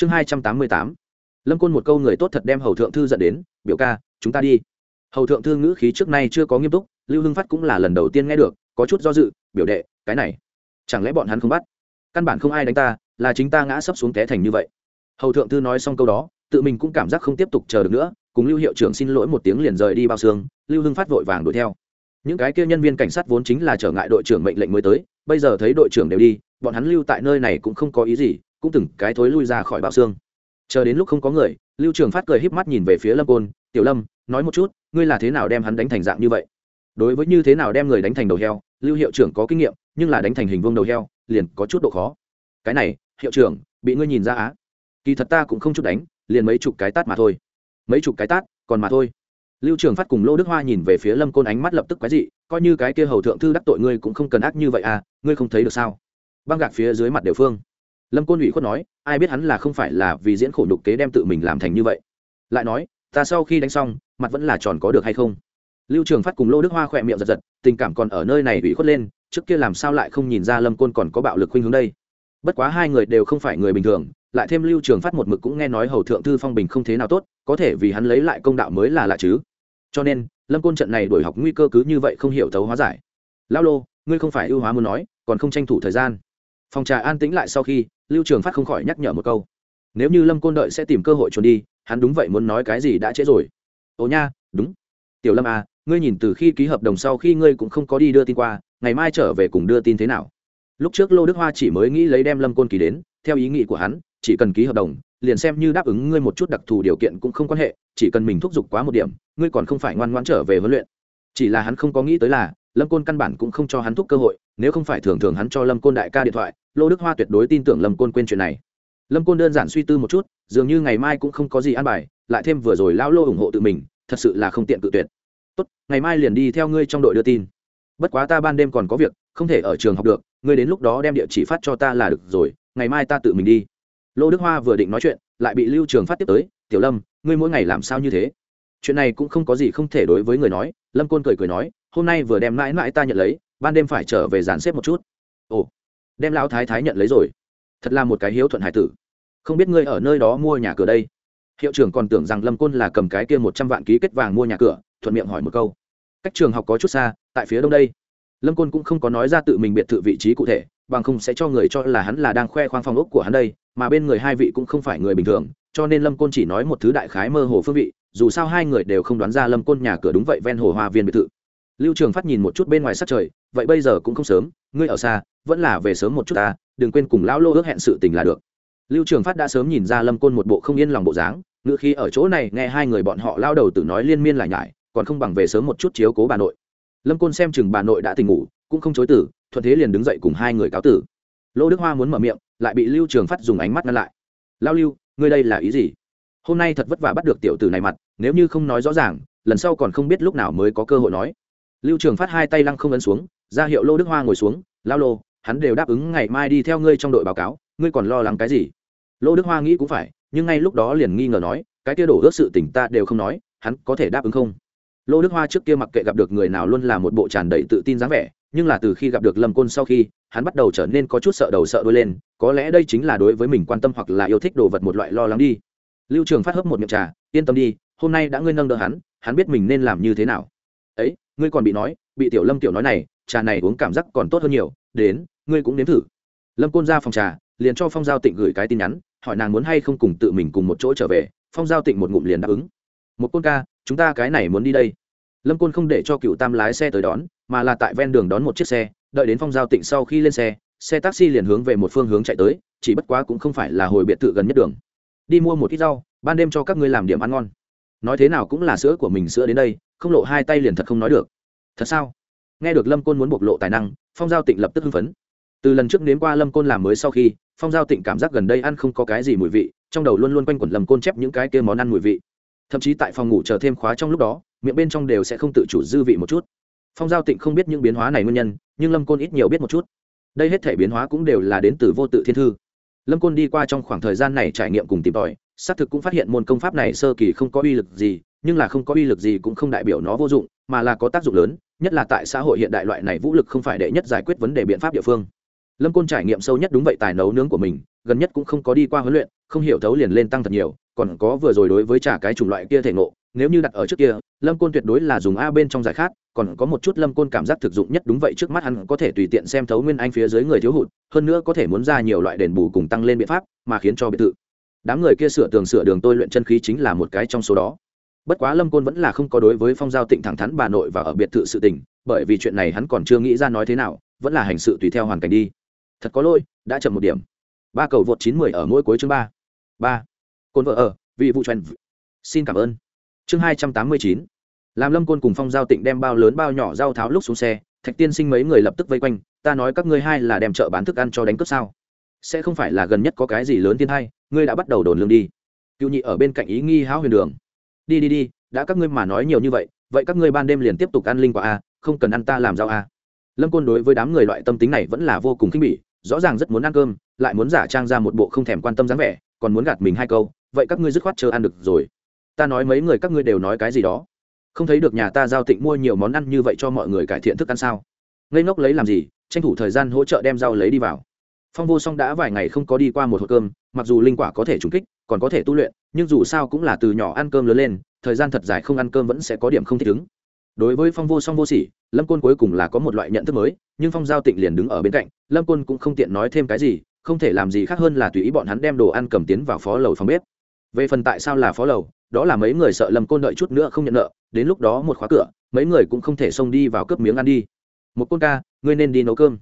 chương hai trăm tám mươi tám. Lâm côn một câu người tốt thật đem hầu thượng thư dẫn đến, biểu ca, chúng ta đi. Hầu thượng thư ngữ khí trước nay chưa có nghiêm túc, lưu hưng phát cũng là lần đầu tiên nghe được, có chút do dự, biểu đệ, cái này, chẳng lẽ bọn hắn không bắt? Căn bản không ai đánh ta, là chính ta ngã sấp xuống té thành như vậy. Hầu thượng thư nói xong câu đó, tự mình cũng cảm giác không tiếp tục chờ được nữa, cùng lưu hiệu trưởng xin lỗi một tiếng liền rời đi bao xương, lưu hưng phát vội vàng đuổi theo. Những cái kia nhân viên cảnh sát vốn chính là trở ngại đội trưởng mệnh lệnh mới tới, bây giờ thấy đội trưởng đều đi, bọn hắn lưu tại nơi này cũng không có ý gì cũng từng cái thối lui ra khỏi bao xương. Chờ đến lúc không có người, lưu trường phát cười híp mắt nhìn về phía lâm côn, tiểu lâm, nói một chút, ngươi là thế nào đem hắn đánh thành dạng như vậy? Đối với như thế nào đem người đánh thành đầu heo, lưu hiệu trưởng có kinh nghiệm, nhưng là đánh thành hình vương đầu heo, liền có chút độ khó. Cái này, hiệu trưởng, bị ngươi nhìn ra á. Kỳ thật ta cũng không chút đánh, liền mấy chục cái tát mà thôi. Mấy chục cái tát, còn mà thôi. Lưu trường phát cùng lô đức hoa nhìn về phía lâm côn ánh mắt lập tức quái dị, coi như cái kia hầu thượng thư đắc tội ngươi cũng không cần ác như vậy à ngươi không thấy được sao? Băng gạc phía dưới mặt đều phương lâm côn ủy khuất nói, ai biết hắn là không phải là vì diễn khổ nhục kế đem tự mình làm thành như vậy? Lại nói, ta sau khi đánh xong, mặt vẫn là tròn có được hay không? Lưu trường phát cùng lô đức hoa khỏe miệng giật giật, tình cảm còn ở nơi này ủy khuất lên, trước kia làm sao lại không nhìn ra lâm côn còn có bạo lực khuynh hướng đây? Bất quá hai người đều không phải người bình thường, lại thêm lưu trường phát một mực cũng nghe nói hầu thượng thư phong bình không thế nào tốt, có thể vì hắn lấy lại công đạo mới là lạ chứ. Cho nên, lâm côn trận này đổi học nguy cơ cứ như vậy không hiểu thấu hóa giải. Lao lô, ngươi không phải ưu hóa muốn nói, còn không tranh thủ thời gian. Phòng trà an tĩnh lại sau khi lưu trường phát không khỏi nhắc nhở một câu. Nếu như lâm côn đợi sẽ tìm cơ hội trốn đi, hắn đúng vậy muốn nói cái gì đã trễ rồi. Ồ nha, đúng. Tiểu lâm à ngươi nhìn từ khi ký hợp đồng sau khi ngươi cũng không có đi đưa tin qua, ngày mai trở về cùng đưa tin thế nào? Lúc trước lô đức hoa chỉ mới nghĩ lấy đem lâm côn ký đến, theo ý nghĩ của hắn, chỉ cần ký hợp đồng, liền xem như đáp ứng ngươi một chút đặc thù điều kiện cũng không quan hệ, chỉ cần mình thúc giục quá một điểm, ngươi còn không phải ngoan ngoãn trở về huấn luyện. Chỉ là hắn không có nghĩ tới là lâm côn căn bản cũng không cho hắn thúc cơ hội, nếu không phải thường thường hắn cho lâm côn đại ca điện thoại, lô đức hoa tuyệt đối tin tưởng lâm côn quên chuyện này. Lâm côn đơn giản suy tư một chút, dường như ngày mai cũng không có gì an bài, lại thêm vừa rồi lão lô ủng hộ tự mình, thật sự là không tiện cự tuyệt. Tốt, ngày mai liền đi theo ngươi trong đội đưa tin. Bất quá ta ban đêm còn có việc, không thể ở trường học được, ngươi đến lúc đó đem địa chỉ phát cho ta là được rồi, ngày mai ta tự mình đi. Lô đức hoa vừa định nói chuyện, lại bị lưu trường phát tiếp tới, tiểu lâm, ngươi mỗi ngày làm sao như thế? Chuyện này cũng không có gì không thể đối với người nói, lâm côn cười cười nói, hôm nay vừa đem mãi mãi ta nhận lấy, ban đêm phải trở về dàn xếp một chút. Ồ, đem lão thái thái nhận lấy rồi. Thật là một cái hiếu thuận hải tử. Không biết ngươi ở nơi đó mua nhà cửa đây? Hiệu trưởng còn tưởng rằng lâm côn là cầm cái kia một trăm vạn ký kết vàng mua nhà cửa, thuận miệng hỏi một câu. Cách trường học có chút xa, tại phía đông đây. Lâm côn cũng không có nói ra tự mình biệt thự vị trí cụ thể, bằng không sẽ cho người cho là hắn là đang khoe khoang phong ốc của hắn đây, mà bên người hai vị cũng không phải người bình thường, cho nên lâm côn chỉ nói một thứ đại khái mơ hồ phương vị dù sao hai người đều không đoán ra lâm côn nhà cửa đúng vậy ven hồ hoa viên biệt thự. Lưu trường phát nhìn một chút bên ngoài sát trời, vậy bây giờ cũng không sớm, ngươi ở xa, vẫn là về sớm một chút ta, đừng quên cùng lão lô ước hẹn sự tình là được. Lưu trường phát đã sớm nhìn ra lâm côn một bộ không yên lòng bộ dáng ngự khi ở chỗ này nghe hai người bọn họ lao đầu tự nói liên miên lại nhải, còn không bằng về sớm một chút chiếu cố bà nội. Lâm côn xem chừng bà nội đã tỉnh ngủ, cũng không chối tử thuận thế liền đứng dậy cùng hai người cáo tử. Lô đức hoa muốn mở miệng, lại bị lưu trường phát dùng ánh mắt ngăn lại. Lao lưu, ngươi đây là ý gì? Hôm nay thật vất vả bắt được tiểu tử này mặt, nếu như không nói rõ ràng, lần sau còn không biết lúc nào mới có cơ hội nói. Lưu trường phát hai tay lăng không ấn xuống, ra hiệu lô đức hoa ngồi xuống, lao lô, hắn đều đáp ứng ngày mai đi theo ngươi trong đội báo cáo, ngươi còn lo lắng cái gì? Lô đức hoa nghĩ cũng phải, nhưng ngay lúc đó liền nghi ngờ nói, cái kia đổ ước sự tỉnh ta đều không nói, hắn có thể đáp ứng không? Lô đức hoa trước kia mặc kệ gặp được người nào luôn là một bộ tràn đầy tự tin dáng vẻ, nhưng là từ khi gặp được lâm côn sau khi, hắn bắt đầu trở nên có chút sợ đầu sợ đôi lên, có lẽ đây chính là đối với mình quan tâm hoặc là yêu thích đồ vật một loại lo lắng đi lưu trường phát hấp một miệng trà, yên tâm đi, hôm nay đã ngươi nâng đỡ hắn hắn biết mình nên làm như thế nào. Ấy, ngươi còn bị nói, bị tiểu lâm tiểu nói này, trà này uống cảm giác còn tốt hơn nhiều, đến, ngươi cũng nếm thử. Lâm côn ra phòng trà, liền cho phong giao tịnh gửi cái tin nhắn, hỏi nàng muốn hay không cùng tự mình cùng một chỗ trở về, phong giao tịnh một ngụm liền đáp ứng. Một côn ca, chúng ta cái này muốn đi đây. Lâm côn không để cho cựu tam lái xe tới đón, mà là tại ven đường đón một chiếc xe, đợi đến phong giao tịnh sau khi lên xe xe taxi liền hướng về một phương hướng chạy tới, chỉ bất quá cũng không phải là hồi biệt thự gần nhất đường đi mua một ít rau, ban đêm cho các ngươi làm điểm ăn ngon. Nói thế nào cũng là sữa của mình sữa đến đây, không lộ hai tay liền thật không nói được. Thật sao? Nghe được lâm côn muốn bộc lộ tài năng, phong giao tịnh lập tức hưng phấn. Từ lần trước đến qua lâm côn làm mới sau khi, phong giao tịnh cảm giác gần đây ăn không có cái gì mùi vị, trong đầu luôn luôn quanh quẩn lâm côn chép những cái kia món ăn mùi vị. Thậm chí tại phòng ngủ chờ thêm khóa trong lúc đó, miệng bên trong đều sẽ không tự chủ dư vị một chút. Phong giao tịnh không biết những biến hóa này nguyên nhân, nhưng lâm côn ít nhiều biết một chút. Đây hết thể biến hóa cũng đều là đến từ vô tự thiên thư lâm côn đi qua trong khoảng thời gian này trải nghiệm cùng tìm tòi, xác thực cũng phát hiện môn công pháp này sơ kỳ không có uy lực gì, nhưng là không có uy lực gì cũng không đại biểu nó vô dụng, mà là có tác dụng lớn, nhất là tại xã hội hiện đại loại này vũ lực không phải đệ nhất giải quyết vấn đề biện pháp địa phương. Lâm côn trải nghiệm sâu nhất đúng vậy tài nấu nướng của mình, gần nhất cũng không có đi qua huấn luyện, không hiểu thấu liền lên tăng thật nhiều còn có vừa rồi đối với trả cái chủng loại kia thể ngộ, nếu như đặt ở trước kia, lâm côn tuyệt đối là dùng a bên trong giải khát, còn có một chút lâm côn cảm giác thực dụng nhất đúng vậy trước mắt hắn có thể tùy tiện xem thấu nguyên anh phía dưới người thiếu hụt, hơn nữa có thể muốn ra nhiều loại đền bù cùng tăng lên biện pháp, mà khiến cho biệt thự. Đám người kia sửa tường sửa đường tôi luyện chân khí chính là một cái trong số đó. Bất quá lâm côn vẫn là không có đối với phong giao tịnh thẳng thắn bà nội và ở biệt thự sự tình, bởi vì chuyện này hắn còn chưa nghĩ ra nói thế nào, vẫn là hành sự tùy theo hoàn cảnh đi. Thật có lỗi, đã chậm một điểm. Ba cầu vượt chín mười ở mỗi cuối chương ba. Ba côn vợ ở vị vụ truyền xin cảm ơn. Chương hai trăm tám mươi chín. Làm lâm côn cùng phong giao tịnh đem bao lớn bao nhỏ giao tháo lúc xuống xe, thạch tiên sinh mấy người lập tức vây quanh, ta nói các ngươi hai là đem chợ bán thức ăn cho đánh cướp sao? Sẽ không phải là gần nhất có cái gì lớn tiên hay ngươi đã bắt đầu đồn lương đi. Cựu nhị ở bên cạnh ý nghi háo huyền đường. Đi đi đi, đã các ngươi mà nói nhiều như vậy vậy các ngươi ban đêm liền tiếp tục ăn linh quả a không cần ăn ta làm rau a lâm côn đối với đám người loại tâm tính này vẫn là vô cùng khinh bỉ, rõ ràng rất muốn ăn cơm, lại muốn giả trang ra một bộ không thèm quan tâm dáng vẻ, còn muốn gạt mình hai câu vậy các ngươi dứt khoát chờ ăn được rồi. Ta nói mấy người các ngươi đều nói cái gì đó. Không thấy được nhà ta giao tịnh mua nhiều món ăn như vậy cho mọi người cải thiện thức ăn sao? Ngây ngốc lấy làm gì? Tranh thủ thời gian hỗ trợ đem rau lấy đi vào. Phong vô song đã vài ngày không có đi qua một hộp cơm, mặc dù linh quả có thể trùng kích, còn có thể tu luyện, nhưng dù sao cũng là từ nhỏ ăn cơm lớn lên, thời gian thật dài không ăn cơm vẫn sẽ có điểm không thích ứng. Đối với phong vô song vô sỉ, lâm côn cuối cùng là có một loại nhận thức mới, nhưng phong giao tịnh liền đứng ở bên cạnh, lâm côn cũng không tiện nói thêm cái gì, không thể làm gì khác hơn là tùy ý bọn hắn đem đồ ăn cầm tiến vào phó lầu phòng bếp về phần tại sao là phó lầu, đó là mấy người sợ lâm côn đợi chút nữa không nhận nợ, đến lúc đó một khóa cửa, mấy người cũng không thể xông đi vào cướp miếng ăn đi. Một côn ca, ngươi nên đi nấu cơm.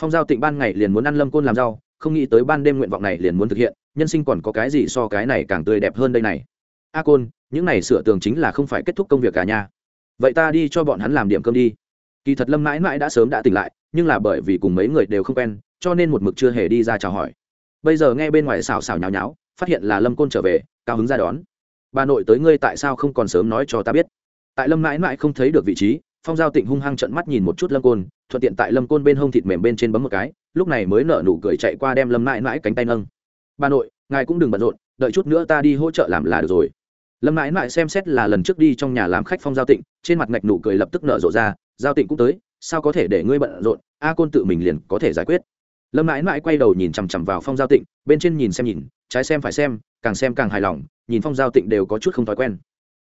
Phong giao tịnh ban ngày liền muốn ăn lâm côn làm rau, không nghĩ tới ban đêm nguyện vọng này liền muốn thực hiện, nhân sinh còn có cái gì so cái này càng tươi đẹp hơn đây này. A côn, những này sửa tường chính là không phải kết thúc công việc cả nhà. Vậy ta đi cho bọn hắn làm điểm cơm đi. Kỳ thật lâm mãi mãi đã sớm đã tỉnh lại, nhưng là bởi vì cùng mấy người đều không quen, cho nên một mực chưa hề đi ra chào hỏi. Bây giờ nghe bên ngoài xào xào nháo nháo, phát hiện là lâm côn trở về cao hứng ra đón. Bà nội tới ngươi tại sao không còn sớm nói cho ta biết? Tại lâm mãi mãi không thấy được vị trí, phong giao tịnh hung hăng trận mắt nhìn một chút lâm côn, thuận tiện tại lâm côn bên hông thịt mềm bên trên bấm một cái, lúc này mới nở nụ cười chạy qua đem lâm mãi mãi cánh tay nâng. Bà nội, ngài cũng đừng bận rộn, đợi chút nữa ta đi hỗ trợ làm là được rồi. Lâm mãi mãi xem xét là lần trước đi trong nhà làm khách phong giao tịnh, trên mặt ngạch nụ cười lập tức nở rộ ra, giao tịnh cũng tới, sao có thể để ngươi bận rộn? A côn tự mình liền có thể giải quyết lâm mãi mãi quay đầu nhìn chằm chằm vào phong giao tịnh, bên trên nhìn xem nhìn, trái xem phải xem, càng xem càng hài lòng, nhìn phong giao tịnh đều có chút không thói quen.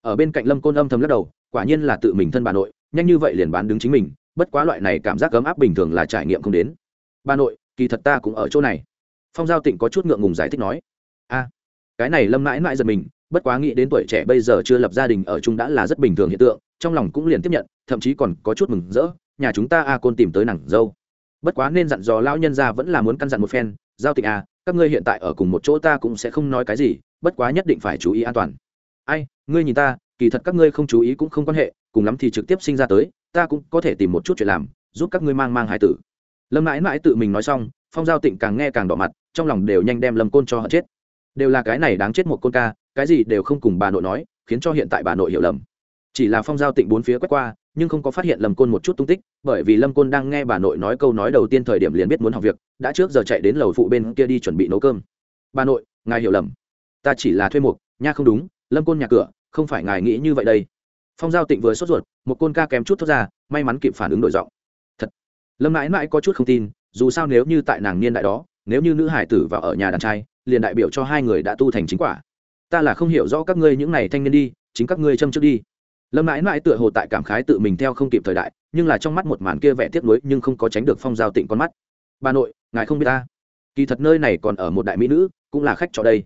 Ở bên cạnh lâm côn âm thầm lắc đầu, quả nhiên là tự mình thân bà nội, nhanh như vậy liền bán đứng chính mình, bất quá loại này cảm giác ấm áp bình thường là trải nghiệm không đến. Bà nội, kỳ thật ta cũng ở chỗ này. Phong giao tịnh có chút ngượng ngùng giải thích nói. A, cái này lâm mãi mãi giật mình, bất quá nghĩ đến tuổi trẻ bây giờ chưa lập gia đình ở chung đã là rất bình thường hiện tượng, trong lòng cũng liền tiếp nhận, thậm chí còn có chút mừng rỡ, nhà chúng ta a côn tìm tới nàng dâu bất quá nên dặn dò lão nhân ra vẫn là muốn căn dặn một phen giao tịnh à, các ngươi hiện tại ở cùng một chỗ ta cũng sẽ không nói cái gì bất quá nhất định phải chú ý an toàn. Ai ngươi nhìn ta kỳ thật các ngươi không chú ý cũng không quan hệ cùng lắm thì trực tiếp sinh ra tới ta cũng có thể tìm một chút chuyện làm giúp các ngươi mang mang hải tử. Lâm mãi mãi tự mình nói xong phong giao tịnh càng nghe càng đỏ mặt trong lòng đều nhanh đem lâm côn cho họ chết. Đều là cái này đáng chết một côn ca cái gì đều không cùng bà nội nói khiến cho hiện tại bà nội hiểu lầm. Chỉ là phong giao tịnh bốn phía quét qua nhưng không có phát hiện lâm côn một chút tung tích, bởi vì lâm côn đang nghe bà nội nói câu nói đầu tiên thời điểm liền biết muốn học việc, đã trước giờ chạy đến lầu phụ bên kia đi chuẩn bị nấu cơm. Bà nội, ngài hiểu lầm. Ta chỉ là thuê mục, nha không đúng, lâm côn nhà cửa, không phải ngài nghĩ như vậy đây. Phong giao tịnh vừa sốt ruột, một côn ca kém chút thoát ra, may mắn kịp phản ứng đổi giọng. Thật. Lâm mãi mãi có chút không tin, dù sao nếu như tại nàng niên đại đó, nếu như nữ hải tử vào ở nhà đàn trai, liền đại biểu cho hai người đã tu thành chính quả. Ta là không hiểu rõ các ngươi những này thanh niên đi, chính các ngươi châm trước đi lâm mãi mãi tựa hồ tại cảm khái tự mình theo không kịp thời đại, nhưng là trong mắt một màn kia vẻ tiếc nuối nhưng không có tránh được phong giao tịnh con mắt. Bà nội, ngài không biết ta. Kỳ thật nơi này còn ở một đại mỹ nữ, cũng là khách trọ đây.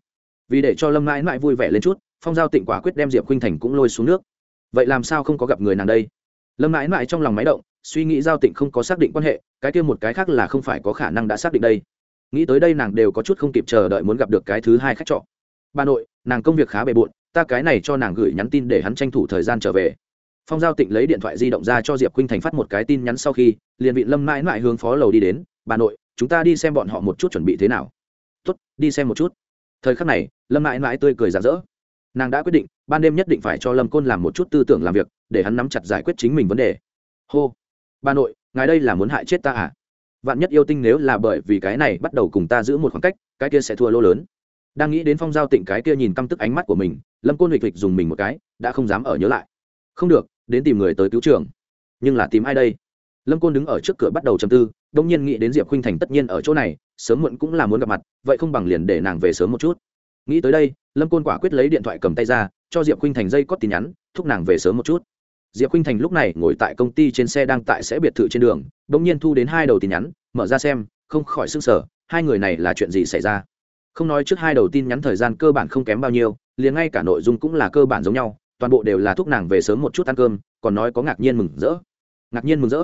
Vì để cho lâm mãi mãi vui vẻ lên chút, phong giao tịnh quả quyết đem diệp khuynh thành cũng lôi xuống nước. Vậy làm sao không có gặp người nàng đây? Lâm mãi mãi trong lòng máy động, suy nghĩ giao tịnh không có xác định quan hệ, cái kia một cái khác là không phải có khả năng đã xác định đây. Nghĩ tới đây nàng đều có chút không kịp chờ đợi muốn gặp được cái thứ hai khách trọ. Bà nội, nàng công việc khá bề bộn ta cái này cho nàng gửi nhắn tin để hắn tranh thủ thời gian trở về. Phong giao tịnh lấy điện thoại di động ra cho diệp khuynh thành phát một cái tin nhắn sau khi, liền vị lâm mãi mãi hướng phó lầu đi đến, bà nội, chúng ta đi xem bọn họ một chút chuẩn bị thế nào. Tuất đi xem một chút. Thời khắc này, lâm mãi mãi tươi cười rạng rỡ. Nàng đã quyết định, ban đêm nhất định phải cho lâm côn làm một chút tư tưởng làm việc, để hắn nắm chặt giải quyết chính mình vấn đề. Hô, bà nội, ngài đây là muốn hại chết ta à? Vạn nhất yêu tinh nếu là bởi vì cái này bắt đầu cùng ta giữ một khoảng cách, cái kia sẽ thua lô lớn. Đang nghĩ đến phong giao tịnh cái kia nhìn căm tức ánh mắt của mình lâm côn hịch hịch dùng mình một cái, đã không dám ở nhớ lại. Không được, đến tìm người tới cứu trường. Nhưng là tìm ai đây? Lâm côn đứng ở trước cửa bắt đầu chầm tư, đông nhiên nghĩ đến diệp khuynh thành tất nhiên ở chỗ này, sớm muộn cũng là muốn gặp mặt, vậy không bằng liền để nàng về sớm một chút. Nghĩ tới đây, lâm côn quả quyết lấy điện thoại cầm tay ra, cho diệp khuynh thành dây cót tin nhắn, thúc nàng về sớm một chút. Diệp khuynh thành lúc này ngồi tại công ty trên xe đang tại sẽ biệt thự trên đường, đông nhiên thu đến hai đầu tin nhắn, mở ra xem, không khỏi s ư n g sở hai người này là chuyện gì xảy ra? Không nói trước hai đầu tin nhắn thời gian cơ bản không kém bao nhiêu liền ngay cả nội dung cũng là cơ bản giống nhau, toàn bộ đều là thúc nàng về sớm một chút ăn cơm, còn nói có ngạc nhiên mừng rỡ. Ngạc nhiên mừng rỡ?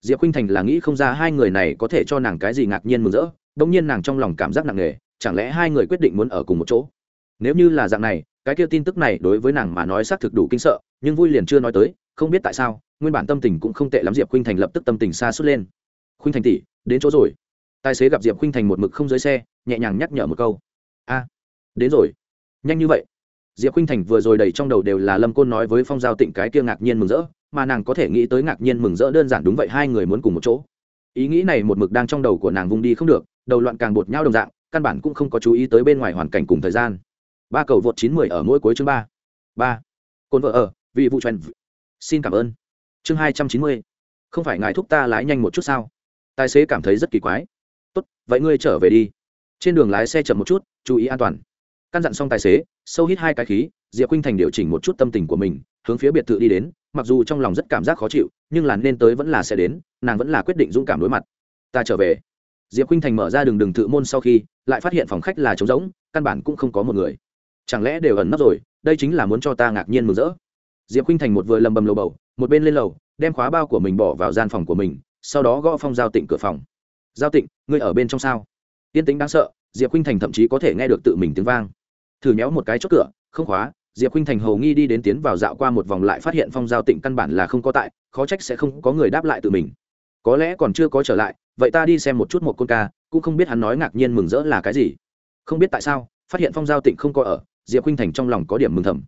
Diệp khinh thành là nghĩ không ra hai người này có thể cho nàng cái gì ngạc nhiên mừng rỡ đ ỗ n g nhiên nàng trong lòng cảm giác nặng nề, chẳng lẽ hai người quyết định muốn ở cùng một chỗ? Nếu như là dạng này, cái kia tin tức này đối với nàng mà nói xác thực đủ kinh sợ, nhưng vui liền chưa nói tới, không biết tại sao, nguyên bản tâm tình cũng không tệ lắm, diệp Khinh thành lập tức tâm tình xa suốt lên. Khinh thành tỷ, đến chỗ rồi. Tài xế gặp diệp Khinh thành một mực không dưới xe, nhẹ nhàng nhắc nhở một câu. A, đến rồi nhanh như vậy. Diệp khinh thành vừa rồi đầy trong đầu đều là lâm côn nói với phong giao tịnh cái kia ngạc nhiên mừng rỡ, mà nàng có thể nghĩ tới ngạc nhiên mừng rỡ đơn giản đúng vậy hai người muốn cùng một chỗ. Ý nghĩ này một mực đang trong đầu của nàng vung đi không được, đầu loạn càng bột nhau đồng dạng, căn bản cũng không có chú ý tới bên ngoài hoàn cảnh cùng thời gian. Ba cầu vượt chín mười ở mỗi cuối chương ba. Ba. Cồn vợ ở vị vụ trần xin cảm ơn. Chương hai trăm chín mươi. Không phải ngài thúc ta lái nhanh một chút sao? Tài xế cảm thấy rất kỳ quái. Tốt, vậy ngươi trở về đi. Trên đường lái xe chậm một chút, chú ý an toàn căn dặn xong tài xế, sâu hít hai cái khí, diệp khinh thành điều chỉnh một chút tâm tình của mình, hướng phía biệt thự đi đến, mặc dù trong lòng rất cảm giác khó chịu, nhưng là nên tới vẫn là sẽ đến, nàng vẫn là quyết định dũng cảm đối mặt. Ta trở về. Diệp khinh thành mở ra đường đường thự môn sau khi, lại phát hiện phòng khách là trống rỗng, căn bản cũng không có một người. Chẳng lẽ đều ẩn nấp rồi, đây chính là muốn cho ta ngạc nhiên mừng rỡ. Diệp khinh thành một vừa lầm bầm lầu bầu, một bên lên lầu, đem khóa bao của mình bỏ vào gian phòng của mình, sau đó gõ phong giao tịnh cửa phòng. Giao tịnh, ngươi ở bên trong sao? Yên tính đáng sợ, diệp khinh thành thậm chí có thể nghe được tự mình tiếng vang thử nhéo một cái chốt cửa, không khóa, diệp khinh thành hầu nghi đi đến tiến vào dạo qua một vòng lại phát hiện phong giao tịnh căn bản là không có tại, khó trách sẽ không có người đáp lại tự mình. Có lẽ còn chưa có trở lại, vậy ta đi xem một chút một con ca, cũng không biết hắn nói ngạc nhiên mừng rỡ là cái gì. Không biết tại sao, phát hiện phong giao tịnh không có ở, diệp khinh thành trong lòng có điểm mừng thầm.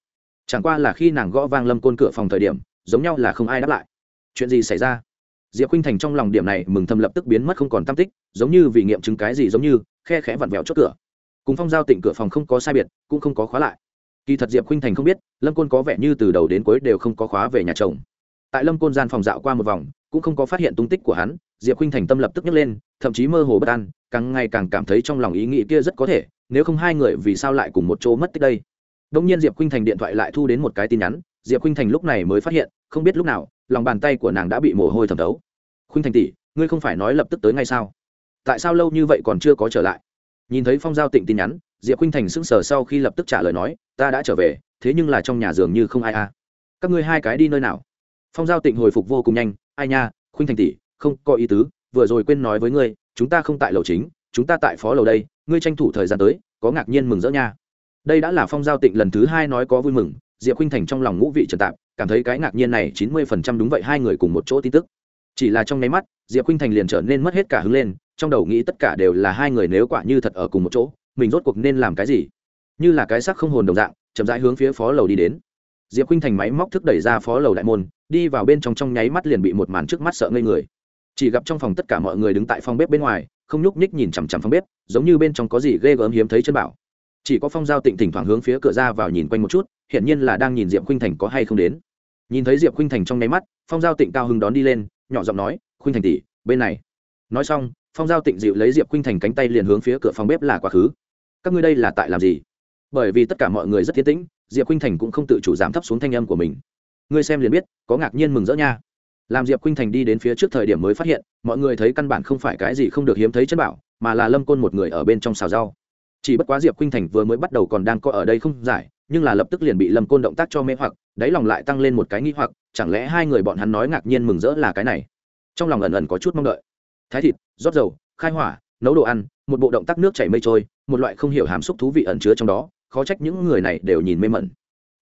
Chẳng qua là khi nàng gõ vang lâm côn cửa phòng thời điểm, giống nhau là không ai đáp lại. Chuyện gì xảy ra? Diệp khinh thành trong lòng điểm này mừng thầm lập tức biến mất không còn tam tích, giống như vì nghiệm chứng cái gì giống như, khe khẽ vặn vẹo chốt cửa cùng phong giao tịnh cửa phòng không có sai biệt, cũng không có khóa lại. Kỳ thật diệp khinh thành không biết, lâm côn có vẻ như từ đầu đến cuối đều không có khóa về nhà chồng. Tại lâm côn gian phòng dạo qua một vòng, cũng không có phát hiện tung tích của hắn, diệp khinh thành tâm lập tức nhấc lên, thậm chí mơ hồ bất an, càng ngày càng cảm thấy trong lòng ý nghĩ kia rất có thể, nếu không hai người vì sao lại cùng một chỗ mất tích đây? Đông nhiên diệp khinh thành điện thoại lại thu đến một cái tin nhắn, diệp khinh thành lúc này mới phát hiện, không biết lúc nào, lòng bàn tay của nàng đã bị mồ hôi thẩm thấu. Khinh thành tỷ, ngươi không phải nói lập tức tới ngay sao? Tại sao lâu như vậy còn chưa có trở lại? Nhìn thấy phong giao tịnh tin nhắn, diệp khinh thành sững sờ sau khi lập tức trả lời nói, ta đã trở về, thế nhưng là trong nhà giường như không ai a à. các ngươi hai cái đi nơi nào? Phong giao tịnh hồi phục vô cùng nhanh, ai nha khinh thành tỷ, không có ý tứ, vừa rồi quên nói với ngươi, chúng ta không tại lầu chính, chúng ta tại phó lầu đây, ngươi tranh thủ thời gian tới, có ngạc nhiên mừng rỡ nha. Đây đã là phong giao tịnh lần thứ hai nói có vui mừng, diệp khinh thành trong lòng ngũ vị trần tạp, cảm thấy cái ngạc nhiên này chín mươi phần trăm đúng vậy, hai người cùng một chỗ tin tức chỉ là trong nháy mắt, diệp khinh thành liền trở nên mất hết cả hứng lên, trong đầu nghĩ tất cả đều là hai người nếu quả như thật ở cùng một chỗ, mình rốt cuộc nên làm cái gì? Như là cái sắc không hồn đồng dạng, chậm rãi hướng phía phó lầu đi đến. Diệp khinh thành máy móc thức đẩy ra phó lầu đại môn, đi vào bên trong trong nháy mắt liền bị một màn trước mắt sợ ngây người. Chỉ gặp trong phòng tất cả mọi người đứng tại phòng bếp bên ngoài, không nhúc nhích nhìn chằm chằm phòng bếp, giống như bên trong có gì ghê gớm hiếm thấy chân bảo. Chỉ có phong giao tịnh thỉnh thoảng hướng phía cửa ra vào nhìn quanh một chút, hiển nhiên là đang nhìn diệp khinh thành có hay không đến. Nhìn thấy diệp khinh thành trong nháy mắt, phong giao tịnh cao hưng đón đi lên nhỏ giọng nói, khuynh thành tỷ, bên này. Nói xong, phong giao tịnh dịu lấy diệp khuynh thành cánh tay liền hướng phía cửa phòng bếp là quá khứ. Các ngươi đây là tại làm gì? Bởi vì tất cả mọi người rất thiên tĩnh, diệp khuynh thành cũng không tự chủ giảm thấp xuống thanh âm của mình. Ngươi xem liền biết, có ngạc nhiên mừng rỡ nha. Làm diệp khuynh thành đi đến phía trước thời điểm mới phát hiện, mọi người thấy căn bản không phải cái gì không được hiếm thấy chân bảo, mà là lâm côn một người ở bên trong xào rau. Chỉ bất quá diệp khuynh thành vừa mới bắt đầu còn đang có ở đây không giải, nhưng là lập tức liền bị lâm côn động tác cho mê hoặc đáy lòng lại tăng lên một cái nghi hoặc, chẳng lẽ hai người bọn hắn nói ngạc nhiên mừng rỡ là cái này? Trong lòng ẩn ẩn có chút mong đợi. Thái thịt, rót dầu, khai hỏa, nấu đồ ăn, một bộ động tác nước chảy mây trôi, một loại không hiểu hàm xúc thú vị ẩn chứa trong đó, khó trách những người này đều nhìn mê mẩn.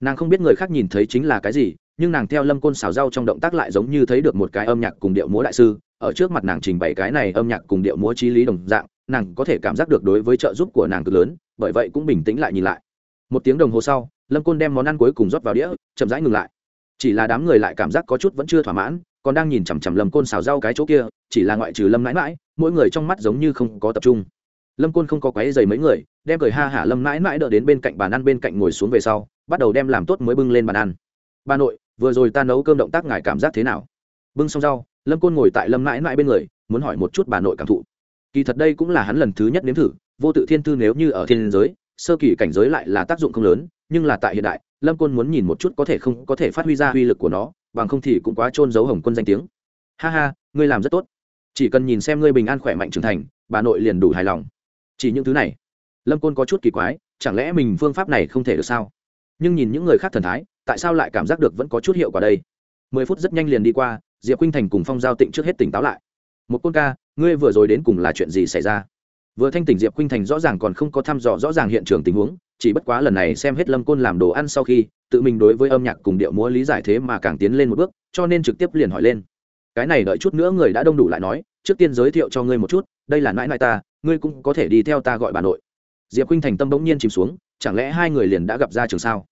Nàng không biết người khác nhìn thấy chính là cái gì, nhưng nàng theo lâm côn xào rau trong động tác lại giống như thấy được một cái âm nhạc cùng điệu múa đại sư, ở trước mặt nàng trình bày cái này âm nhạc cùng điệu múa trí lý đồng dạng, nàng có thể cảm giác được đối với trợ giúp của nàng cực lớn, bởi vậy cũng bình tĩnh lại nhìn lại. Một tiếng đồng hồ sau lâm côn đem món ăn cuối cùng rót vào đĩa, chậm rãi ngừng lại. Chỉ là đám người lại cảm giác có chút vẫn chưa thỏa mãn, còn đang nhìn chằm chằm lâm côn xào rau cái chỗ kia, chỉ là ngoại trừ lâm mãi mãi mỗi người trong mắt giống như không có tập trung. Lâm côn không có quáy dày mấy người, đem cười ha hả lâm mãi mãi đỡ đến bên cạnh bàn ăn bên cạnh ngồi xuống về sau, bắt đầu đem làm tốt mới bưng lên bàn ăn. Bà nội, vừa rồi ta nấu cơm động tác ngài cảm giác thế nào? Bưng xong rau, lâm côn ngồi tại lâm mãi mãi bên người, muốn hỏi một chút bà nội cảm thụ. Kỳ thật đây cũng là hắn lần thứ nhất nếm thử, vô tự thiên thư nếu như ở thiên giới, sơ kỳ cảnh giới lại là tác dụng không lớn nhưng là tại hiện đại, lâm côn muốn nhìn một chút có thể không có thể phát huy ra uy lực của nó, bằng không thì cũng quá trôn giấu hồng quân danh tiếng. Ha ha, ngươi làm rất tốt. Chỉ cần nhìn xem ngươi bình an khỏe mạnh trưởng thành, bà nội liền đủ hài lòng. Chỉ những thứ này, lâm côn có chút kỳ quái, chẳng lẽ mình phương pháp này không thể được sao? Nhưng nhìn những người khác thần thái, tại sao lại cảm giác được vẫn có chút hiệu quả đây? Mười phút rất nhanh liền đi qua, diệp khuynh thành cùng phong giao tịnh trước hết tỉnh táo lại. Một côn ca, ngươi vừa rồi đến cùng là chuyện gì xảy ra? Vừa thanh tỉnh, diệp khuynh thành rõ ràng còn không có thăm dò rõ ràng hiện trường tình huống chỉ bất quá lần này xem hết lâm côn làm đồ ăn sau khi, tự mình đối với âm nhạc cùng điệu múa lý giải thế mà càng tiến lên một bước, cho nên trực tiếp liền hỏi lên. Cái này đợi chút nữa người đã đông đủ lại nói, trước tiên giới thiệu cho ngươi một chút, đây là nãi nãi ta, ngươi cũng có thể đi theo ta gọi bà nội. Diệp khuynh thành tâm bỗng nhiên chìm xuống, chẳng lẽ hai người liền đã gặp ra trường sao?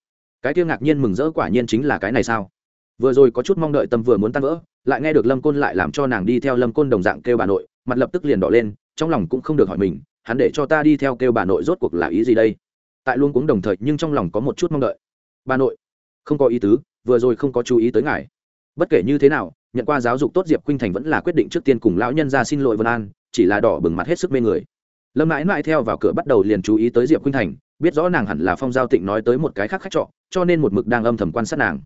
Cái kia ngạc nhiên mừng rỡ quả nhiên chính là cái này sao? Vừa rồi có chút mong đợi tâm vừa muốn tan vỡ, lại nghe được lâm côn lại làm cho nàng đi theo lâm côn đồng dạng kêu bà nội, mặt lập tức liền đỏ lên, trong lòng cũng không được hỏi mình, hắn để cho ta đi theo kêu bà nội rốt cuộc là ý gì đây? Tại luôn cũng đồng thời nhưng trong lòng có một chút mong đợi. Bà nội, không có ý tứ, vừa rồi không có chú ý tới ngài. Bất kể như thế nào, nhận qua giáo dục tốt diệp khuynh thành vẫn là quyết định trước tiên cùng lão nhân ra xin lỗi vân an, chỉ là đỏ bừng mặt hết sức mê người. Lâm mãi mãi theo vào cửa bắt đầu liền chú ý tới diệp khuynh thành, biết rõ nàng hẳn là phong giao tịnh nói tới một cái khác khách trọ, cho nên một mực đang âm thầm quan sát nàng.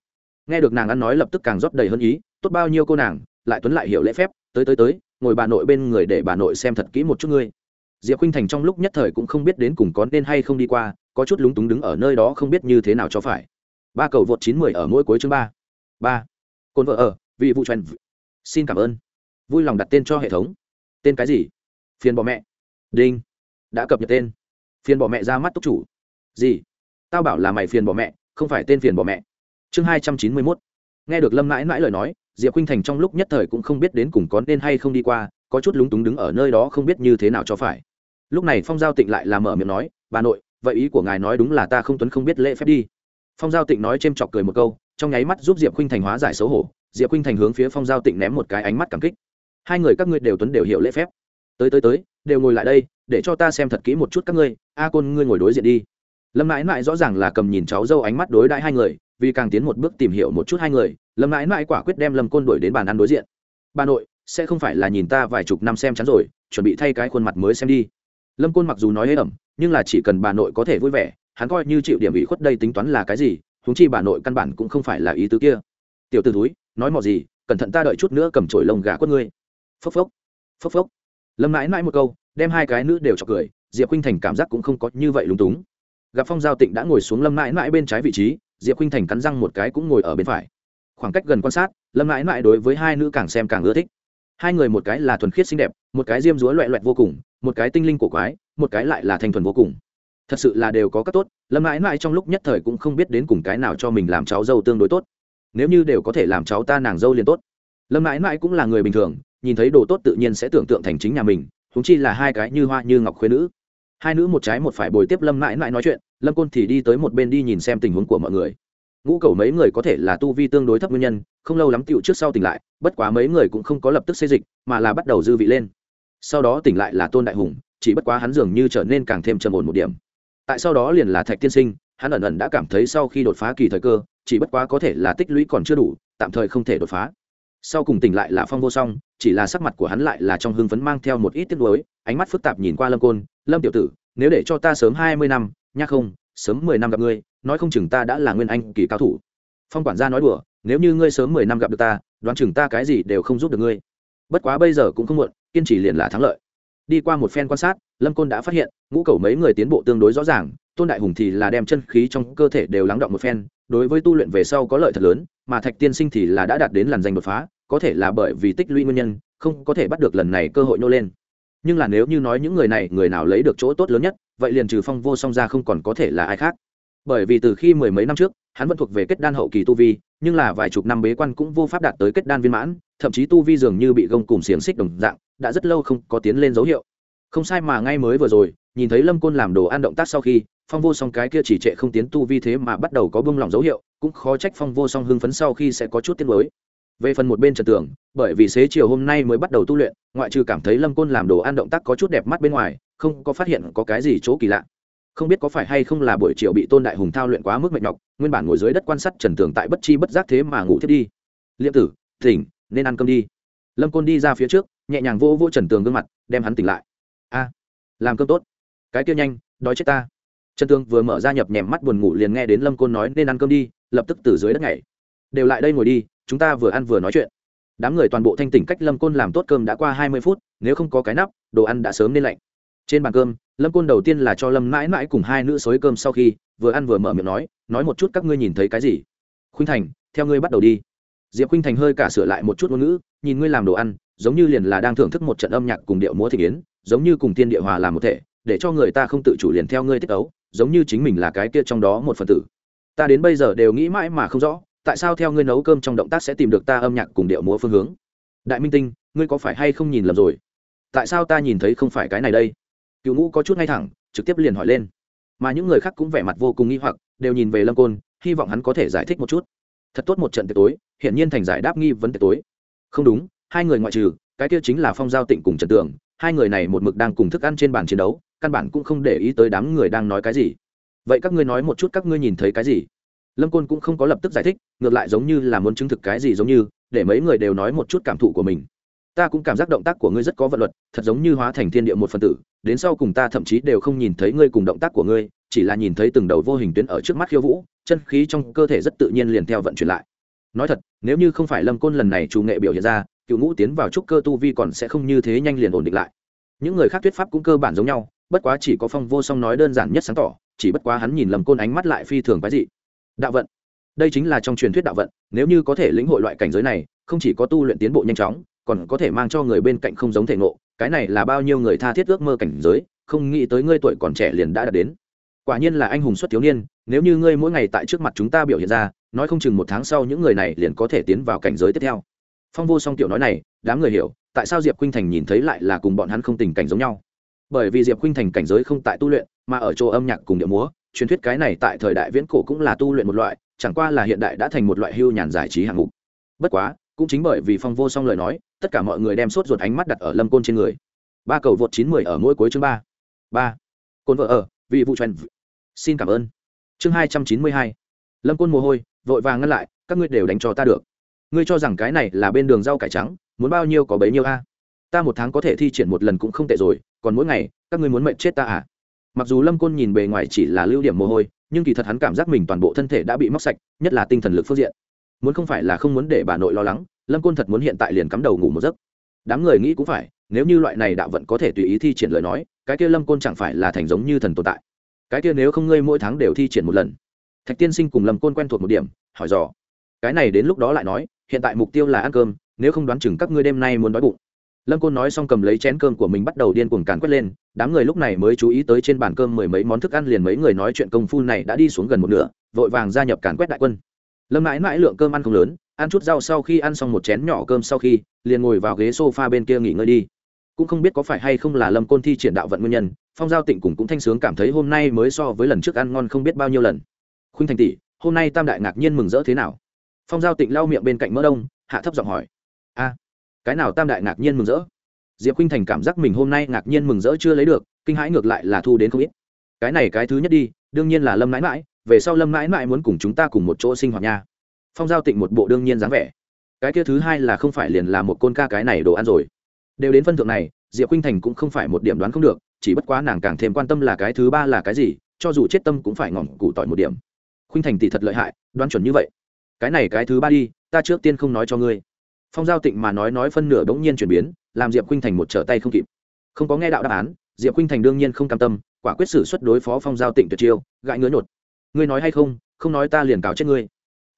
Nghe được nàng ăn nói lập tức càng rót đầy hơn ý, tốt bao nhiêu cô nàng, lại tuấn lại hiểu lễ phép, tới tới tới, ngồi bà nội bên người để bà nội xem thật kỹ một chút ngươi. Diệp khuynh thành trong lúc nhất thời cũng không biết đến cùng có nên hay không đi qua có chút lúng túng đứng ở nơi đó không biết như thế nào cho phải. Ba cầu vượt chín mười ở mỗi cuối chương ba. Ba. Cồn vợ ở, vị vụ trần xin cảm ơn. Vui lòng đặt tên cho hệ thống. Tên cái gì? Phiền bỏ mẹ. Đinh. Đã cập nhật tên. Phiền bỏ mẹ ra mắt túc chủ. Gì? Tao bảo là mày phiền bỏ mẹ, không phải tên phiền bỏ mẹ. Chương hai trăm chín mươi mốt. Nghe được lâm mãi mãi lời nói, diệp khinh thành trong lúc nhất thời cũng không biết đến cùng có nên hay không đi qua, có chút lúng túng đứng ở nơi đó không biết như thế nào cho phải. Lúc này phong giao tịnh lại làm mở miệng nói, bà nội vậy ý của ngài nói đúng là ta không tuấn không biết lễ phép đi. Phong giao tịnh nói c h ê m chọc cười một câu, trong nháy mắt giúp diệp khinh thành hóa giải xấu hổ. Diệp khinh thành hướng phía phong giao tịnh ném một cái ánh mắt cảm kích. Hai người các ngươi đều tuấn đều hiểu lễ phép. Tới tới tới, đều ngồi lại đây, để cho ta xem thật kỹ một chút các ngươi. A côn, ngươi ngồi đối diện đi. Lâm mãi mãi rõ ràng là cầm nhìn cháu dâu ánh mắt đối đãi hai người, vì càng tiến một bước tìm hiểu một chút hai người, lâm mãi mãi quả quyết đem lâm côn đuổi đến bàn ăn đối diện. Bà nội, sẽ không phải là nhìn ta vài chục năm xem chắn rồi, chuẩn bị thay cái khuôn mặt mới xem đi lâm côn mặc dù nói ế ẩm, nhưng là chỉ cần bà nội có thể vui vẻ, hắn coi như chịu điểm ủy khuất đây tính toán là cái gì húng chi bà nội căn bản cũng không phải là ý tứ kia. Tiểu t ử túi nói mò gì, cẩn thận ta đợi chút nữa cầm trổi lông gà quất ngươi. Phốc phốc phốc phốc. Lâm mãi mãi một câu, đem hai cái nữ đều chọc cười, diệp khinh thành cảm giác cũng không có như vậy lúng túng. Gặp phong giao tịnh đã ngồi xuống lâm mãi mãi bên trái vị trí, diệp khinh thành cắn răng một cái cũng ngồi ở bên phải. Khoảng cách gần quan sát, lâm mãi mãi đối với hai nữ càng xem càng ưa thích hai người một cái là thuần khiết xinh đẹp, một cái diêm dúa loẹ loẹt vô cùng, một cái tinh linh cổ quái, một cái lại là thanh thuần vô cùng. Thật sự là đều có các tốt, lâm mãi mãi trong lúc nhất thời cũng không biết đến cùng cái nào cho mình làm cháu dâu tương đối tốt. Nếu như đều có thể làm cháu ta nàng dâu liền tốt. Lâm mãi mãi cũng là người bình thường, nhìn thấy đồ tốt tự nhiên sẽ tưởng tượng thành chính nhà mình thúng chi là hai cái như hoa như ngọc khuyên nữ. Hai nữ một trái một phải bồi tiếp lâm mãi mãi nói chuyện, lâm côn thì đi tới một bên đi nhìn xem tình huống của mọi người ngũ cầu mấy người có thể là tu vi tương đối thấp nguyên nhân, không lâu lắm tựu trước sau tỉnh lại, bất quá mấy người cũng không có lập tức xây dịch, mà là bắt đầu dư vị lên. Sau đó tỉnh lại là tôn đại hùng, chỉ bất quá hắn dường như trở nên càng thêm trầm ổn một điểm. Tại sau đó liền là thạch tiên sinh, hắn ẩn ẩn đã cảm thấy sau khi đột phá kỳ thời cơ, chỉ bất quá có thể là tích lũy còn chưa đủ, tạm thời không thể đột phá. Sau cùng tỉnh lại là phong vô song, chỉ là sắc mặt của hắn lại là trong hưng phấn mang theo một ít tiếc nuối, ánh mắt phức tạp nhìn qua lâm côn, lâm tiểu tử, nếu để cho ta sớm hai mươi năm nhắc không sớm mười năm gặp ngươi, nói không chừng ta đã là nguyên anh kỳ cao thủ. Phong quản gia nói đùa, nếu như ngươi sớm mười năm gặp được ta, đoán chừng ta cái gì đều không giúp được ngươi. Bất quá bây giờ cũng không muộn, kiên trì liền là thắng lợi. Đi qua một phen quan sát, lâm côn đã phát hiện, ngũ cầu mấy người tiến bộ tương đối rõ ràng, tôn đại hùng thì là đem chân khí trong cơ thể đều lắng động một phen, đối với tu luyện về sau có lợi thật lớn, mà thạch tiên sinh thì là đã đạt đến làn danh đột phá, có thể là bởi vì tích lũy nguyên nhân, không có thể bắt được lần này cơ hội nô lên nhưng là nếu như nói những người này, người nào lấy được chỗ tốt lớn nhất, vậy liền trừ phong vô song ra không còn có thể là ai khác. Bởi vì từ khi mười mấy năm trước, hắn vẫn thuộc về kết đan hậu kỳ tu vi, nhưng là vài chục năm bế quan cũng vô pháp đạt tới kết đan viên mãn, thậm chí tu vi dường như bị gông cùng xiềng xích đồng dạng, đã rất lâu không có tiến lên dấu hiệu. Không sai mà ngay mới vừa rồi, nhìn thấy lâm côn làm đồ ăn động tác sau khi, phong vô song cái kia chỉ trệ không tiến tu vi thế mà bắt đầu có bông lỏng dấu hiệu, cũng khó trách phong vô song hưng phấn sau khi sẽ có chút tiết mới về phần một bên trần tường, bởi vì xế chiều hôm nay mới bắt đầu tu luyện, ngoại trừ cảm thấy lâm côn làm đồ ăn động tác có chút đẹp mắt bên ngoài, không có phát hiện có cái gì chỗ kỳ lạ. Không biết có phải hay không là buổi chiều bị tôn đại hùng thao luyện quá mức mệt nhọc, nguyên bản ngồi dưới đất quan sát trần tường tại bất chi bất giác thế mà ngủ thiết đi. Liêm tử, tỉnh, nên ăn cơm đi. Lâm côn đi ra phía trước, nhẹ nhàng vô vô trần tường gương mặt, đem hắn tỉnh lại. A, làm cơm tốt. Cái kia nhanh, đói chết ta. Trần tường vừa mở ra nhập nhèm mắt buồn ngủ liền nghe đến lâm côn nói, nên ăn cơm đi, lập tức từ dưới đất nhảy. Đều lại đây ngồi đi chúng ta vừa ăn vừa nói chuyện. Đám người toàn bộ thanh tỉnh cách lâm côn làm tốt cơm đã qua hai mươi phút, nếu không có cái nắp, đồ ăn đã sớm nên lạnh. Trên bàn cơm, lâm côn đầu tiên là cho lâm mãi mãi cùng hai nữ xối cơm sau khi vừa ăn vừa mở miệng nói nói một chút các ngươi nhìn thấy cái gì? Khuynh thành, theo ngươi bắt đầu đi. Diệp khuynh thành hơi cả sửa lại một chút ngôn ngữ, nhìn ngươi làm đồ ăn, giống như liền là đang thưởng thức một trận âm nhạc cùng điệu múa thị kiến giống như cùng tiên địa hòa làm một thể, để cho người ta không tự chủ liền theo ngươi tiết ấu, giống như chính mình là cái kia trong đó một phần tử. Ta đến bây giờ đều nghĩ mãi mà không rõ tại sao theo ngươi nấu cơm trong động tác sẽ tìm được ta âm nhạc cùng điệu múa phương hướng? Đại minh tinh, ngươi có phải hay không nhìn lầm rồi? Tại sao ta nhìn thấy không phải cái này đây? Cựu ngũ có chút ngay thẳng, trực tiếp liền hỏi lên. Mà những người khác cũng vẻ mặt vô cùng nghi hoặc, đều nhìn về lâm côn, hy vọng hắn có thể giải thích một chút. Thật tốt một trận tiệc tối hiện nhiên thành giải đáp nghi vấn tiệc tối. Không đúng, hai người ngoại trừ, cái kia chính là phong giao tịnh cùng trần tường, hai người này một mực đang cùng thức ăn trên bàn chiến đấu, căn bản cũng không để ý tới đám người đang nói cái gì. Vậy các ngươi nói một chút các ngươi nhìn thấy cái gì? Lâm côn cũng không có lập tức giải thích, ngược lại giống như là muốn chứng thực cái gì giống như, để mấy người đều nói một chút cảm thụ của mình. Ta cũng cảm giác động tác của ngươi rất có vận luật, thật giống như hóa thành thiên địa một phần tử, đến sau cùng ta thậm chí đều không nhìn thấy ngươi cùng động tác của ngươi, chỉ là nhìn thấy từng đầu vô hình tuyến ở trước mắt khiêu vũ, chân khí trong cơ thể rất tự nhiên liền theo vận chuyển lại. Nói thật, nếu như không phải lâm côn lần này chủ nghệ biểu hiện ra, cựu ngũ tiến vào trúc cơ tu vi còn sẽ không như thế nhanh liền ổn định lại. Những người khác thuyết pháp cũng cơ bản giống nhau, bất quá chỉ có phong vô song nói đơn giản nhất sáng tỏ, chỉ bất quá hắn nhìn lầm côn ánh mắt lại phi thường cái gì đạo vận. Đây chính là trong truyền thuyết đạo vận, nếu như có thể lĩnh hội loại cảnh giới này, không chỉ có tu luyện tiến bộ nhanh chóng, còn có thể mang cho người bên cạnh không giống thể ngộ, cái này là bao nhiêu người tha thiết ước mơ cảnh giới, không nghĩ tới ngươi tuổi còn trẻ liền đã đạt đến. Quả nhiên là anh hùng xuất thiếu niên, nếu như ngươi mỗi ngày tại trước mặt chúng ta biểu hiện ra, nói không chừng một tháng sau những người này liền có thể tiến vào cảnh giới tiếp theo. Phong vô song tiểu nói này, đám người hiểu, tại sao diệp khuynh thành nhìn thấy lại là cùng bọn hắn không tình cảnh giống nhau? Bởi vì diệp khuynh thành cảnh giới không tại tu luyện, mà ở chỗ âm nhạc cùng điệu múa truyền thuyết cái này tại thời đại viễn cổ cũng là tu luyện một loại, chẳng qua là hiện đại đã thành một loại hưu nhàn giải trí hạng mục. Bất quá, cũng chính bởi vì phong vô song lời nói, tất cả mọi người đem sốt ruột ánh mắt đặt ở lâm côn trên người. Ba cầu vượt chín mười ở mỗi cuối chương ba. Ba. Côn vợ ở vị vụ truyền xin cảm ơn. Chương hai trăm chín mươi hai. Lâm côn mồ hôi, vội vàng ngăn lại, các ngươi đều đánh cho ta được. Ngươi cho rằng cái này là bên đường rau cải trắng, muốn bao nhiêu có bấy nhiêu a? Ta một tháng có thể thi triển một lần cũng không tệ rồi, còn mỗi ngày, các ngươi muốn mệnh chết ta à? Mặc dù lâm côn nhìn bề ngoài chỉ là lưu điểm mồ hôi, nhưng kỳ thật hắn cảm giác mình toàn bộ thân thể đã bị móc sạch, nhất là tinh thần lực phương diện. Muốn không phải là không muốn để bà nội lo lắng, lâm côn thật muốn hiện tại liền cắm đầu ngủ một giấc. Đám người nghĩ cũng phải, nếu như loại này đạo vận có thể tùy ý thi triển lời nói, cái kia lâm côn chẳng phải là thành giống như thần tồn tại. Cái kia nếu không ngươi mỗi tháng đều thi triển một lần. Thạch tiên sinh cùng lâm côn quen thuộc một điểm, hỏi dò. Cái này đến lúc đó lại nói, hiện tại mục tiêu là ăn cơm, nếu không đoán chừng các ngươi đêm nay muốn đói bụng lâm côn nói xong cầm lấy chén cơm của mình bắt đầu điên cuồng càn quét lên, đám người lúc này mới chú ý tới trên bàn cơm mười mấy món thức ăn liền mấy người nói chuyện công phu này đã đi xuống gần một nửa, vội vàng gia nhập càn quét đại quân. Lâm mãi mãi lượng cơm ăn không lớn, ăn chút rau sau khi ăn xong một chén nhỏ cơm sau khi, liền ngồi vào ghế s o f a bên kia nghỉ ngơi đi. Cũng không biết có phải hay không là lâm côn thi triển đạo vận nguyên nhân, phong giao tịnh cùng cũng thanh sướng cảm thấy hôm nay mới so với lần trước ăn ngon không biết bao nhiêu lần. Khuynh thành tỷ, hôm nay tam đại ngạc nhiên mừng rỡ thế nào? Phong giao tịnh lau miệng bên cạnh mỡ đông, hạ thấp giọng hỏi. A cái nào tam đại ngạc nhiên mừng rỡ? Diệp khinh thành cảm giác mình hôm nay ngạc nhiên mừng rỡ chưa lấy được, kinh hãi ngược lại là thu đến không ít. Cái này cái thứ nhất đi, đương nhiên là lâm mãi mãi, về sau lâm mãi mãi muốn cùng chúng ta cùng một chỗ sinh hoạt nha. Phong giao tịnh một bộ đương nhiên dáng vẻ. Cái kia thứ hai là không phải liền là một côn ca cái này đồ ăn rồi. Đều đến phân thượng này, diệp khinh thành cũng không phải một điểm đoán không được, chỉ bất quá nàng càng thêm quan tâm là cái thứ ba là cái gì, cho dù chết tâm cũng phải ngỏm cụ tỏi một điểm. Khinh thành tỷ thật lợi hại, đoán chuẩn như vậy. Cái này cái thứ ba đi, ta trước tiên không nói cho ngươi phong giao tịnh mà nói nói phân nửa bỗng nhiên chuyển biến, làm diệp khinh thành một trở tay không kịp. Không có nghe đạo đáp án, diệp khinh thành đương nhiên không cam tâm, quả quyết xử suất đối phó phong giao tịnh tuyệt chiêu, gãi ngứa nhột. Ngươi nói hay không không nói ta liền cào chết ngươi.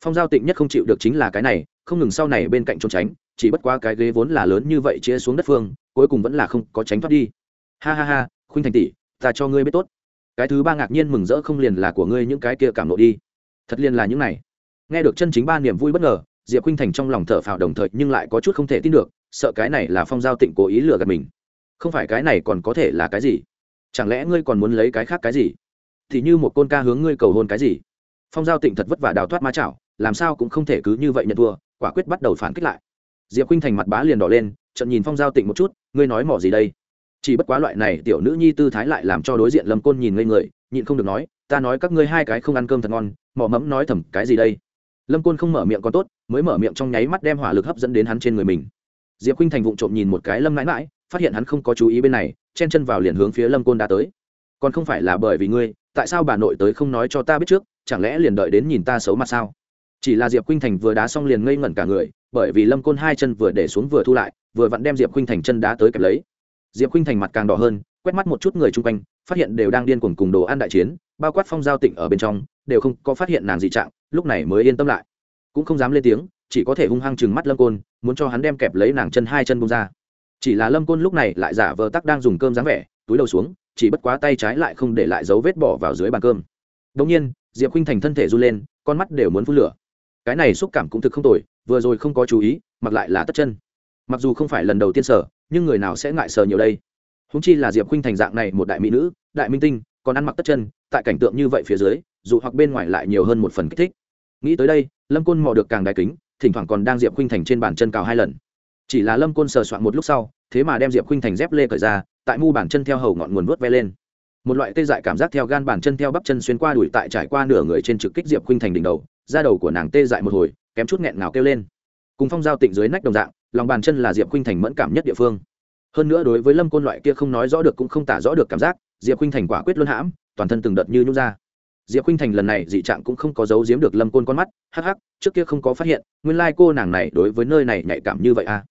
Phong giao tịnh nhất không chịu được chính là cái này, không ngừng sau này bên cạnh trốn tránh, chỉ bất qua cái ghế vốn là lớn như vậy chia xuống đất phương, cuối cùng vẫn là không có tránh thoát đi. Ha ha ha, khuynh thành tỷ, ta cho ngươi biết tốt. Cái thứ ba ngạc nhiên mừng rỡ không liền là của ngươi những cái kia cảm nộ đi. Thật liền là những này. Nghe được chân chính ba niềm vui bất ngờ diệp khinh thành trong lòng thở phào đồng thời nhưng lại có chút không thể tin được, sợ cái này là phong giao tịnh cố ý lừa gạt mình. Không phải cái này còn có thể là cái gì? Chẳng lẽ ngươi còn muốn lấy cái khác cái gì? Thì như một côn ca hướng ngươi cầu hôn cái gì? Phong giao tịnh thật vất vả đào thoát ma chảo, làm sao cũng không thể cứ như vậy nhận thua, quả quyết bắt đầu phản kích lại. Diệp khinh thành mặt bá liền đỏ lên trận nhìn phong giao tịnh một chút, ngươi nói mỏ gì đây? Chỉ bất quá loại này tiểu nữ nhi tư thái lại làm cho đối diện lâm côn nhìn ngây người, nhịn không được nói, ta nói các ngươi hai cái không ăn cơm thật ngon, mỏ mẫm nói thầm cái gì đây? Lâm côn không mở miệng còn tốt, mới mở miệng trong nháy mắt đem hỏa lực hấp dẫn đến hắn trên người mình. Diệp khinh thành vụng trộm nhìn một cái lâm mãi mãi, phát hiện hắn không có chú ý bên này, chen chân vào liền hướng phía lâm côn đã tới. Còn không phải là bởi vì ngươi, tại sao bà nội tới không nói cho ta biết trước, chẳng lẽ liền đợi đến nhìn ta xấu mặt sao? Chỉ là diệp khuynh thành vừa đá xong liền ngây ngẩn cả người, bởi vì lâm côn hai chân vừa để xuống vừa thu lại, vừa vặn đem diệp khuynh thành chân đá tới kẹp lấy. Diệp khuynh thành mặt càng đỏ hơn, quét mắt một chút người chung quanh, phát hiện đều đang điên cuồng cùng đồ ăn đại chiến, bao quát phong giao tịnh ở bên trong, đều không có phát hiện nàng dị trạng lúc này mới yên tâm lại. Cũng không dám lên tiếng, chỉ có thể hung hăng chừng mắt lâm côn, muốn cho hắn đem kẹp lấy nàng chân hai chân bông ra. Chỉ là lâm côn lúc này lại giả vờ tắc đang dùng cơm dáng vẻ, túi đầu xuống, chỉ bất quá tay trái lại không để lại dấu vết bỏ vào dưới bàn cơm. Đống nhiên, diệp khinh thành thân thể run lên, con mắt đều muốn phun lửa. Cái này xúc cảm cũng thực không tồi, vừa rồi không có chú ý, mặc lại là tất chân. Mặc dù không phải lần đầu tiên sở, nhưng người nào sẽ ngại sờ nhiều đây? Húng chi là diệp khinh thành dạng này một đại mỹ nữ, đại minh tinh, còn ăn mặc tất chân, tại cảnh tượng như vậy phía dưới, dù hoặc bên ngoài lại nhiều hơn một phần kích thích nghĩ tới đây, lâm côn mò được càng đài kính, thỉnh thoảng còn đang diệp khinh thành trên bàn chân cào hai lần. Chỉ là lâm côn sờ soạn một lúc sau, thế mà đem diệp khinh thành dép lê cởi ra, tại mu bàn chân theo hầu ngọn nguồn vớt ve lên. Một loại tê dại cảm giác theo gan bàn chân theo bắp chân xuyên qua đùi tại trải qua nửa người trên trực kích diệp khinh thành đỉnh đầu, da đầu của nàng tê dại một hồi, kém chút nghẹn ngào kêu lên. Cùng phong giao tịnh dưới nách đồng dạng, lòng bàn chân là diệp khinh thành mẫn cảm nhất địa phương. Hơn nữa đối với lâm côn loại kia không nói rõ được cũng không tả rõ được cảm giác, diệp khinh thành quả quyết luân hãm, toàn thân từng đợt như nhút ra diệp khinh thành lần này dị trạng cũng không có giấu giếm được lâm côn con mắt. Hắc hắc, trước kia không có phát hiện, nguyên lai cô nàng này đối với nơi này nhạy cảm như vậy à?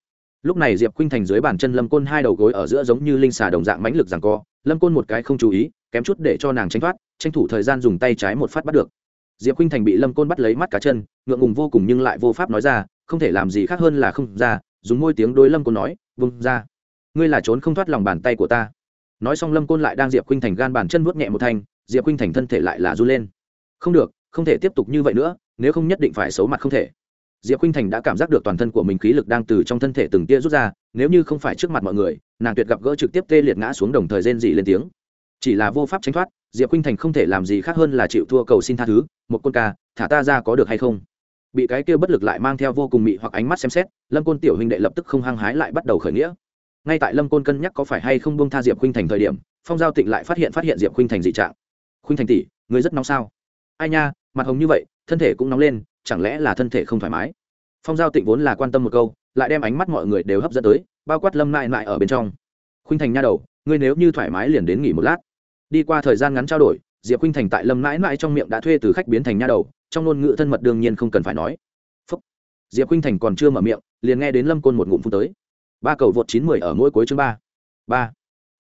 Lúc này diệp khinh thành dưới bàn chân lâm côn hai đầu gối ở giữa giống như linh xà đồng dạng mãnh lực rằng co. Lâm côn một cái không chú ý, kém chút để cho nàng tránh thoát, tranh thủ thời gian dùng tay trái một phát bắt được. Diệp khinh thành bị lâm côn bắt lấy mắt cá chân, ngượng ngùng vô cùng nhưng lại vô pháp nói ra, không thể làm gì khác hơn là không ra, dùng môi tiếng đối lâm côn nói, vung ra. Ngươi là trốn không thoát lòng bàn tay của ta. Nói xong lâm côn lại đang diệp khinh thành gan bàn chân vuốt nhẹ một thanh diệp khinh thành thân thể lại là r u lên. Không được, không thể tiếp tục như vậy nữa, nếu không nhất định phải xấu mặt không thể. Diệp khinh thành đã cảm giác được toàn thân của mình khí lực đang từ trong thân thể từng tia rút ra, nếu như không phải trước mặt mọi người, nàng tuyệt gặp gỡ trực tiếp tê liệt ngã xuống đồng thời rên dị lên tiếng. Chỉ là vô pháp tránh thoát, diệp khinh thành không thể làm gì khác hơn là chịu thua cầu xin tha thứ, một con ca, thả ta ra có được hay không? Bị cái kia bất lực lại mang theo vô cùng mị hoặc ánh mắt xem xét, lâm côn tiểu huynh đệ lập tức không hăng hái lại bắt đầu khởi nghĩa. Ngay tại lâm côn cân nhắc có phải hay không bông tha diệp khinh thành thời điểm, phong giao tịnh lại phát hiện phát hiện diệp khinh thành dị trạng khuynh thành tỷ người rất nóng sao? Ai nha, mặt hồng như vậy, thân thể cũng nóng lên, chẳng lẽ là thân thể không thoải mái? Phong giao tịnh vốn là quan tâm một câu, lại đem ánh mắt mọi người đều hấp dẫn tới, bao quát lâm lại lại ở bên trong. Khuynh thành nha đầu, ngươi nếu như thoải mái liền đến nghỉ một lát. Đi qua thời gian ngắn trao đổi, diệp khuynh thành tại lâm mãi mãi trong miệng đã thuê từ khách biến thành nha đầu, trong ngôn ngữ thân mật đương nhiên không cần phải nói. Phúc. diệp khuynh thành còn chưa mở miệng, liền nghe đến lâm côn một ngụm phun tới. Ba cầu vượt chín mười ở mỗi cuối chương ba. Ba.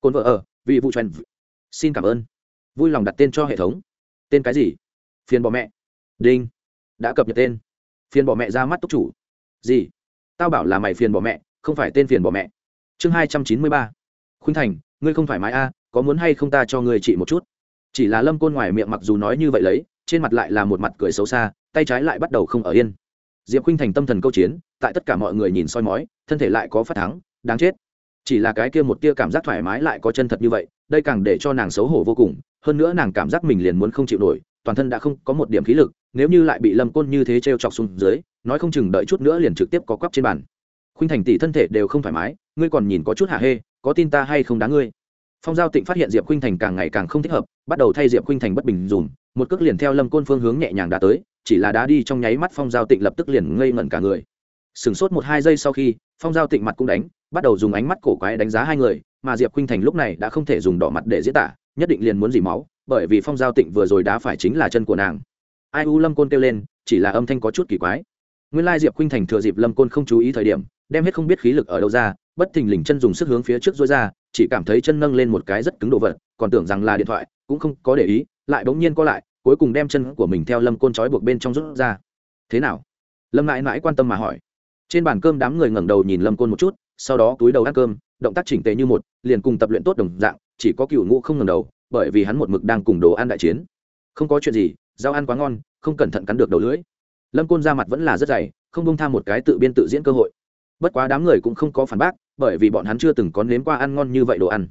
Côn vợ ở vị vụ truyền xin cảm ơn vui lòng đặt tên cho hệ thống. Tên cái gì? Phiền bỏ mẹ. Đinh. Đã cập nhật tên. Phiền bỏ mẹ ra mắt túc chủ. Gì? Tao bảo là mày phiền bỏ mẹ, không phải tên phiền bỏ mẹ. Chương hai trăm chín mươi ba. Khuynh thành, ngươi không thoải mái a có muốn hay không ta cho ngươi trị một chút? Chỉ là lâm côn ngoài miệng mặc dù nói như vậy lấy, trên mặt lại là một mặt cười xấu xa, tay trái lại bắt đầu không ở yên. Diệp khuynh thành tâm thần câu chiến, tại tất cả mọi người nhìn soi mói, thân thể lại có phát thắng, đáng chết. Chỉ là cái kia một tia cảm giác thoải mái lại có chân thật như vậy đây càng để cho nàng xấu hổ vô cùng, hơn nữa nàng cảm giác mình liền muốn không chịu nổi, toàn thân đã không có một điểm khí lực, nếu như lại bị lâm côn như thế t r e o chọc xuống dưới, nói không chừng đợi chút nữa liền trực tiếp có quắp trên bàn. Khuynh thành tỷ thân thể đều không thoải mái, ngươi còn nhìn có chút hạ hê, có tin ta hay không đáng ngươi? Phong giao tịnh phát hiện diệp khuynh thành càng ngày càng không thích hợp, bắt đầu thay diệp khuynh thành bất bình dùm, một cước liền theo lâm côn phương hướng nhẹ nhàng đá tới, chỉ là đá đi trong nháy mắt phong giao tịnh lập tức liền ngây ngẩn cả người. Sửng sốt một hai giây sau khi, phong giao tịnh mặt cũng đánh bắt đầu dùng ánh mắt cổ quái đánh giá hai người, mà diệp khuynh thành lúc này đã không thể dùng đỏ mặt để diễn tả, nhất định liền muốn dỉ máu, bởi vì phong giao tịnh vừa rồi đá phải chính là chân của nàng. Ai u lâm côn kêu lên, chỉ là âm thanh có chút kỳ quái. Nguyên lai diệp khuynh thành thừa dịp lâm côn không chú ý thời điểm, đem hết không biết khí lực ở đâu ra, bất thình lình chân dùng sức hướng phía trước dối ra, chỉ cảm thấy chân nâng lên một cái rất cứng độ vật, còn tưởng rằng là điện thoại, cũng không có để ý, lại bỗng nhiên co lại, cuối cùng đem chân của mình theo lâm côn trói buộc bên trong rút ra. Thế nào? Lâm mãi mãi quan tâm mà hỏi. Trên bàn cơm đám người ngẩng đầu nhìn lâm côn một chút sau đó túi đầu ăn cơm, động tác chỉnh tề như một, liền cùng tập luyện tốt đồng dạng, chỉ có cựu ngũ không ngầm đầu, bởi vì hắn một mực đang cùng đồ ăn đại chiến. Không có chuyện gì, rau ăn quá ngon, không cẩn thận cắn được đầu lưỡi. Lâm côn ra mặt vẫn là rất dày, không bông tham một cái tự biên tự diễn cơ hội. Bất quá đám người cũng không có phản bác, bởi vì bọn hắn chưa từng có nếm qua ăn ngon như vậy đồ ăn.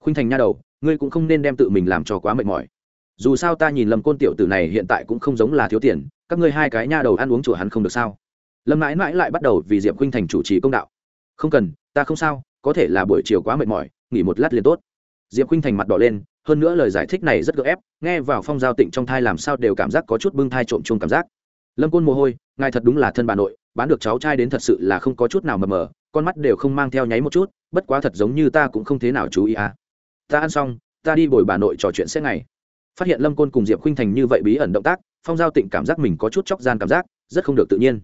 Khuynh thành nha đầu, ngươi cũng không nên đem tự mình làm cho quá mệt mỏi. Dù sao ta nhìn lâm côn tiểu tử này hiện tại cũng không giống là thiếu tiền, các ngươi hai cái nha đầu ăn uống chùa hắn không được sao? Lâm mãi mãi lại bắt đầu vì diệp khuynh thành chủ trì công đạo không cần, ta không sao, có thể là buổi chiều quá mệt mỏi, nghỉ một lát liền tốt. Diệp khinh thành mặt đỏ lên, hơn nữa lời giải thích này rất gợ ép, nghe vào phong giao tịnh trong thai làm sao đều cảm giác có chút bưng thai trộm chung cảm giác. Lâm côn mồ hôi, ngài thật đúng là thân bà nội, bán được cháu trai đến thật sự là không có chút nào mờ mờ, con mắt đều không mang theo nháy một chút, bất quá thật giống như ta cũng không thế nào chú ý à. Ta ăn xong, ta đi bồi bà nội trò chuyện sẽ ngày. Phát hiện lâm côn cùng diệp khinh thành như vậy bí ẩn động tác, phong giao tịnh cảm giác mình có chút chóc gian cảm giác, rất không được tự nhiên.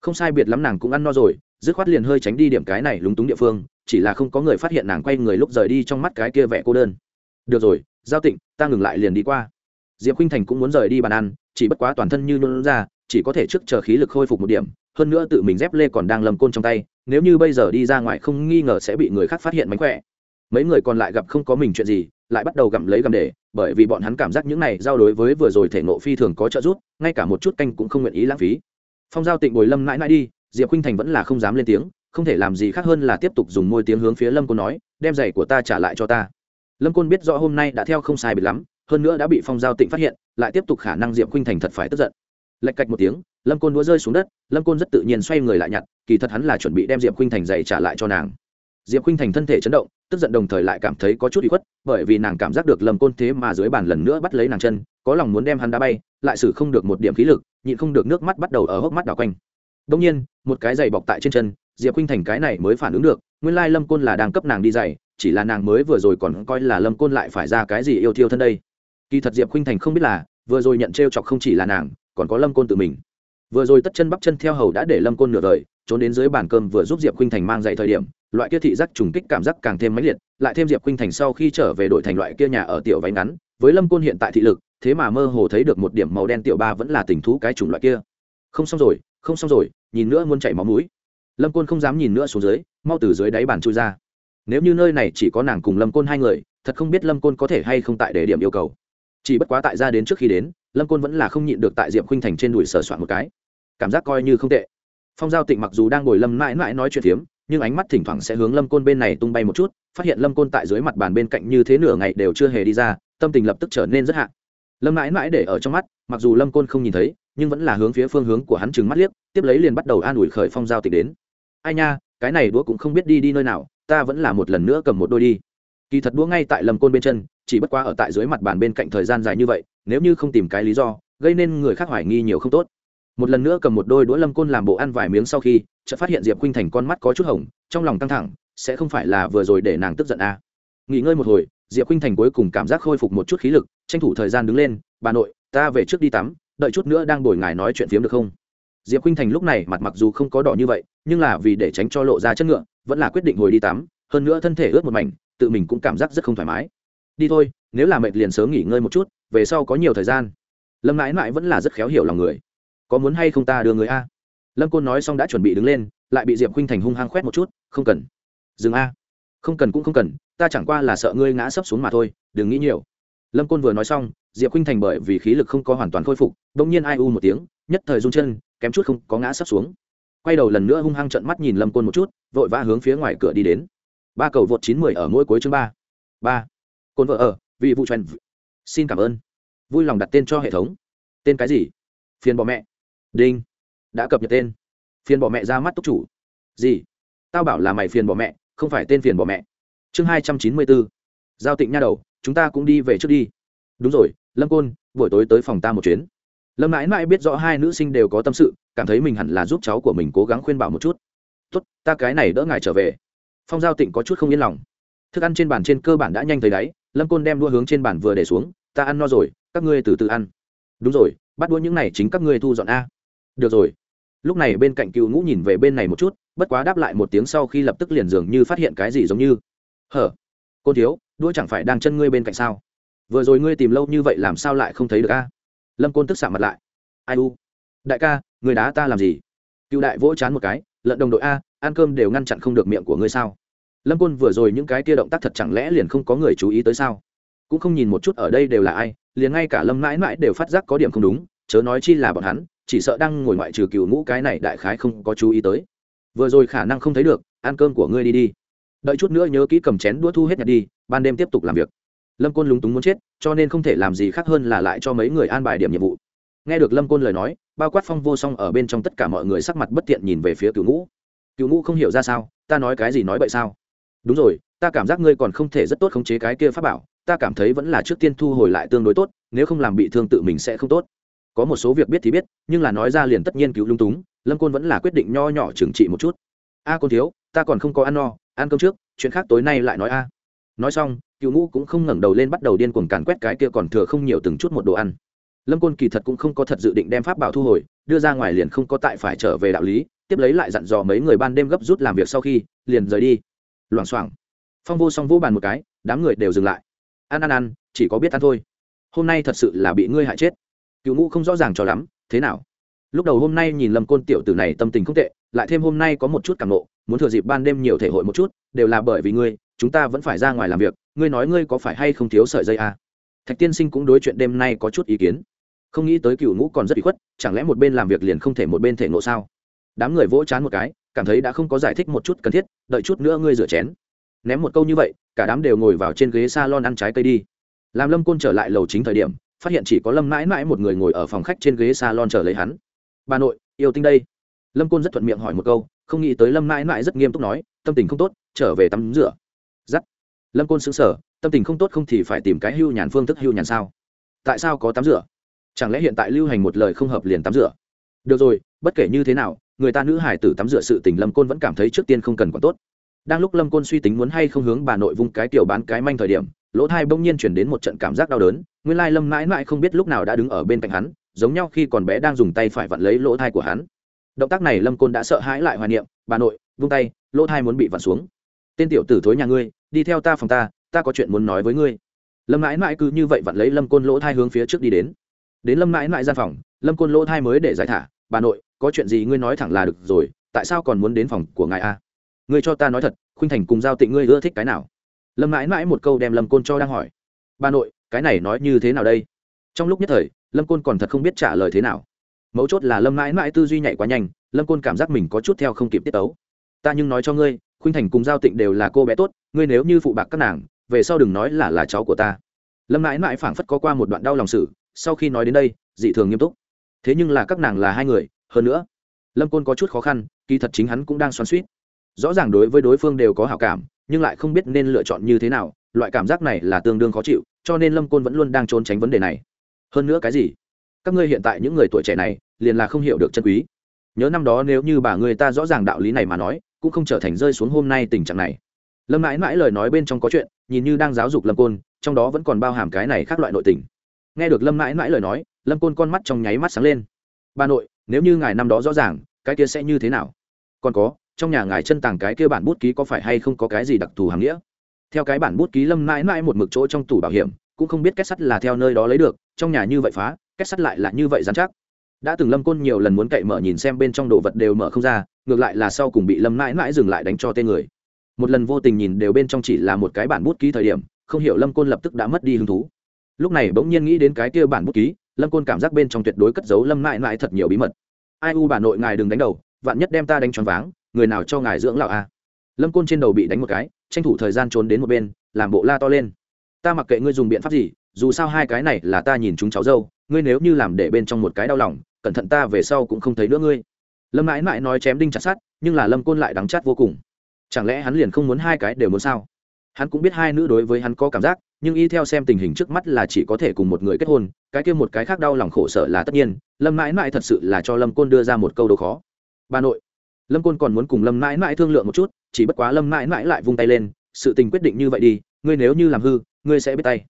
Không sai biệt lắm nàng cũng ăn no rồi dứt khoát liền hơi tránh đi điểm cái này lúng túng địa phương, chỉ là không có người phát hiện nàng quay người lúc rời đi trong mắt cái kia vẻ cô đơn. Được rồi, giao tịnh, ta ngừng lại liền đi qua. Diệp khinh thành cũng muốn rời đi bàn ăn, chỉ bất quá toàn thân như luôn ra, chỉ có thể trước chờ khí lực khôi phục một điểm, hơn nữa tự mình dép lê còn đang lầm côn trong tay, nếu như bây giờ đi ra ngoài không nghi ngờ sẽ bị người khác phát hiện mánh khỏe. Mấy người còn lại gặp không có mình chuyện gì, lại bắt đầu gặm lấy gặm để, bởi vì bọn hắn cảm giác những này giao đối với vừa rồi thể nộ phi thường có trợ giúp, ngay cả một chút canh cũng không nguyện ý lãng phí. Phong giao tịnh bồi lâm mãi mãi đi diệp khinh thành vẫn là không dám lên tiếng, không thể làm gì khác hơn là tiếp tục dùng môi tiếng hướng phía lâm côn nói, đem giày của ta trả lại cho ta. Lâm côn biết rõ hôm nay đã theo không sai biệt lắm, hơn nữa đã bị phong giao tịnh phát hiện, lại tiếp tục khả năng diệp khinh thành thật phải tức giận. Lạch cạch một tiếng, lâm côn đũa rơi xuống đất, lâm côn rất tự nhiên xoay người lại nhặt, kỳ thật hắn là chuẩn bị đem diệp khinh thành giày trả lại cho nàng. Diệp khinh thành thân thể chấn động, tức giận đồng thời lại cảm thấy có chút bị khuất, bởi vì nàng cảm giác được lâm côn thế mà dưới bàn lần nữa bắt lấy nàng chân, có lòng muốn đem hắn đá bay, lại xử không được một điểm khí lực, nhịn không được nước mắt bắt đầu ở hốc mắt đảo quanh đông nhiên, một cái giày bọc tại trên chân, diệp Khuynh thành cái này mới phản ứng được, nguyên lai lâm côn là đang cấp nàng đi giày, chỉ là nàng mới vừa rồi còn coi là lâm côn lại phải ra cái gì yêu thiêu thân đây. Kỳ thật diệp Khuynh thành không biết là, vừa rồi nhận trêu chọc không chỉ là nàng, còn có lâm côn tự mình. Vừa rồi tất chân bắp chân theo hầu đã để lâm côn nửa đời, trốn đến dưới bàn cơm vừa giúp diệp Khuynh thành mang giày thời điểm, loại kia thị giác trùng kích cảm giác càng thêm mãnh liệt, lại thêm diệp Khuynh thành sau khi trở về đội thành loại kia nhà ở tiểu váy ngắn, với lâm côn hiện tại thị lực, thế mà mơ hồ thấy được một điểm màu đen tiểu ba vẫn là tình thú cái chủng loại kia. Không xong rồi, không xong rồi nhìn nữa muốn chảy máu mũi. Lâm côn không dám nhìn nữa xuống dưới, mau từ dưới đáy bàn chui ra. Nếu như nơi này chỉ có nàng cùng lâm côn hai người, thật không biết lâm côn có thể hay không tại để điểm yêu cầu. Chỉ bất quá tại ra đến trước khi đến, lâm côn vẫn là không nhịn được tại diệp khuynh thành trên đùi sờ soạn một cái. Cảm giác coi như không tệ. Phong giao tịnh mặc dù đang ngồi lâm mãi mãi nói chuyện phiếm, nhưng ánh mắt thỉnh thoảng sẽ hướng lâm côn bên này tung bay một chút, phát hiện lâm côn tại dưới mặt bàn bên cạnh như thế nửa ngày đều chưa hề đi ra, tâm tình lập tức trở nên rất hạ. Lâm mãi mãi để ở trong mắt, mặc dù lâm côn không nhìn thấy nhưng vẫn là hướng phía phương hướng của hắn trừng mắt liếc, tiếp lấy liền bắt đầu an ủi khởi phong giao tịch đến. Ai nha, cái này đũa cũng không biết đi đi nơi nào, ta vẫn là một lần nữa cầm một đôi đi. Kỳ thật đũa ngay tại lầm côn bên chân, chỉ bất quá ở tại dưới mặt bàn bên cạnh thời gian dài như vậy, nếu như không tìm cái lý do, gây nên người khác hoài nghi nhiều không tốt. Một lần nữa cầm một đôi đũa lâm côn làm bộ ăn vài miếng sau khi, chợt phát hiện diệp khuynh thành con mắt có chút hồng, trong lòng căng thẳng, sẽ không phải là vừa rồi để nàng tức giận à. nghỉ ngơi một hồi, diệp khuynh thành cuối cùng cảm giác khôi phục một chút khí lực, tranh thủ thời gian đứng lên, bà nội, ta về trước đi tắm đợi chút nữa đang đổi ngài nói chuyện phiếm được không? Diệp khuynh thành lúc này mặt mặc dù không có đỏ như vậy, nhưng là vì để tránh cho lộ ra chất ngựa, vẫn là quyết định hồi đi tắm, hơn nữa thân thể ướt một mảnh, tự mình cũng cảm giác rất không thoải mái. Đi thôi, nếu là mệt liền sớm nghỉ ngơi một chút, về sau có nhiều thời gian. Lâm mãi mãi vẫn là rất khéo hiểu lòng người. Có muốn hay không ta đưa người a? Lâm côn nói xong đã chuẩn bị đứng lên, lại bị diệp khuynh thành hung hăng khoét một chút, không cần. Dừng a. Không cần cũng không cần, ta chẳng qua là sợ ngươi ngã sấp xuống mà thôi, đừng nghĩ nhiều. Lâm côn vừa nói xong diệp khinh thành bởi vì khí lực không có hoàn toàn khôi phục đ ỗ n g nhiên ai u một tiếng, nhất thời run chân, kém chút không có ngã sắp xuống. Quay đầu lần nữa hung hăng trận mắt nhìn lâm côn một chút, vội vã hướng phía ngoài cửa đi đến. Ba cầu vượt chín mười ở mỗi cuối chương ba. Ba. Côn vợ ở, vị vụ trần xin cảm ơn. Vui lòng đặt tên cho hệ thống. Tên cái gì? Phiền bỏ mẹ. Đinh. Đã cập nhật tên. Phiền bỏ mẹ ra mắt túc chủ. Gì? Tao bảo là mày phiền bỏ mẹ, không phải tên phiền bỏ mẹ. Chương hai trăm chín mươi bốn. Giao tịnh nha đầu, chúng ta cũng đi về trước đi. Đúng rồi lâm côn, buổi tối tới phòng ta một chuyến. Lâm mãi mãi biết rõ hai nữ sinh đều có tâm sự, cảm thấy mình hẳn là giúp cháu của mình cố gắng khuyên bảo một chút. Tốt, ta cái này đỡ ngài trở về. Phong giao tịnh có chút không yên lòng. Thức ăn trên bàn trên cơ bản đã nhanh thấy đáy, lâm côn đem đua hướng trên bàn vừa để xuống, ta ăn no rồi, các ngươi từ từ ăn. Đúng rồi, bắt đua những này chính các ngươi thu dọn a. Được rồi. Lúc này bên cạnh cựu ngũ nhìn về bên này một chút, bất quá đáp lại một tiếng sau khi lập tức liền dường như phát hiện cái gì giống như, hở côn thiếu đua chẳng phải đang chân ngươi bên cạnh sao? Vừa rồi ngươi tìm lâu như vậy làm sao lại không thấy được a? Lâm côn tức xạ mặt lại. Ai u? Đại ca, người đá ta làm gì? Cựu đại vỗ chán một cái lợn đồng đội a, ăn cơm đều ngăn chặn không được miệng của ngươi sao? Lâm côn vừa rồi những cái kia động tác thật chẳng lẽ liền không có người chú ý tới sao? Cũng không nhìn một chút ở đây đều là ai, liền ngay cả lâm mãi mãi đều phát giác có điểm không đúng, chớ nói chi là bọn hắn, chỉ sợ đang ngồi ngoại trừ cựu ngũ cái này đại khái không có chú ý tới. Vừa rồi khả năng không thấy được, ăn cơm của ngươi đi đi. Đợi chút nữa nhớ kỹ cầm chén đũa thu hết nhặt đi, ban đêm tiếp tục làm việc lâm côn lúng túng muốn chết cho nên không thể làm gì khác hơn là lại cho mấy người an bài điểm nhiệm vụ. Nghe được lâm côn lời nói bao quát phong vô song ở bên trong tất cả mọi người sắc mặt bất tiện nhìn về phía cựu ngũ. Cựu ngũ không hiểu ra sao ta nói cái gì nói vậy sao? Đúng rồi ta cảm giác ngươi còn không thể rất tốt khống chế cái kia pháp bảo ta cảm thấy vẫn là trước tiên thu hồi lại tương đối tốt nếu không làm bị thương tự mình sẽ không tốt. Có một số việc biết thì biết nhưng là nói ra liền tất nhiên cứu lung túng lâm côn vẫn là quyết định nho nhỏ trừng trị một chút. A à, côn thiếu ta còn không có ăn no ăn cơm trước chuyện khác tối nay lại nói a. Nói xong cựu ngũ cũng không ngẩng đầu lên bắt đầu điên cuồng càn quét cái kia còn thừa không nhiều từng chút một đồ ăn. Lâm côn kỳ thật cũng không có thật dự định đem pháp bảo thu hồi, đưa ra ngoài liền không có tại phải trở về đạo lý, tiếp lấy lại dặn dò mấy người ban đêm gấp rút làm việc sau khi, liền rời đi. Loảng xoảng. Phong vô song vô bàn một cái, đám người đều dừng lại. Ăn ăn ăn, chỉ có biết ăn thôi. Hôm nay thật sự là bị ngươi hại chết. Cựu ngũ không rõ ràng cho lắm, thế nào? Lúc đầu hôm nay nhìn lâm côn tiểu tử này tâm tình không tệ, lại thêm hôm nay có một chút cảm nộ, muốn thừa dịp ban đêm nhiều thể hội một chút, đều là bởi vì ngươi chúng ta vẫn phải ra ngoài làm việc, ngươi nói ngươi có phải hay không thiếu sợi dây à? thạch tiên sinh cũng đối chuyện đêm nay có chút ý kiến. Không nghĩ tới cựu ngũ còn rất bị khuất, chẳng lẽ một bên làm việc liền không thể một bên thể ngộ sao? Đám người vỗ chán một cái, cảm thấy đã không có giải thích một chút cần thiết, đợi chút nữa ngươi rửa chén. Ném một câu như vậy, cả đám đều ngồi vào trên ghế s a lon ăn trái cây đi. Làm lâm côn trở lại lầu chính thời điểm, phát hiện chỉ có lâm mãi mãi một người ngồi ở phòng khách trên ghế s a lon chờ lấy hắn. Bà nội, yêu tinh đây. Lâm côn rất thuận miệng hỏi một câu, không nghĩ tới lâm mãi mãi rất nghiêm túc nói, tâm tình không tốt, trở về tắm rửa lâm côn xứng sở tâm tình không tốt không thì phải tìm cái hưu nhàn phương thức hưu nhàn sao? Tại sao có tắm rửa? Chẳng lẽ hiện tại lưu hành một lời không hợp liền tắm rửa? Được rồi, bất kể như thế nào, người ta nữ hải tử tắm rửa sự tình lâm côn vẫn cảm thấy trước tiên không cần quản tốt. Đang lúc lâm côn suy tính muốn hay không hướng bà nội vung cái tiểu bán cái manh thời điểm, lỗ thai bỗng nhiên chuyển đến một trận cảm giác đau đớn, nguyên lai lâm mãi mãi không biết lúc nào đã đứng ở bên cạnh hắn, giống nhau khi còn bé đang dùng tay phải vặn lấy lỗ thai của hắn. Động tác này lâm côn đã sợ hãi lại hoài niệm, bà nội, vung tay, lỗ thai muốn bị vặn xuống. Tên tiểu tử thối nhà ngươi đi theo ta phòng ta ta có chuyện muốn nói với ngươi. Lâm mãi mãi cứ như vậy vặn lấy lâm côn lỗ thai hướng phía trước đi đến. Đến lâm mãi mãi gian phòng, lâm côn lỗ thai mới để giải thả, bà nội, có chuyện gì ngươi nói thẳng là được rồi, tại sao còn muốn đến phòng của ngài a ngươi cho ta nói thật, khuynh thành cùng giao tịnh ngươi ưa thích cái nào? Lâm mãi mãi một câu đem lâm côn cho đang hỏi. Bà nội, cái này nói như thế nào đây? Trong lúc nhất thời, lâm côn còn thật không biết trả lời thế nào. Mấu chốt là lâm mãi mãi tư duy nhảy quá nhanh, lâm côn cảm giác mình có chút theo không kịp tiết tấu. Ta nhưng nói cho ngươi khuynh thành cùng giao tịnh đều là cô bé tốt, ngươi nếu như phụ bạc các nàng, về sau đừng nói là là cháu của ta. Lâm mãi mãi phảng phất có qua một đoạn đau lòng sự, sau khi nói đến đây, dị thường nghiêm túc. Thế nhưng là các nàng là hai người, hơn nữa, lâm côn có chút khó khăn, kỳ thật chính hắn cũng đang xoắn suýt rõ ràng đối với đối phương đều có hảo cảm, nhưng lại không biết nên lựa chọn như thế nào, loại cảm giác này là tương đương khó chịu, cho nên lâm côn vẫn luôn đang trốn tránh vấn đề này. Hơn nữa cái gì? Các ngươi hiện tại những người tuổi trẻ này, liền là không hiểu được chân quý. Nhớ năm đó nếu như bà người ta rõ ràng đạo lý này mà nói cũng không trở thành rơi xuống hôm nay tình trạng này. Lâm mãi mãi lời nói bên trong có chuyện, nhìn như đang giáo dục lâm côn, trong đó vẫn còn bao hàm cái này khác loại nội tình. Nghe được lâm mãi mãi lời nói, lâm côn con mắt trong nháy mắt sáng lên. Bà nội, nếu như ngài năm đó rõ ràng, cái kia sẽ như thế nào? Còn có, trong nhà ngài chân tàng cái kia bản bút ký có phải hay không có cái gì đặc thù hàng nghĩa? Theo cái bản bút ký lâm mãi mãi một mực chỗ trong tủ bảo hiểm, cũng không biết kết sắt là theo nơi đó lấy được, trong nhà như vậy phá, kết sắt lại là như vậy dán chắc. Đã từng lâm côn nhiều lần muốn cậy mở nhìn xem bên trong đồ vật đều mở không ra ngược lại là sau cùng bị lâm mãi mãi dừng lại đánh cho tên người. Một lần vô tình nhìn đều bên trong chỉ là một cái bản bút ký thời điểm, không hiểu lâm côn lập tức đã mất đi hứng thú. Lúc này bỗng nhiên nghĩ đến cái kia bản bút ký, lâm côn cảm giác bên trong tuyệt đối cất giấu lâm mãi mãi thật nhiều bí mật. Ai u bà nội, ngài đừng đánh đầu, vạn nhất đem ta đánh tròn váng, người nào cho ngài dưỡng lão a? Lâm côn trên đầu bị đánh một cái, tranh thủ thời gian trốn đến một bên, làm bộ la to lên. Ta mặc kệ ngươi dùng biện pháp gì, dù sao hai cái này là ta nhìn chúng cháu dâu, ngươi nếu như làm để bên trong một cái đau lòng, cẩn thận ta về sau cũng không thấy nữa ngươi lâm mãi mãi nói chém đinh chặt sát nhưng là lâm côn lại đắng chát vô cùng. Chẳng lẽ hắn liền không muốn hai cái đều muốn sao? Hắn cũng biết hai nữ đối với hắn có cảm giác, nhưng y theo xem tình hình trước mắt là chỉ có thể cùng một người kết hôn, cái kia một cái khác đau lòng khổ sở là tất nhiên, lâm mãi mãi thật sự là cho lâm côn đưa ra một câu đố khó. Bà nội, lâm côn còn muốn cùng lâm mãi mãi thương lượng một chút, chỉ bất quá lâm mãi mãi lại vung tay lên, sự tình quyết định như vậy đi, ngươi nếu như làm hư, ngươi sẽ biết tay.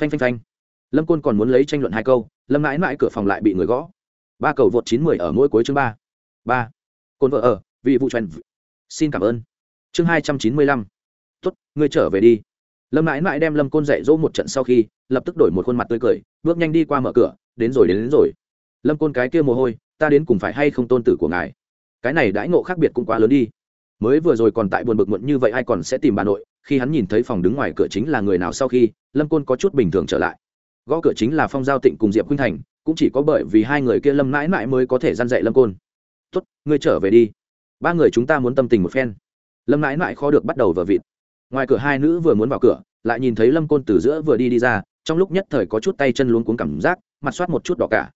Phanh phanh phanh. Lâm côn còn muốn lấy tranh luận hai câu, lâm mãi mãi cửa phòng lại bị người gõ. Ba cầu vượt chín mười ở mỗi cuối chương ba ba côn vợ ở vì vụ trần xin cảm ơn chương hai trăm chín mươi lăm tuất ngươi trở về đi lâm mãi mãi đem lâm côn dạy dỗ một trận sau khi lập tức đổi một khuôn mặt tươi cười bước nhanh đi qua mở cửa đến rồi đến, đến rồi lâm côn cái kia mồ hôi ta đến cùng phải hay không tôn tử của ngài cái này đãi ngộ khác biệt cũng quá lớn đi mới vừa rồi còn tại buồn bực muộn như vậy ai còn sẽ tìm bà nội khi hắn nhìn thấy phòng đứng ngoài cửa chính là người nào sau khi lâm côn có chút bình thường trở lại gõ cửa chính là phong giao tịnh cùng diệp khuynh thành cũng chỉ có bởi vì hai người kia lâm mãi mãi mới có thể g i a n dạy lâm côn tốt, ngươi trở về đi. Ba người chúng ta muốn tâm tình một phen. Lâm mãi mãi khó được bắt đầu vờ vịt. Ngoài cửa hai nữ vừa muốn vào cửa, lại nhìn thấy lâm côn từ giữa vừa đi đi ra, trong lúc nhất thời có chút tay chân luống cuống cảm giác, mặt soát một chút đỏ cả.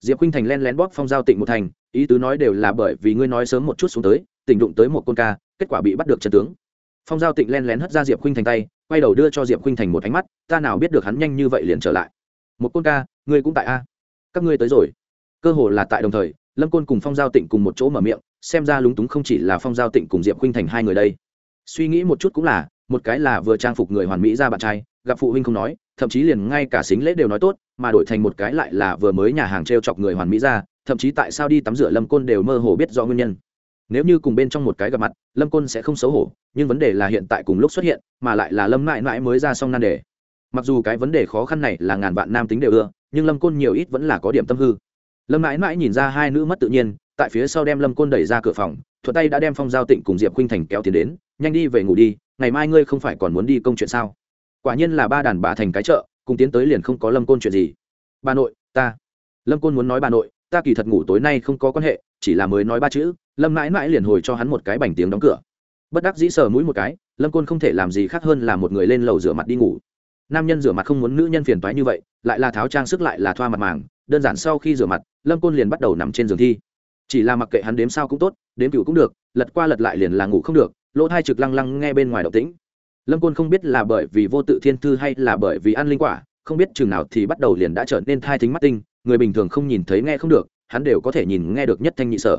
Diệp khinh thành len lén bóp phong giao tịnh một thành, ý tứ nói đều là bởi vì ngươi nói sớm một chút xuống tới, tỉnh đụng tới một con ca, kết quả bị bắt được chân tướng. Phong giao tịnh len lén hất ra diệp khinh thành tay, quay đầu đưa cho diệp khinh thành một ánh mắt, ta nào biết được hắn nhanh như vậy liền trở lại. Một con ca, ngươi cũng tại a? Các ngươi tới rồi. Cơ hồ là tại đồng thời lâm côn cùng phong giao tịnh cùng một chỗ mở miệng, xem ra lúng túng không chỉ là phong giao tịnh cùng diệp khuynh thành hai người đây. Suy nghĩ một chút cũng là, một cái là vừa trang phục người hoàn mỹ ra bạn trai, gặp phụ huynh không nói, thậm chí liền ngay cả xính lễ đều nói tốt, mà đổi thành một cái lại là vừa mới nhà hàng t r e o chọc người hoàn mỹ ra, thậm chí tại sao đi tắm rửa lâm côn đều mơ hồ biết do nguyên nhân. Nếu như cùng bên trong một cái gặp mặt, lâm côn sẽ không xấu hổ, nhưng vấn đề là hiện tại cùng lúc xuất hiện, mà lại là lâm mãi mãi mới ra xong nan đề. Mặc dù cái vấn đề khó khăn này là ngàn vạn nam tính đều ưa, nhưng lâm côn nhiều ít vẫn là có điểm tâm hư lâm mãi mãi nhìn ra hai nữ mất tự nhiên, tại phía sau đem lâm côn đẩy ra cửa phòng thuật tay đã đem phong giao tịnh cùng diệp khinh thành kéo tiền đến, nhanh đi về ngủ đi, ngày mai ngươi không phải còn muốn đi công chuyện sao? Quả nhiên là ba đàn bà thành cái chợ, cùng tiến tới liền không có lâm côn chuyện gì. Bà nội, ta. Lâm côn muốn nói bà nội, ta kỳ thật ngủ tối nay không có quan hệ, chỉ là mới nói ba chữ. Lâm mãi mãi liền hồi cho hắn một cái bành tiếng đóng cửa. Bất đắc dĩ sờ mũi một cái, lâm côn không thể làm gì khác hơn là một người lên lầu rửa mặt đi ngủ nam nhân rửa mặt không muốn nữ nhân phiền toái như vậy, lại là tháo trang sức lại là thoa mặt màng, đơn giản sau khi rửa mặt, lâm côn liền bắt đầu nằm trên giường thi. Chỉ là mặc kệ hắn đếm sao cũng tốt, đếm cựu cũng được, lật qua lật lại liền là ngủ không được, lỗ thai trực lăng lăng nghe bên ngoài động tĩnh. Lâm côn không biết là bởi vì vô tự thiên thư hay là bởi vì ăn linh quả, không biết chừng nào thì bắt đầu liền đã trở nên thai thính mắt tinh, người bình thường không nhìn thấy nghe không được, hắn đều có thể nhìn nghe được nhất thanh nhị sở.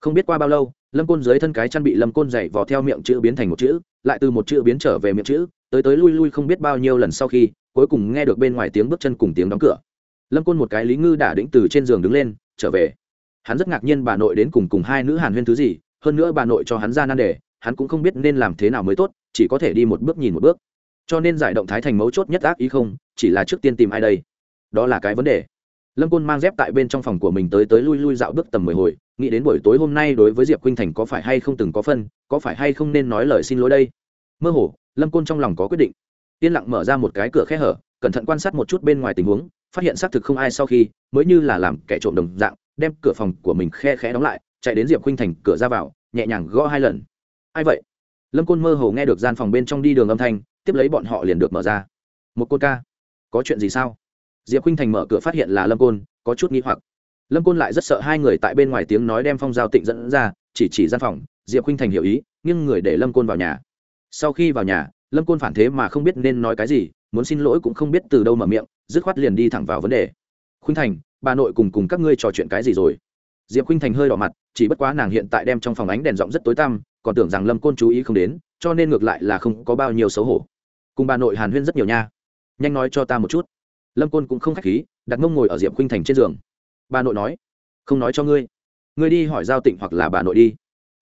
Không biết qua bao lâu lâm côn dưới thân cái chăn bị lâm côn dày vò theo miệng chữ biến thành một chữ, lại từ một chữ biến trở về miệng chữ, tới tới lui lui không biết bao nhiêu lần sau khi, cuối cùng nghe được bên ngoài tiếng bước chân cùng tiếng đóng cửa. Lâm côn một cái lý ngư đả đĩnh từ trên giường đứng lên, trở về. Hắn rất ngạc nhiên bà nội đến cùng cùng hai nữ hàn huyên thứ gì, hơn nữa bà nội cho hắn ra nan đề, hắn cũng không biết nên làm thế nào mới tốt, chỉ có thể đi một bước nhìn một bước. Cho nên giải động thái thành mấu chốt nhất ác ý không, chỉ là trước tiên tìm ai đây? Đó là cái vấn đề. Lâm côn mang dép tại bên trong phòng của mình tới tới lui lui dạo bước tầm mười hồi nghĩ đến buổi tối hôm nay đối với diệp khuynh thành có phải hay không từng có phân, có phải hay không nên nói lời xin lỗi đây? Mơ hồ, lâm côn trong lòng có quyết định. Yên lặng mở ra một cái cửa khe hở, cẩn thận quan sát một chút bên ngoài tình huống, phát hiện xác thực không ai sau khi, mới như là làm kẻ trộm đồng dạng, đem cửa phòng của mình khe khẽ đóng lại, chạy đến diệp khuynh thành, cửa ra vào, nhẹ nhàng gõ hai lần. Ai vậy? Lâm côn mơ hồ nghe được gian phòng bên trong đi đường âm thanh, tiếp lấy bọn họ liền được mở ra. Một côn ca. Có chuyện gì sao? Diệp khuynh thành mở cửa phát hiện là lâm côn, có chút nghi hoặc lâm côn lại rất sợ hai người tại bên ngoài tiếng nói đem phong giao tịnh dẫn ra, chỉ chỉ gian phòng, diệp khinh thành hiểu ý nhưng người để lâm côn vào nhà. Sau khi vào nhà, lâm côn phản thế mà không biết nên nói cái gì, muốn xin lỗi cũng không biết từ đâu mở miệng, dứt khoát liền đi thẳng vào vấn đề. Khuynh thành, bà nội cùng cùng các ngươi trò chuyện cái gì rồi? Diệp khuynh thành hơi đỏ mặt, chỉ bất quá nàng hiện tại đem trong phòng ánh đèn rộng rất tối tăm, còn tưởng rằng lâm côn chú ý không đến, cho nên ngược lại là không có bao nhiêu xấu hổ. Cùng bà nội hàn huyên rất nhiều nha. Nhanh nói cho ta một chút. Lâm côn cũng không k h á c h khí, đặt mông ngồi ở diệp khuynh thành trên giường bà nội nói, không nói cho ngươi. Ngươi đi hỏi giao tịnh hoặc là bà nội đi.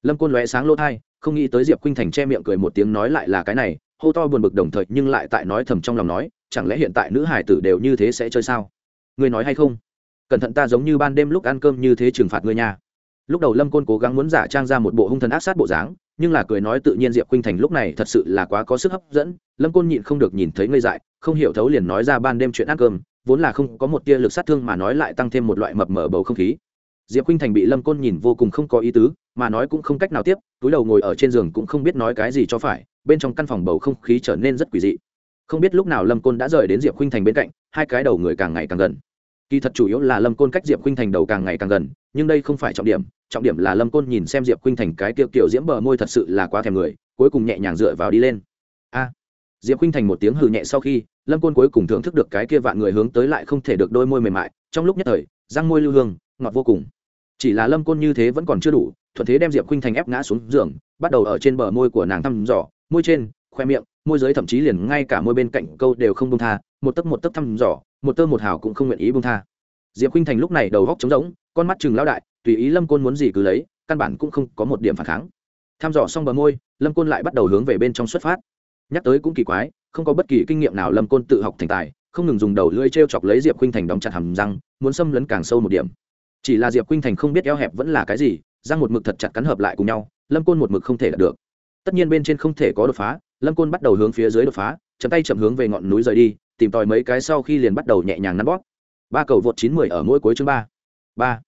Lâm côn lóe sáng lỗ thai, không nghĩ tới diệp khuynh thành che miệng cười một tiếng nói lại là cái này, hô to buồn bực đồng thời nhưng lại tại nói thầm trong lòng nói, chẳng lẽ hiện tại nữ hải tử đều như thế sẽ chơi sao? Ngươi nói hay không? Cẩn thận ta giống như ban đêm lúc ăn cơm như thế trừng phạt ngươi nha. Lúc đầu lâm côn cố gắng muốn giả trang ra một bộ hung thần ác sát bộ dáng, nhưng là cười nói tự nhiên diệp khuynh thành lúc này thật sự là quá có sức hấp dẫn. Lâm côn nhịn không được nhìn thấy ngây dại, không hiểu thấu liền nói ra ban đêm chuyện ăn cơm vốn là không có một tia lực sát thương mà nói lại tăng thêm một loại mập mở bầu không khí. Diệp khuynh thành bị lâm côn nhìn vô cùng không có ý tứ, mà nói cũng không cách nào tiếp, túi đầu ngồi ở trên giường cũng không biết nói cái gì cho phải, bên trong căn phòng bầu không khí trở nên rất quỷ dị. Không biết lúc nào lâm côn đã rời đến diệp khuynh thành bên cạnh, hai cái đầu người càng ngày càng gần. Kỳ thật chủ yếu là lâm côn cách diệp khuynh thành đầu càng ngày càng gần, nhưng đây không phải trọng điểm trọng điểm là lâm côn nhìn xem diệp khuynh thành cái tiêu kiểu diễm bờ môi thật sự là quá thèm người, cuối cùng nhẹ nhàng dựa vào đi lên. A! Diệp khuynh thành một tiếng hừ nhẹ sau khi, lâm côn cuối cùng thưởng thức được cái kia vạn người hướng tới lại không thể được đôi môi mềm mại, trong lúc nhất thời, răng môi lưu hương, ngọt vô cùng. Chỉ là lâm côn như thế vẫn còn chưa đủ, thuận thế đem diệp khuynh thành ép ngã xuống giường, bắt đầu ở trên bờ môi của nàng thăm dò, môi trên, khoe miệng, môi dưới thậm chí liền ngay cả môi bên cạnh câu đều không bông tha, một tấc một tấc thăm dò, một tơ một hào cũng không nguyện ý bông tha. Diệp khuynh thành lúc này đầu góc trống rỗng, con mắt chừng lao đại, tùy ý lâm côn muốn gì cứ lấy, căn bản cũng không có một điểm phản kháng. Thăm dò xong bờ môi, lâm côn lại bắt đầu hướng về bên trong xuất phát nhắc tới cũng kỳ quái, không có bất kỳ kinh nghiệm nào lâm côn tự học thành tài, không ngừng dùng đầu lưỡi t r e o chọc lấy diệp khuynh thành đóng chặt hầm răng, muốn xâm lấn càng sâu một điểm. Chỉ là diệp khuynh thành không biết eo hẹp vẫn là cái gì, răng một mực thật chặt cắn hợp lại cùng nhau, lâm côn một mực không thể đạt được. Tất nhiên bên trên không thể có đột phá, lâm côn bắt đầu hướng phía dưới đột phá, chậm tay chậm hướng về ngọn núi rời đi, tìm tòi mấy cái sau khi liền bắt đầu nhẹ nhàng nắn bóp. Ba cầu vượt chín mười ở mỗi cuối chương ba. Ba.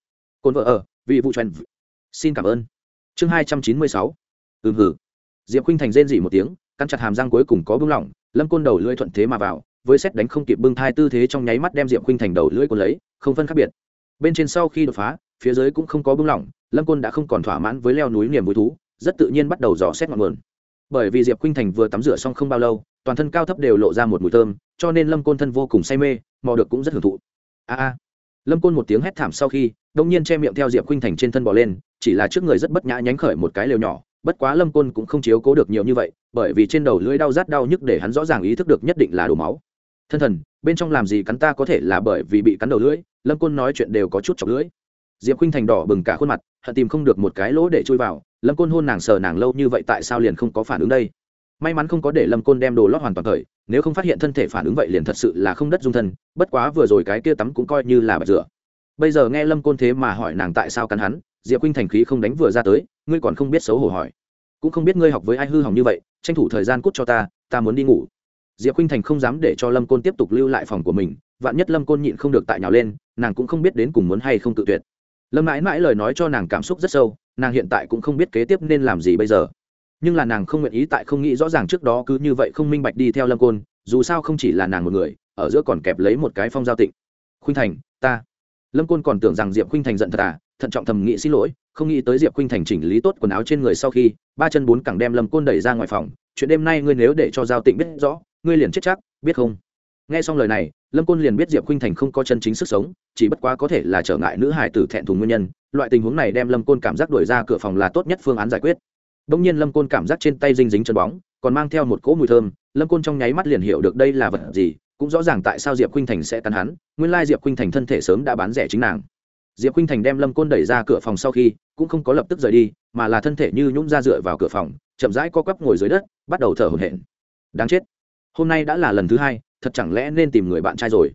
Cồn vợ ở, vị vụ truyền xin cảm ơn. Chương hai trăm chín mươi sáu. Ừm hử. Diệp khuynh thành rên dỉ một tiếng căn chặt hàm răng cuối cùng có bưng lỏng, lâm côn đầu lưỡi thuận thế mà vào, với xét đánh không kịp bưng thai tư thế trong nháy mắt đem diệp khuynh thành đầu lưỡi cuốn lấy, không phân khác biệt. Bên trên sau khi đột phá, phía dưới cũng không có bưng lỏng, lâm côn đã không còn thỏa mãn với leo núi niềm vui thú, rất tự nhiên bắt đầu dò xét ngọn nguồn. Bởi vì diệp khuynh thành vừa tắm rửa xong không bao lâu, toàn thân cao thấp đều lộ ra một mùi thơm, cho nên lâm côn thân vô cùng say mê, mò được cũng rất hưởng thụ. A a. Lâm côn một tiếng hét thảm sau khi đông nhiên che miệng theo diệp khuynh thành trên thân bò lên, chỉ là trước người rất bất nhã nhánh khởi một cái lều nhỏ bất quá lâm côn cũng không chiếu cố được nhiều như vậy, bởi vì trên đầu lưỡi đau rát đau nhức để hắn rõ ràng ý thức được nhất định là đổ máu. Thân thần, bên trong làm gì cắn ta có thể là bởi vì bị cắn đầu lưỡi, lâm côn nói chuyện đều có chút chọc lưỡi. Diệp khinh thành đỏ bừng cả khuôn mặt, hận tìm không được một cái lỗ để chui vào, lâm côn hôn nàng sờ nàng lâu như vậy tại sao liền không có phản ứng đây? May mắn không có để lâm côn đem đồ lót hoàn toàn thời, nếu không phát hiện thân thể phản ứng vậy liền thật sự là không đất dung thân, bất quá vừa rồi cái kia tắm cũng coi như là bạch rửa. Bây giờ nghe lâm côn thế mà hỏi nàng tại sao cắn hắn diệp huynh thành khí không đánh vừa ra tới, ngươi còn không biết xấu hổ hỏi. Cũng không biết ngươi học với ai hư hỏng như vậy, tranh thủ thời gian cút cho ta ta muốn đi ngủ. Diệp huynh thành không dám để cho lâm côn tiếp tục lưu lại phòng của mình, vạn nhất lâm côn nhịn không được tại nhào lên, nàng cũng không biết đến cùng muốn hay không tự tuyệt. Lâm mãi mãi lời nói cho nàng cảm xúc rất sâu, nàng hiện tại cũng không biết kế tiếp nên làm gì bây giờ. Nhưng là nàng không nguyện ý tại không nghĩ rõ ràng trước đó cứ như vậy không minh bạch đi theo lâm côn, dù sao không chỉ là nàng một người, ở giữa còn kẹp lấy một cái phong giao tịnh. Khuynh thành, ta. Lâm côn còn tưởng rằng diệp khuynh thành giận thật à thận trọng thầm nghĩ xin lỗi, không nghĩ tới diệp khuynh thành chỉnh lý tốt quần áo trên người sau khi, ba chân bốn cẳng đem lâm côn đẩy ra ngoài phòng. Chuyện đêm nay ngươi nếu để cho giao tịnh biết rõ, ngươi liền chết chắc, biết không? Nghe xong lời này, lâm côn liền biết diệp khuynh thành không có chân chính sức sống, chỉ bất quá có thể là trở ngại nữ hải tử thẹn thùng nguyên nhân. Loại tình huống này đem lâm côn cảm giác đuổi ra cửa phòng là tốt nhất phương án giải quyết. Đông nhiên lâm côn cảm giác trên tay dinh dính chân bóng, còn mang theo một cỗ mùi thơm. Lâm côn trong nháy mắt liền hiểu được đây là vật gì, cũng rõ ràng tại sao diệp khuynh thành sẽ cắn hắn. Nguyên lai diệp khuynh thành thân thể sớm đã bán rẻ chính nàng diệp khuynh thành đem lâm côn đẩy ra cửa phòng sau khi, cũng không có lập tức rời đi, mà là thân thể như nhũng ra dựa vào cửa phòng, chậm rãi co quắp ngồi dưới đất, bắt đầu thở hổn hển. Đáng chết, hôm nay đã là lần thứ hai, thật chẳng lẽ nên tìm người bạn trai rồi?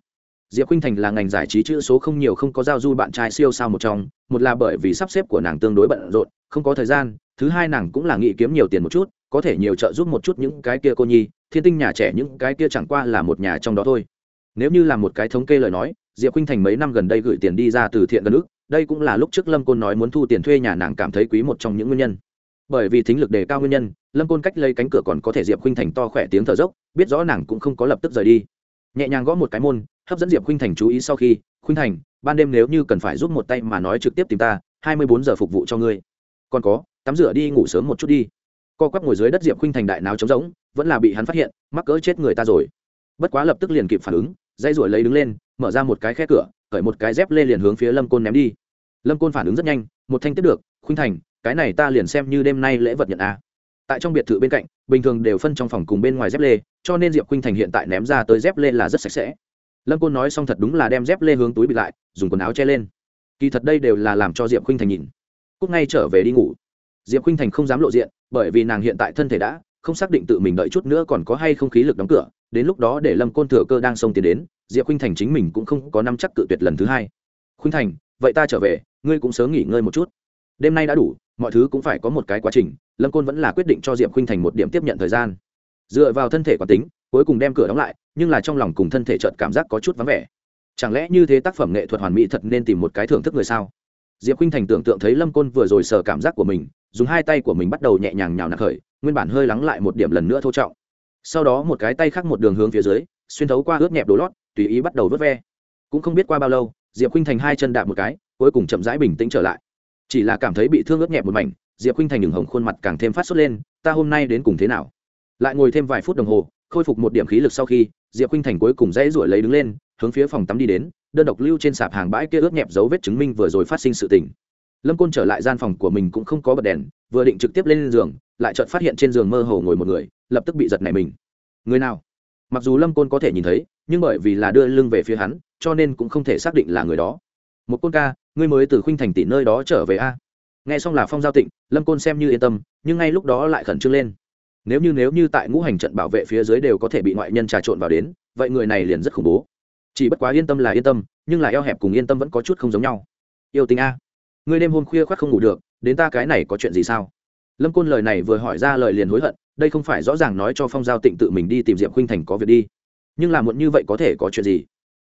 Diệp khuynh thành là ngành giải trí chữ số không nhiều không có giao du bạn trai siêu sao một trong, một là bởi vì sắp xếp của nàng tương đối bận rộn, không có thời gian, thứ hai nàng cũng là nghĩ kiếm nhiều tiền một chút, có thể nhiều trợ giúp một chút những cái kia cô nhi, thiên tinh nhà trẻ những cái kia chẳng qua là một nhà trong đó thôi. Nếu như là một cái thống kê lời nói diệp khuynh thành mấy năm gần đây gửi tiền đi ra từ thiện gần ức, đây cũng là lúc trước lâm côn nói muốn thu tiền thuê nhà nàng cảm thấy quý một trong những nguyên nhân. Bởi vì thính lực đề cao nguyên nhân, lâm côn cách lấy cánh cửa còn có thể diệp khuynh thành to khỏe tiếng thở dốc, biết rõ nàng cũng không có lập tức rời đi. Nhẹ nhàng gõ một cái môn, hấp dẫn diệp khuynh thành chú ý sau khi, khuynh thành, ban đêm nếu như cần phải giúp một tay mà nói trực tiếp tìm ta, hai mươi bốn giờ phục vụ cho ngươi. Còn có, tắm rửa đi, ngủ sớm một chút đi. Co quắp ngồi dưới đất diệp khuynh thành đại nào trống rỗng, vẫn là bị hắn phát hiện, mắc cỡ chết người ta rồi. Bất quá lập tức liền kịp phản ứng dây ruổi lấy đứng lên, mở ra một cái khe cửa, cởi một cái dép lê liền hướng phía lâm côn ném đi. Lâm côn phản ứng rất nhanh, một thanh tiếp được, khuynh thành, cái này ta liền xem như đêm nay lễ vật nhận a. Tại trong biệt thự bên cạnh, bình thường đều phân trong phòng cùng bên ngoài dép lê, cho nên diệp khuynh thành hiện tại ném ra tới dép lê là rất sạch sẽ. Lâm côn nói xong thật đúng là đem dép lê hướng túi bị lại, dùng quần áo che lên. Kỳ thật đây đều là làm cho diệp khuynh thành nhìn. Cúc ngay trở về đi ngủ. Diệp khuynh thành không dám lộ diện, bởi vì nàng hiện tại thân thể đã, không xác định tự mình đợi chút nữa còn có hay không khí lực đóng cửa đến lúc đó để lâm côn thừa cơ đang xông tiến đến, diệp khuynh thành chính mình cũng không có năm chắc cự tuyệt lần thứ hai. Khuynh thành, vậy ta trở về, ngươi cũng sớm nghỉ ngơi một chút. Đêm nay đã đủ, mọi thứ cũng phải có một cái quá trình. Lâm côn vẫn là quyết định cho diệp khuynh thành một điểm tiếp nhận thời gian. Dựa vào thân thể quán tính, cuối cùng đem cửa đóng lại, nhưng là trong lòng cùng thân thể trợt cảm giác có chút vắng vẻ. Chẳng lẽ như thế tác phẩm nghệ thuật hoàn mỹ thật nên tìm một cái thưởng thức người sao? Diệp khinh thành tưởng tượng thấy lâm côn vừa rồi sờ cảm giác của mình, dùng hai tay của mình bắt đầu nhẹ nhàng nhào nặng khởi, nguyên bản hơi lắng lại một điểm lần nữa thô trọng sau đó một cái tay khác một đường hướng phía dưới, xuyên thấu qua ướt nhẹp đồ lót, tùy ý bắt đầu vớt ve. Cũng không biết qua bao lâu, diệp khinh thành hai chân đạp một cái, cuối cùng chậm rãi bình tĩnh trở lại. Chỉ là cảm thấy bị thương ướt nhẹp một mảnh, diệp khinh thành đường hồng khuôn mặt càng thêm phát sốt lên, ta hôm nay đến cùng thế nào? Lại ngồi thêm vài phút đồng hồ, khôi phục một điểm khí lực sau khi, diệp khinh thành cuối cùng dãy ruổi lấy đứng lên, hướng phía phòng tắm đi đến, đơn độc lưu trên sạp hàng bãi kia ướt nhẹp dấu vết chứng minh vừa rồi phát sinh sự tình. Lâm côn trở lại gian phòng của mình cũng không có bật đèn, vừa định trực tiếp lên giường lại chợt phát hiện trên giường mơ hồ ngồi một người, lập tức bị giật nảy mình. Người nào? Mặc dù lâm côn có thể nhìn thấy, nhưng bởi vì là đưa lưng về phía hắn, cho nên cũng không thể xác định là người đó. Một côn ca, ngươi mới từ khuynh thành tỷ nơi đó trở về a? Nghe xong là phong giao tịnh, lâm côn xem như yên tâm, nhưng ngay lúc đó lại khẩn trương lên. Nếu như nếu như tại ngũ hành trận bảo vệ phía dưới đều có thể bị ngoại nhân trà trộn vào đến, vậy người này liền rất khủng bố. Chỉ bất quá yên tâm là yên tâm, nhưng là eo hẹp cùng yên tâm vẫn có chút không giống nhau. Yêu tình a, ngươi đêm hôm khuya khoác không ngủ được, đến ta cái này có chuyện gì sao? Lâm côn lời này vừa hỏi ra lời liền hối hận, đây không phải rõ ràng nói cho phong giao tịnh tự mình đi tìm diệp khuynh thành có việc đi. Nhưng là muộn như vậy có thể có chuyện gì?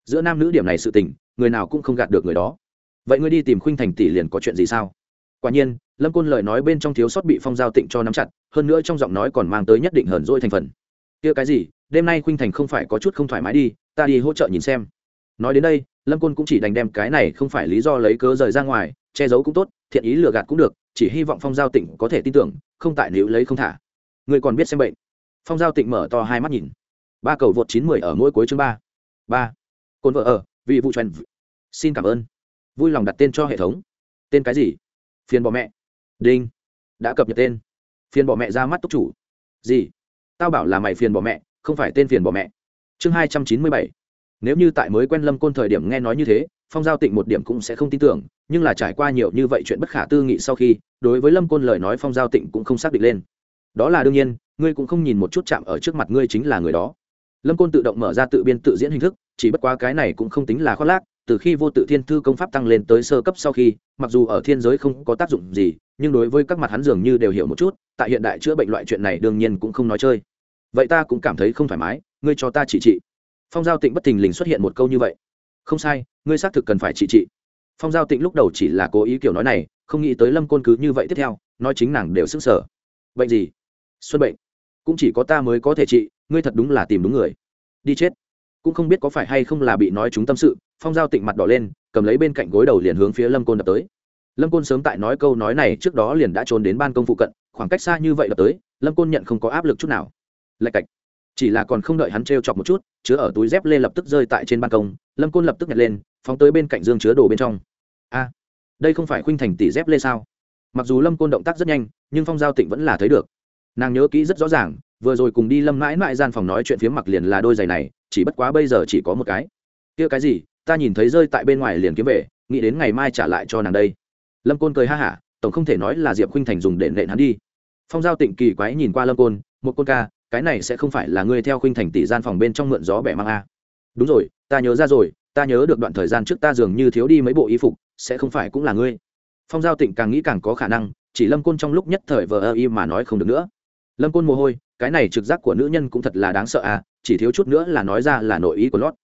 Giữa nam nữ điểm này sự tình, người nào cũng không gạt được người đó. Vậy ngươi đi tìm khuynh thành tỷ liền có chuyện gì sao? Quả nhiên, lâm côn lời nói bên trong thiếu sót bị phong giao tịnh cho nắm chặt, hơn nữa trong giọng nói còn mang tới nhất định hờn dỗi thành phần. Kia cái gì, đêm nay khuynh thành không phải có chút không thoải mái đi, ta đi hỗ trợ nhìn xem. Nói đến đây, lâm côn cũng chỉ đành đem cái này không phải lý do lấy cớ rời ra ngoài, che giấu cũng tốt, thiện ý lừa gạt cũng được chỉ hy vọng phong giao tịnh có thể tin tưởng, không tại nếu lấy không thả. Người còn biết xem bệnh. Phong giao tịnh mở to hai mắt nhìn. Ba cầu vượt chín mười ở mỗi cuối chương ba. Ba. Cồn vợ ở, vì vụ trần xin cảm ơn. Vui lòng đặt tên cho hệ thống. Tên cái gì? Phiền bỏ mẹ. Đinh. Đã cập nhật tên. Phiền bỏ mẹ ra mắt túc chủ. Gì? Tao bảo là mày phiền bỏ mẹ, không phải tên phiền bỏ mẹ. Chương hai trăm chín mươi bảy. Nếu như tại mới quen lâm côn thời điểm nghe nói như thế phong giao tịnh một điểm cũng sẽ không tin tưởng, nhưng là trải qua nhiều như vậy chuyện bất khả tư nghị sau khi, đối với lâm côn lời nói phong giao tịnh cũng không xác định lên. Đó là đương nhiên, ngươi cũng không nhìn một chút chạm ở trước mặt ngươi chính là người đó. Lâm côn tự động mở ra tự biên tự diễn hình thức, chỉ bất quá cái này cũng không tính là khoác lác, từ khi vô tự thiên thư công pháp tăng lên tới sơ cấp sau khi, mặc dù ở thiên giới không có tác dụng gì, nhưng đối với các mặt hắn dường như đều hiểu một chút, tại hiện đại chữa bệnh loại chuyện này đương nhiên cũng không nói chơi. Vậy ta cũng cảm thấy không thoải mái, ngươi cho ta chỉ trị. Phong giao tịnh bất thình lình xuất hiện một câu như vậy không sai, ngươi xác thực cần phải trị trị. Phong giao tịnh lúc đầu chỉ là cố ý kiểu nói này, không nghĩ tới lâm côn cứ như vậy tiếp theo, nói chính nàng đều sức sở bệnh gì? Xuân bệnh. Cũng chỉ có ta mới có thể trị, ngươi thật đúng là tìm đúng người. Đi chết. Cũng không biết có phải hay không là bị nói chúng tâm sự, phong giao tịnh mặt đỏ lên, cầm lấy bên cạnh gối đầu liền hướng phía lâm côn đập tới. Lâm côn sớm tại nói câu nói này trước đó liền đã trốn đến ban công phụ cận, khoảng cách xa như vậy đập tới, lâm côn nhận không có áp lực chút nào. Lạch cạch. Chỉ là còn không đợi hắn t chọc một chút, chứa ở túi dép lê lập tức rơi tại trên ban công lâm côn lập tức nhặt lên phóng tới bên cạnh dương chứa đồ bên trong a à, đây không phải khuynh thành tỷ dép lê sao mặc dù lâm côn động tác rất nhanh nhưng phong giao tịnh vẫn là thấy được nàng nhớ kỹ rất rõ ràng vừa rồi cùng đi lâm mãi mãi gian phòng nói chuyện phía mặc liền là đôi giày này chỉ bất quá bây giờ chỉ có một cái kia cái gì ta nhìn thấy rơi tại bên ngoài liền kiếm về nghĩ đến ngày mai trả lại cho nàng đây lâm côn cười ha hả tổng không thể nói là diệp khuynh thành dùng để nện hắn đi phong giao tịnh kỳ quái nhìn qua lâm côn một côn ca cái này sẽ không phải là ngươi theo khuynh thành tỷ gian phòng bên trong mượn gió bẻ mang a đúng rồi, ta nhớ ra rồi, ta nhớ được đoạn thời gian trước ta dường như thiếu đi mấy bộ y phục, sẽ không phải cũng là ngươi. Phong giao tịnh càng nghĩ càng có khả năng, chỉ lâm côn trong lúc nhất thời vờ ơ y mà nói không được nữa. Lâm côn mồ hôi, cái này trực giác của nữ nhân cũng thật là đáng sợ à chỉ thiếu chút nữa là nói ra là nội ý của lót.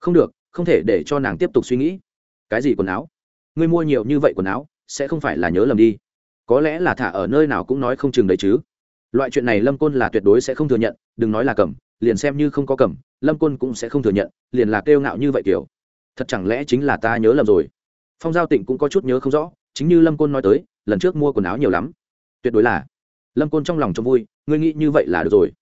Không được, không thể để cho nàng tiếp tục suy nghĩ. Cái gì quần áo? Ngươi mua nhiều như vậy quần áo, sẽ không phải là nhớ lầm đi. Có lẽ là thả ở nơi nào cũng nói không chừng đấy chứ. Loại chuyện này lâm côn là tuyệt đối sẽ không thừa nhận, đừng nói là cầm, liền xem như không có cầm lâm côn cũng sẽ không thừa nhận, liền là kêu ngạo như vậy kiểu. Thật chẳng lẽ chính là ta nhớ lầm rồi? Phong giao tịnh cũng có chút nhớ không rõ, chính như lâm côn nói tới, lần trước mua quần áo nhiều lắm. Tuyệt đối là. Lâm côn trong lòng cho vui, ngươi nghĩ như vậy là được rồi.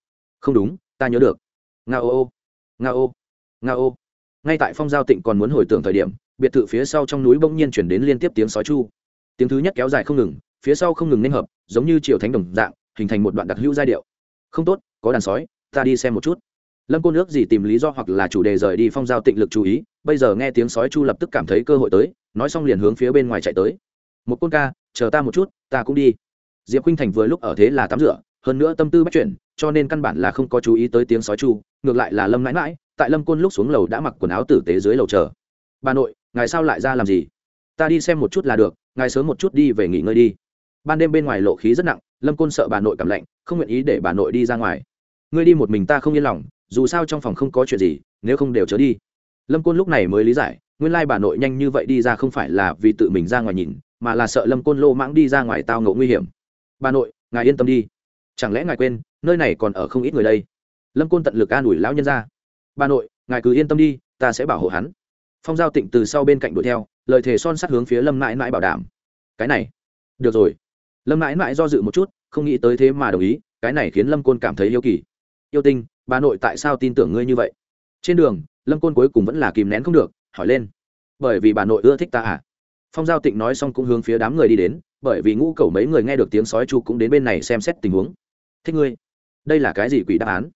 Không đúng, ta nhớ được. Nga ô ô. Nga ô. Nga ô. Ngay tại phong giao tịnh còn muốn hồi tưởng thời điểm, biệt thự phía sau trong núi bỗng nhiên chuyển đến liên tiếp tiếng sói chu. Tiếng thứ nhất kéo dài không ngừng, phía sau không ngừng nên hợp, giống như triều thánh đồng dạng, hình thành một đoạn đặc hữu giai điệu. Không tốt, có đàn sói, ta đi xem một chút lâm Côn nước gì tìm lý do hoặc là chủ đề rời đi phong giao tịnh lực chú ý, bây giờ nghe tiếng sói chu lập tức cảm thấy cơ hội tới, nói xong liền hướng phía bên ngoài chạy tới. Một côn ca, chờ ta một chút, ta cũng đi. Diệp khinh thành vừa lúc ở thế là tắm rửa, hơn nữa tâm tư bắt chuyển cho nên căn bản là không có chú ý tới tiếng sói chu, ngược lại là lâm mãi mãi, tại lâm côn lúc xuống lầu đã mặc quần áo tử tế dưới lầu chờ. Bà nội, ngài sao lại ra làm gì? Ta đi xem một chút là được, ngài sớm một chút đi về nghỉ ngơi đi. Ban đêm bên ngoài lộ khí rất nặng, lâm côn sợ bà nội cảm lạnh, không nguyện ý để bà nội đi ra ngoài. Ngươi đi một mình ta không yên lòng dù sao trong phòng không có chuyện gì, nếu không đều chớ đi. Lâm côn lúc này mới lý giải, nguyên lai bà nội nhanh như vậy đi ra không phải là vì tự mình ra ngoài nhìn, mà là sợ lâm côn lô mãng đi ra ngoài tao ngộ nguy hiểm. Bà nội, ngài yên tâm đi. Chẳng lẽ ngài quên, nơi này còn ở không ít người đây? Lâm côn tận lực an ủi lão nhân ra. Bà nội, ngài cứ yên tâm đi, ta sẽ bảo hộ hắn. Phong giao tịnh từ sau bên cạnh đuổi theo, lời thề son sắt hướng phía lâm mãi mãi bảo đảm. Cái này, được rồi. Lâm mãi mãi do dự một chút, không nghĩ tới thế mà đồng ý, cái này khiến lâm côn cảm thấy yêu kỳ. Yêu tinh bà nội tại sao tin tưởng ngươi như vậy? Trên đường, lâm côn cuối cùng vẫn là kìm nén không được, hỏi lên. Bởi vì bà nội ưa thích ta à? Phong giao tịnh nói xong cũng hướng phía đám người đi đến, bởi vì ngũ cầu mấy người nghe được tiếng sói chu cũng đến bên này xem xét tình huống. Thích ngươi? Đây là cái gì quỷ đáp án?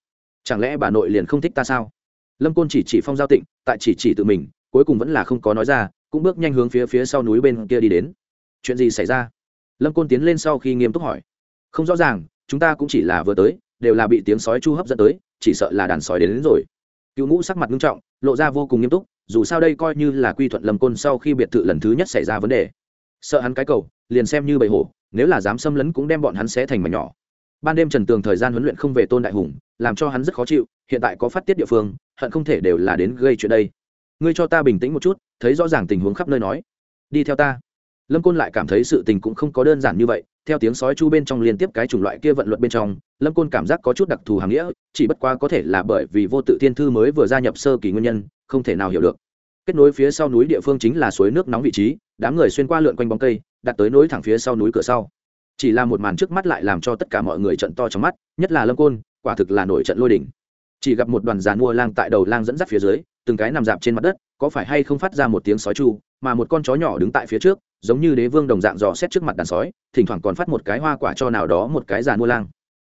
Chẳng lẽ bà nội liền không thích ta sao? Lâm côn chỉ chỉ phong giao tịnh, tại chỉ chỉ tự mình, cuối cùng vẫn là không có nói ra, cũng bước nhanh hướng phía phía sau núi bên kia đi đến. Chuyện gì xảy ra? Lâm côn tiến lên sau khi nghiêm túc hỏi. Không rõ ràng, chúng ta cũng chỉ là vừa tới, đều là bị tiếng sói chu hấp dẫn tới chỉ sợ là đàn sói đến, đến rồi. Cựu ngũ sắc mặt nghiêm trọng lộ ra vô cùng nghiêm túc dù sao đây coi như là quy thuận lâm côn sau khi biệt thự lần thứ nhất xảy ra vấn đề. Sợ hắn cái cầu liền xem như bầy hổ nếu là dám xâm lấn cũng đem bọn hắn sẽ thành mảnh nhỏ. Ban đêm trần tường thời gian huấn luyện không về tôn đại hùng làm cho hắn rất khó chịu hiện tại có phát tiết địa phương hận không thể đều là đến gây chuyện đây. Ngươi cho ta bình tĩnh một chút thấy rõ ràng tình huống khắp nơi nói. Đi theo ta. Lâm côn lại cảm thấy sự tình cũng không có đơn giản như vậy theo tiếng sói chu bên trong liên tiếp cái chủng loại kia vận luật bên trong, lâm côn cảm giác có chút đặc thù hàng nghĩa, chỉ bất quá có thể là bởi vì vô tự thiên thư mới vừa gia nhập sơ kỳ nguyên nhân, không thể nào hiểu được. Kết nối phía sau núi địa phương chính là suối nước nóng vị trí, đám người xuyên qua lượn quanh bóng cây, đặt tới nối thẳng phía sau núi cửa sau. Chỉ là một màn trước mắt lại làm cho tất cả mọi người trận to trong mắt, nhất là lâm côn, quả thực là nổi trận lôi đỉnh chỉ gặp một đoàn giàn mua lang tại đầu lang dẫn dắt phía dưới, từng cái nằm dạp trên mặt đất, có phải hay không phát ra một tiếng sói chu, mà một con chó nhỏ đứng tại phía trước giống như đế vương đồng dạng dò xét trước mặt đàn sói, thỉnh thoảng còn phát một cái hoa quả cho nào đó một cái giàn mua lang.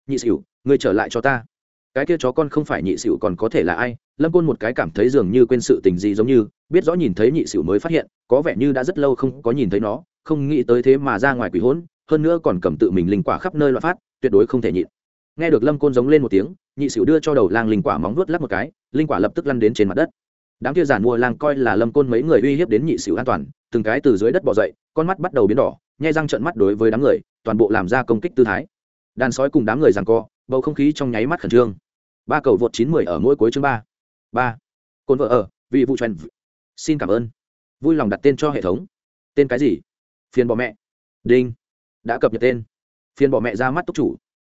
Nhị xỉu, ngươi trở lại cho ta. Cái kia chó con không phải nhị xỉu còn có thể là ai? Lâm côn một cái cảm thấy dường như quên sự tình gì giống như, biết rõ nhìn thấy nhị xỉu mới phát hiện, có vẻ như đã rất lâu không có nhìn thấy nó, không nghĩ tới thế mà ra ngoài quỷ hỗn hơn nữa còn cầm tự mình linh quả khắp nơi loạn phát, tuyệt đối không thể nhịn. Nghe được lâm côn giống lên một tiếng, nhị xỉu đưa cho đầu lang linh quả móng vuốt lắp một cái, linh quả lập tức lăn đến trên mặt đất đám kia giàn mua lang coi là lâm côn mấy người uy hiếp đến nhị xỉu an toàn, từng cái từ dưới đất bỏ dậy, con mắt bắt đầu biến đỏ, nhai răng trợn mắt đối với đám người, toàn bộ làm ra công kích tư thái. Đàn sói cùng đám người rằng co, bầu không khí trong nháy mắt khẩn trương. Ba cầu vượt chín mười ở mỗi cuối chương ba. Ba. Cồn vợ ở vị vụ truyền xin cảm ơn. Vui lòng đặt tên cho hệ thống. Tên cái gì? Phiền bỏ mẹ. Đinh. Đã cập nhật tên. Phiền bỏ mẹ ra mắt túc chủ.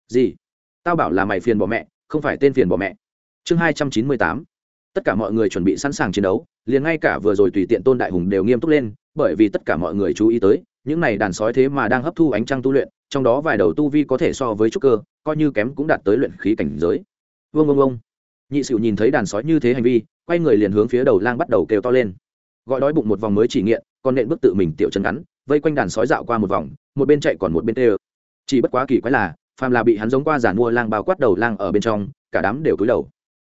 Gì? Tao bảo là mày phiền bỏ mẹ, không phải tên phiền bỏ mẹ. Chương hai trăm chín mươi tám tất cả mọi người chuẩn bị sẵn sàng chiến đấu, liền ngay cả vừa rồi tùy tiện tôn đại hùng đều nghiêm túc lên, bởi vì tất cả mọi người chú ý tới, những này đàn sói thế mà đang hấp thu ánh trăng tu luyện, trong đó vài đầu tu vi có thể so với trúc cơ, coi như kém cũng đạt tới luyện khí cảnh giới. Vương vương vương nhị sửu nhìn thấy đàn sói như thế hành vi, quay người liền hướng phía đầu lang bắt đầu kêu to lên. Gọi đói bụng một vòng mới chỉ nghiện, còn nện bước tự mình tiểu chân ngắn, vây quanh đàn sói dạo qua một vòng, một bên chạy còn một bên tê ơ. Chỉ bất quá kỳ quái là, phàm là bị hắn giống qua giàn mua lang bao quát đầu lang ở bên trong, cả đám đều cúi đầu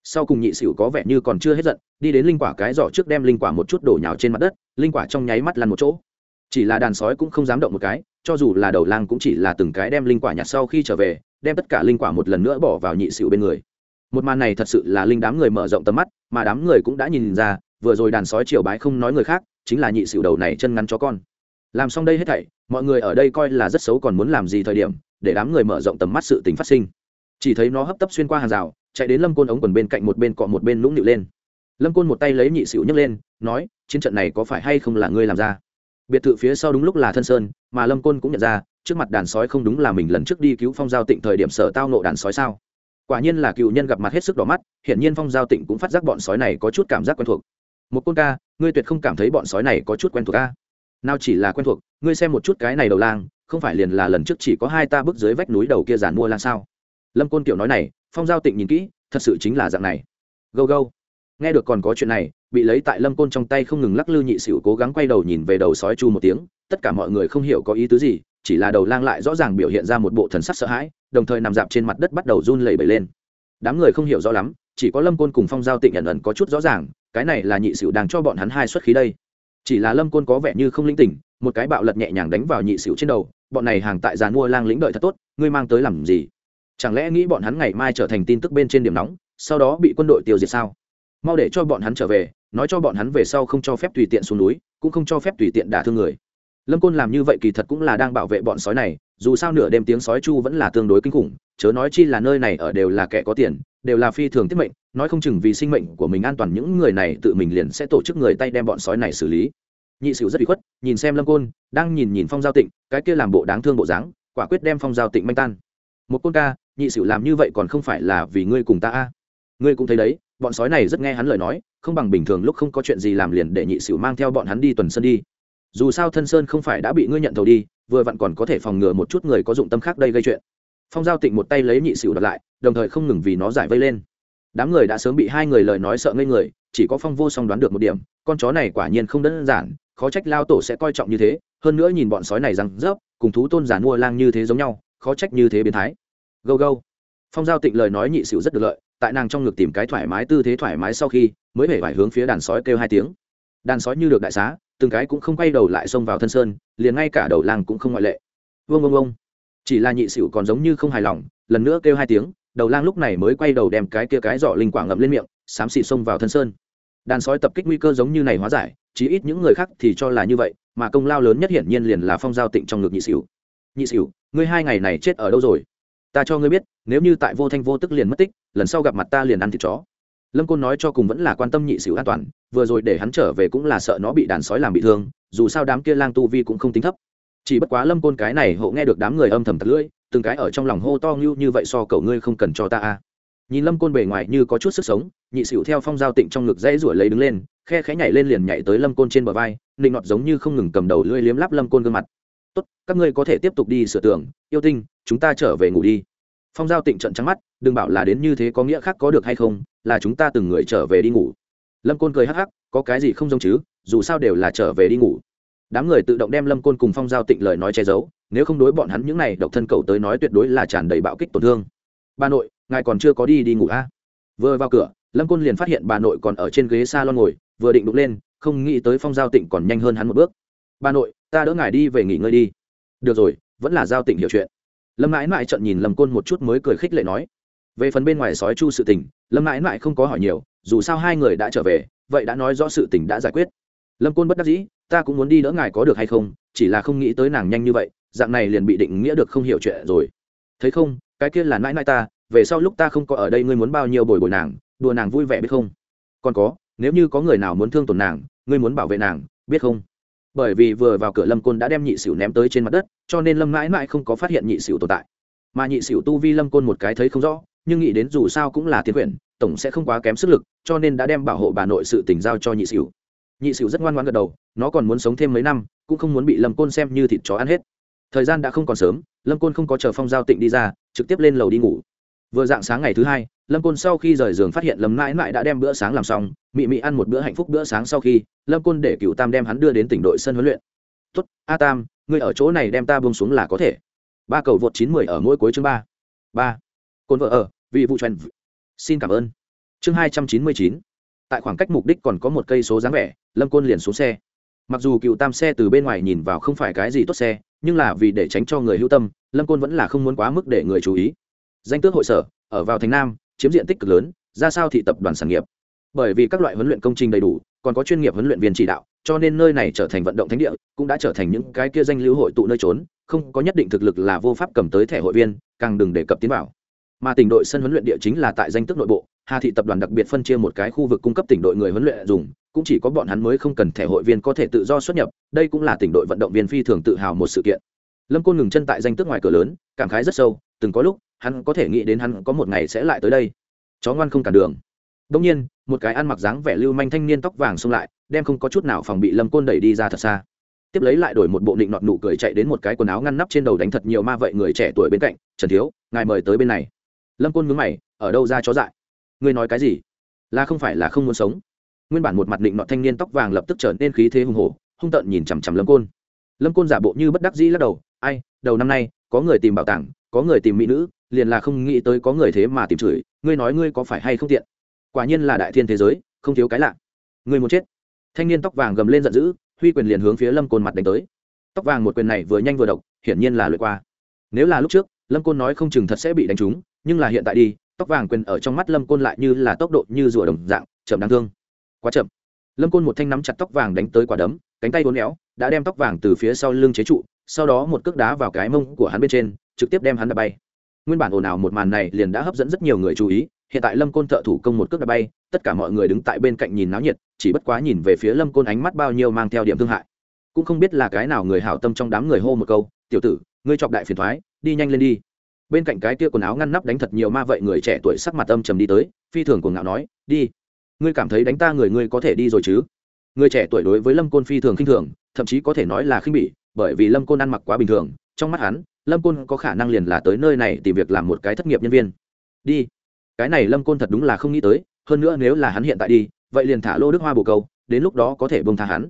sau cùng nhị sửu có vẻ như còn chưa hết giận, đi đến linh quả cái giỏ trước đem linh quả một chút đổ nhào trên mặt đất, linh quả trong nháy mắt lăn một chỗ. Chỉ là đàn sói cũng không dám động một cái, cho dù là đầu lang cũng chỉ là từng cái đem linh quả nhặt sau khi trở về, đem tất cả linh quả một lần nữa bỏ vào nhị sửu bên người. Một màn này thật sự là linh đám người mở rộng tầm mắt, mà đám người cũng đã nhìn ra, vừa rồi đàn sói triều bái không nói người khác, chính là nhị sửu đầu này chân ngắn chó con. Làm xong đây hết thảy, mọi người ở đây coi là rất xấu còn muốn làm gì thời điểm, để đám người mở rộng tầm mắt sự tình phát sinh. Chỉ thấy nó hấp tấp xuyên qua hàng rào chạy đến lâm côn ống quần bên cạnh một bên cọ một bên lũng nịu lên. Lâm côn một tay lấy nhị xỉu nhấc lên, nói, chiến trận này có phải hay không là ngươi làm ra? Biệt thự phía sau đúng lúc là thân sơn, mà lâm côn cũng nhận ra, trước mặt đàn sói không đúng là mình lần trước đi cứu phong giao tịnh thời điểm sở tao nộ đàn sói sao. Quả nhiên là cựu nhân gặp mặt hết sức đỏ mắt, hiển nhiên phong giao tịnh cũng phát giác bọn sói này có chút cảm giác quen thuộc. Một côn ca, ngươi tuyệt không cảm thấy bọn sói này có chút quen thuộc ca nào chỉ là quen thuộc, ngươi xem một chút cái này đầu lang, không phải liền là lần trước chỉ có hai ta bước dưới vách núi đầu kia giàn mua lang sao? Lâm côn kiểu nói này phong giao tịnh nhìn kỹ, thật sự chính là dạng này. Gâu gâu. Nghe được còn có chuyện này, bị lấy tại lâm côn trong tay không ngừng lắc lư nhị xỉu cố gắng quay đầu nhìn về đầu sói chu một tiếng, tất cả mọi người không hiểu có ý tứ gì, chỉ là đầu lang lại rõ ràng biểu hiện ra một bộ thần sắc sợ hãi, đồng thời nằm dạp trên mặt đất bắt đầu run lẩy bẩy lên. Đám người không hiểu rõ lắm, chỉ có lâm côn cùng phong giao tịnh ẩn ẩn có chút rõ ràng, cái này là nhị xỉu đang cho bọn hắn hai xuất khí đây. Chỉ là lâm côn có vẻ như không linh tỉnh, một cái bạo lật nhẹ nhàng đánh vào nhị xỉu trên đầu, bọn này hàng tại giàn mua lang lĩnh đợi thật tốt, ngươi mang tới làm gì? Chẳng lẽ nghĩ bọn hắn ngày mai trở thành tin tức bên trên điểm nóng, sau đó bị quân đội tiêu diệt sao? Mau để cho bọn hắn trở về, nói cho bọn hắn về sau không cho phép tùy tiện xuống núi, cũng không cho phép tùy tiện đả thương người. Lâm côn làm như vậy kỳ thật cũng là đang bảo vệ bọn sói này, dù sao nửa đêm tiếng sói chu vẫn là tương đối kinh khủng, chớ nói chi là nơi này ở đều là kẻ có tiền, đều là phi thường tiết mệnh, nói không chừng vì sinh mệnh của mình an toàn những người này tự mình liền sẽ tổ chức người tay đem bọn sói này xử lý. Nhị sửu rất bị khuất, nhìn xem lâm côn, đang nhìn nhìn phong giao tịnh, cái kia làm bộ đáng thương bộ dáng, quả quyết đem phong giao tịnh manh tan. Một côn ca nhị sửu làm như vậy còn không phải là vì ngươi cùng ta a? Ngươi cũng thấy đấy bọn sói này rất nghe hắn lời nói không bằng bình thường lúc không có chuyện gì làm liền để nhị sửu mang theo bọn hắn đi tuần sơn đi. Dù sao thân sơn không phải đã bị ngươi nhận thầu đi vừa vặn còn có thể phòng ngừa một chút người có dụng tâm khác đây gây chuyện. Phong giao tịnh một tay lấy nhị sửu đặt lại đồng thời không ngừng vì nó giải vây lên. Đám người đã sớm bị hai người lời nói sợ ngây người chỉ có phong vô song đoán được một điểm con chó này quả nhiên không đơn giản khó trách lao tổ sẽ coi trọng như thế hơn nữa nhìn bọn sói này rằng, rớp cùng thú tôn giả mua lang như thế giống nhau khó trách như thế biến thái gâu gâu. Phong giao tịnh lời nói nhị xỉu rất được lợi, tại nàng trong ngực tìm cái thoải mái tư thế thoải mái sau khi, mới hể vải hướng phía đàn sói kêu hai tiếng. Đàn sói như được đại xá, từng cái cũng không quay đầu lại xông vào thân sơn, liền ngay cả đầu làng cũng không ngoại lệ. Vương vương vương chỉ là nhị xỉu còn giống như không hài lòng, lần nữa kêu hai tiếng, đầu lang lúc này mới quay đầu đem cái kia cái giỏ linh quảng ngậm lên miệng, xám xịt xông vào thân sơn. Đàn sói tập kích nguy cơ giống như này hóa giải chí ít những người khác thì cho là như vậy, mà công lao lớn nhất hiển nhiên liền là phong giao tịnh trong ngực nhị xỉu nhị xỉu ngươi hai ngày này chết ở đâu rồi? Ta cho ngươi biết, nếu như tại vô thanh vô tức liền mất tích, lần sau gặp mặt ta liền ăn thịt chó. Lâm côn nói cho cùng vẫn là quan tâm nhị xỉu an toàn, vừa rồi để hắn trở về cũng là sợ nó bị đàn sói làm bị thương, dù sao đám kia lang tu vi cũng không tính thấp. Chỉ bất quá lâm côn cái này hộ nghe được đám người âm thầm thật lưỡi, từng cái ở trong lòng hô to ngưu như vậy so cậu ngươi không cần cho ta a. Nhìn lâm côn bề ngoài như có chút sức sống, nhị xỉu theo phong giao tịnh trong ngực dãy ruổi lấy đứng lên, khe khẽ nhảy lên liền nhảy tới lâm côn trên bờ vai, nịnh ngọt giống như không ngừng cầm đầu lưỡi liếm lắp lâm côn gương mặt tốt, các ngươi có thể tiếp tục đi sửa tường, yêu tinh, chúng ta trở về ngủ đi. Phong giao tịnh trận trắng mắt, đừng bảo là đến như thế có nghĩa khác có được hay không, là chúng ta từng người trở về đi ngủ. Lâm côn cười hắc hắc, có cái gì không giống chứ, dù sao đều là trở về đi ngủ. Đám người tự động đem lâm côn cùng phong giao tịnh lời nói che giấu, nếu không đối bọn hắn những n à y độc thân cầu tới nói tuyệt đối là tràn đầy bạo kích tổn thương. Bà nội, ngài còn chưa có đi đi ngủ a à? vừa vào cửa, lâm côn liền phát hiện bà nội còn ở trên ghế s a lon ngồi, vừa định đụng lên, không nghĩ tới phong giao tịnh còn nhanh hơn hắn một bước bà nội, ta đỡ ngài đi về nghỉ ngơi đi. Được rồi, vẫn là giao tỉnh hiểu chuyện. Lâm mãi mãi trận nhìn lâm côn một chút mới cười khích lệ nói. Về phần bên ngoài sói chu sự tình, lâm mãi mãi không có hỏi nhiều, dù sao hai người đã trở về, vậy đã nói rõ sự tình đã giải quyết. Lâm côn bất đắc dĩ, ta cũng muốn đi đỡ ngài có được hay không, chỉ là không nghĩ tới nàng nhanh như vậy, dạng này liền bị định nghĩa được không hiểu chuyện rồi. Thấy không, cái kia là mãi mãi ta, về sau lúc ta không có ở đây ngươi muốn bao nhiêu bồi bồi nàng, đùa nàng vui vẻ biết không? Còn có, nếu như có người nào muốn thương tổn nàng, ngươi muốn bảo vệ nàng, biết không? Bởi vì vừa vào cửa lâm côn đã đem nhị sửu ném tới trên mặt đất, cho nên lâm mãi mãi không có phát hiện nhị sửu tồn tại. Mà nhị sửu tu vi lâm côn một cái thấy không rõ, nhưng nghĩ đến dù sao cũng là tiến quyển tổng sẽ không quá kém sức lực, cho nên đã đem bảo hộ bà nội sự tỉnh giao cho nhị sửu nhị sửu rất ngoan ngoan gật đầu, nó còn muốn sống thêm mấy năm, cũng không muốn bị lâm côn xem như thịt chó ăn hết. Thời gian đã không còn sớm, lâm côn không có chờ phong giao tịnh đi ra, trực tiếp lên lầu đi ngủ vừa dạng sáng ngày thứ hai, lâm côn sau khi rời giường phát hiện lâm mãi mãi đã đem bữa sáng làm xong, mị mị ăn một bữa hạnh phúc bữa sáng sau khi, lâm côn để cựu tam đem hắn đưa đến tỉnh đội sân huấn luyện. Tuất a tam, ngươi ở chỗ này đem ta bông xuống là có thể. Ba cầu vượt chín mười ở mỗi cuối chương ba. Ba. Côn vợ ở vị vụ trần xin cảm ơn. Chương hai trăm chín mươi chín. Tại khoảng cách mục đích còn có một cây số dáng vẻ, lâm côn liền xuống xe. Mặc dù cựu tam xe từ bên ngoài nhìn vào không phải cái gì tốt xe, nhưng là vì để tránh cho người hữu tâm, lâm côn vẫn là không muốn quá mức để người chú ý danh tước hội sở, ở vào thành nam, chiếm diện tích cực lớn, ra sao thị tập đoàn sản nghiệp. Bởi vì các loại huấn luyện công trình đầy đủ, còn có chuyên nghiệp huấn luyện viên chỉ đạo, cho nên nơi này trở thành vận động thánh địa, cũng đã trở thành những cái kia danh lưu hội tụ nơi trốn, không có nhất định thực lực là vô pháp cầm tới thẻ hội viên, càng đừng đề cập tiến vào. Mà tỉnh đội sân huấn luyện địa chính là tại danh tức nội bộ, hà thị tập đoàn đặc biệt phân chia một cái khu vực cung cấp tỉnh đội người huấn luyện dùng, cũng chỉ có bọn hắn mới không cần thẻ hội viên có thể tự do xuất nhập, đây cũng là tỉnh đội vận động viên phi thường tự hào một sự kiện. Lâm côn ngừng chân tại danh tức ngoài cửa lớn, cảm khái rất sâu từng có lúc, hắn có thể nghĩ đến hắn có một ngày sẽ lại tới đây. Chó ngoan không cản đường. Đông nhiên, một cái ăn mặc dáng vẻ lưu manh thanh niên tóc vàng xông lại, đem không có chút nào phòng bị lâm côn đẩy đi ra thật xa. Tiếp lấy lại đổi một bộ định nọt nụ cười chạy đến một cái quần áo ngăn nắp trên đầu đánh thật nhiều ma vậy người trẻ tuổi bên cạnh, trần thiếu, ngài mời tới bên này. Lâm côn mướn mày, ở đâu ra chó dại? Ngươi nói cái gì? Là không phải là không muốn sống? Nguyên bản một mặt định nọt thanh niên tóc vàng lập tức trở nên khí thế hùng hổ, hung tợn nhìn chằm chằm lâm côn. Lâm côn giả bộ như bất đắc dĩ lắc đầu, ai, đầu năm nay, có người tìm bảo tàng có người tìm mỹ nữ, liền là không nghĩ tới có người thế mà tìm chửi, ngươi nói ngươi có phải hay không tiện? Quả nhiên là đại thiên thế giới, không thiếu cái lạ. Ngươi muốn chết. Thanh niên tóc vàng gầm lên giận dữ, huy quyền liền hướng phía lâm côn mặt đánh tới. Tóc vàng một quyền này vừa nhanh vừa độc, hiển nhiên là lượt qua. Nếu là lúc trước, lâm côn nói không chừng thật sẽ bị đánh trúng, nhưng là hiện tại đi, tóc vàng quyền ở trong mắt lâm côn lại như là tốc độ như rùa đồng dạng, chậm đáng thương. Quá chậm. Lâm côn một thanh nắm chặt tóc vàng đánh tới quả đấm, cánh tay uốn éo, đã đem tóc vàng từ phía sau lưng chế trụ sau đó một cước đá vào cái mông của hắn bên trên, trực tiếp đem hắn đập bay. Nguyên bản ồn ào một màn này liền đã hấp dẫn rất nhiều người chú ý, hiện tại lâm côn thợ thủ công một cước đập bay, tất cả mọi người đứng tại bên cạnh nhìn náo nhiệt, chỉ bất quá nhìn về phía lâm côn ánh mắt bao nhiêu mang theo điểm thương hại. Cũng không biết là cái nào người hảo tâm trong đám người hô một câu, tiểu tử, ngươi chọc đại phiền thoái, đi nhanh lên đi. Bên cạnh cái kia quần áo ngăn nắp đánh thật nhiều ma vậy người trẻ tuổi sắc mặt âm trầm đi tới, phi thường cuồng ngạo nói, đi, ngươi cảm thấy đánh ta người ngươi có thể đi rồi chứ? Người trẻ tuổi đối với lâm côn phi thường khinh thường, thậm chí có thể nói là khinh bỉ bởi vì lâm côn ăn mặc quá bình thường, trong mắt hắn, lâm côn có khả năng liền là tới nơi này tìm việc làm một cái thất nghiệp nhân viên. Đi. Cái này lâm côn thật đúng là không nghĩ tới, hơn nữa nếu là hắn hiện tại đi, vậy liền thả lô đức hoa bồ câu, đến lúc đó có thể bông tha hắn.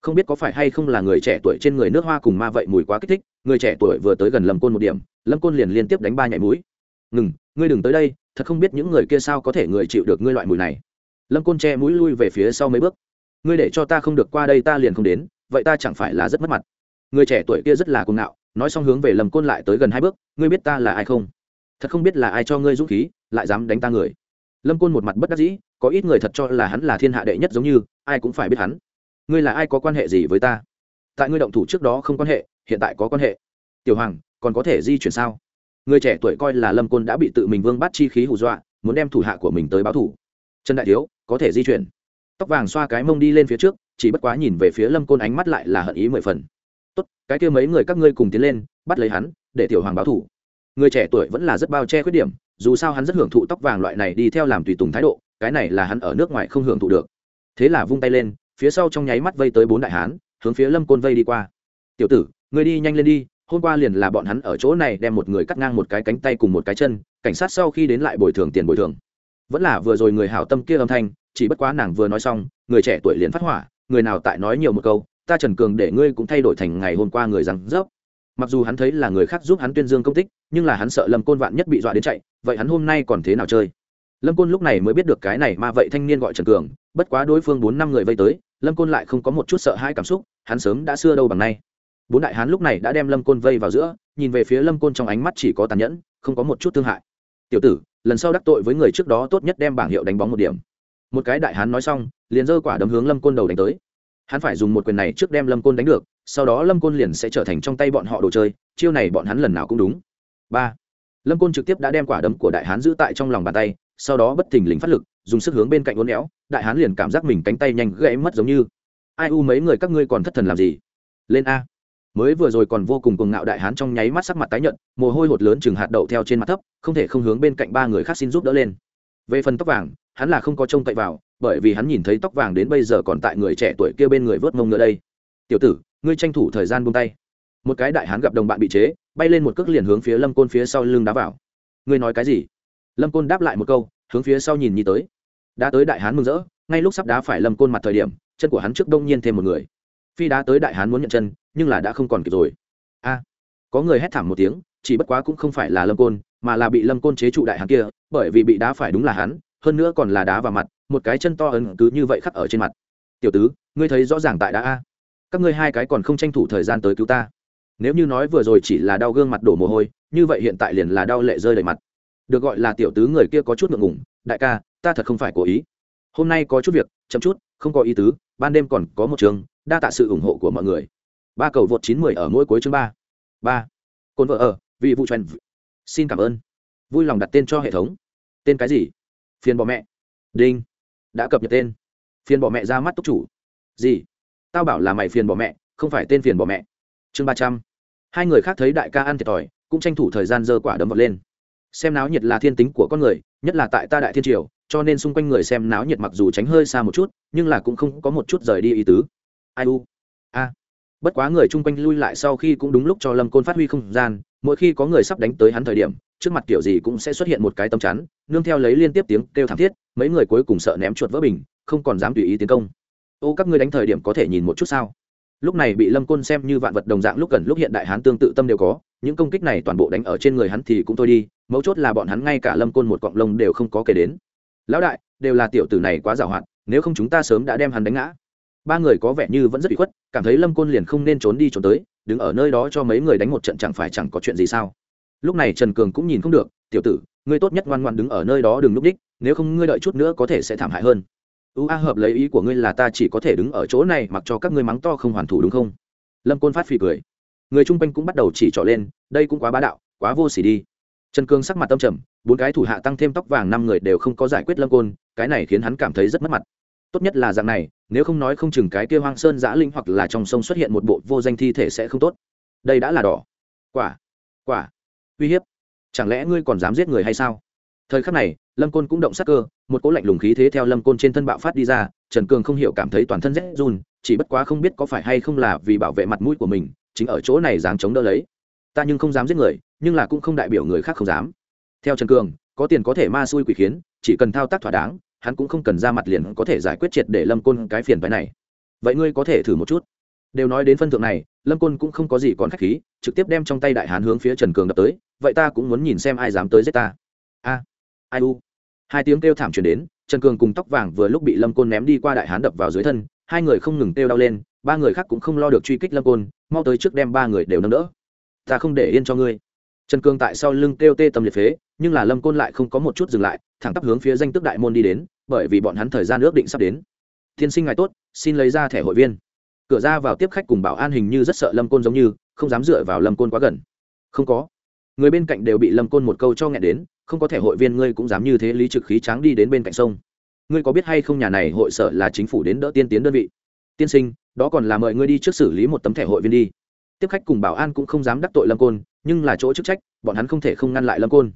Không biết có phải hay không là người trẻ tuổi trên người nước hoa cùng ma vậy mùi quá kích thích, người trẻ tuổi vừa tới gần lâm côn một điểm, lâm côn liền liên tiếp đánh ba nhảy mũi. Ngừng, ngươi đừng tới đây, thật không biết những người kia sao có thể người chịu được ngươi loại mùi này. Lâm côn che mũi lui về phía sau mấy bước. Ngươi để cho ta không được qua đây ta liền không đến, vậy ta chẳng phải là rất mất mặt người trẻ tuổi kia rất là cuồng ngạo, nói xong hướng về lâm côn lại tới gần hai bước, ngươi biết ta là ai không? Thật không biết là ai cho ngươi dũng khí, lại dám đánh ta người. Lâm côn một mặt bất đắc dĩ, có ít người thật cho là hắn là thiên hạ đệ nhất giống như, ai cũng phải biết hắn. Ngươi là ai có quan hệ gì với ta? Tại ngươi động thủ trước đó không quan hệ, hiện tại có quan hệ. Tiểu hoàng, còn có thể di chuyển sao? Người trẻ tuổi coi là lâm côn đã bị tự mình vương bắt chi khí hù dọa, muốn đem thủ hạ của mình tới báo thủ. Trần đại thiếu, có thể di chuyển. Tóc vàng xoa cái mông đi lên phía trước, chỉ bất quá nhìn về phía lâm côn ánh mắt lại là hận ý mười phần tốt, cái kia mấy người các ngươi cùng tiến lên, bắt lấy hắn, để tiểu hoàng báo thủ. Người trẻ tuổi vẫn là rất bao che khuyết điểm, dù sao hắn rất hưởng thụ tóc vàng loại này đi theo làm tùy tùng thái độ, cái này là hắn ở nước ngoài không hưởng thụ được. Thế là vung tay lên, phía sau trong nháy mắt vây tới bốn đại hán, hướng phía lâm côn vây đi qua. Tiểu tử người đi nhanh lên đi, hôm qua liền là bọn hắn ở chỗ này đem một người cắt ngang một cái cánh tay cùng một cái chân, cảnh sát sau khi đến lại bồi thường tiền bồi thường. Vẫn là vừa rồi người hảo tâm kia âm thanh, chỉ bất quá nàng vừa nói xong, người trẻ tuổi liền phát hỏa, người nào tại nói nhiều một câu ta trần cường để ngươi cũng thay đổi thành ngày hôm qua người rằng dốc mặc dù hắn thấy là người khác giúp hắn tuyên dương công tích, nhưng là hắn sợ lâm côn vạn nhất bị dọa đến chạy, vậy hắn hôm nay còn thế nào chơi? Lâm côn lúc này mới biết được cái này mà vậy thanh niên gọi trần cường, bất quá đối phương bốn năm người vây tới, lâm côn lại không có một chút sợ hãi cảm xúc, hắn sớm đã xưa đâu bằng nay. Bốn đại hán lúc này đã đem lâm côn vây vào giữa, nhìn về phía lâm côn trong ánh mắt chỉ có tàn nhẫn, không có một chút thương hại. Tiểu tử, lần sau đắc tội với người trước đó tốt nhất đem bảng hiệu đánh bóng một điểm. Một cái đại hán nói xong, liền giơ quả đấm hướng lâm côn đầu đánh tới hắn phải dùng một quyền này trước đem lâm côn đánh được, sau đó lâm côn liền sẽ trở thành trong tay bọn họ đồ chơi, chiêu này bọn hắn lần nào cũng đúng. Ba. Lâm côn trực tiếp đã đem quả đấm của đại hán giữ tại trong lòng bàn tay, sau đó bất thình lình phát lực, dùng sức hướng bên cạnh uốn éo, đại hán liền cảm giác mình cánh tay nhanh gãy mất giống như. Ai u mấy người các ngươi còn thất thần làm gì? Lên a. Mới vừa rồi còn vô cùng cuồng ngạo đại hán trong nháy mắt sắc mặt tái nhợt, mồ hôi hột lớn chừng hạt đậu theo trên mặt thấp, không thể không hướng bên cạnh ba người khác xin giúp đỡ lên. Về phần tóc vàng, hắn là không có trông cậy vào bởi vì hắn nhìn thấy tóc vàng đến bây giờ còn tại người trẻ tuổi kia bên người vớt mông nữa đây. Tiểu tử, ngươi tranh thủ thời gian buông tay. Một cái đại hán gặp đồng bạn bị chế, bay lên một cước liền hướng phía lâm côn phía sau lưng đá vào. Ngươi nói cái gì? Lâm côn đáp lại một câu, hướng phía sau nhìn nhi tới. Đã tới đại hán mừng rỡ, ngay lúc sắp đá phải lâm côn mặt thời điểm, chân của hắn trước đông nhiên thêm một người. Phi đá tới đại hán muốn nhận chân, nhưng là đã không còn kịp rồi. A! Có người hét thảm một tiếng, chỉ bất quá cũng không phải là lâm côn, mà là bị lâm côn chế trụ đại hán kia, bởi vì bị đá phải đúng là hắn, hơn nữa còn là đá vào mặt một cái chân to ấn cứ như vậy khắc ở trên mặt. Tiểu tứ, ngươi thấy rõ ràng tại đã a. Các ngươi hai cái còn không tranh thủ thời gian tới cứu ta. Nếu như nói vừa rồi chỉ là đau gương mặt đổ mồ hôi, như vậy hiện tại liền là đau lệ rơi đầy mặt. Được gọi là tiểu tứ người kia có chút ngượng ngủng đại ca, ta thật không phải cố ý. Hôm nay có chút việc, chậm chút, không có ý tứ, ban đêm còn có một trường, đa tạ sự ủng hộ của mọi người. Ba cầu vượt chín mười ở mỗi cuối chương ba. Ba. Cồn vợ ở, vì vụ trần xin cảm ơn. Vui lòng đặt tên cho hệ thống. Tên cái gì? Phiền bọ mẹ. Đinh đã cập nhật tên. Phiền bỏ mẹ ra mắt túc chủ. Gì? Tao bảo là mày phiền bỏ mẹ, không phải tên phiền bỏ mẹ. Chương ba trăm. Hai người khác thấy đại ca ăn thiệt thòi, cũng tranh thủ thời gian dơ quả đấm vật lên. Xem náo nhiệt là thiên tính của con người, nhất là tại ta đại thiên triều, cho nên xung quanh người xem náo nhiệt mặc dù tránh hơi xa một chút, nhưng là cũng không có một chút rời đi ý tứ. Ai u? A. Bất quá người chung quanh lui lại sau khi cũng đúng lúc cho lâm côn phát huy không gian, mỗi khi có người sắp đánh tới hắn thời điểm trước mặt kiểu gì cũng sẽ xuất hiện một cái tấm chắn, nương theo lấy liên tiếp tiếng kêu thảm thiết, mấy người cuối cùng sợ ném chuột vỡ bình, không còn dám tùy ý tiến công. Ô, các ngươi đánh thời điểm có thể nhìn một chút sao? Lúc này bị lâm côn xem như vạn vật đồng dạng lúc gần lúc hiện đại hán tương tự tâm đều có, những công kích này toàn bộ đánh ở trên người hắn thì cũng thôi đi, mấu chốt là bọn hắn ngay cả lâm côn một cọng lông đều không có kể đến. Lão đại, đều là tiểu tử này quá giàu hạn, nếu không chúng ta sớm đã đem hắn đánh ngã. Ba người có vẻ như vẫn rất bị khuất, cảm thấy lâm côn liền không nên trốn đi trốn tới, đứng ở nơi đó cho mấy người đánh một trận chẳng phải chẳng có chuyện gì sao? Lúc này trần cường cũng nhìn không được, tiểu tử, ngươi tốt nhất ngoan ngoan đứng ở nơi đó đừng núp đích, nếu không ngươi đợi chút nữa có thể sẽ thảm hại hơn. Ưu a, hợp lấy ý của ngươi là ta chỉ có thể đứng ở chỗ này mặc cho các ngươi mắng to không hoàn thủ đúng không? Lâm côn phát phì cười. Người chung quanh cũng bắt đầu chỉ trỏ lên, đây cũng quá bá đạo, quá vô s ỉ đi. Trần cương sắc mặt tâm trầm, bốn cái thủ hạ tăng thêm tóc vàng năm người đều không có giải quyết lâm côn, cái này khiến hắn cảm thấy rất mất mặt. Tốt nhất là dạng này, nếu không nói không chừng cái kia hoang sơn giã linh hoặc là trong sông xuất hiện một bộ vô danh thi thể sẽ không tốt. Đây đã là đỏ. Quả quả uy hiếp. Chẳng lẽ ngươi còn dám giết người hay sao? Thời khắc này, lâm côn cũng động sắc cơ, một cỗ lạnh lùng khí thế theo lâm côn trên thân bạo phát đi ra, trần cường không hiểu cảm thấy toàn thân rét run, chỉ bất quá không biết có phải hay không là vì bảo vệ mặt mũi của mình, chính ở chỗ này dáng chống đỡ lấy. Ta nhưng không dám giết người, nhưng là cũng không đại biểu người khác không dám. Theo trần cường, có tiền có thể ma xui quỷ khiến, chỉ cần thao tác thỏa đáng, hắn cũng không cần ra mặt liền có thể giải quyết triệt để lâm côn cái phiền phái này. Vậy ngươi có thể thử một chút. Đều nói đến phân thượng này lâm côn cũng không có gì còn khách khí, trực tiếp đem trong tay đại hán hướng phía trần cường đập tới, vậy ta cũng muốn nhìn xem ai dám tới giết ta. A, ai u? Hai tiếng kêu thảm truyền đến, trần cường cùng tóc vàng vừa lúc bị lâm côn ném đi qua đại hán đập vào dưới thân, hai người không ngừng kêu đau lên, ba người khác cũng không lo được truy kích lâm côn, mau tới trước đem ba người đều nâng đỡ. Ta không để yên cho ngươi. Trần cường tại sau lưng kêu tê tâm liệt phế, nhưng là lâm côn lại không có một chút dừng lại, thẳng tắp hướng phía danh tức đại môn đi đến, bởi vì bọn hắn thời gian ước định sắp đến. Tiên sinh ngài tốt, xin lấy ra thẻ hội viên cửa ra vào tiếp khách cùng bảo an hình như rất sợ lâm côn giống như, không dám dựa vào lâm côn quá gần. Không có. Người bên cạnh đều bị lâm côn một câu cho nghẹn đến, không có thẻ hội viên ngươi cũng dám như thế lý trực khí tráng đi đến bên cạnh sông. Ngươi có biết hay không nhà này hội sở là chính phủ đến đỡ tiên tiến đơn vị? Tiên sinh, đó còn là mời ngươi đi trước xử lý một tấm thẻ hội viên đi. Tiếp khách cùng bảo an cũng không dám đắc tội lâm côn, nhưng là chỗ chức trách, bọn hắn không thể không ngăn lại lâm côn.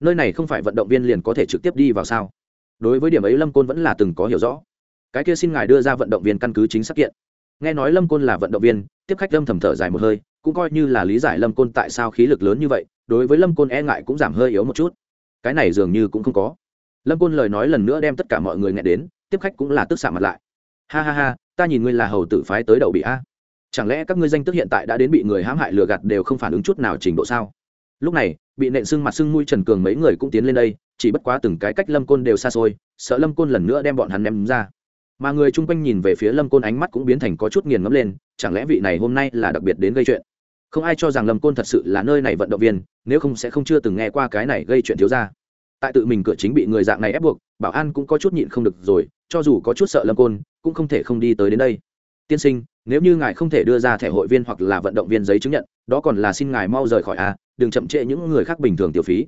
Nơi này không phải vận động viên liền có thể trực tiếp đi vào sao? Đối với điểm ấy lâm côn vẫn là từng có hiểu rõ. Cái kia xin ngài đưa ra vận động viên căn cứ chính xác kiện nghe nói lâm côn là vận động viên, tiếp khách lâm thầm thở dài một hơi, cũng coi như là lý giải lâm côn tại sao khí lực lớn như vậy, đối với lâm côn e ngại cũng giảm hơi yếu một chút. Cái này dường như cũng không có. Lâm côn lời nói lần nữa đem tất cả mọi người nghe đến, tiếp khách cũng là tức xạ mặt lại. Ha ha ha, ta nhìn ngươi là hầu tử phái tới đầu bị a. Chẳng lẽ các ngươi danh tức hiện tại đã đến bị người hãm hại lừa gạt đều không phản ứng chút nào trình độ sao? Lúc này, bị nện sưng mặt sưng mũi trần cường mấy người cũng tiến lên đây, chỉ bất quá từng cái cách lâm côn đều xa xôi, sợ lâm côn lần nữa đem bọn hắn ném ra mà người chung quanh nhìn về phía lâm côn ánh mắt cũng biến thành có chút nghiền ngẫm lên, chẳng lẽ vị này hôm nay là đặc biệt đến gây chuyện? Không ai cho rằng lâm côn thật sự là nơi này vận động viên, nếu không sẽ không chưa từng nghe qua cái này gây chuyện thiếu ra tại tự mình cửa chính bị người dạng này ép buộc, bảo an cũng có chút nhịn không được rồi, cho dù có chút sợ lâm côn, cũng không thể không đi tới đến đây. Tiên sinh, nếu như ngài không thể đưa ra thẻ hội viên hoặc là vận động viên giấy chứng nhận, đó còn là xin ngài mau rời khỏi a đừng chậm trễ những người khác bình thường tiểu phí.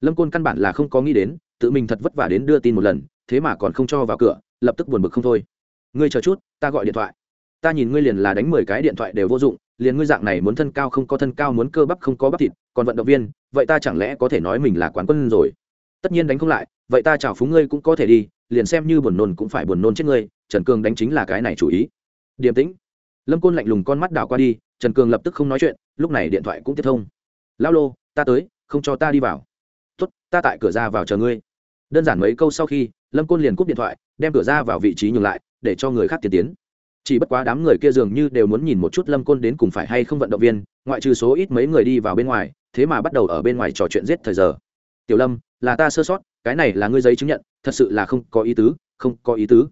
Lâm côn căn bản là không có nghĩ đến, tự mình thật vất vả đến đưa tin một lần, thế mà còn không cho vào cửa lập tức buồn bực không thôi. Ngươi chờ chút, ta gọi điện thoại. Ta nhìn ngươi liền là đánh mười cái điện thoại đều vô dụng, liền ngươi dạng này muốn thân cao không có thân cao, muốn cơ bắp không có bắp thịt, còn vận động viên, vậy ta chẳng lẽ có thể nói mình là quán quân rồi? Tất nhiên đánh không lại, vậy ta chào phúng ngươi cũng có thể đi, liền xem như buồn nôn cũng phải buồn nôn chết ngươi, trần cường đánh chính là cái này chủ ý. Điềm tĩnh. Lâm côn lạnh lùng con mắt đảo qua đi, trần cường lập tức không nói chuyện, lúc này điện thoại cũng tiếp thông. Lao lô, ta tới, không cho ta đi vào. Tuất ta tại cửa ra vào chờ ngươi. Đơn giản mấy câu sau khi lâm côn liền cúp điện thoại, đem cửa ra vào vị trí nhường lại, để cho người khác tiến tiến. Chỉ bất quá đám người kia dường như đều muốn nhìn một chút lâm côn đến cùng phải hay không vận động viên, ngoại trừ số ít mấy người đi vào bên ngoài, thế mà bắt đầu ở bên ngoài trò chuyện giết thời giờ. Tiểu lâm, là ta sơ sót, cái này là ngươi giấy chứng nhận, thật sự là không có ý tứ, không có ý tứ.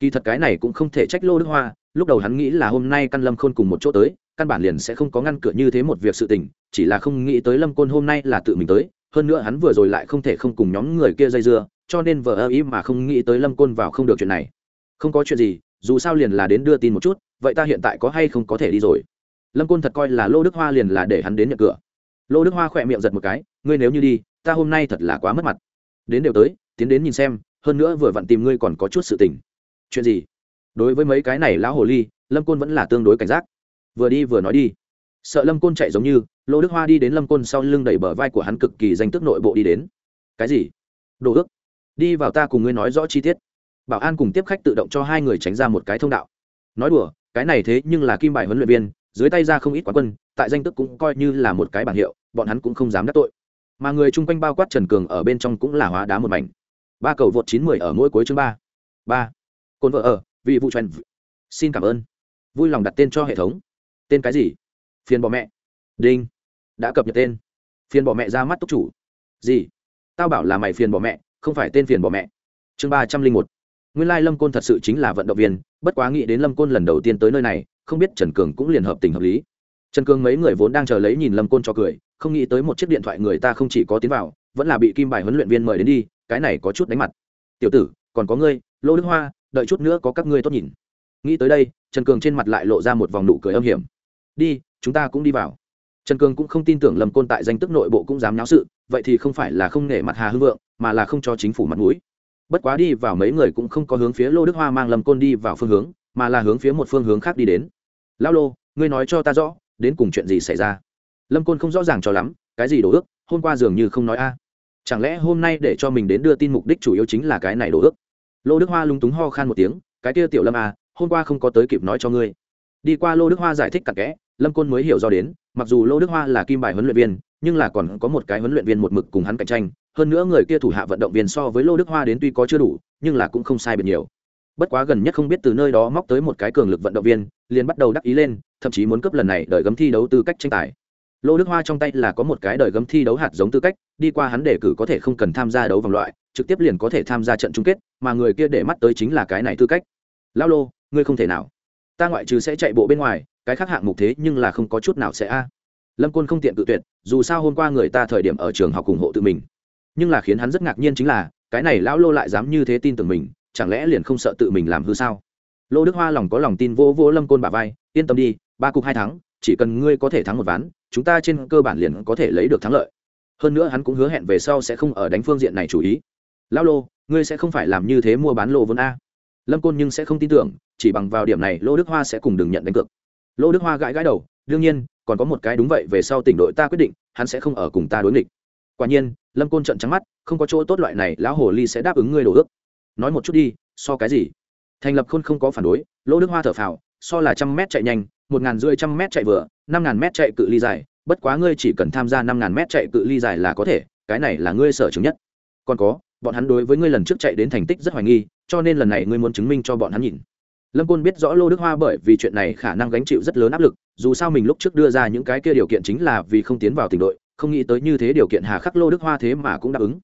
Kỳ thật cái này cũng không thể trách lô đức hoa, lúc đầu hắn nghĩ là hôm nay căn lâm khôn cùng một chỗ tới, căn bản liền sẽ không có ngăn cửa như thế một việc sự tình, chỉ là không nghĩ tới lâm côn hôm nay là tự mình tới, hơn nữa hắn vừa rồi lại không thể không cùng nhóm người kia dây dưa cho nên vợ ơ ý mà không nghĩ tới lâm côn vào không được chuyện này. Không có chuyện gì, dù sao liền là đến đưa tin một chút, vậy ta hiện tại có hay không có thể đi rồi? Lâm côn thật coi là lô đức hoa liền là để hắn đến nhận cửa. Lô đức hoa khỏe miệng giật một cái, ngươi nếu như đi, ta hôm nay thật là quá mất mặt. Đến đều tới, tiến đến nhìn xem, hơn nữa vừa vặn tìm ngươi còn có chút sự tình. Chuyện gì? Đối với mấy cái này lão hồ ly, lâm côn vẫn là tương đối cảnh giác. Vừa đi vừa nói đi. Sợ lâm côn chạy giống như, lô đức hoa đi đến lâm côn sau lưng đẩy bờ vai của hắn cực kỳ danh tức nội bộ đi đến. Cái gì? Đồ ước đi vào ta cùng ngươi nói rõ chi tiết. Bảo an cùng tiếp khách tự động cho hai người tránh ra một cái thông đạo. Nói đùa, cái này thế nhưng là kim bài huấn luyện viên, dưới tay ra không ít quán quân, tại danh tức cũng coi như là một cái bảng hiệu, bọn hắn cũng không dám đắc tội. Mà người chung quanh bao quát trần cường ở bên trong cũng là hóa đá một mảnh. Ba cầu vượt chín mười ở mỗi cuối chương ba. Ba. Cồn vợ ở, vị vụ trần xin cảm ơn. Vui lòng đặt tên cho hệ thống. Tên cái gì? Phiền bỏ mẹ. Đinh. Đã cập nhật tên. Phiền bỏ mẹ ra mắt túc chủ. Gì? Tao bảo là mày phiền bỏ mẹ không phải tên phiền bỏ mẹ. Chương ba trăm linh một. Nguyên lai lâm côn thật sự chính là vận động viên, bất quá nghĩ đến lâm côn lần đầu tiên tới nơi này, không biết trần cường cũng liền hợp tình hợp lý. Trần cường mấy người vốn đang chờ lấy nhìn lâm côn cho cười, không nghĩ tới một chiếc điện thoại người ta không chỉ có tiến vào, vẫn là bị kim bài huấn luyện viên mời đến đi, cái này có chút đánh mặt. Tiểu tử, còn có ngươi, lô đức hoa, đợi chút nữa có các ngươi tốt nhìn. Nghĩ tới đây, trần cường trên mặt lại lộ ra một vòng nụ cười âm hiểm. Đi, chúng ta cũng đi vào trần cường cũng không tin tưởng lâm côn tại danh tức nội bộ cũng dám náo sự, vậy thì không phải là không nể mặt hà hưng vượng, mà là không cho chính phủ mặt mũi. Bất quá đi vào mấy người cũng không có hướng phía lô đức hoa mang lâm côn đi vào phương hướng, mà là hướng phía một phương hướng khác đi đến. Lão lô, ngươi nói cho ta rõ, đến cùng chuyện gì xảy ra? Lâm côn không rõ ràng cho lắm, cái gì đổ ước? Hôm qua dường như không nói a. Chẳng lẽ hôm nay để cho mình đến đưa tin mục đích chủ yếu chính là cái này đổ ước? Lô đức hoa lúng túng ho khan một tiếng, cái kia tiểu lâm a hôm qua không có tới kịp nói cho ngươi. Đi qua lô đức hoa giải thích cặn kẽ lâm côn mới hiểu do đến, mặc dù lô đức hoa là kim bài huấn luyện viên, nhưng là còn có một cái huấn luyện viên một mực cùng hắn cạnh tranh. Hơn nữa người kia thủ hạ vận động viên so với lô đức hoa đến tuy có chưa đủ, nhưng là cũng không sai biệt nhiều. Bất quá gần nhất không biết từ nơi đó móc tới một cái cường lực vận động viên, liền bắt đầu đắc ý lên, thậm chí muốn cấp lần này đợi gấm thi đấu tư cách tranh tài. Lô đức hoa trong tay là có một cái đợi gấm thi đấu hạt giống tư cách, đi qua hắn đề cử có thể không cần tham gia đấu vòng loại, trực tiếp liền có thể tham gia trận chung kết, mà người kia để mắt tới chính là cái này tư cách. Lao lô, ngươi không thể nào. Ta ngoại trừ sẽ chạy bộ bên ngoài cái khác hạng mục thế nhưng là không có chút nào sẽ a. Lâm côn không tiện tự tuyệt, dù sao hôm qua người ta thời điểm ở trường học ủng hộ tự mình. Nhưng là khiến hắn rất ngạc nhiên chính là, cái này lão lô lại dám như thế tin tưởng mình, chẳng lẽ liền không sợ tự mình làm hư sao? Lô đức hoa lòng có lòng tin vô vô lâm côn bà vai, yên tâm đi, ba cục hai thắng, chỉ cần ngươi có thể thắng một ván, chúng ta trên cơ bản liền có thể lấy được thắng lợi. Hơn nữa hắn cũng hứa hẹn về sau sẽ không ở đánh phương diện này chủ ý. Lão lô, ngươi sẽ không phải làm như thế mua bán lô vốn a. Lâm côn nhưng sẽ không tin tưởng, chỉ bằng vào điểm này lô đức hoa sẽ cùng đừng nhận đánh cược lô đức hoa gãi gãi đầu, đương nhiên, còn có một cái đúng vậy, về sau tỉnh đội ta quyết định, hắn sẽ không ở cùng ta đối nghịch. Quả nhiên, lâm côn trận trắng mắt, không có chỗ tốt loại này, lão hồ ly sẽ đáp ứng ngươi đồ ước. Nói một chút đi, so cái gì? Thành lập khôn không có phản đối lỗ đức hoa thở phào, so là trăm mét chạy nhanh, một ngàn rưỡi trăm mét chạy vừa, năm ngàn mét chạy cự ly dài, bất quá ngươi chỉ cần tham gia năm ngàn mét chạy cự ly dài là có thể, cái này là ngươi sở chứng nhất. Còn có, bọn hắn đối với ngươi lần trước chạy đến thành tích rất hoài nghi, cho nên lần này ngươi muốn chứng minh cho bọn hắn nhìn lâm côn biết rõ lô đức hoa bởi vì chuyện này khả năng gánh chịu rất lớn áp lực, dù sao mình lúc trước đưa ra những cái kia điều kiện chính là vì không tiến vào tỉnh đội, không nghĩ tới như thế điều kiện hà khắc lô đức hoa thế mà cũng đáp ứng.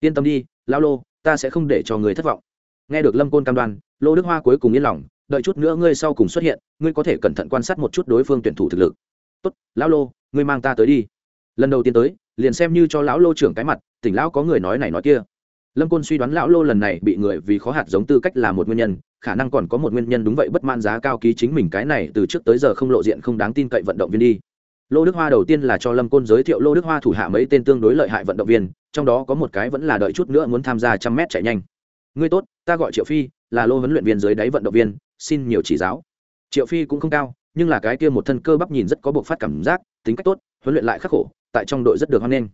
Yên tâm đi lao lô, ta sẽ không để cho người thất vọng. Nghe được lâm côn cam đoan, lô đức hoa cuối cùng yên lòng, đợi chút nữa ngươi sau cùng xuất hiện, ngươi có thể cẩn thận quan sát một chút đối phương tuyển thủ thực lực. Tốt, lão lô, ngươi mang ta tới đi. Lần đầu tiên tới, liền xem như cho lão lô trưởng cái mặt, tỉnh lão có người nói này nói kia lâm côn suy đoán lão lô lần này bị người vì khó hạt giống tư cách là một nguyên nhân, khả năng còn có một nguyên nhân đúng vậy bất man giá cao ký chính mình cái này từ trước tới giờ không lộ diện không đáng tin cậy vận động viên đi. Lô đức hoa đầu tiên là cho lâm côn giới thiệu lô đức hoa thủ hạ mấy tên tương đối lợi hại vận động viên, trong đó có một cái vẫn là đợi chút nữa muốn tham gia trăm mét chạy nhanh. Ngươi tốt, ta gọi triệu phi, là lô huấn luyện viên dưới đáy vận động viên, xin nhiều chỉ giáo. Triệu phi cũng không cao, nhưng là cái kia một thân cơ bắp nhìn rất có bộ phát cảm giác, tính cách tốt, huấn luyện lại khắc khổ, tại trong đội rất được hoan nghênh.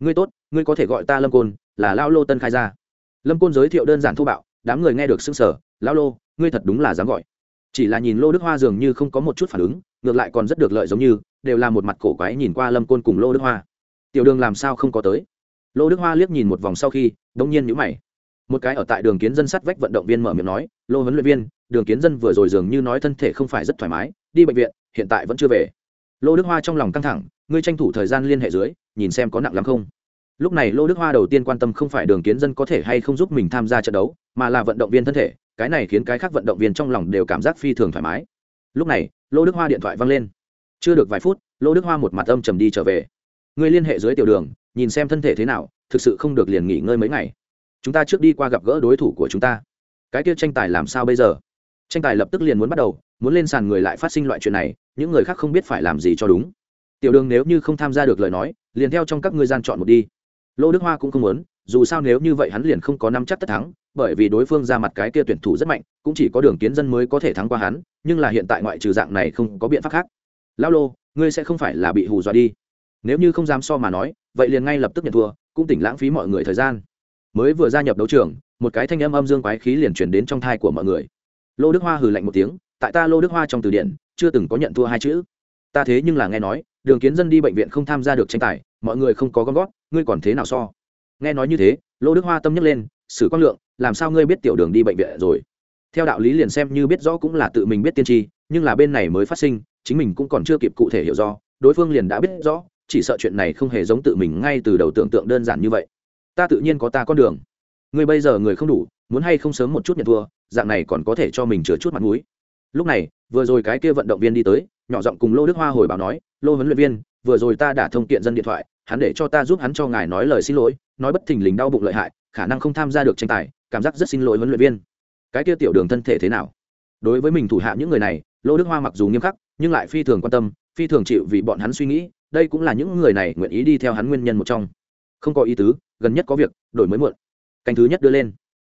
Ngươi tốt, ngươi có thể gọi ta lâm côn là lao lô tân khai ra lâm côn giới thiệu đơn giản thô bạo, đám người nghe được xưng sở lao lô, ngươi thật đúng là dám gọi. Chỉ là nhìn lô đức hoa dường như không có một chút phản ứng, ngược lại còn rất được lợi giống như, đều là một mặt cổ quái nhìn qua lâm côn cùng lô đức hoa. Tiểu đường làm sao không có tới? Lô đức hoa liếc nhìn một vòng sau khi đông nhiên nhữ mày. Một cái ở tại đường kiến dân sắt vách vận động viên mở miệng nói, lô huấn luyện viên, đường kiến dân vừa rồi dường như nói thân thể không phải rất thoải mái, đi bệnh viện, hiện tại vẫn chưa về. Lô đức hoa trong lòng căng thẳng, ngươi tranh thủ thời gian liên hệ dưới, nhìn xem có nặng lắm không? Lúc này lô đức hoa đầu tiên quan tâm không phải đường kiến dân có thể hay không giúp mình tham gia trận đấu, mà là vận động viên thân thể, cái này khiến cái khác vận động viên trong lòng đều cảm giác phi thường thoải mái. Lúc này, lô đức hoa điện thoại văng lên. Chưa được vài phút, lô đức hoa một mặt âm trầm đi trở về. Người liên hệ dưới tiểu đường, nhìn xem thân thể thế nào, thực sự không được liền nghỉ ngơi mấy ngày. Chúng ta trước đi qua gặp gỡ đối thủ của chúng ta. Cái kia tranh tài làm sao bây giờ? Tranh tài lập tức liền muốn bắt đầu, muốn lên sàn người lại phát sinh loại chuyện này, những người khác không biết phải làm gì cho đúng. Tiểu đường nếu như không tham gia được lời nói, liền theo trong các ngươi gian chọn một đi lô đức hoa cũng không muốn, dù sao nếu như vậy hắn liền không có năm chắc tất thắng, bởi vì đối phương ra mặt cái kia tuyển thủ rất mạnh, cũng chỉ có đường kiến dân mới có thể thắng qua hắn, nhưng là hiện tại ngoại trừ dạng này không có biện pháp khác. Lão lô, ngươi sẽ không phải là bị hù dọa đi. Nếu như không dám so mà nói, vậy liền ngay lập tức nhận thua, cũng tỉnh lãng phí mọi người thời gian. Mới vừa gia nhập đấu trường, một cái thanh âm âm dương quái khí liền chuyển đến trong thai của mọi người. Lô đức hoa hừ lạnh một tiếng, tại ta lô đức hoa trong từ điển, chưa từng có nhận thua hai chữ. Ta thế nhưng là nghe nói, đường kiến dân đi bệnh viện không tham gia được tranh tài, mọi người không có gom gót ngươi còn thế nào so? Nghe nói như thế, lô đức hoa tâm nhấc lên, sử quang lượng, làm sao ngươi biết tiểu đường đi bệnh viện rồi? Theo đạo lý liền xem như biết rõ cũng là tự mình biết tiên tri, nhưng là bên này mới phát sinh, chính mình cũng còn chưa kịp cụ thể hiểu do đối phương liền đã biết rõ, chỉ sợ chuyện này không hề giống tự mình ngay từ đầu tưởng tượng đơn giản như vậy. Ta tự nhiên có ta con đường. Ngươi bây giờ người không đủ, muốn hay không sớm một chút nhận thua, dạng này còn có thể cho mình chừa chút mặt mũi. Lúc này, vừa rồi cái kia vận động viên đi tới, nhỏ giọng cùng lô đức hoa hồi báo nói, lô huấn luyện viên, vừa rồi ta đã thông kiện dân điện thoại hắn để cho ta giúp hắn cho ngài nói lời xin lỗi, nói bất thình lình đau bụng lợi hại, khả năng không tham gia được tranh tài, cảm giác rất xin lỗi huấn luyện viên. Cái kia tiểu đường thân thể thế nào? Đối với mình thủ hạ những người này, lô đức hoa mặc dù nghiêm khắc, nhưng lại phi thường quan tâm, phi thường chịu vì bọn hắn suy nghĩ, đây cũng là những người này nguyện ý đi theo hắn nguyên nhân một trong. Không có ý tứ, gần nhất có việc, đổi mới muộn. Canh thứ nhất đưa lên.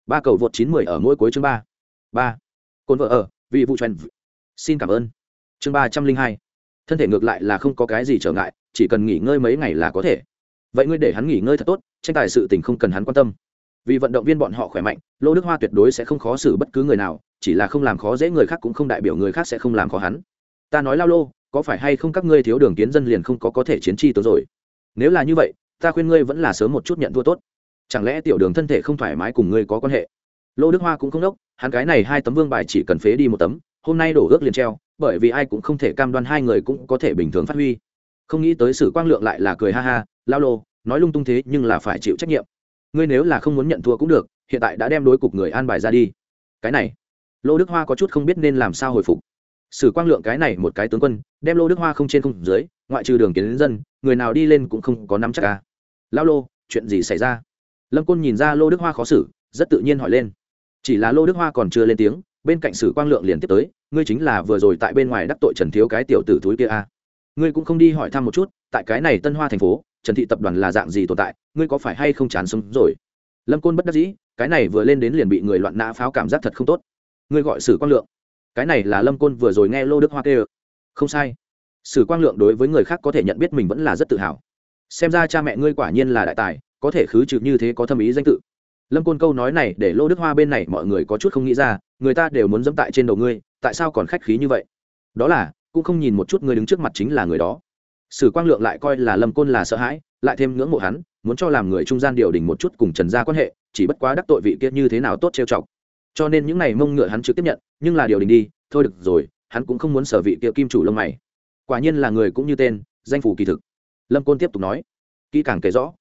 Ba cầu vượt chín mười ở mỗi cuối chương ba. Ba. Cồn vợ ở, vì vụ truyền xin cảm ơn. Chương ba trăm linh hai. Thân thể ngược lại là không có cái gì trở ngại chỉ cần nghỉ ngơi mấy ngày là có thể. Vậy ngươi để hắn nghỉ ngơi thật tốt, tranh tài sự tình không cần hắn quan tâm. Vì vận động viên bọn họ khỏe mạnh, lô đức hoa tuyệt đối sẽ không khó xử bất cứ người nào, chỉ là không làm khó dễ người khác cũng không đại biểu người khác sẽ không làm khó hắn. Ta nói lao lô, có phải hay không các ngươi thiếu đường kiến dân liền không có có thể chiến tri tới rồi? Nếu là như vậy, ta khuyên ngươi vẫn là sớm một chút nhận thua tốt. Chẳng lẽ tiểu đường thân thể không thoải mái cùng ngươi có quan hệ? Lô đức hoa cũng không đốc, hắn cái này hai tấm vương bài chỉ cần phế đi một tấm, hôm nay đổ ước liền treo, bởi vì ai cũng không thể cam đoan hai người cũng có thể bình thường phát huy không nghĩ tới Sử quang lượng lại là cười ha ha, lao lô, nói lung tung thế nhưng là phải chịu trách nhiệm. Ngươi nếu là không muốn nhận thua cũng được, hiện tại đã đem đối cục người an bài ra đi. Cái này, lô đức hoa có chút không biết nên làm sao hồi phục. Sử quang lượng cái này một cái tướng quân, đem lô đức hoa không trên không dưới, ngoại trừ đường kiến dân, người nào đi lên cũng không có nắm chắc ca lao lô, chuyện gì xảy ra? Lâm côn nhìn ra lô đức hoa khó xử, rất tự nhiên hỏi lên. Chỉ là lô đức hoa còn chưa lên tiếng, bên cạnh sử quang lượng liền tiếp tới, ngươi chính là vừa rồi tại bên ngoài đắc tội trần thiếu cái tiểu tử túi kia a à ngươi cũng không đi hỏi thăm một chút, tại cái này tân hoa thành phố, trần thị tập đoàn là dạng gì tồn tại, ngươi có phải hay không chán sống rồi? Lâm côn bất đắc dĩ, cái này vừa lên đến liền bị người loạn nã pháo cảm giác thật không tốt. Ngươi gọi sử quang lượng. Cái này là lâm côn vừa rồi nghe lô đức hoa kêu. Không sai. Sử quang lượng đối với người khác có thể nhận biết mình vẫn là rất tự hào. Xem ra cha mẹ ngươi quả nhiên là đại tài, có thể khứ trừ như thế có thâm ý danh tự. Lâm côn câu nói này để lô đức hoa bên này mọi người có chút không nghĩ ra, người ta đều muốn dẫm tại trên đầu ngươi, tại sao còn khách khí như vậy? Đó là cũng không nhìn một chút người đứng trước mặt chính là người đó. Sử quang lượng lại coi là lâm côn là sợ hãi, lại thêm ngưỡng mộ hắn, muốn cho làm người trung gian điều đình một chút cùng trần gia quan hệ, chỉ bất quá đắc tội vị kia như thế nào tốt trêu chọc. Cho nên những này mông ngựa hắn trực tiếp nhận, nhưng là điều đình đi, thôi được rồi, hắn cũng không muốn sở vị kia kim chủ lông mày. Quả nhiên là người cũng như tên, danh phủ kỳ thực. Lâm côn tiếp tục nói, kỹ càng kể rõ.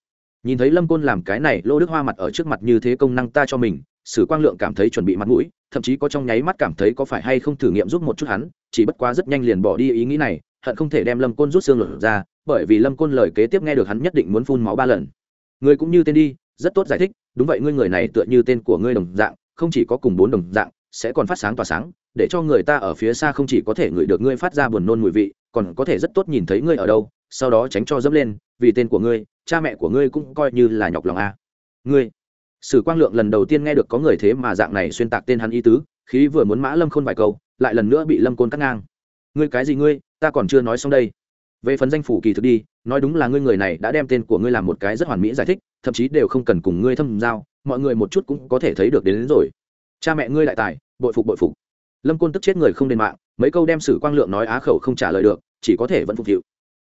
Nhìn thấy lâm côn làm cái này lô đức hoa mặt ở trước mặt như thế công năng ta cho mình, sử quang lượng cảm thấy chuẩn bị mặt mũi, thậm chí có trong nháy mắt cảm thấy có phải hay không thử nghiệm giúp một chút hắn chỉ bất quá rất nhanh liền bỏ đi ý nghĩ này, hận không thể đem lâm côn rút xương lột ra, bởi vì lâm côn lời kế tiếp nghe được hắn nhất định muốn phun máu ba lần. Người cũng như tên đi, rất tốt giải thích, đúng vậy ngươi người này tựa như tên của ngươi đồng dạng, không chỉ có cùng bốn đồng dạng, sẽ còn phát sáng tỏa sáng, để cho người ta ở phía xa không chỉ có thể ngửi được ngươi phát ra buồn nôn mùi vị, còn có thể rất tốt nhìn thấy ngươi ở đâu, sau đó tránh cho dẫm lên, vì tên của ngươi, cha mẹ của ngươi cũng coi như là nhọc lòng a. Ngươi, sử quang lượng lần đầu tiên nghe được có người thế mà dạng này xuyên tạc tên hắn ý tứ, khí vừa muốn mã lâm khôn vài câu lại lần nữa bị lâm côn cắt ngang. Ngươi cái gì ngươi ta còn chưa nói xong đây. Về phần danh phủ kỳ thực đi nói đúng là ngươi người này đã đem tên của ngươi làm một cái rất hoàn mỹ giải thích thậm chí đều không cần cùng ngươi thâm giao mọi người một chút cũng có thể thấy được đến, đến rồi. Cha mẹ ngươi đại tài bội phục bội phục. Lâm côn tức chết người không đền mạng mấy câu đem sử quang lượng nói á khẩu không trả lời được chỉ có thể vẫn phục vụ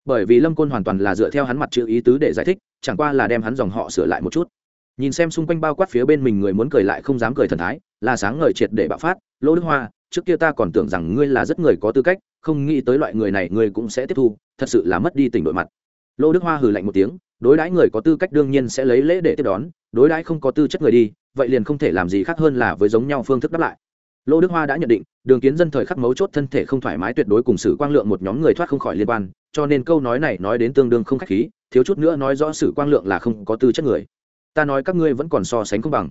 bởi vì lâm côn hoàn toàn là dựa theo hắn mặt chữ ý tứ để giải thích chẳng qua là đem hắn dòng họ sửa lại một chút. Nhìn xem xung quanh bao quát phía bên mình người muốn cười lại không dám cười thần thái là sáng ngời triệt để bạo phát lỗ đức hoa trước kia ta còn tưởng rằng ngươi là rất người có tư cách, không nghĩ tới loại người này ngươi cũng sẽ tiếp thu, thật sự là mất đi tình đội mặt. Lô đức hoa hừ lạnh một tiếng, đối đãi người có tư cách đương nhiên sẽ lấy lễ để tiếp đón, đối đãi không có tư chất người đi, vậy liền không thể làm gì khác hơn là với giống nhau phương thức đáp lại. Lô đức hoa đã nhận định, đường kiến dân thời khắc mấu chốt thân thể không thoải mái tuyệt đối cùng sử quang lượng một nhóm người thoát không khỏi liên quan, cho nên câu nói này nói đến tương đương không khách khí, thiếu chút nữa nói rõ sử quang lượng là không có tư chất người. Ta nói các ngươi vẫn còn so sánh không bằng.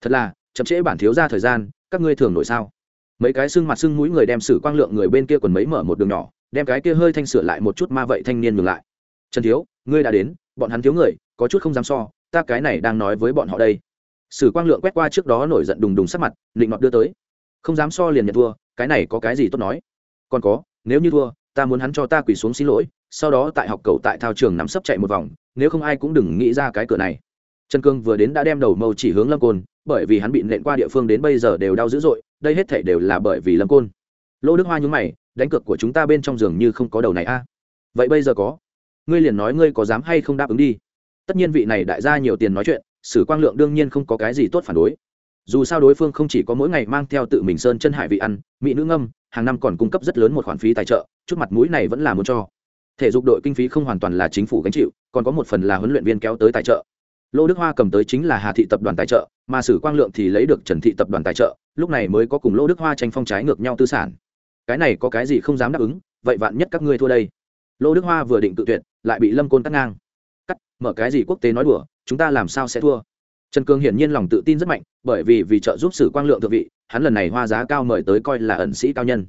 Thật là, chậm trễ bản thiếu ra thời gian, các ngươi thường nổi sao? Mấy cái xương mặt xương mũi người đem sử quang lượng người bên kia quần mấy mở một đường nhỏ, đem cái kia hơi thanh sửa lại một chút ma vậy thanh niên ngừng lại. Trần thiếu, ngươi đã đến, bọn hắn thiếu người, có chút không dám so, ta cái này đang nói với bọn họ đây. Sử quang lượng quét qua trước đó nổi giận đùng đùng sắc mặt định mọt đưa tới. Không dám so liền nhận thua, cái này có cái gì tốt nói? Còn có, nếu như thua, ta muốn hắn cho ta quỳ xuống xin lỗi, sau đó tại học cầu tại thao trường nắm sấp chạy một vòng, nếu không ai cũng đừng nghĩ ra cái cửa này trần cương vừa đến đã đem đầu mâu chỉ hướng lâm côn, bởi vì hắn bị nện qua địa phương đến bây giờ đều đau dữ dội, đây hết thể đều là bởi vì lâm côn. Lô đức hoa nhúng mày, đánh cược của chúng ta bên trong giường như không có đầu này a. Vậy bây giờ có? Ngươi liền nói ngươi có dám hay không đáp ứng đi. Tất nhiên vị này đại gia nhiều tiền nói chuyện, sử quang lượng đương nhiên không có cái gì tốt phản đối. Dù sao đối phương không chỉ có mỗi ngày mang theo tự mình sơn chân hải vị ăn, mỹ nữ ngâm, hàng năm còn cung cấp rất lớn một khoản phí tài trợ, chút mặt mũi này vẫn là muốn cho. Thể dục đội kinh phí không hoàn toàn là chính phủ gánh chịu, còn có một phần là huấn luyện viên kéo tới tài trợ lô đức hoa cầm tới chính là hà thị tập đoàn tài trợ, mà sử quang lượng thì lấy được trần thị tập đoàn tài trợ, lúc này mới có cùng lô đức hoa tranh phong trái ngược nhau tư sản. Cái này có cái gì không dám đáp ứng, vậy vạn nhất các ngươi thua đây. Lô đức hoa vừa định tự tuyệt, lại bị lâm côn cắt ngang. Cắt, mở cái gì quốc tế nói đùa, chúng ta làm sao sẽ thua? Trần cương hiển nhiên lòng tự tin rất mạnh, bởi vì vì trợ giúp sử quang lượng thượng vị, hắn lần này hoa giá cao mời tới coi là ẩn sĩ cao nhân.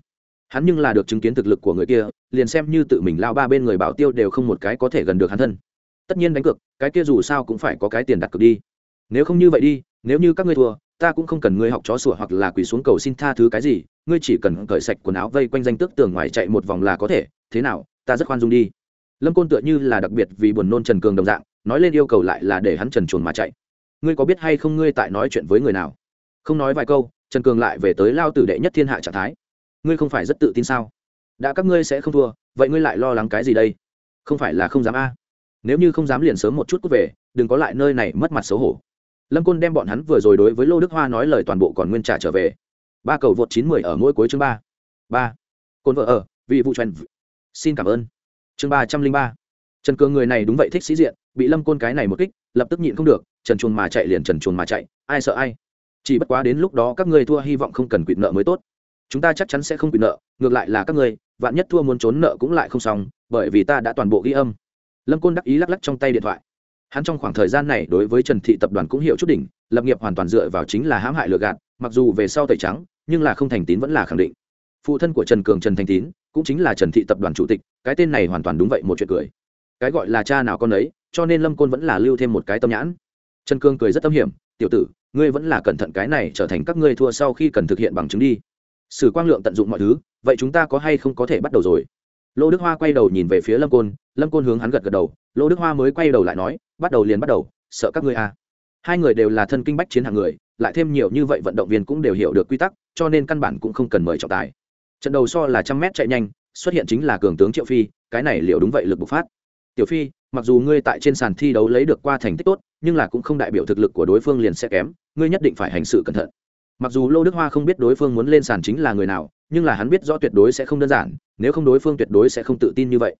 Hắn nhưng là được chứng kiến thực lực của người kia, liền xem như tự mình lao ba bên người bảo tiêu đều không một cái có thể gần được hắn thân tất nhiên đánh cược, cái kia dù sao cũng phải có cái tiền đặt cược đi. Nếu không như vậy đi, nếu như các ngươi thua, ta cũng không cần ngươi học chó sủa hoặc là quỳ xuống cầu xin tha thứ cái gì, ngươi chỉ cần cởi sạch quần áo vây quanh danh tước tường ngoài chạy một vòng là có thể, thế nào, ta rất khoan dung đi. Lâm côn tựa như là đặc biệt vì buồn nôn trần cường đồng dạng, nói lên yêu cầu lại là để hắn trần chuồn mà chạy. Ngươi có biết hay không ngươi tại nói chuyện với người nào? Không nói vài câu, trần cường lại về tới lao tử đệ nhất thiên hạ trạng thái. Ngươi không phải rất tự tin sao? Đã các ngươi sẽ không thua, vậy ngươi lại lo lắng cái gì đây? Không phải là không dám a? Nếu như không dám liền sớm một chút cút về, đừng có lại nơi này mất mặt xấu hổ. Lâm côn đem bọn hắn vừa rồi đối với lô đức hoa nói lời toàn bộ còn nguyên trả trở về. Ba cầu vượt chín mười ở mỗi cuối chương ba. Ba. Côn vợ ở vị vụ truyền xin cảm ơn. Chương ba trăm linh ba. Trần cường người này đúng vậy thích sĩ diện, bị lâm côn cái này một kích, lập tức nhịn không được, trần chuồn mà chạy liền trần chuồn mà chạy, ai sợ ai. Chỉ bất quá đến lúc đó các ngươi thua hy vọng không cần quỵt nợ mới tốt. Chúng ta chắc chắn sẽ không quỵt nợ, ngược lại là các ngươi, vạn nhất thua muốn trốn nợ cũng lại không xong, bởi vì ta đã toàn bộ ghi âm lâm côn đắc ý lắc lắc trong tay điện thoại. Hắn trong khoảng thời gian này đối với trần thị tập đoàn cũng hiểu chút đỉnh, lập nghiệp hoàn toàn dựa vào chính là hãm hại lừa gạt, mặc dù về sau tẩy trắng, nhưng là không thành tín vẫn là khẳng định. Phụ thân của trần cường trần thành tín, cũng chính là trần thị tập đoàn chủ tịch, cái tên này hoàn toàn đúng vậy, một chuyện cười. Cái gọi là cha nào con ấy cho nên lâm côn vẫn là lưu thêm một cái tâm nhãn. Trần cương cười rất tâm hiểm, tiểu tử, ngươi vẫn là cẩn thận cái này trở thành các ngươi thua sau khi cần thực hiện bằng chứng đi. Sử quang lượng tận dụng mọi thứ, vậy chúng ta có hay không có thể bắt đầu rồi? Lô đức hoa quay đầu nhìn về phía lâm côn lâm côn hướng hắn gật gật đầu, lô đức hoa mới quay đầu lại nói, bắt đầu liền bắt đầu, sợ các ngươi à. hai người đều là thân kinh bách chiến hạng người, lại thêm nhiều như vậy vận động viên cũng đều hiểu được quy tắc, cho nên căn bản cũng không cần mời trọng tài. Trận đầu so là trăm mét chạy nhanh, xuất hiện chính là cường tướng triệu phi, cái này liệu đúng vậy lực bộc phát. Tiểu phi, mặc dù ngươi tại trên sàn thi đấu lấy được qua thành tích tốt, nhưng là cũng không đại biểu thực lực của đối phương liền sẽ kém, ngươi nhất định phải hành sự cẩn thận. Mặc dù lô đức hoa không biết đối phương muốn lên sàn chính là người nào nhưng là hắn biết rõ tuyệt đối sẽ không đơn giản, nếu không đối phương tuyệt đối sẽ không tự tin như vậy.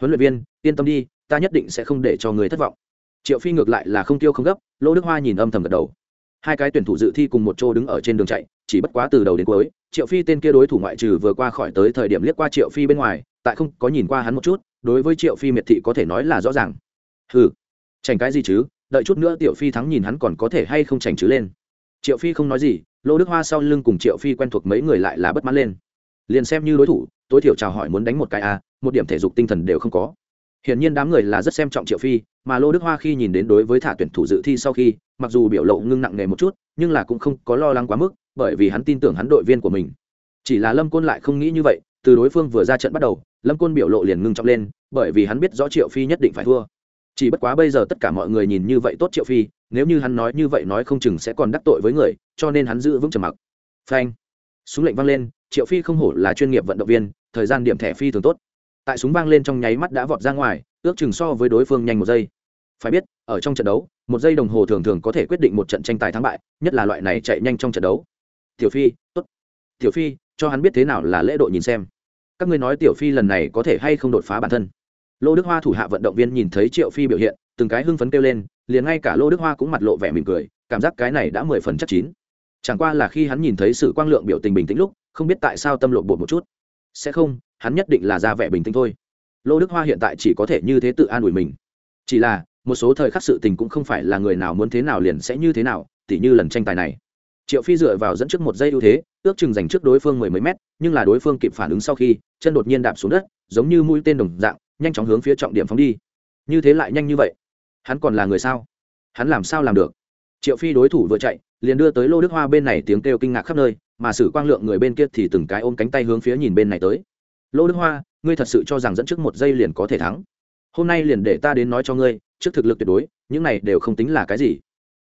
Huấn luyện viên, yên tâm đi, ta nhất định sẽ không để cho người thất vọng. Triệu phi ngược lại là không tiêu không gấp, lô đức hoa nhìn âm thầm gật đầu. Hai cái tuyển thủ dự thi cùng một chỗ đứng ở trên đường chạy, chỉ bất quá từ đầu đến cuối, triệu phi tên kia đối thủ ngoại trừ vừa qua khỏi tới thời điểm liếc qua triệu phi bên ngoài, tại không có nhìn qua hắn một chút, đối với triệu phi miệt thị có thể nói là rõ ràng. Ừ chành cái gì chứ, đợi chút nữa tiểu phi thắng nhìn hắn còn có thể hay không chành chứ lên. Triệu phi không nói gì lô đức hoa sau lưng cùng triệu phi quen thuộc mấy người lại là bất mãn lên. Liền xem như đối thủ, tối thiểu chào hỏi muốn đánh một cái a một điểm thể dục tinh thần đều không có. Hiển nhiên đám người là rất xem trọng triệu phi, mà lô đức hoa khi nhìn đến đối với thả tuyển thủ dự thi sau khi, mặc dù biểu lộ ngưng nặng nề một chút, nhưng là cũng không có lo lắng quá mức, bởi vì hắn tin tưởng hắn đội viên của mình. Chỉ là lâm côn lại không nghĩ như vậy, từ đối phương vừa ra trận bắt đầu, lâm côn biểu lộ liền ngưng trọng lên, bởi vì hắn biết rõ triệu phi nhất định phải thua chỉ bất quá bây giờ tất cả mọi người nhìn như vậy tốt triệu phi, nếu như hắn nói như vậy nói không chừng sẽ còn đắc tội với người, cho nên hắn giữ vững trầm mặc. Phanh. Súng lệnh vang lên, triệu phi không hổ là chuyên nghiệp vận động viên, thời gian điểm thẻ phi thường tốt. Tại súng vang lên trong nháy mắt đã vọt ra ngoài, ước chừng so với đối phương nhanh một giây. Phải biết, ở trong trận đấu, một giây đồng hồ thường thường có thể quyết định một trận tranh tài thắng bại, nhất là loại này chạy nhanh trong trận đấu. Tiểu phi, tốt. Tiểu phi, cho hắn biết thế nào là lễ độ nhìn xem. Các ngươi nói tiểu phi lần này có thể hay không đột phá bản thân? Lô đức hoa thủ hạ vận động viên nhìn thấy triệu phi biểu hiện, từng cái hưng phấn kêu lên, liền ngay cả lô đức hoa cũng mặt lộ vẻ mỉm cười, cảm giác cái này đã mười phần chắc chín. Chẳng qua là khi hắn nhìn thấy sự quang lượng biểu tình bình tĩnh lúc, không biết tại sao tâm lộ bột một chút. Sẽ không, hắn nhất định là ra vẻ bình tĩnh thôi. Lô đức hoa hiện tại chỉ có thể như thế tự an ủi mình. Chỉ là, một số thời khắc sự tình cũng không phải là người nào muốn thế nào liền sẽ như thế nào, tỉ như lần tranh tài này. Triệu phi dựa vào dẫn trước một giây ưu thế, ước chừng giành trước đối phương mười mấy mét, nhưng là đối phương kịp phản ứng sau khi, chân đột nhiên đạp xuống đất, giống như mũi tên đồng dạng nhanh chóng hướng phía trọng điểm phóng đi. Như thế lại nhanh như vậy? Hắn còn là người sao? Hắn làm sao làm được? Triệu phi đối thủ vừa chạy, liền đưa tới lô đức hoa bên này tiếng kêu kinh ngạc khắp nơi, mà sử quang lượng người bên kia thì từng cái ôm cánh tay hướng phía nhìn bên này tới. Lô đức hoa, ngươi thật sự cho rằng dẫn trước một giây liền có thể thắng? Hôm nay liền để ta đến nói cho ngươi, trước thực lực tuyệt đối, những này đều không tính là cái gì.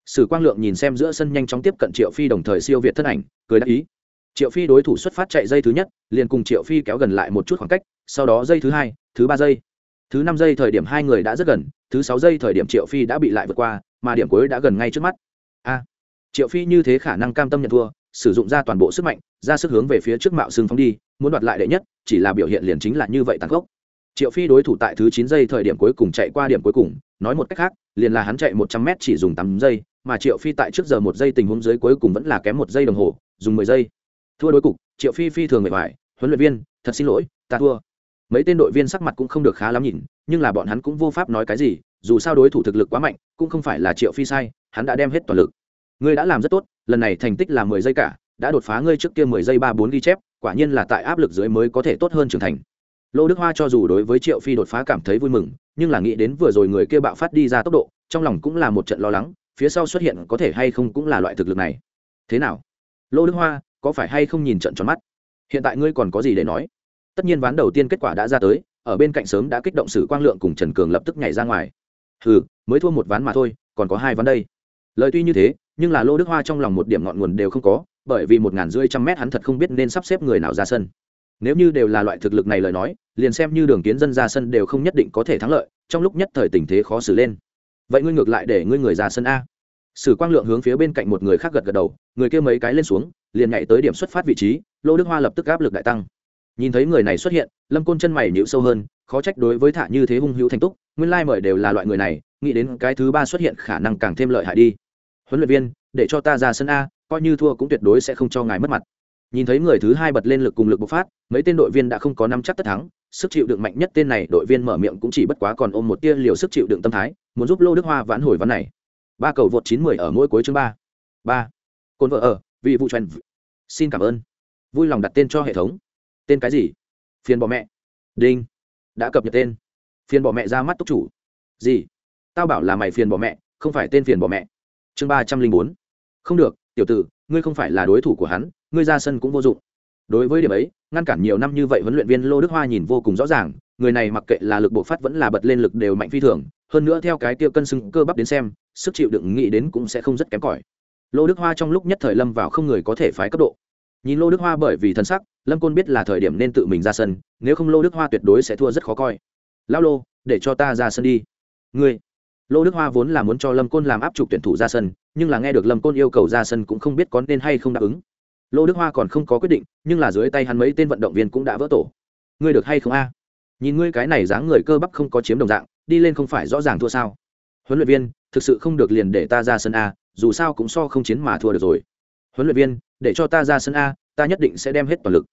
Sử quang lượng nhìn xem giữa sân nhanh chóng tiếp cận triệu phi đồng thời siêu việt thân ảnh, cười đáp ý. Triệu phi đối thủ xuất phát chạy dây thứ nhất, liền cùng triệu phi kéo gần lại một chút khoảng cách, sau đó dây thứ hai thứ ba giây. Thứ năm giây thời điểm hai người đã rất gần, thứ sáu giây thời điểm triệu phi đã bị lại vượt qua, mà điểm cuối đã gần ngay trước mắt. A. Triệu phi như thế khả năng cam tâm nhận thua, sử dụng ra toàn bộ sức mạnh, ra sức hướng về phía trước mạo xương phóng đi, muốn đoạt lại đệ nhất, chỉ là biểu hiện liền chính là như vậy tăng gốc triệu phi đối thủ tại thứ chín giây thời điểm cuối cùng chạy qua điểm cuối cùng, nói một cách khác, liền là hắn chạy một trăm m chỉ dùng tám giây, mà triệu phi tại trước giờ một giây tình huống dưới cuối cùng vẫn là kém một giây đồng hồ, dùng mười giây. Thua đối cục, triệu phi phi thường mệt mỏi, huấn luyện viên, thật xin lỗi, ta thua mấy tên đội viên sắc mặt cũng không được khá lắm nhìn, nhưng là bọn hắn cũng vô pháp nói cái gì, dù sao đối thủ thực lực quá mạnh, cũng không phải là triệu phi sai, hắn đã đem hết toàn lực. Ngươi đã làm rất tốt, lần này thành tích là mười giây cả, đã đột phá ngươi trước kia mười giây ba bốn ghi chép, quả nhiên là tại áp lực dưới mới có thể tốt hơn trưởng thành. Lô đức hoa cho dù đối với triệu phi đột phá cảm thấy vui mừng, nhưng là nghĩ đến vừa rồi người kia bạo phát đi ra tốc độ, trong lòng cũng là một trận lo lắng, phía sau xuất hiện có thể hay không cũng là loại thực lực này. Thế nào? Lô đức hoa, có phải hay không nhìn trận tròn mắt? Hiện tại ngươi còn có gì để nói? Tất nhiên ván đầu tiên kết quả đã ra tới ở bên cạnh sớm đã kích động sử quang lượng cùng trần cường lập tức nhảy ra ngoài. Hừ, mới thua một ván mà thôi còn có hai ván đây. Lời tuy như thế nhưng là lô đức hoa trong lòng một điểm ngọn nguồn đều không có bởi vì một ngàn rưỡi trăm mét hắn thật không biết nên sắp xếp người nào ra sân. Nếu như đều là loại thực lực này lời nói liền xem như đường kiến dân ra sân đều không nhất định có thể thắng lợi trong lúc nhất thời tình thế khó xử lên. Vậy ngươi ngược lại để ngươi người ra sân a. Sử quang lượng hướng phía bên cạnh một người khác gật gật đầu người kia mấy cái lên xuống liền nhảy tới điểm xuất phát vị trí lô đức hoa lập tức áp lực đại tăng nhìn thấy người này xuất hiện, lâm côn chân mày nhịu sâu hơn, khó trách đối với thả như thế hung hữu thành túc, nguyên lai mời đều là loại người này, nghĩ đến cái thứ ba xuất hiện khả năng càng thêm lợi hại đi. Huấn luyện viên, để cho ta ra sân a, coi như thua cũng tuyệt đối sẽ không cho ngài mất mặt. Nhìn thấy người thứ hai bật lên lực cùng lực bộc phát, mấy tên đội viên đã không có năm chắc tất thắng, sức chịu đựng mạnh nhất tên này đội viên mở miệng cũng chỉ bất quá còn ôm một tia liều sức chịu đựng tâm thái, muốn giúp lô đức hoa vãn hồi ván này. Ba cầu vượt chín mười ở mỗi cuối chương ba. Ba. Cồn vợ ở vị vụ truyền xin cảm ơn. Vui lòng đặt tên cho hệ thống tên cái gì? Phiền bỏ mẹ. Đinh. Đã cập nhật tên. Phiền bỏ mẹ ra mắt túc chủ. Gì? Tao bảo là mày phiền bỏ mẹ, không phải tên phiền bỏ mẹ. Chương ba trăm linh bốn. Không được, tiểu tử, ngươi không phải là đối thủ của hắn, ngươi ra sân cũng vô dụng. Đối với điểm ấy, ngăn cản nhiều năm như vậy huấn luyện viên lô đức hoa nhìn vô cùng rõ ràng, người này mặc kệ là lực bộ phát vẫn là bật lên lực đều mạnh phi thường, hơn nữa theo cái tiêu cân xưng cơ bắp đến xem, sức chịu đựng nghĩ đến cũng sẽ không rất kém cỏi. Lô đức hoa trong lúc nhất thời lâm vào không người có thể phái cấp độ. Nhìn lô đức hoa bởi vì thân sắc lâm côn biết là thời điểm nên tự mình ra sân, nếu không lô đức hoa tuyệt đối sẽ thua rất khó coi. Lao lô, để cho ta ra sân đi. Ngươi. Lô đức hoa vốn là muốn cho lâm côn làm áp trục tuyển thủ ra sân, nhưng là nghe được lâm côn yêu cầu ra sân cũng không biết có nên hay không đáp ứng. Lô đức hoa còn không có quyết định, nhưng là dưới tay hắn mấy tên vận động viên cũng đã vỡ tổ. Ngươi được hay không a? Nhìn ngươi cái này dáng người cơ bắp không có chiếm đồng dạng, đi lên không phải rõ ràng thua sao. Huấn luyện viên, thực sự không được liền để ta ra sân a, dù sao cũng so không chiến mà thua được rồi. Huấn luyện viên, để cho ta ra sân a, ta nhất định sẽ đem hết toàn lực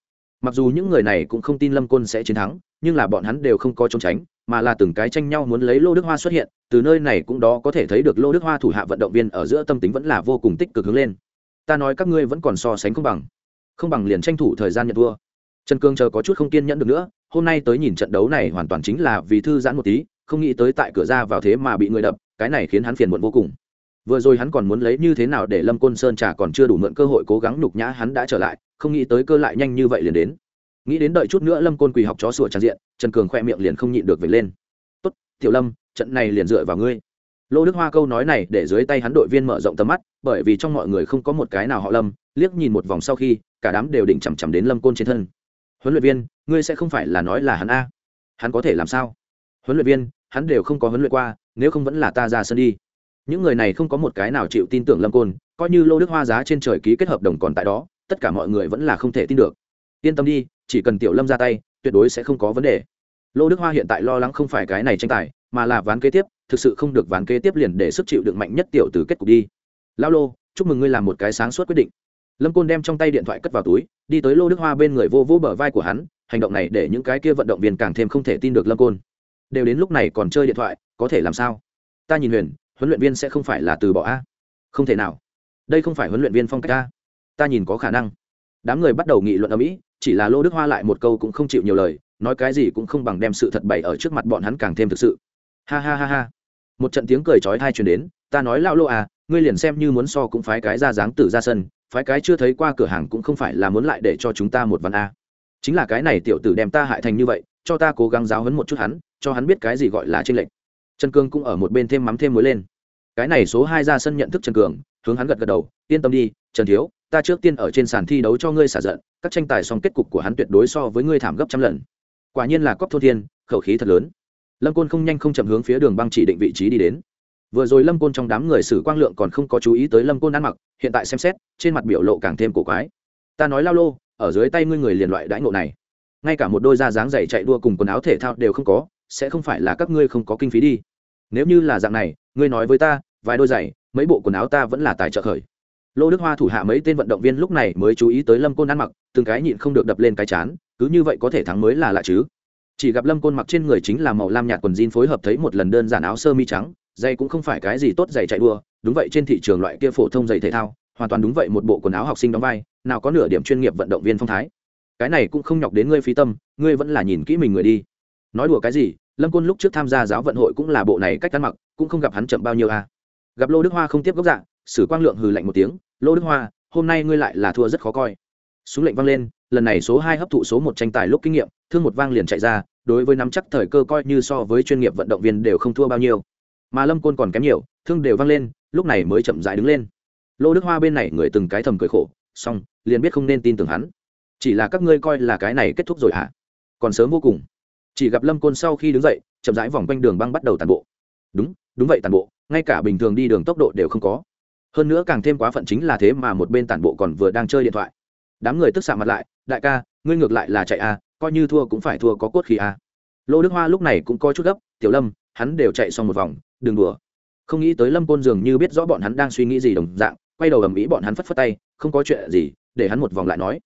mặc dù những người này cũng không tin lâm côn sẽ chiến thắng, nhưng là bọn hắn đều không có trốn tránh, mà là từng cái tranh nhau muốn lấy lô đức hoa xuất hiện, từ nơi này cũng đó có thể thấy được lô đức hoa thủ hạ vận động viên ở giữa tâm tính vẫn là vô cùng tích cực hướng lên. Ta nói các ngươi vẫn còn so sánh không bằng. Không bằng liền tranh thủ thời gian nhận thua. Trần cương chờ có chút không kiên nhẫn được nữa, hôm nay tới nhìn trận đấu này hoàn toàn chính là vì thư giãn một tí, không nghĩ tới tại cửa ra vào thế mà bị người đập, cái này khiến hắn phiền muộn vô cùng vừa rồi hắn còn muốn lấy như thế nào để lâm côn sơn trà còn chưa đủ mượn cơ hội cố gắng nhục nhã hắn đã trở lại, không nghĩ tới cơ lại nhanh như vậy liền đến. Nghĩ đến đợi chút nữa lâm côn quỳ học chó sủa tràn diện, trần cường khoe miệng liền không nhịn được về lên. Tốt, tiểu lâm, trận này liền dựa vào ngươi. Lô đức hoa câu nói này để dưới tay hắn đội viên mở rộng tầm mắt, bởi vì trong mọi người không có một cái nào họ lâm, liếc nhìn một vòng sau khi, cả đám đều định chằm chằm đến lâm côn trên thân. Huấn luyện viên, ngươi sẽ không phải là nói là hắn a? Hắn có thể làm sao? Huấn luyện viên, hắn đều không có huấn luyện qua, nếu không vẫn là ta ra sân đi những người này không có một cái nào chịu tin tưởng lâm côn, coi như lô đức hoa giá trên trời ký kết hợp đồng còn tại đó, tất cả mọi người vẫn là không thể tin được. Yên tâm đi, chỉ cần tiểu lâm ra tay, tuyệt đối sẽ không có vấn đề. Lô đức hoa hiện tại lo lắng không phải cái này tranh tài, mà là ván kế tiếp, thực sự không được ván kế tiếp liền để sức chịu đựng mạnh nhất tiểu từ kết cục đi. Lao lô, chúc mừng ngươi làm một cái sáng suốt quyết định. Lâm côn đem trong tay điện thoại cất vào túi, đi tới lô đức hoa bên người vô vô bờ vai của hắn, hành động này để những cái kia vận động viên càng thêm không thể tin được lâm côn. Đều đến lúc này còn chơi điện thoại, có thể làm sao? Ta nhìn huyền huấn luyện viên sẽ không phải là từ bỏ a? Không thể nào. Đây không phải huấn luyện viên phong cách a. Ta nhìn có khả năng. Đám người bắt đầu nghị luận ở mỹ chỉ là lô đức hoa lại một câu cũng không chịu nhiều lời, nói cái gì cũng không bằng đem sự thật bày ở trước mặt bọn hắn càng thêm thực sự. Ha ha ha ha. Một trận tiếng cười chói thai truyền đến, ta nói lão lô à ngươi liền xem như muốn so cũng phái cái ra dáng tử ra sân, phái cái chưa thấy qua cửa hàng cũng không phải là muốn lại để cho chúng ta một văn a. Chính là cái này tiểu tử đem ta hại thành như vậy, cho ta cố gắng giáo hấn một chút hắn, cho hắn biết cái gì gọi là tranh lệch. Trần cương cũng ở một bên thêm mắm thêm muối lên cái này số hai ra sân nhận thức trần cường, hướng hắn gật gật đầu, yên tâm đi, trần thiếu, ta trước tiên ở trên sàn thi đấu cho ngươi xả giận, các tranh tài xong kết cục của hắn tuyệt đối so với ngươi thảm gấp trăm lần. Quả nhiên là cóc thô thiên, khẩu khí thật lớn. Lâm côn không nhanh không chậm hướng phía đường băng chỉ định vị trí đi đến. Vừa rồi lâm côn trong đám người sử quang lượng còn không có chú ý tới lâm côn ăn mặc, hiện tại xem xét, trên mặt biểu lộ càng thêm cổ quái. Ta nói lao lô, ở dưới tay ngươi người liền loại đãi ngộ này. Ngay cả một đôi da dáng dày chạy đua cùng quần áo thể thao đều không có, sẽ không phải là các ngươi không có kinh phí đi. Nếu như là dạng này ngươi nói với ta, vài đôi giày, mấy bộ quần áo ta vẫn là tài trợ khởi. Lô đức hoa thủ hạ mấy tên vận động viên lúc này mới chú ý tới lâm côn ăn mặc, từng cái nhịn không được đập lên cái chán, cứ như vậy có thể thắng mới là lạ chứ. Chỉ gặp lâm côn mặc trên người chính là màu lam nhạt quần jean phối hợp thấy một lần đơn giản áo sơ mi trắng, giày cũng không phải cái gì tốt giày chạy đua, đúng vậy trên thị trường loại kia phổ thông giày thể thao, hoàn toàn đúng vậy một bộ quần áo học sinh đóng vai, nào có nửa điểm chuyên nghiệp vận động viên phong thái. Cái này cũng không nhọc đến ngươi phí tâm, ngươi vẫn là nhìn kỹ mình người đi. Nói đùa cái gì, lâm côn lúc trước tham gia giáo vận hội cũng là bộ này cách ăn mặc cũng không gặp hắn chậm bao nhiêu à. gặp lô đức hoa không tiếp gốc dạng sử quang lượng hừ lạnh một tiếng, lô đức hoa, hôm nay ngươi lại là thua rất khó coi. Súng lệnh vang lên, lần này số hai hấp thụ số một tranh tài lúc kinh nghiệm, thương một vang liền chạy ra, đối với nắm chắc thời cơ coi như so với chuyên nghiệp vận động viên đều không thua bao nhiêu. Mà lâm côn còn kém nhiều, thương đều vang lên, lúc này mới chậm dại đứng lên. Lô đức hoa bên này người từng cái thầm cười khổ, xong, liền biết không nên tin tưởng hắn. Chỉ là các ngươi coi là cái này kết thúc rồi hả? Còn sớm vô cùng. Chỉ gặp lâm côn sau khi đứng dậy, chậm rãi vòng quanh đường băng bắt đầu tàn bộ. Đúng đúng vậy tản bộ ngay cả bình thường đi đường tốc độ đều không có. Hơn nữa càng thêm quá phận chính là thế mà một bên tản bộ còn vừa đang chơi điện thoại. Đám người tức xạ mặt lại đại ca ngươi ngược lại là chạy a à, coi như thua cũng phải thua có cốt khí a à. lô đức hoa lúc này cũng có chút gấp tiểu lâm hắn đều chạy xong một vòng đừng đùa. Không nghĩ tới lâm côn dường như biết rõ bọn hắn đang suy nghĩ gì đồng dạng quay đầu ầm ĩ bọn hắn phất phất tay không có chuyện gì để hắn một vòng lại nói.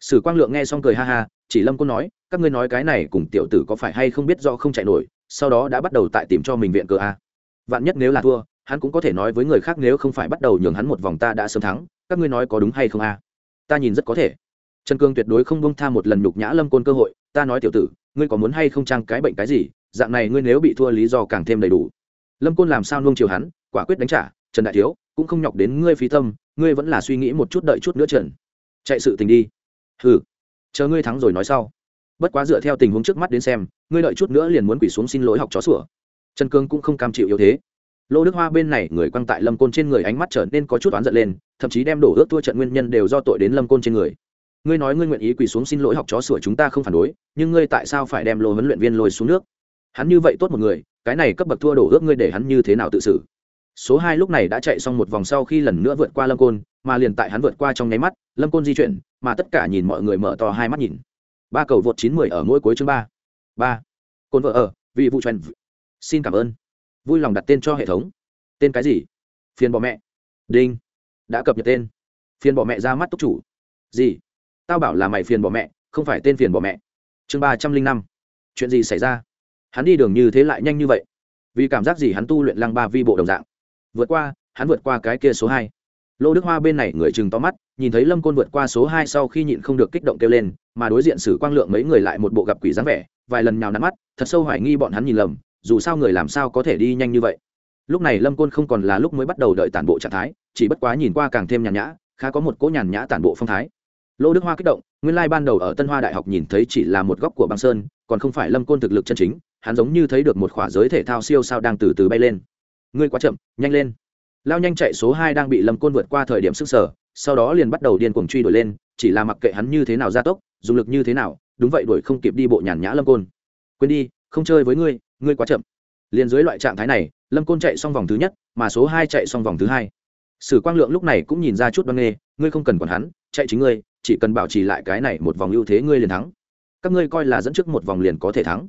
Sử quang lượng nghe xong cười ha ha chỉ lâm côn nói các ngươi nói cái này cùng tiểu tử có phải hay không biết do không chạy nổi sau đó đã bắt đầu tại tìm cho mình viện cơ a à vạn nhất nếu là thua, hắn cũng có thể nói với người khác nếu không phải bắt đầu nhường hắn một vòng ta đã sớm thắng, các ngươi nói có đúng hay không a? Ta nhìn rất có thể. Trần cương tuyệt đối không bông tha một lần nhục nhã lâm côn cơ hội, ta nói tiểu tử, ngươi có muốn hay không trang cái bệnh cái gì, dạng này ngươi nếu bị thua lý do càng thêm đầy đủ. Lâm côn làm sao nung chiều hắn, quả quyết đánh trả, trần đại thiếu, cũng không nhọc đến ngươi phí tâm, ngươi vẫn là suy nghĩ một chút đợi chút nữa trần. Chạy sự tình đi. Hừ, chờ ngươi thắng rồi nói sau. Bất quá dựa theo tình huống trước mắt đến xem, ngươi đợi chút nữa liền muốn quỷ xuống xin lỗi học chó sủa trần cương cũng không cam chịu yếu thế. Lô đức hoa bên này người quăng tại lâm côn trên người ánh mắt trở nên có chút oán giận lên, thậm chí đem đổ ước thua trận nguyên nhân đều do tội đến lâm côn trên người. Ngươi nói ngươi nguyện ý quỳ xuống xin lỗi học chó sửa chúng ta không phản đối, nhưng ngươi tại sao phải đem lô huấn luyện viên lôi xuống nước? Hắn như vậy tốt một người, cái này cấp bậc thua đổ ước ngươi để hắn như thế nào tự xử? Số hai lúc này đã chạy xong một vòng sau khi lần nữa vượt qua lâm côn, mà liền tại hắn vượt qua trong nháy mắt, lâm côn di chuyển, mà tất cả nhìn mọi người mở to hai mắt nhìn. Ba cầu vượt chín mươi ở mỗi cuối chương ba. Ba. Côn vợ ở, vì vụ truyền xin cảm ơn. Vui lòng đặt tên cho hệ thống. Tên cái gì? Phiền bỏ mẹ. Đinh. Đã cập nhật tên. Phiền bỏ mẹ ra mắt túc chủ. Gì? Tao bảo là mày phiền bỏ mẹ, không phải tên phiền bỏ mẹ. Chương ba trăm linh năm. Chuyện gì xảy ra? Hắn đi đường như thế lại nhanh như vậy. Vì cảm giác gì hắn tu luyện lăng ba vi bộ đồng dạng? Vượt qua, hắn vượt qua cái kia số hai. Lô đức hoa bên này người chừng to mắt, nhìn thấy lâm côn vượt qua số hai sau khi nhịn không được kích động kêu lên, mà đối diện sử quang lượng mấy người lại một bộ gặp quỷ dáng vẻ, vài lần nhào nắn mắt, thật sâu hoài nghi bọn hắn nhìn lầm dù sao người làm sao có thể đi nhanh như vậy? Lúc này lâm côn không còn là lúc mới bắt đầu đợi tản bộ trạng thái, chỉ bất quá nhìn qua càng thêm nhàn nhã, khá có một cỗ nhàn nhã tản bộ phong thái. Lô đức hoa kích động, nguyên lai ban đầu ở tân hoa đại học nhìn thấy chỉ là một góc của băng sơn, còn không phải lâm côn thực lực chân chính, hắn giống như thấy được một khỏa giới thể thao siêu sao đang từ từ bay lên. Ngươi quá chậm, nhanh lên. Lao nhanh chạy số hai đang bị lâm côn vượt qua thời điểm sức sở, sau đó liền bắt đầu điên cuồng truy đuổi lên, chỉ là mặc kệ hắn như thế nào gia tốc, dùng lực như thế nào, đúng vậy đuổi không kịp đi bộ nhàn nhã lâm côn. Quên đi, không chơi với ngươi ngươi quá chậm. Liền dưới loại trạng thái này, lâm côn chạy xong vòng thứ nhất, mà số hai chạy xong vòng thứ hai. Sử quang lượng lúc này cũng nhìn ra chút đoan nghê, ngươi không cần còn hắn, chạy chính ngươi, chỉ cần bảo trì lại cái này một vòng ưu thế ngươi liền thắng. Các ngươi coi là dẫn trước một vòng liền có thể thắng.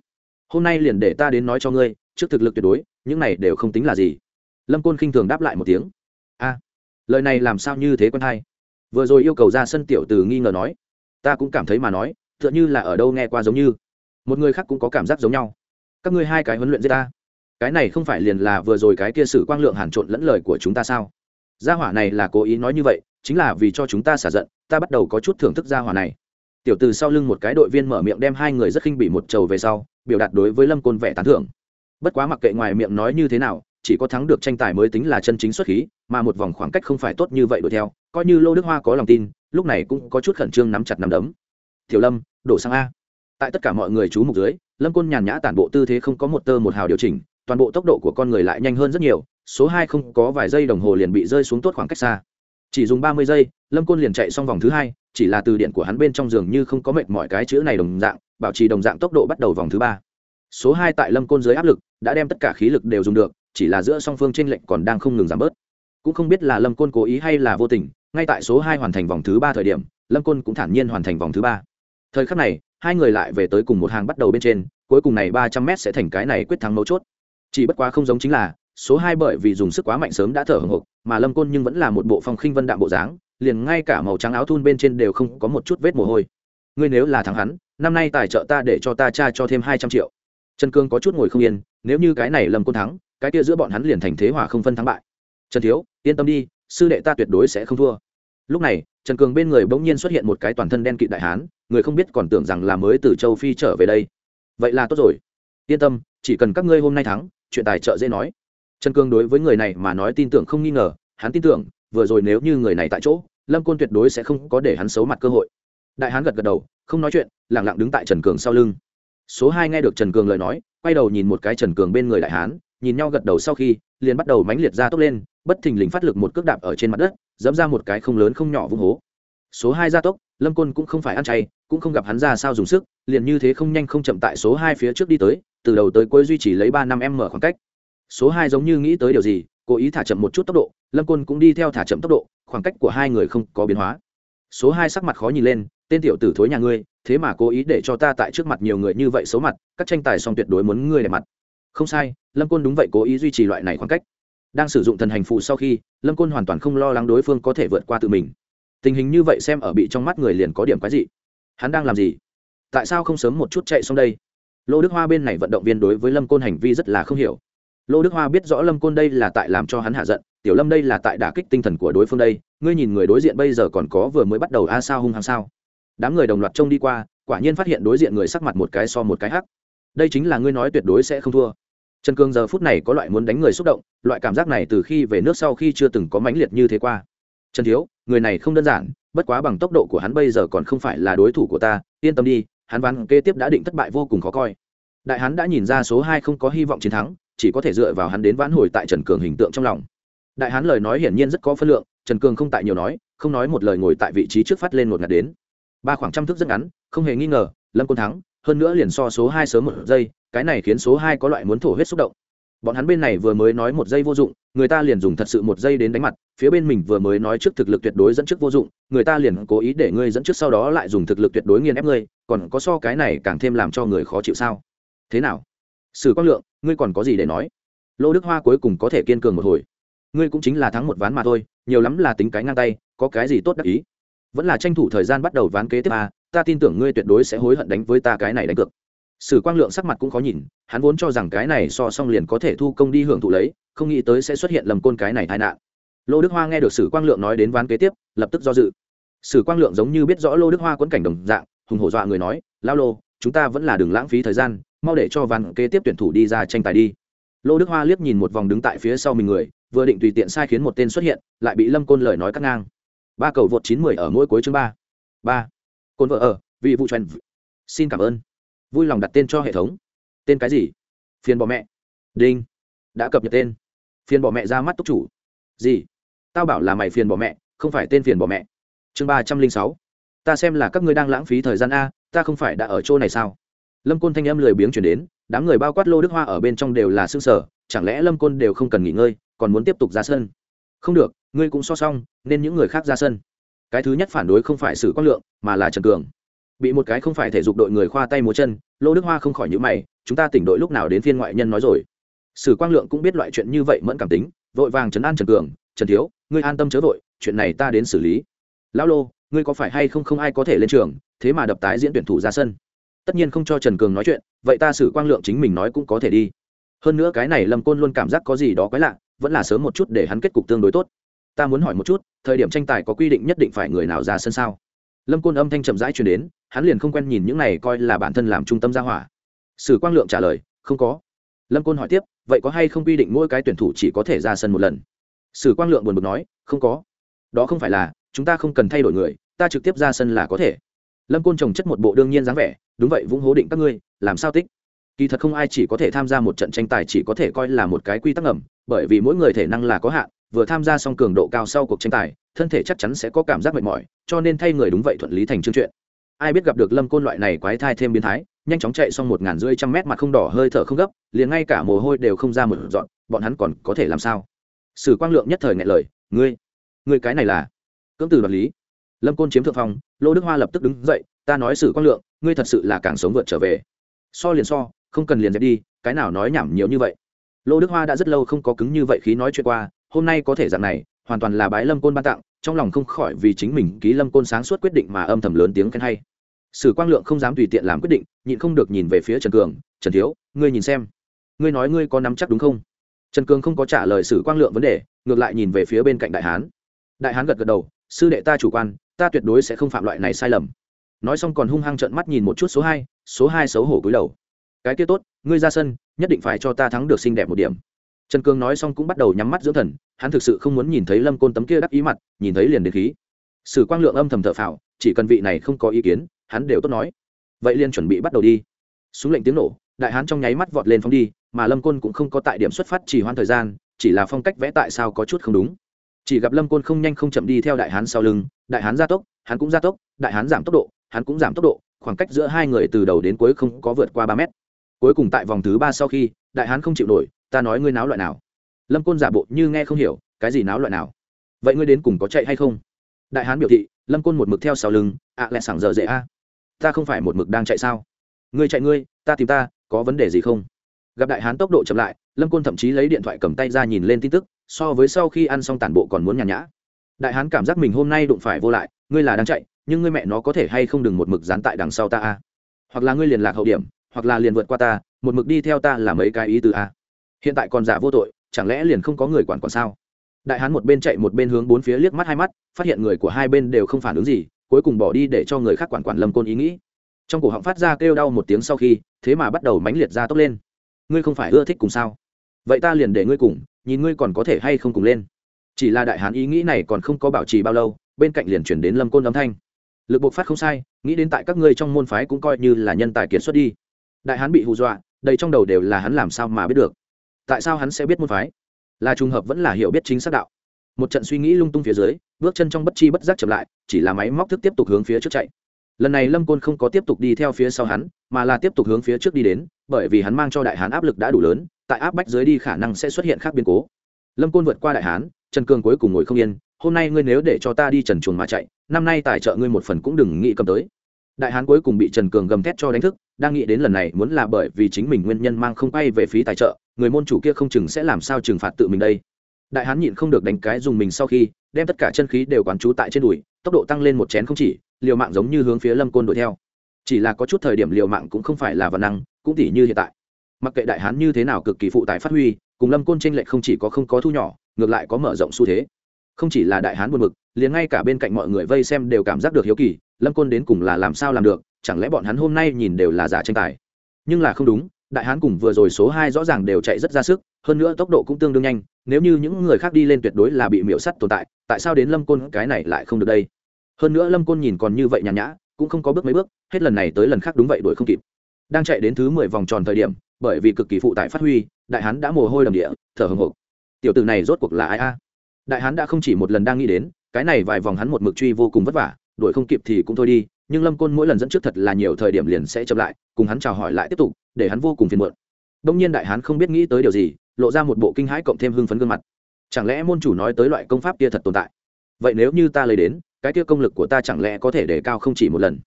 Hôm nay liền để ta đến nói cho ngươi, trước thực lực tuyệt đối, những này đều không tính là gì. Lâm côn khinh thường đáp lại một tiếng. A, lời này làm sao như thế quân hay? Vừa rồi yêu cầu ra sân tiểu từ nghi ngờ nói. Ta cũng cảm thấy mà nói, tựa như là ở đâu nghe qua giống như. Một người khác cũng có cảm giác giống nhau các ngươi hai cái huấn luyện giết ta. Cái này không phải liền là vừa rồi cái kia sử quang lượng hàn trộn lẫn lời của chúng ta sao? Gia hỏa này là cố ý nói như vậy, chính là vì cho chúng ta xả giận, ta bắt đầu có chút thưởng thức gia hỏa này. Tiểu từ sau lưng một cái đội viên mở miệng đem hai người rất khinh bỉ một trầu về sau, biểu đạt đối với lâm côn vẻ tán thưởng. Bất quá mặc kệ ngoài miệng nói như thế nào, chỉ có thắng được tranh tài mới tính là chân chính xuất khí, mà một vòng khoảng cách không phải tốt như vậy đuổi theo, coi như lô đức hoa có lòng tin, lúc này cũng có chút khẩn trương nắm chặt nắm đấm. Tiểu lâm, đổ sang a tại tất cả mọi người chú mục dưới, lâm côn nhàn nhã tản bộ tư thế không có một tơ một hào điều chỉnh, toàn bộ tốc độ của con người lại nhanh hơn rất nhiều, số hai không có vài giây đồng hồ liền bị rơi xuống tốt khoảng cách xa. Chỉ dùng ba mươi giây, lâm côn liền chạy xong vòng thứ hai, chỉ là từ điện của hắn bên trong giường như không có mệt mọi cái chữ này đồng dạng, bảo trì đồng dạng tốc độ bắt đầu vòng thứ ba. Số hai tại lâm côn dưới áp lực, đã đem tất cả khí lực đều dùng được, chỉ là giữa song phương t r ê n lệnh còn đang không ngừng giảm bớt. Cũng không biết là lâm côn cố ý hay là vô tình, ngay tại số hai hoàn thành vòng thứ ba thời điểm, lâm côn cũng thản nhiên hoàn thành vòng thứ ba. Thời khắc này hai người lại về tới cùng một hàng bắt đầu bên trên, cuối cùng này ba trăm m sẽ thành cái này quyết thắng mấu chốt. Chỉ bất quá không giống chính là, số hai bởi vì dùng sức quá mạnh sớm đã thở hồng hộc, mà lâm côn nhưng vẫn là một bộ phong khinh vân đạm bộ dáng, liền ngay cả màu trắng áo thun bên trên đều không có một chút vết mồ hôi. Ngươi nếu là thắng hắn, năm nay tài trợ ta để cho ta cha cho thêm hai trăm triệu. Trần cương có chút ngồi không yên, nếu như cái này lâm côn thắng, cái kia giữa bọn hắn liền thành thế hòa không phân thắng bại. Trần thiếu, yên tâm đi, sư đệ ta tuyệt đối sẽ không thua. Lúc này, trần cường bên người bỗng nhiên xuất hiện một cái toàn thân đen kịt đại hán người không biết còn tưởng rằng là mới từ châu phi trở về đây. Vậy là tốt rồi. Yên tâm, chỉ cần các ngươi hôm nay thắng, chuyện tài trợ dễ nói. Trần Cương đối với người này mà nói tin tưởng không nghi ngờ, hắn tin tưởng, vừa rồi nếu như người này tại chỗ, lâm côn tuyệt đối sẽ không có để hắn xấu mặt cơ hội. Đại hán gật gật đầu, không nói chuyện lẳng lặng đứng tại trần cường sau lưng. Số hai nghe được trần cường lời nói, quay đầu nhìn một cái trần cường bên người đại hán, nhìn nhau gật đầu sau khi, liền bắt đầu mánh liệt ra tốc lên, bất thình lình phát lực một cước đạp ở trên mặt đất, dẫm ra một cái không lớn không nhỏ vung hố. Số hai gia tốc lâm côn cũng không phải ăn chay, cũng không gặp hắn ra sao dùng sức, liền như thế không nhanh không chậm tại số hai phía trước đi tới, từ đầu tới cuối duy trì lấy ba năm em mở khoảng cách. Số hai giống như nghĩ tới điều gì, cố ý thả chậm một chút tốc độ, lâm côn cũng đi theo thả chậm tốc độ, khoảng cách của hai người không có biến hóa. Số hai sắc mặt khó nhìn lên, tên tiểu tử thối nhà ngươi, thế mà cố ý để cho ta tại trước mặt nhiều người như vậy xấu mặt, các tranh tài xong tuyệt đối muốn ngươi để mặt. Không sai, lâm côn đúng vậy cố ý duy trì loại này khoảng cách. Đang sử dụng thần hành phụ sau khi, lâm côn hoàn toàn không lo lắng đối phương có thể vượt qua tự mình tình hình như vậy xem ở bị trong mắt người liền có điểm quái gì hắn đang làm gì? Tại sao không sớm một chút chạy xong đây? Lô đức hoa bên này vận động viên đối với lâm côn hành vi rất là không hiểu. Lô đức hoa biết rõ lâm côn đây là tại làm cho hắn hạ giận, tiểu lâm đây là tại đả kích tinh thần của đối phương đây, ngươi nhìn người đối diện bây giờ còn có vừa mới bắt đầu a sao hung hăng sao? Đám người đồng loạt trông đi qua, quả nhiên phát hiện đối diện người sắc mặt một cái so một cái hắc. Đây chính là ngươi nói tuyệt đối sẽ không thua. Trần cương giờ phút này có loại muốn đánh người xúc động, loại cảm giác này từ khi về nước sau khi chưa từng có mãnh liệt như thế qua. Trần thiếu người này không đơn giản, bất quá bằng tốc độ của hắn bây giờ còn không phải là đối thủ của ta, yên tâm đi, hắn ván kế tiếp đã định thất bại vô cùng khó coi. Đại hắn đã nhìn ra số hai không có hy vọng chiến thắng, chỉ có thể dựa vào hắn đến vãn hồi tại trần cường hình tượng trong lòng. Đại hán lời nói hiển nhiên rất có phân lượng, trần cường không tại nhiều nói, không nói một lời ngồi tại vị trí trước phát lên một ngạt đến. Ba khoảng trăm thước rất ngắn, không hề nghi ngờ, lâm côn thắng, hơn nữa liền so số hai sớm một giây, cái này khiến số hai có loại muốn thổ huyết xúc động bọn hắn bên này vừa mới nói một giây vô dụng người ta liền dùng thật sự một giây đến đánh mặt phía bên mình vừa mới nói trước thực lực tuyệt đối dẫn trước vô dụng người ta liền cố ý để ngươi dẫn trước sau đó lại dùng thực lực tuyệt đối nghiền ép ngươi còn có so cái này càng thêm làm cho người khó chịu sao? Thế nào? Sử quang lượng ngươi còn có gì để nói? Lô đức hoa cuối cùng có thể kiên cường một hồi. Ngươi cũng chính là thắng một ván mà thôi nhiều lắm là tính cái ngang tay có cái gì tốt đắc ý? Vẫn là tranh thủ thời gian bắt đầu ván kế tiếp à, ta tin tưởng ngươi tuyệt đối sẽ hối hận đánh với ta cái này đánh cược sử quang lượng sắc mặt cũng khó nhìn, hắn vốn cho rằng cái này so xong liền có thể thu công đi hưởng thụ lấy, không nghĩ tới sẽ xuất hiện lầm côn cái này tai nạn. Lô đức hoa nghe được sử quang lượng nói đến ván kế tiếp, lập tức do dự. Sử quang lượng giống như biết rõ lô đức hoa quẫn cảnh đồng dạng, hùng hổ dọa người nói, lao lô, chúng ta vẫn là đừng lãng phí thời gian, mau để cho ván kế tiếp tuyển thủ đi ra tranh tài đi. Lô đức hoa liếc nhìn một vòng đứng tại phía sau mình người, vừa định tùy tiện sai khiến một tên xuất hiện, lại bị lâm côn lời nói cắt ngang. Ba cầu vượt chín mười ở mỗi cuối chương ba. Ba. Côn vợ ở, vị vụ trần xin cảm ơn vui lòng đặt tên cho hệ thống. Tên cái gì? Phiền bỏ mẹ. Đinh. Đã cập nhật tên. Phiền bỏ mẹ ra mắt túc chủ. Gì? Tao bảo là mày phiền bỏ mẹ, không phải tên phiền bỏ mẹ. Chương ba trăm linh sáu. Ta xem là các ngươi đang lãng phí thời gian a, ta không phải đã ở chỗ này sao? Lâm côn thanh âm lười biếng chuyển đến, đám người bao quát lô đức hoa ở bên trong đều là xương sở chẳng lẽ lâm côn đều không cần nghỉ ngơi, còn muốn tiếp tục ra sân? Không được, ngươi cũng so xong, nên những người khác ra sân. Cái thứ nhất phản đối không phải sử quang lượng, mà là trần cường bị một cái không phải thể dục đội người khoa tay múa chân, lô đức hoa không khỏi nhữ mày, chúng ta tỉnh đội lúc nào đến phiên ngoại nhân nói rồi. Sử quang lượng cũng biết loại chuyện như vậy mẫn cảm tính, vội vàng trấn an trần cường, trần thiếu, ngươi an tâm chớ vội, chuyện này ta đến xử lý. Lão lô, ngươi có phải hay không không ai có thể lên trường, thế mà đập tái diễn tuyển thủ ra sân? Tất nhiên không cho trần cường nói chuyện, vậy ta sử quang lượng chính mình nói cũng có thể đi. Hơn nữa cái này lâm côn luôn cảm giác có gì đó quái lạ, vẫn là sớm một chút để hắn kết cục tương đối tốt. Ta muốn hỏi một chút, thời điểm tranh tài có quy định nhất định phải người nào ra sân sao? Lâm côn âm thanh chậm rãi truyền đến, hắn liền không quen nhìn những này coi là bản thân làm trung tâm gia hỏa. Sử quang lượng trả lời, không có. Lâm côn hỏi tiếp, vậy có hay không quy định mỗi cái tuyển thủ chỉ có thể ra sân một lần? Sử quang lượng buồn bực nói, không có. Đó không phải là, chúng ta không cần thay đổi người, ta trực tiếp ra sân là có thể. Lâm côn trồng chất một bộ đương nhiên dáng vẻ, đúng vậy, vũng hố định các ngươi, làm sao tích? Kỳ thật không ai chỉ có thể tham gia một trận tranh tài chỉ có thể coi là một cái quy tắc ẩm bởi vì mỗi người thể năng là có hạn, vừa tham gia xong cường độ cao sau cuộc tranh tài thân thể chắc chắn sẽ có cảm giác mệt mỏi, cho nên thay người đúng vậy thuận lý thành chương chuyện. Ai biết gặp được lâm côn loại này quái thai thêm biến thái, nhanh chóng chạy xong một ngàn rưỡi trăm mét mặt không đỏ hơi thở không gấp, liền ngay cả mồ hôi đều không ra một dọn bọn hắn còn có thể làm sao? Sử quang lượng nhất thời ngại lời, ngươi ngươi cái này là? Cưỡng từ đoạt lý. Lâm côn chiếm thượng phong, lô đức hoa lập tức đứng dậy, ta nói sử quang lượng, ngươi thật sự là càng sống vượt trở về. So liền so, không cần liền dẹp đi, cái nào nói nhảm nhiều như vậy. Lô đức hoa đã rất lâu không có cứng như vậy khí nói chuyện qua, hôm nay có thể dạng này hoàn toàn là bái lâm côn ban tặng, trong lòng không khỏi vì chính mình ký lâm côn sáng suốt quyết định mà âm thầm lớn tiếng khen hay. Sử quang lượng không dám tùy tiện làm quyết định, nhịn không được nhìn về phía trần cường, trần thiếu, ngươi nhìn xem. Ngươi nói ngươi có nắm chắc đúng không? Trần cường không có trả lời sử quang lượng vấn đề, ngược lại nhìn về phía bên cạnh đại hán. Đại hán gật gật đầu, sư đệ ta chủ quan, ta tuyệt đối sẽ không phạm loại này sai lầm. Nói xong còn hung hăng trợn mắt nhìn một chút số hai số hai xấu hổ cúi đầu. Cái kia tốt, ngươi ra sân, nhất định phải cho ta thắng được xinh đẹp một điểm trần cường nói xong cũng bắt đầu nhắm mắt dưỡng thần, hắn thực sự không muốn nhìn thấy lâm côn tấm kia đắc ý mặt, nhìn thấy liền đến khí. Sử quang lượng âm thầm thợ phào, chỉ cần vị này không có ý kiến, hắn đều tốt nói. Vậy liền chuẩn bị bắt đầu đi. Súng lệnh tiếng nổ, đại hán trong nháy mắt vọt lên phong đi, mà lâm côn cũng không có tại điểm xuất phát chỉ hoãn thời gian, chỉ là phong cách vẽ tại sao có chút không đúng. Chỉ gặp lâm côn không nhanh không chậm đi theo đại hán sau lưng, đại hán gia tốc, hắn cũng gia tốc, đại hán giảm tốc độ, hắn cũng giảm tốc độ, khoảng cách giữa hai người từ đầu đến cuối không có vượt qua ba mét. Cuối cùng tại vòng thứ ba sau khi, đại hán không chịu nổi ta nói ngươi náo loại nào? Lâm côn giả bộ như nghe không hiểu, cái gì náo loại nào? Vậy ngươi đến cùng có chạy hay không? Đại hán biểu thị, lâm côn một mực theo sau lưng, ạ à lẹ sảng giờ dễ a. Ta không phải một mực đang chạy sao? Ngươi chạy ngươi, ta tìm ta, có vấn đề gì không? Gặp đại hán tốc độ chậm lại, lâm côn thậm chí lấy điện thoại cầm tay ra nhìn lên tin tức, so với sau khi ăn xong tản bộ còn muốn nhàn nhã. Đại hán cảm giác mình hôm nay đụng phải vô lại, ngươi là đang chạy, nhưng ngươi mẹ nó có thể hay không đừng một mực dán tại đằng sau ta a? Hoặc là ngươi liền lạc hậu điểm, hoặc là liền vượt qua ta, một mực đi theo ta là mấy cái ý từ a? Hiện tại còn giả vô tội, chẳng lẽ liền không có người quản quản sao? Đại hán một bên chạy một bên hướng bốn phía liếc mắt hai mắt, phát hiện người của hai bên đều không phản ứng gì, cuối cùng bỏ đi để cho người khác quản quản lâm côn ý nghĩ. Trong cổ họng phát ra kêu đau một tiếng sau khi, thế mà bắt đầu mánh liệt ra tốc lên. Ngươi không phải ưa thích cùng sao? Vậy ta liền để ngươi cùng, nhìn ngươi còn có thể hay không cùng lên. Chỉ là đại hán ý nghĩ này còn không có bảo trì bao lâu, bên cạnh liền chuyển đến lâm côn âm thanh. Lực bộc phát không sai, nghĩ đến tại các ngươi trong môn phái cũng coi như là nhân tài kiệt xuất đi. Đại hán bị hù dọa, đầy trong đầu đều là hắn làm sao mà biết được tại sao hắn sẽ biết môn phái? Là trùng hợp vẫn là hiểu biết chính xác đạo. Một trận suy nghĩ lung tung phía dưới, bước chân trong bất chi bất giác chậm lại, chỉ là máy móc thức tiếp tục hướng phía trước chạy. Lần này lâm côn không có tiếp tục đi theo phía sau hắn, mà là tiếp tục hướng phía trước đi đến, bởi vì hắn mang cho đại hán áp lực đã đủ lớn, tại áp bách dưới đi khả năng sẽ xuất hiện khác biến cố. Lâm côn vượt qua đại hán, trần cường cuối cùng ngồi không yên, hôm nay ngươi nếu để cho ta đi trần chuồng mà chạy, năm nay tài trợ ngươi một phần cũng đừng nghĩ cầm tới đại hán cuối cùng bị trần cường gầm thét cho đánh thức, đang nghĩ đến lần này muốn là bởi vì chính mình nguyên nhân mang không quay về phí tài trợ, người môn chủ kia không chừng sẽ làm sao trừng phạt tự mình đây. Đại hán nhịn không được đánh cái dùng mình sau khi, đem tất cả chân khí đều quán trú tại trên đùi, tốc độ tăng lên một chén không chỉ, liều mạng giống như hướng phía lâm côn đuổi theo. Chỉ là có chút thời điểm liều mạng cũng không phải là văn năng, cũng tỉ như hiện tại. Mặc kệ đại hán như thế nào cực kỳ phụ tải phát huy, cùng lâm côn tranh lệch không chỉ có không có thu nhỏ, ngược lại có mở rộng xu thế. Không chỉ là đại hán buồn mực liền ngay cả bên cạnh mọi người vây xem đều cảm giác được hiếu kỳ lâm côn đến cùng là làm sao làm được, chẳng lẽ bọn hắn hôm nay nhìn đều là giả tranh tài? Nhưng là không đúng, đại hán cùng vừa rồi số hai rõ ràng đều chạy rất ra sức, hơn nữa tốc độ cũng tương đương nhanh, nếu như những người khác đi lên tuyệt đối là bị miễu sắt tồn tại tại sao đến lâm côn cái này lại không được đây? Hơn nữa lâm côn nhìn còn như vậy nhàn nhã, cũng không có bước mấy bước, hết lần này tới lần khác đúng vậy đuổi không kịp. Đang chạy đến thứ mười vòng tròn thời điểm, bởi vì cực kỳ phụ tải phát huy, đại hán đã mồ hôi đầm địa, thở hồng hộc. Tiểu tử này rốt cuộc là ai a? Đại hán đã không chỉ một lần đang nghĩ đến, cái này vài vòng hắn một mực truy vô cùng vất vả đuổi không kịp thì cũng thôi đi, nhưng lâm côn mỗi lần dẫn trước thật là nhiều thời điểm liền sẽ chậm lại, cùng hắn chào hỏi lại tiếp tục, để hắn vô cùng phiền muộn. Đông nhiên đại hán không biết nghĩ tới điều gì, lộ ra một bộ kinh hãi cộng thêm hưng phấn gương mặt. Chẳng lẽ môn chủ nói tới loại công pháp kia thật tồn tại? Vậy nếu như ta lấy đến, cái kia công lực của ta chẳng lẽ có thể đề cao không chỉ một lần?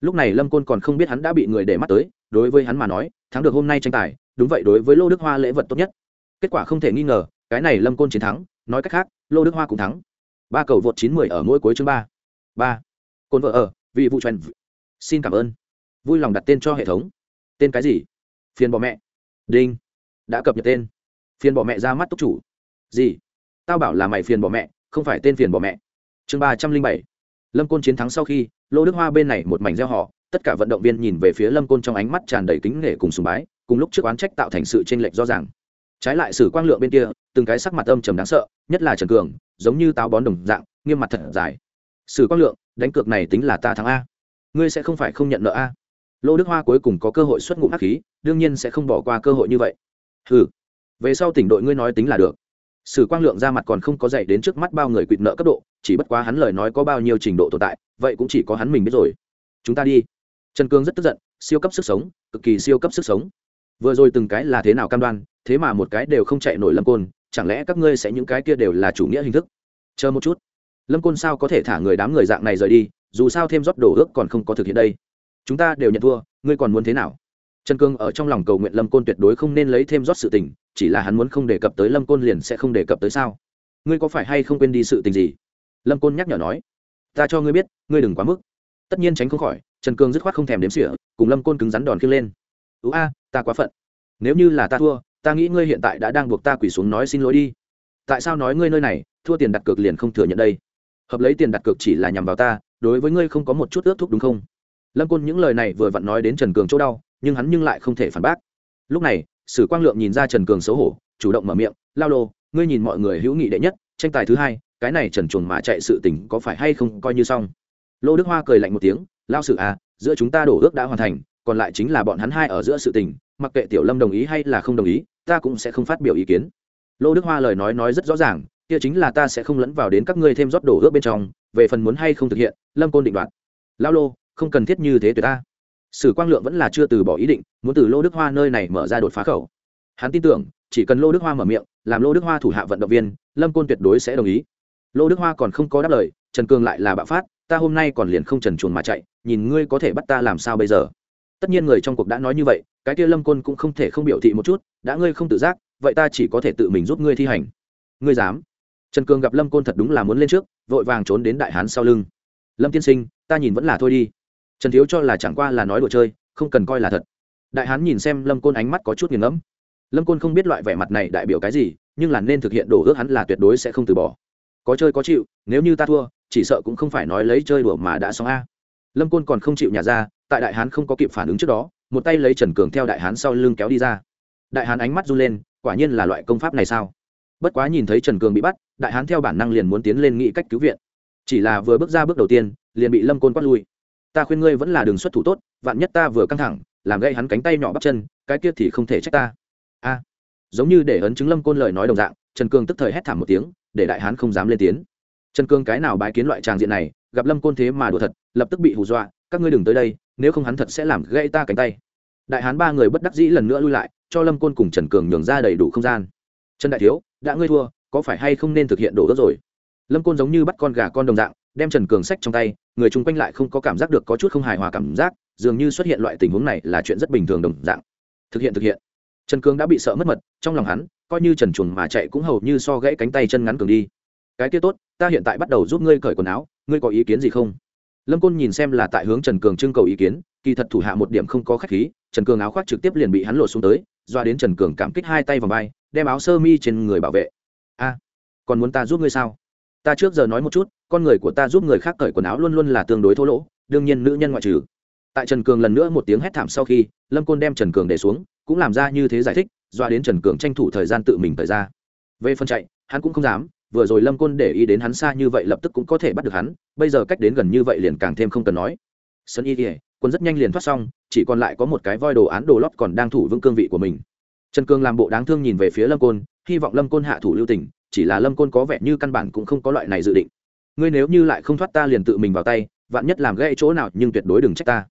Lúc này lâm côn còn không biết hắn đã bị người để mắt tới, đối với hắn mà nói, thắng được hôm nay tranh tài, đúng vậy đối với lô đức hoa lễ vật tốt nhất. Kết quả không thể nghi ngờ, cái này lâm côn chiến thắng, nói cách khác, lô đức hoa cũng thắng. Ba cầu vượt chín mười ở mỗi cuối chương ba. Ba cồn vợ ở, vì vụ truyền xin cảm ơn. Vui lòng đặt tên cho hệ thống. Tên cái gì? Phiền bỏ mẹ. Đinh. Đã cập nhật tên. Phiền bỏ mẹ ra mắt túc chủ. Gì? Tao bảo là mày phiền bỏ mẹ, không phải tên phiền bỏ mẹ. Chương ba trăm linh bảy. Lâm côn chiến thắng sau khi, lô đức hoa bên này một mảnh gieo họ, tất cả vận động viên nhìn về phía lâm côn trong ánh mắt tràn đầy kính nể cùng sùng bái, cùng lúc trước oán trách tạo thành sự chênh lệch rõ ràng. Trái lại sử quang lượng bên kia, từng cái sắc mặt âm trầm đáng sợ, nhất là trần cường, giống như táo bón đồng dạng, nghiêm mặt thật dài. Sử quang lượng đánh cược này tính là ta thắng a. Ngươi sẽ không phải không nhận nợ a. Lô đức hoa cuối cùng có cơ hội xuất ngũ hắc khí, đương nhiên sẽ không bỏ qua cơ hội như vậy. Ừ về sau tỉnh đội ngươi nói tính là được. Sử quang lượng ra mặt còn không có dạy đến trước mắt bao người quỵt nợ cấp độ, chỉ bất quá hắn lời nói có bao nhiêu trình độ tồn tại, vậy cũng chỉ có hắn mình biết rồi. Chúng ta đi. Trần cương rất tức giận, siêu cấp sức sống, cực kỳ siêu cấp sức sống. Vừa rồi từng cái là thế nào cam đoan, thế mà một cái đều không chạy nổi lâm côn, chẳng lẽ các ngươi sẽ những cái kia đều là chủ nghĩa hình thức? Chờ một chút lâm côn sao có thể thả người đám người dạng này rời đi, dù sao thêm rót đổ ước còn không có thực hiện đây. Chúng ta đều nhận thua, ngươi còn muốn thế nào? Trần cương ở trong lòng cầu nguyện lâm côn tuyệt đối không nên lấy thêm rót sự tình, chỉ là hắn muốn không đề cập tới lâm côn liền sẽ không đề cập tới sao. Ngươi có phải hay không quên đi sự tình gì? Lâm côn nhắc nhở nói. Ta cho ngươi biết, ngươi đừng quá mức. Tất nhiên tránh không khỏi, trần cương dứt khoát không thèm đếm sỉa cùng lâm côn cứng rắn đòn kia lên. Ú a, ta quá phận. Nếu như là ta thua, ta nghĩ ngươi hiện tại đã đang buộc ta quỳ xuống nói xin lỗi đi. Tại sao nói ngươi nơi này, thua tiền đặt cược liền không thừa nhận đây? Hợp lấy tiền đặt cược chỉ là nhằm vào ta, đối với ngươi không có một chút ước thúc đúng không? Lâm côn những lời này vừa vặn nói đến trần cường chỗ đau, nhưng hắn nhưng lại không thể phản bác. Lúc này, sử quang lượng nhìn ra trần cường xấu hổ, chủ động mở miệng, lao lô, ngươi nhìn mọi người hữu nghị đệ nhất, tranh tài thứ hai, cái này trần chuồn mà chạy sự tình có phải hay không coi như xong? Lô đức hoa cười lạnh một tiếng, lao sự à giữa chúng ta đổ ước đã hoàn thành, còn lại chính là bọn hắn hai ở giữa sự tình, mặc kệ tiểu lâm đồng ý hay là không đồng ý, ta cũng sẽ không phát biểu ý kiến. Lô đức hoa lời nói nói rất rõ ràng kia chính là ta sẽ không lẫn vào đến các ngươi thêm rót đổ ước bên trong, về phần muốn hay không thực hiện, lâm côn định đoạt. Lao lô, không cần thiết như thế tuyệt ta. Sử quang lượng vẫn là chưa từ bỏ ý định, muốn từ lô đức hoa nơi này mở ra đột phá khẩu. Hắn tin tưởng, chỉ cần lô đức hoa mở miệng, làm lô đức hoa thủ hạ vận động viên, lâm côn tuyệt đối sẽ đồng ý. Lô đức hoa còn không có đáp lời, trần cường lại là bạo phát, ta hôm nay còn liền không trần chuồn mà chạy, nhìn ngươi có thể bắt ta làm sao bây giờ. Tất nhiên người trong cuộc đã nói như vậy, cái kia lâm côn cũng không thể không biểu thị một chút, đã ngươi không tự giác, vậy ta chỉ có thể tự mình giúp ngươi thi hành. Ngươi dám? Trần cường gặp lâm côn thật đúng là muốn lên trước, vội vàng trốn đến đại hán sau lưng. Lâm tiên sinh, ta nhìn vẫn là thôi đi. Trần thiếu cho là chẳng qua là nói đùa chơi, không cần coi là thật. Đại hán nhìn xem lâm côn ánh mắt có chút nghiền ngẫm. Lâm côn không biết loại vẻ mặt này đại biểu cái gì, nhưng là nên thực hiện đổ ước hắn là tuyệt đối sẽ không từ bỏ. Có chơi có chịu, nếu như ta thua, chỉ sợ cũng không phải nói lấy chơi đùa mà đã xong a. Lâm côn còn không chịu nhả ra, tại đại hán không có kịp phản ứng trước đó, một tay lấy trần cường theo đại hán sau lưng kéo đi ra. Đại hán ánh mắt run lên, quả nhiên là loại công pháp này sao? Bất quá nhìn thấy trần cường bị bắt đại hán theo bản năng liền muốn tiến lên nghĩ cách cứu viện. Chỉ là vừa bước ra bước đầu tiên, liền bị lâm côn quát lui. Ta khuyên ngươi vẫn là đường xuất thủ tốt, vạn nhất ta vừa căng thẳng, làm gây hắn cánh tay nhỏ bắp chân, cái kia thì không thể trách ta. A. À, giống như để ấn chứng lâm côn lời nói đồng dạng, trần cường tức thời hét thảm một tiếng, để đại hán không dám lên tiếng trần cường cái nào bái kiến loại tràng diện này, gặp lâm côn thế mà đùa thật, lập tức bị hù dọa, các ngươi đừng tới đây, nếu không hắn thật sẽ làm gãy ta cánh tay. Đại hán ba người bất đắc dĩ lần nữa lui lại, cho lâm côn cùng trần cường nhường ra đầy đủ không gian. Trần đại thiếu, đã ngươi thua có phải hay không nên thực hiện đổ ớt rồi? Lâm côn giống như bắt con gà con đồng dạng, đem trần cường sách trong tay, người chung quanh lại không có cảm giác được có chút không hài hòa cảm giác, dường như xuất hiện loại tình huống này là chuyện rất bình thường đồng dạng. Thực hiện thực hiện. Trần cường đã bị sợ mất mật, trong lòng hắn, coi như trần chuồng mà chạy cũng hầu như so gãy cánh tay chân ngắn cường đi. Cái kia tốt, ta hiện tại bắt đầu giúp ngươi cởi quần áo, ngươi có ý kiến gì không? Lâm côn nhìn xem là tại hướng trần cường trưng cầu ý kiến, kỳ thật thủ hạ một điểm không có khách khí, trần cường áo khoác trực tiếp liền bị hắn lột xuống tới, doa đến trần cường cảm kích hai tay vào vai, đem áo sơ mi trên người bảo vệ còn muốn ta giúp ngươi sao? Ta trước giờ nói một chút, con người của ta giúp người khác cởi quần áo luôn luôn là tương đối thô lỗ, đương nhiên nữ nhân ngoại trừ. Tại trần cường lần nữa một tiếng hét thảm sau khi, lâm côn đem trần cường để xuống, cũng làm ra như thế giải thích doa đến trần cường tranh thủ thời gian tự mình thời ra. Về phần chạy, hắn cũng không dám, vừa rồi lâm côn để ý đến hắn xa như vậy lập tức cũng có thể bắt được hắn, bây giờ cách đến gần như vậy liền càng thêm không cần nói. Sân y kỉa quân rất nhanh liền thoát xong, chỉ còn lại có một cái voi đồ án đồ lót còn đang thủ vững cương vị của mình. Trần Cường làm bộ đáng thương nhìn về phía lâm côn, hy vọng lâm côn hạ thủ lưu tình chỉ là lâm côn có vẻ như căn bản cũng không có loại này dự định. Ngươi nếu như lại không thoát ta liền tự mình vào tay, vạn nhất làm gãy chỗ nào nhưng tuyệt đối đừng trách ta.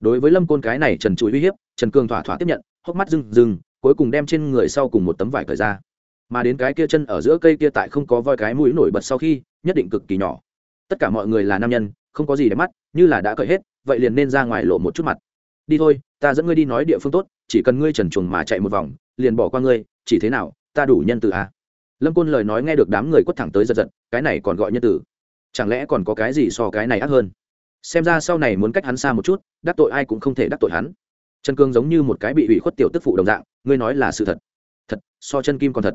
Đối với lâm côn cái này trần chuối uy hiếp, trần cường thỏa thỏa tiếp nhận, hốc mắt rừng rừng cuối cùng đem trên người sau cùng một tấm vải cởi ra. Mà đến cái kia chân ở giữa cây kia tại không có voi cái mũi nổi bật sau khi, nhất định cực kỳ nhỏ. Tất cả mọi người là nam nhân, không có gì để mắt, như là đã cởi hết, vậy liền nên ra ngoài lộ một chút mặt. Đi thôi, ta dẫn ngươi đi nói địa phương tốt, chỉ cần ngươi trần chuồng mà chạy một vòng, liền bỏ qua ngươi, chỉ thế nào, ta đủ nhân từ à lâm côn lời nói nghe được đám người quất thẳng tới giật giật, cái này còn gọi nhân tử. Chẳng lẽ còn có cái gì so cái này ác hơn? Xem ra sau này muốn cách hắn xa một chút, đắc tội ai cũng không thể đắc tội hắn. Trần cương giống như một cái bị ủy khuất tiểu tức phụ đồng dạng, ngươi nói là sự thật. Thật, so chân kim còn thật.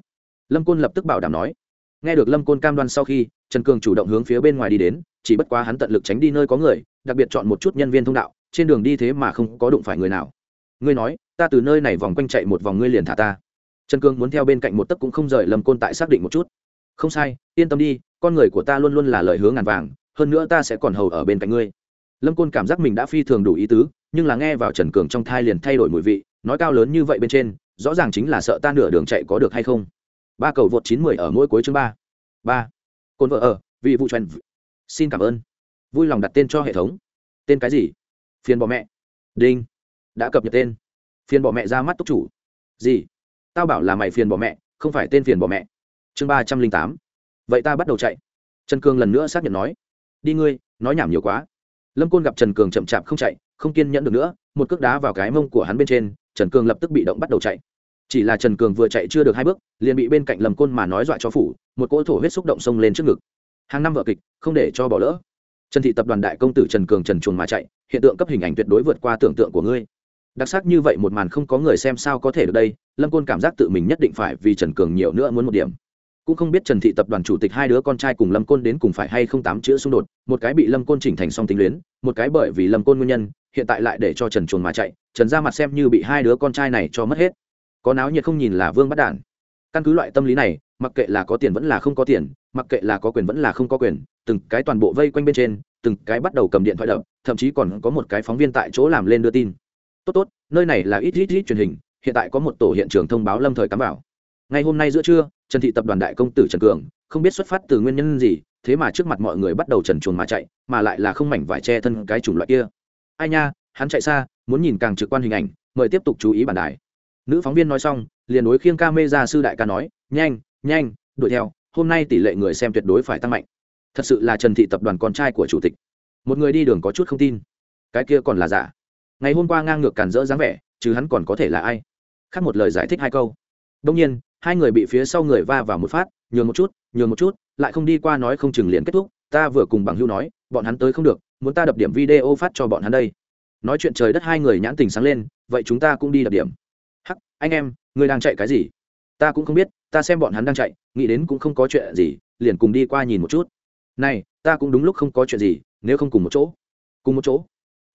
Lâm côn lập tức bảo đảm nói. Nghe được lâm côn cam đoan sau khi, trần cường chủ động hướng phía bên ngoài đi đến, chỉ bất quá hắn tận lực tránh đi nơi có người, đặc biệt chọn một chút nhân viên thông đạo, trên đường đi thế mà không có đụng phải người nào. Ngươi nói, ta từ nơi này vòng quanh chạy một vòng ngươi liền thả ta trần Cương muốn theo bên cạnh một tấc cũng không rời lâm côn tại xác định một chút. Không sai, yên tâm đi, con người của ta luôn luôn là lời hứa ngàn vàng, hơn nữa ta sẽ còn hầu ở bên cạnh ngươi. Lâm côn cảm giác mình đã phi thường đủ ý tứ, nhưng là nghe vào trần cường trong thai liền thay đổi mùi vị, nói cao lớn như vậy bên trên, rõ ràng chính là sợ ta nửa đường chạy có được hay không. Ba cầu vượt chín mười ở mỗi cuối chương ba. Ba. Côn vợ ở vị vụ truyền xin cảm ơn. Vui lòng đặt tên cho hệ thống. Tên cái gì? Phiền bỏ mẹ. Đinh. Đã cập nhật tên. Phiền bỏ mẹ ra mắt túc chủ. Gì? Tao bảo là mày phiền bỏ mẹ, không phải tên phiền bỏ mẹ. Chương ba trăm linh tám. Vậy ta bắt đầu chạy. Trần cường lần nữa xác nhận nói. Đi ngươi, nói nhảm nhiều quá. Lâm côn gặp trần cường chậm chạp không chạy, không kiên nhẫn được nữa, một cước đá vào cái mông của hắn bên trên, trần cường lập tức bị động bắt đầu chạy. Chỉ là trần cường vừa chạy chưa được hai bước, liền bị bên cạnh lầm côn mà nói dọa cho phủ, một cỗ thổ huyết xúc động sông lên trước ngực. Hàng năm vợ kịch, không để cho bỏ lỡ. Trần thị tập đoàn đại công tử trần cường trần chuồn mà chạy, hiện tượng cấp hình ảnh tuyệt đối vượt qua tưởng tượng của ngươi đặc sắc như vậy một màn không có người xem sao có thể được đây, lâm côn cảm giác tự mình nhất định phải vì trần cường nhiều nữa muốn một điểm. Cũng không biết trần thị tập đoàn chủ tịch hai đứa con trai cùng lâm côn đến cùng phải hay không tám chữ xung đột, một cái bị lâm côn chỉnh thành song tính luyến, một cái bởi vì lâm côn nguyên nhân, hiện tại lại để cho trần chuồn mà chạy, trần ra mặt xem như bị hai đứa con trai này cho mất hết. Có náo nhiệt không nhìn là vương bắt đản. Căn cứ loại tâm lý này, mặc kệ là có tiền vẫn là không có tiền, mặc kệ là có quyền vẫn là không có quyền, từng cái toàn bộ vây quanh bên trên, từng cái bắt đầu cầm điện thoại đập, thậm chí còn có một cái phóng viên tại chỗ làm lên đưa tin tốt tốt, nơi này là ít ít ít truyền hình, hiện tại có một tổ hiện trường thông báo lâm thời cắm vào. Ngày hôm nay giữa trưa, trần thị tập đoàn đại công tử trần cường, không biết xuất phát từ nguyên nhân gì, thế mà trước mặt mọi người bắt đầu trần chuồn mà chạy, mà lại là không mảnh vải che thân cái chủng loại kia. Ai nha, hắn chạy xa, muốn nhìn càng trực quan hình ảnh, mời tiếp tục chú ý bản đài. Nữ phóng viên nói xong, liền đối khiêng ca mê ra sư đại ca nói, nhanh nhanh, đuổi theo, hôm nay tỷ lệ người xem tuyệt đối phải tăng mạnh. Thật sự là trần thị tập đoàn con trai của chủ tịch. Một người đi đường có chút không tin. Cái kia còn là giả ngày hôm qua ngang ngược cản rỡ dáng vẻ, chứ hắn còn có thể là ai? Khác một lời giải thích hai câu. Đông nhiên, hai người bị phía sau người va vào một phát, nhường một chút, nhường một chút, lại không đi qua nói không chừng liền kết thúc, ta vừa cùng bằng hưu nói, bọn hắn tới không được, muốn ta đập điểm video phát cho bọn hắn đây. Nói chuyện trời đất hai người nhãn tình sáng lên, vậy chúng ta cũng đi đập điểm. Hắc, anh em ngươi đang chạy cái gì? Ta cũng không biết, ta xem bọn hắn đang chạy, nghĩ đến cũng không có chuyện gì, liền cùng đi qua nhìn một chút. Này, ta cũng đúng lúc không có chuyện gì, nếu không cùng một chỗ. Cùng một chỗ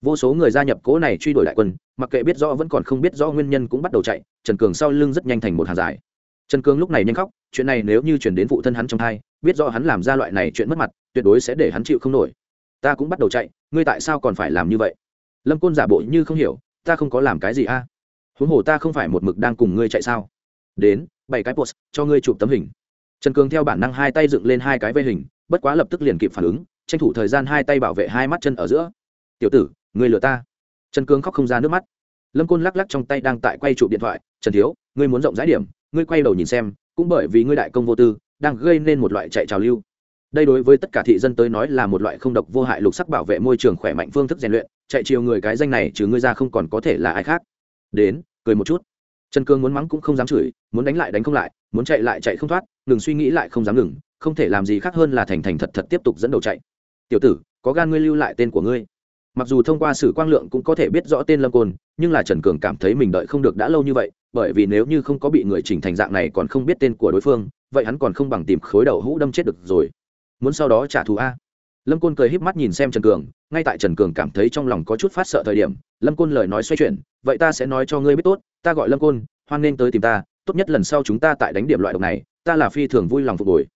vô số người gia nhập cố này truy đuổi đại quân, mặc kệ biết rõ vẫn còn không biết rõ nguyên nhân cũng bắt đầu chạy, trần cường sau lưng rất nhanh thành một hàng dài. Trần cường lúc này nhanh khóc, chuyện này nếu như chuyển đến phụ thân hắn trong hai biết rõ hắn làm ra loại này chuyện mất mặt, tuyệt đối sẽ để hắn chịu không nổi. Ta cũng bắt đầu chạy, ngươi tại sao còn phải làm như vậy? Lâm côn giả bộ như không hiểu, ta không có làm cái gì a? À? Huống hồ ta không phải một mực đang cùng ngươi chạy sao? Đến, bảy cái post, cho ngươi chụp tấm hình. Trần cường theo bản năng hai tay dựng lên hai cái vây hình, bất quá lập tức liền kịp phản ứng, tranh thủ thời gian hai tay bảo vệ hai mắt chân ở giữa. Tiểu tử ngươi lừa ta. Trần Cương khóc không ra nước mắt. Lâm côn lắc lắc trong tay đang tại quay chụp điện thoại. Trần thiếu, ngươi muốn rộng rãi điểm, ngươi quay đầu nhìn xem, cũng bởi vì ngươi đại công vô tư, đang gây nên một loại chạy trào lưu. Đây đối với tất cả thị dân tới nói là một loại không độc vô hại lục sắc bảo vệ môi trường khỏe mạnh phương thức rèn luyện, chạy chiều người cái danh này trừ ngươi ra không còn có thể là ai khác. Đến, cười một chút. Trần cương muốn mắng cũng không dám chửi, muốn đánh lại đánh không lại, muốn chạy lại chạy không thoát, ngừng suy nghĩ lại không dám ngừng, không thể làm gì khác hơn là thành thành thật thật tiếp tục dẫn đầu chạy. Tiểu tử, có gan ngươi lưu lại tên của ngươi mặc dù thông qua sử quang lượng cũng có thể biết rõ tên lâm côn, nhưng là trần cường cảm thấy mình đợi không được đã lâu như vậy, bởi vì nếu như không có bị người chỉnh thành dạng này còn không biết tên của đối phương, vậy hắn còn không bằng tìm khối đầu hũ đâm chết được rồi. Muốn sau đó trả thù a? Lâm côn cười híp mắt nhìn xem trần cường, ngay tại trần cường cảm thấy trong lòng có chút phát sợ thời điểm, lâm côn lời nói xoay chuyển, vậy ta sẽ nói cho ngươi biết tốt, ta gọi lâm côn, hoan nên tới tìm ta, tốt nhất lần sau chúng ta tại đánh điểm loại độc này, ta là phi thường vui lòng phục hồi.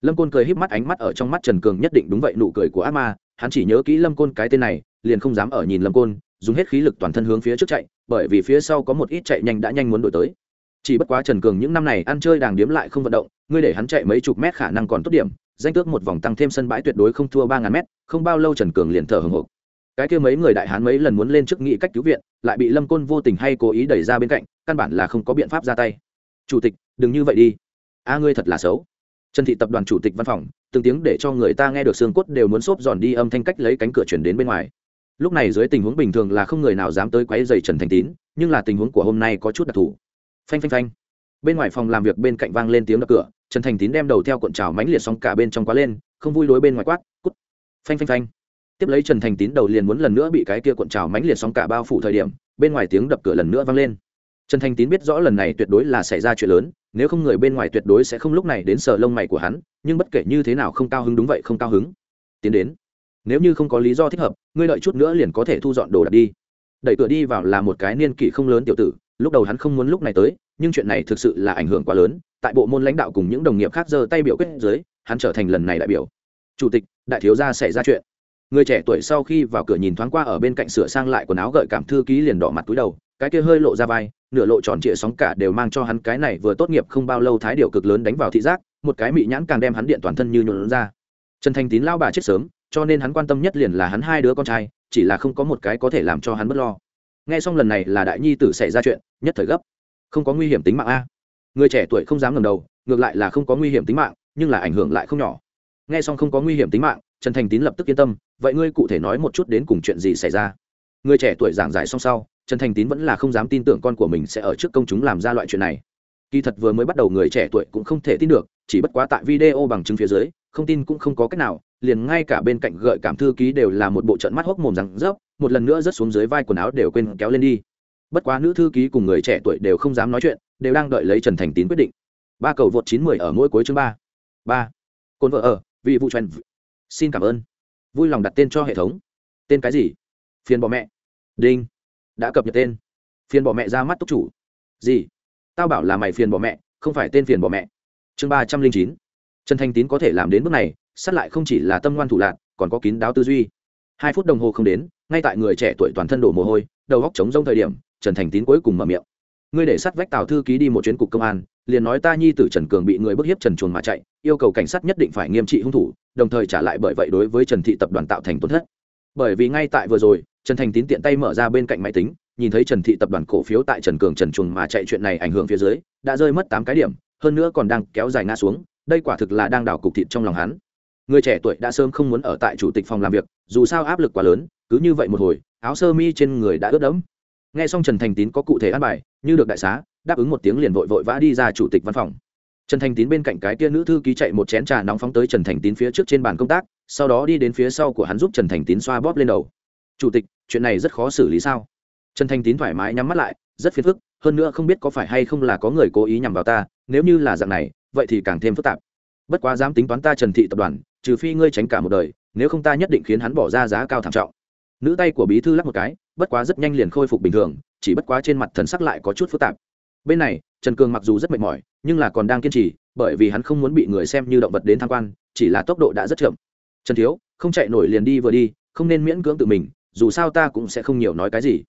Lâm côn cười híp mắt ánh mắt ở trong mắt trần cường nhất định đúng vậy, nụ cười của ác ma, hắn chỉ nhớ kỹ lâm côn cái tên này liền không dám ở nhìn lâm côn, dùng hết khí lực toàn thân hướng phía trước chạy, bởi vì phía sau có một ít chạy nhanh đã nhanh muốn đổi tới. Chỉ bất quá trần cường những năm này ăn chơi đàng điếm lại không vận động, ngươi để hắn chạy mấy chục mét khả năng còn tốt điểm, danh tước một vòng tăng thêm sân bãi tuyệt đối không thua ba ngàn mét, không bao lâu trần cường liền thở hồng hộc. Cái kia mấy người đại hán mấy lần muốn lên trước nghị cách cứu viện, lại bị lâm côn vô tình hay cố ý đẩy ra bên cạnh, căn bản là không có biện pháp ra tay. Chủ tịch, đừng như vậy đi. A, ngươi thật là xấu. Trần thị tập đoàn chủ tịch văn phòng, từng tiếng để cho người ta nghe được xương cốt đều muốn xốp giòn đi, âm thanh cách lấy cánh cửa chuyển đến bên ngoài lúc này dưới tình huống bình thường là không người nào dám tới quấy dày trần thành tín, nhưng là tình huống của hôm nay có chút đặc thù. Phanh phanh phanh. Bên ngoài phòng làm việc bên cạnh vang lên tiếng đập cửa, trần thành tín đem đầu theo cuộn trào mánh liệt xong cả bên trong quá lên, không vui đối bên ngoài quát, cút. Phanh phanh phanh. Tiếp lấy trần thành tín đầu liền muốn lần nữa bị cái kia cuộn trào mánh liệt xong cả bao phủ thời điểm, bên ngoài tiếng đập cửa lần nữa vang lên. Trần thành tín biết rõ lần này tuyệt đối là xảy ra chuyện lớn, nếu không người bên ngoài tuyệt đối sẽ không lúc này đến sờ lông mày của hắn, nhưng bất kể như thế nào không cao hứng đúng vậy không cao hứng. Tiến đến nếu như không có lý do thích hợp, ngươi đợi chút nữa liền có thể thu dọn đồ đạc đi. Đẩy cửa đi vào là một cái niên kỷ không lớn tiểu tử, lúc đầu hắn không muốn lúc này tới, nhưng chuyện này thực sự là ảnh hưởng quá lớn, tại bộ môn lãnh đạo cùng những đồng nghiệp khác giơ tay biểu quyết dưới, hắn trở thành lần này đại biểu. Chủ tịch, đại thiếu gia xảy ra chuyện. Người trẻ tuổi sau khi vào cửa nhìn thoáng qua ở bên cạnh sửa sang lại quần áo gợi cảm thư ký liền đỏ mặt túi đầu, cái kia hơi lộ ra vai, nửa lộ tròn trịa sóng cả đều mang cho hắn cái này vừa tốt nghiệp không bao lâu thái điều cực lớn đánh vào thị giác, một cái mị nhãn càng đem hắn điện toàn thân như nhuộn ra. Trần thành tín lao bà chết sớm cho nên hắn quan tâm nhất liền là hắn hai đứa con trai, chỉ là không có một cái có thể làm cho hắn b ấ t lo. Nghe xong lần này là đại nhi tử xảy ra chuyện, nhất thời gấp. Không có nguy hiểm tính mạng a. Người trẻ tuổi không dám ngầm đầu, ngược lại là không có nguy hiểm tính mạng, nhưng là ảnh hưởng lại không nhỏ. Nghe xong không có nguy hiểm tính mạng, trần thành tín lập tức yên tâm, vậy ngươi cụ thể nói một chút đến cùng chuyện gì xảy ra? Người trẻ tuổi giảng giải xong sau, trần thành tín vẫn là không dám tin tưởng con của mình sẽ ở trước công chúng làm ra loại chuyện này. Kỳ thật vừa mới bắt đầu người trẻ tuổi cũng không thể tin được, chỉ bất quá tại video bằng chứng phía dưới, không tin cũng không có cách nào liền ngay cả bên cạnh gợi cảm thư ký đều là một bộ trận mắt hốc mồm rằng rớp, một lần nữa rớt xuống dưới vai quần áo đều quên kéo lên đi. Bất quá nữ thư ký cùng người trẻ tuổi đều không dám nói chuyện, đều đang đợi lấy trần thành tín quyết định. Ba cầu vượt chín mười ở mỗi cuối chương ba. Ba. Cồn vợ ở, vì vụ trần xin cảm ơn. Vui lòng đặt tên cho hệ thống. Tên cái gì? Phiền bỏ mẹ. Đinh. Đã cập nhật tên. Phiền bỏ mẹ ra mắt túc chủ. Gì? Tao bảo là mày phiền bỏ mẹ, không phải tên phiền bỏ mẹ. Chương ba trăm linh chín. Trần thanh tín có thể làm đến bước này sát lại không chỉ là tâm ngoan thủ lạc, còn có kín đáo tư duy. Hai phút đồng hồ không đến, ngay tại người trẻ tuổi toàn thân đổ mồ hôi, đầu góc trống rông thời điểm, trần thành tín cuối cùng mở miệng. Ngươi để sát vách tào thư ký đi một chuyến cục công an, liền nói ta nhi tử trần cường bị người bức hiếp trần chuồn mà chạy, yêu cầu cảnh sát nhất định phải nghiêm trị hung thủ, đồng thời trả lại bởi vậy đối với trần thị tập đoàn tạo thành tổn thất. Bởi vì ngay tại vừa rồi, trần thành tín tiện tay mở ra bên cạnh máy tính, nhìn thấy trần thị tập đoàn cổ phiếu tại trần cường trần chuồn mà chạy chuyện này ảnh hưởng phía dưới, đã rơi mất tám cái điểm, hơn nữa còn đang kéo dài ngã xuống, đây quả thực là đang đào cục thịt trong lòng hắn người trẻ tuổi đã sớm không muốn ở tại chủ tịch phòng làm việc, dù sao áp lực quá lớn, cứ như vậy một hồi, áo sơ mi trên người đã ướt đẫm. Nghe xong trần thành tín có cụ thể ăn bài, như được đại xá, đáp ứng một tiếng liền vội vội vã đi ra chủ tịch văn phòng. Trần thành tín bên cạnh cái tia nữ thư ký chạy một chén trà nóng phóng tới trần thành tín phía trước trên bàn công tác, sau đó đi đến phía sau của hắn giúp trần thành tín xoa bóp lên đầu. Chủ tịch, chuyện này rất khó xử lý sao? Trần thành tín thoải mái nhắm mắt lại, rất phiền phức, hơn nữa không biết có phải hay không là có người cố ý nhằm vào ta, nếu như là dạng này, vậy thì càng thêm phức tạp. Bất quá dám tính toán ta trần thị tập đoàn trừ phi ngươi tránh cả một đời, nếu không ta nhất định khiến hắn bỏ ra giá cao thảm trọng. Nữ tay của bí thư lắc một cái, bất quá rất nhanh liền khôi phục bình thường, chỉ bất quá trên mặt thần sắc lại có chút phức tạp. Bên này, trần cường mặc dù rất mệt mỏi, nhưng là còn đang kiên trì, bởi vì hắn không muốn bị người xem như động vật đến tham quan, chỉ là tốc độ đã rất chậm. Trần thiếu, không chạy nổi liền đi vừa đi, không nên miễn cưỡng tự mình, dù sao ta cũng sẽ không nhiều nói cái gì.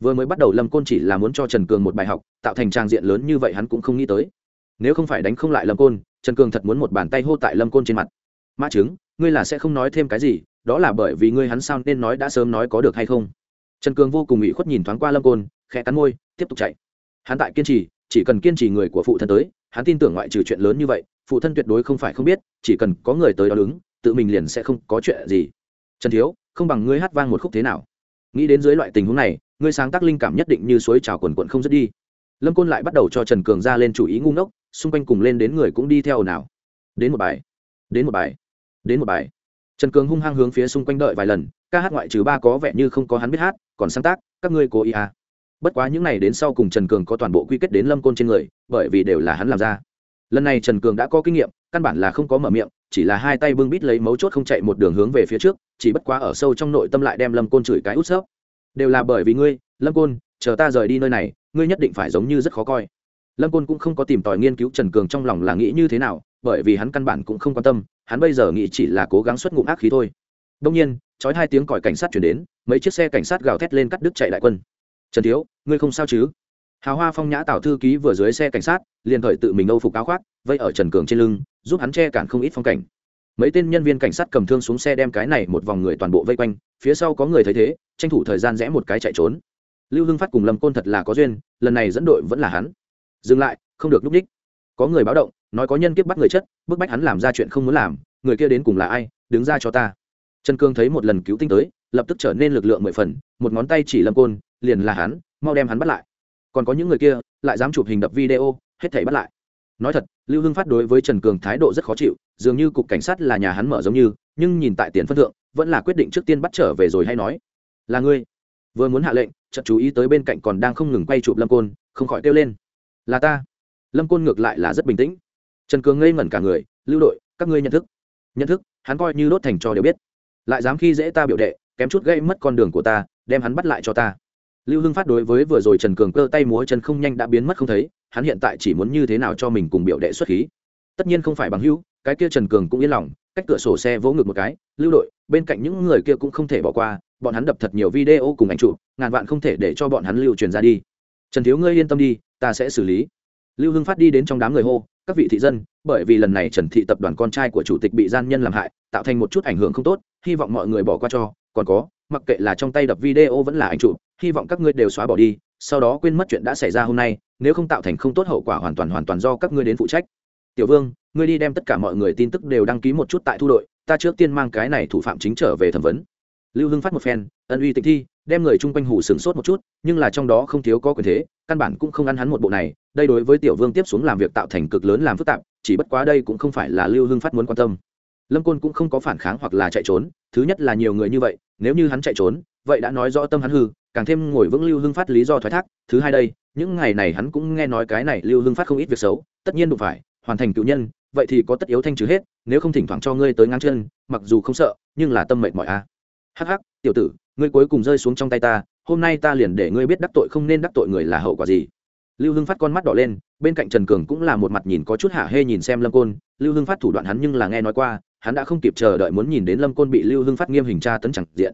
Vừa mới bắt đầu lâm côn chỉ là muốn cho trần cường một bài học, tạo thành trang diện lớn như vậy hắn cũng không nghĩ tới. Nếu không phải đánh không lại lâm côn, trần cường thật muốn một bàn tay hô tại lâm côn trên mặt mã chứng, ngươi là sẽ không nói thêm cái gì, đó là bởi vì ngươi hắn sao nên nói đã sớm nói có được hay không? Trần cường vô cùng ủy khuất nhìn thoáng qua lâm côn, khẽ cắn môi, tiếp tục chạy. Hắn tại kiên trì, chỉ cần kiên trì người của phụ thân tới, hắn tin tưởng ngoại trừ chuyện lớn như vậy, phụ thân tuyệt đối không phải không biết, chỉ cần có người tới đó đứng, tự mình liền sẽ không có chuyện gì. Trần thiếu, không bằng ngươi hát vang một khúc thế nào? Nghĩ đến dưới loại tình huống này, ngươi sáng tác linh cảm nhất định như suối trào quần quận không dứt đi. Lâm côn lại bắt đầu cho trần cường ra lên chủ ý ngu ngốc, xung quanh cùng lên đến người cũng đi theo nào. Đến một bài. Đến một bài đến một bài. Trần cường hung hăng hướng phía xung quanh đợi vài lần, ca hát ngoại trừ ba có vẻ như không có hắn biết hát, còn sáng tác, các ngươi cố ý à. bất quá những n à y đến sau cùng trần cường có toàn bộ quy kết đến lâm côn trên người, bởi vì đều là hắn làm ra. Lần này trần cường đã có kinh nghiệm, căn bản là không có mở miệng, chỉ là hai tay bưng bít lấy mấu chốt không chạy một đường hướng về phía trước, chỉ bất quá ở sâu trong nội tâm lại đem lâm côn chửi cái út xớp đều là bởi vì ngươi, lâm côn, chờ ta rời đi nơi này, ngươi nhất định phải giống như rất khó coi. Lâm côn cũng không có tìm tòi nghiên cứu trần cường trong lòng là nghĩ như thế nào, bởi vì hắn căn bản cũng không quan tâm hắn bây giờ nghĩ chỉ là cố gắng xuất ngụm ác khí thôi. Đông nhiên trói hai tiếng còi cảnh sát chuyển đến, mấy chiếc xe cảnh sát gào thét lên cắt đứt chạy đại quân. Trần thiếu, ngươi không sao chứ? Hào hoa phong nhã tảo thư ký vừa dưới xe cảnh sát, liền thời tự mình âu phục áo khoác, vây ở trần cường trên lưng, giúp hắn che cản không ít phong cảnh. Mấy tên nhân viên cảnh sát cầm thương xuống xe đem cái này một vòng người toàn bộ vây quanh, phía sau có người thấy thế, tranh thủ thời gian rẽ một cái chạy trốn. Lưu hưng phát cùng lâm côn thật là có duyên, lần này dẫn đội vẫn là hắn. Dừng lại, không được núp đích có người báo động, nói có nhân kiếp bắt người chất bức bách hắn làm ra chuyện không muốn làm, người kia đến cùng là ai, đứng ra cho ta. Trần cương thấy một lần cứu tinh tới, lập tức trở nên lực lượng mười phần, một ngón tay chỉ lâm côn, liền là hắn, mau đem hắn bắt lại. Còn có những người kia, lại dám chụp hình đập video, hết thảy bắt lại. Nói thật, lưu hưng phát đối với trần cường thái độ rất khó chịu, dường như cục cảnh sát là nhà hắn mở giống như, nhưng nhìn tại tiền phân thượng, vẫn là quyết định trước tiên bắt trở về rồi hay nói. Là ngươi. Vừa muốn hạ lệnh, chợt chú ý tới bên cạnh còn đang không ngừng quay chụp lâm côn, không khỏi kêu lên. Là ta lâm côn ngược lại là rất bình tĩnh. Trần cường ngây ngẩn cả người, lưu đội, các ngươi nhận thức. Nhận thức? Hắn coi như đốt thành cho đều biết. Lại dám khi dễ ta biểu đệ, kém chút gây mất con đường của ta, đem hắn bắt lại cho ta. Lưu hưng phát đối với vừa rồi trần cường cơ tay múa chân không nhanh đã biến mất không thấy, hắn hiện tại chỉ muốn như thế nào cho mình cùng biểu đệ xuất khí. Tất nhiên không phải bằng hữu, cái kia trần cường cũng yên lòng, cách cửa sổ xe vỗ ngực một cái, lưu đội, bên cạnh những người kia cũng không thể bỏ qua, bọn hắn đập thật nhiều video cùng ảnh chụp, ngàn vạn không thể để cho bọn hắn lưu truyền ra đi. Trần thiếu ngươi yên tâm đi, ta sẽ xử lý lưu hưng phát đi đến trong đám người hô, các vị thị dân, bởi vì lần này trần thị tập đoàn con trai của chủ tịch bị gian nhân làm hại, tạo thành một chút ảnh hưởng không tốt, hy vọng mọi người bỏ qua cho. Còn có, mặc kệ là trong tay đập video vẫn là ảnh chụp, hy vọng các ngươi đều xóa bỏ đi, sau đó quên mất chuyện đã xảy ra hôm nay, nếu không tạo thành không tốt hậu quả hoàn toàn hoàn toàn do các ngươi đến phụ trách. Tiểu vương, ngươi đi đem tất cả mọi người tin tức đều đăng ký một chút tại thu đội, ta trước tiên mang cái này thủ phạm chính trở về thẩm vấn. Lưu hưng phát một phen, ân uy tịch thi, đem người chung quanh hủ sừng sốt một chút, nhưng là trong đó không thiếu có quyền thế căn bản cũng không ăn hắn một bộ này, đây đối với tiểu vương tiếp xuống làm việc tạo thành cực lớn làm phức tạp, chỉ bất quá đây cũng không phải là lưu hưng phát muốn quan tâm lâm côn cũng không có phản kháng hoặc là chạy trốn, thứ nhất là nhiều người như vậy, nếu như hắn chạy trốn, vậy đã nói rõ tâm hắn hư, càng thêm ngồi vững lưu hưng phát lý do thoái thác, thứ hai đây, những ngày này hắn cũng nghe nói cái này lưu hưng phát không ít việc xấu, tất nhiên đụng phải, hoàn thành cựu nhân, vậy thì có tất yếu thanh trừ hết, nếu không thỉnh thoảng cho ngươi tới ngang chân, mặc dù không sợ, nhưng là tâm mệnh mỏi a à. hắc hắc, tiểu tử ngươi cuối cùng rơi xuống trong tay ta, hôm nay ta liền để ngươi biết đắc tội không nên đắc tội người là hậu quả gì. Lưu hưng phát con mắt đỏ lên, bên cạnh trần cường cũng là một mặt nhìn có chút hả hê nhìn xem lâm côn. Lưu hưng phát thủ đoạn hắn nhưng là nghe nói qua, hắn đã không kịp chờ đợi muốn nhìn đến lâm côn bị lưu hưng phát nghiêm hình tra tấn chẳng diện.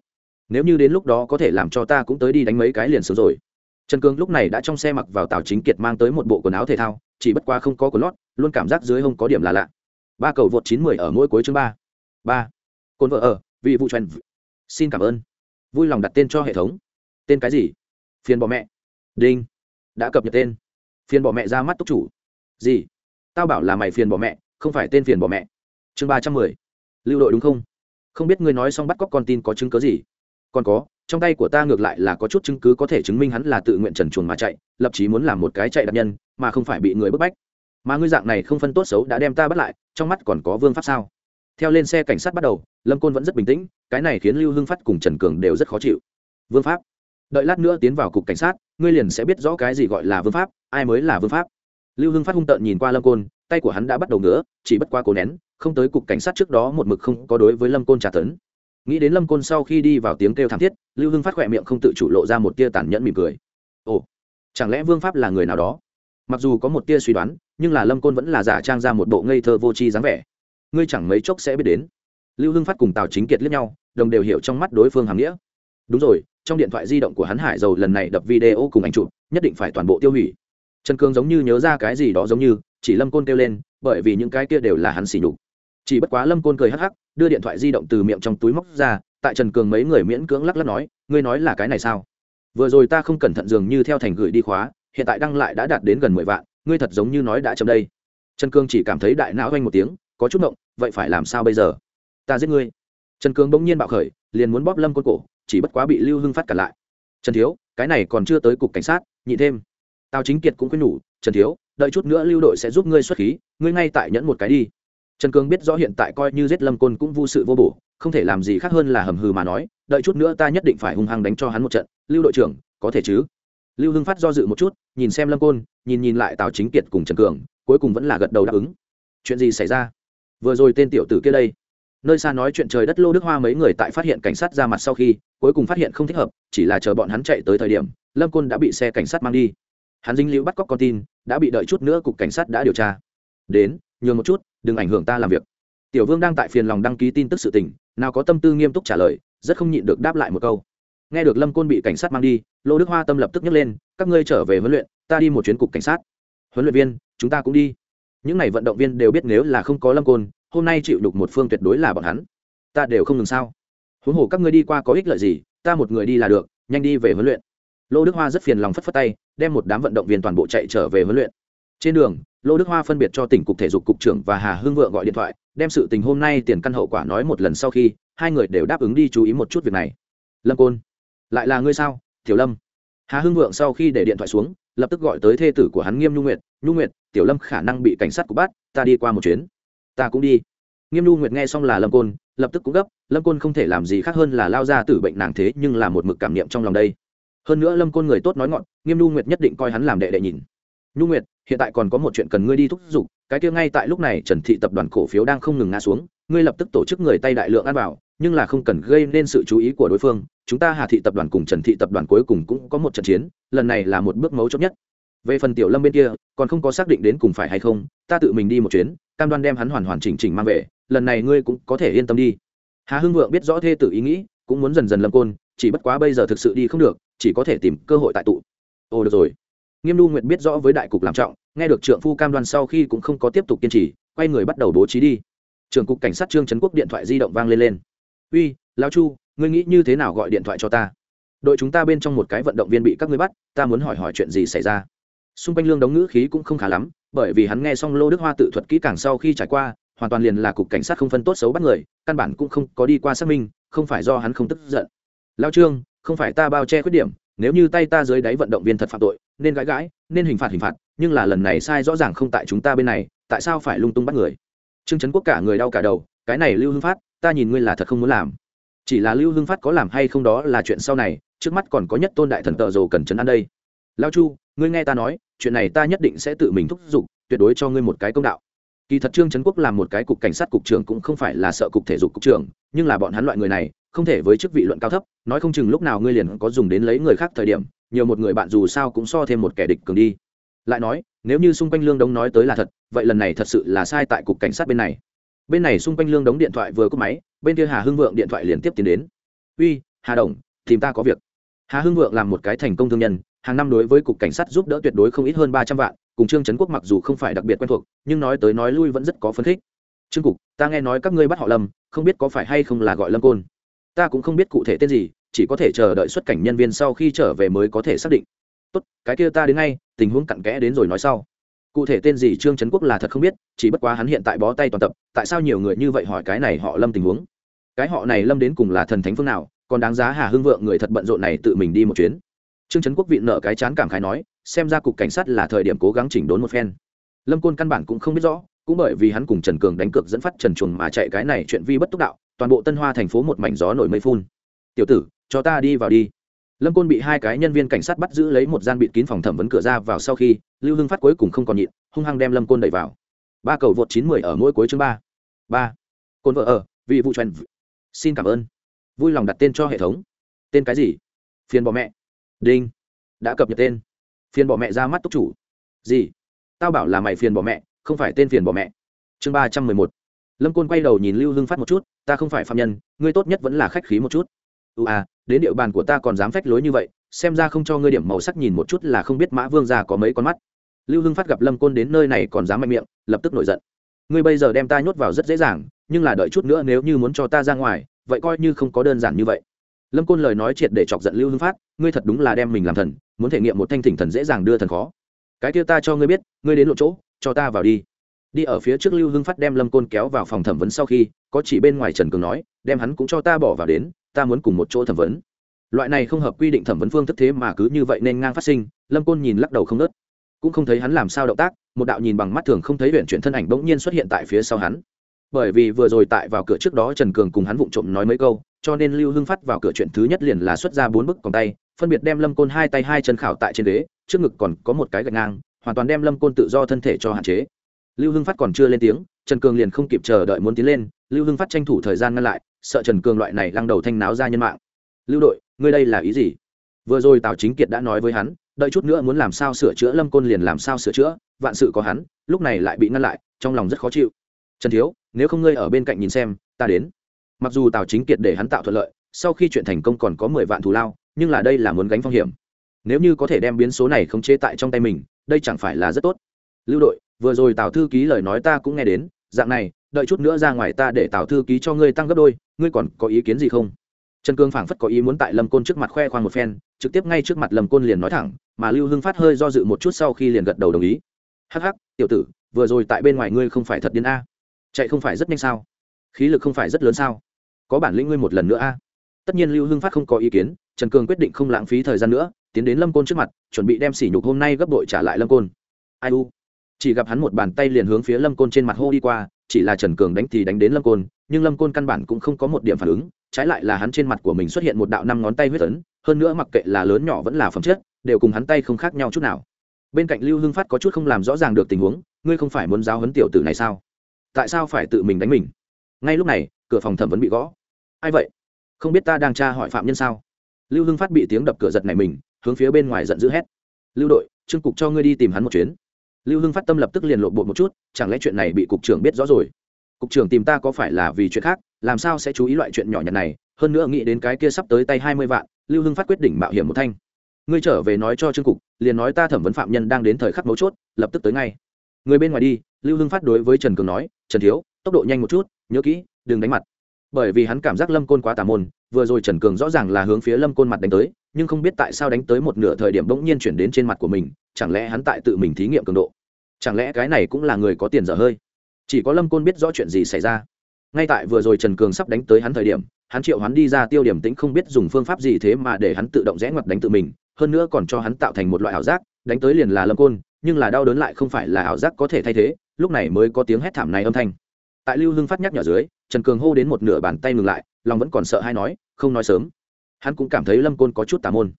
Nếu như đến lúc đó có thể làm cho ta cũng tới đi đánh mấy cái liền sớm rồi. Trần cường lúc này đã trong xe mặc vào tàu chính kiệt mang tới một bộ quần áo thể thao, chỉ bất qua không có quần lót, luôn cảm giác dưới hông có điểm là lạ. Ba cầu vượt chín mười ở mỗi cuối chương ba. Ba. Cồn vợ ở, vị vụ truyền xin cảm ơn vui lòng đặt tên cho hệ thống. Tên cái gì? Phiền bỏ mẹ. Đinh. Đã cập nhật tên. Phiền bỏ mẹ ra mắt túc chủ. Gì? Tao bảo là mày phiền bỏ mẹ, không phải tên phiền bỏ mẹ. Chương ba trăm mười. Lưu đội đúng không? Không biết ngươi nói xong bắt cóc con tin có chứng cớ gì? Còn có, trong tay của ta ngược lại là có chút chứng cứ có thể chứng minh hắn là tự nguyện trần chuồn mà chạy, lập chí muốn làm một cái chạy đặc nhân, mà không phải bị người bức bách. Mà ngươi dạng này không phân tốt xấu đã đem ta bắt lại, trong mắt còn có vương pháp sao? Theo lên xe cảnh sát bắt đầu, lâm côn vẫn rất bình tĩnh, cái này khiến lưu hưng phát cùng trần cường đều rất khó chịu. Vương pháp. Đợi lát nữa tiến vào cục cảnh sát, ngươi liền sẽ biết rõ cái gì gọi là vương pháp, ai mới là vương pháp. Lưu hưng phát hung tợn nhìn qua lâm côn, tay của hắn đã bắt đầu ngứa, chỉ bất qua cố nén, không tới cục cảnh sát trước đó một mực không có đối với lâm côn trả tấn. Nghĩ đến lâm côn sau khi đi vào tiếng kêu thảm thiết, lưu hưng phát khỏe miệng không tự chủ lộ ra một tia tàn nhẫn mỉm cười. Ồ, chẳng lẽ vương pháp là người nào đó? Mặc dù có một tia suy đoán, nhưng là lâm côn vẫn là giả trang ra một bộ ngây thơ vô tri dáng vẻ ngươi chẳng mấy chốc sẽ biết đến. Lưu hưng phát cùng tào chính kiệt liếc nhau, đồng đều hiểu trong mắt đối phương hàm nghĩa. Đúng rồi, trong điện thoại di động của hắn hải dầu lần này đập video cùng ảnh chụp, nhất định phải toàn bộ tiêu hủy. Trần cương giống như nhớ ra cái gì đó giống như, chỉ lâm côn kêu lên, bởi vì những cái kia đều là hắn xỉ nhục. Chỉ bất quá lâm côn cười hắc hắc, đưa điện thoại di động từ miệng trong túi móc ra, tại trần cường mấy người miễn cưỡng lắc lắc nói, ngươi nói là cái này sao? Vừa rồi ta không cẩn thận dường như theo thành gửi đi khóa, hiện tại đăng lại đã đạt đến gần mười vạn, ngươi thật giống như nói đã chậm đây. Trần cương chỉ cảm thấy đại não oanh một tiếng, có chút động vậy phải làm sao bây giờ? Ta giết ngươi. Trần cương bỗng nhiên bạo khởi, liền muốn bóp lâm côn cổ, chỉ bất quá bị lưu hưng phát cản lại. Trần thiếu, cái này còn chưa tới cục cảnh sát, nhị thêm. Tào chính kiệt cũng khuyên nhủ, trần thiếu, đợi chút nữa lưu đội sẽ giúp ngươi xuất khí, ngươi ngay tại nhẫn một cái đi. Trần cương biết rõ hiện tại coi như giết lâm côn cũng vô sự vô bổ, không thể làm gì khác hơn là hầm hừ mà nói, đợi chút nữa ta nhất định phải hung hăng đánh cho hắn một trận, lưu đội trưởng, có thể chứ? Lưu hưng phát do dự một chút, nhìn xem lâm côn nhìn nhìn lại tào chính kiệt cùng trần cường, cuối cùng vẫn là gật đầu đáp ứng. Chuyện gì xảy ra? Vừa rồi tên tiểu tử kia đây. Nơi xa nói chuyện trời đất lô đức hoa mấy người tại phát hiện cảnh sát ra mặt sau khi, cuối cùng phát hiện không thích hợp, chỉ là chờ bọn hắn chạy tới thời điểm, lâm côn đã bị xe cảnh sát mang đi. Hắn dính liễu bắt cóc con tin, đã bị đợi chút nữa cục cảnh sát đã điều tra. Đến, nhường một chút, đừng ảnh hưởng ta làm việc. Tiểu vương đang tại phiền lòng đăng ký tin tức sự tình, nào có tâm tư nghiêm túc trả lời, rất không nhịn được đáp lại một câu. Nghe được lâm côn bị cảnh sát mang đi, lô đức hoa tâm lập tức nhấc lên, các ngươi trở về huấn luyện, ta đi một chuyến cục cảnh sát. Huấn luyện viên, chúng ta cũng đi những n à y vận động viên đều biết nếu là không có lâm côn, hôm nay chịu đục một phương tuyệt đối là bọn hắn. Ta đều không ngừng sao? Huống hồ các ngươi đi qua có ích lợi gì, ta một người đi là được, nhanh đi về huấn luyện. Lô đức hoa rất phiền lòng phất phất tay, đem một đám vận động viên toàn bộ chạy trở về huấn luyện. Trên đường, lô đức hoa phân biệt cho tỉnh cục thể dục cục trưởng và hà hương vượng gọi điện thoại, đem sự tình hôm nay tiền căn hậu quả nói một lần sau khi, hai người đều đáp ứng đi chú ý một chút việc này. Lâm côn, lại là ngươi sao? Tiểu lâm. Hà hưng vượng sau khi để điện thoại xuống lập tức gọi tới thê tử của hắn nghiêm nhu nguyệt. Nhu nguyệt, tiểu lâm khả năng bị cảnh sát cục bắt, ta đi qua một chuyến. Ta cũng đi. Nghiêm nhu nguyệt nghe xong là lâm côn, lập tức cũng gấp. Lâm côn không thể làm gì khác hơn là lao ra tử bệnh nàng thế, nhưng là một mực cảm niệm trong lòng đây. Hơn nữa lâm côn người tốt nói ngọn, nghiêm nhu nguyệt nhất định coi hắn làm đệ đệ nhìn. Nhu nguyệt, hiện tại còn có một chuyện cần ngươi đi thúc giục, cái kia ngay tại lúc này trần thị tập đoàn cổ phiếu đang không ngừng ngã xuống, ngươi lập tức tổ chức người tay đại lượng ăn vào, nhưng là không cần gây nên sự chú ý của đối phương chúng ta hà thị tập đoàn cùng trần thị tập đoàn cuối cùng cũng có một trận chiến, lần này là một bước mấu chốt nhất. Về phần tiểu lâm bên kia, còn không có xác định đến cùng phải hay không, ta tự mình đi một chuyến, cam đoan đem hắn hoàn hoàn chỉnh chỉnh mang về, lần này ngươi cũng có thể yên tâm đi. Hà hưng vượng biết rõ thê tử ý nghĩ, cũng muốn dần dần lâm côn, chỉ bất quá bây giờ thực sự đi không được, chỉ có thể tìm cơ hội tại tụ. Ồ, được rồi. Nghiêm Du nguyệt biết rõ với đại cục làm trọng, nghe được trượng phu cam đoan sau khi cũng không có tiếp tục kiên trì, quay người bắt đầu bố trí đi. Trưởng cục cảnh sát trương trấn quốc điện thoại di động vang lên lên. Uy, lão chu ngươi nghĩ như thế nào gọi điện thoại cho ta? Đội chúng ta bên trong một cái vận động viên bị các ngươi bắt, ta muốn hỏi hỏi chuyện gì xảy ra? Xung quanh lương đóng ngữ khí cũng không khá lắm, bởi vì hắn nghe xong lô đức hoa tự thuật kỹ càng sau khi trải qua, hoàn toàn liền là cục cảnh sát không phân tốt xấu bắt người, căn bản cũng không có đi qua xác minh, không phải do hắn không tức giận. Lao trương, không phải ta bao che khuyết điểm, nếu như tay ta dưới đáy vận động viên thật phạm tội, nên gãi gãi, nên hình phạt hình phạt, nhưng là lần này sai rõ ràng không tại chúng ta bên này, tại sao phải lung tung bắt người? Trương trấn quốc cả người đau cả đầu, cái này lưu hưng phát, ta nhìn ngươi là thật không muốn làm chỉ là lưu hưng phát có làm hay không đó là chuyện sau này, trước mắt còn có nhất tôn đại thần tợ rồ cần chấn an đây. Lao chu, ngươi nghe ta nói, chuyện này ta nhất định sẽ tự mình thúc giục, tuyệt đối cho ngươi một cái công đạo. Kỳ thật trương trấn quốc làm một cái cục cảnh sát cục trưởng cũng không phải là sợ cục thể dục cục trưởng, nhưng là bọn hắn loại người này, không thể với chức vị luận cao thấp, nói không chừng lúc nào ngươi liền có dùng đến lấy người khác thời điểm, nhiều một người bạn dù sao cũng so thêm một kẻ địch cường đi. Lại nói, nếu như xung quanh lương đống nói tới là thật, vậy lần này thật sự là sai tại cục cảnh sát bên này. Bên này xung quanh lương đống điện thoại vừa cúp máy bên kia hà hưng vượng điện thoại liên tiếp tiến đến. Uy, hà đồng, tìm ta có việc. Hà hưng vượng làm một cái thành công thương nhân, hàng năm đối với cục cảnh sát giúp đỡ tuyệt đối không ít hơn ba trăm vạn, cùng trương trấn quốc mặc dù không phải đặc biệt quen thuộc, nhưng nói tới nói lui vẫn rất có phấn khích. Trương cục, ta nghe nói các ngươi bắt họ lâm, không biết có phải hay không là gọi lâm côn. Ta cũng không biết cụ thể tên gì, chỉ có thể chờ đợi xuất cảnh nhân viên sau khi trở về mới có thể xác định. Tốt, cái kia ta đến ngay, tình huống cặn kẽ đến rồi nói sau. Cụ thể tên gì trương trấn quốc là thật không biết, chỉ bất quá hắn hiện tại bó tay toàn tập, tại sao nhiều người như vậy hỏi cái này họ lâm tình huống? Cái họ này lâm đến cùng là thần thánh phương nào, còn đáng giá hà hưng vượng người thật bận rộn này tự mình đi một chuyến. Trương trấn quốc viện nợ cái chán cảm khái nói, xem ra cục cảnh sát là thời điểm cố gắng chỉnh đốn một phen. Lâm côn căn bản cũng không biết rõ, cũng bởi vì hắn cùng trần cường đánh cược dẫn phát trần chuồng mà chạy cái này chuyện vi bất túc đạo, toàn bộ tân hoa thành phố một mảnh gió nổi mây phun. Tiểu tử, cho ta đi vào đi. Lâm côn bị hai cái nhân viên cảnh sát bắt giữ lấy một gian bịt kín phòng thẩm vấn cửa ra vào sau khi, lưu hưng phát cuối cùng không còn nhịn, hung hăng đem lâm côn đẩy vào. Ba cầu vượt chín mười ở mỗi cuối chương ba. Ba. Côn vợ ở vì vụ truyền xin cảm ơn. Vui lòng đặt tên cho hệ thống. Tên cái gì? Phiền bỏ mẹ. Đinh. Đã cập nhật tên. Phiền bỏ mẹ ra mắt túc chủ. Gì? Tao bảo là mày phiền bỏ mẹ, không phải tên phiền bỏ mẹ. Chương ba trăm mười một. Lâm côn quay đầu nhìn lưu hưng phát một chút, ta không phải phạm nhân, ngươi tốt nhất vẫn là khách khí một chút. Ưu à đến địa bàn của ta còn dám phách lối như vậy, xem ra không cho ngươi điểm màu sắc nhìn một chút là không biết mã vương già có mấy con mắt. Lưu hưng phát gặp lâm côn đến nơi này còn dám mạnh miệng, lập tức nổi giận. Ngươi bây giờ đem ta nhốt vào rất dễ dàng nhưng là đợi chút nữa nếu như muốn cho ta ra ngoài, vậy coi như không có đơn giản như vậy. Lâm côn lời nói triệt để chọc giận lưu hưng phát, ngươi thật đúng là đem mình làm thần, muốn thể nghiệm một thanh thỉnh thần dễ dàng đưa thần khó. Cái kia ta cho ngươi biết, ngươi đến lộ chỗ, cho ta vào đi. Đi ở phía trước lưu hưng phát đem lâm côn kéo vào phòng thẩm vấn sau khi, có chỉ bên ngoài trần cường nói, đem hắn cũng cho ta bỏ vào đến, ta muốn cùng một chỗ thẩm vấn. Loại này không hợp quy định thẩm vấn phương thức thế mà cứ như vậy nên ngang phát sinh, lâm côn nhìn lắc đầu không nớt. Cũng không thấy hắn làm sao động tác, một đạo nhìn bằng mắt thường không thấy huyện chuyển thân ảnh bỗng nhiên xuất hiện tại phía sau hắn bởi vì vừa rồi tại vào cửa trước đó trần cường cùng hắn vụng trộm nói mấy câu cho nên lưu hưng phát vào cửa chuyện thứ nhất liền là xuất ra bốn bức còn tay phân biệt đem lâm côn hai tay hai chân khảo tại trên đế, trước ngực còn có một cái gạch ngang hoàn toàn đem lâm côn tự do thân thể cho hạn chế. Lưu hưng phát còn chưa lên tiếng trần cường liền không kịp chờ đợi muốn tiến lên lưu hưng phát tranh thủ thời gian ngăn lại sợ trần cường loại này lăng đầu thanh náo ra nhân mạng. Lưu đội ngươi đây là ý gì? Vừa rồi tào chính kiệt đã nói với hắn đợi chút nữa muốn làm sao sửa chữa lâm côn liền làm sao sửa chữa vạn sự có hắn lúc này lại bị ngăn lại trong lòng rất khó chịu. Trần thiếu nếu không ngươi ở bên cạnh nhìn xem, ta đến. Mặc dù tào chính kiệt để hắn tạo thuận lợi, sau khi chuyện thành công còn có mười vạn thù lao, nhưng là đây là muốn gánh phong hiểm. Nếu như có thể đem biến số này không chế tại trong tay mình, đây chẳng phải là rất tốt. Lưu đội, vừa rồi tào thư ký lời nói ta cũng nghe đến, dạng này, đợi chút nữa ra ngoài ta để tào thư ký cho ngươi tăng gấp đôi, ngươi còn có ý kiến gì không? Trần cương phảng phất có ý muốn tại lâm côn trước mặt khoe khoang một phen, trực tiếp ngay trước mặt lâm côn liền nói thẳng, mà lưu hưng phát hơi do dự một chút sau khi liền gật đầu đồng ý. Hắc hắc, tiểu tử, vừa rồi tại bên ngoài ngươi không phải thật điên a chạy không phải rất nhanh sao? Khí lực không phải rất lớn sao? Có bản lĩnh ngươi một lần nữa a. Tất nhiên lưu hưng phát không có ý kiến, trần cường quyết định không lãng phí thời gian nữa, tiến đến lâm côn trước mặt, chuẩn bị đem sỉ nhục hôm nay gấp đội trả lại lâm côn. Ai u? Chỉ gặp hắn một bàn tay liền hướng phía lâm côn trên mặt hô đi qua, chỉ là trần cường đánh thì đánh đến lâm côn, nhưng lâm côn căn bản cũng không có một điểm phản ứng, trái lại là hắn trên mặt của mình xuất hiện một đạo năm ngón tay huyết tấn hơn nữa mặc kệ là lớn nhỏ vẫn là phẩm chất, đều cùng hắn tay không khác nhau chút nào. Bên cạnh lưu hưng phát có chút không làm rõ ràng được tình huống, ngươi không phải muốn giáo huấn tiểu tử này sao? Tại sao phải tự mình đánh mình? Ngay lúc này, cửa phòng thẩm vấn bị gõ. Ai vậy? Không biết ta đang tra hỏi phạm nhân sao? Lưu hưng phát bị tiếng đập cửa giật này mình, hướng phía bên ngoài giận dữ hét. Lưu đội, trương cục cho ngươi đi tìm hắn một chuyến. Lưu hưng phát tâm lập tức liền lộ bột một chút, chẳng lẽ chuyện này bị cục trưởng biết rõ rồi? Cục trưởng tìm ta có phải là vì chuyện khác, làm sao sẽ chú ý loại chuyện nhỏ nhặt này? Hơn nữa nghĩ đến cái kia sắp tới tay hai mươi vạn, lưu hưng phát quyết định mạo hiểm một thanh. Ngươi trở về nói cho trương cục, liền nói ta thẩm vấn phạm nhân đang đến thời khắc mấu chốt, lập tức tới ngay người bên ngoài đi, lưu hưng phát đối với trần cường nói, trần thiếu, tốc độ nhanh một chút, nhớ kỹ, đừng đánh mặt. Bởi vì hắn cảm giác lâm côn quá tà môn, vừa rồi trần cường rõ ràng là hướng phía lâm côn mặt đánh tới, nhưng không biết tại sao đánh tới một nửa thời điểm bỗng nhiên chuyển đến trên mặt của mình, chẳng lẽ hắn tại tự mình thí nghiệm cường độ? Chẳng lẽ cái này cũng là người có tiền dở hơi? Chỉ có lâm côn biết rõ chuyện gì xảy ra. Ngay tại vừa rồi trần cường sắp đánh tới hắn thời điểm, hắn triệu hắn đi ra tiêu điểm tĩnh không biết dùng phương pháp gì thế mà để hắn tự động rẽ ngoặt đánh tự mình, hơn nữa còn cho hắn tạo thành một loại ảo giác, đánh tới liền là lâm côn nhưng là đau đớn lại không phải là ảo giác có thể thay thế, lúc này mới có tiếng hét thảm này âm thanh. Tại lưu hưng phát nhắc nhỏ dưới, trần cường hô đến một nửa bàn tay ngừng lại, lòng vẫn còn sợ hay nói, không nói sớm. Hắn cũng cảm thấy lâm côn có chút tà môn.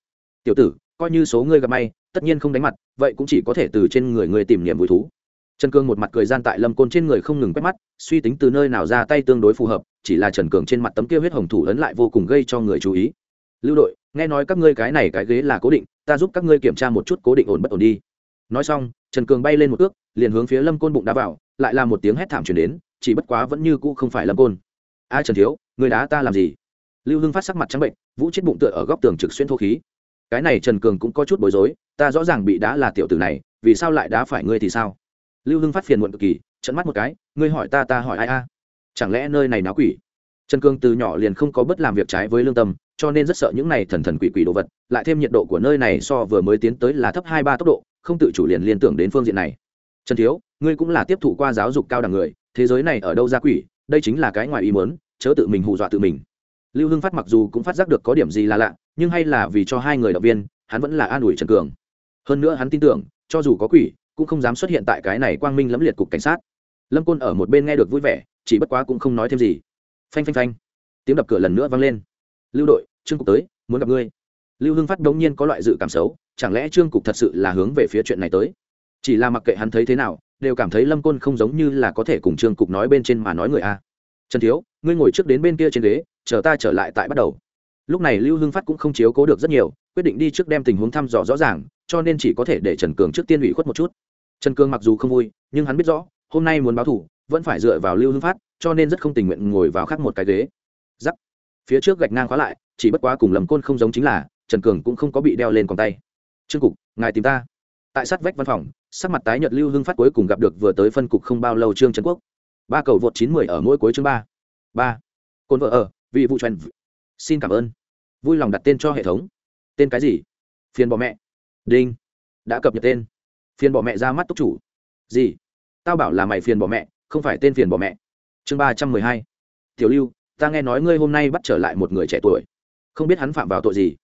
Tiểu tử, coi như số ngươi gặp may, tất nhiên không đánh mặt, vậy cũng chỉ có thể từ trên người ngươi tìm niềm vui thú. Trần cường một mặt cười gian tại lâm côn trên người không ngừng quét mắt, suy tính từ nơi nào ra tay tương đối phù hợp, chỉ là trần cường trên mặt tấm kia huyết hồng thủ ấn lại vô cùng gây cho người chú ý. Lưu đội, nghe nói các ngươi cái này cái ghế là cố định, ta giúp các ngươi kiểm tra một chút cố định ổn bất ổn đi nói xong, trần cường bay lên một ước liền hướng phía lâm côn bụng đá vào, lại là một tiếng hét thảm chuyển đến, chỉ bất quá vẫn như cũ không phải lâm côn. A trần thiếu, người đá ta làm gì? Lưu hưng phát sắc mặt trắng bệnh, vũ chết bụng tựa ở góc tường trực xuyên thô khí. Cái này trần cường cũng có chút bối rối, ta rõ ràng bị đá là tiểu tử này, vì sao lại đá phải ngươi thì sao? Lưu hưng phát phiền muộn cực kỳ trận mắt một cái, ngươi hỏi ta ta hỏi ai a? Chẳng lẽ nơi này náo quỷ? Trần cường từ nhỏ liền không có bất làm việc trái với lương tâm, cho nên rất sợ những này thần thần quỷ quỷ đồ vật, lại thêm nhiệt độ của nơi này so vừa mới tiến tới là thấp hai ba tốc độ không tự chủ liền liên tưởng đến phương diện này. Trần thiếu, ngươi cũng là tiếp thụ qua giáo dục cao đẳng người, thế giới này ở đâu ra quỷ, đây chính là cái ngoài ý mớn chớ tự mình hù dọa tự mình. Lưu hưng phát mặc dù cũng phát giác được có điểm gì là lạ, nhưng hay là vì cho hai người động viên, hắn vẫn là an ủi trần cường. Hơn nữa hắn tin tưởng, cho dù có quỷ, cũng không dám xuất hiện tại cái này quang minh lẫm liệt cục cảnh sát. Lâm côn ở một bên nghe được vui vẻ, chỉ bất quá cũng không nói thêm gì. Phanh phanh phanh. Tiếng đập cửa lần nữa vang lên. Lưu đội, trương cục tới, muốn gặp ngươi lưu hưng phát đống nhiên có loại dự cảm xấu, chẳng lẽ trương cục thật sự là hướng về phía chuyện này tới? Chỉ là mặc kệ hắn thấy thế nào, đều cảm thấy lâm côn không giống như là có thể cùng trương cục nói bên trên mà nói người a. Trần thiếu, ngươi ngồi trước đến bên kia trên ghế, chờ ta trở lại tại bắt đầu. Lúc này lưu hưng phát cũng không chiếu cố được rất nhiều, quyết định đi trước đem tình huống thăm dò rõ ràng, cho nên chỉ có thể để trần cường trước tiên ủy khuất một chút. Trần cường mặc dù không vui, nhưng hắn biết rõ, hôm nay muốn báo thủ, vẫn phải dựa vào lưu hưng phát, cho nên rất không tình nguyện ngồi vào khác một cái ghế. Giắc. Phía trước gạch ngang khóa lại, chỉ bất quá cùng lầm côn không giống chính là trần cường cũng không có bị đeo lên còn tay. Trương cục, ngài tìm ta. Tại sát vách văn phòng, sắc mặt tái nhợt lưu hưng phát cuối cùng gặp được vừa tới phân cục không bao lâu trương trần quốc. Ba cầu vượt chín mươi ở mỗi cuối chương ba. Ba. Cồn vợ ở vị vụ truyền xin cảm ơn. Vui lòng đặt tên cho hệ thống. Tên cái gì? Phiền bỏ mẹ. Đinh. Đã cập nhật tên. Phiền bỏ mẹ ra mắt túc chủ. Gì? Tao bảo là mày phiền bỏ mẹ, không phải tên phiền bỏ mẹ. Chương ba trăm mười hai. Tiểu lưu, ta nghe nói ngươi hôm nay bắt trở lại một người trẻ tuổi. Không biết hắn phạm vào tội gì?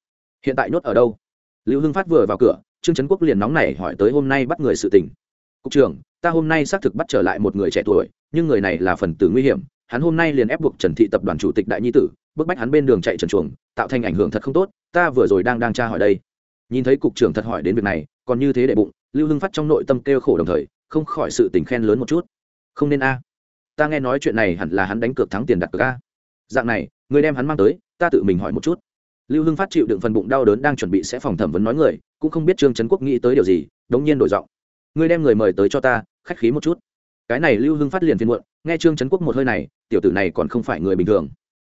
Hiện tại nhốt ở đâu? Lưu hưng phát vừa vào cửa, trương trấn quốc liền nóng này hỏi tới hôm nay bắt người sự tình. Cục trưởng, ta hôm nay xác thực bắt trở lại một người trẻ tuổi, nhưng người này là phần tử nguy hiểm, hắn hôm nay liền ép buộc trần thị tập đoàn chủ tịch đại nhi tử, bức bách hắn bên đường chạy trần chuồng, tạo thành ảnh hưởng thật không tốt, ta vừa rồi đang đang tra hỏi đây. Nhìn thấy cục trưởng thật hỏi đến việc này, còn như thế để bụng, lưu hưng phát trong nội tâm kêu khổ đồng thời, không khỏi sự tình khen lớn một chút. Không nên a. Ta nghe nói chuyện này hẳn là hắn đánh cược thắng tiền đặt cược a. Dạng này, người đem hắn mang tới, ta tự mình hỏi một chút lưu hưng phát chịu đựng phần bụng đau đớn đang chuẩn bị sẽ phòng thẩm vấn nói người, cũng không biết trương trấn quốc nghĩ tới điều gì, đống nhiên đổi giọng. Ngươi đem người mời tới cho ta, khách khí một chút. Cái này lưu hưng phát liền phiền muộn, nghe trương trấn quốc một hơi này, tiểu tử này còn không phải người bình thường.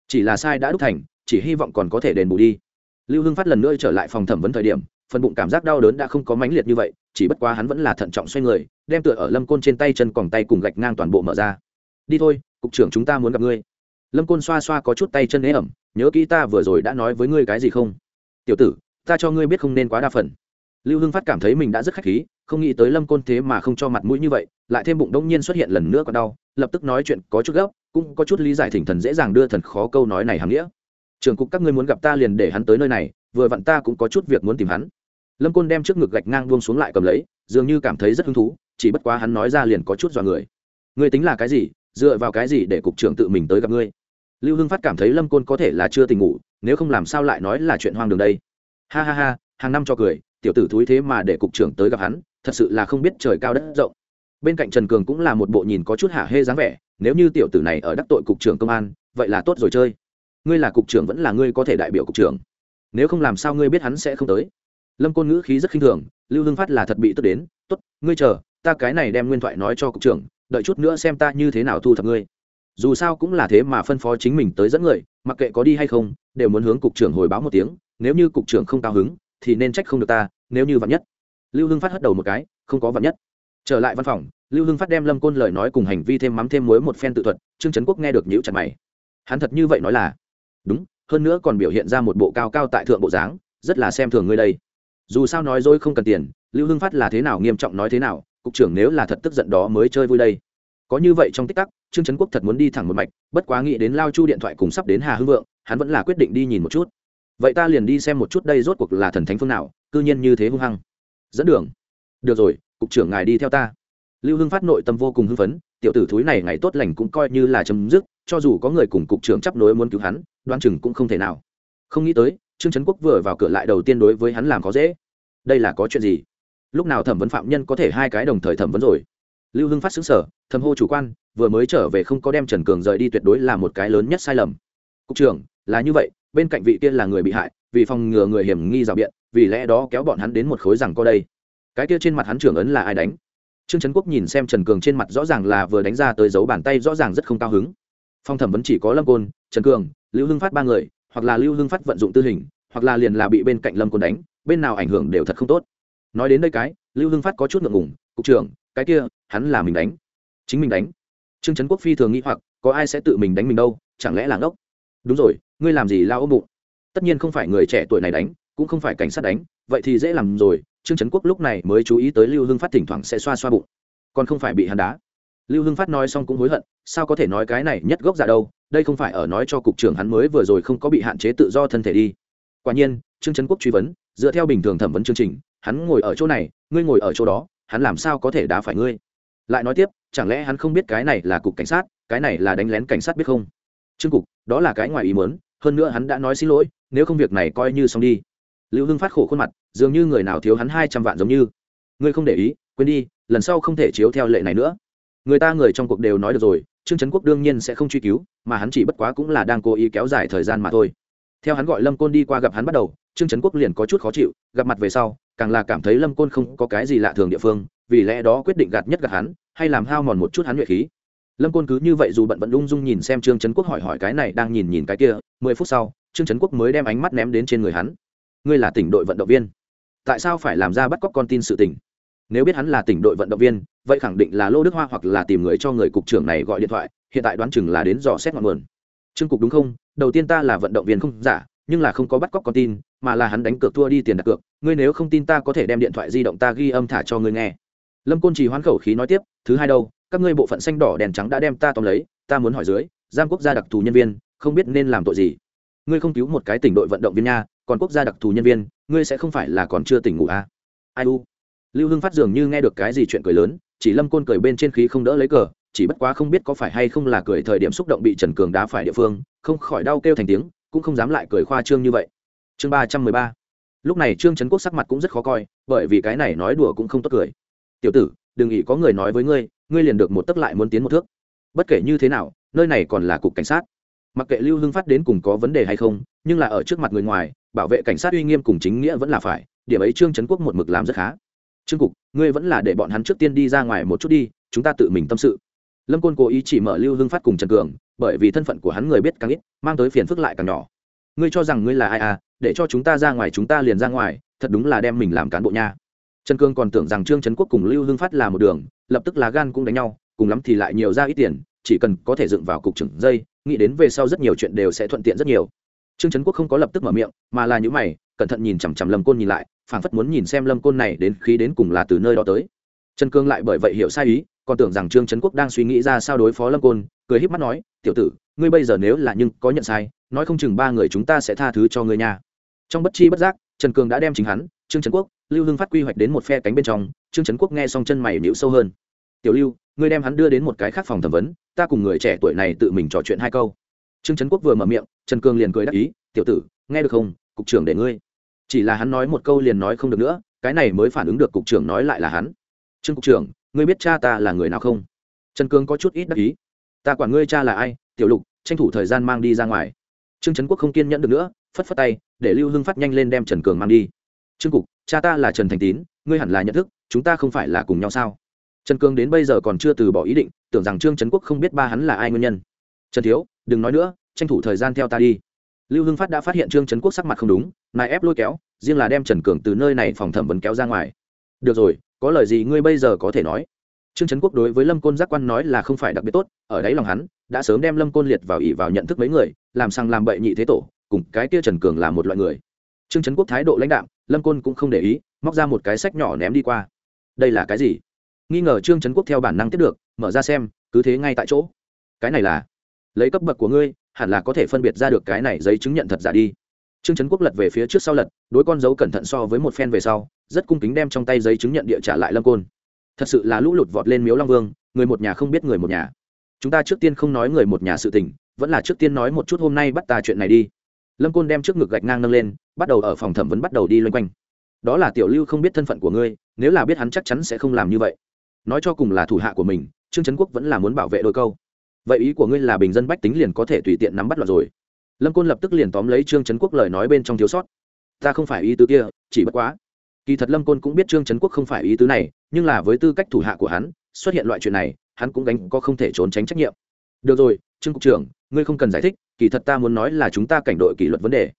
Chỉ là sai đã đúc thành, chỉ hy vọng còn có thể đền bù đi. Lưu hưng phát lần nữa trở lại phòng thẩm vấn thời điểm, phần bụng cảm giác đau đớn đã không có mãnh liệt như vậy, chỉ bất quá hắn vẫn là thận trọng xoay người, đem tựa ở lâm côn trên tay chân còng tay cùng gạch ngang toàn bộ mở ra. Đi thôi, cục trưởng chúng ta muốn gặp ngươi lâm côn xoa xoa có chút tay chân ế ẩm, nhớ kỹ ta vừa rồi đã nói với ngươi cái gì không? Tiểu tử, ta cho ngươi biết không nên quá đa phần. Lưu hưng phát cảm thấy mình đã rất khách khí, không nghĩ tới lâm côn thế mà không cho mặt mũi như vậy, lại thêm bụng đông nhiên xuất hiện lần nữa còn đau, lập tức nói chuyện có chút gấp, cũng có chút lý giải thỉnh thần dễ dàng đưa thần khó câu nói này hàm nghĩa. Trường cục các ngươi muốn gặp ta liền để hắn tới nơi này, vừa vặn ta cũng có chút việc muốn tìm hắn. Lâm côn đem trước ngực gạch ngang buông xuống lại cầm lấy, dường như cảm thấy rất hứng thú, chỉ bất quá hắn nói ra liền có chút dọa người. Ngươi tính là cái gì? Dựa vào cái gì để cục trưởng tự mình tới gặp ngươi? Lưu hưng phát cảm thấy lâm côn có thể là chưa tình ngủ, nếu không làm sao lại nói là chuyện hoang đường đây. Ha ha ha, hàng năm cho cười, tiểu tử thúi thế mà để cục trưởng tới gặp hắn, thật sự là không biết trời cao đất rộng. Bên cạnh trần cường cũng là một bộ nhìn có chút hạ hê dáng vẻ, nếu như tiểu tử này ở đắc tội cục trưởng công an, vậy là tốt rồi chơi. Ngươi là cục trưởng vẫn là ngươi có thể đại biểu cục trưởng. Nếu không làm sao ngươi biết hắn sẽ không tới. Lâm côn ngữ khí rất khinh thường, lưu hưng phát là thật bị tức đến, tốt, ngươi chờ, ta cái này đem nguyên thoại nói cho cục trưởng, đợi chút nữa xem ta như thế nào thu thập ngươi dù sao cũng là thế mà phân phó chính mình tới dẫn người, mặc kệ có đi hay không, đều muốn hướng cục trưởng hồi báo một tiếng, nếu như cục trưởng không cao hứng, thì nên trách không được ta, nếu như vặn nhất. Lưu hưng phát hất đầu một cái, không có vặn nhất. Trở lại văn phòng, lưu hưng phát đem lâm côn lời nói cùng hành vi thêm mắm thêm muối một phen tự thuật, trương trấn quốc nghe được nhữ chặt mày. Hắn thật như vậy nói là, đúng, hơn nữa còn biểu hiện ra một bộ cao cao tại thượng bộ dáng, rất là xem thường ngươi đây. Dù sao nói dối không cần tiền, lưu hưng phát là thế nào, nghiêm trọng nói thế nào, cục trưởng nếu là thật tức giận đó mới chơi vui đây có như vậy trong tích tắc, trương trấn quốc thật muốn đi thẳng một mạch, bất quá nghĩ đến lao chu điện thoại cùng sắp đến hà hưng vượng, hắn vẫn là quyết định đi nhìn một chút. Vậy ta liền đi xem một chút đây rốt cuộc là thần thánh phương nào, cư nhiên như thế hung hăng. Dẫn đường. Được rồi, cục trưởng ngài đi theo ta. Lưu hưng phát nội tâm vô cùng hưng phấn, tiểu tử thúi này ngày tốt lành cũng coi như là chấm dứt, cho dù có người cùng cục trưởng chấp nối muốn cứu hắn đoan chừng cũng không thể nào. Không nghĩ tới, trương trấn quốc vừa vào cửa lại đầu tiên đối với hắn làm có dễ. Đây là có chuyện gì? Lúc nào thẩm vấn phạm nhân có thể hai cái đồng thời thẩm vấn rồi? Lưu hưng phát xứng sở thầm hô chủ quan, vừa mới trở về không có đem trần cường rời đi tuyệt đối là một cái lớn nhất sai lầm. Cục trưởng, là như vậy, bên cạnh vị kia là người bị hại, vì phòng ngừa người hiểm nghi rào biện, vì lẽ đó kéo bọn hắn đến một khối rằng co đây. Cái kia trên mặt hắn trưởng ấn là ai đánh? Trương trấn quốc nhìn xem trần cường trên mặt rõ ràng là vừa đánh ra tới dấu bàn tay rõ ràng rất không cao hứng. Phong thẩm vẫn chỉ có lâm côn, trần cường, lưu hưng phát ba người, hoặc là lưu hưng phát vận dụng tư hình, hoặc là liền là bị bên cạnh lâm côn đánh, bên nào ảnh hưởng đều thật không tốt. Nói đến đây cái, lưu hưng phát có chút ngượng ngùng, cục trưởng cái kia, hắn là mình đánh. Chính mình đánh. Trương trấn quốc phi thường nghĩ hoặc, có ai sẽ tự mình đánh mình đâu, chẳng lẽ là ngốc? Đúng rồi, ngươi làm gì lao ôm bụng? Tất nhiên không phải người trẻ tuổi này đánh, cũng không phải cảnh sát đánh, vậy thì dễ làm rồi, trương trấn quốc lúc này mới chú ý tới lưu hưng phát thỉnh thoảng sẽ xoa xoa bụng. Còn không phải bị hắn đá. Lưu hưng phát nói xong cũng hối hận, sao có thể nói cái này nhất gốc giả đâu, đây không phải ở nói cho cục trưởng hắn mới vừa rồi không có bị hạn chế tự do thân thể đi. Quả nhiên, trương trấn quốc truy vấn, dựa theo bình thường thẩm vấn chương trình, hắn ngồi ở chỗ này, ngươi ngồi ở chỗ đó hắn làm sao có thể đá phải ngươi? Lại nói tiếp, chẳng lẽ hắn không biết cái này là cục cảnh sát, cái này là đánh lén cảnh sát biết không? Trương cục, đó là cái ngoài ý muốn, hơn nữa hắn đã nói xin lỗi, nếu không việc này coi như xong đi. Lưu hưng phát khổ khuôn mặt, dường như người nào thiếu hắn hai trăm vạn giống như. Ngươi không để ý, quên đi, lần sau không thể chiếu theo lệ này nữa. Người ta người trong cuộc đều nói được rồi, trương trấn quốc đương nhiên sẽ không truy cứu, mà hắn chỉ bất quá cũng là đang cố ý kéo dài thời gian mà thôi theo hắn gọi lâm côn đi qua gặp hắn bắt đầu, trương trấn quốc liền có chút khó chịu, gặp mặt về sau, càng là cảm thấy lâm côn không có cái gì lạ thường địa phương, vì lẽ đó quyết định gạt nhất gạt hắn, hay làm hao mòn một chút hắn nhuệ khí. Lâm côn cứ như vậy dù bận bận ung dung nhìn xem trương trấn quốc hỏi hỏi cái này đang nhìn nhìn cái kia, mười phút sau, trương trấn quốc mới đem ánh mắt ném đến trên người hắn. Ngươi là tỉnh đội vận động viên. Tại sao phải làm ra bắt cóc con tin sự tình? Nếu biết hắn là tỉnh đội vận động viên, vậy khẳng định là lô đức hoa hoặc là tìm người cho người cục trưởng này gọi điện thoại, hiện tại đoán chừng là đến dò xét ngọn nguồn. Trương cục đúng không? Đầu tiên ta là vận động viên không giả, nhưng là không có bắt cóc con tin, mà là hắn đánh cược thua đi tiền đặt cược. Ngươi nếu không tin ta có thể đem điện thoại di động ta ghi âm thả cho ngươi nghe. Lâm côn trì hoán khẩu khí nói tiếp, thứ hai đâu, các ngươi bộ phận xanh đỏ đèn trắng đã đem ta tóm lấy, ta muốn hỏi dưới, giam quốc gia đặc thù nhân viên, không biết nên làm tội gì? Ngươi không cứu một cái tỉnh đội vận động viên nha, còn quốc gia đặc thù nhân viên, ngươi sẽ không phải là còn chưa tỉnh ngủ à? ai u. Lưu hưng phát dường như nghe được cái gì chuyện cười lớn, chỉ lâm côn cười bên trên khí không đỡ lấy cờ chỉ bất quá không biết có phải hay không là cười thời điểm xúc động bị trần cường đá phải địa phương, không khỏi đau kêu thành tiếng, cũng không dám lại cười khoa trương như vậy. Chương ba trăm mười ba. Lúc này trương trấn quốc sắc mặt cũng rất khó coi, bởi vì cái này nói đùa cũng không tốt cười. Tiểu tử, đừng nghĩ có người nói với ngươi ngươi liền được một tấc lại muốn tiến một thước. Bất kể như thế nào, nơi này còn là cục cảnh sát. Mặc kệ lưu hưng phát đến cùng có vấn đề hay không, nhưng là ở trước mặt người ngoài, bảo vệ cảnh sát uy nghiêm cùng chính nghĩa vẫn là phải, điểm ấy trương trấn quốc một mực làm rất khá. Trương cục, ngươi vẫn là để bọn hắn trước tiên đi ra ngoài một chút đi, chúng ta tự mình tâm sự lâm côn cố ý chỉ mở lưu hưng phát cùng trần cường, bởi vì thân phận của hắn người biết càng ít, mang tới phiền phức lại càng nhỏ. Ngươi cho rằng ngươi là ai à để cho chúng ta ra ngoài chúng ta liền ra ngoài, thật đúng là đem mình làm cán bộ nha. Trần cương còn tưởng rằng trương trấn quốc cùng lưu hưng phát là một đường, lập tức là gan cũng đánh nhau, cùng lắm thì lại nhiều ra ít tiền, chỉ cần có thể dựng vào cục trưởng dây, nghĩ đến về sau rất nhiều chuyện đều sẽ thuận tiện rất nhiều. Trương trấn quốc không có lập tức mở miệng, mà là những mày, cẩn thận nhìn chằm chằm lâm côn nhìn lại, phảng phất muốn nhìn xem lâm côn này đến khí đến cùng là từ nơi đó tới. Trần cương lại bởi vậy hiểu sai ý còn tưởng rằng trương trấn quốc đang suy nghĩ ra sao đối phó lâm côn, cười híp mắt nói, tiểu tử, ngươi bây giờ nếu là nhưng có nhận sai, nói không chừng ba người chúng ta sẽ tha thứ cho ngươi nha. Trong bất chi bất giác, trần cường đã đem chính hắn, trương trấn quốc, lưu hưng phát quy hoạch đến một phe cánh bên trong, trương trấn quốc nghe xong chân mày nhịu sâu hơn. Tiểu lưu, ngươi đem hắn đưa đến một cái khác phòng thẩm vấn, ta cùng người trẻ tuổi này tự mình trò chuyện hai câu. Trương trấn quốc vừa mở miệng, trần cường liền cười đáp ý, tiểu tử, nghe được không, cục trưởng để ngươi. Chỉ là hắn nói một câu liền nói không được nữa, cái này mới phản ứng được cục trưởng nói lại là hắn. Trương cục trưởng ngươi biết cha ta là người nào không? Trần Cương có chút ít đắc ý. Ta quản ngươi cha là ai, tiểu lục, tranh thủ thời gian mang đi ra ngoài. Trương trấn quốc không kiên nhẫn được nữa, phất phất tay, để lưu hưng phát nhanh lên đem trần cường mang đi. Trương cục, cha ta là trần thành tín, ngươi hẳn là nhận thức, chúng ta không phải là cùng nhau sao? Trần cường đến bây giờ còn chưa từ bỏ ý định, tưởng rằng trương trấn quốc không biết ba hắn là ai nguyên nhân. Trần thiếu, đừng nói nữa, tranh thủ thời gian theo ta đi. Lưu hưng phát đã phát hiện trương trấn quốc sắc mặt không đúng, nài ép lôi kéo, riêng là đem trần cường từ nơi này phòng thẩm vấn kéo ra ngoài. Được rồi có lời gì ngươi bây giờ có thể nói? Trương trấn quốc đối với lâm côn giác quan nói là không phải đặc biệt tốt, ở đáy lòng hắn, đã sớm đem lâm côn liệt vào ỉ vào nhận thức mấy người, làm sang làm bậy nhị thế tổ, cùng cái kia trần cường là một loại người. Trương trấn quốc thái độ lãnh đạo lâm côn cũng không để ý, móc ra một cái sách nhỏ ném đi qua. Đây là cái gì? Nghi ngờ trương trấn quốc theo bản năng tiếp được, mở ra xem, cứ thế ngay tại chỗ. Cái này là, lấy cấp bậc của ngươi, hẳn là có thể phân biệt ra được cái này giấy chứng nhận thật giả đi. Trương trấn quốc lật về phía trước sau lật, đối con dấu cẩn thận so với một phen về sau rất cung kính đem trong tay giấy chứng nhận địa trả lại lâm côn. Thật sự là lũ lụt vọt lên miếu long vương, người một nhà không biết người một nhà. Chúng ta trước tiên không nói người một nhà sự tình, vẫn là trước tiên nói một chút hôm nay bắt ta chuyện này đi. Lâm côn đem trước ngực gạch ngang nâng lên, bắt đầu ở phòng thẩm vấn bắt đầu đi loanh quanh. Đó là tiểu lưu không biết thân phận của ngươi, nếu là biết hắn chắc chắn sẽ không làm như vậy. Nói cho cùng là thủ hạ của mình, trương trấn quốc vẫn là muốn bảo vệ đôi câu. Vậy ý của ngươi là bình dân bách tính liền có thể tùy tiện nắm bắt loạt rồi. Lâm côn lập tức liền tóm lấy trương trấn quốc lời nói bên trong thiếu sót. Ta không phải ý tứ kia, chỉ bất quá kỳ thật lâm côn cũng biết trương trấn quốc không phải ý tứ này, nhưng là với tư cách thủ hạ của hắn, xuất hiện loại chuyện này, hắn cũng gánh có không thể trốn tránh trách nhiệm. Được rồi, trương cục trưởng, ngươi không cần giải thích, kỳ thật ta muốn nói là chúng ta cảnh đội kỷ luật vấn đề.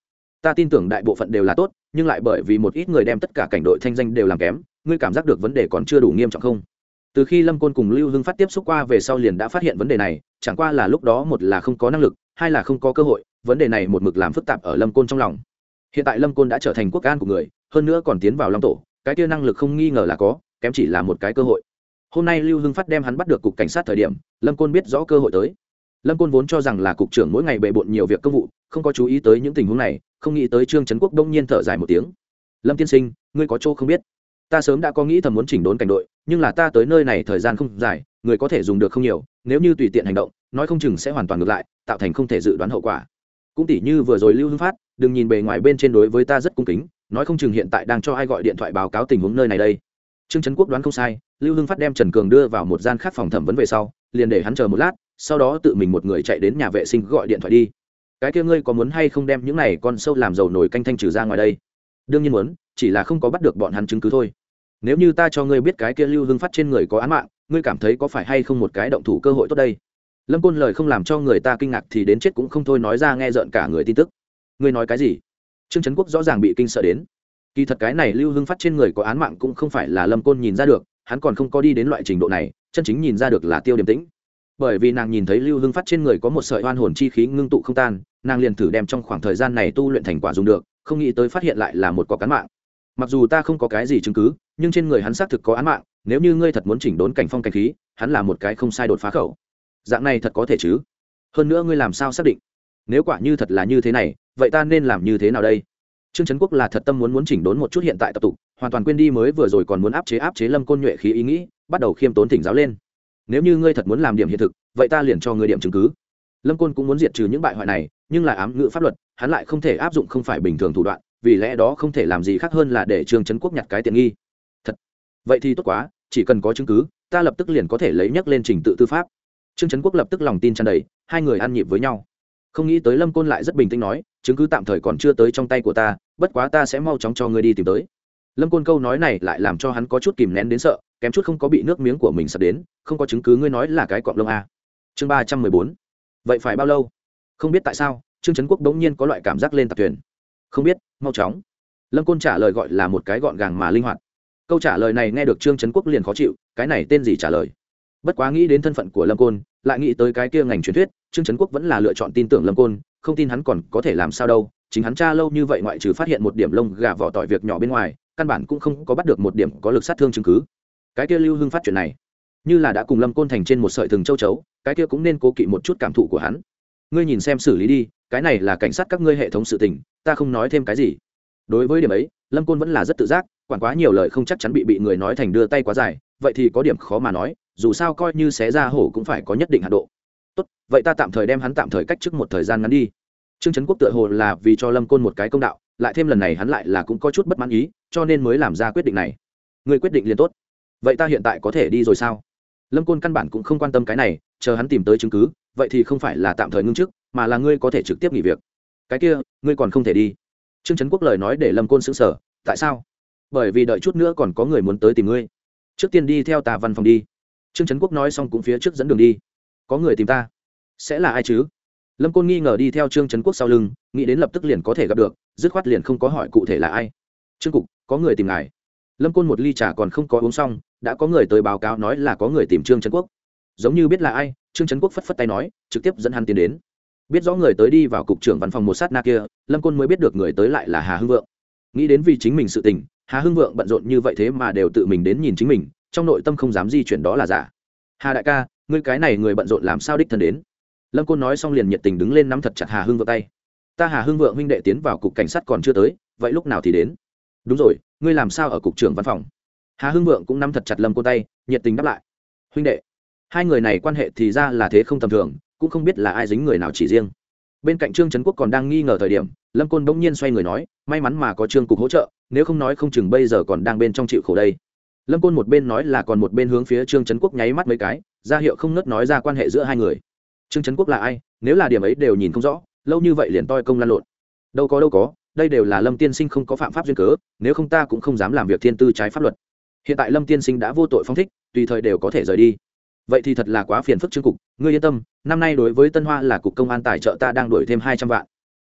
Ta tin tưởng đại bộ phận đều là tốt, nhưng lại bởi vì một ít người đem tất cả cảnh đội thanh danh đều làm kém, ngươi cảm giác được vấn đề còn chưa đủ nghiêm trọng không? Từ khi lâm côn cùng lưu hưng phát tiếp xúc qua về sau liền đã phát hiện vấn đề này, chẳng qua là lúc đó một là không có năng lực, hai là không có cơ hội, vấn đề này một mực làm phức tạp ở lâm côn trong lòng. Hiện tại lâm côn đã trở thành quốc an của người hơn nữa còn tiến vào long tổ, cái kia năng lực không nghi ngờ là có, kém chỉ là một cái cơ hội. Hôm nay lưu hưng phát đem hắn bắt được cục cảnh sát thời điểm, lâm côn biết rõ cơ hội tới. Lâm côn vốn cho rằng là cục trưởng mỗi ngày bề bộn nhiều việc công vụ, không có chú ý tới những tình huống này, không nghĩ tới trương trấn quốc đông nhiên thở dài một tiếng. Lâm tiên sinh, ngươi có chỗ không biết. Ta sớm đã có nghĩ thầm muốn chỉnh đốn cảnh đội, nhưng là ta tới nơi này thời gian không dài, người có thể dùng được không nhiều, nếu như tùy tiện hành động, nói không chừng sẽ hoàn toàn ngược lại, tạo thành không thể dự đoán hậu quả. Cũng tỉ như vừa rồi lưu hưng phát, đừng nhìn bề ngoài bên trên đối với ta rất cung kính nói không chừng hiện tại đang cho ai gọi điện thoại báo cáo tình huống nơi này đây. Trương trấn quốc đoán không sai, lưu hưng phát đem trần cường đưa vào một gian khác phòng thẩm vấn về sau, liền để hắn chờ một lát, sau đó tự mình một người chạy đến nhà vệ sinh gọi điện thoại đi. Cái kia ngươi có muốn hay không đem những này con sâu làm dầu nổi canh thanh trừ ra ngoài đây? Đương nhiên muốn, chỉ là không có bắt được bọn hắn chứng cứ thôi. Nếu như ta cho ngươi biết cái kia lưu hưng phát trên người có án mạng, ngươi cảm thấy có phải hay không một cái động thủ cơ hội tốt đây? Lâm côn lời không làm cho người ta kinh ngạc thì đến chết cũng không thôi nói ra nghe rợn cả người tin tức. Ngươi nói cái gì? Trương trấn quốc rõ ràng bị kinh sợ đến. Kỳ thật cái này lưu hưng phát trên người có án mạng cũng không phải là lâm côn nhìn ra được, hắn còn không có đi đến loại trình độ này, chân chính nhìn ra được là tiêu điềm tĩnh. Bởi vì nàng nhìn thấy lưu hưng phát trên người có một sợi oan hồn chi khí ngưng tụ không tan, nàng liền thử đem trong khoảng thời gian này tu luyện thành quả dùng được, không nghĩ tới phát hiện lại là một có cán mạng. Mặc dù ta không có cái gì chứng cứ, nhưng trên người hắn xác thực có án mạng, nếu như ngươi thật muốn chỉnh đốn cảnh phong cảnh khí, hắn là một cái không sai đột phá khẩu. Dạng này thật có thể chứ? Hơn nữa ngươi làm sao xác định? Nếu quả như thật là như thế này, vậy ta nên làm như thế nào đây? Trương trấn quốc là thật tâm muốn muốn chỉnh đốn một chút hiện tại tập tục, hoàn toàn quên đi mới vừa rồi còn muốn áp chế áp chế lâm côn nhuệ khí ý nghĩ, bắt đầu khiêm tốn thỉnh giáo lên. Nếu như ngươi thật muốn làm điểm hiện thực, vậy ta liền cho ngươi điểm chứng cứ. Lâm côn cũng muốn diệt trừ những bại hoại này, nhưng là ám ngữ pháp luật, hắn lại không thể áp dụng không phải bình thường thủ đoạn, vì lẽ đó không thể làm gì khác hơn là để trương trấn quốc nhặt cái tiện nghi. Thật. Vậy thì tốt quá, chỉ cần có chứng cứ, ta lập tức liền có thể lấy nhắc lên trình tự tư pháp. Trương trấn quốc lập tức lòng tin tràn đầy, hai người ăn nhịp với nhau không nghĩ tới lâm côn lại rất bình tĩnh nói chứng cứ tạm thời còn chưa tới trong tay của ta bất quá ta sẽ mau chóng cho ngươi đi tìm tới lâm côn câu nói này lại làm cho hắn có chút kìm nén đến sợ kém chút không có bị nước miếng của mình sập đến không có chứng cứ ngươi nói là cái cọng lông a chương ba trăm mười bốn vậy phải bao lâu không biết tại sao trương trấn quốc đ ố n g nhiên có loại cảm giác lên tập thuyền không biết mau chóng lâm côn trả lời gọi là một cái gọn gàng mà linh hoạt câu trả lời này nghe được trương trấn quốc liền khó chịu cái này tên gì trả lời bất quá nghĩ đến thân phận của lâm côn lại nghĩ tới cái kia ngành truyền thuyết, trương trấn quốc vẫn là lựa chọn tin tưởng lâm côn, không tin hắn còn có thể làm sao đâu, chính hắn cha lâu như vậy ngoại trừ phát hiện một điểm lông gà vỏ tỏi việc nhỏ bên ngoài, căn bản cũng không có bắt được một điểm có lực sát thương chứng cứ. Cái kia lưu hưng phát chuyện này, như là đã cùng lâm côn thành trên một sợi thừng châu chấu, cái kia cũng nên cố kỵ một chút cảm thụ của hắn. Ngươi nhìn xem xử lý đi, cái này là cảnh sát các ngươi hệ thống sự tình, ta không nói thêm cái gì. Đối với điểm ấy, lâm côn vẫn là rất tự giác, quản quá nhiều lời không chắc chắn bị bị người nói thành đưa tay quá dài, vậy thì có điểm khó mà nói dù sao coi như xé ra hổ cũng phải có nhất định hạ độ. Tốt, vậy ta tạm thời đem hắn tạm thời cách trước một thời gian ngắn đi. Trương trấn quốc tựa hồ là vì cho lâm côn một cái công đạo, lại thêm lần này hắn lại là cũng có chút bất mãn ý, cho nên mới làm ra quyết định này. Người quyết định liền tốt. Vậy ta hiện tại có thể đi rồi sao? Lâm côn căn bản cũng không quan tâm cái này, chờ hắn tìm tới chứng cứ, vậy thì không phải là tạm thời ngưng chức, mà là ngươi có thể trực tiếp nghỉ việc. Cái kia, ngươi còn không thể đi. Trương trấn quốc lời nói để lâm côn xứng sở tại sao? Bởi vì đợi chút nữa còn có người muốn tới tìm ngươi. Trước tiên đi theo tà văn phòng đi trương trấn quốc nói xong cũng phía trước dẫn đường đi. Có người tìm ta. Sẽ là ai chứ? Lâm côn nghi ngờ đi theo trương trấn quốc sau lưng, nghĩ đến lập tức liền có thể gặp được, dứt khoát liền không có hỏi cụ thể là ai. Trương cục, có người tìm ngài. Lâm côn một ly trà còn không có uống xong, đã có người tới báo cáo nói là có người tìm trương trấn quốc. Giống như biết là ai, trương trấn quốc phất phất tay nói, trực tiếp dẫn hắn tiến đến. Biết rõ người tới đi vào cục trưởng văn phòng một sát na kia, lâm côn mới biết được người tới lại là hà hưng vượng. Nghĩ đến vì chính mình sự tình, hà hưng vượng bận rộn như vậy thế mà đều tự mình đến nhìn chính mình trong nội tâm không dám di chuyển đó là giả. Hà đại ca, ngươi cái này người bận rộn làm sao đích thân đến? Lâm côn nói xong liền nhiệt tình đứng lên nắm thật chặt hà hưng vượng tay. Ta hà hưng vượng huynh đệ tiến vào cục cảnh sát còn chưa tới, vậy lúc nào thì đến? Đúng rồi, ngươi làm sao ở cục trưởng văn phòng? Hà hưng vượng cũng nắm thật chặt lâm côn tay, nhiệt tình đáp lại. Huynh đệ, hai người này quan hệ thì ra là thế không tầm thường, cũng không biết là ai dính người nào chỉ riêng. Bên cạnh trương trấn quốc còn đang nghi ngờ thời điểm, lâm côn bỗng nhiên xoay người nói, may mắn mà có trương cục hỗ trợ, nếu không nói không chừng bây giờ còn đang bên trong chịu khổ đây lâm côn một bên nói là còn một bên hướng phía trương trấn quốc nháy mắt mấy cái, ra hiệu không nớt nói ra quan hệ giữa hai người. Trương trấn quốc là ai? Nếu là điểm ấy đều nhìn không rõ, lâu như vậy liền toi công lan lộn. Đâu có đâu có, đây đều là lâm tiên sinh không có phạm pháp duyên cớ, nếu không ta cũng không dám làm việc thiên tư trái pháp luật. Hiện tại lâm tiên sinh đã vô tội phong thích, tùy thời đều có thể rời đi. Vậy thì thật là quá phiền phức trương cục, ngươi yên tâm, năm nay đối với tân hoa là cục công an tài trợ ta đang đổi thêm hai trăm vạn.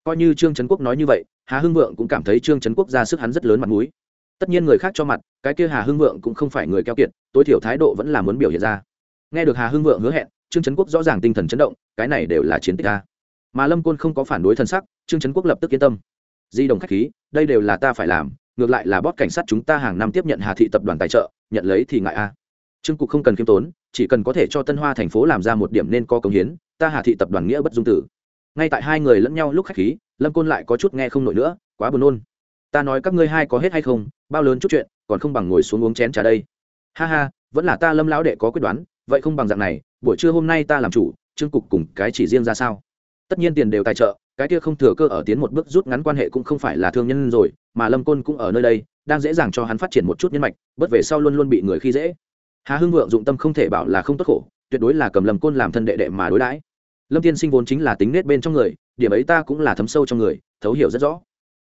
Coi như trương trấn quốc nói như vậy, hà hưng vượng cũng cảm thấy trương trấn quốc ra sức hắn rất lớn mặt mũi tất nhiên người khác cho mặt, cái kia hà hưng vượng cũng không phải người keo kiệt, tối thiểu thái độ vẫn là muốn biểu hiện ra. Nghe được hà hưng vượng hứa hẹn, trương trấn quốc rõ ràng tinh thần chấn động, cái này đều là chiến tích ta mà lâm côn không có phản đối thân sắc, trương trấn quốc lập tức yên tâm. Di động khách khí, đây đều là ta phải làm, ngược lại là bót cảnh sát chúng ta hàng năm tiếp nhận hà thị tập đoàn tài trợ, nhận lấy thì ngại a. Trương cục không cần khiêm tốn, chỉ cần có thể cho tân hoa thành phố làm ra một điểm nên có công hiến, ta hà thị tập đoàn nghĩa bất dung tử. Ngay tại hai người lẫn nhau lúc khách khí, lâm côn lại có chút nghe không nổi nữa, quá buồn nôn ta nói các ngươi hai có hết hay không, bao lớn chút chuyện, còn không bằng ngồi xuống uống chén trà đây. Ha ha, vẫn là ta lâm lão đệ có quyết đoán, vậy không bằng dạng này, buổi trưa hôm nay ta làm chủ, trương cục cùng cái chỉ riêng ra sao? Tất nhiên tiền đều tài trợ, cái kia không thừa cơ ở tiến một bước rút ngắn quan hệ cũng không phải là thương nhân rồi, mà lâm côn cũng ở nơi đây, đang dễ dàng cho hắn phát triển một chút nhân mạch bất về sau luôn luôn bị người khi dễ. Hà hưng vượng dụng tâm không thể bảo là không tốt khổ, tuyệt đối là cầm lâm côn làm thân đệ đệ mà đối đãi. Lâm tiên sinh vốn chính là tính nết bên trong người, điểm ấy ta cũng là thấm sâu trong người, thấu hiểu rất rõ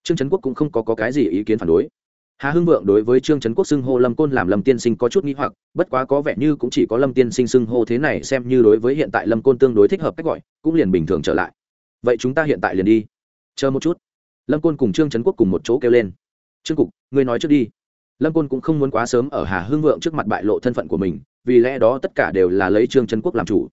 trương trấn quốc cũng không có, có cái gì ý kiến phản đối. Hà hưng vượng đối với trương trấn quốc xưng hô lâm côn làm lâm tiên sinh có chút n g h i hoặc bất quá có vẻ như cũng chỉ có lâm tiên sinh xưng hô thế này xem như đối với hiện tại lâm côn tương đối thích hợp cách gọi cũng liền bình thường trở lại. Vậy chúng ta hiện tại liền đi. Chờ một chút. Lâm côn cùng trương trấn quốc cùng một chỗ kêu lên. Trương cục ngươi nói trước đi. Lâm côn cũng không muốn quá sớm ở hà hưng vượng trước mặt bại lộ thân phận của mình vì lẽ đó tất cả đều là lấy trương trấn quốc làm chủ.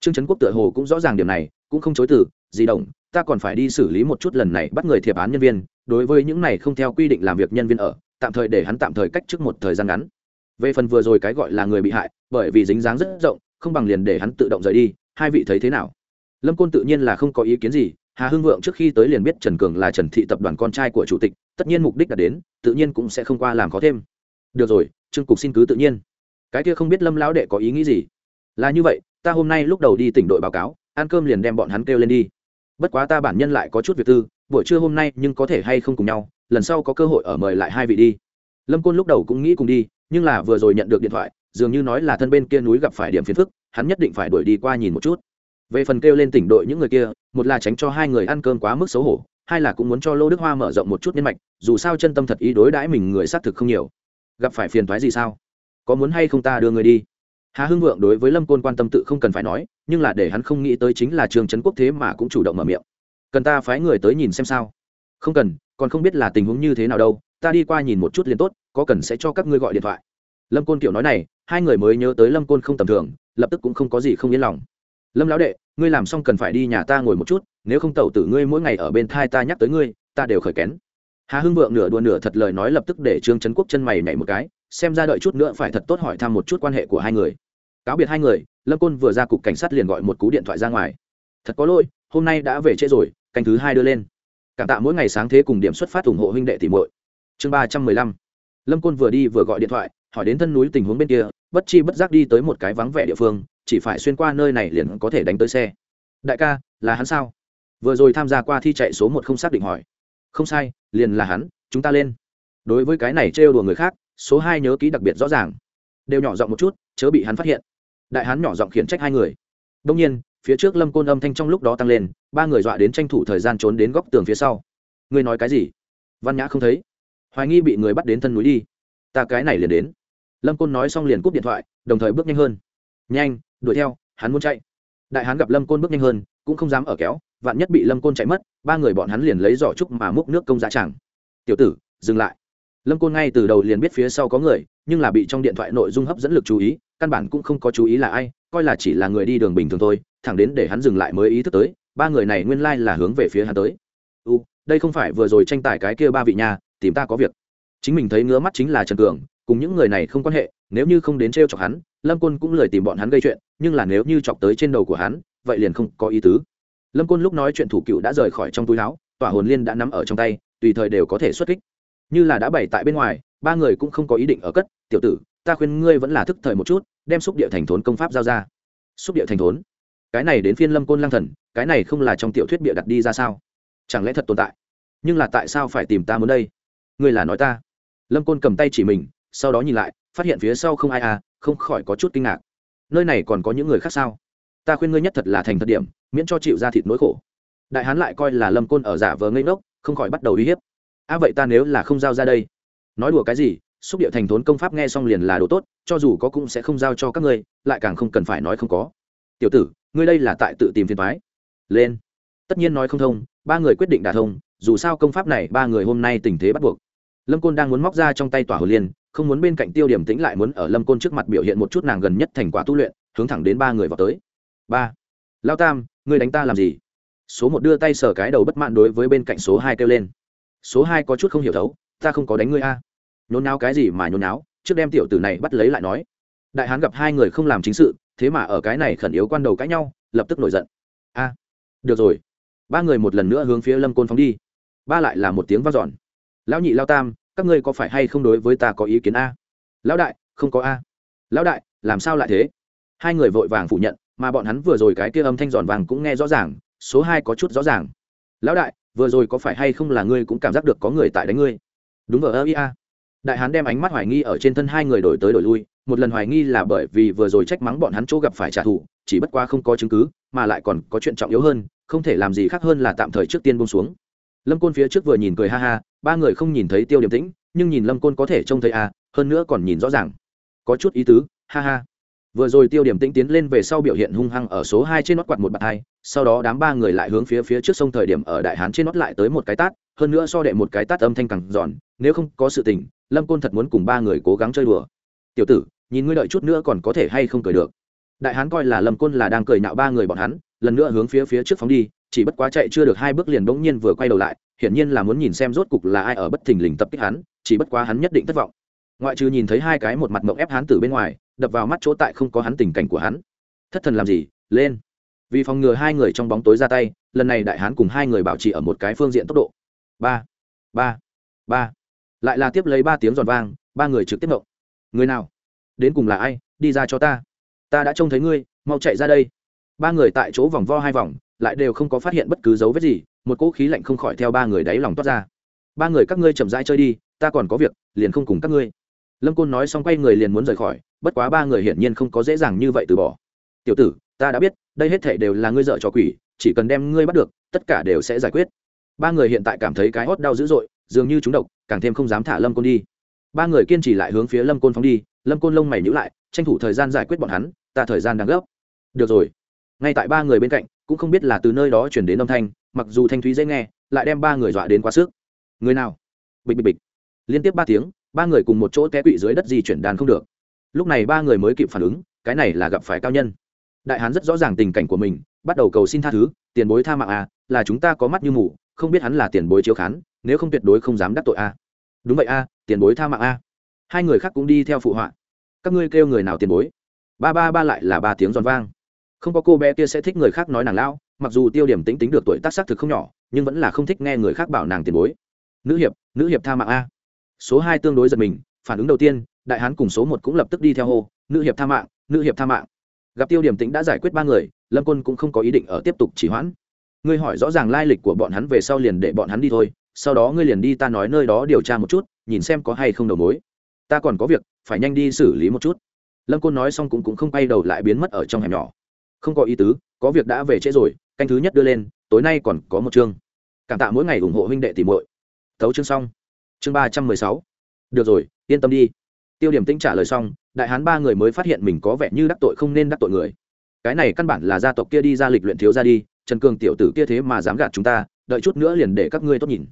Trương trấn quốc tựa hồ cũng rõ ràng điểm này cũng không chối từ di động ta còn phải đi xử lý một chút lần này bắt người thiệp án nhân viên, đối với những này không theo quy định làm việc nhân viên ở, tạm thời để hắn tạm thời cách trước một thời gian ngắn. Về phần vừa rồi cái gọi là người bị hại, bởi vì dính dáng rất rộng, không bằng liền để hắn tự động rời đi, hai vị thấy thế nào? Lâm côn tự nhiên là không có ý kiến gì, hà hưng vượng trước khi tới liền biết trần cường là trần thị tập đoàn con trai của chủ tịch, tất nhiên mục đích đã đến, tự nhiên cũng sẽ không qua làm khó thêm. Được rồi, trương cục xin cứ tự nhiên. Cái kia không biết lâm lão đệ có ý nghĩ gì? Là như vậy, ta hôm nay lúc đầu đi tỉnh đội báo cáo, ăn cơm liền đem bọn hắn kêu lên đi bất quá ta bản nhân lại có chút việc tư, buổi trưa hôm nay nhưng có thể hay không cùng nhau, lần sau có cơ hội ở mời lại hai vị đi. Lâm côn lúc đầu cũng nghĩ cùng đi, nhưng là vừa rồi nhận được điện thoại, dường như nói là thân bên kia núi gặp phải điểm phiền phức, hắn nhất định phải đuổi đi qua nhìn một chút. Về phần kêu lên tỉnh đội những người kia, một là tránh cho hai người ăn cơm quá mức xấu hổ, hai là cũng muốn cho lô đức hoa mở rộng một chút nhân mạch, dù sao chân tâm thật ý đối đãi mình người xác thực không nhiều. Gặp phải phiền thoái gì sao? Có muốn hay không ta đưa người đi? Hà hưng vượng đối với lâm côn quan tâm tự không cần phải nói, nhưng là để hắn không nghĩ tới chính là trường trấn quốc thế mà cũng chủ động mở miệng. Cần ta phái người tới nhìn xem sao? Không cần, còn không biết là tình huống như thế nào đâu, ta đi qua nhìn một chút liền tốt, có cần sẽ cho các ngươi gọi điện thoại. Lâm côn kiểu nói này, hai người mới nhớ tới lâm côn không tầm thường, lập tức cũng không có gì không yên lòng. Lâm lão đệ, ngươi làm xong cần phải đi nhà ta ngồi một chút, nếu không tẩu tử ngươi mỗi ngày ở bên thai ta nhắc tới ngươi, ta đều khởi kén. Hà hưng vượng nửa đùa nửa thật lời nói lập tức để trương trấn quốc chân mày nhảy một cái xem ra đợi chút nữa phải thật tốt hỏi thăm một chút quan hệ của hai người. Cáo biệt hai người, lâm côn vừa ra cục cảnh sát liền gọi một cú điện thoại ra ngoài. Thật có lỗi, hôm nay đã về trễ rồi, canh thứ hai đưa lên. Cảm tạ mỗi ngày sáng thế cùng điểm xuất phát ủng hộ huynh đệ tỷ muội. Chương ba trăm mười lăm. Lâm côn vừa đi vừa gọi điện thoại, hỏi đến thân núi tình huống bên kia, bất chi bất giác đi tới một cái vắng vẻ địa phương, chỉ phải xuyên qua nơi này liền có thể đánh tới xe. Đại ca, là hắn sao? Vừa rồi tham gia qua thi chạy số một không xác định hỏi. Không sai, liền là hắn, chúng ta lên. Đối với cái này trêu đùa người khác số hai nhớ kỹ đặc biệt rõ ràng. Đều nhỏ giọng một chút, chớ bị hắn phát hiện. Đại hán nhỏ giọng khiển trách hai người. Đông nhiên, phía trước lâm côn âm thanh trong lúc đó tăng lên, ba người dọa đến tranh thủ thời gian trốn đến góc tường phía sau. Ngươi nói cái gì? Văn nhã không thấy. Hoài nghi bị người bắt đến thân núi đi. Ta cái này liền đến. Lâm côn nói xong liền cúp điện thoại, đồng thời bước nhanh hơn. Nhanh, đuổi theo, hắn muốn chạy. Đại hán gặp lâm côn bước nhanh hơn, cũng không dám ở kéo, vạn nhất bị lâm côn chạy mất, ba người bọn hắn liền lấy giỏ trúc mà múc nước công giá chẳng. Tiểu tử, dừng lại lâm côn ngay từ đầu liền biết phía sau có người, nhưng là bị trong điện thoại nội dung hấp dẫn lực chú ý, căn bản cũng không có chú ý là ai, coi là chỉ là người đi đường bình thường thôi, thẳng đến để hắn dừng lại mới ý thức tới, ba người này nguyên lai là hướng về phía hắn tới. U, đây không phải vừa rồi tranh tài cái kia ba vị nhà tìm ta có việc. Chính mình thấy ngứa mắt chính là trần cường, cùng những người này không quan hệ, nếu như không đến t r e o chọc hắn, lâm côn cũng lời tìm bọn hắn gây chuyện, nhưng là nếu như chọc tới trên đầu của hắn, vậy liền không có ý tứ. Lâm côn lúc nói chuyện thủ cựu đã rời khỏi trong túi áo, tỏa hồn liên đã nắm ở trong tay, tùy thời đều có thể xuất kích như là đã bày tại bên ngoài, ba người cũng không có ý định ở cất, tiểu tử, ta khuyên ngươi vẫn là thức thời một chút, đem xúc địa thành thốn công pháp giao ra. Xúc địa thành thốn? Cái này đến phiên lâm côn lang thần, cái này không là trong tiểu thuyết bịa đặt đi ra sao? Chẳng lẽ thật tồn tại? Nhưng là tại sao phải tìm ta muốn đây? Ngươi là nói ta. Lâm côn cầm tay chỉ mình, sau đó nhìn lại, phát hiện phía sau không ai à không khỏi có chút kinh ngạc. Nơi này còn có những người khác sao? Ta khuyên ngươi nhất thật là thành thật điểm, miễn cho chịu ra thịt nỗi khổ. Đại hán lại coi là lâm côn ở giả vờ ngây ngốc, không khỏi bắt đầu uy hiếp a à vậy ta nếu là không giao ra đây, nói đùa cái gì, xúc địa thành thốn công pháp nghe xong liền là đồ tốt, cho dù có cũng sẽ không giao cho các ngươi, lại càng không cần phải nói không có. Tiểu tử, ngươi đây là tại tự tìm phiền thoái lên. Tất nhiên nói không thông, ba người quyết định đả thông, dù sao công pháp này ba người hôm nay tình thế bắt buộc. Lâm côn đang muốn móc ra trong tay tỏa hồ liên, không muốn bên cạnh tiêu điểm tĩnh lại muốn ở lâm côn trước mặt biểu hiện một chút nàng gần nhất thành quả tu luyện, hướng thẳng đến ba người vào tới. Ba, lao tam, ngươi đánh ta làm gì? Số một đưa tay sờ cái đầu bất mãn đối với bên cạnh số hai kêu lên số hai có chút không hiểu thấu, ta không có đánh ngươi a. Nhốn náo cái gì mà nhốn náo trước đem tiểu tử này bắt lấy lại nói. Đại hán gặp hai người không làm chính sự, thế mà ở cái này khẩn yếu quan đầu cãi nhau, lập tức nổi giận. A, được rồi. Ba người một lần nữa hướng phía lâm côn phóng đi. Ba lại là một tiếng vang dọn. Lão nhị lao tam, các ngươi có phải hay không đối với ta có ý kiến a? Lão đại, không có a. Lão đại, làm sao lại thế? Hai người vội vàng phủ nhận, mà bọn hắn vừa rồi cái kia âm thanh giòn vàng cũng nghe rõ ràng, số hai có chút rõ ràng. Lão đại vừa rồi có phải hay không là ngươi cũng cảm giác được có người tại đánh ngươi? Đúng vờ ơ ia đại hán đem ánh mắt hoài nghi ở trên thân hai người đổi tới đổi lui một lần hoài nghi là bởi vì vừa rồi trách mắng bọn hắn chỗ gặp phải trả thù chỉ bất qua không có chứng cứ mà lại còn có chuyện trọng yếu hơn không thể làm gì khác hơn là tạm thời trước tiên bông xuống. Lâm côn phía trước vừa nhìn cười ha ha ba người không nhìn thấy tiêu điềm tĩnh nhưng nhìn lâm côn có thể trông thấy a à, hơn nữa còn nhìn rõ ràng. Có chút ý tứ ha ha vừa rồi tiêu điểm tĩnh tiến lên về sau biểu hiện hung hăng ở số hai trên nót quạt một bạt hai, sau đó đám ba người lại hướng phía phía trước sông thời điểm ở đại hán trên nót lại tới một cái tát, hơn nữa so đệ một cái tát âm thanh càng giòn, nếu không có sự tình, lâm côn thật muốn cùng ba người cố gắng chơi đùa. Tiểu tử, nhìn ngươi đợi chút nữa còn có thể hay không cười được? Đại hán coi là lâm côn là đang cười nạo ba người bọn hắn, lần nữa hướng phía phía trước phóng đi, chỉ bất quá chạy chưa được hai bước liền bỗng nhiên vừa quay đầu lại, hiển nhiên là muốn nhìn xem rốt cục là ai ở bất thình lình tập kích hắn, chỉ bất quá hắn nhất định thất vọng ngoại trừ nhìn thấy hai cái một mặt mộng ép hắn từ bên ngoài, đập vào mắt chỗ tại không có hắn tình cảnh của hắn. Thất thần làm gì? Lên. Vì phòng ngừa hai người trong bóng tối ra tay, lần này đại hán cùng hai người bảo trì ở một cái phương diện tốc độ. Ba. Ba. Ba. Lại là tiếp lấy ba tiếng giòn vang, ba người trực tiếp mộng người nào? Đến cùng là ai? Đi ra cho ta. Ta đã trông thấy ngươi, mau chạy ra đây. Ba người tại chỗ vòng vo hai vòng, lại đều không có phát hiện bất cứ dấu vết gì, một cỗ khí lạnh không khỏi theo ba người đáy lòng toát ra. Ba người các ngươi chậm rãi chơi đi, ta còn có việc, liền không cùng các ngươi lâm côn nói xong quay người liền muốn rời khỏi, bất quá ba người hiển nhiên không có dễ dàng như vậy từ bỏ. Tiểu tử, ta đã biết, đây hết thể đều là ngươi dợ trò quỷ, chỉ cần đem ngươi bắt được, tất cả đều sẽ giải quyết. Ba người hiện tại cảm thấy cái hót đau dữ dội, dường như chúng độc, càng thêm không dám thả lâm côn đi. Ba người kiên trì lại hướng phía lâm côn phóng đi, lâm côn lông mày nhữ lại, tranh thủ thời gian giải quyết bọn hắn, ta thời gian đang gấp. Được rồi. Ngay tại ba người bên cạnh, cũng không biết là từ nơi đó chuyển đến âm thanh, mặc dù thanh thúy dễ nghe, lại đem ba người dọa đến quá sức. Người nào? Bịch bịch bịch. Liên tiếp ba tiếng ba người cùng một chỗ té quỵ dưới đất di chuyển đàn không được. Lúc này ba người mới kịp phản ứng, cái này là gặp phải cao nhân. Đại hán rất rõ ràng tình cảnh của mình, bắt đầu cầu xin tha thứ, tiền bối tha mạng à là chúng ta có mắt như mù, không biết hắn là tiền bối chiếu khán, nếu không tuyệt đối không dám đắc tội a đúng vậy a tiền bối tha mạng a hai người khác cũng đi theo phụ họa. Các ngươi kêu người nào tiền bối? Ba ba ba lại là ba tiếng giòn vang. Không có cô bé kia sẽ thích người khác nói nàng lão mặc dù tiêu điểm tính tính được tuổi tác xác thực không nhỏ, nhưng vẫn là không thích nghe người khác bảo nàng tiền bối. Nữ hiệp nữ hiệp tha mạng a số hai tương đối giật mình phản ứng đầu tiên đại hán cùng số một cũng lập tức đi theo hô nữ hiệp tha mạng nữ hiệp tha mạng. Gặp tiêu điểm tính đã giải quyết ba người lâm quân cũng không có ý định ở tiếp tục chỉ hoãn. Ngươi hỏi rõ ràng lai lịch của bọn hắn về sau liền để bọn hắn đi thôi sau đó ngươi liền đi ta nói nơi đó điều tra một chút nhìn xem có hay không đầu mối. Ta còn có việc phải nhanh đi xử lý một chút. Lâm côn nói xong cũng, cũng không quay đầu lại biến mất ở trong hẻm nhỏ. Không có ý tứ có việc đã về trễ rồi canh thứ nhất đưa lên tối nay còn có một chương. Cảm tạ mỗi ngày ủng hộ huynh đệ tìm muội. Thấu chương xong chương ba trăm mười sáu. Được rồi, yên tâm đi. Tiêu điểm tĩnh trả lời xong, đại hán ba người mới phát hiện mình có vẻ như đắc tội không nên đắc tội người. Cái này căn bản là gia tộc kia đi ra lịch luyện thiếu ra đi, trần cường tiểu tử kia thế mà dám gạt chúng ta, đợi chút nữa liền để các ngươi tốt nhìn.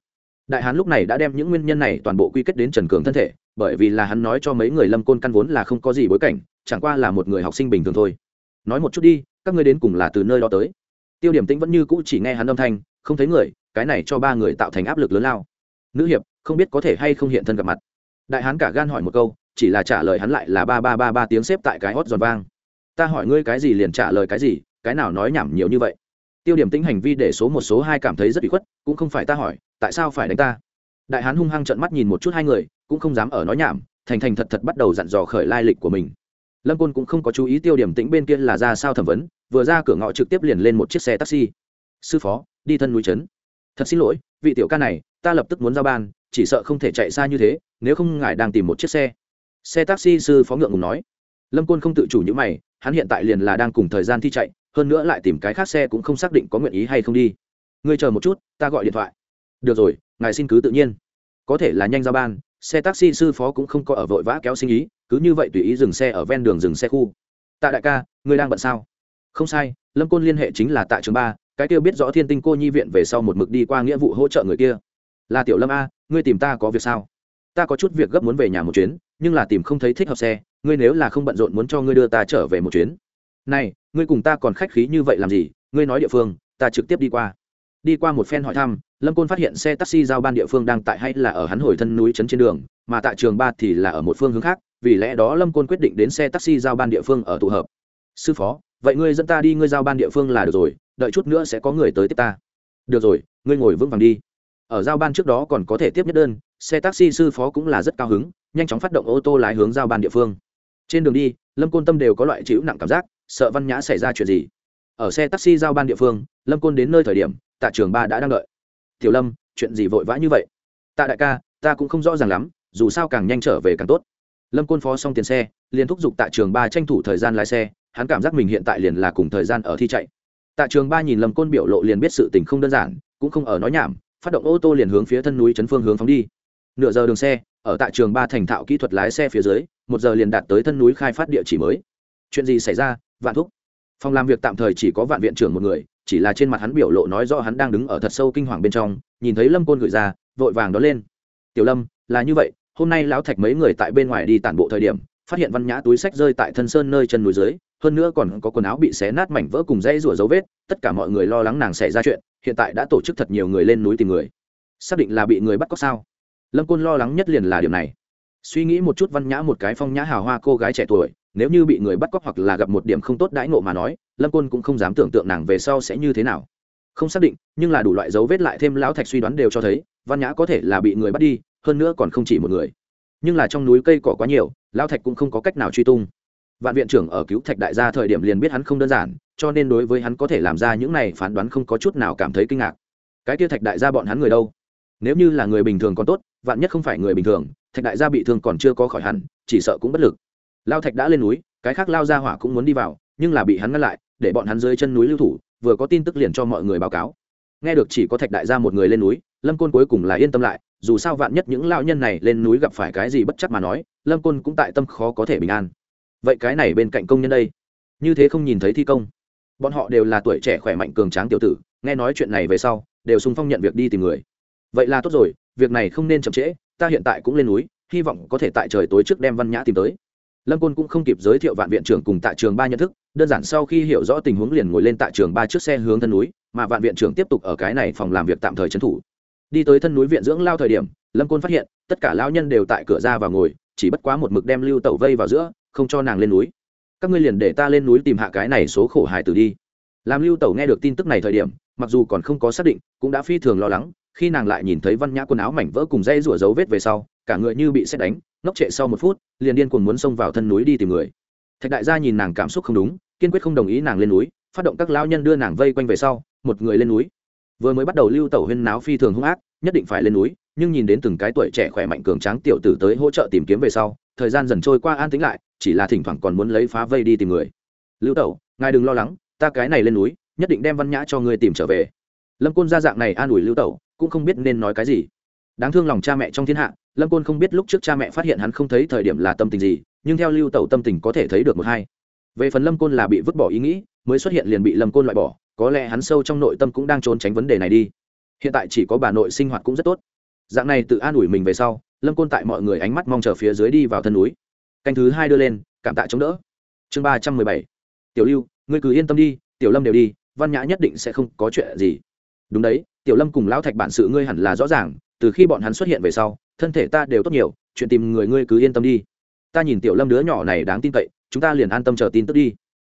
Đại hán lúc này đã đem những nguyên nhân này toàn bộ quy kết đến trần cường thân thể, bởi vì là hắn nói cho mấy người lâm côn căn vốn là không có gì bối cảnh, chẳng qua là một người học sinh bình thường thôi. Nói một chút đi, các ngươi đến cùng là từ nơi đó tới? Tiêu điểm tĩnh vẫn như cũ chỉ nghe hắn âm thanh, không thấy người, cái này cho ba người tạo thành áp lực lớn lao. Nữ hiệp không biết có thể hay không hiện thân gặp mặt. Đại hán cả gan hỏi một câu, chỉ là trả lời hắn lại là ba ba ba ba tiếng xếp tại cái hót giòn vang. Ta hỏi ngươi cái gì liền trả lời cái gì, cái nào nói nhảm nhiều như vậy. Tiêu điểm tính hành vi để số một số hai cảm thấy rất bị khuất, cũng không phải ta hỏi, tại sao phải đánh ta? Đại hán hung hăng trợn mắt nhìn một chút hai người, cũng không dám ở nói nhảm, thành thành thật thật bắt đầu dặn dò khởi lai lịch của mình. Lâm côn cũng không có chú ý tiêu điểm tĩnh bên kia là ra sao thẩm vấn, vừa ra cửa ngõ trực tiếp liền lên một chiếc xe taxi. Sư phó, đi thân núi trấn. Thật xin lỗi, vị tiểu ca này, ta lập tức muốn giao ban chỉ sợ không thể chạy xa như thế, nếu không ngài đang tìm một chiếc xe. Xe taxi sư phó ngượng ngùng nói. Lâm côn không tự chủ những mày, hắn hiện tại liền là đang cùng thời gian thi chạy, hơn nữa lại tìm cái khác xe cũng không xác định có nguyện ý hay không đi. Ngươi chờ một chút, ta gọi điện thoại. Được rồi, ngài xin cứ tự nhiên. Có thể là nhanh ra ban, xe taxi sư phó cũng không có ở vội vã kéo sinh ý, cứ như vậy tùy ý dừng xe ở ven đường dừng xe khu. Tạ đại ca, ngươi đang bận sao? Không sai, lâm côn liên hệ chính là tạ trường ba, cái kia biết rõ thiên tinh cô nhi viện về sau một mực đi qua nghĩa vụ hỗ trợ người kia. Là tiểu lâm a ngươi tìm ta có việc sao? Ta có chút việc gấp muốn về nhà một chuyến, nhưng là tìm không thấy thích hợp xe, ngươi nếu là không bận rộn muốn cho ngươi đưa ta trở về một chuyến. Này, ngươi cùng ta còn khách khí như vậy làm gì? Ngươi nói địa phương, ta trực tiếp đi qua. Đi qua một phen hỏi thăm, lâm côn phát hiện xe taxi giao ban địa phương đang tại hay là ở hắn hồi thân núi trấn trên đường, mà tại trường ba thì là ở một phương hướng khác, vì lẽ đó lâm côn quyết định đến xe taxi giao ban địa phương ở tụ hợp. Sư phó, vậy ngươi dẫn ta đi, ngươi giao ban địa phương là được rồi, đợi chút nữa sẽ có người tới tiếp ta. Được rồi, ngươi ngồi vững vàng đi ở giao ban trước đó còn có thể tiếp nhất đơn, xe taxi sư phó cũng là rất cao hứng, nhanh chóng phát động ô tô lái hướng giao ban địa phương. Trên đường đi, lâm côn tâm đều có loại chịu nặng cảm giác, sợ văn nhã xảy ra chuyện gì. Ở xe taxi giao ban địa phương, lâm côn đến nơi thời điểm, tạ trường ba đã đang đợi. Tiểu lâm, chuyện gì vội vã như vậy? Tạ đại ca, ta cũng không rõ ràng lắm, dù sao càng nhanh trở về càng tốt. Lâm côn phó xong tiền xe, liền thúc giục tạ trường ba tranh thủ thời gian lái xe, hắn cảm giác mình hiện tại liền là cùng thời gian ở thi chạy. Tạ trường ba nhìn lâm côn biểu lộ liền biết sự tình không đơn giản, cũng không ở nói nhảm phát động ô tô liền hướng phía thân núi trấn phương hướng phóng đi. Nửa giờ đường xe, ở tại trường ba thành thạo kỹ thuật lái xe phía dưới, một giờ liền đạt tới thân núi khai phát địa chỉ mới. Chuyện gì xảy ra? Vạn thúc. Phòng làm việc tạm thời chỉ có vạn viện trưởng một người, chỉ là trên mặt hắn biểu lộ nói rõ hắn đang đứng ở thật sâu kinh hoàng bên trong, nhìn thấy lâm côn gửi ra, vội vàng đó lên. Tiểu lâm, là như vậy, hôm nay lão thạch mấy người tại bên ngoài đi tản bộ thời điểm, phát hiện văn nhã túi sách rơi tại thân sơn nơi chân núi dưới hơn nữa còn có quần áo bị xé nát mảnh vỡ cùng dây rủa dấu vết, tất cả mọi người lo lắng nàng xảy ra chuyện, hiện tại đã tổ chức thật nhiều người lên núi tìm người. Xác định là bị người bắt cóc sao? Lâm côn lo lắng nhất liền là điểm này. Suy nghĩ một chút văn nhã một cái phong nhã hào hoa cô gái trẻ tuổi, nếu như bị người bắt cóc hoặc là gặp một điểm không tốt đãi ngộ mà nói, lâm côn cũng không dám tưởng tượng nàng về sau sẽ như thế nào. Không xác định, nhưng là đủ loại dấu vết lại thêm lão thạch suy đoán đều cho thấy, văn nhã có thể là bị người bắt đi, hơn nữa còn không chỉ một người. Nhưng là trong núi cây cỏ quá nhiều, lão thạch cũng không có cách nào truy tung vạn viện trưởng ở cứu thạch đại gia thời điểm liền biết hắn không đơn giản, cho nên đối với hắn có thể làm ra những này phán đoán không có chút nào cảm thấy kinh ngạc. Cái kia thạch đại gia bọn hắn người đâu? Nếu như là người bình thường còn tốt, vạn nhất không phải người bình thường, thạch đại gia bị thương còn chưa có khỏi hẳn, chỉ sợ cũng bất lực. Lao thạch đã lên núi, cái khác lao ra hỏa cũng muốn đi vào, nhưng là bị hắn ngăn lại, để bọn hắn dưới chân núi lưu thủ, vừa có tin tức liền cho mọi người báo cáo. Nghe được chỉ có thạch đại gia một người lên núi, lâm côn cuối cùng là yên tâm lại, dù sao vạn nhất những lao nhân này lên núi gặp phải cái gì bất chắc mà nói, lâm côn cũng tại tâm khó có thể bình an vậy cái này bên cạnh công nhân đây, như thế không nhìn thấy thi công. Bọn họ đều là tuổi trẻ khỏe mạnh cường tráng tiểu tử, nghe nói chuyện này về sau, đều sung phong nhận việc đi tìm người. Vậy là tốt rồi, việc này không nên chậm trễ, ta hiện tại cũng lên núi, hy vọng có thể tại trời tối trước đem văn nhã tìm tới. Lâm côn cũng không kịp giới thiệu vạn viện trưởng cùng tại trường ba nhận thức, đơn giản sau khi hiểu rõ tình huống liền ngồi lên tại trường ba chiếc xe hướng thân núi, mà vạn viện trưởng tiếp tục ở cái này phòng làm việc tạm thời trấn thủ. Đi tới thân núi viện dưỡng lao thời điểm, lâm côn phát hiện, tất cả lao nhân đều tại cửa ra và ngồi, chỉ bất quá một mực đem lưu tẩu vây vào giữa không cho nàng lên núi. Các ngươi liền để ta lên núi tìm hạ cái này số khổ hải tử đi. Làm lưu tẩu nghe được tin tức này thời điểm, mặc dù còn không có xác định, cũng đã phi thường lo lắng, khi nàng lại nhìn thấy văn nhã quần áo mảnh vỡ cùng dây rủa dấu vết về sau, cả người như bị xét đánh, ngốc trệ sau một phút, liền điên cuồng muốn xông vào thân núi đi tìm người. Thạch đại gia nhìn nàng cảm xúc không đúng, kiên quyết không đồng ý nàng lên núi, phát động các lao nhân đưa nàng vây quanh về sau, một người lên núi. Vừa mới bắt đầu lưu tẩu huyên náo phi thường hung ác, nhất định phải lên núi, nhưng nhìn đến từng cái tuổi trẻ khỏe mạnh cường tráng tiểu tử tới hỗ trợ tìm kiếm về sau, thời gian dần trôi qua an tính lại chỉ là thỉnh thoảng còn muốn lấy phá vây đi tìm người. Lưu tẩu, ngài đừng lo lắng, ta cái này lên núi, nhất định đem văn nhã cho ngươi tìm trở về. Lâm côn ra dạng này an ủi lưu tẩu, cũng không biết nên nói cái gì. Đáng thương lòng cha mẹ trong thiên hạ, lâm côn không biết lúc trước cha mẹ phát hiện hắn không thấy thời điểm là tâm tình gì, nhưng theo lưu tẩu tâm tình có thể thấy được một hai. Về phần lâm côn là bị vứt bỏ ý nghĩ, mới xuất hiện liền bị lâm côn loại bỏ, có lẽ hắn sâu trong nội tâm cũng đang trốn tránh vấn đề này đi. Hiện tại chỉ có bà nội sinh hoạt cũng rất tốt. Dạng này tự an ủi mình về sau, lâm côn tại mọi người ánh mắt mong chờ phía dưới đi vào thân núi canh thứ hai đưa lên, cảm tạ chống đỡ. Chương ba trăm mười bảy. Tiểu lưu, ngươi cứ yên tâm đi, tiểu lâm đều đi, văn nhã nhất định sẽ không có chuyện gì. Đúng đấy, tiểu lâm cùng lão thạch bản sự ngươi hẳn là rõ ràng, từ khi bọn hắn xuất hiện về sau, thân thể ta đều tốt nhiều, chuyện tìm người ngươi cứ yên tâm đi. Ta nhìn tiểu lâm đứa nhỏ này đáng tin cậy, chúng ta liền an tâm chờ tin tức đi.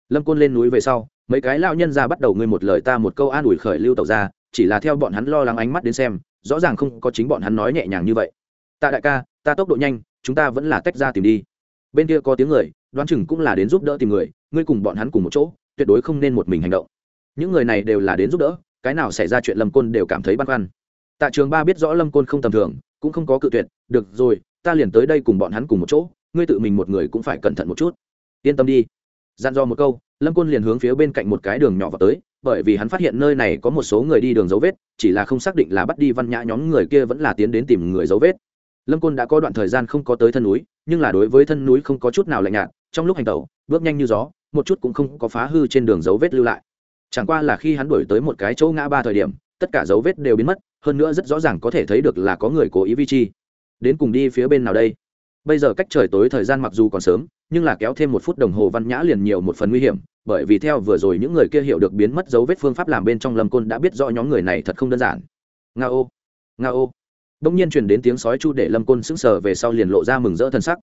Lâm côn lên núi về sau, mấy cái lão nhân ra bắt đầu ngươi một lời ta một câu an ủi khởi lưu tẩu ra, chỉ là theo bọn hắn lo lắng ánh mắt đến xem, rõ ràng không có chính bọn hắn nói nhẹ nhàng như vậy. Tạ đại ca, ta tốc độ nhanh, chúng ta vẫn là tách ra tìm đi bên kia có tiếng người, đoán chừng cũng là đến giúp đỡ tìm người, ngươi cùng bọn hắn cùng một chỗ, tuyệt đối không nên một mình hành động. Những người này đều là đến giúp đỡ, cái nào xảy ra chuyện lâm côn đều cảm thấy băn khoăn. Tạ trường ba biết rõ lâm côn không tầm thường, cũng không có cự tuyệt, được rồi, ta liền tới đây cùng bọn hắn cùng một chỗ, ngươi tự mình một người cũng phải cẩn thận một chút. Yên tâm đi. Dặn dò một câu, lâm côn liền hướng phía bên cạnh một cái đường nhỏ vào tới, bởi vì hắn phát hiện nơi này có một số người đi đường dấu vết, chỉ là không xác định là bắt đi văn nhã nhóm người kia vẫn là tiến đến tìm người dấu vết lâm côn đã có đoạn thời gian không có tới thân núi, nhưng là đối với thân núi không có chút nào lạnh nhạt, trong lúc hành tẩu, bước nhanh như gió, một chút cũng không có phá hư trên đường dấu vết lưu lại. Chẳng qua là khi hắn đuổi tới một cái chỗ ngã ba thời điểm, tất cả dấu vết đều biến mất, hơn nữa rất rõ ràng có thể thấy được là có người cố ý vi chi. Đến cùng đi phía bên nào đây? Bây giờ cách trời tối thời gian mặc dù còn sớm, nhưng là kéo thêm một phút đồng hồ văn nhã liền nhiều một phần nguy hiểm, bởi vì theo vừa rồi những người kia hiểu được biến mất dấu vết phương pháp làm bên trong lâm côn đã biết rõ nhóm người này thật không đơn giản. Nga ô nga ô đông nhiên truyền đến tiếng sói chu để lâm côn sững sờ về sau liền lộ ra mừng rỡ thân sắc.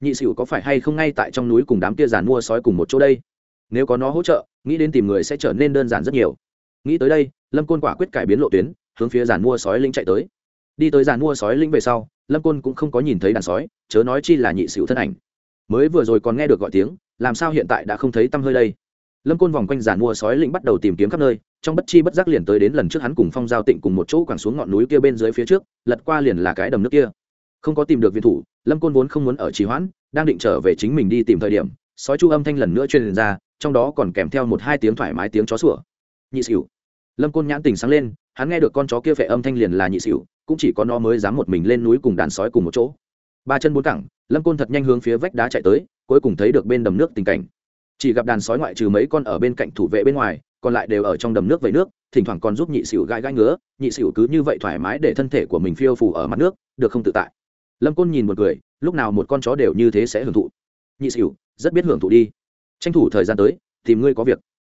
Nhị sửu có phải hay không ngay tại trong núi cùng đám kia giàn mua sói cùng một chỗ đây? Nếu có nó hỗ trợ, nghĩ đến tìm người sẽ trở nên đơn giản rất nhiều. Nghĩ tới đây, lâm côn quả quyết cải biến lộ tuyến, hướng phía giàn mua sói linh chạy tới. Đi tới giàn mua sói linh về sau, lâm côn cũng không có nhìn thấy đàn sói, chớ nói chi là nhị sửu thân ảnh. Mới vừa rồi còn nghe được gọi tiếng, làm sao hiện tại đã không thấy tăm hơi đây? Lâm côn vòng quanh giàn mua sói linh bắt đầu tìm kiếm khắp nơi trong bất chi bất giác liền tới đến lần trước hắn cùng phong giao tịnh cùng một chỗ quẳng xuống ngọn núi kia bên dưới phía trước, lật qua liền là cái đầm nước kia. Không có tìm được viên thủ, lâm côn vốn không muốn ở trì hoãn, đang định trở về chính mình đi tìm thời điểm, sói chu âm thanh lần nữa truyền ra, trong đó còn kèm theo một hai tiếng thoải mái tiếng chó sủa. Nhị xỉu lâm côn nhãn tình sáng lên, hắn nghe được con chó kia phệ âm thanh liền là nhị xỉu cũng chỉ có nó mới dám một mình lên núi cùng đàn sói cùng một chỗ. Ba chân bốn cẳng, lâm côn thật nhanh hướng phía vách đá chạy tới, cuối cùng thấy được bên đầm nước tình cảnh. Chỉ gặp đàn sói ngoại trừ mấy con ở bên cạnh thủ vệ bên ngoài còn lại đều ở trong đầm nước vẩy nước, thỉnh thoảng còn giúp nhị xỉu gãi gãi ngứa, nhị xỉu cứ như vậy thoải mái để thân thể của mình phiêu phủ ở mặt nước, được không tự tại. Lâm côn nhìn một người, lúc nào một con chó đều như thế sẽ hưởng thụ. Nhị xỉu, rất biết hưởng thụ đi. Tranh thủ thời gian tới, tìm ngươi có việc.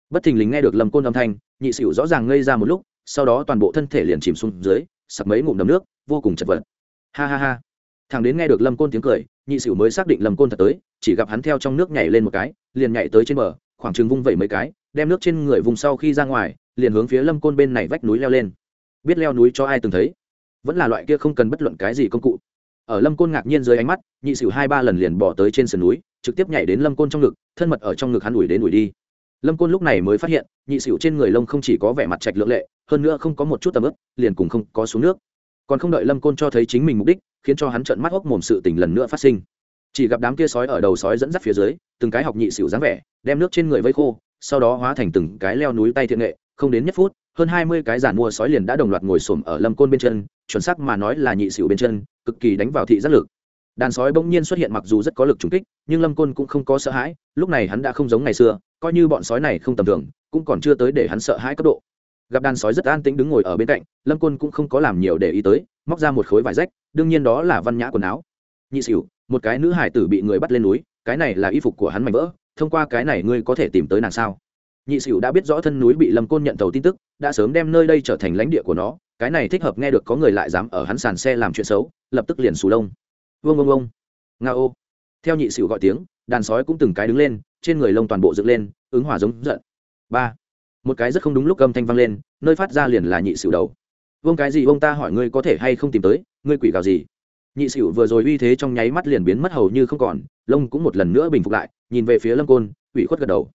Bất thình lình nghe được lâm côn âm thanh, nhị xỉu rõ ràng ngây ra một lúc, sau đó toàn bộ thân thể liền chìm xuống dưới, sặc mấy ngụm đầm nước, vô cùng chật vật. Ha ha ha. Thằng đến nghe được lâm côn tiếng cười, nhị xỉu mới xác định lâm côn thật tới, chỉ gặp hắn theo trong nước nhảy lên một cái, liền nhảy tới trên bờ, khoảng chừng vung vẩy mấy cái đem nước trên người vùng sau khi ra ngoài, liền hướng phía lâm côn bên này vách núi leo lên. Biết leo núi cho ai từng thấy, vẫn là loại kia không cần bất luận cái gì công cụ. Ở lâm côn ngạc nhiên dưới ánh mắt, nhị xỉu hai ba lần liền bỏ tới trên sườn núi, trực tiếp nhảy đến lâm côn trong ngực, thân mật ở trong ngực hắn ủi đến ủi đi. Lâm côn lúc này mới phát hiện, nhị xỉu trên người lông không chỉ có vẻ mặt trạch lượng lệ, hơn nữa không có một chút tầm ướp liền cùng không có xuống nước. Còn không đợi lâm côn cho thấy chính mình mục đích, khiến cho hắn trợn mắt hốc mồm sự tình lần nữa phát sinh. Chỉ gặp đám kia sói ở đầu sói dẫn dắt phía dưới, từng cái học nhị xỉu dáng vẻ, đem nước trên người vây khô sau đó hóa thành từng cái leo núi tay thiện nghệ, không đến nhất phút, hơn hai mươi cái giản mua sói liền đã đồng loạt ngồi xổm ở lâm côn bên chân, chuẩn xác mà nói là nhị xỉu bên chân, cực kỳ đánh vào thị giác lực. Đàn sói bỗng nhiên xuất hiện mặc dù rất có lực trùng kích, nhưng lâm côn cũng không có sợ hãi, lúc này hắn đã không giống ngày xưa, coi như bọn sói này không tầm thường, cũng còn chưa tới để hắn sợ hãi cấp độ. Gặp đàn sói rất an tĩnh đứng ngồi ở bên cạnh, lâm côn cũng không có làm nhiều để ý tới, móc ra một khối vải rách, đương nhiên đó là văn nhã quần áo. Nhị xỉu, một cái nữ hải tử bị người bắt lên núi, cái này là y phục của hắn mảnh vỡ thông qua cái này ngươi có thể tìm tới nàng sao? Nhị sửu đã biết rõ thân núi bị lâm côn nhận tàu tin tức, đã sớm đem nơi đây trở thành lãnh địa của nó, cái này thích hợp nghe được có người lại dám ở hắn sàn xe làm chuyện xấu, lập tức liền sù lông. Vương Vương Vương. nga ô. Theo nhị sửu gọi tiếng, đàn sói cũng từng cái đứng lên, trên người lông toàn bộ dựng lên, ứng hỏa giống giận. Ba. Một cái rất không đúng lúc âm thanh vang lên, nơi phát ra liền là nhị sửu đầu. Vương cái gì ông ta hỏi ngươi có thể hay không tìm tới, ngươi quỷ gào gì? Nhị sửu vừa rồi uy thế trong nháy mắt liền biến mất hầu như không còn, lông cũng một lần nữa bình phục lại, nhìn về phía lâm côn, ủy khuất gật đầu.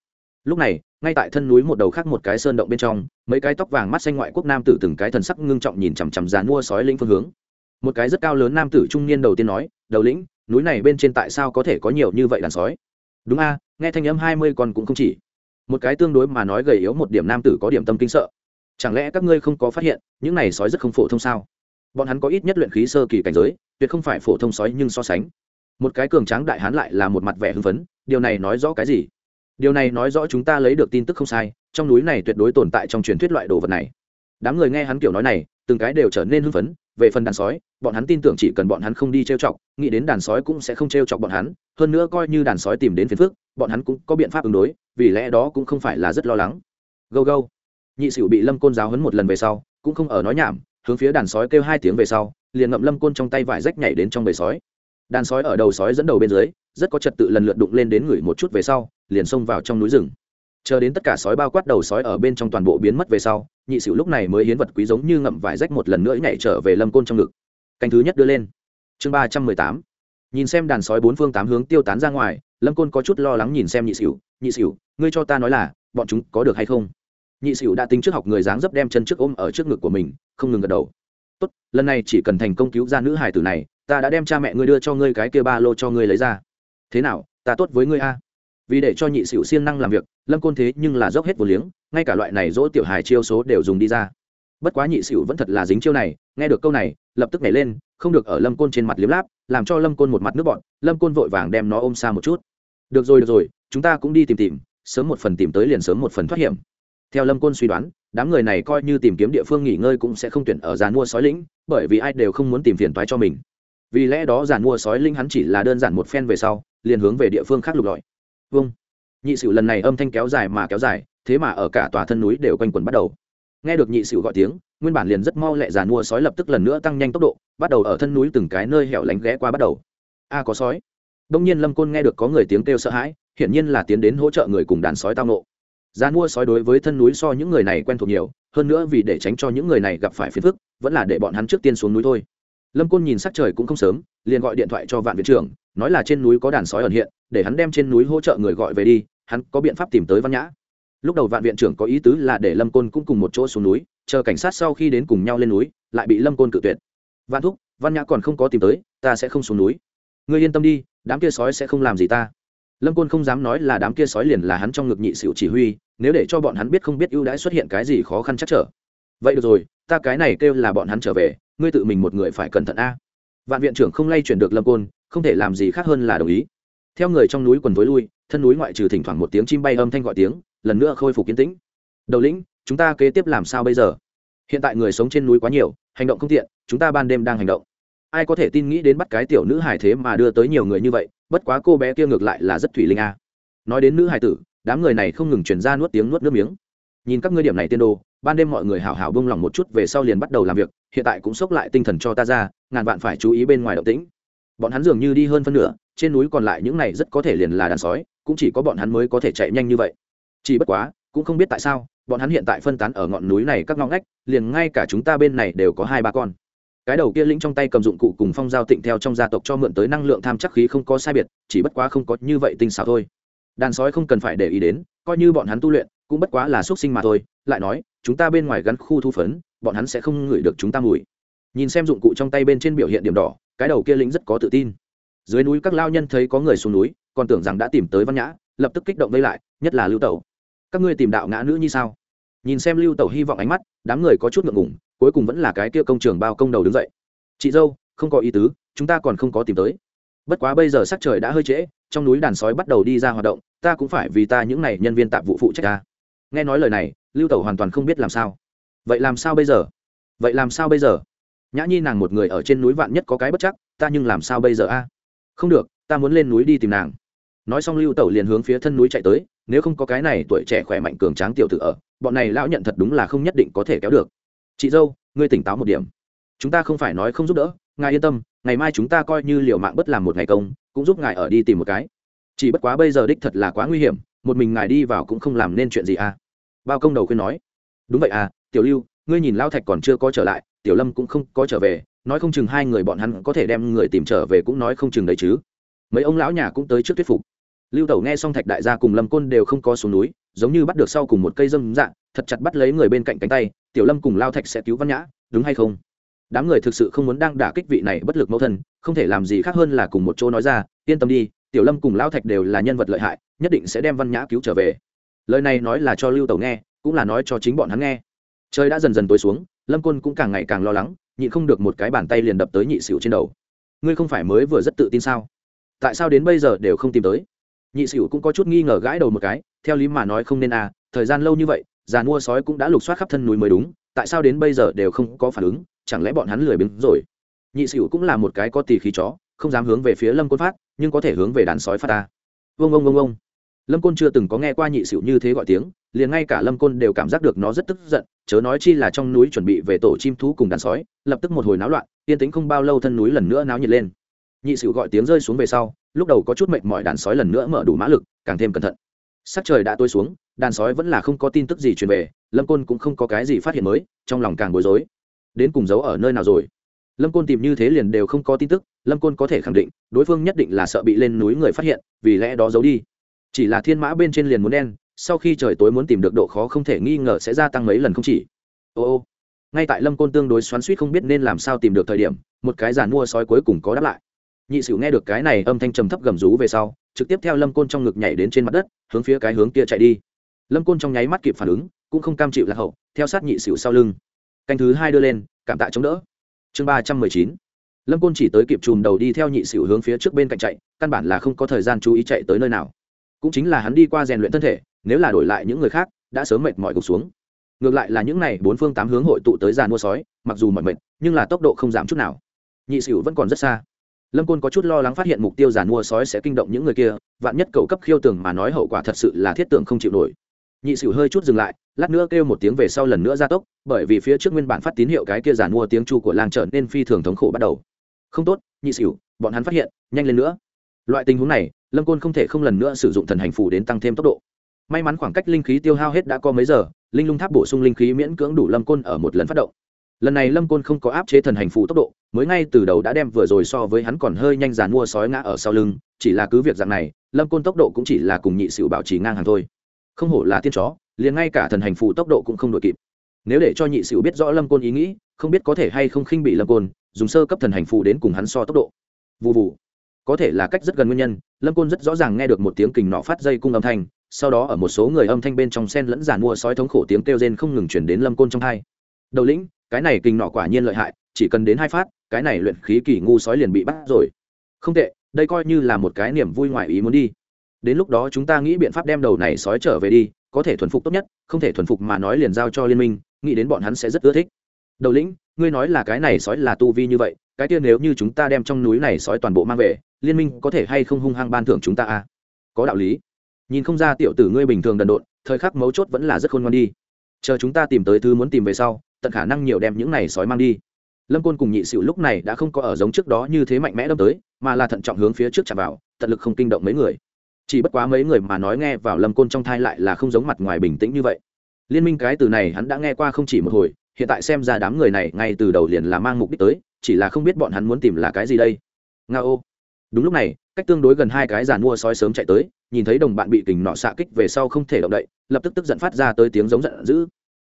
Lúc này, ngay tại thân núi một đầu khác một cái sơn động bên trong, mấy cái tóc vàng mắt xanh ngoại quốc nam tử từng cái thần sắc ngưng trọng nhìn chằm chằm dàn mua sói lĩnh phương hướng. Một cái rất cao lớn nam tử trung niên đầu tiên nói, đầu lĩnh, núi này bên trên tại sao có thể có nhiều như vậy đàn sói? Đúng a, nghe thanh âm hai mươi còn cũng không chỉ. Một cái tương đối mà nói gầy yếu một điểm nam tử có điểm tâm kinh sợ. Chẳng lẽ các ngươi không có phát hiện, những này sói rất không phổ thông sao? Bọn hắn có ít nhất luyện khí sơ kỳ cảnh giới, tuyệt không phải phổ thông sói nhưng so sánh. Một cái cường tráng đại hán lại là một mặt vẻ hưng phấn, điều này nói rõ cái gì? Điều này nói rõ chúng ta lấy được tin tức không sai, trong núi này tuyệt đối tồn tại trong truyền thuyết loại đồ vật này. Đám người nghe hắn kiểu nói này, từng cái đều trở nên hưng phấn, về phần đàn sói, bọn hắn tin tưởng chỉ cần bọn hắn không đi trêu chọc, nghĩ đến đàn sói cũng sẽ không trêu chọc bọn hắn, hơn nữa coi như đàn sói tìm đến phiền phức, bọn hắn cũng có biện pháp ứng đối, vì lẽ đó cũng không phải là rất lo lắng. Gâu gâu. Nhị sửu bị lâm côn giáo hấn một lần về sau, cũng không ở nói nhảm hướng phía đàn sói kêu hai tiếng về sau, liền ngậm lâm côn trong tay vải rách nhảy đến trong bầy sói. Đàn sói ở đầu sói dẫn đầu bên dưới, rất có trật tự lần lượt đụng lên đến người một chút về sau, liền xông vào trong núi rừng. Chờ đến tất cả sói bao quát đầu sói ở bên trong toàn bộ biến mất về sau, nhị sửu lúc này mới hiến vật quý giống như ngậm vải rách một lần nữa nhảy trở về lâm côn trong ngực. Canh thứ nhất đưa lên. Chương ba trăm mười tám. Nhìn xem đàn sói bốn phương tám hướng tiêu tán ra ngoài, lâm côn có chút lo lắng nhìn xem nhị sửu. Nhị sửu, ngươi cho ta nói là, bọn chúng có được hay không? Nhị sửu đã tính trước học người dáng dấp đem chân trước ôm ở trước ngực của mình, không ngừng gật đầu. Tốt, lần này chỉ cần thành công cứu ra nữ hải tử này, ta đã đem cha mẹ ngươi đưa cho ngươi cái kia ba lô cho ngươi lấy ra. Thế nào, ta tốt với ngươi a? Vì để cho nhị sửu siêng năng làm việc, lâm côn thế nhưng là dốc hết vô liếng, ngay cả loại này dỗ tiểu hài chiêu số đều dùng đi ra. Bất quá nhị sửu vẫn thật là dính chiêu này, nghe được câu này, lập tức nhảy lên, không được ở lâm côn trên mặt liếm láp, làm cho lâm côn một mặt nước bọn lâm côn vội vàng đem nó ôm xa một chút. Được rồi được rồi, chúng ta cũng đi tìm tìm, sớm một phần tìm tới liền sớm một phần thoát hiểm theo lâm côn suy đoán, đám người này coi như tìm kiếm địa phương nghỉ ngơi cũng sẽ không tuyển ở giàn mua sói lĩnh, bởi vì ai đều không muốn tìm phiền toái cho mình. Vì lẽ đó giàn mua sói lĩnh hắn chỉ là đơn giản một phen về sau, liền hướng về địa phương khác lục lọi. Vâng. Nhị sửu lần này âm thanh kéo dài mà kéo dài, thế mà ở cả tòa thân núi đều quanh quẩn bắt đầu. Nghe được nhị sửu gọi tiếng, nguyên bản liền rất mau lẹ giàn mua sói lập tức lần nữa tăng nhanh tốc độ, bắt đầu ở thân núi từng cái nơi hẻo lánh ghé qua bắt đầu. A, có sói. Đông nhiên lâm côn nghe được có người tiếng kêu sợ hãi, hiển nhiên là tiến đến hỗ trợ người cùng đàn sói tao nộ giàn mua sói đối với thân núi so những người này quen thuộc nhiều, hơn nữa vì để tránh cho những người này gặp phải phiền phức, vẫn là để bọn hắn trước tiên xuống núi thôi. Lâm côn nhìn sắc trời cũng không sớm, liền gọi điện thoại cho vạn viện trưởng, nói là trên núi có đàn sói ẩn hiện, để hắn đem trên núi hỗ trợ người gọi về đi, hắn có biện pháp tìm tới văn nhã. Lúc đầu vạn viện trưởng có ý tứ là để lâm côn cũng cùng một chỗ xuống núi, chờ cảnh sát sau khi đến cùng nhau lên núi, lại bị lâm côn cự tuyệt. Vạn thúc, văn nhã còn không có tìm tới, ta sẽ không xuống núi. Ngươi yên tâm đi, đám kia sói sẽ không làm gì ta lâm côn không dám nói là đám kia sói liền là hắn trong ngực nhị sự chỉ huy, nếu để cho bọn hắn biết không biết ưu đãi xuất hiện cái gì khó khăn chắc trở. Vậy được rồi, ta cái này kêu là bọn hắn trở về, ngươi tự mình một người phải cẩn thận a. Vạn viện trưởng không lay chuyển được lâm côn, không thể làm gì khác hơn là đồng ý. Theo người trong núi quần tối lui, thân núi ngoại trừ thỉnh thoảng một tiếng chim bay âm thanh gọi tiếng, lần nữa khôi phục kiến tĩnh. Đầu lĩnh, chúng ta kế tiếp làm sao bây giờ? Hiện tại người sống trên núi quá nhiều, hành động không tiện, chúng ta ban đêm đang hành động. Ai có thể tin nghĩ đến bắt cái tiểu nữ hải thế mà đưa tới nhiều người như vậy bất quá cô bé kia ngược lại là rất thủy linh a. Nói đến nữ hài tử, đám người này không ngừng chuyển ra nuốt tiếng nuốt nước miếng. Nhìn các ngươi điểm này tiên đồ, ban đêm mọi người hảo hảo bông lòng một chút về sau liền bắt đầu làm việc, hiện tại cũng sốc lại tinh thần cho ta ra, ngàn vạn phải chú ý bên ngoài động tĩnh. Bọn hắn dường như đi hơn phân nửa, trên núi còn lại những này rất có thể liền là đàn sói, cũng chỉ có bọn hắn mới có thể chạy nhanh như vậy. Chỉ bất quá, cũng không biết tại sao, bọn hắn hiện tại phân tán ở ngọn núi này các ngõ ngách, liền ngay cả chúng ta bên này đều có hai ba con cái đầu kia lĩnh trong tay cầm dụng cụ cùng phong giao tịnh theo trong gia tộc cho mượn tới năng lượng tham chắc khí không có sai biệt, chỉ bất quá không có như vậy tinh xảo thôi. Đàn sói không cần phải để ý đến, coi như bọn hắn tu luyện, cũng bất quá là x sinh mà thôi, lại nói, chúng ta bên ngoài gắn khu thu phấn, bọn hắn sẽ không ngửi được chúng ta mùi. Nhìn xem dụng cụ trong tay bên trên biểu hiện điểm đỏ, cái đầu kia lĩnh rất có tự tin. Dưới núi các lao nhân thấy có người xuống núi, còn tưởng rằng đã tìm tới văn nhã, lập tức kích động vây lại, nhất là lưu tẩu. Các ngươi tìm đạo ngã nữ như sao? Nhìn xem lưu tẩu hy vọng ánh mắt, đám người có chút ngượng ngùng cuối cùng vẫn là cái kia công trường bao công đầu đứng dậy. Chị dâu, không có ý tứ, chúng ta còn không có tìm tới. Bất quá bây giờ sắc trời đã hơi trễ, trong núi đàn sói bắt đầu đi ra hoạt động, ta cũng phải vì ta những n à y nhân viên tạp vụ phụ trách ta. Nghe nói lời này, lưu tẩu hoàn toàn không biết làm sao. Vậy làm sao bây giờ? Vậy làm sao bây giờ? Nhã nhi nàng một người ở trên núi vạn nhất có cái bất chắc, ta nhưng làm sao bây giờ a? Không được, ta muốn lên núi đi tìm nàng. Nói xong lưu tẩu liền hướng phía thân núi chạy tới, nếu không có cái này tuổi trẻ khỏe mạnh cường tráng tiểu tự ở, bọn này lão nhận thật đúng là không nhất định có thể kéo được chị dâu, ngươi tỉnh táo một điểm. Chúng ta không phải nói không giúp đỡ, ngài yên tâm, ngày mai chúng ta coi như liều mạng bất làm một ngày công, cũng giúp ngài ở đi tìm một cái. Chỉ bất quá bây giờ đích thật là quá nguy hiểm, một mình ngài đi vào cũng không làm nên chuyện gì à? Bao công đầu khuyên nói. Đúng vậy à tiểu lưu, ngươi nhìn lao thạch còn chưa có trở lại, tiểu lâm cũng không có trở về, nói không chừng hai người bọn hắn có thể đem người tìm trở về cũng nói không chừng đấy chứ. Mấy ông lão nhà cũng tới trước thuyết phục. Lưu tẩu nghe xong thạch đại gia cùng lâm côn đều không có xuống núi, giống như bắt được sau cùng một cây dâm dạng thật chặt bắt lấy người bên cạnh cánh tay, tiểu lâm cùng lao thạch sẽ cứu văn nhã, đúng hay không? Đám người thực sự không muốn đang đả kích vị này bất lực mẫu thân, không thể làm gì khác hơn là cùng một chỗ nói ra, yên tâm đi, tiểu lâm cùng lao thạch đều là nhân vật lợi hại, nhất định sẽ đem văn nhã cứu trở về. Lời này nói là cho lưu tẩu nghe, cũng là nói cho chính bọn hắn nghe. Trời đã dần dần tối xuống, lâm côn cũng càng ngày càng lo lắng, nhịn không được một cái bàn tay liền đập tới nhị xỉu trên đầu. Ngươi không phải mới vừa rất tự tin sao? Tại sao đến bây giờ đều không tìm tới? Nhị xỉu cũng có chút nghi ngờ gãi đầu một cái, theo lý mà nói không nên à thời gian lâu như vậy già mua sói cũng đã lục soát khắp thân núi mới đúng, tại sao đến bây giờ đều không có phản ứng, chẳng lẽ bọn hắn lười biếng rồi? Nhị xỉu cũng là một cái có tỳ khí chó, không dám hướng về phía lâm côn phát, nhưng có thể hướng về đàn sói phát ta. Vông vông vông vông. Lâm côn chưa từng có nghe qua nhị xỉu như thế gọi tiếng, liền ngay cả lâm côn đều cảm giác được nó rất tức giận, chớ nói chi là trong núi chuẩn bị về tổ chim thú cùng đàn sói, lập tức một hồi náo loạn, yên tĩnh không bao lâu thân núi lần nữa náo nhiệt lên. Nhị xỉu gọi tiếng rơi xuống về sau, lúc đầu có chút mệt mỏi đàn sói lần nữa mở đủ mã lực, càng thêm cẩn thận sắc trời đã tối xuống, đàn sói vẫn là không có tin tức gì truyền về, lâm côn cũng không có cái gì phát hiện mới, trong lòng càng bối rối. Đến cùng giấu ở nơi nào rồi? Lâm côn tìm như thế liền đều không có tin tức, lâm côn có thể khẳng định, đối phương nhất định là sợ bị lên núi người phát hiện, vì lẽ đó giấu đi. Chỉ là thiên mã bên trên liền muốn đen, sau khi trời tối muốn tìm được độ khó không thể nghi ngờ sẽ gia tăng mấy lần không chỉ. Ô ô. Ngay tại lâm côn tương đối xoắn suýt không biết nên làm sao tìm được thời điểm, một cái giàn mua sói cuối cùng có đáp lại. Nhị sửu nghe được cái này âm thanh trầm thấp gầm rú về sau trực tiếp theo lâm côn trong ngực nhảy đến trên mặt đất, hướng phía cái hướng kia chạy đi. Lâm côn trong nháy mắt kịp phản ứng, cũng không cam chịu lạc hậu, theo sát nhị xỉu sau lưng. Canh thứ hai đưa lên, cảm tạ chống đỡ. Chương ba trăm mười chín. Lâm côn chỉ tới kịp chùm đầu đi theo nhị xỉu hướng phía trước bên cạnh chạy, căn bản là không có thời gian chú ý chạy tới nơi nào. Cũng chính là hắn đi qua rèn luyện thân thể, nếu là đổi lại những người khác, đã sớm mệt mỏi gục xuống. Ngược lại là những n à y bốn phương tám hướng hội tụ tới giàn mua sói, mặc dù mỏi mệt, nhưng là tốc độ không giảm chút nào. Nhị xỉu vẫn còn rất xa lâm côn có chút lo lắng phát hiện mục tiêu giàn mua sói sẽ kinh động những người kia, vạn nhất Cầu cấp khiêu tường mà nói hậu quả thật sự là thiết tưởng không chịu nổi. Nhị sửu hơi chút dừng lại, lát nữa kêu một tiếng về sau lần nữa gia tốc, bởi vì phía trước nguyên bản phát tín hiệu cái kia giàn mua tiếng chu của làng trở nên phi thường thống khổ bắt đầu. Không tốt, nhị sửu, bọn hắn phát hiện, nhanh lên nữa. Loại tình huống này, lâm côn không thể không lần nữa sử dụng thần hành phủ đến tăng thêm tốc độ. May mắn khoảng cách linh khí tiêu hao hết đã có mấy giờ, linh lung tháp bổ sung linh khí miễn cưỡng đủ lâm côn ở một lần phát động lần này lâm côn không có áp chế thần hành phụ tốc độ, mới ngay từ đầu đã đem vừa rồi so với hắn còn hơi nhanh dàn mua sói ngã ở sau lưng, chỉ là cứ việc dạng này, lâm côn tốc độ cũng chỉ là cùng nhị sự bảo trì ngang hàng thôi. Không hổ là tiên chó, liền ngay cả thần hành phụ tốc độ cũng không đội kịp. Nếu để cho nhị sự biết rõ lâm côn ý nghĩ, không biết có thể hay không khinh bị lâm côn, dùng sơ cấp thần hành phụ đến cùng hắn so tốc độ. Vụ vụ có thể là cách rất gần nguyên nhân, lâm côn rất rõ ràng nghe được một tiếng kình nọ phát dây cung âm thanh, sau đó ở một số người âm thanh bên trong sen lẫn giàn mua sói thống khổ tiếng kêu rên không ngừng chuyển đến lâm côn trong hai đầu lĩnh cái này kinh nọ quả nhiên lợi hại, chỉ cần đến hai phát, cái này luyện khí kỳ ngu sói liền bị bắt rồi. Không tệ, đây coi như là một cái niềm vui ngoài ý muốn đi. Đến lúc đó chúng ta nghĩ biện pháp đem đầu này sói trở về đi, có thể thuần phục tốt nhất, không thể thuần phục mà nói liền giao cho liên minh, nghĩ đến bọn hắn sẽ rất ưa thích. Đầu lĩnh, ngươi nói là cái này sói là tu vi như vậy, cái kia nếu như chúng ta đem trong núi này sói toàn bộ mang về, liên minh có thể hay không hung hăng ban thưởng chúng ta à? Có đạo lý. Nhìn không ra tiểu tử ngươi bình thường đần độn, thời khắc mấu chốt vẫn là rất khôn ngoan đi. Chờ chúng ta tìm tới thứ muốn tìm về sau tận khả năng nhiều đem những này sói mang đi. Lâm côn cùng nhị xịu lúc này đã không có ở giống trước đó như thế mạnh mẽ đâm tới, mà là thận trọng hướng phía trước chạm vào, tận lực không kinh động mấy người. Chỉ bất quá mấy người mà nói nghe vào lâm côn trong thai lại là không giống mặt ngoài bình tĩnh như vậy. Liên minh cái từ này hắn đã nghe qua không chỉ một hồi, hiện tại xem ra đám người này ngay từ đầu liền là mang mục đích tới, chỉ là không biết bọn hắn muốn tìm là cái gì đây. Nga ô. Đúng lúc này, cách tương đối gần hai cái giàn mua sói sớm chạy tới, nhìn thấy đồng bạn bị kình nọ xạ kích về sau không thể động đậy, lập tức tức giận phát ra tới tiếng giống giận dữ.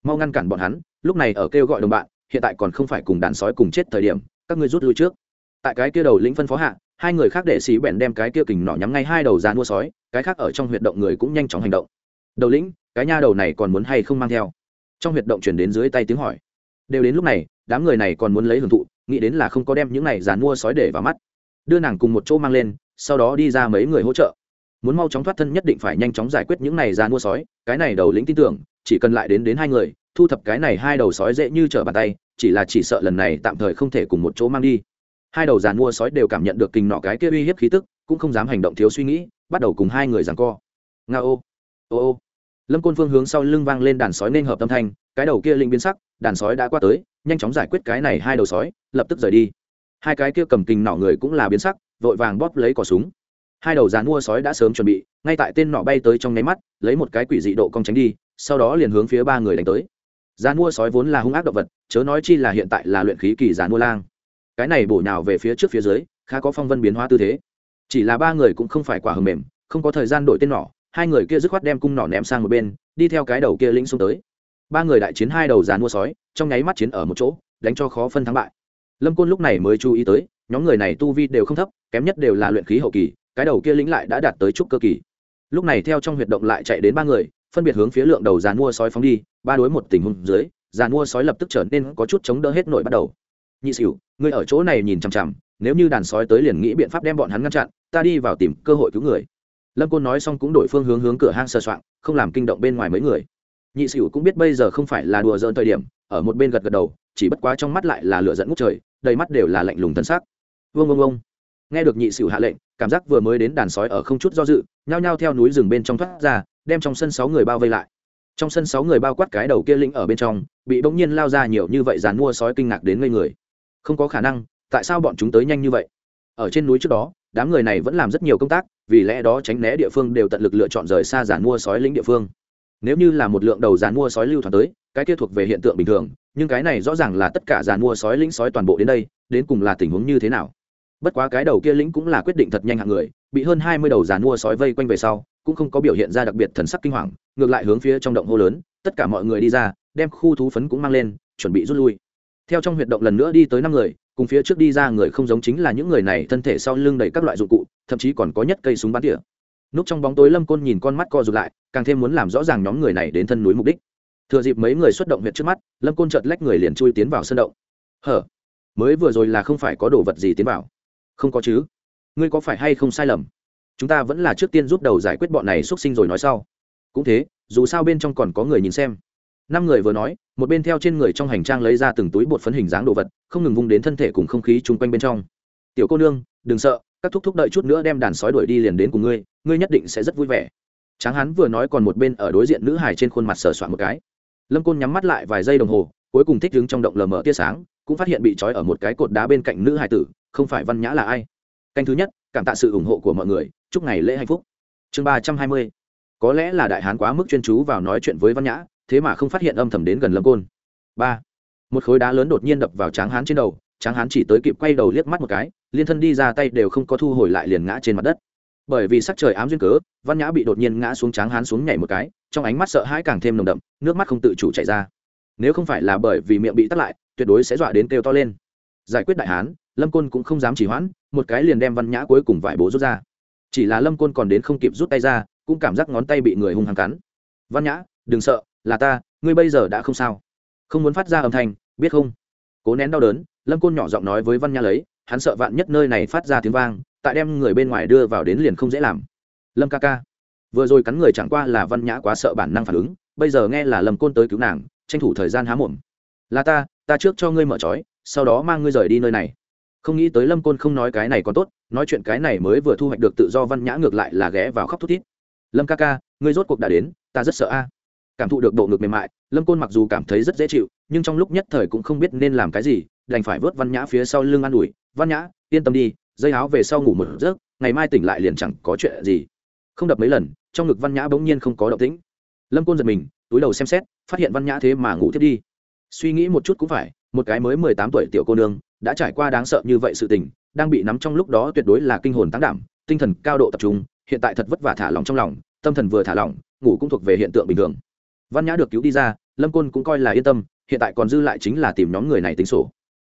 Mau ngăn cản bọn hắn lúc này ở kêu gọi đồng bạn, hiện tại còn không phải cùng đàn sói cùng chết thời điểm, các ngươi rút lui trước. Tại cái kia đầu lĩnh phân phó hạ, hai người khác đệ sĩ bèn đem cái kia kình nọ nhắm ngay hai đầu giàn mua sói, cái khác ở trong huyệt động người cũng nhanh chóng hành động. Đầu lĩnh, cái nha đầu này còn muốn hay không mang theo? Trong huyệt động chuyển đến dưới tay tiếng hỏi. Đều đến lúc này, đám người này còn muốn lấy hưởng thụ, nghĩ đến là không có đem những này dàn mua sói để vào mắt. Đưa nàng cùng một chỗ mang lên, sau đó đi ra mấy người hỗ trợ. Muốn mau chóng thoát thân nhất định phải nhanh chóng giải quyết những này dàn mua sói, cái này đầu lĩnh tin tưởng, chỉ cần lại đến đến hai người thu thập cái này hai đầu sói dễ như trở bàn tay, chỉ là chỉ sợ lần này tạm thời không thể cùng một chỗ mang đi. Hai đầu giàn mua sói đều cảm nhận được kinh nọ cái kia uy hiếp khí tức, cũng không dám hành động thiếu suy nghĩ, bắt đầu cùng hai người giằng co. Nga ô ô ô. Lâm côn phương hướng sau lưng vang lên đàn sói nên hợp tâm thanh, cái đầu kia linh biến sắc, đàn sói đã qua tới, nhanh chóng giải quyết cái này hai đầu sói, lập tức rời đi. Hai cái kia cầm kình nọ người cũng là biến sắc, vội vàng bóp lấy cỏ súng. Hai đầu giàn mua sói đã sớm chuẩn bị, ngay tại tên nọ bay tới trong nháy mắt, lấy một cái quỷ dị độ cong tránh đi, sau đó liền hướng phía ba người đánh tới dàn mua sói vốn là hung ác động vật, chớ nói chi là hiện tại là luyện khí kỳ dàn mua lang. Cái này bổ nhào về phía trước phía dưới, khá có phong vân biến hóa tư thế. Chỉ là ba người cũng không phải quả hầm mềm, không có thời gian đổi tên nỏ, hai người kia dứt khoát đem cung nỏ ném sang một bên, đi theo cái đầu kia lĩnh xuống tới. Ba người đại chiến hai đầu dàn mua sói, trong nháy mắt chiến ở một chỗ, đánh cho khó phân thắng bại. Lâm côn lúc này mới chú ý tới, nhóm người này tu vi đều không thấp, kém nhất đều là luyện khí hậu kỳ, cái đầu kia lĩnh lại đã đạt tới trúc cơ kỳ. Lúc này theo trong huyệt động lại chạy đến ba người phân biệt hướng phía lượng đầu dàn mua sói phóng đi, ba đối một tình huống dưới, dàn mua sói lập tức trở nên có chút chống đỡ hết nổi bắt đầu. Nhị xỉu người ở chỗ này nhìn chằm chằm, nếu như đàn sói tới liền nghĩ biện pháp đem bọn hắn ngăn chặn, ta đi vào tìm cơ hội cứu người. Lâm côn nói xong cũng đổi phương hướng hướng cửa hang sờ soạng, không làm kinh động bên ngoài mấy người. Nhị sửu cũng biết bây giờ không phải là đùa dỡn thời điểm, ở một bên gật gật đầu, chỉ bất quá trong mắt lại là lửa dẫn ngút trời, đầy mắt đều là lạnh lùng thân xác. Vương vương vương nghe được nhị sửu hạ lệnh, cảm giác vừa mới đến đàn sói ở không chút do dự, nhao nhao theo núi rừng bên trong thoát ra đem trong sân sáu người bao vây lại. Trong sân sáu người bao quát cái đầu kia lĩnh ở bên trong, bị bỗng nhiên lao ra nhiều như vậy dàn mua sói kinh ngạc đến ngây người. Không có khả năng, tại sao bọn chúng tới nhanh như vậy? Ở trên núi trước đó, đám người này vẫn làm rất nhiều công tác, vì lẽ đó tránh né địa phương đều tận lực lựa chọn rời xa giàn mua sói lĩnh địa phương. Nếu như là một lượng đầu giàn mua sói lưu thoáng tới, cái kia thuộc về hiện tượng bình thường, nhưng cái này rõ ràng là tất cả giàn mua sói lĩnh sói toàn bộ đến đây, đến cùng là tình huống như thế nào? Bất quá cái đầu kia lĩnh cũng là quyết định thật nhanh hạng người, bị hơn hai mươi đầu giàn mua sói vây quanh về sau cũng không có biểu hiện ra đặc biệt thần sắc kinh hoàng, ngược lại hướng phía trong động hô lớn, tất cả mọi người đi ra, đem khu thú phấn cũng mang lên, chuẩn bị rút lui. Theo trong huyệt động lần nữa đi tới năm người, cùng phía trước đi ra người không giống chính là những người này, thân thể sau lưng đầy các loại dụng cụ, thậm chí còn có nhất cây súng bắn tỉa. Núp trong bóng tối lâm côn nhìn con mắt co rụt lại, càng thêm muốn làm rõ ràng nhóm người này đến thân núi mục đích. Thừa dịp mấy người xuất động huyệt trước mắt, lâm côn chợt lách người liền chui tiến vào sân động. Hở, mới vừa rồi là không phải có đồ vật gì tiến vào? Không có chứ. Ngươi có phải hay không sai lầm? Chúng ta vẫn là trước tiên giúp đầu giải quyết bọn này x sinh rồi nói sau. Cũng thế, dù sao bên trong còn có người nhìn xem. Năm người vừa nói, một bên theo trên người trong hành trang lấy ra từng túi bột phấn hình dáng đồ vật, không ngừng vung đến thân thể cùng không khí chung quanh bên trong. Tiểu cô nương, đừng sợ, các thúc thúc đợi chút nữa đem đàn sói đuổi đi liền đến cùng ngươi ngươi nhất định sẽ rất vui vẻ. Tráng hắn vừa nói còn một bên ở đối diện nữ hải trên khuôn mặt sờ soạn một cái. Lâm côn nhắm mắt lại vài giây đồng hồ, cuối cùng thích đứng trong động lờ mờ tia sáng, cũng phát hiện bị trói ở một cái cột đá bên cạnh nữ hải tử, không phải văn nhã là ai. Canh thứ nhất, cảm tạ sự ủng hộ của mọi người chúc ngày lễ hạnh phúc. Chương ba trăm hai mươi. Có lẽ là đại hán quá mức chuyên chú vào nói chuyện với văn nhã, thế mà không phát hiện âm thầm đến gần lâm côn. Ba. Một khối đá lớn đột nhiên đập vào tráng hán trên đầu, tráng hán chỉ tới kịp quay đầu liếc mắt một cái, liên thân đi ra tay đều không có thu hồi lại liền ngã trên mặt đất. Bởi vì sắc trời ám duyên cớ, văn nhã bị đột nhiên ngã xuống tráng hán xuống nhảy một cái, trong ánh mắt sợ hãi càng thêm nồng đậm, nước mắt không tự chủ chảy ra. Nếu không phải là bởi vì miệng bị tắt lại, tuyệt đối sẽ dọa đến kêu to lên. Giải quyết đại hán, lâm côn cũng không dám chỉ hoãn, một cái liền đem văn nhã cuối cùng vải bố rút ra chỉ là lâm côn còn đến không kịp rút tay ra, cũng cảm giác ngón tay bị người hung hăng cắn. Văn nhã, đừng sợ, là ta, ngươi bây giờ đã không sao. Không muốn phát ra âm thanh, biết không? Cố nén đau đớn, lâm côn nhỏ giọng nói với văn nhã lấy, hắn sợ vạn nhất nơi này phát ra tiếng vang, tại đem người bên ngoài đưa vào đến liền không dễ làm. Lâm ca ca, vừa rồi cắn người chẳng qua là văn nhã quá sợ bản năng phản ứng, bây giờ nghe là lâm côn tới cứu nàng, tranh thủ thời gian há muộn là ta ta trước cho ngươi mở trói, sau đó mang ngươi rời đi nơi này. Không nghĩ tới lâm côn không nói cái này còn tốt nói chuyện cái này mới vừa thu hoạch được tự do văn nhã ngược lại là ghé vào khóc thút thít. Lâm ca ca, ngươi rốt cuộc đã đến, ta rất sợ a. Cảm thụ được bộ ngực mềm mại, lâm côn mặc dù cảm thấy rất dễ chịu, nhưng trong lúc nhất thời cũng không biết nên làm cái gì, đành phải vớt văn nhã phía sau lưng an ủi, văn nhã, yên tâm đi, dây áo về sau ngủ một giấc, ngày mai tỉnh lại liền chẳng có chuyện gì. Không đập mấy lần, trong ngực văn nhã bỗng nhiên không có động tĩnh. Lâm côn giật mình, túi đầu xem xét, phát hiện văn nhã thế mà ngủ thiết đi. Suy nghĩ một chút cũng phải, một cái mới mười tám tuổi tiểu cô nương, đã trải qua đáng sợ như vậy sự tình đang bị nắm trong lúc đó tuyệt đối là kinh hồn tăng đảm, tinh thần cao độ tập trung, hiện tại thật vất vả thả lỏng trong lòng, tâm thần vừa thả lỏng, ngủ cũng thuộc về hiện tượng bình thường. Văn nhã được cứu đi ra, lâm côn cũng coi là yên tâm, hiện tại còn dư lại chính là tìm nhóm người này tính sổ.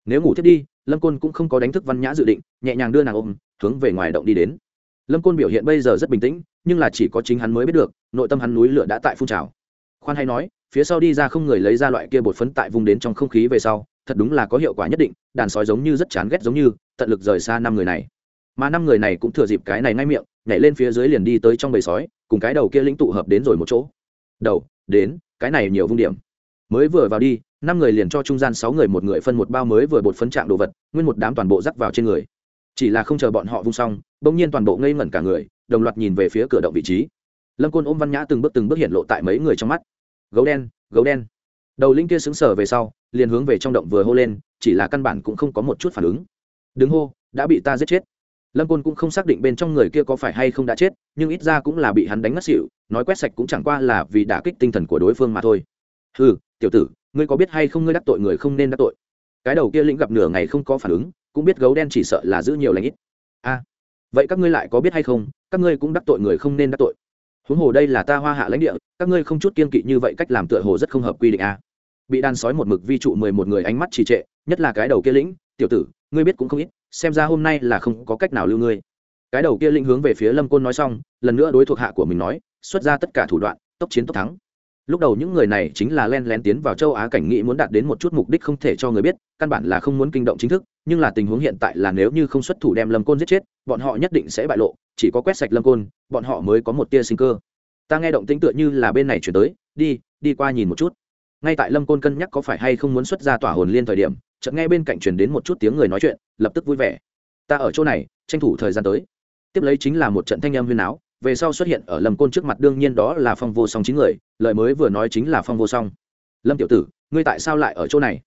Nếu ngủ thiết đi, lâm côn cũng không có đánh thức văn nhã dự định, nhẹ nhàng đưa nàng ôm, hướng về ngoài động đi đến. Lâm côn biểu hiện bây giờ rất bình tĩnh, nhưng là chỉ có chính hắn mới biết được, nội tâm hắn núi lửa đã tại phun trào. Khoan hay nói, phía sau đi ra không người lấy ra loại kia bột phấn tại vùng đến trong không khí về sau thật đúng là có hiệu quả nhất định, đàn sói giống như rất chán ghét giống như, tận lực rời xa năm người này. Mà năm người này cũng thừa dịp cái này ngay miệng, nhảy lên phía dưới liền đi tới trong bầy sói, cùng cái đầu kia lĩnh tụ hợp đến rồi một chỗ. Đầu, đến, cái này nhiều vung điểm. Mới vừa vào đi, năm người liền cho trung gian sáu người một người phân một bao mới vừa bột phấn trạng đồ vật, nguyên một đám toàn bộ rắc vào trên người. Chỉ là không chờ bọn họ vung xong, bỗng nhiên toàn bộ ngây ngẩn cả người, đồng loạt nhìn về phía cửa động vị trí. Lâm côn ôm văn nhã từng bước từng bước hiện lộ tại mấy người trong mắt. Gấu đen gấu đen. Đầu linh kia xứng sở về sau liền hướng về trong động vừa hô lên, chỉ là căn bản cũng không có một chút phản ứng. Đứng hô, đã bị ta giết chết. Lâm côn cũng không xác định bên trong người kia có phải hay không đã chết, nhưng ít ra cũng là bị hắn đánh ngất xịu nói quét sạch cũng chẳng qua là vì đả kích tinh thần của đối phương mà thôi. Ừ tiểu tử, ngươi có biết hay không ngươi đắc tội người không nên đắc tội? Cái đầu kia lĩnh gặp nửa ngày không có phản ứng, cũng biết gấu đen chỉ sợ là giữ nhiều lãnh ít. A, vậy các ngươi lại có biết hay không, các ngươi cũng đắc tội người không nên đắc tội. Huống hồ đây là ta hoa hạ lãnh địa, các ngươi không chút kiên kỵ như vậy cách làm tựa hồ rất không hợp quy định a bị đàn sói một mực vi trụ mười một người ánh mắt trì trệ, nhất là cái đầu kia lĩnh, tiểu tử, ngươi biết cũng không ít, xem ra hôm nay là không có cách nào lưu ngươi. Cái đầu kia lĩnh hướng về phía lâm côn nói xong, lần nữa đối thuộc hạ của mình nói, xuất ra tất cả thủ đoạn, tốc chiến tốc thắng. Lúc đầu những người này chính là len lén tiến vào châu á cảnh nghĩ muốn đạt đến một chút mục đích không thể cho người biết, căn bản là không muốn kinh động chính thức, nhưng là tình huống hiện tại là nếu như không xuất thủ đem lâm côn giết chết, bọn họ nhất định sẽ bại lộ, chỉ có quét sạch lâm côn, bọn họ mới có một tia sinh cơ. Ta nghe động tĩnh tựa như là bên này chuyển tới, đi đi qua nhìn một chút ngay tại lâm côn cân nhắc có phải hay không muốn xuất ra tỏa hồn liên thời điểm, chợt nghe bên cạnh truyền đến một chút tiếng người nói chuyện, lập tức vui vẻ. Ta ở chỗ này, tranh thủ thời gian tới. Tiếp lấy chính là một trận thanh âm huyên áo về sau xuất hiện ở lâm côn trước mặt đương nhiên đó là phong vô song chín người, lời mới vừa nói chính là phong vô song. Lâm tiểu tử, ngươi tại sao lại ở chỗ này?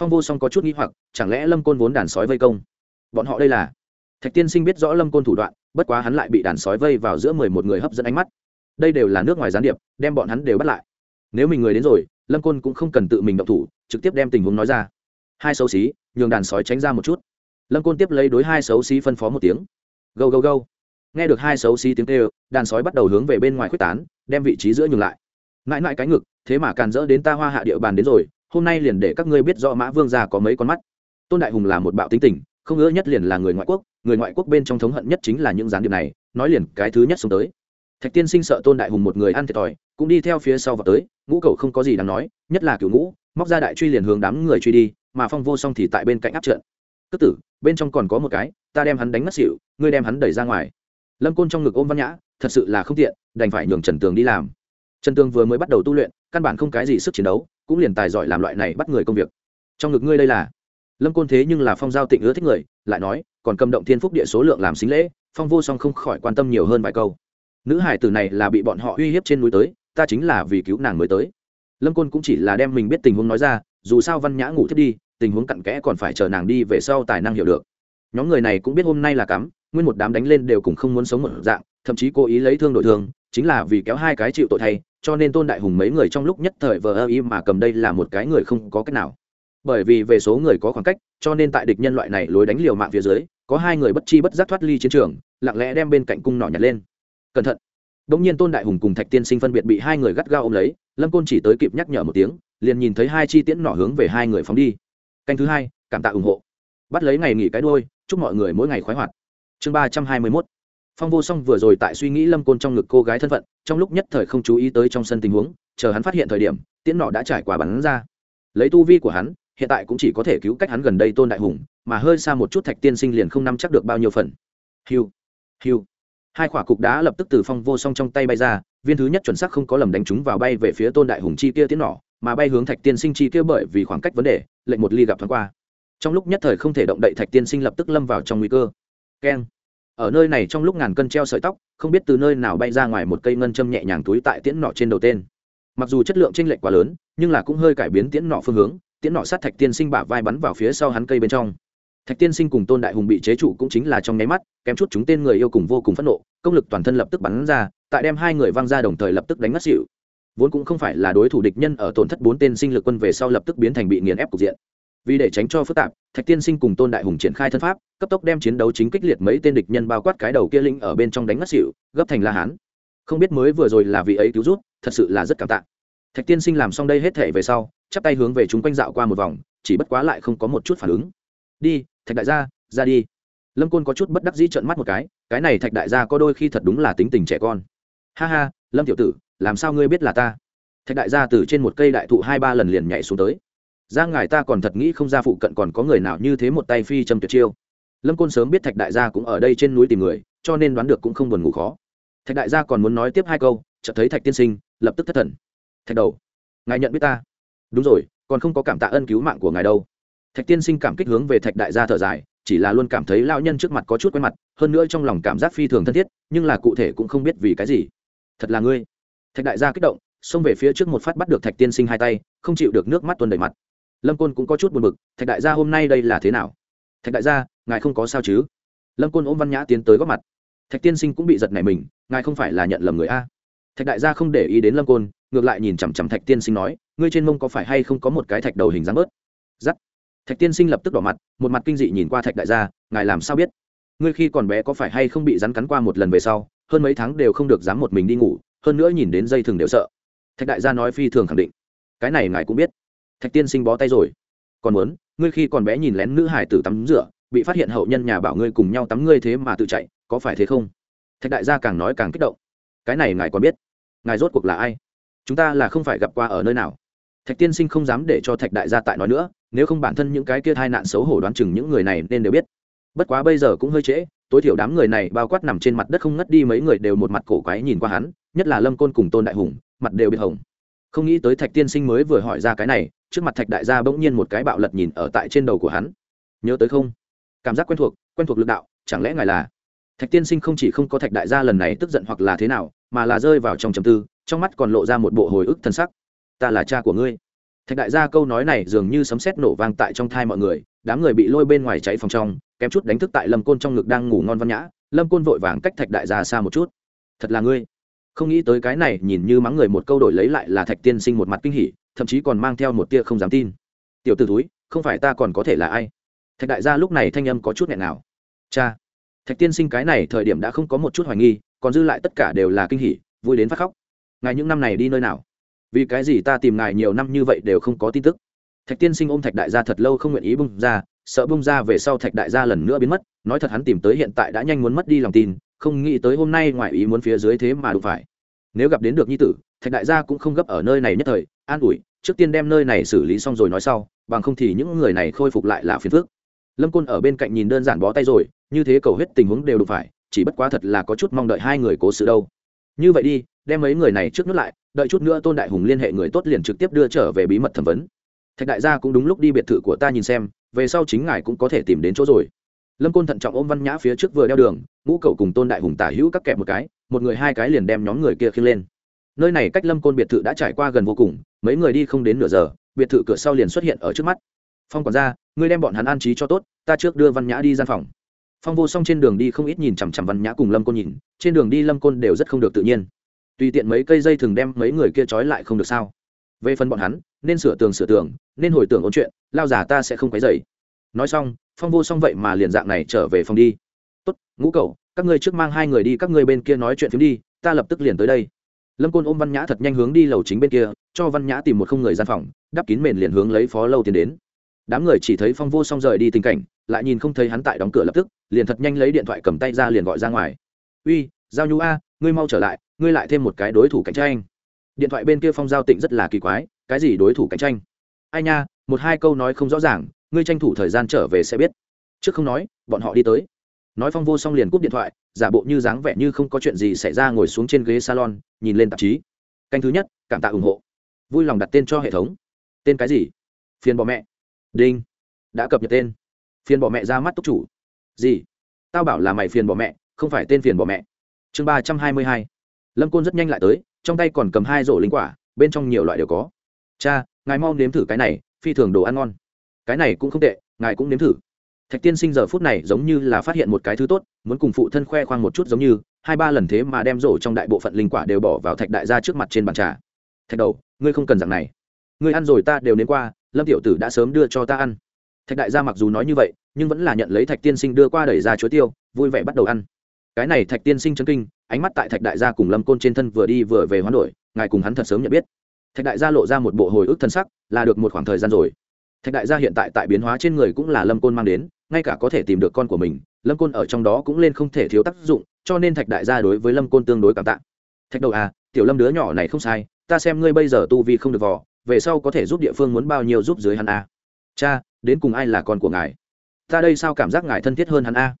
Phong vô song có chút nghĩ hoặc, chẳng lẽ lâm côn vốn đàn sói vây công? Bọn họ đây là? Thạch tiên sinh biết rõ lâm côn thủ đoạn, bất quá hắn lại bị đàn sói vây vào giữa mười một người hấp dẫn ánh mắt. Đây đều là nước ngoài gián điệp, đem bọn hắn đều bắt lại. Nếu mình người đến rồi lâm côn cũng không cần tự mình động thủ, trực tiếp đem tình huống nói ra. Hai xấu xí, nhường đàn sói tránh ra một chút. Lâm côn tiếp lấy đối hai xấu xí phân phó một tiếng. Gâu gâu gâu. Nghe được hai xấu xí tiếng kêu, đàn sói bắt đầu hướng về bên ngoài quyết tán, đem vị trí giữa nhường lại. Mãi mãi cái ngực, thế mà càn rỡ đến ta hoa hạ địa bàn đến rồi, hôm nay liền để các ngươi biết rõ mã vương già có mấy con mắt. Tôn đại hùng là một bạo tính tình, không ngỡ nhất liền là người ngoại quốc, người ngoại quốc bên trong thống hận nhất chính là những gián điệp này, nói liền cái thứ nhất xuống tới thạch tiên sinh sợ tôn đại hùng một người ăn thiệt thòi, cũng đi theo phía sau vào tới, ngũ cầu không có gì đáng nói, nhất là cựu ngũ, móc ra đại truy liền hướng đám người truy đi, mà phong vô song thì tại bên cạnh áp trận. Tức tử, bên trong còn có một cái, ta đem hắn đánh mất xỉu, ngươi đem hắn đẩy ra ngoài. Lâm côn trong ngực ôm văn nhã, thật sự là không tiện, đành phải nhường trần tường đi làm. Trần tường vừa mới bắt đầu tu luyện, căn bản không cái gì sức chiến đấu, cũng liền tài giỏi làm loại này bắt người công việc. Trong ngực ngươi đây là? Lâm côn thế nhưng là phong giao tịnh ưa thích người, lại nói, còn cầm động thiên phúc địa số lượng làm xính lễ, phong vô song không khỏi quan tâm nhiều hơn vài câu nữ hải tử này là bị bọn họ uy hiếp trên núi tới, ta chính là vì cứu nàng mới tới. Lâm côn cũng chỉ là đem mình biết tình huống nói ra, dù sao văn nhã ngủ thiết đi, tình huống cặn kẽ còn phải chờ nàng đi về sau tài năng hiểu được. Nhóm người này cũng biết hôm nay là cắm, nguyên một đám đánh lên đều cùng không muốn sống một dạng, thậm chí cố ý lấy thương đội thương, chính là vì kéo hai cái chịu tội thay, cho nên tôn đại hùng mấy người trong lúc nhất thời vờ ơ y mà cầm đây là một cái người không có cách nào. Bởi vì về số người có khoảng cách, cho nên tại địch nhân loại này lối đánh liều mạng phía dưới, có hai người bất chi bất giác thoát ly chiến trường, lặng lẽ đem bên cạnh cung nỏ nhặt lên cẩn thận. Bỗng nhiên tôn đại hùng cùng thạch tiên sinh phân biệt bị hai người gắt gao ôm lấy, lâm côn chỉ tới kịp nhắc nhở một tiếng, liền nhìn thấy hai chi tiễn nỏ hướng về hai người phóng đi. Canh thứ hai, cảm tạ ủng hộ. Bắt lấy ngày nghỉ cái đôi chúc mọi người mỗi ngày khoái hoạt. Chương ba trăm hai mươi mốt. Phong vô song vừa rồi tại suy nghĩ lâm côn trong ngực cô gái thân phận, trong lúc nhất thời không chú ý tới trong sân tình huống, chờ hắn phát hiện thời điểm, tiễn nọ đã trải qua bắn ra. Lấy tu vi của hắn, hiện tại cũng chỉ có thể cứu cách hắn gần đây tôn đại hùng, mà hơi xa một chút thạch tiên sinh liền không nắm chắc được bao nhiêu phần. Hiu hiu hai quả cục đá lập tức từ phong vô song trong tay bay ra, viên thứ nhất chuẩn xác không có lầm đánh chúng vào bay về phía tôn đại hùng chi kia tiến nỏ, mà bay hướng thạch tiên sinh chi kia bởi vì khoảng cách vấn đề, lệnh một ly gặp thoáng qua. Trong lúc nhất thời không thể động đậy thạch tiên sinh lập tức lâm vào trong nguy cơ. Keng. Ở nơi này trong lúc ngàn cân treo sợi tóc, không biết từ nơi nào bay ra ngoài một cây ngân châm nhẹ nhàng túi tại tiễn nọ trên đầu tên. Mặc dù chất lượng t r ê n lệch quá lớn, nhưng là cũng hơi cải biến tiễn nọ phương hướng, tiễn nọ sát thạch tiên sinh bả vai bắn vào phía sau hắn cây bên trong thạch tiên sinh cùng tôn đại hùng bị chế trụ cũng chính là trong nháy mắt, kém chút chúng tên người yêu cùng vô cùng phẫn nộ, công lực toàn thân lập tức bắn ra, tại đem hai người văng ra đồng thời lập tức đánh ngất dịu. vốn cũng không phải là đối thủ địch nhân ở tổn thất bốn tên sinh lực quân về sau lập tức biến thành bị nghiền ép cục diện. Vì để tránh cho phức tạp, thạch tiên sinh cùng tôn đại hùng triển khai thân pháp, cấp tốc đem chiến đấu chính kích liệt mấy tên địch nhân bao quát cái đầu kia linh ở bên trong đánh ngất xỉu, gấp thành la hán. Không biết mới vừa rồi là vị ấy cứu rút, thật sự là rất cảm tạ. Thạch tiên sinh làm xong đây hết thể về sau, chắp tay hướng về chúng quanh dạo qua một vòng, chỉ bất quá lại không có một chút phản ứng. Đi thạch đại gia, ra đi. Lâm côn có chút bất đắc dĩ trợn mắt một cái cái này thạch đại gia có đôi khi thật đúng là tính tình trẻ con. Ha ha, lâm tiểu tử, làm sao ngươi biết là ta? Thạch đại gia từ trên một cây đại thụ hai ba lần liền nhảy xuống tới. Ra ngài ta còn thật nghĩ không ra phụ cận còn có người nào như thế một tay phi châm tuyệt chiêu. Lâm côn sớm biết thạch đại gia cũng ở đây trên núi tìm người, cho nên đoán được cũng không buồn ngủ khó. Thạch đại gia còn muốn nói tiếp hai câu, chợt thấy thạch tiên sinh, lập tức thất thần. Thạch đầu, ngài nhận biết ta? Đúng rồi, còn không có cảm tạ ân cứu mạng của ngài đâu thạch tiên sinh cảm kích hướng về thạch đại gia thở dài, chỉ là luôn cảm thấy lao nhân trước mặt có chút quen mặt, hơn nữa trong lòng cảm giác phi thường thân thiết, nhưng là cụ thể cũng không biết vì cái gì. Thật là ngươi. Thạch đại gia kích động, xông về phía trước một phát bắt được thạch tiên sinh hai tay, không chịu được nước mắt tuôn đầy mặt. Lâm côn cũng có chút buồn b ự c thạch đại gia hôm nay đây là thế nào? Thạch đại gia, ngài không có sao chứ? Lâm côn ôm văn nhã tiến tới góp mặt. Thạch tiên sinh cũng bị giật này mình, ngài không phải là nhận lầm người a. Thạch đại gia không để ý đến lâm côn, ngược lại nhìn chằm chằm thạch tiên sinh nói, ngươi trên mông có phải hay không có một cái thạch đầu hình dáng bớt? Giắt thạch tiên sinh lập tức đỏ mặt, một mặt kinh dị nhìn qua thạch đại gia, ngài làm sao biết? Ngươi khi còn bé có phải hay không bị rắn cắn qua một lần về sau, hơn mấy tháng đều không được dám một mình đi ngủ, hơn nữa nhìn đến dây thừng đều sợ. Thạch đại gia nói phi thường khẳng định. Cái này ngài cũng biết. Thạch tiên sinh bó tay rồi. Còn muốn, ngươi khi còn bé nhìn lén nữ hải tử tắm rửa, bị phát hiện hậu nhân nhà bảo ngươi cùng nhau tắm ngươi thế mà tự chạy, có phải thế không? Thạch đại gia càng nói càng kích động. Cái này ngài còn biết? Ngài rốt cuộc là ai? Chúng ta là không phải gặp qua ở nơi nào. Thạch tiên sinh không dám để cho thạch đại gia tại nói nữa nếu không bản thân những cái kia tai nạn xấu hổ đoán chừng những người này nên đều biết. Bất quá bây giờ cũng hơi trễ, tối thiểu đám người này bao quát nằm trên mặt đất không ngất đi mấy người đều một mặt cổ quái nhìn qua hắn, nhất là lâm côn cùng tôn đại hùng, mặt đều bị hồng. Không nghĩ tới thạch tiên sinh mới vừa hỏi ra cái này, trước mặt thạch đại gia bỗng nhiên một cái bạo lật nhìn ở tại trên đầu của hắn. Nhớ tới không? Cảm giác quen thuộc quen thuộc lực đạo, chẳng lẽ ngài là? Thạch tiên sinh không chỉ không có thạch đại gia lần này tức giận hoặc là thế nào, mà là rơi vào trong trầm tư, trong mắt còn lộ ra một bộ hồi ức thân sắc. Ta là cha của ngươi thạch đại gia câu nói này dường như sấm sét nổ vang tại trong thai mọi người, đám người bị lôi bên ngoài cháy phòng trong, kém chút đánh thức tại lâm côn trong ngực đang ngủ ngon văn nhã. Lâm côn vội vàng cách thạch đại gia xa một chút. Thật là ngươi. Không nghĩ tới cái này, nhìn như mắng người một câu đổi lấy lại là thạch tiên sinh một mặt kinh hỉ, thậm chí còn mang theo một tia không dám tin. Tiểu t ử túi không phải ta còn có thể là ai? Thạch đại gia lúc này thanh âm có chút nghẹn nào. Cha. Thạch tiên sinh cái này thời điểm đã không có một chút hoài nghi, còn dư lại tất cả đều là kinh hỉ, vui đến phát khóc. Ngài những năm này đi nơi nào? Vì cái gì ta tìm ngài nhiều năm như vậy đều không có tin tức? Thạch tiên sinh ôm thạch đại gia thật lâu không nguyện ý bung ra, sợ bung ra về sau thạch đại gia lần nữa biến mất, nói thật hắn tìm tới hiện tại đã nhanh muốn mất đi lòng tin, không nghĩ tới hôm nay ngoài ý muốn phía dưới thế mà đụng phải. Nếu gặp đến được nhi tử, thạch đại gia cũng không gấp ở nơi này nhất thời, an ủi, trước tiên đem nơi này xử lý xong rồi nói sau, bằng không thì những người này khôi phục lại là phiền phước lâm côn ở bên cạnh nhìn đơn giản bó tay rồi, như thế cầu hết tình huống đều đụng phải, chỉ bất quá thật là có chút mong đợi hai người cố sự đâu. Như vậy đi đem mấy người này trước nước lại, đợi chút nữa tôn đại hùng liên hệ người tốt liền trực tiếp đưa trở về bí mật thẩm vấn. Thạch đại gia cũng đúng lúc đi biệt thự của ta nhìn xem, về sau chính ngài cũng có thể tìm đến chỗ rồi. Lâm côn thận trọng ôm văn nhã phía trước vừa đeo đường, ngũ cậu cùng tôn đại hùng tả hữu các kẹp một cái, một người hai cái liền đem nhóm người kia khiêng lên. Nơi này cách lâm côn biệt thự đã trải qua gần vô cùng, mấy người đi không đến nửa giờ, biệt thự cửa sau liền xuất hiện ở trước mắt. Phong còn ra ngươi đem bọn hắn an trí cho tốt, ta trước đưa văn nhã đi gian phòng. Phong vô song trên đường đi không ít nhìn chằm chằm văn nhã cùng lâm côn nhìn, trên đường đi lâm côn đều rất không được tự nhiên tùy tiện mấy cây dây thường đem mấy người kia trói lại không được sao? Về phần bọn hắn, nên sửa tường sửa tường, nên hồi tưởng ôn chuyện, lao giả ta sẽ không quấy dày nói xong, phong vô song vậy mà liền dạng này trở về phòng đi. Tốt, ngũ cầu các ngươi trước mang hai người đi, các ngươi bên kia nói chuyện phím đi, ta lập tức liền tới đây. Lâm côn ôm văn nhã thật nhanh hướng đi lầu chính bên kia, cho văn nhã tìm một không người gian phòng, đắp kín mền liền hướng lấy phó lâu tiến đến. Đám người chỉ thấy phong vô song rời đi tình cảnh, lại nhìn không thấy hắn tại đóng cửa lập tức, liền thật nhanh lấy điện thoại cầm tay ra liền gọi ra ngoài. Uy, giao nhu a, ngươi mau trở lại ngươi lại thêm một cái đối thủ cạnh tranh. Điện thoại bên kia phong giao tịnh rất là kỳ quái, cái gì đối thủ cạnh tranh? Ai nha, một hai câu nói không rõ ràng, ngươi tranh thủ thời gian trở về sẽ biết. Trước không nói, bọn họ đi tới. Nói phong vô xong liền cúp điện thoại, giả bộ như dáng vẻ như không có chuyện gì xảy ra ngồi xuống trên ghế salon, nhìn lên tạp chí. Canh thứ nhất, cảm tạ ủng hộ. Vui lòng đặt tên cho hệ thống. Tên cái gì? Phiền bỏ mẹ. Đinh. Đã cập nhật tên. Phiền bỏ mẹ ra mắt túc chủ. Gì? Tao bảo là mày phiền bỏ mẹ, không phải tên phiền bỏ mẹ. Chương ba trăm hai mươi hai lâm côn rất nhanh lại tới, trong tay còn cầm hai rổ linh quả, bên trong nhiều loại đều có. Cha, ngài mau nếm thử cái này, phi thường đồ ăn ngon. Cái này cũng không tệ, ngài cũng nếm thử. Thạch tiên sinh giờ phút này giống như là phát hiện một cái thứ tốt, muốn cùng phụ thân khoe khoang một chút giống như, hai ba lần thế mà đem rổ trong đại bộ phận linh quả đều bỏ vào thạch đại gia trước mặt trên bàn trà. Thạch đầu, ngươi không cần dạng này. Ngươi ăn rồi ta đều nếm qua, lâm tiểu tử đã sớm đưa cho ta ăn. Thạch đại gia mặc dù nói như vậy, nhưng vẫn là nhận lấy thạch tiên sinh đưa qua đẩy ra chuối tiêu, vui vẻ bắt đầu ăn cái này thạch tiên sinh chân kinh, ánh mắt tại thạch đại gia cùng lâm côn trên thân vừa đi vừa về hoán đổi, ngài cùng hắn thật sớm nhận biết. Thạch đại gia lộ ra một bộ hồi ức thân sắc, là được một khoảng thời gian rồi. Thạch đại gia hiện tại tại biến hóa trên người cũng là lâm côn mang đến, ngay cả có thể tìm được con của mình, lâm côn ở trong đó cũng lên không thể thiếu tác dụng, cho nên thạch đại gia đối với lâm côn tương đối cảm tạ. Thạch đầu à tiểu lâm đứa nhỏ này không sai, ta xem ngươi bây giờ tu vi không được vò, về sau có thể giúp địa phương muốn bao nhiêu giúp dưới hắn a cha, đến cùng ai là con của ngài? Ta đây sao cảm giác ngài thân thiết hơn hắn a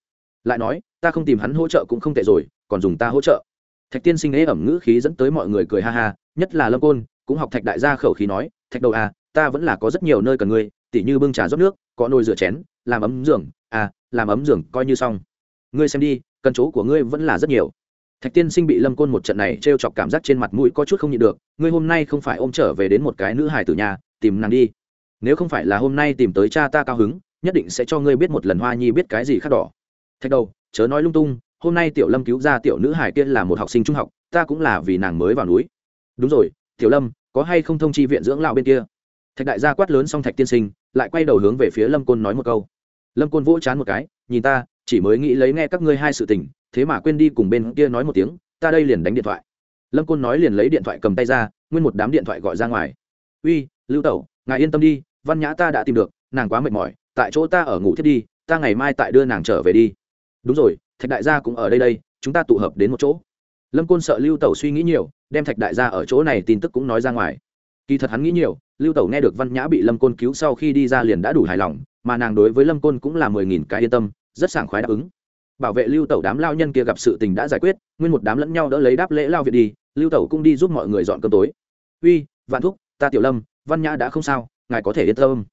lại nói, ta không tìm hắn hỗ trợ cũng không tệ rồi, còn dùng ta hỗ trợ. Thạch tiên sinh ế ẩm ngữ khí dẫn tới mọi người cười ha ha, nhất là lâm côn, cũng học thạch đại gia khẩu khí nói, thạch đầu à ta vẫn là có rất nhiều nơi cần ngươi, tỉ như bưng trà rót nước, có nồi rửa chén, làm ấm giường à làm ấm giường coi như xong. Ngươi xem đi, cần chỗ của ngươi vẫn là rất nhiều. Thạch tiên sinh bị lâm côn một trận này t r e o chọc cảm giác trên mặt mũi có chút không nhịn được, ngươi hôm nay không phải ôm trở về đến một cái nữ hài từ nhà, tìm nàng đi. Nếu không phải là hôm nay tìm tới cha ta cao hứng, nhất định sẽ cho ngươi biết một lần hoa nhi biết cái gì khác đỏ thạch đầu, chớ nói lung tung, hôm nay tiểu lâm cứu ra tiểu nữ hải kia là một học sinh trung học, ta cũng là vì nàng mới vào núi. Đúng rồi, tiểu lâm, có hay không thông chi viện dưỡng lão bên kia? Thạch đại gia quát lớn xong thạch tiên sinh, lại quay đầu hướng về phía lâm côn nói một câu. Lâm côn vỗ chán một cái, nhìn ta, chỉ mới nghĩ lấy nghe các ngươi hai sự tình, thế mà quên đi cùng bên kia nói một tiếng, ta đây liền đánh điện thoại. Lâm côn nói liền lấy điện thoại cầm tay ra, nguyên một đám điện thoại gọi ra ngoài. Uy, lưu tẩu, ngài yên tâm đi, văn nhã ta đã tìm được, nàng quá mệt mỏi, tại chỗ ta ở ngủ thiết đi, ta ngày mai tại đưa nàng trở về đi đúng rồi, thạch đại gia cũng ở đây đây, chúng ta tụ hợp đến một chỗ. Lâm côn sợ lưu tẩu suy nghĩ nhiều, đem thạch đại gia ở chỗ này tin tức cũng nói ra ngoài. Kỳ thật hắn nghĩ nhiều, lưu tẩu nghe được văn nhã bị lâm côn cứu sau khi đi ra liền đã đủ hài lòng, mà nàng đối với lâm côn cũng là mười nghìn cái yên tâm, rất sảng khoái đáp ứng. Bảo vệ lưu tẩu đám lao nhân kia gặp sự tình đã giải quyết, nguyên một đám lẫn nhau đỡ lấy đáp lễ lao việt đi, lưu tẩu cũng đi giúp mọi người dọn cơm tối. Uy, vạn thúc, ta tiểu lâm, văn nhã đã không sao, ngài có thể yên tâm.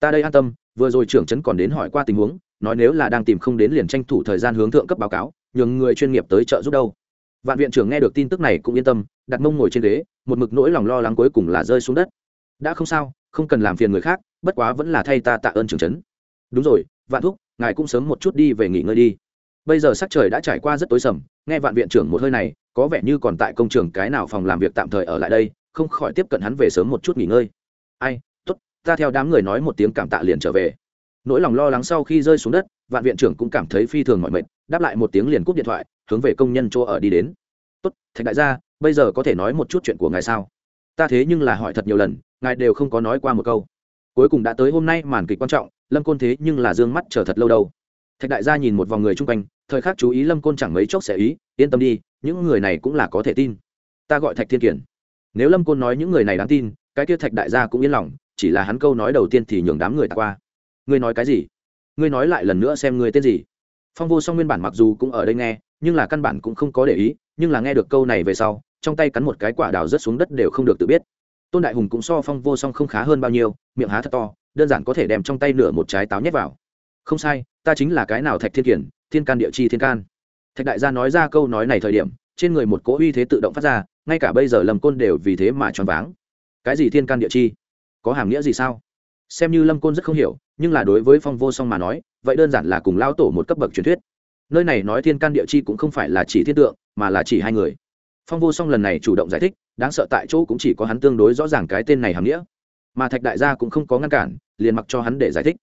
Ta đây an tâm, vừa rồi trưởng trấn còn đến hỏi qua tình huống nói nếu là đang tìm không đến liền tranh thủ thời gian hướng thượng cấp báo cáo, nhường người chuyên nghiệp tới trợ giúp đâu. Vạn viện trưởng nghe được tin tức này cũng yên tâm, đặt mông ngồi trên ghế, một mực nỗi lòng lo lắng cuối cùng là rơi xuống đất. Đã không sao, không cần làm phiền người khác, bất quá vẫn là thay ta tạ ơn trưởng trấn. Đúng rồi, vạn thúc, ngài cũng sớm một chút đi về nghỉ ngơi đi. Bây giờ sắc trời đã trải qua rất tối sầm, nghe vạn viện trưởng một hơi này, có vẻ như còn tại công trường cái nào phòng làm việc tạm thời ở lại đây, không khỏi tiếp cận hắn về sớm một chút nghỉ ngơi. Ai t ố t ta theo đám người nói một tiếng cảm tạ liền trở về nỗi lòng lo lắng sau khi rơi xuống đất, vạn viện trưởng cũng cảm thấy phi thường mọi mệt, đáp lại một tiếng liền cúp điện thoại, hướng về công nhân chỗ ở đi đến. Tốt, thạch đại gia, bây giờ có thể nói một chút chuyện của ngài sao? Ta thế nhưng là hỏi thật nhiều lần, ngài đều không có nói qua một câu. Cuối cùng đã tới hôm nay màn kịch quan trọng, lâm côn thế nhưng là d ư ơ n g mắt chờ thật lâu đâu. Thạch đại gia nhìn một vòng người chung quanh, thời khắc chú ý lâm côn chẳng mấy chốc sẽ ý, yên tâm đi, những người này cũng là có thể tin. Ta gọi thạch thiên kiển. Nếu lâm côn nói những người này đáng tin, cái kia thạch đại gia cũng yên lòng, chỉ là hắn câu nói đầu tiên thì nhường đám người ta qua ngươi nói cái gì? Ngươi nói lại lần nữa xem ngươi tên gì? Phong vô song nguyên bản mặc dù cũng ở đây nghe, nhưng là căn bản cũng không có để ý, nhưng là nghe được câu này về sau, trong tay cắn một cái quả đào rớt xuống đất đều không được tự biết. Tôn đại hùng cũng so phong vô song không khá hơn bao nhiêu, miệng há thật to, đơn giản có thể đem trong tay nửa một trái táo nhét vào. Không sai, ta chính là cái nào thạch thiên kiển, thiên can địa chi thiên can. Thạch đại gia nói ra câu nói này thời điểm, trên người một cỗ uy thế tự động phát ra, ngay cả bây giờ lâm côn đều vì thế mà choáng váng. Cái gì thiên can địa chi? Có hàm nghĩa gì sao? Xem như lâm côn rất không hiểu, nhưng là đối với phong vô song mà nói, vậy đơn giản là cùng lao tổ một cấp bậc truyền thuyết. Nơi này nói thiên can địa chi cũng không phải là chỉ thiên tượng, mà là chỉ hai người. Phong vô song lần này chủ động giải thích, đáng sợ tại chỗ cũng chỉ có hắn tương đối rõ ràng cái tên này hàm nghĩa. Mà thạch đại gia cũng không có ngăn cản, liền mặc cho hắn để giải thích.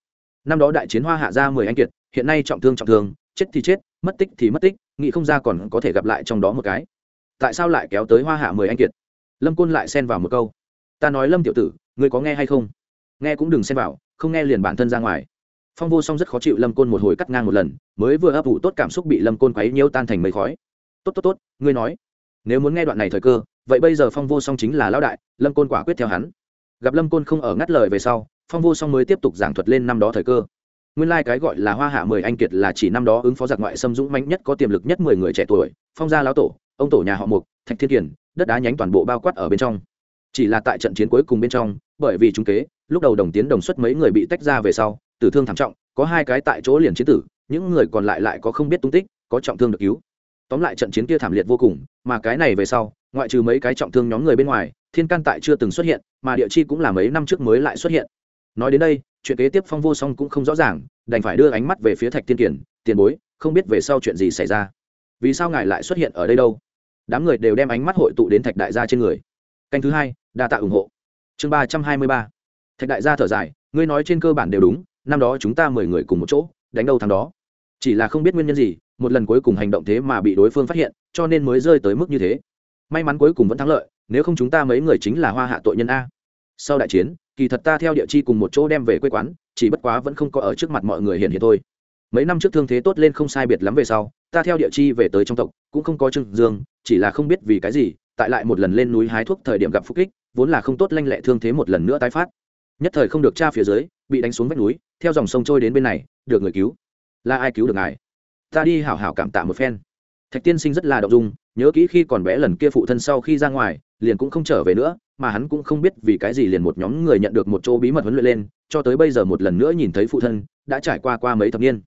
Năm đó đại chiến hoa hạ ra mười anh kiệt, hiện nay trọng thương trọng thương, chết thì chết, mất tích thì mất tích, nghĩ không ra còn có thể gặp lại trong đó một cái. Tại sao lại kéo tới hoa hạ mười anh kiệt? Lâm côn lại xen vào một câu. Ta nói lâm tiểu tử, ngươi có nghe hay không? Nghe cũng đừng xen vào, không nghe liền bản thân ra ngoài. Phong vô song rất khó chịu lâm côn một hồi cắt ngang một lần, mới vừa ấp ủ tốt cảm xúc bị lâm côn quấy nhiễu tan thành mây khói. Tốt tốt tốt, ngươi nói, nếu muốn nghe đoạn này thời cơ, vậy bây giờ phong vô song chính là lão đại, lâm côn quả quyết theo hắn. Gặp lâm côn không ở ngắt lời về sau, phong vô song mới tiếp tục giảng thuật lên năm đó thời cơ. Nguyên lai、like、cái gọi là hoa hạ mười anh kiệt là chỉ năm đó ứng phó giặc ngoại xâm dũng mạnh nhất có tiềm lực nhất mười người trẻ tuổi, phong gia lão tổ, ông tổ nhà họ mục, thạch thiên kiển, đất đá nhánh toàn bộ bao quát ở bên trong. Chỉ là tại trận chiến cuối cùng bên trong, bởi vì chúng kế lúc đầu đồng tiến đồng xuất mấy người bị tách ra về sau, tử thương thảm trọng, có hai cái tại chỗ liền chiến tử, những người còn lại lại có không biết tung tích, có trọng thương được cứu. Tóm lại trận chiến kia thảm liệt vô cùng, mà cái này về sau, ngoại trừ mấy cái trọng thương nhóm người bên ngoài, thiên can tại chưa từng xuất hiện, mà địa chi cũng là mấy năm trước mới lại xuất hiện. Nói đến đây, chuyện kế tiếp phong vô song cũng không rõ ràng, đành phải đưa ánh mắt về phía thạch tiên kiển tiền bối, không biết về sau chuyện gì xảy ra? Vì sao ngài lại xuất hiện ở đây đâu? Đám người đều đem ánh mắt hội tụ đến thạch đại gia trên người. Canh thứ hai, đa tạ ủng hộ. Chương ba trăm hai mươi ba thạch đại gia thở dài, ngươi nói trên cơ bản đều đúng, năm đó chúng ta mười người cùng một chỗ, đánh đâu thằng đó. Chỉ là không biết nguyên nhân gì, một lần cuối cùng hành động thế mà bị đối phương phát hiện, cho nên mới rơi tới mức như thế. May mắn cuối cùng vẫn thắng lợi, nếu không chúng ta mấy người chính là hoa hạ tội nhân a. Sau đại chiến, kỳ thật ta theo địa chi cùng một chỗ đem về quê quán, chỉ bất quá vẫn không có ở trước mặt mọi người hiện hiện thôi. Mấy năm trước thương thế tốt lên không sai biệt lắm về sau, ta theo địa chi về tới trong tộc, cũng không có trương dương, chỉ là không biết vì cái gì, tại lại một lần lên núi hái thuốc thời điểm gặp phúc kích, vốn là không tốt lanh lẹ thương thế một lần nữa tái phát nhất thời không được tra phía dưới, bị đánh xuống vách núi, theo dòng sông trôi đến bên này, được người cứu. Là ai cứu được ngài? Ta đi hảo hảo cảm tạ một phen. Thạch tiên sinh rất là động dung, nhớ kỹ khi còn bé lần kia phụ thân sau khi ra ngoài, liền cũng không trở về nữa, mà hắn cũng không biết vì cái gì liền một nhóm người nhận được một chỗ bí mật huấn luyện lên, cho tới bây giờ một lần nữa nhìn thấy phụ thân, đã trải qua qua mấy thập niên.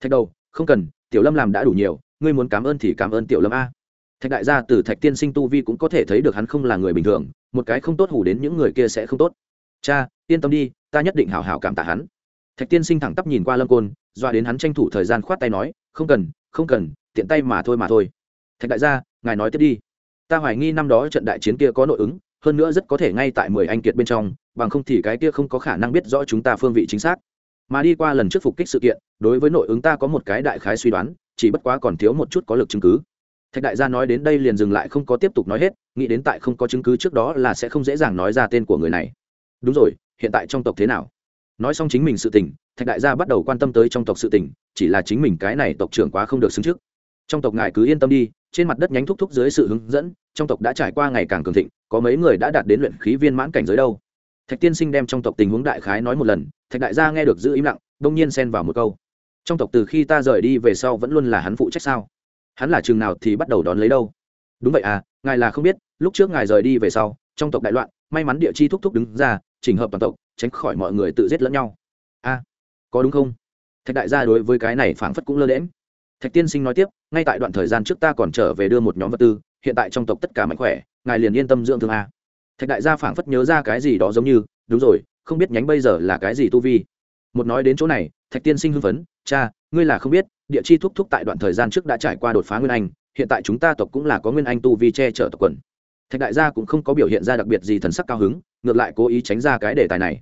Thạch đầu, không cần, tiểu lâm làm đã đủ nhiều, ngươi muốn cảm ơn thì cảm ơn tiểu lâm a. Thạch đại gia từ thạch tiên sinh tu vi cũng có thể thấy được hắn không là người bình thường, một cái không tốt hủ đến những người kia sẽ không tốt cha, yên tâm đi, ta nhất định hảo hảo cảm tạ hắn. Thạch tiên sinh thẳng tắp nhìn qua lâm côn, dọa đến hắn tranh thủ thời gian khoát tay nói, không cần không cần, tiện tay mà thôi mà thôi. Thạch đại gia, ngài nói tiếp đi. Ta hoài nghi năm đó trận đại chiến kia có nội ứng, hơn nữa rất có thể ngay tại mười anh kiệt bên trong, bằng không thì cái kia không có khả năng biết rõ chúng ta phương vị chính xác. Mà đi qua lần trước phục kích sự kiện, đối với nội ứng ta có một cái đại khái suy đoán, chỉ bất quá còn thiếu một chút có lực chứng cứ. Thạch đại gia nói đến đây liền dừng lại không có tiếp tục nói hết, nghĩ đến tại không có chứng cứ trước đó là sẽ không dễ dàng nói ra tên của người này đúng rồi, hiện tại trong tộc thế nào? Nói xong chính mình sự tình, thạch đại gia bắt đầu quan tâm tới trong tộc sự tình, chỉ là chính mình cái này tộc trưởng quá không được xứng trước. Trong tộc ngài cứ yên tâm đi, trên mặt đất nhánh thúc thúc dưới sự hướng dẫn, trong tộc đã trải qua ngày càng cường thịnh, có mấy người đã đạt đến luyện khí viên mãn cảnh giới đâu. Thạch tiên sinh đem trong tộc tình huống đại khái nói một lần, thạch đại gia nghe được giữ im lặng, đông nhiên xen vào một câu. Trong tộc từ khi ta rời đi về sau vẫn luôn là hắn phụ trách sao? Hắn là chừng nào thì bắt đầu đón lấy đâu? Đúng vậy à ngài là không biết, lúc trước ngài rời đi về sau, trong tộc đại loạn, may mắn địa chi thúc thúc đứng ra chỉnh hợp toàn tộc tránh khỏi mọi người tự giết lẫn nhau. A à, có đúng không? Thạch đại gia đối với cái này phảng phất cũng lơ lẽm thạch tiên sinh nói tiếp ngay tại đoạn thời gian trước ta còn trở về đưa một nhóm vật tư hiện tại trong tộc tất cả mạnh khỏe ngài liền yên tâm dưỡng thương a. Thạch đại gia phảng phất nhớ ra cái gì đó giống như đúng rồi không biết nhánh bây giờ là cái gì tu vi. Một nói đến chỗ này thạch tiên sinh hưng phấn cha ngươi là không biết địa chi thúc thúc tại đoạn thời gian trước đã trải qua đột phá nguyên anh hiện tại chúng ta tộc cũng là có nguyên anh tu vi che chở tộc quần. Thạch đại gia cũng không có biểu hiện ra đặc biệt gì thần sắc cao hứng ngược lại cố ý tránh ra cái đề tài này.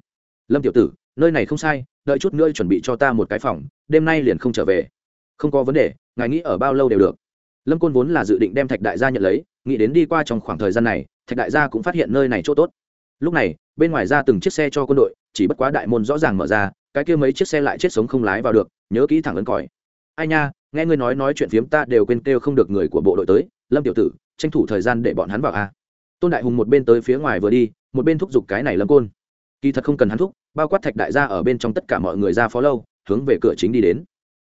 Lâm tiểu tử, nơi này không sai, đợi chút nữa chuẩn bị cho ta một cái phòng, đêm nay liền không trở về. Không có vấn đề, ngài nghĩ ở bao lâu đều được. Lâm côn vốn là dự định đem thạch đại gia nhận lấy, nghĩ đến đi qua trong khoảng thời gian này, thạch đại gia cũng phát hiện nơi này chỗ tốt. Lúc này, bên ngoài ra từng chiếc xe cho quân đội, chỉ bất quá đại môn rõ ràng mở ra, cái kia mấy chiếc xe lại chết sống không lái vào được, nhớ kỹ thẳng ấn còi. Ai nha, nghe ngươi nói nói chuyện phiếm ta đều quên kêu không được người của bộ đội tới, lâm tiểu tử, tranh thủ thời gian để bọn hắn vào a. Tôn đại hùng một bên tới phía ngoài vừa đi một bên thúc giục cái này lâm côn. Kỳ thật không cần hắn thúc, bao quát thạch đại gia ở bên trong tất cả mọi người ra phó lâu, hướng về cửa chính đi đến.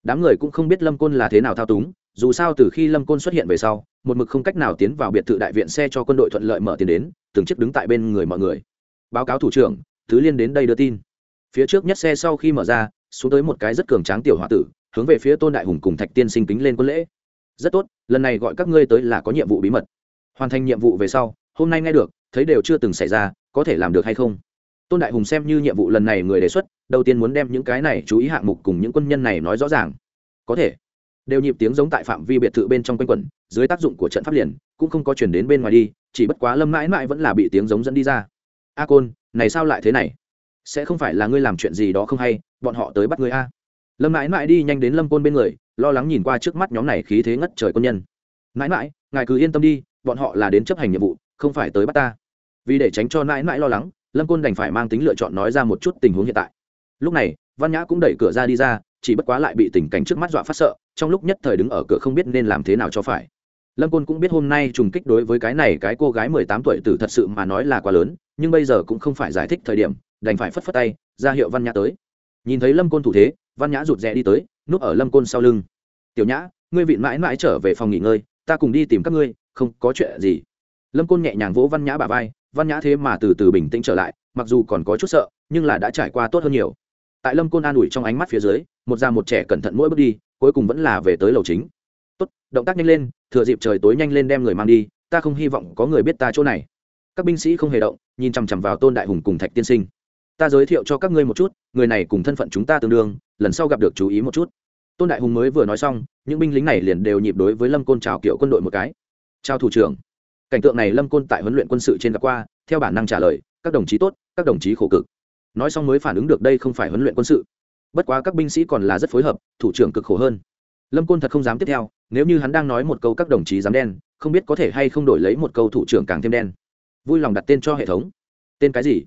Đám người cũng không biết lâm côn là thế nào thao túng, dù sao từ khi lâm côn xuất hiện về sau, một mực không cách nào tiến vào biệt thự đại viện xe cho quân đội thuận lợi mở tiền đến, từng chiếc đứng tại bên người mọi người. Báo cáo thủ trưởng, thứ liên đến đây đưa tin. Phía trước nhất xe sau khi mở ra, xuống tới một cái rất cường tráng tiểu h o a tử, hướng về phía tôn đại hùng cùng thạch tiên sinh kính lên quân lễ. Rất tốt, lần này gọi các ngươi tới là có nhiệm vụ bí mật. Hoàn thành nhiệm vụ về sau, hôm nay nghe được thấy đều chưa từng xảy ra, có thể làm được hay không? Tôn đại hùng xem như nhiệm vụ lần này người đề xuất, đầu tiên muốn đem những cái này chú ý hạng mục cùng những quân nhân này nói rõ ràng. Có thể. Đều nhịp tiếng giống tại phạm vi biệt thự bên trong quanh quẩn, dưới tác dụng của trận pháp liền, cũng không có chuyển đến bên ngoài đi, chỉ bất quá lâm mãi mãi vẫn là bị tiếng giống dẫn đi ra. A côn, này sao lại thế này? Sẽ không phải là ngươi làm chuyện gì đó không hay, bọn họ tới bắt ngươi a. Lâm mãi mãi đi nhanh đến lâm côn bên người, lo lắng nhìn qua trước mắt nhóm này khí thế ngất trời quân nhân. Mãi mãi, ngài cứ yên tâm đi, bọn họ là đến chấp hành nhiệm vụ không phải tới bắt ta. Vì để tránh cho mãi mãi lo lắng, lâm côn đành phải mang tính lựa chọn nói ra một chút tình huống hiện tại. Lúc này, văn nhã cũng đẩy cửa ra đi ra, chỉ bất quá lại bị tình cảnh trước mắt dọa phát sợ, trong lúc nhất thời đứng ở cửa không biết nên làm thế nào cho phải. Lâm côn cũng biết hôm nay trùng kích đối với cái này cái cô gái mười tám tuổi tử thật sự mà nói là quá lớn, nhưng bây giờ cũng không phải giải thích thời điểm, đành phải phất phất tay, ra hiệu văn nhã tới. Nhìn thấy lâm côn thủ thế, văn nhã rụt rè đi tới, núp ở lâm côn sau lưng. Tiểu nhã, ngươi vịn mãi mãi trở về phòng nghỉ ngơi, ta cùng đi tìm các ngươi, không có chuyện gì lâm côn nhẹ nhàng vỗ văn nhã bà vai, văn nhã thế mà từ từ bình tĩnh trở lại, mặc dù còn có chút sợ, nhưng là đã trải qua tốt hơn nhiều. Tại lâm côn an ủi trong ánh mắt phía dưới, một già một trẻ cẩn thận mỗi bước đi, cuối cùng vẫn là về tới lầu chính. Tốt, động tác nhanh lên, thừa dịp trời tối nhanh lên đem người mang đi, ta không hy vọng có người biết ta chỗ này. Các binh sĩ không hề động, nhìn chằm chằm vào tôn đại hùng cùng thạch tiên sinh. Ta giới thiệu cho các ngươi một chút, người này cùng thân phận chúng ta tương đương, lần sau gặp được chú ý một chút. Tôn đại hùng mới vừa nói xong, những binh lính này liền đều nhịp đối với lâm côn chào kiểu quân đội một cái. Chào thủ trưởng cảnh tượng này lâm côn tại huấn luyện quân sự trên gặp qua, theo bản năng trả lời, các đồng chí tốt, các đồng chí khổ cực. Nói xong mới phản ứng được đây không phải huấn luyện quân sự. Bất quá các binh sĩ còn là rất phối hợp, thủ trưởng cực khổ hơn. Lâm côn thật không dám tiếp theo, nếu như hắn đang nói một câu các đồng chí dám đen, không biết có thể hay không đổi lấy một câu thủ trưởng càng thêm đen. Vui lòng đặt tên cho hệ thống. Tên cái gì?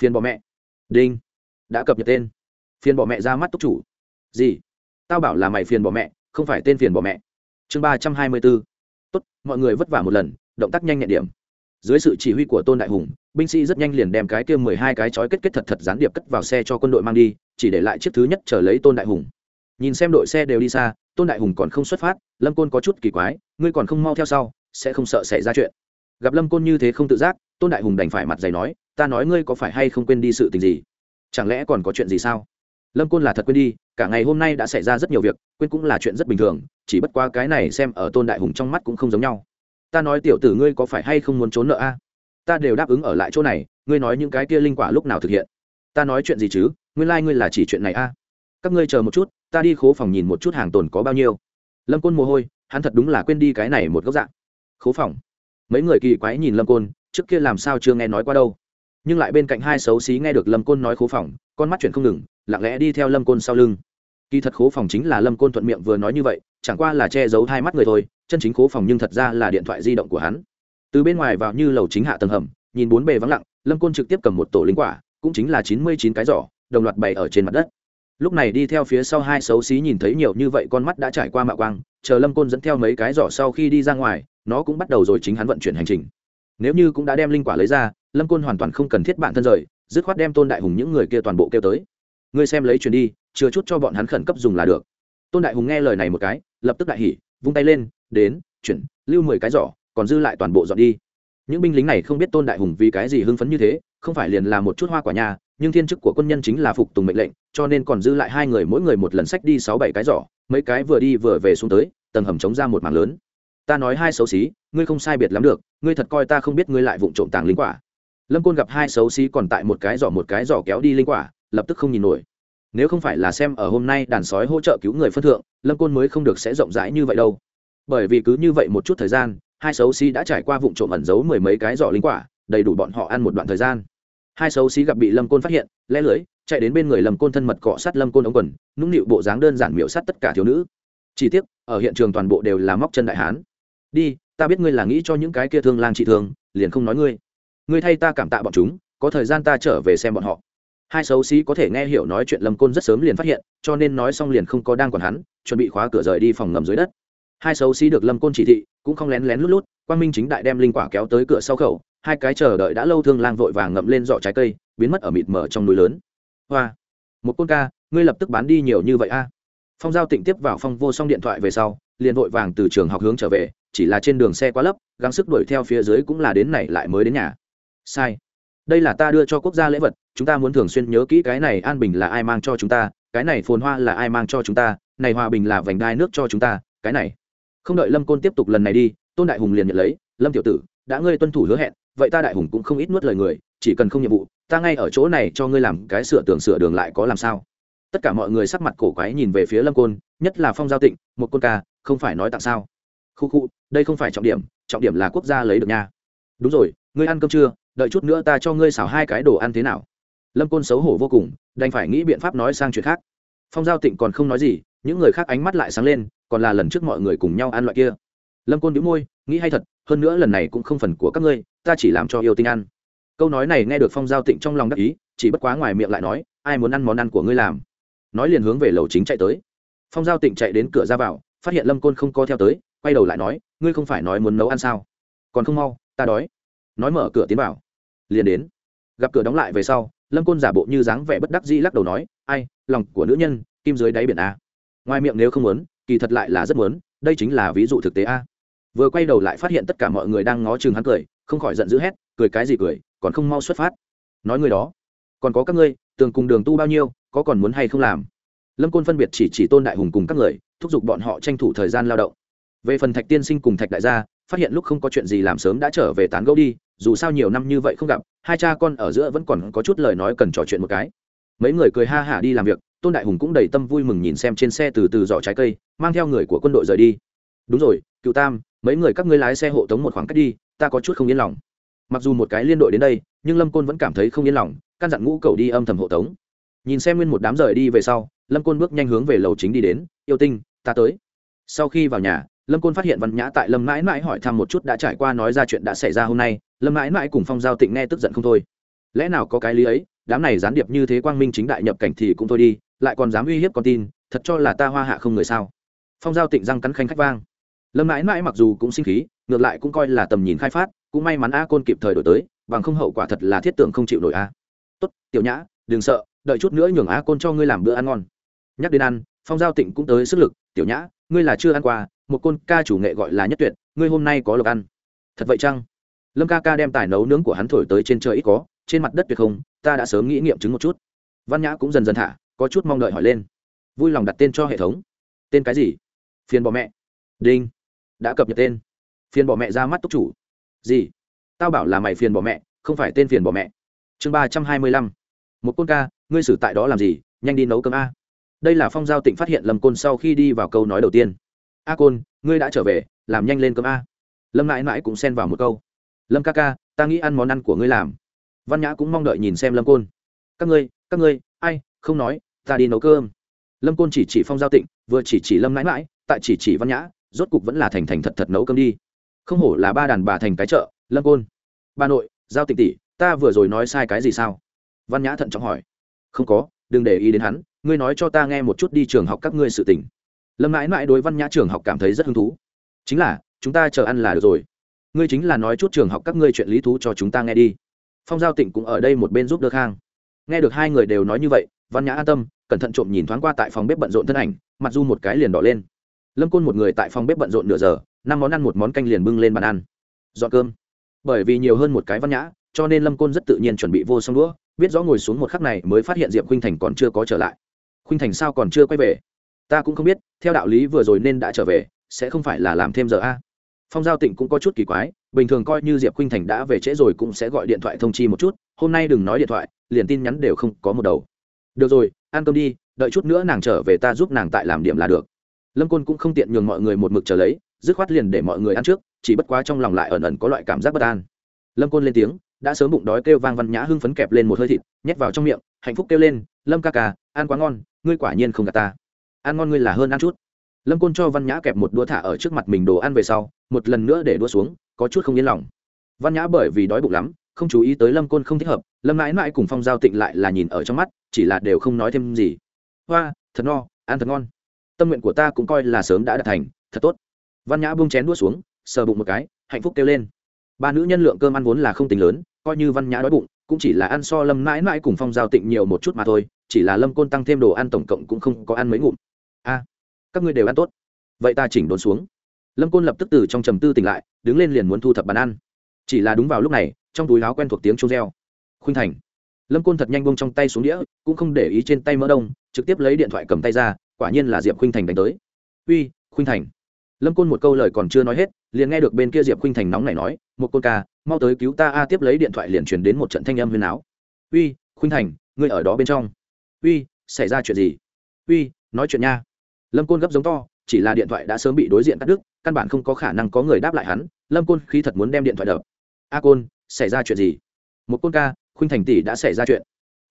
Phiền bỏ mẹ. Đinh. Đã cập nhật tên. Phiền bỏ mẹ ra mắt túc chủ. Gì? Tao bảo là mày phiền bỏ mẹ, không phải tên phiền bỏ mẹ. Chương ba trăm hai mươi bốn tốt, mọi người vất vả một lần động tác nhanh nhẹn điểm. Dưới sự chỉ huy của tôn đại hùng, binh sĩ rất nhanh liền đem cái kia mười hai cái chói kết kết thật thật gián điệp cất vào xe cho quân đội mang đi, chỉ để lại chiếc thứ nhất chờ lấy tôn đại hùng. Nhìn xem đội xe đều đi xa, tôn đại hùng còn không xuất phát, lâm côn có chút kỳ quái, ngươi còn không mau theo sau, sẽ không sợ xảy ra chuyện. Gặp lâm côn như thế không tự giác, tôn đại hùng đành phải mặt dày nói, ta nói ngươi có phải hay không quên đi sự tình gì? Chẳng lẽ còn có chuyện gì sao? Lâm côn là thật quên đi, cả ngày hôm nay đã xảy ra rất nhiều việc, quên cũng là chuyện rất bình thường, chỉ bất qua cái này xem ở tôn đại hùng trong mắt cũng không giống nhau ta nói tiểu tử ngươi có phải hay không muốn trốn nợ a? À? Ta đều đáp ứng ở lại chỗ này, ngươi nói những cái kia linh quả lúc nào thực hiện? Ta nói chuyện gì chứ? Nguyên lai、like、ngươi là chỉ chuyện này a. À? Các ngươi chờ một chút, ta đi khố phòng nhìn một chút hàng tồn có bao nhiêu. Lâm côn mồ hôi, hắn thật đúng là quên đi cái này một góc dạng. Khố phòng. Mấy người kỳ quái nhìn lâm côn, trước kia làm sao chưa nghe nói qua đâu. Nhưng lại bên cạnh hai xấu xí nghe được lâm côn nói khố phòng, con mắt chuyển không ngừng, lặng lẽ đi theo lâm côn sau lưng kỳ thật khố phòng chính là lâm côn thuận miệng vừa nói như vậy, chẳng qua là che giấu hai mắt người thôi, chân chính khố phòng nhưng thật ra là điện thoại di động của hắn. Từ bên ngoài vào như lầu chính hạ tầng hầm, nhìn bốn bề vắng lặng, lâm côn trực tiếp cầm một tổ lính quả, cũng chính là chín mươi chín cái giỏ, đồng loạt bày ở trên mặt đất. Lúc này đi theo phía sau hai xấu xí nhìn thấy nhiều như vậy con mắt đã trải qua mạ quang, chờ lâm côn dẫn theo mấy cái giỏ sau khi đi ra ngoài, nó cũng bắt đầu rồi chính hắn vận chuyển hành trình. Nếu như cũng đã đem linh quả lấy ra, lâm côn hoàn toàn không cần thiết bản thân rời, dứt khoát đem tôn đại hùng những người kia toàn bộ kêu tới. Ngươi xem lấy chuyển đi chừa chút cho bọn hắn khẩn cấp dùng là được. Tôn đại hùng nghe lời này một cái, lập tức đại hỉ, vung tay lên, đến, chuyển, lưu mười cái giỏ, còn dư lại toàn bộ dọn đi. Những binh lính này không biết tôn đại hùng vì cái gì hưng phấn như thế, không phải liền là một chút hoa quả nhà, nhưng thiên chức của quân nhân chính là phục tùng mệnh lệnh, cho nên còn dư lại hai người mỗi người một lần sách đi sáu bảy cái giỏ, mấy cái vừa đi vừa về xuống tới, tầng hầm chống ra một mảng lớn. Ta nói hai xấu xí, ngươi không sai biệt lắm được, ngươi thật coi ta không biết ngươi lại vụng trộm tàng linh quả. Lâm côn gặp hai xấu xí còn tại một cái giỏ một cái giỏ kéo đi linh quả, lập tức không nhìn nổi nếu không phải là xem ở hôm nay đàn sói hỗ trợ cứu người phân thượng, lâm côn mới không được sẽ rộng rãi như vậy đâu. Bởi vì cứ như vậy một chút thời gian, hai xấu xí đã trải qua vụ trộm ẩn giấu mười mấy cái giỏ linh quả, đầy đủ bọn họ ăn một đoạn thời gian. Hai xấu xí gặp bị lâm côn phát hiện lẽ lưới, chạy đến bên người lâm côn thân mật cọ sát lâm côn ống quần, nũng nịu bộ dáng đơn giản miễu sát tất cả thiếu nữ. Chỉ tiếc, ở hiện trường toàn bộ đều là móc chân đại hán. Đi, ta biết ngươi là nghĩ cho những cái kia thương lang trị thương, liền không nói ngươi. Ngươi thay ta cảm tạ bọn chúng, có thời gian ta trở về xem bọn họ hai xấu xí có thể nghe hiểu nói chuyện lâm côn rất sớm liền phát hiện, cho nên nói xong liền không có đang còn hắn, chuẩn bị khóa cửa rời đi phòng ngầm dưới đất. Hai xấu xí được lâm côn chỉ thị, cũng không lén lén lút lút quan minh chính đại đem linh quả kéo tới cửa sau khẩu, hai cái chờ đợi đã lâu thương lang vội vàng ngậm lên giỏ trái cây, biến mất ở mịt mờ trong núi lớn. Hoa! Một côn ca, ngươi lập tức bán đi nhiều như vậy a. Phong giao tịnh tiếp vào phong vô xong điện thoại về sau, liền vội vàng từ trường học hướng trở về, chỉ là trên đường xe quá lấp, gắng sức đuổi theo phía dưới cũng là đến này lại mới đến nhà. Sai đây là ta đưa cho quốc gia lễ vật, chúng ta muốn thường xuyên nhớ kỹ cái này an bình là ai mang cho chúng ta, cái này phồn hoa là ai mang cho chúng ta, này hòa bình là vành đai nước cho chúng ta, cái này. Không đợi lâm côn tiếp tục lần này đi, tôn đại hùng liền nhận lấy, lâm tiểu tử, đã ngươi tuân thủ hứa hẹn, vậy ta đại hùng cũng không ít nuốt lời người, chỉ cần không nhiệm vụ, ta ngay ở chỗ này cho ngươi làm cái sửa tường sửa đường lại có làm sao? Tất cả mọi người sắc mặt cổ quái nhìn về phía lâm côn, nhất là phong giao tịnh, một côn ca, không phải nói tặng sao? Khu khu, đây không phải trọng điểm trọng điểm là quốc gia lấy được nha. Đúng rồi, ngươi ăn cơm chưa? Đợi chút nữa ta cho ngươi xào hai cái đồ ăn thế nào. Lâm côn xấu hổ vô cùng, đành phải nghĩ biện pháp nói sang chuyện khác. Phong giao tịnh còn không nói gì, những người khác ánh mắt lại sáng lên, còn là lần trước mọi người cùng nhau ăn loại kia. Lâm côn đĩu môi, nghĩ hay thật, hơn nữa lần này cũng không phần của các ngươi, ta chỉ làm cho yêu tinh ăn. Câu nói này nghe được phong giao tịnh trong lòng đắc ý, chỉ bất quá ngoài miệng lại nói, ai muốn ăn món ăn của ngươi làm. Nói liền hướng về lầu chính chạy tới. Phong giao tịnh chạy đến cửa ra vào, phát hiện lâm côn không co theo tới, quay đầu lại nói, ngươi không phải nói muốn nấu ăn sao? Còn không mau, ta đói. Nói mở cửa tiến vào liền đến. Gặp cửa đóng lại về sau, lâm côn giả bộ như dáng vẻ bất đắc dĩ lắc đầu nói, ai, lòng của nữ nhân, kim dưới đáy biển a. Ngoài miệng nếu không muốn, kỳ thật lại là rất muốn, đây chính là ví dụ thực tế a. Vừa quay đầu lại phát hiện tất cả mọi người đang ngó chừng hắn cười, không khỏi giận dữ hét, cười cái gì cười, còn không mau xuất phát. Nói người đó, còn có các ngươi, tường cùng đường tu bao nhiêu, có còn muốn hay không làm? Lâm côn phân biệt chỉ chỉ tôn đại hùng cùng các người, thúc giục bọn họ tranh thủ thời gian lao động. Về phần thạch tiên sinh cùng thạch đại gia, phát hiện lúc không có chuyện gì làm sớm đã trở về tán gẫu đi dù sao nhiều năm như vậy không gặp, hai cha con ở giữa vẫn còn có chút lời nói cần trò chuyện một cái. Mấy người cười ha hả đi làm việc, tôn đại hùng cũng đầy tâm vui mừng nhìn xem trên xe từ từ giỏ trái cây, mang theo người của quân đội rời đi. Đúng rồi, cựu tam, mấy người các ngươi lái xe hộ tống một khoảng cách đi, ta có chút không yên lòng. Mặc dù một cái liên đội đến đây, nhưng lâm côn vẫn cảm thấy không yên lòng, căn dặn ngũ cầu đi âm thầm hộ tống. Nhìn xem nguyên một đám rời đi về sau, lâm côn bước nhanh hướng về lầu chính đi đến, yêu tinh, ta tới. Sau khi vào nhà, lâm côn phát hiện văn nhã tại lâm mãi mãi hỏi thăm một chút đã trải qua nói ra chuyện đã xảy ra hôm nay lâm mãi mãi cùng phong giao tịnh nghe tức giận không thôi lẽ nào có cái lý ấy đám này gián điệp như thế quang minh chính đại nhập cảnh thì cũng thôi đi lại còn dám uy hiếp con tin thật cho là ta hoa hạ không người sao phong giao tịnh răng cắn khanh khách vang lâm mãi mãi mặc dù cũng sinh khí ngược lại cũng coi là tầm nhìn khai phát cũng may mắn a côn kịp thời đổi tới bằng không hậu quả thật là thiết tưởng không chịu nổi a tốt tiểu nhã đừng sợ đợi chút nữa nhường a côn cho ngươi làm bữa ăn ngon nhắc đến ăn phong giao tịnh cũng tới sức lực tiểu nhã ngươi là chưa ăn qua một côn ca chủ nghệ gọi là nhất tuyệt ngươi hôm nay có lộc ăn thật vậy chăng lâm ca ca đem tài nấu nướng của hắn thổi tới trên trời ít có, trên mặt đất tuyệt không, ta đã sớm nghĩ nghiệm chứng một chút. Văn nhã cũng dần dần thả, có chút mong đợi hỏi lên. Vui lòng đặt tên cho hệ thống. Tên cái gì? Phiền bỏ mẹ. Đinh. Đã cập nhật tên. Phiền bỏ mẹ ra mắt túc chủ. Gì? Tao bảo là mày phiền bỏ mẹ, không phải tên phiền bỏ mẹ. Chương ba trăm hai mươi lăm. Một côn ca, ngươi xử tại đó làm gì? Nhanh đi nấu cơm a. Đây là phong giao tịnh phát hiện lâm côn sau khi đi vào câu nói đầu tiên. A côn, ngươi đã trở về, làm nhanh lên cơm a. Lâm mãi mãi cũng xen vào một câu lâm ca ca, ta nghĩ ăn món ăn của ngươi làm. Văn nhã cũng mong đợi nhìn xem lâm côn. Các ngươi các ngươi, ai, không nói, ta đi nấu cơm. Lâm côn chỉ chỉ phong giao tịnh, vừa chỉ chỉ lâm mãi mãi, tại chỉ chỉ văn nhã, rốt cục vẫn là thành thành thật thật nấu cơm đi. Không hổ là ba đàn bà thành cái chợ, lâm côn. Bà nội, giao tịnh tỷ, ta vừa rồi nói sai cái gì sao? Văn nhã thận trọng hỏi. Không có, đừng để ý đến hắn, ngươi nói cho ta nghe một chút đi trường học các ngươi sự tình. Lâm mãi mãi đối văn nhã trường học cảm thấy rất hứng thú. Chính là, chúng ta chờ ăn là được rồi ngươi chính là nói chút trường học các ngươi chuyện lý thú cho chúng ta nghe đi. Phong giao tịnh cũng ở đây một bên giúp đỡ khang. Nghe được hai người đều nói như vậy, văn nhã an tâm, cẩn thận trộm nhìn thoáng qua tại phòng bếp bận rộn thân ảnh mặc dù một cái liền đỏ lên. Lâm côn một người tại phòng bếp bận rộn nửa giờ, năm món ăn một món canh liền bưng lên bàn ăn. Dọn cơm. Bởi vì nhiều hơn một cái văn nhã, cho nên lâm côn rất tự nhiên chuẩn bị vô xong đũa, biết rõ ngồi xuống một khắc này mới phát hiện diệp khuynh thành còn chưa có trở lại. Khuynh thành sao còn chưa quay về? Ta cũng không biết, theo đạo lý vừa rồi nên đã trở về, sẽ không phải là làm thêm giờ a phong giao tịnh cũng có chút kỳ quái, bình thường coi như diệp khuynh thành đã về trễ rồi cũng sẽ gọi điện thoại thông chi một chút, hôm nay đừng nói điện thoại, liền tin nhắn đều không có một đầu. Được rồi, ăn cơm đi, đợi chút nữa nàng trở về ta giúp nàng tại làm điểm là được. Lâm côn cũng không tiện nhường mọi người một mực trở lấy, dứt khoát liền để mọi người ăn trước, chỉ bất quá trong lòng lại ẩn ẩn có loại cảm giác bất an. Lâm côn lên tiếng, đã sớm bụng đói kêu vang văn nhã hưng phấn kẹp lên một hơi thịt, nhét vào trong miệng, hạnh phúc kêu lên, lâm ca ca, ăn quá ngon, ngươi quả nhiên không gạt ta. Ăn ngon ngươi là hơn ăn chút lâm côn cho văn nhã kẹp một đũa thả ở trước mặt mình đồ ăn về sau, một lần nữa để đũa xuống, có chút không yên lòng. Văn nhã bởi vì đói bụng lắm, không chú ý tới lâm côn không thích hợp, lâm mãi mãi cùng phong giao tịnh lại là nhìn ở trong mắt, chỉ là đều không nói thêm gì. Hoa, thật no, ăn thật ngon. Tâm nguyện của ta cũng coi là sớm đã đạt thành, thật tốt. Văn nhã buông chén đũa xuống, sờ bụng một cái, hạnh phúc kêu lên. Ba nữ nhân lượng cơm ăn vốn là không tính lớn, coi như văn nhã đói bụng, cũng chỉ là ăn so lâm mãi mãi cùng phong giao tịnh nhiều một chút mà thôi, chỉ là lâm côn tăng thêm đồ ăn tổng cộng cũng không có ăn mấy ngụm. A các ngươi đều ăn tốt. Vậy ta chỉnh đốn xuống. Lâm côn lập tức từ trong trầm tư tỉnh lại, đứng lên liền muốn thu thập bàn ăn. Chỉ là đúng vào lúc này, trong túi áo quen thuộc tiếng chung reo. Khuynh thành. Lâm côn thật nhanh bông trong tay xuống đĩa, cũng không để ý trên tay mỡ đông, trực tiếp lấy điện thoại cầm tay ra, quả nhiên là diệp khuynh thành đánh tới. Uy, khuynh thành. Lâm côn một câu lời còn chưa nói hết, liền nghe được bên kia diệp khuynh thành nóng này nói, một côn ca, mau tới cứu ta a, tiếp lấy điện thoại liền truyền đến một trận thanh âm huyền áo uy, khuynh thành, ngươi ở đó bên trong. Uy, xảy ra chuyện gì? Uy, nói chuyện nha lâm côn gấp giống to, chỉ là điện thoại đã sớm bị đối diện cắt đứt, căn bản không có khả năng có người đáp lại hắn. Lâm côn khi thật muốn đem điện thoại đập. A côn, xảy ra chuyện gì? Một côn ca, khuynh thành tỷ đã xảy ra chuyện.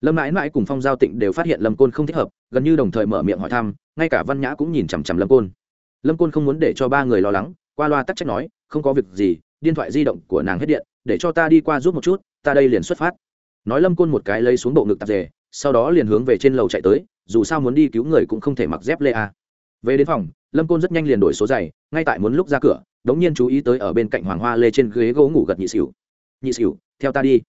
Lâm mãi mãi cùng phong giao tịnh đều phát hiện lâm côn không thích hợp, gần như đồng thời mở miệng hỏi thăm, ngay cả văn nhã cũng nhìn chằm chằm lâm côn. Lâm côn không muốn để cho ba người lo lắng, qua loa tắc trách nói, không có việc gì, điện thoại di động của nàng hết điện, để cho ta đi qua giúp một chút, ta đây liền xuất phát. Nói lâm côn một cái lấy xuống bộ ngực tạp dề, sau đó liền hướng về trên lầu chạy tới, dù sao muốn đi cứu người cũng không thể mặc dép lê a về đến phòng, lâm côn rất nhanh liền đổi số giày, ngay tại muốn lúc ra cửa đống nhiên chú ý tới ở bên cạnh hoàng hoa lê trên ghế gỗ ngủ gật nhị xỉu. Nhị xỉu, theo ta đi.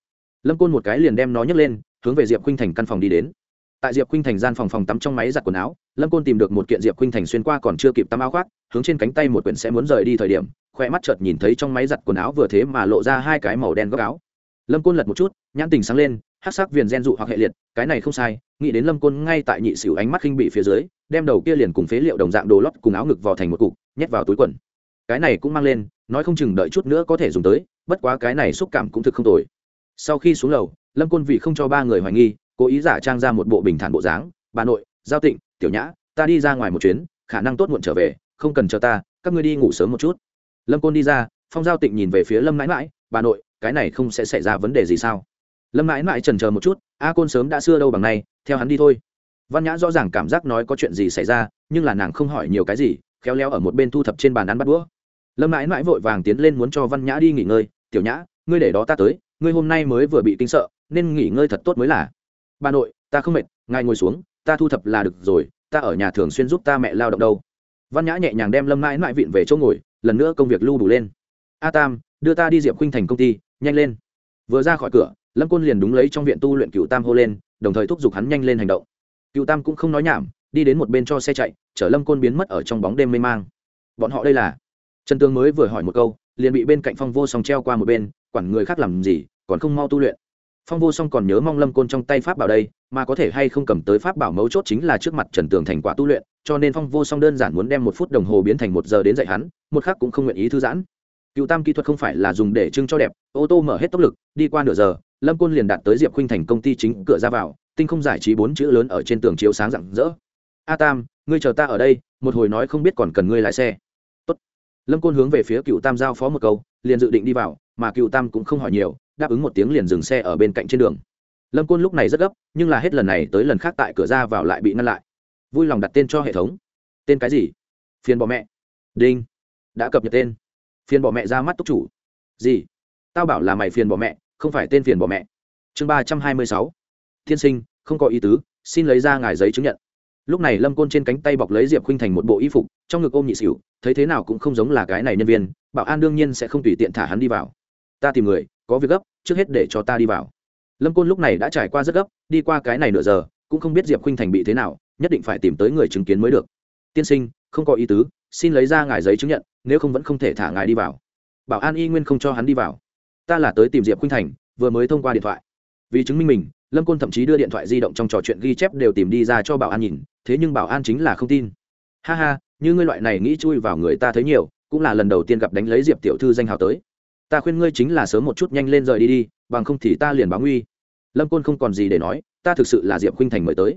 Lâm côn một cái liền đem nó nhấc lên, hướng về diệp khuynh thành căn phòng đi đến. Tại diệp khuynh thành gian phòng phòng tắm trong máy giặt quần áo, lâm côn tìm được một kiện diệp khuynh thành xuyên qua còn chưa kịp tắm áo khoác, hướng trên cánh tay một quyển sẽ muốn rời đi thời điểm khoe mắt chợt nhìn thấy trong máy giặt quần áo vừa thế mà lộ ra hai cái màu đen góc áo lâm côn lật một chút, nhãn tình sáng lên hát sắc viền gen dụ hoặc hệ liệt, cái này không sai, nghĩ đến lâm côn ngay tại nhị xỉu ánh mắt khinh bị phía dưới, đem đầu kia liền cùng phế liệu đồng dạng đồ lót cùng áo ngực vào thành một cục, nhét vào túi quần. Cái này cũng mang lên, nói không chừng đợi chút nữa có thể dùng tới, bất quá cái này xúc cảm cũng thực không tồi. Sau khi xuống lầu, lâm côn vì không cho ba người hoài nghi, cố ý giả trang ra một bộ bình thản bộ dáng, bà nội, giao tịnh, tiểu nhã, ta đi ra ngoài một chuyến, khả năng tốt muộn trở về, không cần chờ ta, các ngươi đi ngủ sớm một chút. Lâm côn đi ra, phong giao tịnh nhìn về phía lâm mãi mãi, bà nội cái này không sẽ xảy ra vấn đề gì sao? Lâm mãi mãi trần chờ một chút, a côn sớm đã xưa đâu bằng này theo hắn đi thôi. Văn nhã rõ ràng cảm giác nói có chuyện gì xảy ra, nhưng là nàng không hỏi nhiều cái gì, khéo léo ở một bên thu thập trên bàn ăn bắt đũa. Lâm mãi mãi vội vàng tiến lên muốn cho văn nhã đi nghỉ ngơi, tiểu nhã, ngươi để đó ta tới, ngươi hôm nay mới vừa bị kinh sợ, nên nghỉ ngơi thật tốt mới là. Bà nội, ta không mệt, ngài ngồi xuống, ta thu thập là được rồi, ta ở nhà thường xuyên giúp ta mẹ lao động đâu. Văn nhã nhẹ nhàng đem lâm mãi mãi vịn về chỗ ngồi, lần nữa công việc lưu đủ lên. A tam, đưa ta đi diệp khuynh thành công ty nhanh lên. Vừa ra khỏi cửa, lâm côn liền đúng lấy trong viện tu luyện cựu tam hô lên, đồng thời thúc giục hắn nhanh lên hành động. Cựu tam cũng không nói nhảm, đi đến một bên cho xe chạy, chở lâm côn biến mất ở trong bóng đêm mê mang. Bọn họ đây là? Trần tương mới vừa hỏi một câu, liền bị bên cạnh phong vô song treo qua một bên, quản người khác làm gì, còn không mau tu luyện. Phong vô song còn nhớ mong lâm côn trong tay pháp bảo đây, mà có thể hay không cầm tới pháp bảo mấu chốt chính là trước mặt trần tường thành quả tu luyện, cho nên phong vô song đơn giản muốn đem một phút đồng hồ biến thành một giờ đến dạy hắn, một khác cũng không nguyện ý thư giãn cựu tam kỹ thuật không phải là dùng để trưng cho đẹp, ô tô mở hết tốc lực, đi qua nửa giờ, lâm côn liền đạt tới diệp khuynh thành công ty chính cửa ra vào, tinh không giải trí bốn chữ lớn ở trên tường chiếu sáng rạng rỡ. A tam, ngươi chờ ta ở đây, một hồi nói không biết còn cần ngươi lái xe. Tốt. lâm côn hướng về phía cựu tam giao phó một câu, liền dự định đi vào, mà cựu tam cũng không hỏi nhiều, đáp ứng một tiếng liền dừng xe ở bên cạnh trên đường. Lâm côn lúc này rất gấp, nhưng là hết lần này tới lần khác tại cửa ra vào lại bị ngăn lại. Vui lòng đặt tên cho hệ thống. Tên cái gì? Phiền bỏ mẹ. Đinh. Đã cập nhật tên phiền bỏ mẹ ra mắt túc chủ. Gì? Tao bảo là mày phiền bỏ mẹ, không phải tên phiền bỏ mẹ. Chương ba trăm hai mươi sáu. Tiên sinh, không có ý tứ, xin lấy ra ngài giấy chứng nhận. Lúc này lâm côn trên cánh tay bọc lấy diệp khuynh thành một bộ y phục, trong ngực ôm nhị xỉu, thấy thế nào cũng không giống là cái này nhân viên, bảo an đương nhiên sẽ không tùy tiện thả hắn đi vào. Ta tìm người, có việc gấp, trước hết để cho ta đi vào. Lâm côn lúc này đã trải qua rất gấp, đi qua cái này nửa giờ, cũng không biết diệp khuynh thành bị thế nào, nhất định phải tìm tới người chứng kiến mới được. Tiên sinh, không có ý tứ, xin lấy ra ngài giấy chứng nhận nếu không vẫn không thể thả ngài đi vào. Bảo an y nguyên không cho hắn đi vào. Ta là tới tìm diệp khuynh thành, vừa mới thông qua điện thoại. Vì chứng minh mình, lâm côn thậm chí đưa điện thoại di động trong trò chuyện ghi chép đều tìm đi ra cho bảo an nhìn, thế nhưng bảo an chính là không tin. Ha ha, như ngươi loại này nghĩ chui vào người ta thấy nhiều, cũng là lần đầu tiên gặp đánh lấy diệp tiểu thư danh hào tới. Ta khuyên ngươi chính là sớm một chút nhanh lên rời đi đi, bằng không thì ta liền báo nguy. Lâm côn không còn gì để nói, ta thực sự là diệp khuynh thành mời tới.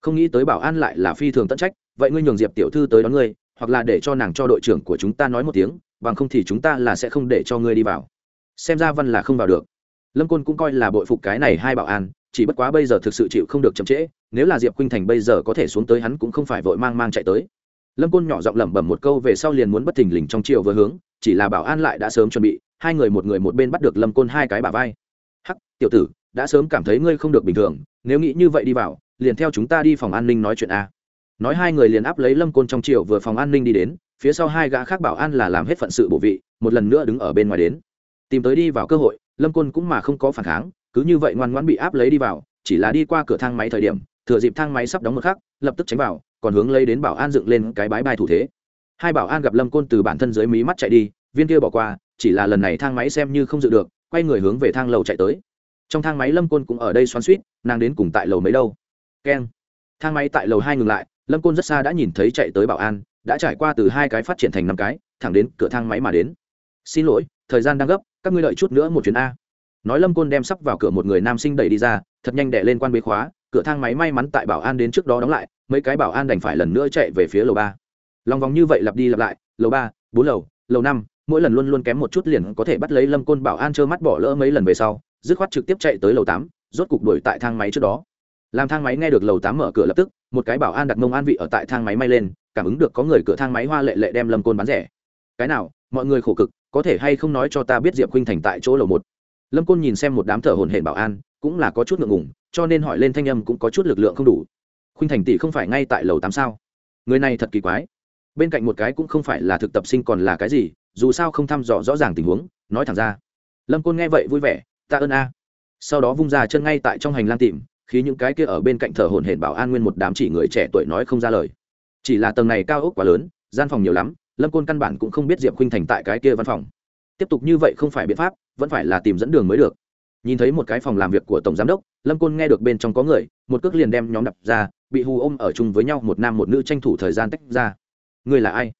Không nghĩ tới bảo an lại là phi thường tận trách, vậy ngươi nhường diệp tiểu thư tới đón ngươi hoặc là để cho nàng cho đội trưởng của chúng ta nói một tiếng, bằng không thì chúng ta là sẽ không để cho ngươi đi vào. Xem ra văn là không vào được. Lâm côn cũng coi là bội phục cái này hai bảo an, chỉ bất quá bây giờ thực sự chịu không được chậm trễ, nếu là diệp khuynh thành bây giờ có thể xuống tới hắn cũng không phải vội mang mang chạy tới. Lâm côn nhỏ giọng lẩm bẩm một câu về sau liền muốn bất thình lình trong chiều vừa hướng, chỉ là bảo an lại đã sớm chuẩn bị, hai người một người một bên bắt được lâm côn hai cái bà vai. Hắc, tiểu tử, đã sớm cảm thấy ngươi không được bình thường, nếu nghĩ như vậy đi vào, liền theo chúng ta đi phòng an ninh nói chuyện a nói hai người liền áp lấy lâm côn trong chiều vừa phòng an ninh đi đến, phía sau hai gã khác bảo an là làm hết phận sự bổ vị, một lần nữa đứng ở bên ngoài đến. Tìm tới đi vào cơ hội, lâm côn cũng mà không có phản kháng, cứ như vậy ngoan ngoãn bị áp lấy đi vào, chỉ là đi qua cửa thang máy thời điểm, thừa dịp thang máy sắp đóng một khắc, lập tức tránh vào, còn hướng lấy đến bảo an dựng lên cái bái bài thủ thế. Hai bảo an gặp lâm côn từ bản thân dưới mí mắt chạy đi, viên kia bỏ qua, chỉ là lần này thang máy xem như không dự được, quay người hướng về thang lầu chạy tới. Trong thang máy lâm côn cũng ở đây xoắn suýt nàng đến cùng tại lầu mấy đâu? Keng. Thang máy tại lầu hai ngừng lại lâm côn rất xa đã nhìn thấy chạy tới bảo an, đã trải qua từ hai cái phát triển thành năm cái, thẳng đến cửa thang máy mà đến. Xin lỗi, thời gian đang gấp, các ngươi đợi chút nữa một chuyến a. Nói lâm côn đem sắp vào cửa một người nam sinh đẩy đi ra, thật nhanh đệ lên quan bế khóa, cửa thang máy may mắn tại bảo an đến trước đó đóng lại, mấy cái bảo an đành phải lần nữa chạy về phía lầu ba. Lòng vòng như vậy lặp đi lặp lại, lầu ba, bốn lầu lầu năm, mỗi lần luôn luôn kém một chút liền có thể bắt lấy lâm côn bảo an trơ mắt bỏ lỡ mấy lần về sau, dứt khoát trực tiếp chạy tới lầu tám, rốt cục đuổi tại thang máy trước đó. Làm thang máy nghe được lầu tám mở cửa lập tức một cái bảo an đặt mông an vị ở tại thang máy may lên, cảm ứng được có người cửa thang máy hoa lệ lệ đem lâm côn bán rẻ. Cái nào, mọi người khổ cực, có thể hay không nói cho ta biết diệp khuynh thành tại chỗ lầu một? Lâm côn nhìn xem một đám thở hồn hển bảo an, cũng là có chút ngượng ngùng, cho nên hỏi lên thanh âm cũng có chút lực lượng không đủ. Khuynh thành tỷ không phải ngay tại lầu tám sao? Người này thật kỳ quái. Bên cạnh một cái cũng không phải là thực tập sinh còn là cái gì, dù sao không thăm dò rõ ràng tình huống, nói thẳng ra. Lâm côn nghe vậy vui vẻ, ta ơn a. Sau đó vung ra chân ngay tại trong hành lang tìm khi những cái kia ở bên cạnh thờ hồn hển bảo an nguyên một đám chỉ người trẻ tuổi nói không ra lời. Chỉ là tầng này cao ốc quá lớn, gian phòng nhiều lắm, lâm côn căn bản cũng không biết diệp khuynh thành tại cái kia văn phòng. Tiếp tục như vậy không phải biện pháp, vẫn phải là tìm dẫn đường mới được. Nhìn thấy một cái phòng làm việc của tổng giám đốc, lâm côn nghe được bên trong có người, một cước liền đem nhóm đập ra, bị hù ôm ở chung với nhau một nam một nữ tranh thủ thời gian tách ra. Người là ai?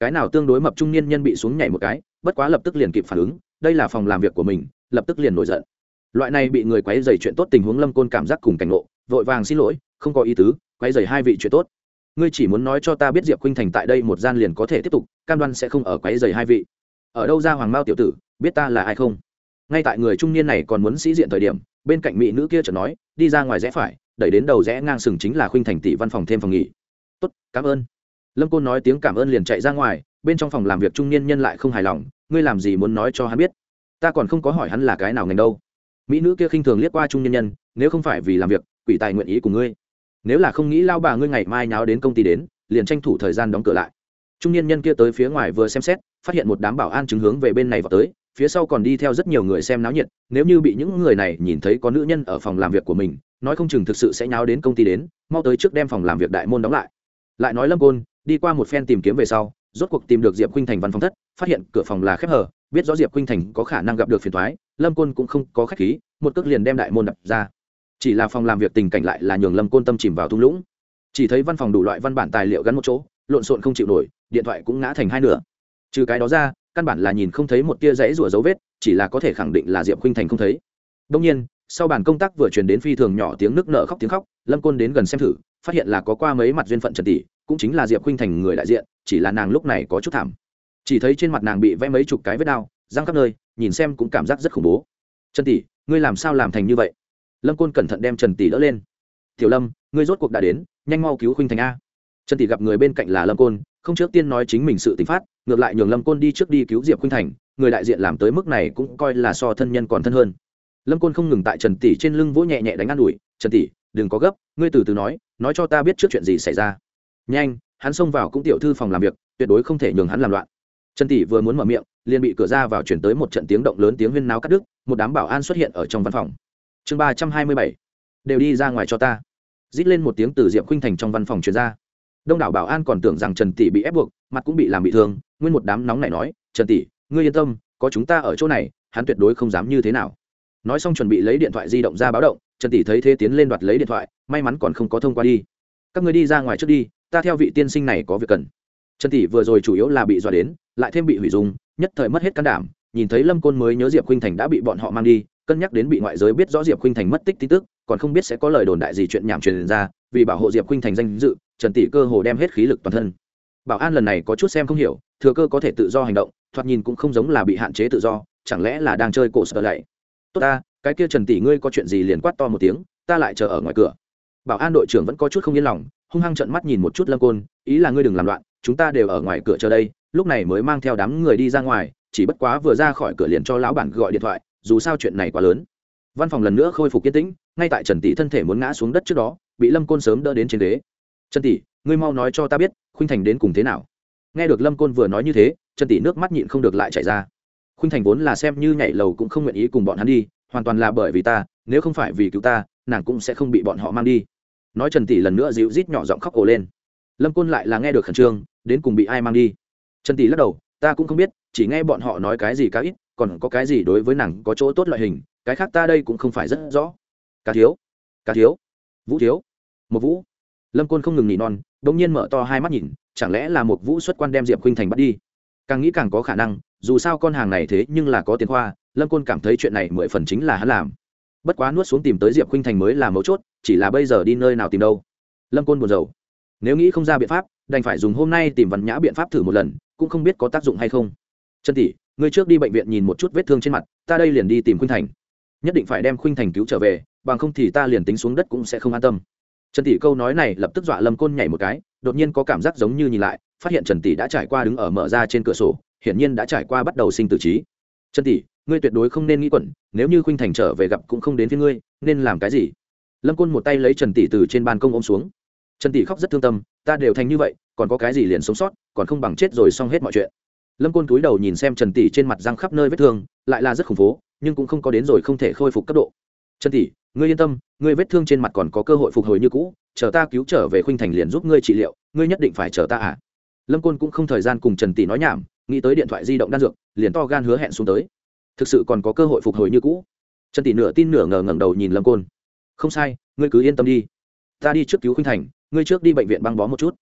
Cái nào tương đối mập trung niên nhân bị xuống nhảy một cái, bất quá lập tức liền kịp phản ứng, đây là phòng làm việc của mình, lập tức liền nổi giận loại này bị người quấy dày chuyện tốt tình huống lâm côn cảm giác cùng cảnh ngộ, vội vàng xin lỗi, không có ý tứ, quấy dày hai vị chuyện tốt. Ngươi chỉ muốn nói cho ta biết diệp khuynh thành tại đây một gian liền có thể tiếp tục, cam đoan sẽ không ở quấy dày hai vị. Ở đâu ra hoàng mao tiểu tử, biết ta là ai không? Ngay tại người trung niên này còn muốn sĩ diện thời điểm, bên cạnh mỹ nữ kia chợt nói, đi ra ngoài rẽ phải, đẩy đến đầu rẽ ngang sừng chính là khuynh thành tỷ văn phòng thêm phòng nghỉ. Tốt, cảm ơn. Lâm côn nói tiếng cảm ơn liền chạy ra ngoài, bên trong phòng làm việc trung niên nhân lại không hài lòng, ngươi làm gì muốn nói cho hắn biết? Ta còn không có hỏi hắn là cái nào ngành đâu mỹ nữ kia khinh thường liếc qua trung nhân nhân, nếu không phải vì làm việc, quỷ tài nguyện ý của ngươi. Nếu là không nghĩ lao bà ngươi ngày mai nháo đến công ty đến, liền tranh thủ thời gian đóng cửa lại. Trung nhân nhân kia tới phía ngoài vừa xem xét, phát hiện một đám bảo an chứng hướng về bên này vào tới, phía sau còn đi theo rất nhiều người xem náo nhiệt, nếu như bị những người này nhìn thấy có nữ nhân ở phòng làm việc của mình, nói không chừng thực sự sẽ nháo đến công ty đến, mau tới trước đem phòng làm việc đại môn đóng lại. Lại nói lâm côn, đi qua một phen tìm kiếm về sau, rốt cuộc tìm được diệp khuynh thành văn phòng thất, phát hiện cửa phòng là khép hờ biết rõ diệp khuynh thành có khả năng gặp được phiền thoái lâm côn cũng không có khách khí, một cước liền đem đại môn đập ra. Chỉ là phòng làm việc tình cảnh lại là nhường lâm côn tâm chìm vào thung lũng. Chỉ thấy văn phòng đủ loại văn bản tài liệu gắn một chỗ, lộn xộn không chịu nổi, điện thoại cũng ngã thành hai nửa. Trừ cái đó ra, căn bản là nhìn không thấy một tia rẫy rủa dấu vết, chỉ là có thể khẳng định là diệp khuynh thành không thấy. Đông nhiên, sau bàn công tác vừa truyền đến phi thường nhỏ tiếng nước nở khóc tiếng khóc, lâm côn đến gần xem thử, phát hiện là có qua mấy mặt duyên phận trần tỷ, cũng chính là diệp khuynh thành người đại diện, chỉ là nàng lúc này có chút thảm chỉ thấy trên mặt nàng bị vẽ mấy chục cái vết đao răng khắp nơi, nhìn xem cũng cảm giác rất khủng bố. Trần tỷ, ngươi làm sao làm thành như vậy? Lâm côn cẩn thận đem trần tỷ đỡ lên. Tiểu lâm, ngươi rốt cuộc đã đến, nhanh mau cứu khuynh thành a. Trần tỷ gặp người bên cạnh là lâm côn, không trước tiên nói chính mình sự t phát, ngược lại nhường lâm côn đi trước đi cứu diệp khuynh thành, người đại diện làm tới mức này cũng coi là so thân nhân còn thân hơn. Lâm côn không ngừng tại trần tỷ trên lưng vỗ nhẹ nhẹ đánh an ủi, trần tỷ, đừng có gấp, ngươi từ từ nói nói cho ta biết trước chuyện gì xảy ra. Nhanh, hắn xông vào cũng tiểu thư phòng làm việc, tuyệt đối không thể nhường hắn làm loạn trần tỷ vừa muốn mở miệng, liền bị cửa ra vào chuyển tới một trận tiếng động lớn tiếng huyên náo cắt đứt, một đám bảo an xuất hiện ở trong văn phòng. Chương ba trăm hai mươi bảy, đều đi ra ngoài cho ta. Rít lên một tiếng từ diệp khuynh thành trong văn phòng truyền ra. Đông đảo bảo an còn tưởng rằng trần tỷ bị ép buộc, mặt cũng bị làm bị thương, nguyên một đám nóng này nói, trần tỷ, ngươi yên tâm, có chúng ta ở chỗ này, hắn tuyệt đối không dám như thế nào. Nói xong chuẩn bị lấy điện thoại di động ra báo động, trần tỷ thấy thế tiến lên đoạt lấy điện thoại, may mắn còn không có thông qua đi. Các ngươi đi ra ngoài trước đi, ta theo vị tiên sinh này có việc cần trần tỷ vừa rồi chủ yếu là bị dọa đến, lại thêm bị hủy dung, nhất thời mất hết can đảm, nhìn thấy lâm côn mới nhớ diệp khuynh thành đã bị bọn họ mang đi, cân nhắc đến bị ngoại giới biết rõ diệp khuynh thành mất tích tin tức, còn không biết sẽ có lời đồn đại gì chuyện nhảm truyền ra, vì bảo hộ diệp khuynh thành danh dự, trần tỷ cơ hồ đem hết khí lực toàn thân. Bảo an lần này có chút xem không hiểu, thừa cơ có thể tự do hành động, thoạt nhìn cũng không giống là bị hạn chế tự do, chẳng lẽ là đang chơi cổ sợ lạy? Tốt ta, cái kia trần tỷ ngươi có chuyện gì liền quát to một tiếng, ta lại chờ ở ngoài cửa. Bảo an đội trưởng vẫn có chút không yên lòng, hung hăng trợn mắt nhìn một chút lâm côn, ý là ngươi đừng làm loạn chúng ta đều ở ngoài cửa chờ đây, lúc này mới mang theo đám người đi ra ngoài, chỉ bất quá vừa ra khỏi cửa liền cho lão bản gọi điện thoại, dù sao chuyện này quá lớn. Văn phòng lần nữa khôi phục kiên tĩnh, ngay tại trần tỷ thân thể muốn ngã xuống đất trước đó, bị lâm côn sớm đỡ đến trên ghế. Trần tỷ, ngươi mau nói cho ta biết, khuynh thành đến cùng thế nào? Nghe được lâm côn vừa nói như thế, trần tỷ nước mắt nhịn không được lại chảy ra. Khuynh thành vốn là xem như nhảy lầu cũng không nguyện ý cùng bọn hắn đi, hoàn toàn là bởi vì ta, nếu không phải vì cứu ta, nàng cũng sẽ không bị bọn họ mang đi. Nói trần tỷ lần nữa dịu rít nhỏ giọng khóc ổ lên. Lâm côn lại là nghe được khẩn trương đến cùng bị ai mang đi. Trần tỷ lắc đầu, ta cũng không biết, chỉ nghe bọn họ nói cái gì cá ít, còn có cái gì đối với nàng có chỗ tốt loại hình, cái khác ta đây cũng không phải rất rõ. Cá thiếu cá thiếu, vũ thiếu một vũ. Lâm côn không ngừng nỉ non đ ỗ n g nhiên mở to hai mắt nhìn, chẳng lẽ là một vũ xuất quan đem diệp khuynh thành bắt đi? Càng nghĩ càng có khả năng, dù sao con hàng này thế nhưng là có tiền khoa, lâm côn cảm thấy chuyện này mười phần chính là hắn làm. Bất quá nuốt xuống tìm tới diệp khuynh thành mới là mấu chốt, chỉ là bây giờ đi nơi nào tìm đâu. Lâm côn buồn rầu. Nếu nghĩ không ra biện pháp đành phải dùng hôm nay tìm văn nhã biện pháp thử một lần, cũng không biết có tác dụng hay không. Trần tỷ, ngươi trước đi bệnh viện nhìn một chút vết thương trên mặt, ta đây liền đi tìm khuynh thành. Nhất định phải đem khuynh thành cứu trở về, bằng không thì ta liền tính xuống đất cũng sẽ không an tâm. Trần tỷ câu nói này lập tức dọa lâm côn nhảy một cái, đột nhiên có cảm giác giống như nhìn lại, phát hiện trần tỷ đã trải qua đứng ở mở ra trên cửa sổ, hiển nhiên đã trải qua bắt đầu sinh tử trí. Trần tỷ, ngươi tuyệt đối không nên nghĩ quẩn, nếu như khuynh thành trở về gặp cũng không đến với ngươi, nên làm cái gì? Lâm côn một tay lấy trần tỷ từ trên ban công ôm xuống. Trần tỷ khóc rất thương tâm ta đều thành như vậy, còn có cái gì liền sống sót, còn không bằng chết rồi xong hết mọi chuyện. Lâm côn túi đầu nhìn xem trần tỷ trên mặt răng khắp nơi vết thương, lại là rất khủng phố, nhưng cũng không có đến rồi không thể khôi phục cấp độ. Trần tỷ, ngươi yên tâm, ngươi vết thương trên mặt còn có cơ hội phục hồi như cũ, chờ ta cứu trở về khuynh thành liền giúp ngươi trị liệu, ngươi nhất định phải chờ ta à? Lâm côn cũng không thời gian cùng trần tỷ nói nhảm, nghĩ tới điện thoại di động đan dược, liền to gan hứa hẹn xuống tới. Thực sự còn có cơ hội phục hồi như cũ. Trần tỷ nửa tin nửa ngờ ngẩng đầu nhìn lâm côn. Không sai, ngươi cứ yên tâm đi. Ta đi trước cứu khuynh thành ngươi trước đi bệnh viện băng bó một chút.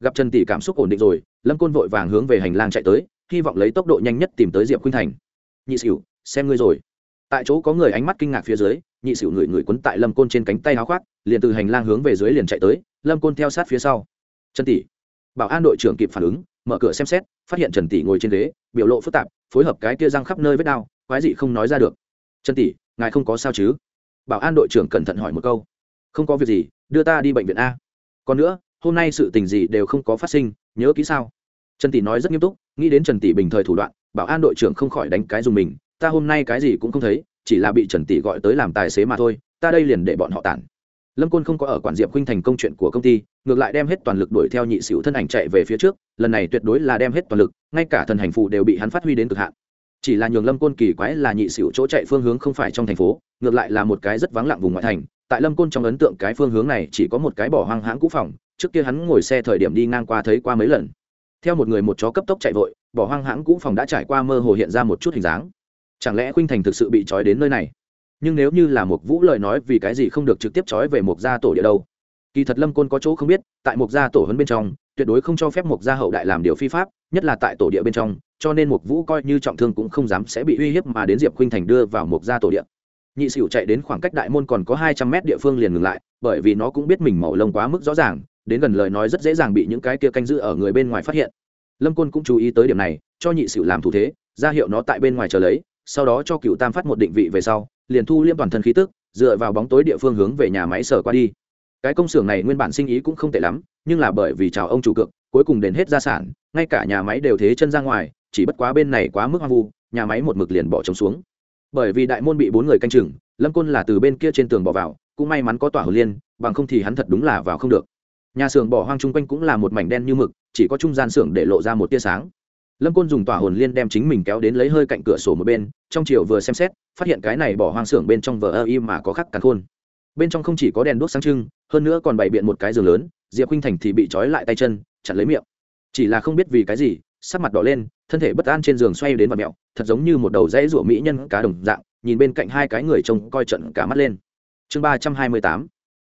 Gặp trần tỷ cảm xúc ổn định rồi, lâm côn vội vàng hướng về hành lang chạy tới, hy vọng lấy tốc độ nhanh nhất tìm tới diệp khuynh thành. Nhị xỉu xem ngươi rồi. Tại chỗ có người ánh mắt kinh ngạc phía dưới, nhị xỉu người người quấn tại lâm côn trên cánh tay áo khoác, liền từ hành lang hướng về dưới liền chạy tới, lâm côn theo sát phía sau. Trần tỷ, bảo an đội trưởng kịp phản ứng, mở cửa xem xét, phát hiện trần tỷ ngồi trên ghế, biểu lộ phức tạp, phối hợp cái kia răng khắp nơi vết đau, quái dị không nói ra được. Trần tỷ, ngài không có sao chứ? Bảo an đội trưởng cẩn thận hỏi một câu. Không có việc gì, đưa ta đi bệnh viện a còn nữa, hôm nay sự tình gì đều không có phát sinh, nhớ kỹ sao? Trần tỷ nói rất nghiêm túc, nghĩ đến trần tỷ bình thời thủ đoạn, bảo an đội trưởng không khỏi đánh cái dùng mình, ta hôm nay cái gì cũng không thấy, chỉ là bị trần tỷ gọi tới làm tài xế mà thôi, ta đây liền để bọn họ tản. Lâm côn không có ở quản diệp khuynh thành công chuyện của công ty, ngược lại đem hết toàn lực đuổi theo nhị xỉu thân ảnh chạy về phía trước, lần này tuyệt đối là đem hết toàn lực, ngay cả thần hành phụ đều bị hắn phát huy đến cực hạn. Chỉ là nhường lâm côn kỳ quái là nhị xỉu chỗ chạy phương hướng không phải trong thành phố, ngược lại là một cái rất vắng lặng vùng ngoại thành tại lâm côn trong ấn tượng cái phương hướng này chỉ có một cái bỏ hoang hãng cũ phòng, trước kia hắn ngồi xe thời điểm đi ngang qua thấy qua mấy lần. Theo một người một chó cấp tốc chạy vội, bỏ hoang hãng cũ phòng đã trải qua mơ hồ hiện ra một chút hình dáng. Chẳng lẽ khuynh thành thực sự bị trói đến nơi này? Nhưng nếu như là một vũ lời nói vì cái gì không được trực tiếp trói về một gia tổ địa đâu? Kỳ thật lâm côn có chỗ không biết, tại một gia tổ hấn bên trong, tuyệt đối không cho phép một gia hậu đại làm điều phi pháp, nhất là tại tổ địa bên trong, cho nên một vũ coi như trọng thương cũng không dám sẽ bị uy hiếp mà đến diệp khuynh thành đưa vào một gia tổ địa nhị sửu chạy đến khoảng cách đại môn còn có hai trăm mét địa phương liền ngừng lại, bởi vì nó cũng biết mình màu lông quá mức rõ ràng, đến gần lời nói rất dễ dàng bị những cái kia canh giữ ở người bên ngoài phát hiện. Lâm côn cũng chú ý tới điểm này, cho nhị sửu làm thủ thế, ra hiệu nó tại bên ngoài chờ lấy, sau đó cho cựu tam phát một định vị về sau, liền thu liêm toàn thân khí tức, dựa vào bóng tối địa phương hướng về nhà máy sở qua đi. Cái công xưởng này nguyên bản sinh ý cũng không tệ lắm, nhưng là bởi vì chào ông chủ cược, cuối cùng đến hết gia sản, ngay cả nhà máy đều thế chân ra ngoài, chỉ bất quá bên này quá mức hoang vu, nhà máy một mực liền bỏ trống xuống bởi vì đại môn bị bốn người canh chừng, lâm côn là từ bên kia trên tường bỏ vào, cũng may mắn có tỏa hồn liên, bằng không thì hắn thật đúng là vào không được. Nhà xưởng bỏ hoang chung quanh cũng là một mảnh đen như mực, chỉ có trung gian xưởng để lộ ra một tia sáng. Lâm côn dùng tỏa hồn liên đem chính mình kéo đến lấy hơi cạnh cửa sổ một bên, trong chiều vừa xem xét, phát hiện cái này bỏ hoang xưởng bên trong vờ ơ y mà có khắc cắn khôn. Bên trong không chỉ có đèn đuốc sáng trưng, hơn nữa còn bày biện một cái giường lớn, diệp khinh thành thì bị trói lại tay chân, chặn lấy miệng. Chỉ là không biết vì cái gì sắc mặt đỏ lên, thân thể bất an trên giường xoay đến và mẹo, thật giống như một đầu dãy rủa mỹ nhân cá đồng dạng, nhìn bên cạnh hai cái người trông coi trận cả mắt lên. Chương ba trăm hai mươi tám.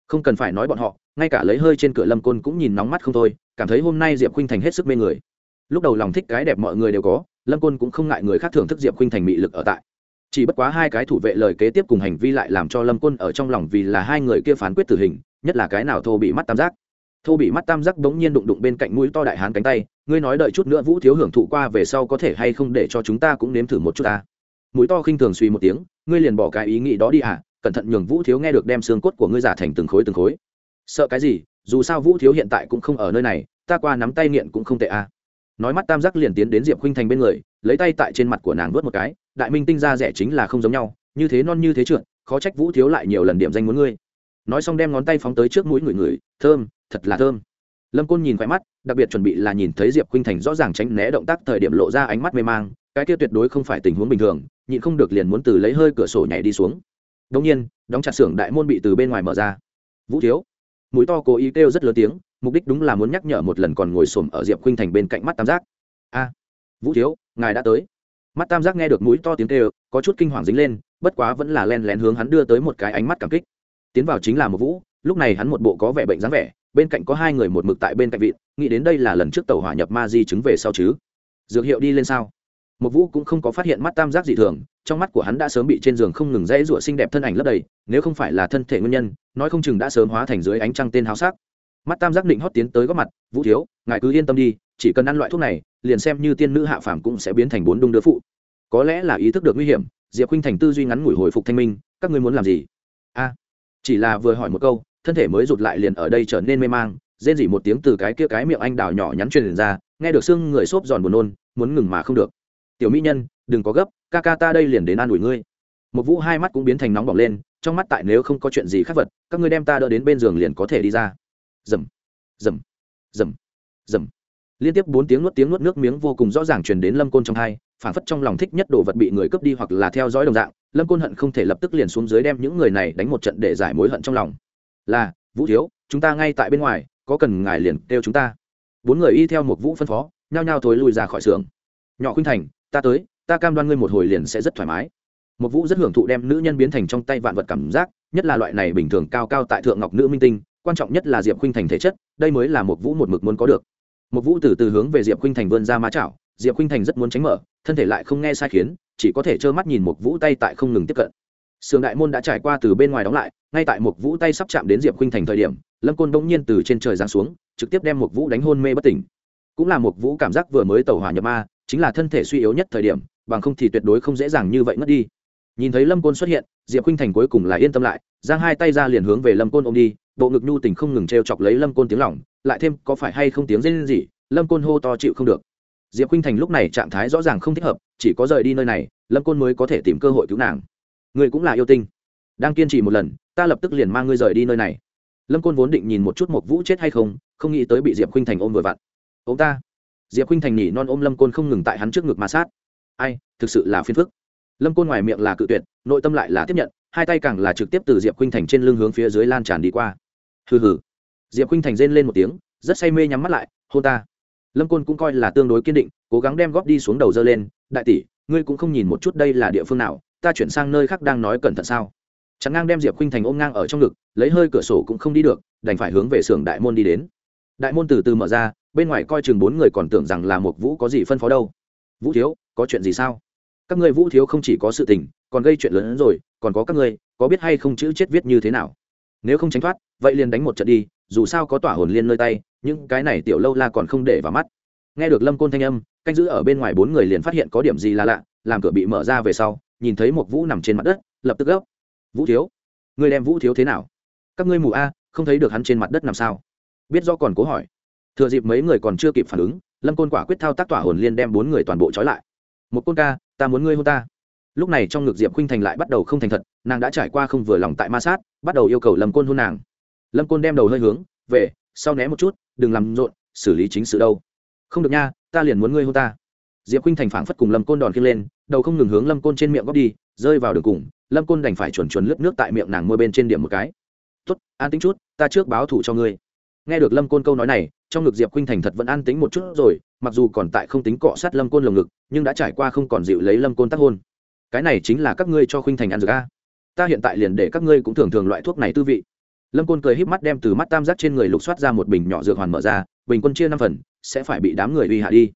Không cần phải nói bọn họ, ngay cả lấy hơi trên cửa lâm côn cũng nhìn nóng mắt không thôi, cảm thấy hôm nay diệp khinh thành hết sức mê người. Lúc đầu lòng thích cái đẹp mọi người đều có, lâm côn cũng không ngại người khác thưởng thức diệp khinh thành mị lực ở tại. Chỉ bất quá hai cái thủ vệ lời kế tiếp cùng hành vi lại làm cho lâm côn ở trong lòng vì là hai người kia phán quyết tử hình, nhất là cái nào thô bị mắt tam giác. Thô bị mắt tam giác bỗng nhiên đụng đụng bên cạnh mũi to đại hán cánh tay ngươi nói đợi chút nữa vũ thiếu hưởng thụ qua về sau có thể hay không để cho chúng ta cũng nếm thử một chút ta. Mũi to khinh thường suy một tiếng, ngươi liền bỏ cái ý nghĩ đó đi à cẩn thận nhường vũ thiếu nghe được đem xương cốt của ngươi giả thành từng khối từng khối. Sợ cái gì, dù sao vũ thiếu hiện tại cũng không ở nơi này, ta qua nắm tay nghiện cũng không tệ à. Nói mắt tam giác liền tiến đến diệp khinh thành bên người, lấy tay tại trên mặt của nàng vớt một cái, đại minh tinh ra rẻ chính là không giống nhau, như thế non như thế trượt, khó trách vũ thiếu lại nhiều lần điểm danh muốn ngươi. Nói xong đem ngón tay phóng tới trước mũi người người, thơm, thật là thơm lâm côn nhìn khoe mắt, đặc biệt chuẩn bị là nhìn thấy diệp khinh thành rõ ràng tránh né động tác thời điểm lộ ra ánh mắt mê mang, cái kia tuyệt đối không phải tình huống bình thường, nhịn không được liền muốn từ lấy hơi cửa sổ nhảy đi xuống. Đông nhiên, đóng chặt xưởng đại môn bị từ bên ngoài mở ra. Vũ thiếu, mũi to cố ý kêu rất lớn tiếng, mục đích đúng là muốn nhắc nhở một lần còn ngồi xổm ở diệp khinh thành bên cạnh mắt tam giác. A, vũ thiếu, ngài đã tới. Mắt tam giác nghe được mũi to tiếng kêu, có chút kinh hoàng dính lên, bất quá vẫn là len lén hướng hắn đưa tới một cái ánh mắt cảm kích. Tiến vào chính là một vũ, lúc này hắn một bộ có vẻ bệnh dáng vẻ bên cạnh có hai người một mực tại bên cạnh vịn, nghĩ đến đây là lần trước tàu hỏa nhập ma di chứng về sau chứ. Dược hiệu đi lên sao? Một vũ cũng không có phát hiện mắt tam giác dị thường, trong mắt của hắn đã sớm bị trên giường không ngừng rẽ rụa xinh đẹp thân ảnh lấp đầy, nếu không phải là thân thể nguyên nhân, nói không chừng đã sớm hóa thành dưới ánh trăng tên háo sắc. Mắt tam giác định hót tiến tới góp mặt, vũ thiếu, ngài cứ yên tâm đi, chỉ cần ăn loại thuốc này, liền xem như tiên nữ hạ phàm cũng sẽ biến thành bốn đung đứa phụ. Có lẽ là ý thức được nguy hiểm, diệp khinh thành tư duy ngắn ngủi hồi phục thanh minh, các ngươi muốn làm gì? A. Chỉ là vừa hỏi một câu thân thể mới rụt lại liền ở đây trở nên mê mang, rên dỉ một tiếng từ cái kia cái miệng anh đào nhỏ nhắn truyền ra, nghe được xương người xốp giòn buồn nôn, muốn ngừng mà không được. Tiểu mỹ nhân, đừng có gấp, ca ca ta đây liền đến an ủi ngươi. Một vũ hai mắt cũng biến thành nóng bỏng lên, trong mắt tại nếu không có chuyện gì khác vật, các ngươi đem ta đỡ đến bên giường liền có thể đi ra. Dầm dầm dầm dầm. Liên tiếp bốn tiếng nuốt tiếng nuốt nước miếng vô cùng rõ ràng truyền đến lâm côn trong hai phản phất trong lòng thích nhất đồ vật bị người cướp đi hoặc là theo dõi đồng dạng, lâm côn hận không thể lập tức liền xuống dưới đem những người này đánh một trận để giải mối hận trong lòng là, vũ thiếu, chúng ta ngay tại bên ngoài, có cần ngài liền kêu chúng ta. Bốn người y theo một vũ phân phó, nhao nhao thối lùi ra khỏi xưởng. Nhỏ khuynh thành, ta tới, ta cam đoan ngươi một hồi liền sẽ rất thoải mái. Một vũ rất hưởng thụ đem nữ nhân biến thành trong tay vạn vật cảm giác, nhất là loại này bình thường cao cao tại thượng ngọc nữ minh tinh, quan trọng nhất là diệp khuynh thành thể chất, đây mới là một vũ một mực muốn có được. Một vũ từ từ hướng về diệp khuynh thành vươn ra má chảo, diệp khuynh thành rất muốn tránh mở, thân thể lại không nghe sai khiến, chỉ có thể trơ mắt nhìn một vũ tay tại không ngừng tiếp cận. Sườn đại môn đã trải qua từ bên ngoài đóng lại ngay tại một vũ tay sắp chạm đến diệp khinh thành thời điểm, lâm côn bỗng nhiên từ trên trời giáng xuống, trực tiếp đem một vũ đánh hôn mê bất tỉnh. Cũng là một vũ cảm giác vừa mới tẩu hỏa nhập ma, chính là thân thể suy yếu nhất thời điểm, bằng không thì tuyệt đối không dễ dàng như vậy mất đi. Nhìn thấy lâm côn xuất hiện, diệp khinh thành cuối cùng là yên tâm lại, giang hai tay ra liền hướng về lâm côn ôm đi, bộ ngực nhu tình không ngừng t r e o chọc lấy lâm côn tiếng lỏng lại thêm có phải hay không tiếng rên gì lâm côn hô to chịu không được. Diệp khinh thành lúc này trạng thái rõ ràng không thích hợp, chỉ có rời đi nơi này, lâm côn mới có thể tìm cơ hội cứu nàng. Người cũng là yêu tinh đang kiên trì một lần, ta lập tức liền mang ngươi rời đi nơi này. Lâm côn vốn định nhìn một chút một vũ chết hay không không nghĩ tới bị diệp khinh thành ôm vừa vặn. Ôm ta. Diệp khinh thành nhỉ non ôm lâm côn không ngừng tại hắn trước ngực ma sát. Ai, thực sự là phiền phức. Lâm côn ngoài miệng là cự tuyệt, nội tâm lại là tiếp nhận, hai tay càng là trực tiếp từ diệp khinh thành trên lưng hướng phía dưới lan tràn đi qua. Hừ hừ. Diệp khinh thành rên lên một tiếng, rất say mê nhắm mắt lại hô ta. Lâm côn cũng coi là tương đối kiên định, cố gắng đem góp đi xuống đầu dơ lên, đại tỷ, ngươi cũng không nhìn một chút đây là địa phương nào, ta chuyển sang nơi khác đang nói cẩn thận sao? Chẳng ngang đem diệp khinh thành ôm ngang ở trong ngực, lấy hơi cửa sổ cũng không đi được, đành phải hướng về xưởng đại môn đi đến. Đại môn từ từ mở ra, bên ngoài coi chừng bốn người còn tưởng rằng là một vũ có gì phân phó đâu. Vũ thiếu, có chuyện gì sao? Các ngươi vũ thiếu không chỉ có sự tình, còn gây chuyện lớn hơn rồi, còn có các ngươi, có biết hay không chữ chết viết như thế nào? Nếu không tránh thoát, vậy liền đánh một trận đi, dù sao có tỏa hồn liên nơi tay, những cái này tiểu lâu la còn không để vào mắt. Nghe được lâm côn thanh âm, canh giữ ở bên ngoài bốn người liền phát hiện có điểm gì là lạ, làm cửa bị mở ra về sau, nhìn thấy một vũ nằm trên mặt đất, lập tức gấp vũ thiếu người đem vũ thiếu thế nào? Các ngươi mù a, không thấy được hắn trên mặt đất nằm sao? Biết do còn cố hỏi. Thừa dịp mấy người còn chưa kịp phản ứng, lâm côn quả quyết thao tác tỏa hồn liên đem bốn người toàn bộ trói lại. Một côn ca, ta muốn ngươi hôn ta. Lúc này trong ngực diệp khuynh thành lại bắt đầu không thành thật, nàng đã trải qua không vừa lòng tại ma sát, bắt đầu yêu cầu lâm côn hôn nàng. Lâm côn đem đầu hơi hướng, về, sau né một chút, đừng làm rộn, xử lý chính sự đâu. Không được nha, ta liền muốn ngươi hôn ta. Diệp khuynh thành phảng phất cùng lâm côn đòn kia lên, đầu không ngừng hướng lâm côn trên miệng góp đi, rơi vào đường cùng lâm côn đành phải chuẩn chuẩn lướt nước tại miệng nàng môi bên trên điểm một cái. Tốt, an tính chút, ta trước báo thủ cho ngươi. Nghe được lâm côn câu nói này, trong ngực diệp khuynh thành thật vẫn an tính một chút rồi, mặc dù còn tại không tính cọ sát lâm côn lồng ngực, nhưng đã trải qua không còn dịu lấy lâm côn tác hôn. Cái này chính là các ngươi cho khuynh thành ăn dược a. Ta hiện tại liền để các ngươi cũng thường thường loại thuốc này tư vị. Lâm côn cười híp mắt đem từ mắt tam giác trên người lục soát ra một bình nhỏ dược hoàn mở ra, bình quân chia năm phần, sẽ phải bị đám người uy hạ đi.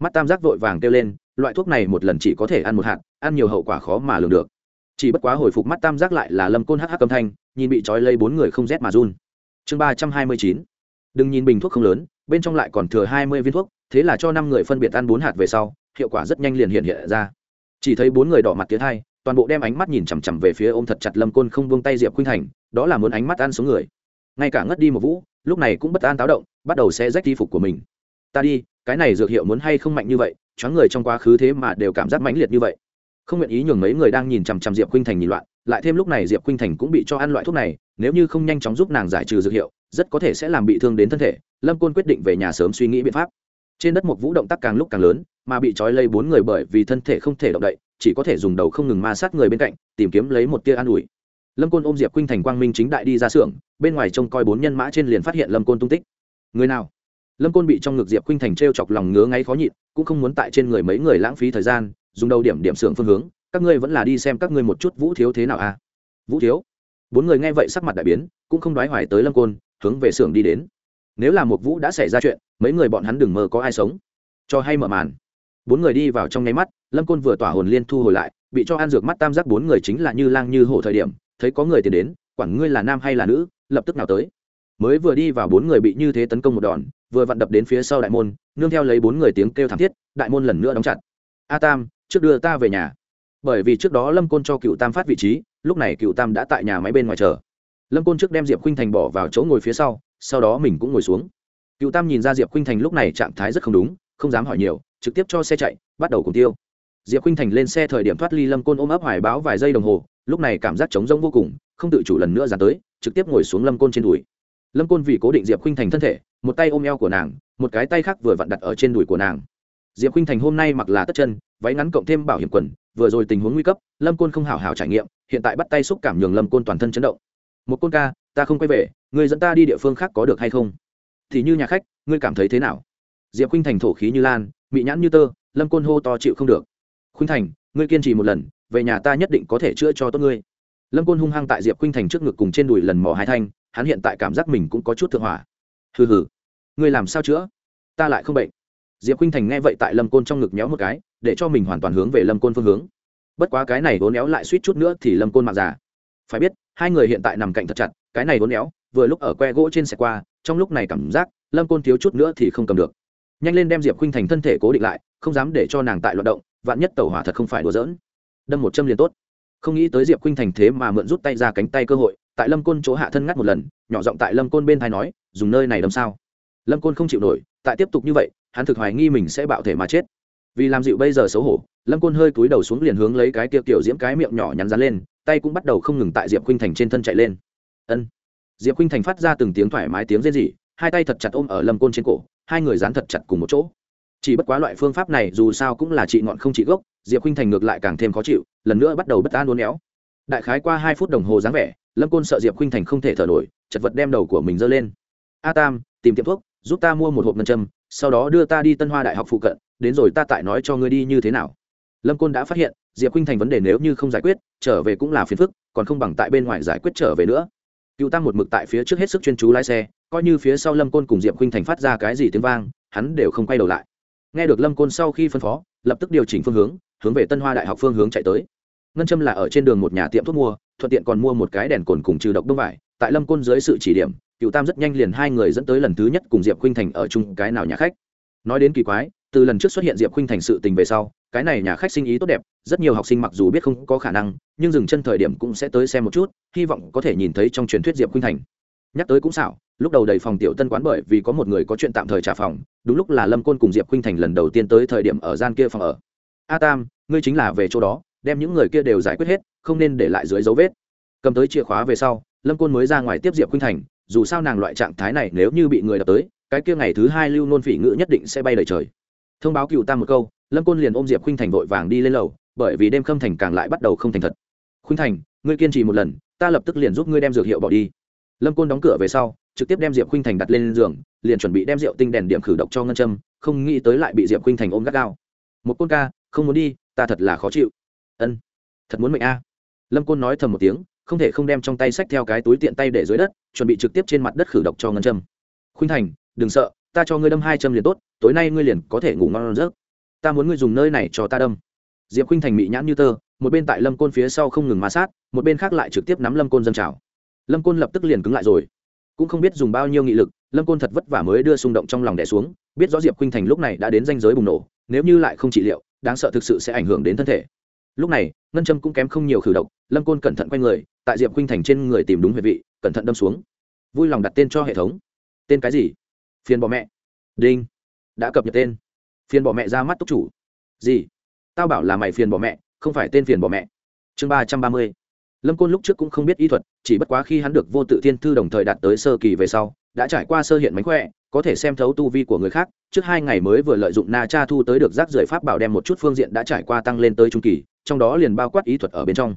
Mắt tam giác vội vàng kêu lên, loại thuốc này một lần chỉ có thể ăn một hạt, ăn nhiều hậu quả khó mà lường được chỉ bất quá hồi phục mắt tam giác lại là lâm côn hắc âm thanh, nhìn bị trói lây bốn người không rét mà run. Chương ba trăm hai mươi chín. Đừng nhìn bình thuốc không lớn, bên trong lại còn thừa hai mươi viên thuốc, thế là cho năm người phân biệt ăn bốn hạt về sau, hiệu quả rất nhanh liền hiện hiện ra. Chỉ thấy bốn người đỏ mặt tiến hai, toàn bộ đem ánh mắt nhìn chằm chằm về phía ôm thật chặt lâm côn không buông tay diệp khuynh thành, đó là muốn ánh mắt ăn xuống người. Ngay cả ngất đi một vũ, lúc này cũng bất an táo động, bắt đầu xe rách y phục của mình. Ta đi, cái này dược hiệu muốn hay không mạnh như vậy, choáng người trong quá khứ thế mà đều cảm giác mãnh liệt như vậy không nguyện ý nhường mấy người đang nhìn chằm chằm diệp khuynh thành nhìn loạn, lại thêm lúc này diệp khuynh thành cũng bị cho ăn loại thuốc này, nếu như không nhanh chóng giúp nàng giải trừ dược hiệu, rất có thể sẽ làm bị thương đến thân thể, lâm côn quyết định về nhà sớm suy nghĩ biện pháp. Trên đất một vũ động tác càng lúc càng lớn, mà bị trói lây bốn người bởi vì thân thể không thể động đậy, chỉ có thể dùng đầu không ngừng ma sát người bên cạnh, tìm kiếm lấy một tia an ủi. Lâm côn ôm diệp khuynh thành quang minh chính đại đi ra xưởng, bên ngoài trông coi bốn nhân mã trên liền phát hiện lâm côn tung tích. Người nào? Lâm côn bị trong ngực diệp khuynh thành t r e o chọc lòng ngứa ngáy khó nhịn, cũng không muốn tại trên người mấy người lãng phí thời gian dùng đầu điểm điểm xưởng phương hướng, các ngươi vẫn là đi xem các ngươi một chút vũ thiếu thế nào à? Vũ thiếu? Bốn người nghe vậy sắc mặt đại biến, cũng không đoái hoài tới lâm côn, hướng về xưởng đi đến. Nếu là một vũ đã xảy ra chuyện, mấy người bọn hắn đừng mơ có ai sống. Cho hay mở màn. Bốn người đi vào trong nháy mắt, lâm côn vừa tỏa hồn liên thu hồi lại, bị cho ăn dược mắt tam giác bốn người chính là như lang như hổ thời điểm, thấy có người tiến đến, quản ngươi là nam hay là nữ, lập tức nào tới? Mới vừa đi vào bốn người bị như thế tấn công một đòn, vừa vặn đập đến phía sau đại môn, nương theo lấy bốn người tiếng kêu thảm thiết, đại môn lần nữa đóng chặt. A tam trước đưa ta về nhà. Bởi vì trước đó lâm côn cho cựu tam phát vị trí, lúc này cựu tam đã tại nhà máy bên ngoài chờ. Lâm côn trước đem diệp khinh thành bỏ vào chỗ ngồi phía sau sau đó mình cũng ngồi xuống. Cựu tam nhìn ra diệp khinh thành lúc này trạng thái rất không đúng, không dám hỏi nhiều, trực tiếp cho xe chạy, bắt đầu cùng tiêu. Diệp khinh thành lên xe thời điểm thoát ly lâm côn ôm ấp hoài báo vài giây đồng hồ, lúc này cảm giác trống rỗng vô cùng, không tự chủ lần nữa dàn tới, trực tiếp ngồi xuống lâm côn trên đùi. Lâm côn vì cố định diệp khinh thành thân thể, một tay ôm eo của nàng, một cái tay khác vừa vặn đặt ở trên đùi của nàng diệp khinh thành hôm nay mặc là tất chân, váy ngắn cộng thêm bảo hiểm quần, vừa rồi tình huống nguy cấp, lâm côn không hào hào trải nghiệm, hiện tại bắt tay xúc cảm nhường lâm côn toàn thân chấn động. Một côn ca, ta không quay về, người dẫn ta đi địa phương khác có được hay không? Thì như nhà khách, ngươi cảm thấy thế nào? Diệp khinh thành thổ khí như lan, mị nhãn như tơ, lâm côn hô to chịu không được. Khuynh thành, ngươi kiên trì một lần, về nhà ta nhất định có thể chữa cho tốt ngươi. Lâm côn hung hăng tại diệp khuynh thành trước ngực cùng trên đùi lần mò hai thanh, hắn hiện tại cảm giác mình cũng có chút thượng hỏa. Hừ hừ, ngươi làm sao chữa? Ta lại không bệnh diệp khinh thành nghe vậy tại lâm côn trong ngực méo một cái, để cho mình hoàn toàn hướng về lâm côn phương hướng. Bất quá cái này vốn éo lại suýt chút nữa thì lâm côn mặc giả phải biết, hai người hiện tại nằm cạnh thật chặt, cái này vốn éo vừa lúc ở que gỗ trên xe qua, trong lúc này cảm giác, lâm côn thiếu chút nữa thì không cầm được. Nhanh lên đem diệp khinh thành thân thể cố định lại, không dám để cho nàng tại loạt động, vạn nhất tàu hỏa thật không phải đùa giỡn. Đâm một châm liền tốt. Không nghĩ tới diệp khinh thành thế mà mượn rút tay ra cánh tay cơ hội, tại lâm côn chỗ hạ thân ngắt một lần, nhỏ giọng tại lâm côn bên thai nói, dùng nơi này đâm sao? Lâm côn không chịu nổi, tại tiếp tục như vậy hắn thực hoài nghi mình sẽ bạo thể mà chết. Vì làm dịu bây giờ xấu hổ, lâm côn hơi cúi đầu xuống liền hướng lấy cái kia kiểu diễm cái miệng nhỏ nhắn rắn lên, tay cũng bắt đầu không ngừng tại diệp khinh thành trên thân chạy lên. Ân. Diệp khinh thành phát ra từng tiếng thoải mái tiếng rên rỉ, hai tay thật chặt ôm ở lâm côn trên cổ, hai người dán thật chặt cùng một chỗ. Chỉ bất quá loại phương pháp này dù sao cũng là trị ngọn không trị gốc, diệp khinh thành ngược lại càng thêm khó chịu, lần nữa bắt đầu bất an uốn éo. Đại khái qua hai phút đồng hồ dáng vẻ, lâm côn sợ diệp khinh thành không thể thở nổi, chật vật đem đầu của mình giơ lên. A tam, tìm tiệm thuốc, giúp ta mua một hộp ngân châm sau đó đưa ta đi tân hoa đại học phụ cận, đến rồi ta tại nói cho ngươi đi như thế nào. Lâm côn đã phát hiện, diệp khinh thành vấn đề nếu như không giải quyết, trở về cũng là phiền phức, còn không bằng tại bên ngoài giải quyết trở về nữa. Cựu tăng một mực tại phía trước hết sức chuyên chú lái xe, coi như phía sau lâm côn cùng diệp khinh thành phát ra cái gì tiếng vang, hắn đều không quay đầu lại. Nghe được lâm côn sau khi phân phó, lập tức điều chỉnh phương hướng hướng về tân hoa đại học phương hướng chạy tới. Ngân châm là ở trên đường một nhà tiệm thuốc mua, thuận tiện còn mua một cái đèn cồn cùng trừ độc đông vải tại lâm côn dưới sự chỉ điểm cựu tam rất nhanh liền hai người dẫn tới lần thứ nhất cùng diệp khinh thành ở chung cái nào nhà khách. Nói đến kỳ quái, từ lần trước xuất hiện diệp khinh thành sự tình về sau, cái này nhà khách sinh ý tốt đẹp, rất nhiều học sinh mặc dù biết không có khả năng, nhưng dừng chân thời điểm cũng sẽ tới xem một chút, hy vọng có thể nhìn thấy trong truyền thuyết diệp khinh thành. Nhắc tới cũng xảo, lúc đầu đầy phòng tiểu tân quán bởi vì có một người có chuyện tạm thời trả phòng, đúng lúc là lâm côn cùng diệp khinh thành lần đầu tiên tới thời điểm ở gian kia phòng ở. A tam, ngươi chính là về chỗ đó, đem những người kia đều giải quyết hết, không nên để lại dưới dấu vết. Cầm tới chìa khóa về sau lâm côn mới ra ngoài tiếp diệp khuynh thành, dù sao nàng loại trạng thái này nếu như bị người đập tới, cái kia ngày thứ hai lưu nôn phỉ ngữ nhất định sẽ bay lời trời. Thông báo cựu ta một câu, lâm côn liền ôm diệp khuynh thành vội vàng đi lên lầu, bởi vì đêm khâm thành càng lại bắt đầu không thành thật. Khuynh thành, ngươi kiên trì một lần, ta lập tức liền giúp ngươi đem dược hiệu bỏ đi. Lâm côn đóng cửa về sau, trực tiếp đem diệp khuynh thành đặt lên giường, liền chuẩn bị đem rượu tinh đèn điểm khử độc cho ngân châm, không nghĩ tới lại bị diệp khuynh thành ôm gắt gao. Một côn ca, không muốn đi, ta thật là khó chịu. Ân, thật muốn mệnh a. Lâm côn nói thầm một tiếng không thể không đem trong tay sách theo cái túi tiện tay để dưới đất, chuẩn bị trực tiếp trên mặt đất khử độc cho ngân châm. Khuynh thành, đừng sợ, ta cho ngươi đâm hai châm liền tốt, tối nay ngươi liền có thể ngủ ngon rớt ta muốn ngươi dùng nơi này cho ta đâm. Diệp khuynh thành mị nhãn như tơ, một bên tại lâm côn phía sau không ngừng ma sát, một bên khác lại trực tiếp nắm lâm côn dâng trào. Lâm côn lập tức liền cứng lại rồi. Cũng không biết dùng bao nhiêu nghị lực, lâm côn thật vất vả mới đưa xung động trong lòng đẻ xuống, biết rõ diệp khuynh thành lúc này đã đến danh giới bùng nổ, nếu như lại không trị liệu, đáng sợ thực sự sẽ ảnh hưởng đến thân thể lúc này, ngân châm cũng kém không nhiều khử độc, lâm côn cẩn thận quay người, tại diệp khuynh thành trên người tìm đúng huyệt vị, cẩn thận đâm xuống. Vui lòng đặt tên cho hệ thống. Tên cái gì? Phiền bỏ mẹ. Đinh. Đã cập nhật tên. Phiền bỏ mẹ ra mắt túc chủ. Gì? Tao bảo là mày phiền bỏ mẹ, không phải tên phiền bỏ mẹ. Chương ba trăm ba mươi. Lâm côn lúc trước cũng không biết y thuật, chỉ bất quá khi hắn được vô tự thiên thư đồng thời đạt tới sơ kỳ về sau, đã trải qua sơ hiện mánh khỏe, có thể xem thấu tu vi của người khác, trước hai ngày mới vừa lợi dụng na cha thu tới được rác rưởi pháp bảo đem một chút phương diện đã trải qua tăng lên tới trung kỳ trong đó liền bao quát ý thuật ở bên trong.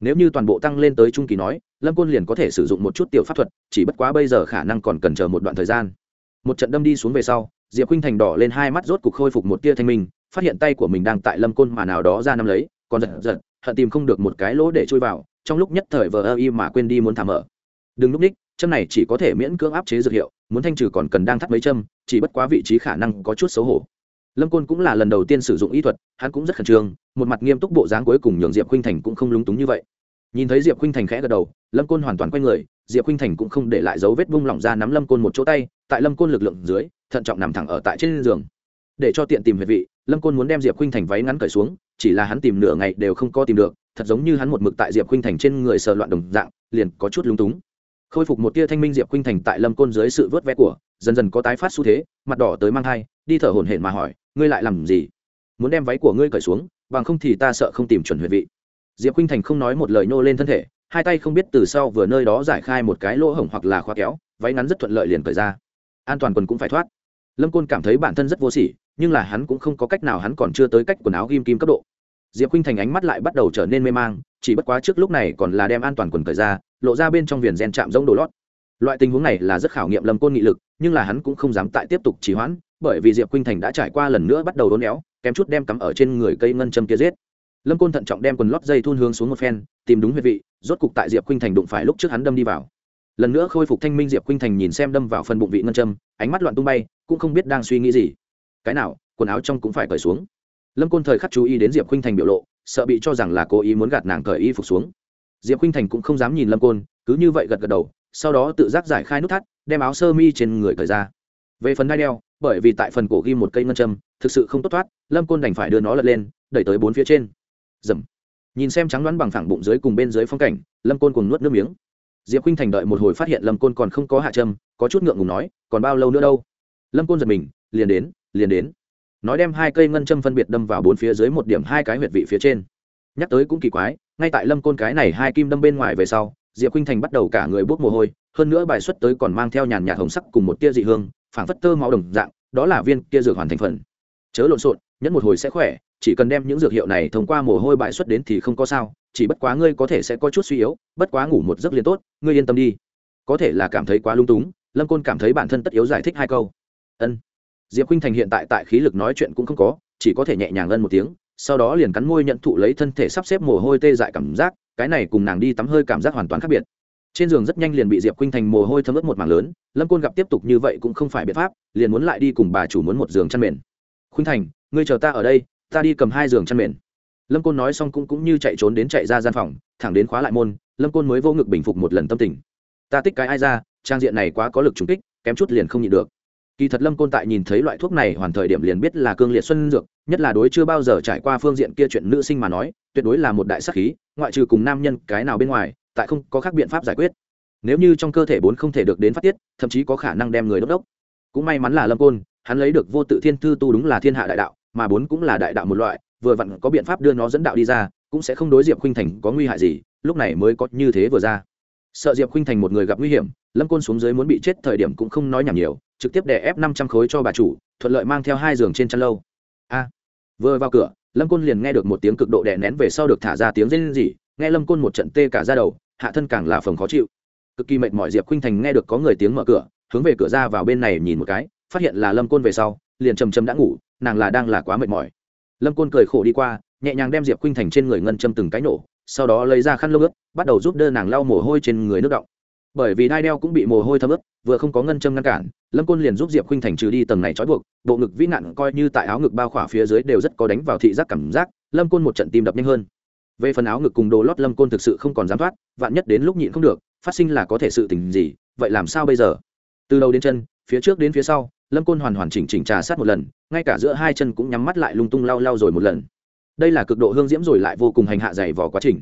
Nếu như toàn bộ tăng lên tới trung kỳ nói, lâm côn liền có thể sử dụng một chút tiểu pháp thuật, chỉ bất quá bây giờ khả năng còn cần chờ một đoạn thời gian. Một trận đâm đi xuống về sau, diệp khinh thành đỏ lên hai mắt rốt cục khôi phục một tia thanh minh, phát hiện tay của mình đang tại lâm côn mà nào đó ra nắm lấy, còn giật giật, hận tìm không được một cái lỗ để chui vào, trong lúc nhất thời vờ ơ y mà quên đi muốn thả mở. Đừng lúc ních, châm này chỉ có thể miễn cưỡng áp chế dược hiệu, muốn thanh trừ còn cần đang thắt mấy châm, chỉ bất quá vị trí khả năng có chút xấu hổ lâm côn cũng là lần đầu tiên sử dụng y thuật, hắn cũng rất khẩn trương, một mặt nghiêm túc bộ dáng cuối cùng nhường diệp khinh thành cũng không lúng túng như vậy. Nhìn thấy diệp khinh thành khẽ gật đầu, lâm côn hoàn toàn quay người, diệp khinh thành cũng không để lại dấu vết vung lỏng ra nắm lâm côn một chỗ tay, tại lâm côn lực lượng dưới, thận trọng nằm thẳng ở tại trên giường. Để cho tiện tìm huyệt vị, lâm côn muốn đem diệp khinh thành váy ngắn cởi xuống, chỉ là hắn tìm nửa ngày đều không có tìm được, thật giống như hắn một mực tại diệp khinh thành trên người sờ loạn đồng dạng, liền có chút lúng túng. Khôi phục một tia thanh minh diệp khinh thành tại lâm côn dưới sự vớt vẽ của, dần dần có tái phát xu thế, mặt đỏ tới mang thai, đi thở hổn hển mà hỏi ngươi lại làm gì? Muốn đem váy của ngươi cởi xuống, bằng không thì ta sợ không tìm chuẩn huyệt vị. Diệp khinh thành không nói một lời nô lên thân thể, hai tay không biết từ sau vừa nơi đó giải khai một cái lỗ hổng hoặc là khóa kéo, váy ngắn rất thuận lợi liền cởi ra. An toàn quần cũng phải thoát. Lâm côn cảm thấy bản thân rất vô sỉ, nhưng là hắn cũng không có cách nào hắn còn chưa tới cách quần áo ghim kim cấp độ. Diệp khinh thành ánh mắt lại bắt đầu trở nên mê mang, chỉ bất quá trước lúc này còn là đem an toàn quần cởi ra, lộ ra bên trong viền gen chạm giống đồ lót. Loại tình huống này là rất khảo nghiệm lâm côn nghị lực, nhưng là hắn cũng không dám tại tiếp tục trì hoãn bởi vì diệp khinh thành đã trải qua lần nữa bắt đầu đốn éo, kém chút đem cắm ở trên người cây ngân châm kia giết. Lâm côn thận trọng đem quần lót dây thun hướng xuống một phen, tìm đúng huyệt vị, rốt cục tại diệp khinh thành đụng phải lúc trước hắn đâm đi vào. Lần nữa khôi phục thanh minh, diệp khinh thành nhìn xem đâm vào phần bụng vị ngân châm, ánh mắt loạn tung bay, cũng không biết đang suy nghĩ gì. Cái nào, quần áo trong cũng phải cởi xuống. Lâm côn thời khắc chú ý đến diệp khinh thành biểu lộ, sợ bị cho rằng là cố ý muốn gạt nàng cởi y phục xuống. Diệp khinh thành cũng không dám nhìn lâm côn, cứ như vậy gật gật đầu, sau đó tự giác giải khai nút thắt, đem áo sơ mi trên người cởi ra. Về phần đai đeo bởi vì tại phần cổ ghi một cây ngân châm, thực sự không tốt thoát, lâm côn đành phải đưa nó lật lên, đẩy tới bốn phía trên. Dầm. Nhìn xem trắng đoán bằng phẳng bụng dưới cùng bên dưới phong cảnh, lâm côn cùng nuốt nước miếng. Diệp khinh thành đợi một hồi phát hiện lâm côn còn không có hạ châm, có chút ngượng ngùng nói, còn bao lâu nữa đâu? Lâm côn giật mình, liền đến liền đến. Nói đem hai cây ngân châm phân biệt đâm vào bốn phía dưới một điểm hai cái huyệt vị phía trên. Nhắc tới cũng kỳ quái, ngay tại lâm côn cái này hai kim đâm bên ngoài về sau, diệp khinh thành bắt đầu cả người bốc mồ hôi, hơn nữa bài xuất tới còn mang theo nhàn nhạt hồng sắc cùng một tia dị hương phảng phất tơ máu đồng dạng, đó là viên kia dược hoàn thành phần. Chớ lộn xộn, nhẫn một hồi sẽ khỏe, chỉ cần đem những dược hiệu này thông qua mồ hôi bại xuất đến thì không có sao, chỉ bất quá ngươi có thể sẽ có chút suy yếu, bất quá ngủ một giấc liền tốt, ngươi yên tâm đi. Có thể là cảm thấy quá lung túng, lâm côn cảm thấy bản thân tất yếu giải thích hai câu. Ân. Diệp khinh thành hiện tại tại khí lực nói chuyện cũng không có, chỉ có thể nhẹ nhàng ân một tiếng, sau đó liền cắn môi nhận thụ lấy thân thể sắp xếp mồ hôi tê dại cảm giác, cái này cùng nàng đi tắm hơi cảm giác hoàn toàn khác biệt trên giường rất nhanh liền bị diệp khuynh thành mồ hôi thấm ướt một mảng lớn, lâm côn gặp tiếp tục như vậy cũng không phải biện pháp, liền muốn lại đi cùng bà chủ muốn một giường chăn mền. Khuynh thành, ngươi chờ ta ở đây, ta đi cầm hai giường chăn mền. Lâm côn nói xong cũng cũng như chạy trốn đến chạy ra gian phòng, thẳng đến khóa lại môn, lâm côn mới vô ngực bình phục một lần tâm tình. Ta tích cái ai ra, trang diện này quá có lực trùng kích, kém chút liền không nhịn được. Kỳ thật lâm côn tại nhìn thấy loại thuốc này hoàn thời điểm liền biết là cương liệt xuân dược, nhất là đối chưa bao giờ trải qua phương diện kia chuyện nữ sinh mà nói, tuyệt đối là một đại sắc khí, ngoại trừ cùng nam nhân cái nào bên ngoài tại không có khác biện pháp giải quyết. Nếu như trong cơ thể bốn không thể được đến phát tiết, thậm chí có khả năng đem người đốc đốc. Cũng may mắn là lâm côn, hắn lấy được vô tự thiên thư tu đúng là thiên hạ đại đạo, mà bốn cũng là đại đạo một loại, vừa vặn có biện pháp đưa nó dẫn đạo đi ra, cũng sẽ không đối diệp khuynh thành có nguy hại gì, lúc này mới có như thế vừa ra. Sợ diệp khuynh thành một người gặp nguy hiểm, lâm côn xuống dưới muốn bị chết thời điểm cũng không nói nhảm nhiều, trực tiếp đè ép năm trăm khối cho bà chủ, thuận lợi mang theo hai giường trên chăn lâu. A! Vừa vào cửa, lâm côn liền nghe được một tiếng cực độ đè nén về sau được thả ra tiếng rên rỉ, nghe lâm côn một trận tê cả ra đầu hạ thân càng là phồng khó chịu. Cực kỳ mệt mỏi diệp khuynh thành nghe được có người tiếng mở cửa, hướng về cửa ra vào bên này nhìn một cái, phát hiện là lâm côn về sau, liền chầm chầm đã ngủ, nàng là đang là quá mệt mỏi. Lâm côn cười khổ đi qua, nhẹ nhàng đem diệp khuynh thành trên người ngân châm từng cái nổ, sau đó lấy ra khăn lông ướt, bắt đầu giúp đỡ nàng lau mồ hôi trên người nước động. Bởi vì đai đeo cũng bị mồ hôi thấm ướt, vừa không có ngân châm ngăn cản, lâm côn liền giúp diệp khuynh thành trừ đi tầng này trói buộc, bộ ngực vĩ nạn coi như tại áo ngực bao khỏa phía dưới đều rất có đánh vào thị giác cảm giác, lâm côn một trận tim đập nhanh hơn về phần áo ngực cùng đồ lót lâm côn thực sự không còn dám thoát, vạn nhất đến lúc nhịn không được, phát sinh là có thể sự tình gì, vậy làm sao bây giờ? Từ đầu đến chân, phía trước đến phía sau, lâm côn hoàn hoàn chỉnh chỉnh trà sát một lần, ngay cả giữa hai chân cũng nhắm mắt lại lung tung lau lau rồi một lần. Đây là cực độ hương diễm rồi lại vô cùng hành hạ dày vò quá trình.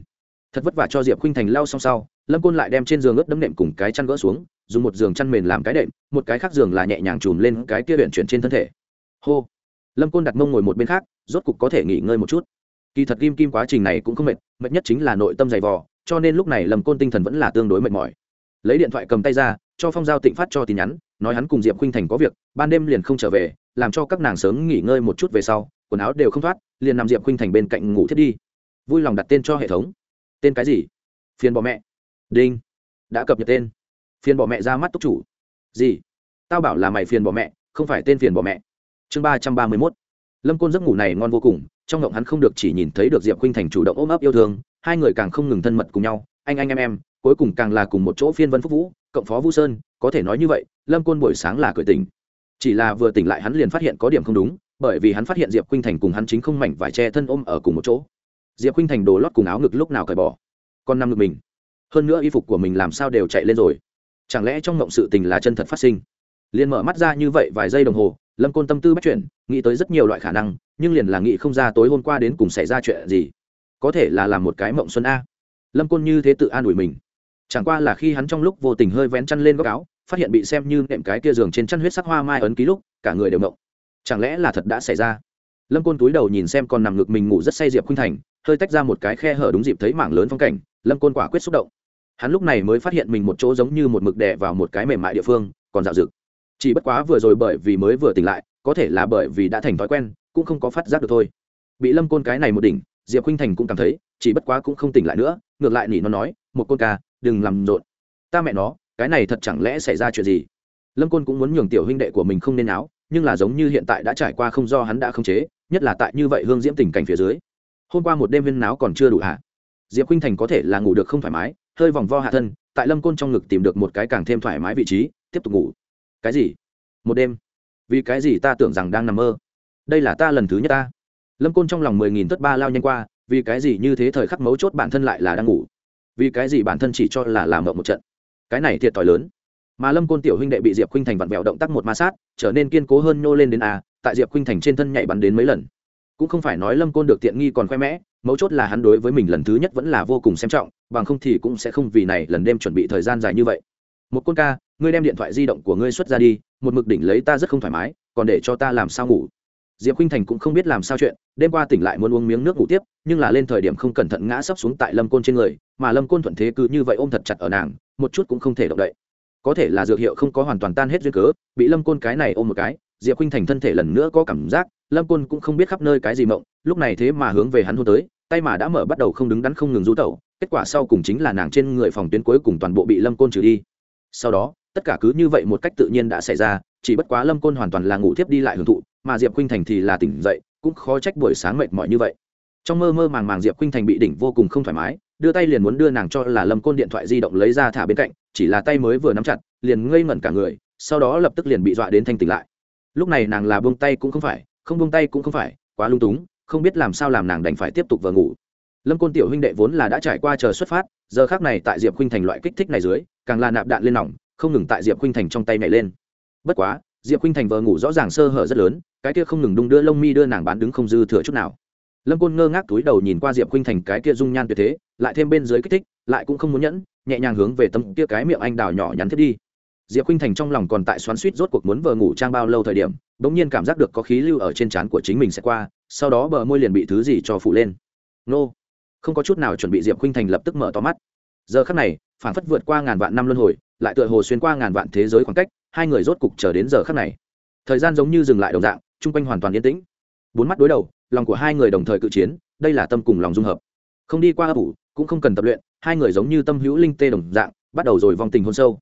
Thật vất vả cho diệp khinh thành lau xong sau, lâm côn lại đem trên giường ướt đấm nệm cùng cái chăn gỡ xuống, dùng một giường chăn mền làm cái đệm, một cái khác giường là nhẹ nhàng chùm lên cái kia luyện chuyển trên thân thể. Hô! Lâm côn đặt mông ngồi một bên khác, rốt cục có thể nghỉ ngơi một chút kỳ thật kim kim quá trình này cũng không mệt mệt nhất chính là nội tâm dày vò, cho nên lúc này lâm côn tinh thần vẫn là tương đối mệt mỏi. Lấy điện thoại cầm tay ra, cho phong giao tịnh phát cho tin nhắn, nói hắn cùng diệp khuynh thành có việc, ban đêm liền không trở về, làm cho các nàng sớm nghỉ ngơi một chút về sau, quần áo đều không thoát, liền nằm diệp khuynh thành bên cạnh ngủ thiết đi. Vui lòng đặt tên cho hệ thống. Tên cái gì? Phiền bỏ mẹ. Đinh. Đã cập nhật tên. Phiền bỏ mẹ ra mắt túc chủ. Gì? Tao bảo là mày phiền bỏ mẹ, không phải tên phiền bỏ mẹ. Chương ba trăm ba mươi mốt. Lâm côn giấc ngủ này ngon vô cùng trong ngộng hắn không được chỉ nhìn thấy được diệp khinh thành chủ động ôm ấp yêu thương, hai người càng không ngừng thân mật cùng nhau, anh anh em em, cuối cùng càng là cùng một chỗ phiên vân phúc vũ, cộng phó vũ sơn, có thể nói như vậy, lâm côn buổi sáng là cười tỉnh. Chỉ là vừa tỉnh lại hắn liền phát hiện có điểm không đúng, bởi vì hắn phát hiện diệp khinh thành cùng hắn chính không mảnh vải che thân ôm ở cùng một chỗ. Diệp khinh thành đồ lót cùng áo ngực lúc nào cởi bỏ, còn nằm ngực mình. Hơn nữa y phục của mình làm sao đều chạy lên rồi. Chẳng lẽ trong ngộng sự tình là chân thật phát sinh? Liền mở mắt ra như vậy vài giây đồng hồ lâm côn tâm tư bắt chuyển, nghĩ tới rất nhiều loại khả năng, nhưng liền là nghĩ không ra tối hôm qua đến cùng xảy ra chuyện gì. Có thể là làm một cái mộng xuân a. Lâm côn như thế tự an ủi mình. Chẳng qua là khi hắn trong lúc vô tình hơi vén chăn lên góc áo, phát hiện bị xem như nệm cái kia giường trên chăn huyết sắc hoa mai ấn ký lúc, cả người đều mộng. Chẳng lẽ là thật đã xảy ra? Lâm côn túi đầu nhìn xem còn nằm ngực mình ngủ rất say diệp khuynh thành, hơi tách ra một cái khe hở đúng dịp thấy mảng lớn phong cảnh, lâm côn quả quyết xúc động. Hắn lúc này mới phát hiện mình một chỗ giống như một mực đè vào một cái mềm mại địa phương, còn dạo dực chỉ bất quá vừa rồi bởi vì mới vừa tỉnh lại, có thể là bởi vì đã thành thói quen, cũng không có phát giác được thôi. Bị lâm côn cái này một đỉnh, diệp khuynh thành cũng cảm thấy, chỉ bất quá cũng không tỉnh lại nữa, ngược lại nỉ nó nói, một côn ca, đừng làm rộn. Ta mẹ nó, cái này thật chẳng lẽ xảy ra chuyện gì? Lâm côn cũng muốn nhường tiểu huynh đệ của mình không nên áo nhưng là giống như hiện tại đã trải qua không do hắn đã khống chế, nhất là tại như vậy hương diễm tình cảnh phía dưới. Hôm qua một đêm viên náo còn chưa đủ hạ diệp khinh thành có thể là ngủ được không thoải mái, hơi vòng vo hạ thân, tại lâm côn trong ngực tìm được một cái càng thêm thoải mái vị trí, tiếp tục ngủ cái gì? Một đêm. Vì cái gì ta tưởng rằng đang nằm mơ? Đây là ta lần thứ nhất ta. Lâm côn trong lòng mười nghìn tất ba lao nhanh qua, vì cái gì như thế thời khắc mấu chốt bản thân lại là đang ngủ? Vì cái gì bản thân chỉ cho là làm mộng một trận? Cái này thiệt thòi lớn. Mà lâm côn tiểu huynh đệ bị diệp khinh thành vặn vẹo động tác một ma sát, trở nên kiên cố hơn nhô lên đến a tại diệp khinh thành trên thân nhảy bắn đến mấy lần. Cũng không phải nói lâm côn được tiện nghi còn khoe mẽ, mấu chốt là hắn đối với mình lần thứ nhất vẫn là vô cùng xem trọng, bằng không thì cũng sẽ không vì này lần đêm chuẩn bị thời gian dài như vậy một côn ca, ngươi đem điện thoại di động của ngươi xuất ra đi, một mực đỉnh lấy ta rất không thoải mái, còn để cho ta làm sao ngủ? Diệp khinh thành cũng không biết làm sao chuyện, đêm qua tỉnh lại muốn uống miếng nước ngủ tiếp, nhưng là lên thời điểm không cẩn thận ngã sấp xuống tại lâm côn trên người, mà lâm côn thuận thế cứ như vậy ôm thật chặt ở nàng, một chút cũng không thể động đậy. Có thể là dược hiệu không có hoàn toàn tan hết duyên cớ, bị lâm côn cái này ôm một cái, diệp khinh thành thân thể lần nữa có cảm giác, lâm côn cũng không biết khắp nơi cái gì mộng, lúc này thế mà hướng về hắn hôn tới, tay mà đã mở bắt đầu không đứng đắn không ngừng rú tẩu, kết quả sau cùng chính là nàng trên người phòng tuyến cuối cùng toàn bộ bị lâm côn trừ đi sau đó, tất cả cứ như vậy một cách tự nhiên đã xảy ra, chỉ bất quá lâm côn hoàn toàn là ngủ thiếp đi lại hưởng thụ, mà diệp khinh thành thì là tỉnh dậy, cũng khó trách buổi sáng mệt mỏi như vậy. Trong mơ mơ màng màng diệp khinh thành bị đỉnh vô cùng không thoải mái, đưa tay liền muốn đưa nàng cho là lâm côn điện thoại di động lấy ra thả bên cạnh, chỉ là tay mới vừa nắm chặt, liền ngây ngẩn cả người, sau đó lập tức liền bị dọa đến thanh tỉnh lại. Lúc này nàng là buông tay cũng không phải, không buông tay cũng không phải, quá lung túng, không biết làm sao làm nàng đành phải tiếp tục vờ ngủ. Lâm côn tiểu huynh đệ vốn là đã trải qua chờ xuất phát giờ khác này tại diệp khinh thành loại kích thích này dưới, càng là nạp đạn lên nòng, không ngừng tại diệp khinh thành trong tay nhảy lên. Bất quá, diệp khinh thành vờ ngủ rõ ràng sơ hở rất lớn, cái kia không ngừng đung đưa lông mi đưa nàng bán đứng không dư thừa chút nào. Lâm côn ngơ ngác túi đầu nhìn qua diệp khinh thành cái kia dung nhan tuyệt thế, lại thêm bên dưới kích thích, lại cũng không muốn nhẫn, nhẹ nhàng hướng về tâm kia cái miệng anh đào nhỏ nhắn thiết đi. Diệp khinh thành trong lòng còn tại xoắn suýt rốt cuộc muốn vờ ngủ trang bao lâu thời điểm đ ỗ n g nhiên cảm giác được có khí lưu ở trên trán của chính mình sẽ qua, sau đó bờ môi liền bị thứ gì cho phủ lên. Nô! Không có chút nào chuẩn bị diệp khuynh thành lập tức mở to mắt giờ khắc này phản phất vượt qua ngàn vạn năm luân hồi lại tựa hồ xuyên qua ngàn vạn thế giới khoảng cách hai người rốt cục chờ đến giờ khắc này thời gian giống như dừng lại đồng dạng chung quanh hoàn toàn yên tĩnh bốn mắt đối đầu lòng của hai người đồng thời cự chiến đây là tâm cùng lòng dung hợp không đi qua ấp ủ cũng không cần tập luyện hai người giống như tâm hữu linh tê đồng dạng bắt đầu rồi vòng tình hôn sâu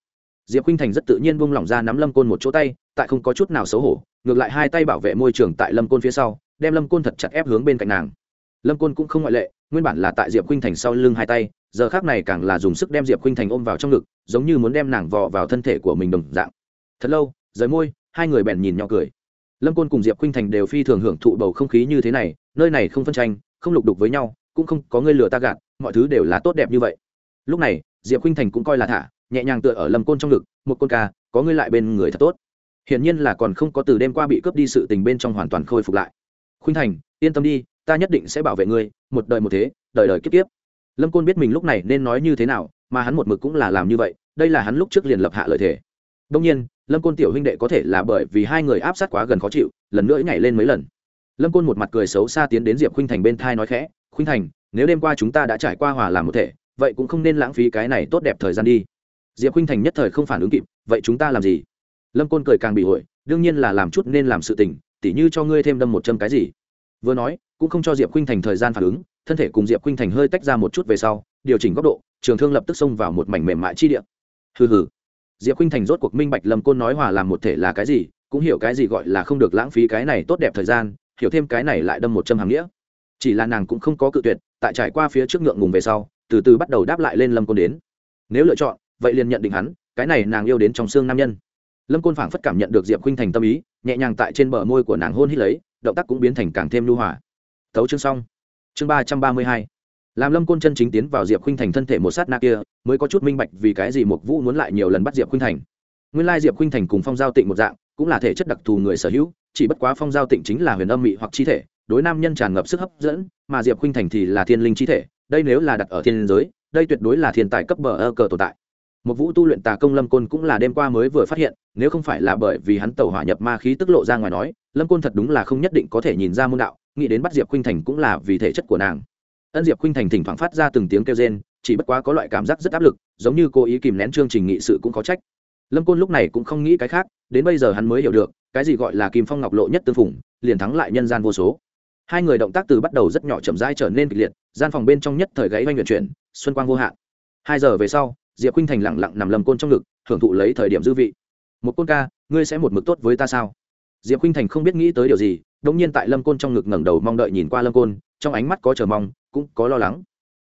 diệp khinh thành rất tự nhiên buông lỏng ra nắm lâm côn một chỗ tay tại không có chút nào xấu hổ ngược lại hai tay bảo vệ môi trường tại lâm côn phía sau đem lâm côn thật chặt ép hướng bên cạnh nàng lâm côn cũng không ngoại lệ, nguyên bản là tại diệp khinh thành sau lưng hai tay, giờ khác này càng là dùng sức đem diệp khinh thành ôm vào trong ngực, giống như muốn đem nàng vò vào thân thể của mình đồng dạng. Thật lâu, rời môi, hai người bèn nhìn nhau cười. Lâm côn cùng diệp khinh thành đều phi thường hưởng thụ bầu không khí như thế này, nơi này không phân tranh, không lục đục với nhau, cũng không có người lừa ta gạt, mọi thứ đều là tốt đẹp như vậy. Lúc này, diệp khinh thành cũng coi là thả, nhẹ nhàng tựa ở lâm côn trong ngực, một côn ca, có ngươi lại bên người thật tốt. Hiển nhiên là còn không có từ đêm qua bị cướp đi sự tình bên trong hoàn toàn khôi phục lại. Khuynh thành, yên tâm đi ta nhất định sẽ bảo vệ ngươi, một đời một thế, đời đời kiếp kiếp. Lâm côn biết mình lúc này nên nói như thế nào, mà hắn một mực cũng là làm như vậy, đây là hắn lúc trước liền lập hạ lợi thể đông nhiên, lâm côn tiểu huynh đệ có thể là bởi vì hai người áp sát quá gần khó chịu, lần nữa nhảy lên mấy lần. Lâm côn một mặt cười xấu xa tiến đến diệp khuynh thành bên thai nói khẽ, khuynh thành, nếu đêm qua chúng ta đã trải qua hòa làm một thể, vậy cũng không nên lãng phí cái này tốt đẹp thời gian đi. Diệp khinh thành nhất thời không phản ứng kịp, vậy chúng ta làm gì? Lâm côn cười càng bị hội đương nhiên là làm chút nên làm sự tình, tỉ như cho ngươi thêm đâm một châm cái gì? Vừa nói, cũng không cho diệp khinh thành thời gian phản ứng, thân thể cùng diệp khinh thành hơi tách ra một chút về sau, điều chỉnh góc độ, trường thương lập tức xông vào một mảnh mềm mại chi địa. Hừ hừ. Diệp khinh thành rốt cuộc minh bạch lâm côn nói hòa làm một thể là cái gì, cũng hiểu cái gì gọi là không được lãng phí cái này tốt đẹp thời gian, hiểu thêm cái này lại đâm một châm hàng nghĩa. Chỉ là nàng cũng không có cự tuyệt, tại trải qua phía trước ngượng ngùng về sau, từ từ bắt đầu đáp lại lên lâm côn đến. Nếu lựa chọn, vậy liền nhận định hắn, cái này nàng yêu đến trong xương nam nhân. Lâm côn phảng phất cảm nhận được diệp khinh thành tâm ý, nhẹ nhàng tại trên bờ môi của nàng hôn hít lấy động tác cũng biến thành càng thêm lưu hỏa thấu chương xong. Chương ba trăm ba mươi hai. Làm lâm côn chân chính tiến vào diệp khinh thành thân thể một sát na kia, mới có chút minh bạch vì cái gì một vũ muốn lại nhiều lần bắt diệp khinh thành. Nguyên lai diệp khinh thành cùng phong giao tịnh một dạng, cũng là thể chất đặc thù người sở hữu, chỉ bất quá phong giao tịnh chính là huyền âm mị hoặc chi thể, đối nam nhân tràn ngập sức hấp dẫn, mà diệp khinh thành thì là thiên linh chi thể, đây nếu là đặt ở thiên giới, đây tuyệt đối là thiên tài cấp bờ ơ cờ tồn tại. Một vũ tu luyện tà công lâm côn cũng là đêm qua mới vừa phát hiện nếu không phải là bởi vì hắn tẩu hỏa nhập ma khí tức lộ ra ngoài nói, lâm côn thật đúng là không nhất định có thể nhìn ra môn đạo, nghĩ đến bắt diệp khuynh thành cũng là vì thể chất của nàng. Ân diệp khuynh thành thỉnh thoảng phát ra từng tiếng kêu rên, chỉ bất quá có loại cảm giác rất áp lực, giống như cô ý kìm nén chương trình nghị sự cũng có trách. Lâm côn lúc này cũng không nghĩ cái khác, đến bây giờ hắn mới hiểu được, cái gì gọi là kim phong ngọc lộ nhất tương phủng liền thắng lại nhân gian vô số. Hai người động tác từ bắt đầu rất nhỏ chậm rãi trở nên kịch liệt, gian phòng bên trong nhất thời gáy oanh luyện chuyển, xuân quang vô hạn. Hai giờ về sau, diệp khinh thành lẳng lặng nằm lầm côn trong ngực, hưởng thụ lấy thời điểm dư vị một côn ca, ngươi sẽ một mực tốt với ta sao? Diệp khinh thành không biết nghĩ tới điều gì, đống nhiên tại lâm côn trong ngực ngẩng đầu mong đợi nhìn qua lâm côn, trong ánh mắt có chờ mong, cũng có lo lắng.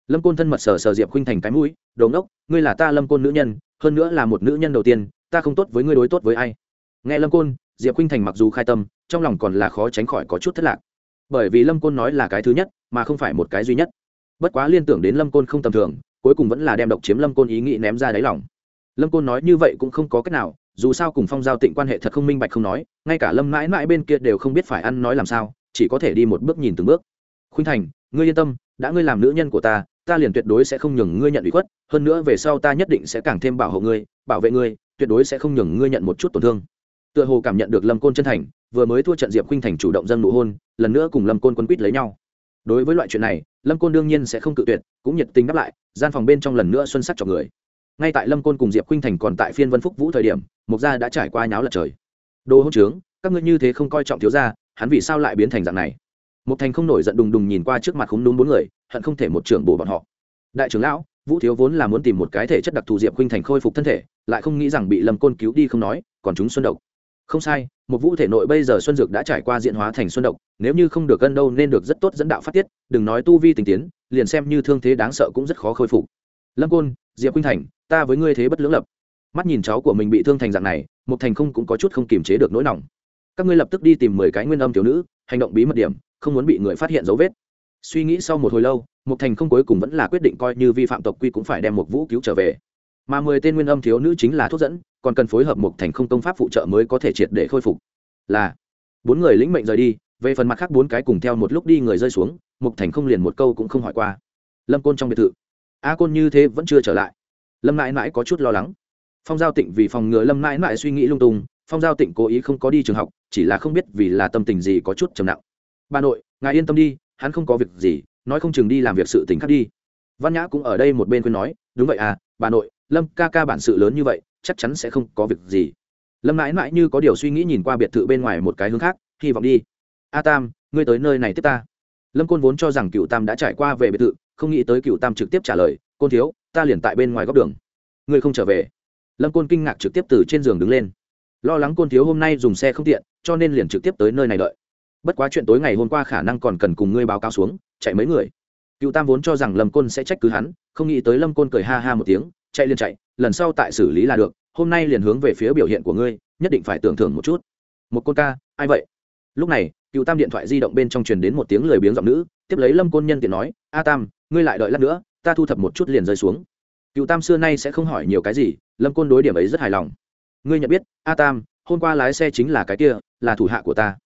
Lâm côn thân mật sờ sờ diệp khinh thành cái mũi, đồ ngốc, ngươi là ta lâm côn nữ nhân, hơn nữa là một nữ nhân đầu tiên, ta không tốt với ngươi đối tốt với ai? Nghe lâm côn, diệp khinh thành mặc dù khai tâm, trong lòng còn là khó tránh khỏi có chút thất lạc. Bởi vì lâm côn nói là cái thứ nhất, mà không phải một cái duy nhất. Bất quá liên tưởng đến lâm côn không tầm thường, cuối cùng vẫn là đem độc chiếm lâm côn ý nghĩ ném ra đáy lòng. Lâm côn nói như vậy cũng không có cách nào dù sao cùng phong giao tịnh quan hệ thật không minh bạch không nói, ngay cả lâm mãi mãi bên kia đều không biết phải ăn nói làm sao, chỉ có thể đi một bước nhìn từng bước. Khuynh thành, ngươi yên tâm, đã ngươi làm nữ nhân của ta ta liền tuyệt đối sẽ không nhường ngươi nhận ủy khuất, hơn nữa về sau ta nhất định sẽ càng thêm bảo hộ ngươi, bảo vệ ngươi, tuyệt đối sẽ không nhường ngươi nhận một chút tổn thương. Tựa hồ cảm nhận được lâm côn chân thành, vừa mới thua trận diệp khuynh thành chủ động dâng nụ hôn, lần nữa cùng lâm côn quân quýt lấy nhau. Đối với loại chuyện này, lâm côn đương nhiên sẽ không cự tuyệt, cũng nhiệt tình đáp lại, gian phòng bên trong lần nữa xuân sắc cho người ngay tại lâm côn cùng diệp khuynh thành còn tại phiên vân phúc vũ thời điểm mục gia đã trải qua nháo lật trời. Đồ hỗn trướng, các ngươi như thế không coi trọng thiếu gia, hắn vì sao lại biến thành dạng này? Mục thành không nổi giận đùng đùng nhìn qua trước mặt khúng đúng bốn người, hận không thể một trưởng bổ bọn họ. Đại trưởng lão, vũ thiếu vốn là muốn tìm một cái thể chất đặc thù diệp khuynh thành khôi phục thân thể, lại không nghĩ rằng bị lâm côn cứu đi không nói, còn chúng xuân độc. Không sai, một vũ thể nội bây giờ xuân dược đã trải qua diện hóa thành xuân độc, nếu như không được cân đâu nên được rất tốt dẫn đạo phát tiết, đừng nói tu vi tình tiến, liền xem như thương thế đáng sợ cũng rất khó khôi phục lâm côn, diệp khuynh thành, ta với ngươi thế bất lưỡng lập. Mắt nhìn cháu của mình bị thương thành dạng này một thành không cũng có chút không kiềm chế được nỗi lòng các ngươi lập tức đi tìm mười cái nguyên âm thiếu nữ, hành động bí mật điểm, không muốn bị người phát hiện dấu vết. Suy nghĩ sau một hồi lâu một thành không cuối cùng vẫn là quyết định coi như vi phạm tộc quy cũng phải đem một vũ cứu trở về. Mà mười tên nguyên âm thiếu nữ chính là thuốc dẫn, còn cần phối hợp một thành không công pháp phụ trợ mới có thể triệt để khôi phục. Là, bốn người lĩnh mệnh rời đi, về phần mặt khác bốn cái cùng theo một lúc đi người rơi xuống mục thành không liền một câu cũng không hỏi qua. Lâm côn trong biệt thự a côn như thế vẫn chưa trở lại. Lâm mãi mãi có chút lo lắng. Phong giao tịnh vì phòng ngừa lâm mãi mãi suy nghĩ lung tung, phong giao tịnh cố ý không có đi trường học, chỉ là không biết vì là tâm tình gì có chút trầm nặng. Bà nội, ngài yên tâm đi, hắn không có việc gì, nói không chừng đi làm việc sự tình khác đi. Văn nhã cũng ở đây một bên khuyên nói, đúng vậy à bà nội, lâm ca ca bản sự lớn như vậy, chắc chắn sẽ không có việc gì. Lâm mãi mãi như có điều suy nghĩ nhìn qua biệt thự bên ngoài một cái hướng khác, hy vọng đi. A tam, ngươi tới nơi này tiếp ta. Lâm côn vốn cho rằng cựu tam đã trải qua về biệt thự không nghĩ tới cựu tam trực tiếp trả lời, côn thiếu, ta liền tại bên ngoài góc đường. Ngươi không trở về? Lâm côn kinh ngạc trực tiếp từ trên giường đứng lên. Lo lắng côn thiếu hôm nay dùng xe không tiện, cho nên liền trực tiếp tới nơi này đợi. Bất quá chuyện tối ngày hôm qua khả năng còn cần cùng ngươi báo cáo xuống, chạy mấy người. Cựu tam vốn cho rằng lâm côn sẽ trách cứ hắn, không nghĩ tới lâm côn cười ha ha một tiếng, chạy liền chạy, lần sau tại xử lý là được, hôm nay liền hướng về phía biểu hiện của ngươi, nhất định phải tưởng thưởng một chút. Một côn ca, ai vậy? Lúc này, cựu tam điện thoại di động bên trong truyền đến một tiếng lười biếng giọng nữ, tiếp lấy lâm côn nhân tiện nói, a tam ngươi lại đợi lát nữa, ta thu thập một chút liền rơi xuống. Cựu tam xưa nay sẽ không hỏi nhiều cái gì, lâm côn đối điểm ấy rất hài lòng. Ngươi nhận biết, a tam, hôm qua lái xe chính là cái kia, là thủ hạ của ta.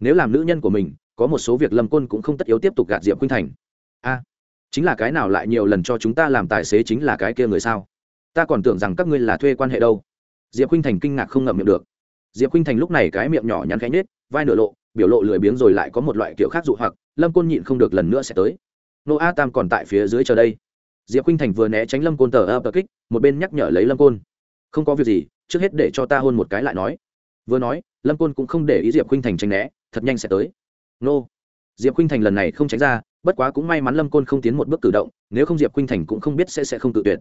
Nếu làm nữ nhân của mình, có một số việc lâm côn cũng không tất yếu tiếp tục gạt diệp khuynh thành. A, chính là cái nào lại nhiều lần cho chúng ta làm tài xế chính là cái kia người sao? Ta còn tưởng rằng các ngươi là thuê quan hệ đâu. Diệp khuynh thành kinh ngạc không ngậm miệng được. Diệp khuynh thành lúc này cái miệng nhỏ nhắn khánh nết vai nửa lộ, biểu lộ lười biếng rồi lại có một loại kiểu khác dụ hoặc, lâm côn nhịn không được lần nữa sẽ tới nô a tam còn tại phía dưới chờ đây. Diệp khinh thành vừa né tránh lâm côn tờ ập kích, một bên nhắc nhở lấy lâm côn. Không có việc gì, trước hết để cho ta hôn một cái lại nói. Vừa nói, lâm côn cũng không để ý diệp khinh thành tránh né, thật nhanh sẽ tới. Nô. Diệp khinh thành lần này không tránh ra, bất quá cũng may mắn lâm côn không tiến một bước cử động, nếu không diệp khinh thành cũng không biết sẽ sẽ không tự tuyệt.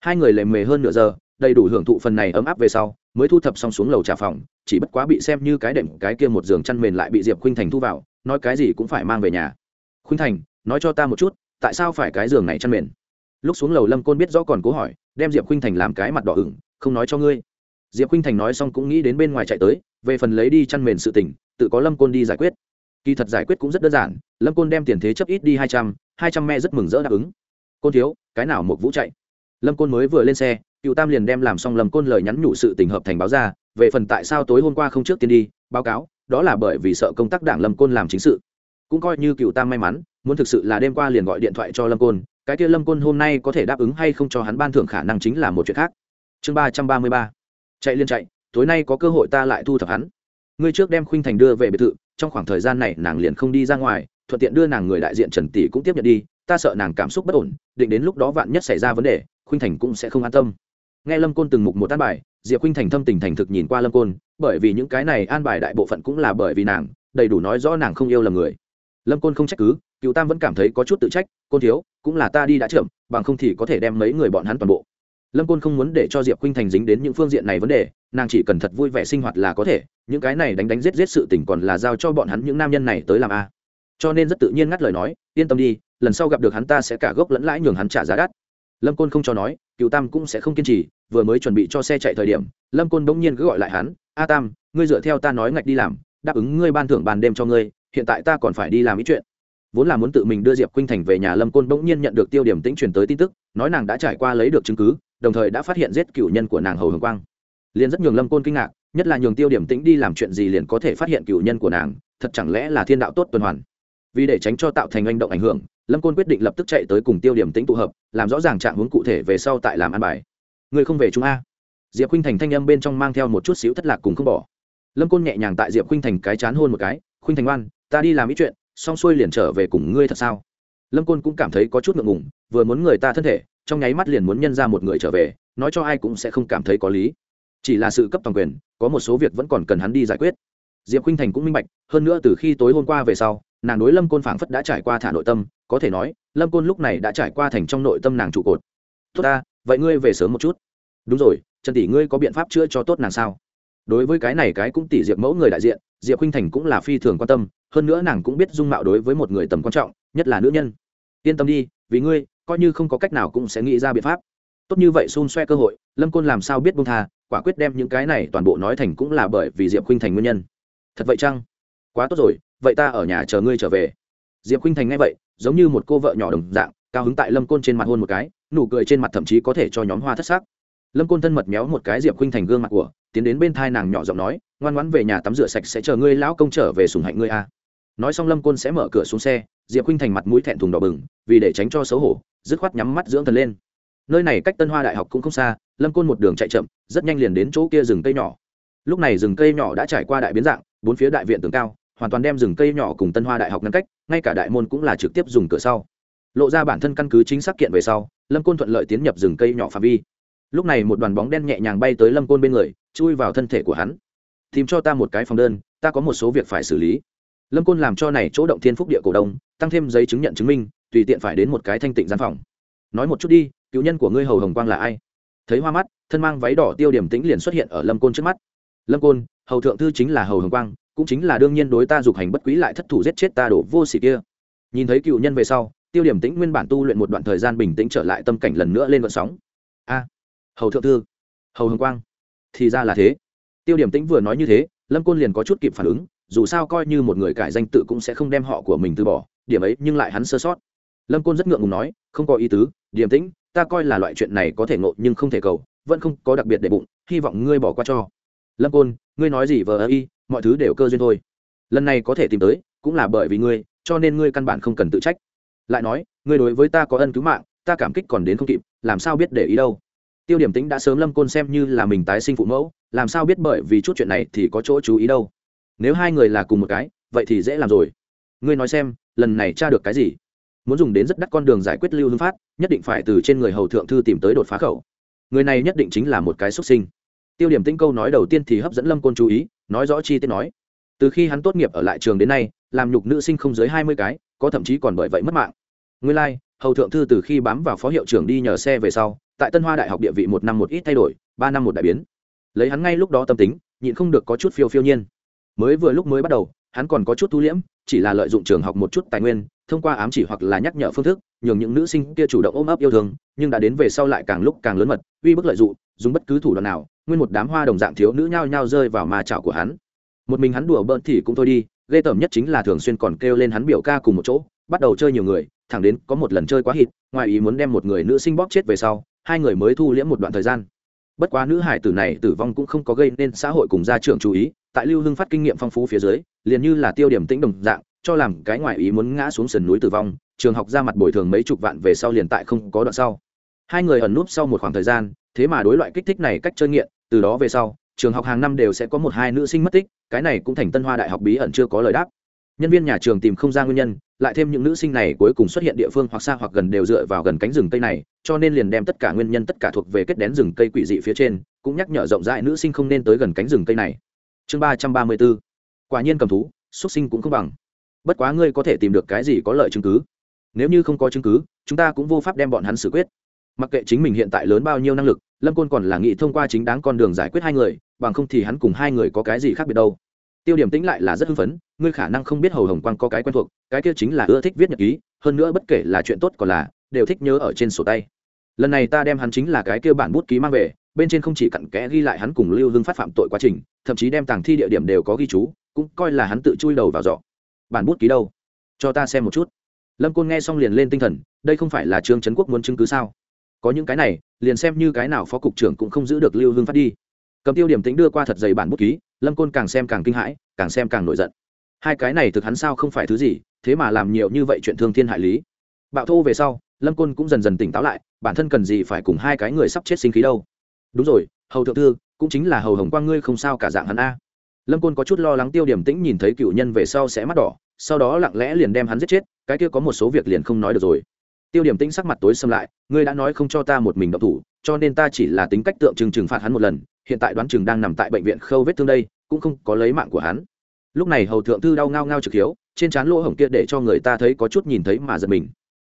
Hai người lề mề hơn nửa giờ, đầy đủ hưởng thụ phần này ấm áp về sau, mới thu thập xong xuống lầu trà phòng, chỉ bất quá bị xem như cái đệm, cái kia một giường chăn mền lại bị diệp khinh thành thu vào, nói cái gì cũng phải mang về nhà. Khinh thành nói cho ta một chút, tại sao phải cái giường này chăn mền? Lúc xuống lầu lâm côn biết rõ còn cố hỏi, đem diệp khinh thành làm cái mặt đỏ ửng, không nói cho ngươi. Diệp khinh thành nói xong cũng nghĩ đến bên ngoài chạy tới, về phần lấy đi chăn mền sự tỉnh tự có lâm côn đi giải quyết. Kỳ thật giải quyết cũng rất đơn giản, lâm côn đem tiền thế chấp ít đi hai trăm hai trăm me rất mừng rỡ đáp ứng. Côn thiếu, cái nào một vũ chạy? Lâm côn mới vừa lên xe, cựu tam liền đem làm xong lâm côn lời nhắn nhủ sự tình hợp thành báo ra, về phần tại sao tối hôm qua không trước tiên đi, báo cáo, đó là bởi vì sợ công tác đảng lâm côn làm chính sự. Cũng coi như cựu tam may mắn muốn thực sự là đêm qua liền gọi điện thoại cho lâm côn, cái kia lâm côn hôm nay có thể đáp ứng hay không cho hắn ban thưởng khả năng chính là một chuyện khác. Chương ba trăm ba mươi ba. Chạy liên chạy, tối nay có cơ hội ta lại thu thập hắn. Ngươi trước đem khuynh thành đưa về biệt thự, trong khoảng thời gian này nàng liền không đi ra ngoài, thuận tiện đưa nàng người đại diện trần tỷ cũng tiếp nhận đi, ta sợ nàng cảm xúc bất ổn, định đến lúc đó vạn nhất xảy ra vấn đề, khuynh thành cũng sẽ không an tâm. Nghe lâm côn từng mục một tán bài, diệp khuynh thành thâm tình thành thực nhìn qua lâm côn, bởi vì những cái này an bài đại bộ phận cũng là bởi vì nàng, đầy đủ nói rõ nàng không yêu lầm người. Lâm côn không trách cứ cựu tam vẫn cảm thấy có chút tự trách, côn thiếu, cũng là ta đi đã trưởng bằng không thì có thể đem mấy người bọn hắn toàn bộ. Lâm côn không muốn để cho diệp khinh thành dính đến những phương diện này vấn đề, nàng chỉ cần thật vui vẻ sinh hoạt là có thể, những cái này đánh đánh giết giết sự tình còn là giao cho bọn hắn những nam nhân này tới làm a. Cho nên rất tự nhiên ngắt lời nói, yên tâm đi, lần sau gặp được hắn ta sẽ cả gốc lẫn lãi nhường hắn trả giá đắt. Lâm côn không cho nói cựu tam cũng sẽ không kiên trì, vừa mới chuẩn bị cho xe chạy thời điểm, lâm côn bỗng nhiên cứ gọi lại hắn, a tam, ngươi dựa theo ta nói ngạch đi làm, đáp ứng ngươi ban thưởng bàn đêm cho ngươi, hiện tại ta còn phải đi làm ý chuyện vốn là muốn tự mình đưa diệp khuynh thành về nhà lâm côn bỗng nhiên nhận được tiêu điểm tĩnh truyền tới tin tức, nói nàng đã trải qua lấy được chứng cứ, đồng thời đã phát hiện giết cựu nhân của nàng hầu hồng quang. Liền rất nhường lâm côn kinh ngạc, nhất là nhường tiêu điểm tĩnh đi làm chuyện gì liền có thể phát hiện cựu nhân của nàng, thật chẳng lẽ là thiên đạo tốt tuần hoàn. Vì để tránh cho tạo thành hành động ảnh hưởng, lâm côn quyết định lập tức chạy tới cùng tiêu điểm tĩnh tụ hợp, làm rõ ràng trạng hướng cụ thể về sau tại làm ăn bài. Người không về chúng a. Diệp khuynh thành thanh âm bên trong mang theo một chút xíu thất lạc cùng không bỏ. Lâm côn nhẹ nhàng tại diệp khuynh thành cái chán hôn một cái, khuynh thành oan ta đi làm ít chuyện xong xuôi liền trở về cùng ngươi thật sao? Lâm côn cũng cảm thấy có chút ngượng ngùng, vừa muốn người ta thân thể, trong nháy mắt liền muốn nhân ra một người trở về, nói cho ai cũng sẽ không cảm thấy có lý. Chỉ là sự cấp toàn quyền, có một số việc vẫn còn cần hắn đi giải quyết. Diệp khinh thành cũng minh bạch, hơn nữa từ khi tối hôm qua về sau, nàng đối lâm côn phảng phất đã trải qua thả nội tâm, có thể nói, lâm côn lúc này đã trải qua thành trong nội tâm nàng trụ cột. Tốt ta, vậy ngươi về sớm một chút. Đúng rồi, trần tỷ ngươi có biện pháp chữa cho tốt nàng sao? Đối với cái này cái cũng tỷ diệp mẫu người đại diện, diệp khinh thành cũng là phi thường quan tâm hơn nữa nàng cũng biết dung mạo đối với một người tầm quan trọng, nhất là nữ nhân. Yên tâm đi, vì ngươi, coi như không có cách nào cũng sẽ nghĩ ra biện pháp. Tốt như vậy xun xoe cơ hội, lâm côn làm sao biết bông tha, quả quyết đem những cái này toàn bộ nói thành cũng là bởi vì diệp khinh thành nguyên nhân. Thật vậy chăng? Quá tốt rồi, vậy ta ở nhà chờ ngươi trở về. Diệp khinh thành nghe vậy, giống như một cô vợ nhỏ đồng dạng, cao hứng tại lâm côn trên mặt hôn một cái, nụ cười trên mặt thậm chí có thể cho nhóm hoa thất xác lâm côn thân mật méo một cái diệp khinh thành gương mặt của, tiến đến bên thai nàng nhỏ giọng nói, ngoan ngoãn về nhà tắm rửa sạch sẽ chờ ngươi, lão công trở về sùng hạnh ngươi a nói xong lâm côn sẽ mở cửa xuống xe, diệp khinh thành mặt mũi thẹn thùng đỏ bừng, vì để tránh cho xấu hổ, dứt khoát nhắm mắt dưỡng thần lên. Nơi này cách tân hoa đại học cũng không xa, lâm côn một đường chạy chậm, rất nhanh liền đến chỗ kia rừng cây nhỏ. Lúc này rừng cây nhỏ đã trải qua đại biến dạng, bốn phía đại viện tường cao, hoàn toàn đem rừng cây nhỏ cùng tân hoa đại học ngăn cách, ngay cả đại môn cũng là trực tiếp dùng cửa sau. Lộ ra bản thân căn cứ chính xác kiện về sau, lâm côn thuận lợi tiến nhập rừng cây nhỏ phạm vi. Lúc này một đoàn bóng đen nhẹ nhàng bay tới lâm côn bên người, chui vào thân thể của hắn. Tìm cho ta một cái phòng đơn, ta có một số việc phải xử lý lâm côn làm cho này chỗ động thiên phúc địa cổ đông, tăng thêm giấy chứng nhận chứng minh, tùy tiện phải đến một cái thanh tịnh gian phòng. Nói một chút đi, cựu nhân của ngươi hầu hồng quang là ai? Thấy hoa mắt, thân mang váy đỏ tiêu điểm tĩnh liền xuất hiện ở lâm côn trước mắt. Lâm côn, hầu thượng thư chính là hầu hồng quang, cũng chính là đương nhiên đối ta dục hành bất quý lại thất thủ giết chết ta đổ vô sỉ kia. Nhìn thấy cựu nhân về sau, tiêu điểm tĩnh nguyên bản tu luyện một đoạn thời gian bình tĩnh trở lại tâm cảnh lần nữa lên vận sóng. A, hầu thượng thư, hầu hồng quang, thì ra là thế. Tiêu điểm tĩnh vừa nói như thế, lâm côn liền có chút kịp phản ứng dù sao coi như một người cải danh tự cũng sẽ không đem họ của mình từ bỏ, điểm ấy nhưng lại hắn sơ sót. Lâm côn rất ngượng ngùng nói, không có ý tứ, điềm tĩnh, ta coi là loại chuyện này có thể ngộ nhưng không thể cầu, vẫn không có đặc biệt để bụng, hy vọng ngươi bỏ qua cho. Lâm côn, ngươi nói gì vờ ơ y, mọi thứ đều cơ duyên thôi. Lần này có thể tìm tới, cũng là bởi vì ngươi, cho nên ngươi căn bản không cần tự trách. Lại nói, ngươi đối với ta có ân cứu mạng, ta cảm kích còn đến không kịp, làm sao biết để ý đâu? Tiêu điểm tính đã sớm lâm côn xem như là mình tái sinh phụ mẫu, làm sao biết bởi vì chút chuyện này thì có chỗ chú ý đâu? Nếu hai người là cùng một cái vậy thì dễ làm rồi. Ngươi nói xem lần này tra được cái gì? Muốn dùng đến rất đắt con đường giải quyết lưu hưng phát nhất định phải từ trên người hầu thượng thư tìm tới đột phá khẩu. Người này nhất định chính là một cái xuất sinh. Tiêu điểm tinh câu nói đầu tiên thì hấp dẫn lâm côn chú ý nói rõ chi tiết nói. Từ khi hắn tốt nghiệp ở lại trường đến nay làm nhục nữ sinh không dưới hai mươi cái có thậm chí còn bởi vậy mất mạng. Nguyên lai、like, hầu thượng thư từ khi bám vào phó hiệu trưởng đi nhờ xe về sau tại tân hoa đại học địa vị một năm một ít thay đổi ba năm một đại biến. Lấy hắn ngay lúc đó tâm tính nhịn không được có chút phiêu phiêu nhiên mới vừa lúc mới bắt đầu, hắn còn có chút thu liễm, chỉ là lợi dụng trường học một chút tài nguyên, thông qua ám chỉ hoặc là nhắc nhở phương thức, nhường những nữ sinh kia chủ động ôm ấp yêu thương, nhưng đã đến về sau lại càng lúc càng lớn mật, uy bức lợi dụng, dùng bất cứ thủ đoạn nào, nguyên một đám hoa đồng dạng thiếu nữ nhao nhao rơi vào ma trào của hắn. Một mình hắn đùa bỡn thì cũng thôi đi, ghê tởm nhất chính là thường xuyên còn kêu lên hắn biểu ca cùng một chỗ, bắt đầu chơi nhiều người, thẳng đến có một lần chơi quá hít ngoài ý muốn đem một người nữ sinh bóp chết về sau, hai người mới thu liễm một đoạn thời gian bất quá nữ hải tử này tử vong cũng không có gây nên xã hội cùng gia trưởng chú ý, tại lưu hưng phát kinh nghiệm phong phú phía dưới, liền như là tiêu điểm tĩnh đồng dạng, cho làm cái ngoại ý muốn ngã xuống sườn núi tử vong, trường học ra mặt bồi thường mấy chục vạn về sau liền tại không có đoạn sau. Hai người ẩn núp sau một khoảng thời gian, thế mà đối loại kích thích này cách chơi nghiện, từ đó về sau, trường học hàng năm đều sẽ có một hai nữ sinh mất tích, cái này cũng thành tân hoa đại học bí ẩn chưa có lời đáp nhân viên nhà trường tìm không ra nguyên nhân, lại thêm những nữ sinh này cuối cùng xuất hiện địa phương hoặc xa hoặc gần đều dựa vào gần cánh rừng cây này, cho nên liền đem tất cả nguyên nhân tất cả thuộc về kết đén rừng cây quỷ dị phía trên, cũng nhắc nhở rộng rãi nữ sinh không nên tới gần cánh rừng cây này. Chương ba trăm ba mươi b ố quả nhiên cầm thú, xuất sinh cũng không bằng. Bất quá ngươi có thể tìm được cái gì có lợi chứng cứ? Nếu như không có chứng cứ, chúng ta cũng vô pháp đem bọn hắn xử quyết. Mặc kệ chính mình hiện tại lớn bao nhiêu năng lực, lâm côn còn là nghĩ thông qua chính đáng con đường giải quyết hai người, bằng không thì hắn cùng hai người có cái gì khác biệt đâu tiêu điểm tĩnh lại là rất hưng phấn, ngươi khả năng không biết hầu hồng quang có cái quen thuộc, cái kia chính là ưa thích viết nhật ký, hơn nữa bất kể là chuyện tốt còn là, đều thích nhớ ở trên sổ tay. Lần này ta đem hắn chính là cái kia bản bút ký mang về, bên trên không chỉ cặn kẽ ghi lại hắn cùng lưu hưng phát phạm tội quá trình, thậm chí đem tàng thi địa điểm đều có ghi chú, cũng coi là hắn tự chui đầu vào giỏ. Bản bút ký đâu? Cho ta xem một chút. Lâm côn nghe xong liền lên tinh thần, đây không phải là trương trấn quốc muốn chứng cứ sao? Có những cái này, liền xem như cái nào phó cục trưởng cũng không giữ được lưu hương phát đi. Cầm tiêu điểm tính đưa qua thật dày bản bút ký lâm côn càng xem càng kinh hãi, càng xem càng nổi giận. Hai cái này thực hắn sao không phải thứ gì, thế mà làm nhiều như vậy chuyện thương thiên hại lý. Bạo thô về sau, lâm côn cũng dần dần tỉnh táo lại, bản thân cần gì phải cùng hai cái người sắp chết sinh khí đâu. Đúng rồi, hầu thượng thư, cũng chính là hầu hồng quang ngươi không sao cả dạng hắn a. Lâm côn có chút lo lắng tiêu điểm tĩnh nhìn thấy cựu nhân về sau sẽ mắt đỏ, sau đó lặng lẽ liền đem hắn giết chết, cái kia có một số việc liền không nói được rồi tiêu điểm tĩnh sắc mặt tối xâm lại, ngươi đã nói không cho ta một mình độc thủ, cho nên ta chỉ là tính cách tượng trừng trừng phạt hắn một lần, hiện tại đoán chừng đang nằm tại bệnh viện khâu vết thương đây, cũng không có lấy mạng của hắn. Lúc này hầu thượng thư đau ngao ngao trực hiếu, trên trán lỗ hổng kia để cho người ta thấy có chút nhìn thấy mà giật mình.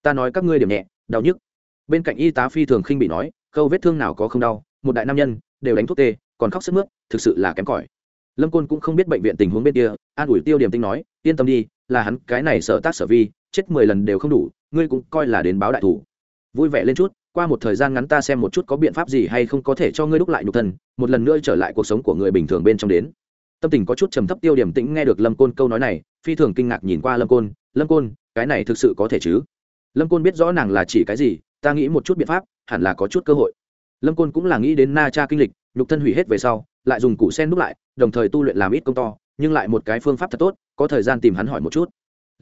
Ta nói các ngươi điểm nhẹ, đau nhức. Bên cạnh y tá phi thường khinh bị nói, khâu vết thương nào có không đau, một đại nam nhân, đều đánh thuốc tê, còn khóc sức mướt, thực sự là kém cỏi. Lâm côn cũng không biết bệnh viện tình huống bên kia, an ủi tiêu điểm tinh nói, yên tâm đi, là hắn cái này sở tác sở vi, chết mười lần đều không đủ ngươi cũng coi là đến báo đại thủ. Vui vẻ lên chút, qua một thời gian ngắn ta xem một chút có biện pháp gì hay không có thể cho ngươi đúc lại nhục thân, một lần nữa trở lại cuộc sống của người bình thường bên trong đến. Tâm tình có chút trầm thấp tiêu điểm tĩnh nghe được lâm côn câu nói này, phi thường kinh ngạc nhìn qua lâm côn lâm côn, cái này thực sự có thể chứ? Lâm côn biết rõ nàng là chỉ cái gì, ta nghĩ một chút biện pháp, hẳn là có chút cơ hội. Lâm côn cũng là nghĩ đến na cha kinh lịch, nhục thân hủy hết về sau, lại dùng củ sen đúc lại, đồng thời tu luyện làm ít công to, nhưng lại một cái phương pháp thật tốt, có thời gian tìm hắn hỏi một chút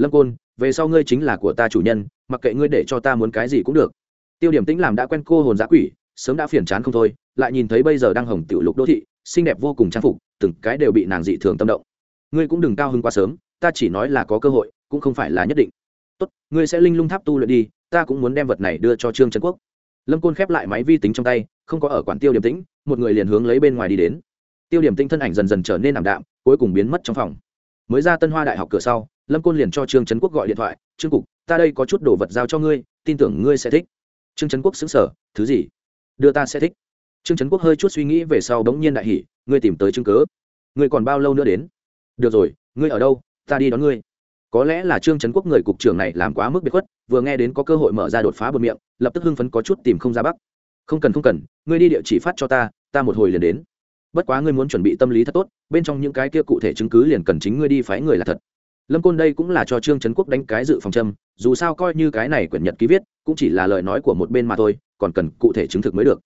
lâm côn, về sau ngươi chính là của ta chủ nhân, mặc kệ ngươi để cho ta muốn cái gì cũng được. Tiêu điểm tĩnh làm đã quen cô hồn giã quỷ, sớm đã phiền chán không thôi, lại nhìn thấy bây giờ đang hồng tiểu lục đô thị, xinh đẹp vô cùng trang phục, từng cái đều bị nàng dị thường tâm động. Ngươi cũng đừng cao hứng quá sớm, ta chỉ nói là có cơ hội, cũng không phải là nhất định. Tốt, ngươi sẽ linh lung tháp tu luyện đi, ta cũng muốn đem vật này đưa cho trương trấn quốc. Lâm côn khép lại máy vi tính trong tay, không có ở quản tiêu điểm tĩnh, một người liền hướng lấy bên ngoài đi đến. Tiêu điểm tĩnh thân ảnh dần dần trở nên ảm đạm, cuối cùng biến mất trong phòng mới ra tân hoa đại học cửa sau, lâm côn liền cho trương trấn quốc gọi điện thoại, trương cục, ta đây có chút đồ vật giao cho ngươi, tin tưởng ngươi sẽ thích. Trương trấn quốc xứng sở thứ gì? Đưa ta sẽ thích. Trương trấn quốc hơi chút suy nghĩ về sau bỗng nhiên đại hỉ, ngươi tìm tới chứng cớ ngươi còn bao lâu nữa đến? Được rồi, ngươi ở đâu, ta đi đón ngươi. Có lẽ là trương trấn quốc người cục trưởng này làm quá mức biệt khuất, vừa nghe đến có cơ hội mở ra đột phá bờ miệng, lập tức hưng phấn có chút tìm không ra bắc. Không cần không cần, ngươi đi địa chỉ phát cho ta ta một hồi liền đến bất quá ngươi muốn chuẩn bị tâm lý thật tốt, bên trong những cái kia cụ thể chứng cứ liền cần chính ngươi đi phái người là thật. Lâm côn đây cũng là cho trương trấn quốc đánh cái dự phòng châm, dù sao coi như cái này quyển nhật ký viết, cũng chỉ là lời nói của một bên mà thôi, còn cần cụ thể chứng thực mới được.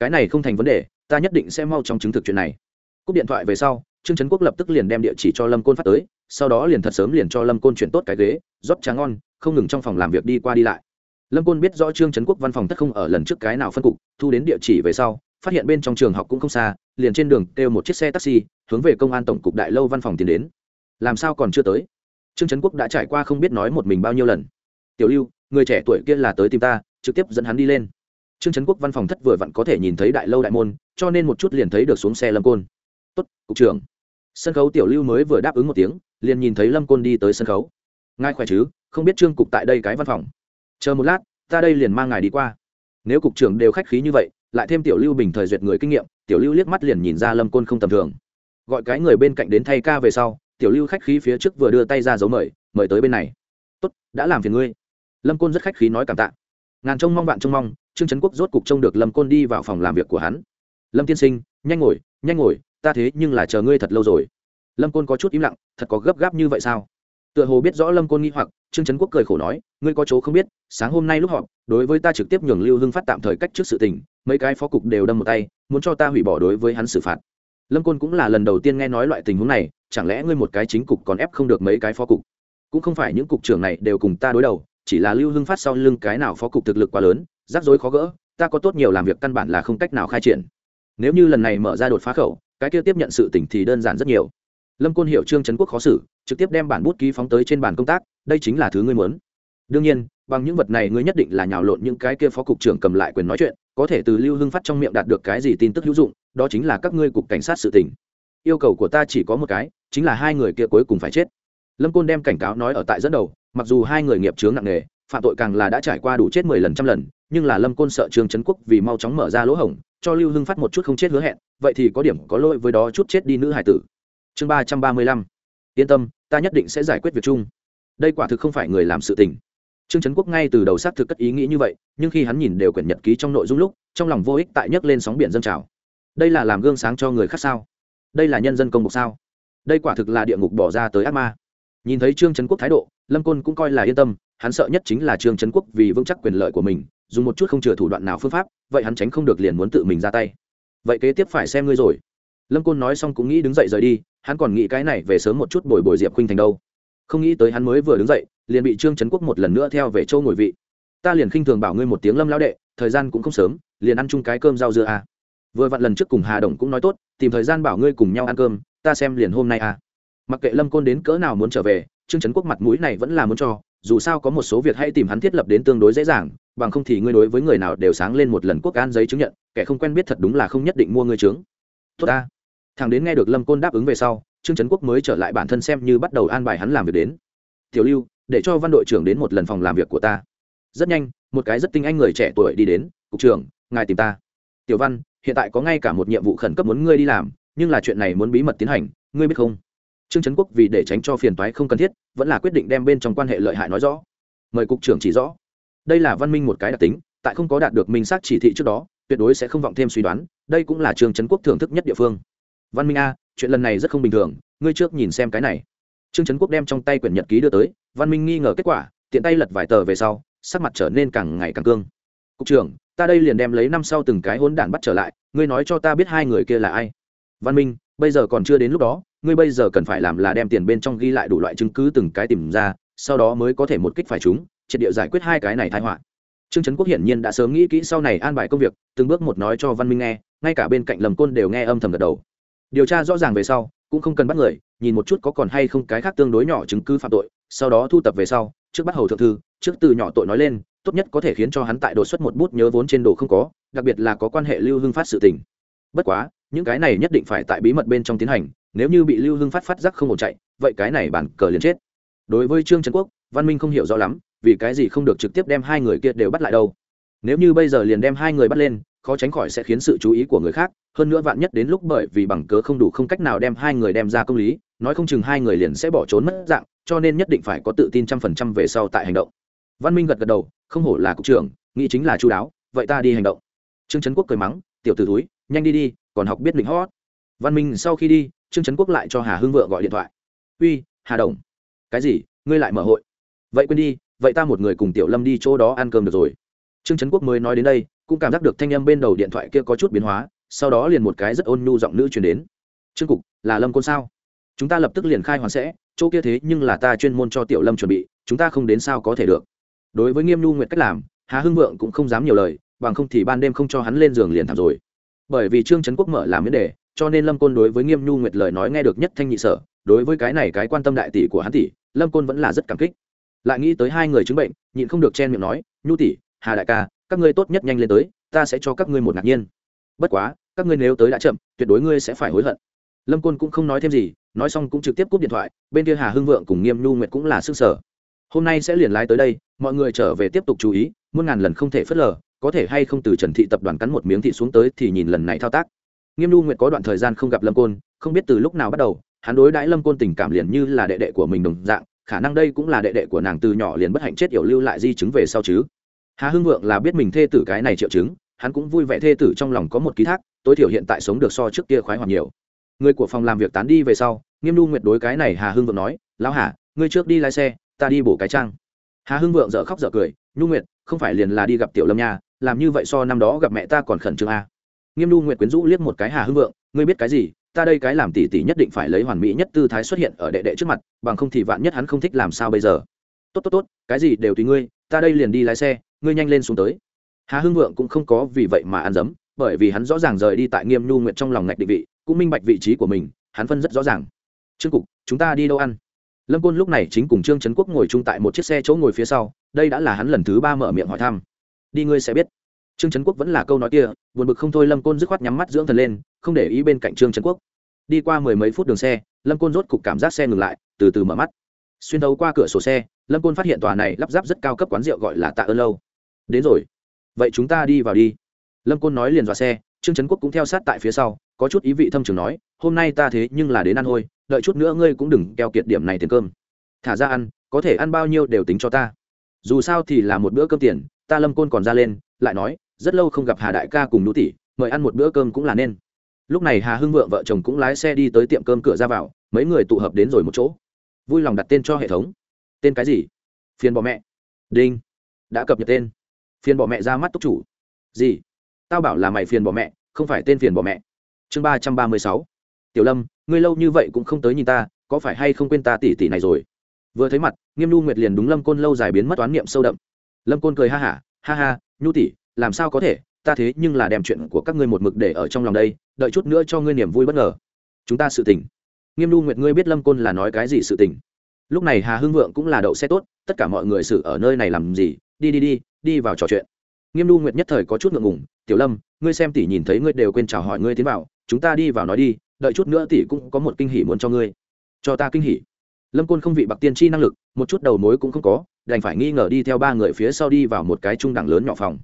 Cái này không thành vấn đề, ta nhất định sẽ mau trong chứng thực chuyện này. Cúp điện thoại về sau, trương trấn quốc lập tức liền đem địa chỉ cho lâm côn phát tới, sau đó liền thật sớm liền cho lâm côn chuyển tốt cái ghế, rót tráng ngon, không ngừng trong phòng làm việc đi qua đi lại. Lâm côn biết rõ trương trấn quốc văn phòng thất không ở lần trước cái nào phân cục, thu đến địa chỉ về sau phát hiện bên trong trường học cũng không xa, liền trên đường kêu một chiếc xe taxi, hướng về công an tổng cục đại lâu văn phòng tiến đến. Làm sao còn chưa tới? Trương trấn quốc đã trải qua không biết nói một mình bao nhiêu lần. Tiểu lưu, người trẻ tuổi kia là tới tìm ta, trực tiếp dẫn hắn đi lên. Trương trấn quốc văn phòng thất vừa vặn có thể nhìn thấy đại lâu đại môn, cho nên một chút liền thấy được xuống xe lâm côn. Tốt, cục trưởng. Sân khấu tiểu lưu mới vừa đáp ứng một tiếng, liền nhìn thấy lâm côn đi tới sân khấu. Ngài khỏe chứ? Không biết trương cục tại đây cái văn phòng. Chờ một lát, ta đây liền mang ngài đi qua. Nếu cục trưởng đều khách khí như vậy lại thêm tiểu lưu bình thời duyệt người kinh nghiệm, tiểu lưu liếc mắt liền nhìn ra lâm côn không tầm thường. Gọi cái người bên cạnh đến thay ca về sau, tiểu lưu khách khí phía trước vừa đưa tay ra dấu mời mời tới bên này. Tốt, đã làm phiền ngươi. Lâm côn rất khách khí nói cảm tạ. Ngàn trông mong bạn trông mong, trương trấn quốc rốt cục trông được lâm côn đi vào phòng làm việc của hắn. Lâm tiên sinh, nhanh ngồi nhanh ngồi, ta thế nhưng là chờ ngươi thật lâu rồi. Lâm côn có chút im lặng, thật có gấp gáp như vậy sao? Tựa hồ biết rõ lâm côn nghĩ hoặc, trương trấn quốc cười khổ nói, ngươi có chỗ không biết, sáng hôm nay lúc họp, đối với ta trực tiếp nhường lưu hưng phát tạm thời cách trước sự tình mấy cái phó cục đều đâm một tay, muốn cho ta hủy bỏ đối với hắn xử phạt. Lâm côn cũng là lần đầu tiên nghe nói loại tình huống này, chẳng lẽ ngươi một cái chính cục còn ép không được mấy cái phó cục? Cũng không phải những cục trưởng này đều cùng ta đối đầu, chỉ là lưu hưng phát sau lưng cái nào phó cục thực lực quá lớn, rắc rối khó gỡ, ta có tốt nhiều làm việc căn bản là không cách nào khai triển. Nếu như lần này mở ra đột phá khẩu, cái kia tiếp nhận sự tỉnh thì đơn giản rất nhiều. Lâm côn hiệu trương trấn quốc khó xử, trực tiếp đem bản bút ký phóng tới trên bàn công tác, đây chính là thứ ngươi muốn. Đương nhiên bằng những vật này ngươi nhất định là nhào lộn những cái kia phó cục trưởng cầm lại quyền nói chuyện, có thể từ lưu hưng phát trong miệng đạt được cái gì tin tức hữu dụng, đó chính là các ngươi cục cảnh sát sự tình. Yêu cầu của ta chỉ có một cái, chính là hai người kia cuối cùng phải chết. Lâm côn đem cảnh cáo nói ở tại dẫn đầu, mặc dù hai người nghiệp chướng nặng nề, phạm tội càng là đã trải qua đủ chết mười lần trăm lần, nhưng là lâm côn sợ trương trấn quốc vì mau chóng mở ra lỗ hổng, cho lưu hưng phát một chút không chết hứa hẹn, vậy thì có điểm có lỗi với đó chút chết đi nữ hải tử. Chương ba trăm ba mươi lăm. Yên tâm, ta nhất định sẽ giải quyết việc chung. Đây quả thực không phải người làm sự tình trương trấn quốc ngay từ đầu xác thực cất ý nghĩ như vậy, nhưng khi hắn nhìn đều quyển nhật ký trong nội dung lúc, trong lòng vô ích tại nhấc lên sóng biển dân trào. Đây là làm gương sáng cho người khác sao? Đây là nhân dân công mục sao? Đây quả thực là địa ngục bỏ ra tới ác ma. Nhìn thấy trương trấn quốc thái độ, lâm côn cũng coi là yên tâm, hắn sợ nhất chính là trương trấn quốc vì vững chắc quyền lợi của mình, dùng một chút không chừa thủ đoạn nào phương pháp, vậy hắn tránh không được liền muốn tự mình ra tay. Vậy kế tiếp phải xem ngươi rồi. Lâm côn nói xong cũng nghĩ đứng dậy rời đi, hắn còn nghĩ cái này về sớm một chút bồi bồi diệp khinh thành đâu. Không nghĩ tới hắn mới vừa đứng dậy liền bị trương trấn quốc một lần nữa theo về châu ngồi vị ta liền khinh thường bảo ngươi một tiếng lâm lão đệ, thời gian cũng không sớm, liền ăn chung cái cơm rau dưa à. vừa vặn lần trước cùng hà đồng cũng nói tốt, tìm thời gian bảo ngươi cùng nhau ăn cơm, ta xem liền hôm nay à. mặc kệ lâm côn đến cỡ nào muốn trở về, trương trấn quốc mặt mũi này vẫn là muốn cho, dù sao có một số việc hãy tìm hắn thiết lập đến tương đối dễ dàng, bằng không thì ngươi đối với người nào đều sáng lên một lần quốc an giấy chứng nhận, kẻ không quen biết thật đúng là không nhất định mua ngươi trướng tốt ta thằng đến nghe được lâm côn đáp ứng về sau, trương trấn quốc mới trở lại bản thân xem như bắt đầu an bài hắn làm việc đến tiểu lưu để cho văn đội trưởng đến một lần phòng làm việc của ta. Rất nhanh, một cái rất tinh anh người trẻ tuổi đi đến, cục trưởng, ngài tìm ta. Tiểu văn, hiện tại có ngay cả một nhiệm vụ khẩn cấp muốn ngươi đi làm, nhưng là chuyện này muốn bí mật tiến hành, ngươi biết không? Trương trấn quốc vì để tránh cho phiền toái không cần thiết, vẫn là quyết định đem bên trong quan hệ lợi hại nói rõ. Mời cục trưởng chỉ rõ. Đây là văn minh một cái đặc tính, tại không có đạt được minh xác chỉ thị trước đó, tuyệt đối sẽ không vọng thêm suy đoán, đây cũng là trương trấn quốc thưởng thức nhất địa phương. Văn minh a, chuyện lần này rất không bình thường, ngươi trước nhìn xem cái này trương trấn quốc đem trong tay quyển nhật ký đưa tới, văn minh nghi ngờ kết quả, tiện tay lật vài tờ về sau, sắc mặt trở nên càng ngày càng cương. Cục trưởng, ta đây liền đem lấy năm sau từng cái hỗn đản bắt trở lại, ngươi nói cho ta biết hai người kia là ai. Văn minh, bây giờ còn chưa đến lúc đó, ngươi bây giờ cần phải làm là đem tiền bên trong ghi lại đủ loại chứng cứ từng cái tìm ra, sau đó mới có thể một kích phải chúng, triệt địa giải quyết hai cái này thái họa. Trương trấn quốc hiển nhiên đã sớm nghĩ kỹ sau này an bài công việc, từng bước một nói cho văn minh nghe, ngay cả bên cạnh lầm côn đều nghe âm thầm gật đầu. Điều tra rõ ràng về sau, cũng không cần bắt người nhìn một chút có còn hay không cái khác tương đối nhỏ chứng cứ phạm tội, sau đó thu tập về sau, trước bắt hầu thượng thư, trước từ nhỏ tội nói lên, tốt nhất có thể khiến cho hắn tại đột xuất một bút nhớ vốn trên đồ không có, đặc biệt là có quan hệ lưu hưng phát sự tình. Bất quá, những cái này nhất định phải tại bí mật bên trong tiến hành, nếu như bị lưu hưng phát phát giác không ổn chạy, vậy cái này bản cờ liền chết. Đối với trương trấn quốc, văn minh không hiểu rõ lắm, vì cái gì không được trực tiếp đem hai người kia đều bắt lại đâu. Nếu như bây giờ liền đem hai người bắt lên, khó tránh khỏi sẽ khiến sự chú ý của người khác, hơn nữa vạn nhất đến lúc bởi vì bằng cớ không đủ không cách nào đem hai người đem ra công lý nói không chừng hai người liền sẽ bỏ trốn mất dạng, cho nên nhất định phải có tự tin trăm phần trăm về sau tại hành động. Văn minh gật gật đầu, không hổ là cục trưởng, nghĩ chính là chú đáo, vậy ta đi hành động. Trương trấn quốc cười mắng, tiểu t ử túi nhanh đi đi, còn học biết định hót. Văn minh sau khi đi, trương trấn quốc lại cho hà hưng vợ gọi điện thoại. Uy, hà đồng, cái gì? Ngươi lại mở hội? Vậy quên đi, vậy ta một người cùng tiểu lâm đi chỗ đó ăn cơm được rồi. Trương trấn quốc mới nói đến đây, cũng cảm giác được thanh âm bên đầu điện thoại kia có chút biến hóa, sau đó liền một cái rất ôn nhu giọng nữ truyền đến. Trương cục, là lâm côn sao? Chúng ta lập tức liền khai hoàn sẽ, chỗ kia thế nhưng là ta chuyên môn cho tiểu lâm chuẩn bị, chúng ta không đến sao có thể được. Đối với nghiêm nhu Nguyệt cách làm, hà hưng vượng cũng không dám nhiều lời, bằng không thì ban đêm không cho hắn lên giường liền thảm rồi. Bởi vì trương trấn quốc mở làm vấn đề, cho nên lâm côn đối với nghiêm nhu nguyệt lời nói nghe được nhất thanh nhị sở, đối với cái này cái quan tâm đại tỷ của hắn tỷ, lâm côn vẫn là rất cảm kích. Lại nghĩ tới hai người chứng bệnh, nhịn không được chen miệng nói, nhu tỷ, hà đại ca, các ngươi tốt nhất nhanh lên tới, ta sẽ cho các ngươi một ngạc nhiên. Bất quá, các ngươi nếu tới đã chậm, tuyệt đối ngươi sẽ phải hối hận. Lâm côn cũng không nói thêm gì nói xong cũng trực tiếp cúp điện thoại, bên kia hà hưng vượng cùng nghiêm nhu nguyệt cũng là sức sở. Hôm nay sẽ liền lái tới đây, mọi người trở về tiếp tục chú ý, muôn ngàn lần không thể phớt lờ, có thể hay không từ trần thị tập đoàn cắn một miếng thị xuống tới thì nhìn lần này thao tác. Nghiêm nhu nguyệt có đoạn thời gian không gặp lâm côn, không biết từ lúc nào bắt đầu, hắn đối đãi lâm côn tình cảm liền như là đệ đệ của mình đồng dạng, khả năng đây cũng là đệ đệ của nàng từ nhỏ liền bất hạnh chết yểu lưu lại di chứng về sau chứ. Hà hưng vượng là biết mình thê tử cái này triệu chứng, hắn cũng vui vẻ thê tử trong lòng có một ký thác, tối thiểu hiện tại sống được so trước kia khoái hoặc nhiều người của phòng làm việc tán đi về sau, nghiêm nhu nguyệt đối cái này hà hưng vượng nói, lão hà, ngươi trước đi lái xe, ta đi bổ cái trang. Hà hưng vượng dở khóc dở cười, nhu nguyệt, không phải liền là đi gặp tiểu lâm nha, làm như vậy so năm đó gặp mẹ ta còn khẩn trương a. Nghiêm nhu nguyệt quyến rũ liếc một cái hà hưng vượng, ngươi biết cái gì, ta đây cái làm tỷ tỷ nhất định phải lấy hoàn mỹ nhất tư thái xuất hiện ở đệ đệ trước mặt, bằng không thì vạn nhất hắn không thích làm sao bây giờ? Tốt tốt tốt, cái gì đều tùy ngươi, ta đây liền đi lái xe, ngươi nhanh lên xuống tới. Hà hưng vượng cũng không có vì vậy mà ăn dấm, bởi vì hắn rõ ràng rời đi tại nghiêm nhu nguyệt trong lòng ngạch định vị cũng minh bạch vị trí của mình, hắn phân rất rõ ràng. Trương cục, chúng ta đi đâu ăn? Lâm côn lúc này chính cùng trương trấn quốc ngồi chung tại một chiếc xe chỗ ngồi phía sau, đây đã là hắn lần thứ ba mở miệng hỏi thăm. Đi ngươi sẽ biết. Trương trấn quốc vẫn là câu nói kia, buồn bực không thôi lâm côn dứt khoát nhắm mắt dưỡng thần lên, không để ý bên cạnh trương trấn quốc. Đi qua mười mấy phút đường xe, lâm côn rốt cục cảm giác xe ngừng lại, từ từ mở mắt. Xuyên đấu qua cửa sổ xe, lâm côn phát hiện tòa này lắp ráp rất cao cấp quán rượu gọi là tạ ơn lâu. Đến rồi. Vậy chúng ta đi vào đi. Lâm côn nói liền dọa xe trương trấn quốc cũng theo sát tại phía sau, có chút ý vị thâm trường nói, hôm nay ta thế nhưng là đến ăn hôi, đợi chút nữa ngươi cũng đừng keo kiệt điểm này tiền cơm. Thả ra ăn, có thể ăn bao nhiêu đều tính cho ta. Dù sao thì là một bữa cơm tiền, ta lâm côn còn ra lên, lại nói, rất lâu không gặp hà đại ca cùng nhũ tỷ, mời ăn một bữa cơm cũng là nên. Lúc này hà hưng vượng vợ chồng cũng lái xe đi tới tiệm cơm cửa ra vào, mấy người tụ hợp đến rồi một chỗ. Vui lòng đặt tên cho hệ thống. Tên cái gì? Phiền bỏ mẹ. Đinh. Đã cập nhật tên. Phiền bỏ mẹ ra mắt túc chủ. Gì? Tao bảo là mày phiền bỏ mẹ không phải tên phiền bỏ mẹ. Chương ba trăm ba mươi sáu. Tiểu lâm ngươi lâu như vậy cũng không tới nhìn ta có phải hay không quên ta tỷ tỷ này rồi? Vừa thấy mặt nghiêm nhu nguyệt liền đúng lâm côn lâu dài biến mất toán niệm sâu đậm. Lâm côn cười ha hả ha, ha ha nhu tỷ làm sao có thể? Ta thế nhưng là đem chuyện của các ngươi một mực để ở trong lòng đây đợi chút nữa cho ngươi niềm vui bất ngờ. Chúng ta sự tình. Nghiêm nhu nguyệt ngươi biết lâm côn là nói cái gì sự tình? Lúc này hà hưng vượng cũng là đậu xe tốt tất cả mọi người xử ở nơi này làm gì? Đi đi đi đi vào trò chuyện nghiêm nhu nguyệt nhất thời có chút ngượng ngùng, tiểu lâm, ngươi xem tỷ nhìn thấy ngươi đều quên chào hỏi ngươi tiến vào, chúng ta đi vào nói đi, đợi chút nữa tỷ cũng có một kinh hỉ muốn cho ngươi. Cho ta kinh hỉ? Lâm côn không vị bạc tiên tri năng lực, một chút đầu mối cũng không có, đành phải nghi ngờ đi theo ba người phía sau đi vào một cái trung đẳng lớn nhỏ phòng.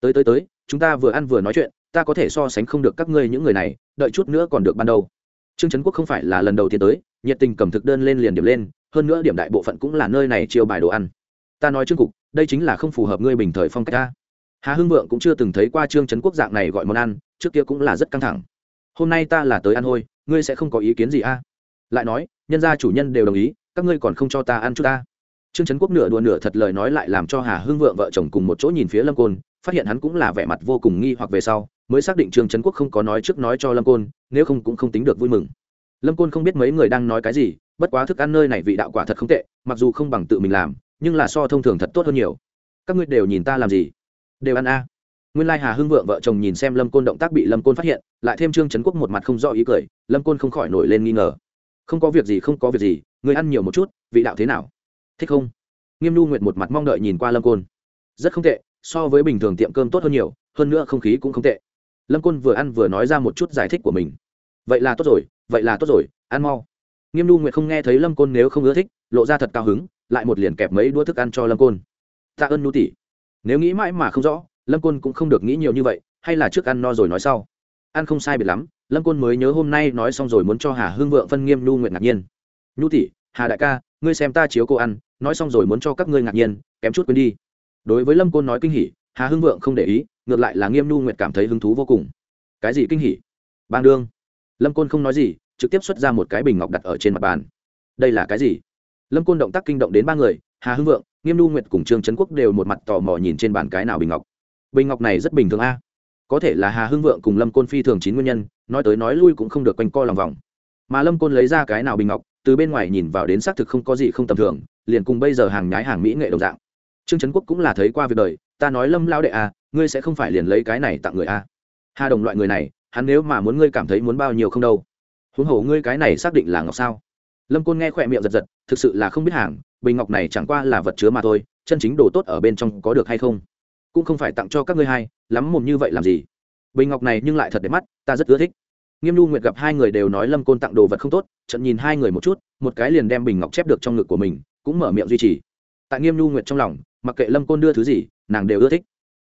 Tới tới tới, chúng ta vừa ăn vừa nói chuyện, ta có thể so sánh không được các ngươi những người này, đợi chút nữa còn được ban đầu. Trương trấn quốc không phải là lần đầu tiên tới, nhiệt tình cầm thực đơn lên liền điểm lên, hơn nữa điểm đại bộ phận cũng là nơi này chiêu bài đồ ăn. Ta nói trương cục, đây chính là không phù hợp ngươi bình thời phong cách ta hà hưng vượng cũng chưa từng thấy qua trương trấn quốc dạng này gọi món ăn, trước kia cũng là rất căng thẳng. Hôm nay ta là tới ăn hôi, ngươi sẽ không có ý kiến gì a? À? Lại nói, nhân gia chủ nhân đều đồng ý, các ngươi còn không cho ta ăn chút ta. Trương trấn quốc nửa đùa nửa thật lời nói lại làm cho hà hưng vượng vợ chồng cùng một chỗ nhìn phía lâm côn, phát hiện hắn cũng là vẻ mặt vô cùng nghi hoặc về sau, mới xác định trương trấn quốc không có nói trước nói cho lâm côn, nếu không cũng không tính được vui mừng. Lâm côn không biết mấy người đang nói cái gì, bất quá thức ăn nơi này vị đạo quả thật không tệ, mặc dù không bằng tự mình làm, nhưng là so thông thường thật tốt hơn nhiều. Các ngươi đều nhìn ta làm gì? Đều ăn a. À. nguyên lai hà hưng vượng vợ chồng nhìn xem lâm côn động tác bị lâm côn phát hiện, lại thêm trương trấn quốc một mặt không rõ ý cười, lâm côn không khỏi nổi lên nghi ngờ. Không có việc gì, không có việc gì, người ăn nhiều một chút, vị đạo thế nào? Thích không? Nghiêm nu nguyệt một mặt mong đợi nhìn qua lâm côn. Rất không tệ, so với bình thường tiệm cơm tốt hơn nhiều, hơn nữa không khí cũng không tệ. Lâm côn vừa ăn vừa nói ra một chút giải thích của mình. Vậy là tốt rồi, vậy là tốt rồi, ăn mau. Nghiêm nu nguyệt không nghe thấy lâm côn nếu không ưa thích, lộ ra thật cao hứng, lại một liền kẹp mấy đũa thức ăn cho lâm côn. Tạ ơn nu tỷ nếu nghĩ mãi mà không rõ, lâm côn cũng không được nghĩ nhiều như vậy, hay là trước ăn no rồi nói sau. Ăn không sai biệt lắm, lâm côn mới nhớ hôm nay nói xong rồi muốn cho hà hương vượng phân nghiêm nhu nguyện ngạc nhiên. Nhu tỷ, hà đại ca, ngươi xem ta chiếu cô ăn, nói xong rồi muốn cho các ngươi ngạc nhiên, kém chút quên đi. Đối với lâm côn nói kinh hỉ, hà hưng vượng không để ý, ngược lại là nghiêm nhu nguyệt cảm thấy hứng thú vô cùng. Cái gì kinh hỉ? Bang đương. Lâm côn không nói gì, trực tiếp xuất ra một cái bình ngọc đặt ở trên mặt bàn. Đây là cái gì? Lâm côn động tác kinh động đến ba người, hà hưng vượng nghiêm Nu nguyệt cùng trương trấn quốc đều một mặt tò mò nhìn trên bàn cái nào bình ngọc. Bình ngọc này rất bình thường a. Có thể là hà hưng vượng cùng lâm côn phi thường chín nguyên nhân, nói tới nói lui cũng không được quanh co lòng vòng. Mà lâm côn lấy ra cái nào bình ngọc, từ bên ngoài nhìn vào đến xác thực không có gì không tầm thường, liền cùng bây giờ hàng nhái hàng mỹ nghệ đồng dạng. Trương trấn quốc cũng là thấy qua việc đời, ta nói lâm lao đệ à ngươi sẽ không phải liền lấy cái này tặng người a à. hà đồng loại người này, hắn nếu mà muốn ngươi cảm thấy muốn bao nhiêu không đâu. Huống hồ ngươi cái này xác định là ngọc sao? Lâm côn nghe khỏe miệng giật giật, thực sự là không biết hàng bình ngọc này chẳng qua là vật chứa mà thôi, chân chính đồ tốt ở bên trong có được hay không? Cũng không phải tặng cho các ngươi hay lắm mồm như vậy làm gì? Bình ngọc này nhưng lại thật đẹp mắt, ta rất ưa thích. Nghiêm nhu nguyệt gặp hai người đều nói lâm côn tặng đồ vật không tốt trận nhìn hai người một chút, một cái liền đem bình ngọc chép được trong ngực của mình, cũng mở miệng duy trì. Tại nghiêm nhu nguyệt trong lòng, mặc kệ lâm côn đưa thứ gì, nàng đều ưa thích.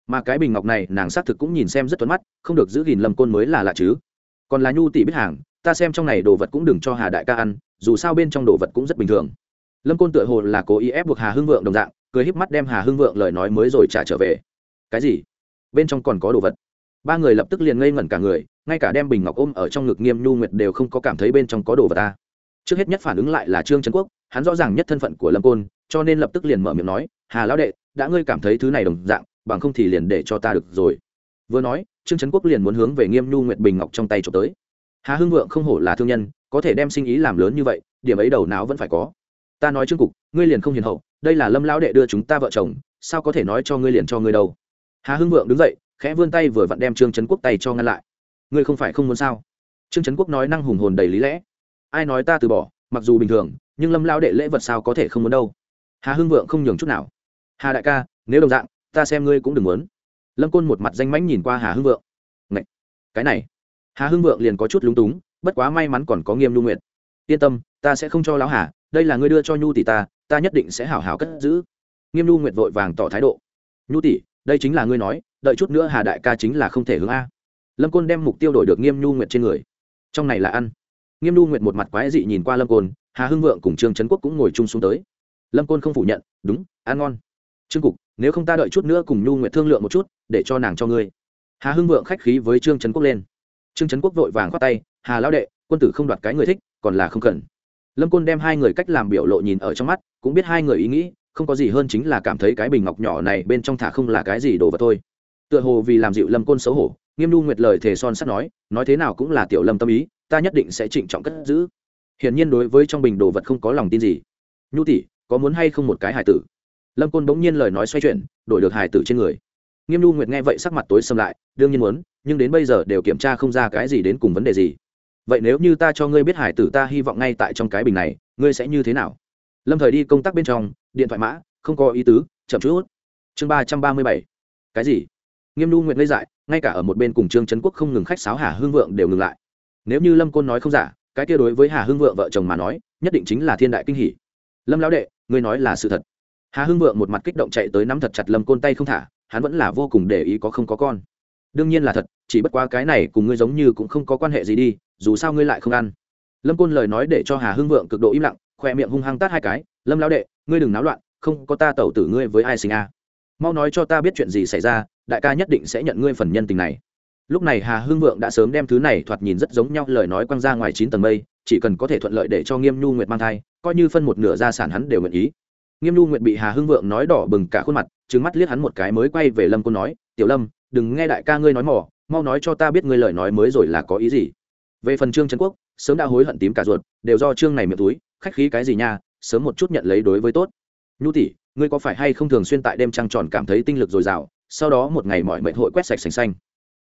Mà cái bình ngọc này, nàng xác thực cũng nhìn xem rất tuấn mắt, không được giữ gìn lâm côn mới là lạ chứ. Còn là nhu tỷ biết hàng, ta xem trong này đồ vật cũng đừng cho hà đại ca ăn, dù sao bên trong đồ vật cũng rất bình thường lâm côn tựa hồ là cố ý ép buộc hà hưng vượng đồng dạng, cười híp mắt đem hà hưng vượng lời nói mới rồi trả trở về. Cái gì? Bên trong còn có đồ vật. Ba người lập tức liền ngây ngẩn cả người, ngay cả đem bình ngọc ôm ở trong ngực nghiêm nhu nguyệt đều không có cảm thấy bên trong có đồ vật ta. Trước hết nhất phản ứng lại là trương trấn quốc, hắn rõ ràng nhất thân phận của lâm côn, cho nên lập tức liền mở miệng nói, hà lão đệ, đã ngươi cảm thấy thứ này đồng dạng, bằng không thì liền để cho ta được rồi. Vừa nói, trương trấn quốc liền muốn hướng về nghiêm nhu nguyệt bình ngọc trong tay trộm tới. Hà hưng vượng không hổ là thương nhân, có thể đem sinh ý làm lớn như vậy, điểm ấy đầu não vẫn phải có ta nói trương cục, ngươi liền không hiền hậu, đây là lâm lão đệ đưa chúng ta vợ chồng, sao có thể nói cho ngươi liền cho ngươi đâu? Hà hưng vượng đứng dậy, khẽ vươn tay vừa vặn đem trương trấn quốc tay cho ngăn lại. Ngươi không phải không muốn sao? Trương trấn quốc nói năng hùng hồn đầy lý lẽ. Ai nói ta từ bỏ, mặc dù bình thường, nhưng lâm lao đệ lễ vật sao có thể không muốn đâu? Hà hưng vượng không nhường chút nào. Hà đại ca, nếu đồng dạng, ta xem ngươi cũng đừng muốn. Lâm côn một mặt danh mãnh nhìn qua hà hưng vượng. Ngậy! cái này. Hà hưng vượng liền có chút lúng túng, bất quá may mắn còn có nghiêm lưu nguyện yên tâm, ta sẽ không cho lão hà đây là ngươi đưa cho nhu tỷ ta ta nhất định sẽ hảo hảo cất giữ. Nghiêm nhu nguyệt vội vàng tỏ thái độ. Nhu tỷ, đây chính là ngươi nói, đợi chút nữa hà đại ca chính là không thể hướng a. Lâm côn đem mục tiêu đổi được nghiêm nhu nguyệt trên người. Trong này là ăn. Nghiêm nhu nguyệt một mặt quái dị nhìn qua lâm côn, hà hưng vượng cùng trương trấn quốc cũng ngồi chung xuống tới. Lâm côn không phủ nhận, đúng, ăn ngon. Trương cục, nếu không ta đợi chút nữa cùng nhu nguyệt thương lượng một chút, để cho nàng cho ngươi. Hà hưng vượng khách khí với trương trấn quốc lên. Trương trấn quốc vội vàng khoát tay, hà lão đệ, quân tử không đoạt cái người thích, còn là không cần lâm côn đem hai người cách làm biểu lộ nhìn ở trong mắt, cũng biết hai người ý nghĩ, không có gì hơn chính là cảm thấy cái bình ngọc nhỏ này bên trong thả không là cái gì đồ vật thôi. Tựa hồ vì làm dịu lâm côn xấu hổ, nghiêm nu nguyệt lời thề son sắt nói nói thế nào cũng là tiểu lâm tâm ý, ta nhất định sẽ trịnh trọng cất giữ. Hiển nhiên đối với trong bình đồ vật không có lòng tin gì. Nhu tỷ, có muốn hay không một cái hài tử? Lâm côn bỗng nhiên lời nói xoay chuyển, đổi được hài tử trên người. Nghiêm nu nguyệt nghe vậy sắc mặt tối xâm lại, đương nhiên muốn, nhưng đến bây giờ đều kiểm tra không ra cái gì đến cùng vấn đề gì vậy nếu như ta cho ngươi biết hải tử ta hy vọng ngay tại trong cái bình này, ngươi sẽ như thế nào? Lâm thời đi công tác bên trong, điện thoại mã, không có ý tứ, chậm chút. Chương ba trăm ba mươi bảy. Cái gì? Nghiêm nu nguyện ngây dại, ngay cả ở một bên cùng trương trấn quốc không ngừng khách sáo hà hương vượng đều ngừng lại. Nếu như lâm côn nói không giả, cái kia đối với hà hương vượng vợ chồng mà nói, nhất định chính là thiên đại kinh hỷ lâm lão đệ, ngươi nói là sự thật. Hà hương vượng một mặt kích động chạy tới nắm thật chặt lâm côn tay không thả, hắn vẫn là vô cùng để ý có không có con. Đương nhiên là thật, chỉ bất quá cái này cùng ngươi giống như cũng không có quan hệ gì đi dù sao ngươi lại không ăn. Lâm côn lời nói để cho hà hưng vượng cực độ im lặng, khoe miệng hung hăng tát hai cái, lâm lão đệ, ngươi đừng náo loạn, không có ta tẩu tử ngươi với ai sinh a. Mau nói cho ta biết chuyện gì xảy ra, đại ca nhất định sẽ nhận ngươi phần nhân tình này. Lúc này hà hưng vượng đã sớm đem thứ này thoạt nhìn rất giống nhau lời nói quăng ra ngoài chín tầng mây, chỉ cần có thể thuận lợi để cho nghiêm nhu nguyệt mang thai, coi như phân một nửa gia sản hắn đều nguyện ý. Nghiêm nhu nguyệt bị hà hưng vượng nói đỏ bừng cả khuôn mặt trứng mắt liếc hắn một cái mới quay về lâm côn nói, tiểu lâm, đừng nghe đại ca ngươi nói mỏ, mau nói cho ta biết ngươi lời nói mới rồi là có ý gì về phần trương trấn quốc, sớm đã hối hận tím cả ruột, đều do trương này miệng túi, khách khí cái gì nha, sớm một chút nhận lấy đối với tốt. Nhu tỷ, ngươi có phải hay không thường xuyên tại đêm trăng tròn cảm thấy tinh lực dồi dào, sau đó một ngày mọi mệnh hội quét sạch sành xanh?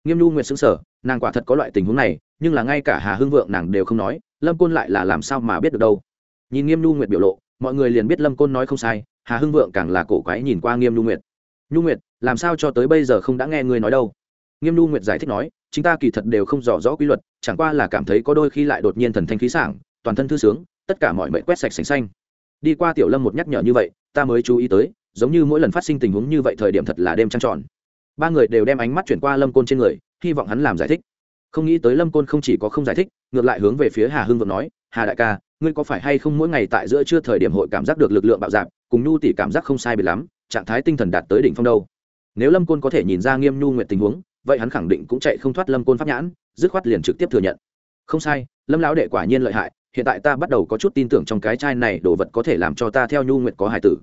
Nghiêm nhu nguyệt xứng sở nàng quả thật có loại tình huống này, nhưng là ngay cả hà hưng vượng nàng đều không nói, lâm côn lại là làm sao mà biết được đâu? Nhìn nghiêm nhu nguyệt biểu lộ, mọi người liền biết lâm côn nói không sai, hà hưng vượng càng là cổ quái nhìn qua nghiêm nhu nguyệt. Nhu nguyệt, làm sao cho tới bây giờ không đã nghe ngươi nói đâu? Nghiêm nhu nguyệt giải thích nói chúng ta kỳ thật đều không rõ rõ quy luật, chẳng qua là cảm thấy có đôi khi lại đột nhiên thần thanh khí sảng, toàn thân thư sướng, tất cả mọi mệnh quét sạch sành xanh. Đi qua tiểu lâm một nhắc nhở như vậy, ta mới chú ý tới, giống như mỗi lần phát sinh tình huống như vậy thời điểm thật là đêm trăng tròn. Ba người đều đem ánh mắt chuyển qua lâm côn trên người, hy vọng hắn làm giải thích. Không nghĩ tới lâm côn không chỉ có không giải thích, ngược lại hướng về phía hà hưng vượng nói, hà đại ca, ngươi có phải hay không mỗi ngày tại giữa trưa thời điểm hội cảm giác được lực lượng bạo dạp cùng nhu tỷ cảm giác không sai biệt lắm, trạng thái tinh thần đạt tới đỉnh phong đâu? Nếu lâm côn có thể nhìn ra nghiêm nhu nguyện tình huống vậy hắn khẳng định cũng chạy không thoát lâm côn pháp nhãn, dứt khoát liền trực tiếp thừa nhận. Không sai, lâm lão đệ quả nhiên lợi hại, hiện tại ta bắt đầu có chút tin tưởng trong cái chai này đồ vật có thể làm cho ta theo nhu nguyện có hải tử.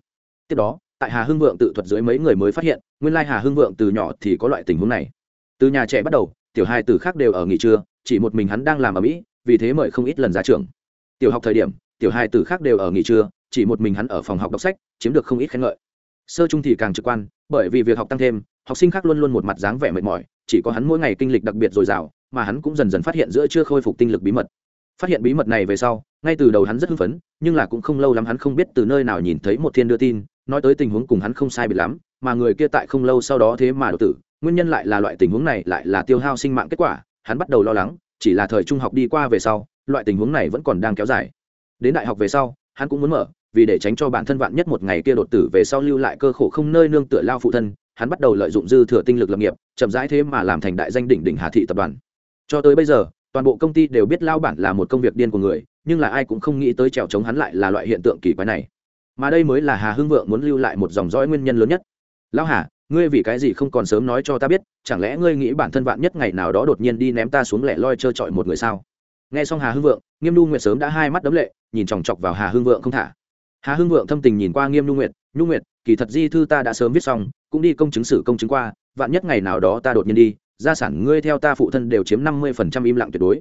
Tiếp đó, tại hà hưng vượng tự thuật dưới mấy người mới phát hiện, nguyên lai hà hưng vượng từ nhỏ thì có loại tình huống này. Từ nhà trẻ bắt đầu, tiểu hai tử khác đều ở nghỉ trưa, chỉ một mình hắn đang làm ở mỹ, vì thế mời không ít lần ra trường. Tiểu học thời điểm, tiểu hai tử khác đều ở nghỉ trưa, chỉ một mình hắn ở phòng học đọc sách, chiếm được không ít khen ngợi. Sơ trung thì càng trực quan, bởi vì việc học tăng thêm học sinh khác luôn luôn một mặt dáng vẻ mệt mỏi, chỉ có hắn mỗi ngày kinh lịch đặc biệt dồi dào, mà hắn cũng dần dần phát hiện giữa chưa khôi phục tinh lực bí mật. Phát hiện bí mật này về sau, ngay từ đầu hắn rất hưng phấn, nhưng là cũng không lâu lắm hắn không biết từ nơi nào nhìn thấy một thiên đưa tin, nói tới tình huống cùng hắn không sai biệt lắm, mà người kia tại không lâu sau đó thế mà đột tử, nguyên nhân lại là loại tình huống này lại là tiêu hao sinh mạng kết quả, hắn bắt đầu lo lắng, chỉ là thời trung học đi qua về sau, loại tình huống này vẫn còn đang kéo dài. Đến đại học về sau, hắn cũng muốn mở, vì để tránh cho bản thân vạn nhất một ngày kia đột tử về sau lưu lại cơ khổ không nơi nương tựa lao phụ thân hắn bắt đầu lợi dụng dư thừa tinh lực lập nghiệp, chậm rãi thế mà làm thành đại danh đỉnh đỉnh hà thị tập đoàn. Cho tới bây giờ, toàn bộ công ty đều biết lao bản là một công việc điên của người, nhưng là ai cũng không nghĩ tới trèo chống hắn lại là loại hiện tượng kỳ quái này. Mà đây mới là hà hưng vượng muốn lưu lại một dòng dõi nguyên nhân lớn nhất. Lão hà, ngươi vì cái gì không còn sớm nói cho ta biết, chẳng lẽ ngươi nghĩ bản thân vạn nhất ngày nào đó đột nhiên đi ném ta xuống lẻ loi trơ trọi một người sao? Nghe xong hà hưng vượng, nghiêm nhu nguyệt sớm đã hai mắt đấm lệ, nhìn chòng chọc vào hà hưng vượng không thả. Hà hưng vượng thâm tình nhìn qua nghiêm nhu nguyệt nhu nguyệt kỳ thật di thư ta đã sớm viết xong, cũng đi công chứng sử công chứng qua, vạn nhất ngày nào đó ta đột nhiên đi, gia sản ngươi theo ta phụ thân đều chiếm năm mươi phần trăm im lặng tuyệt đối.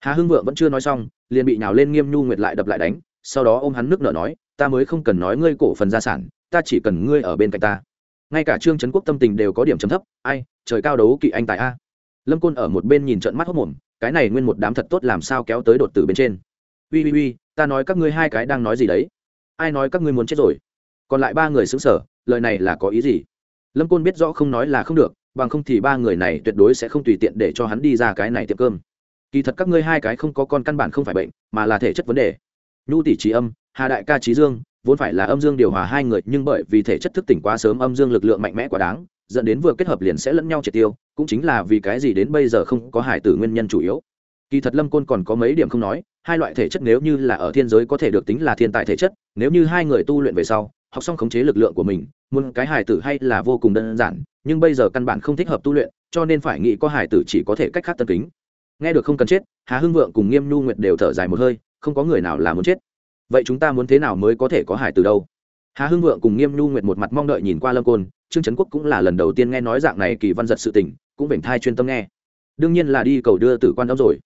Hà hưng vượng vẫn chưa nói xong, liền bị nhào lên nghiêm nhu nguyệt lại đập lại đánh, sau đó ôm hắn nước nở nói, ta mới không cần nói ngươi cổ phần gia sản, ta chỉ cần ngươi ở bên cạnh ta. Ngay cả trương trấn quốc tâm tình đều có điểm chấm thấp, ai, trời cao đấu kỵ anh tại a. Lâm côn ở một bên nhìn trận mắt hốc mồm, cái này nguyên một đám thật tốt làm sao kéo tới đột tử bên trên? Ui ui ui ta nói các ngươi hai cái đang nói gì đấy? Ai nói các ngươi muốn chết rồi? Còn lại ba người xứng sở, lời này là có ý gì? Lâm côn biết rõ không nói là không được, bằng không thì ba người này tuyệt đối sẽ không tùy tiện để cho hắn đi ra cái này tiệm cơm. Kỳ thật các ngươi hai cái không có con căn bản không phải bệnh, mà là thể chất vấn đề. Nhu tỷ trí âm, hà đại ca trí dương, vốn phải là âm dương điều hòa hai người, nhưng bởi vì thể chất thức tỉnh quá sớm âm dương lực lượng mạnh mẽ quá đáng, dẫn đến vừa kết hợp liền sẽ lẫn nhau triệt tiêu, cũng chính là vì cái gì đến bây giờ không có hải tử nguyên nhân chủ yếu. Kỳ thật lâm côn còn có mấy điểm không nói, hai loại thể chất nếu như là ở thiên giới có thể được tính là thiên tài thể chất, nếu như hai người tu luyện về sau học xong khống chế lực lượng của mình, muốn cái hải tử hay là vô cùng đơn giản, nhưng bây giờ căn bản không thích hợp tu luyện, cho nên phải nghĩ có hải tử chỉ có thể cách khác tân kính. Nghe được không cần chết, hà hưng vượng cùng nghiêm nhu nguyệt đều thở dài một hơi, không có người nào là muốn chết. Vậy chúng ta muốn thế nào mới có thể có hải tử đâu? Hà hưng vượng cùng nghiêm nhu nguyệt một mặt mong đợi nhìn qua lâm côn, trương trấn quốc cũng là lần đầu tiên nghe nói dạng này kỳ văn giật sự tình, cũng vểnh thai chuyên tâm nghe. Đương nhiên là đi cầu đưa tử quan âm rồi.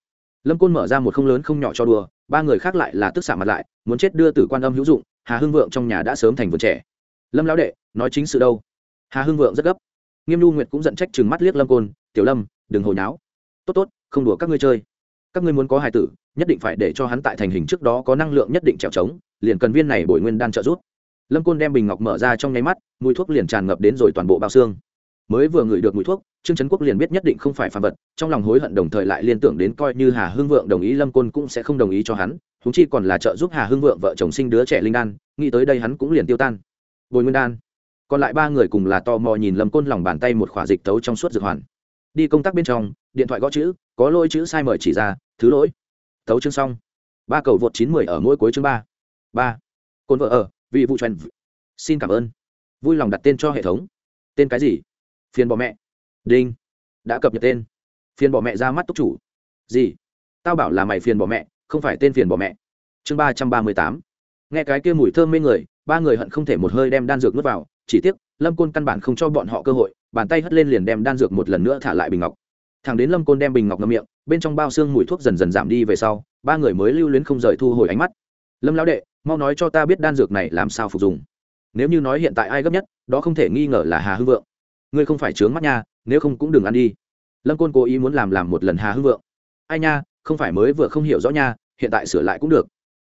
Lâm côn mở ra một không lớn không nhỏ cho đùa, ba người khác lại là tức xạ mặt lại, muốn chết đưa tử quan âm hữu dụng hà hưng vượng trong nhà đã sớm thành vườn trẻ. Lâm lão đệ, nói chính sự đâu? Hà hưng vượng rất gấp. Nghiêm nhu nguyệt cũng giận trách chừng mắt liếc lâm côn, tiểu lâm, đừng hồi náo tốt tốt, không đùa các ngươi chơi. Các ngươi muốn có hài tử, nhất định phải để cho hắn tại thành hình trước đó có năng lượng nhất định trèo trống, liền cần viên này bồi nguyên đan trợ giúp. Lâm côn đem bình ngọc mở ra trong nháy mắt, mùi thuốc liền tràn ngập đến rồi toàn bộ bao xương mới vừa ngửi được mùi thuốc, trương trấn quốc liền biết nhất định không phải phản vật, trong lòng hối hận đồng thời lại liên tưởng đến coi như hà hưng vượng đồng ý lâm côn cũng sẽ không đồng ý cho hắn thú chi còn là trợ giúp hà hưng vượng vợ chồng sinh đứa trẻ linh đan, nghĩ tới đây hắn cũng liền tiêu tan. Bồi nguyên đan. Còn lại ba người cùng là tò mò nhìn lâm côn lòng bàn tay một khỏa dịch tấu trong suốt dược hoàn. Đi công tác bên trong, điện thoại gõ chữ, có lôi chữ sai mời chỉ ra, thứ lỗi. Tấu chương xong. Ba cầu vượt chín mười ở mỗi cuối chương ba. Ba. Côn vợ ở vị vụ trần xin cảm ơn. Vui lòng đặt tên cho hệ thống. Tên cái gì? Phiền bỏ mẹ. Đinh. Đã cập nhật tên. Phiền bỏ mẹ ra mắt túc chủ. Gì? Tao bảo là mày phiền bỏ mẹ, không phải tên phiền bỏ mẹ. Chương ba trăm ba mươi tám. Nghe cái kia mùi thơm mê người, ba người hận không thể một hơi đem đan dược nuốt vào, chỉ tiếc, lâm côn căn bản không cho bọn họ cơ hội, bàn tay hất lên liền đem đan dược một lần nữa thả lại bình ngọc. Thằng đến lâm côn đem bình ngọc ngâm miệng, bên trong bao xương mùi thuốc dần dần giảm đi về sau, ba người mới lưu luyến không rời thu hồi ánh mắt. Lâm lão đệ, mau nói cho ta biết đan dược này làm sao phục dùng nếu như nói hiện tại ai gấp nhất, đó không thể nghi ngờ là hà hưng vượng ngươi không phải trướng mắt nha, nếu không cũng đừng ăn đi. Lâm côn cố ý muốn làm làm một lần hà hưng vượng. Ai nha, không phải mới vừa không hiểu rõ nha, hiện tại sửa lại cũng được.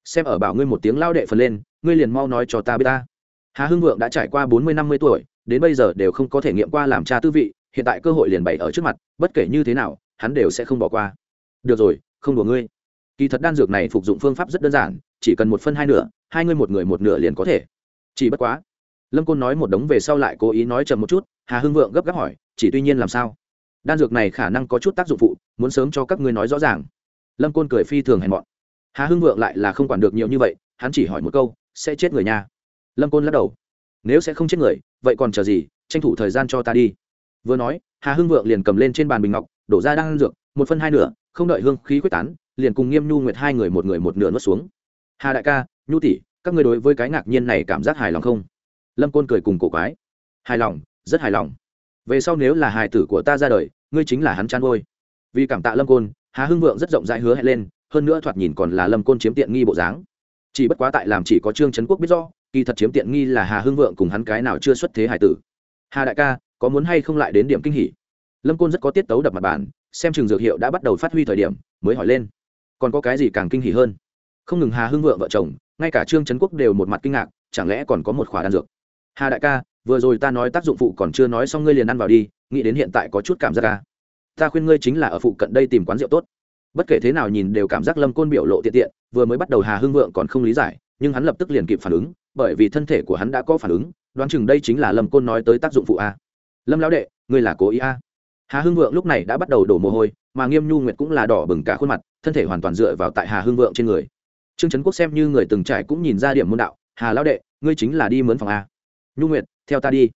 Xem ở bảo ngươi một tiếng lao đệ phần lên, ngươi liền mau nói cho ta biết ta. Hà hưng vượng đã trải qua bốn mươi năm mươi tuổi, đến bây giờ đều không có thể nghiệm qua làm cha tư vị, hiện tại cơ hội liền bày ở trước mặt, bất kể như thế nào, hắn đều sẽ không bỏ qua. Được rồi, không đùa ngươi. Kỳ thật đan dược này phục dụng phương pháp rất đơn giản, chỉ cần một phân hai nửa, hai ngươi một người một nửa liền có thể. Chỉ bất quá, lâm côn nói một đống về sau lại cố ý nói chậm một chút hà hưng vượng gấp gáp hỏi, chỉ tuy nhiên làm sao? Đan dược này khả năng có chút tác dụng phụ, muốn sớm cho các ngươi nói rõ ràng. Lâm côn cười phi thường hèn mọn. Hà hưng vượng lại là không quản được nhiều như vậy, hắn chỉ hỏi một câu, sẽ chết người nha? Lâm côn lắc đầu, nếu sẽ không chết người, vậy còn chờ gì? Tranh thủ thời gian cho ta đi. Vừa nói, hà hưng vượng liền cầm lên trên bàn bình ngọc, đổ ra đan dược, một phân hai nửa, không đợi hương khí quyết tán, liền cùng nghiêm nhu nguyệt hai người một người một nửa nuốt xuống. Hà đại ca, nhu tỷ, các người đối với cái ngạc nhiên này cảm giác hài lòng không? Lâm côn cười cùng cổ quái. Hài lòng rất hài lòng. Về sau nếu là hài tử của ta ra đời, ngươi chính là hắn chăn ngôi vì cảm tạ lâm côn hà hưng vượng rất rộng rãi hứa hẹn lên, hơn nữa thoạt nhìn còn là lâm côn chiếm tiện nghi bộ dáng. Chỉ bất quá tại làm chỉ có trương trấn quốc biết do kỳ thật chiếm tiện nghi là hà hưng vượng cùng hắn cái nào chưa xuất thế hải tử. Hà đại ca, có muốn hay không lại đến điểm kinh hỉ? Lâm côn rất có tiết tấu đập mặt bàn, xem trường dược hiệu đã bắt đầu phát huy thời điểm, mới hỏi lên. Còn có cái gì càng kinh hỉ hơn? Không ngừng hà hưng vượng vợ chồng, ngay cả trương trấn quốc đều một mặt kinh ngạc, chẳng lẽ còn có một khỏa đan dược? Hà đại ca vừa rồi ta nói tác dụng phụ còn chưa nói xong ngươi liền ăn vào đi, nghĩ đến hiện tại có chút cảm giác ca ta khuyên ngươi chính là ở phụ cận đây tìm quán rượu tốt. Bất kể thế nào nhìn đều cảm giác lâm côn biểu lộ tiện tiện, vừa mới bắt đầu hà hưng vượng còn không lý giải, nhưng hắn lập tức liền kịp phản ứng, bởi vì thân thể của hắn đã có phản ứng, đoán chừng đây chính là lâm côn nói tới tác dụng phụ a lâm lão đệ, ngươi là cố ý a hà hưng vượng lúc này đã bắt đầu đổ mồ hôi, mà nghiêm nhu nguyệt cũng là đỏ bừng cả khuôn mặt, thân thể hoàn toàn dựa vào tại hà hưng vượng trên người. Trương trấn quốc xem như người từng trải cũng nhìn ra điểm môn đạo, hà lão đệ, ngươi chính là đi mướn phòng a nhu nguyệt theo ta đi.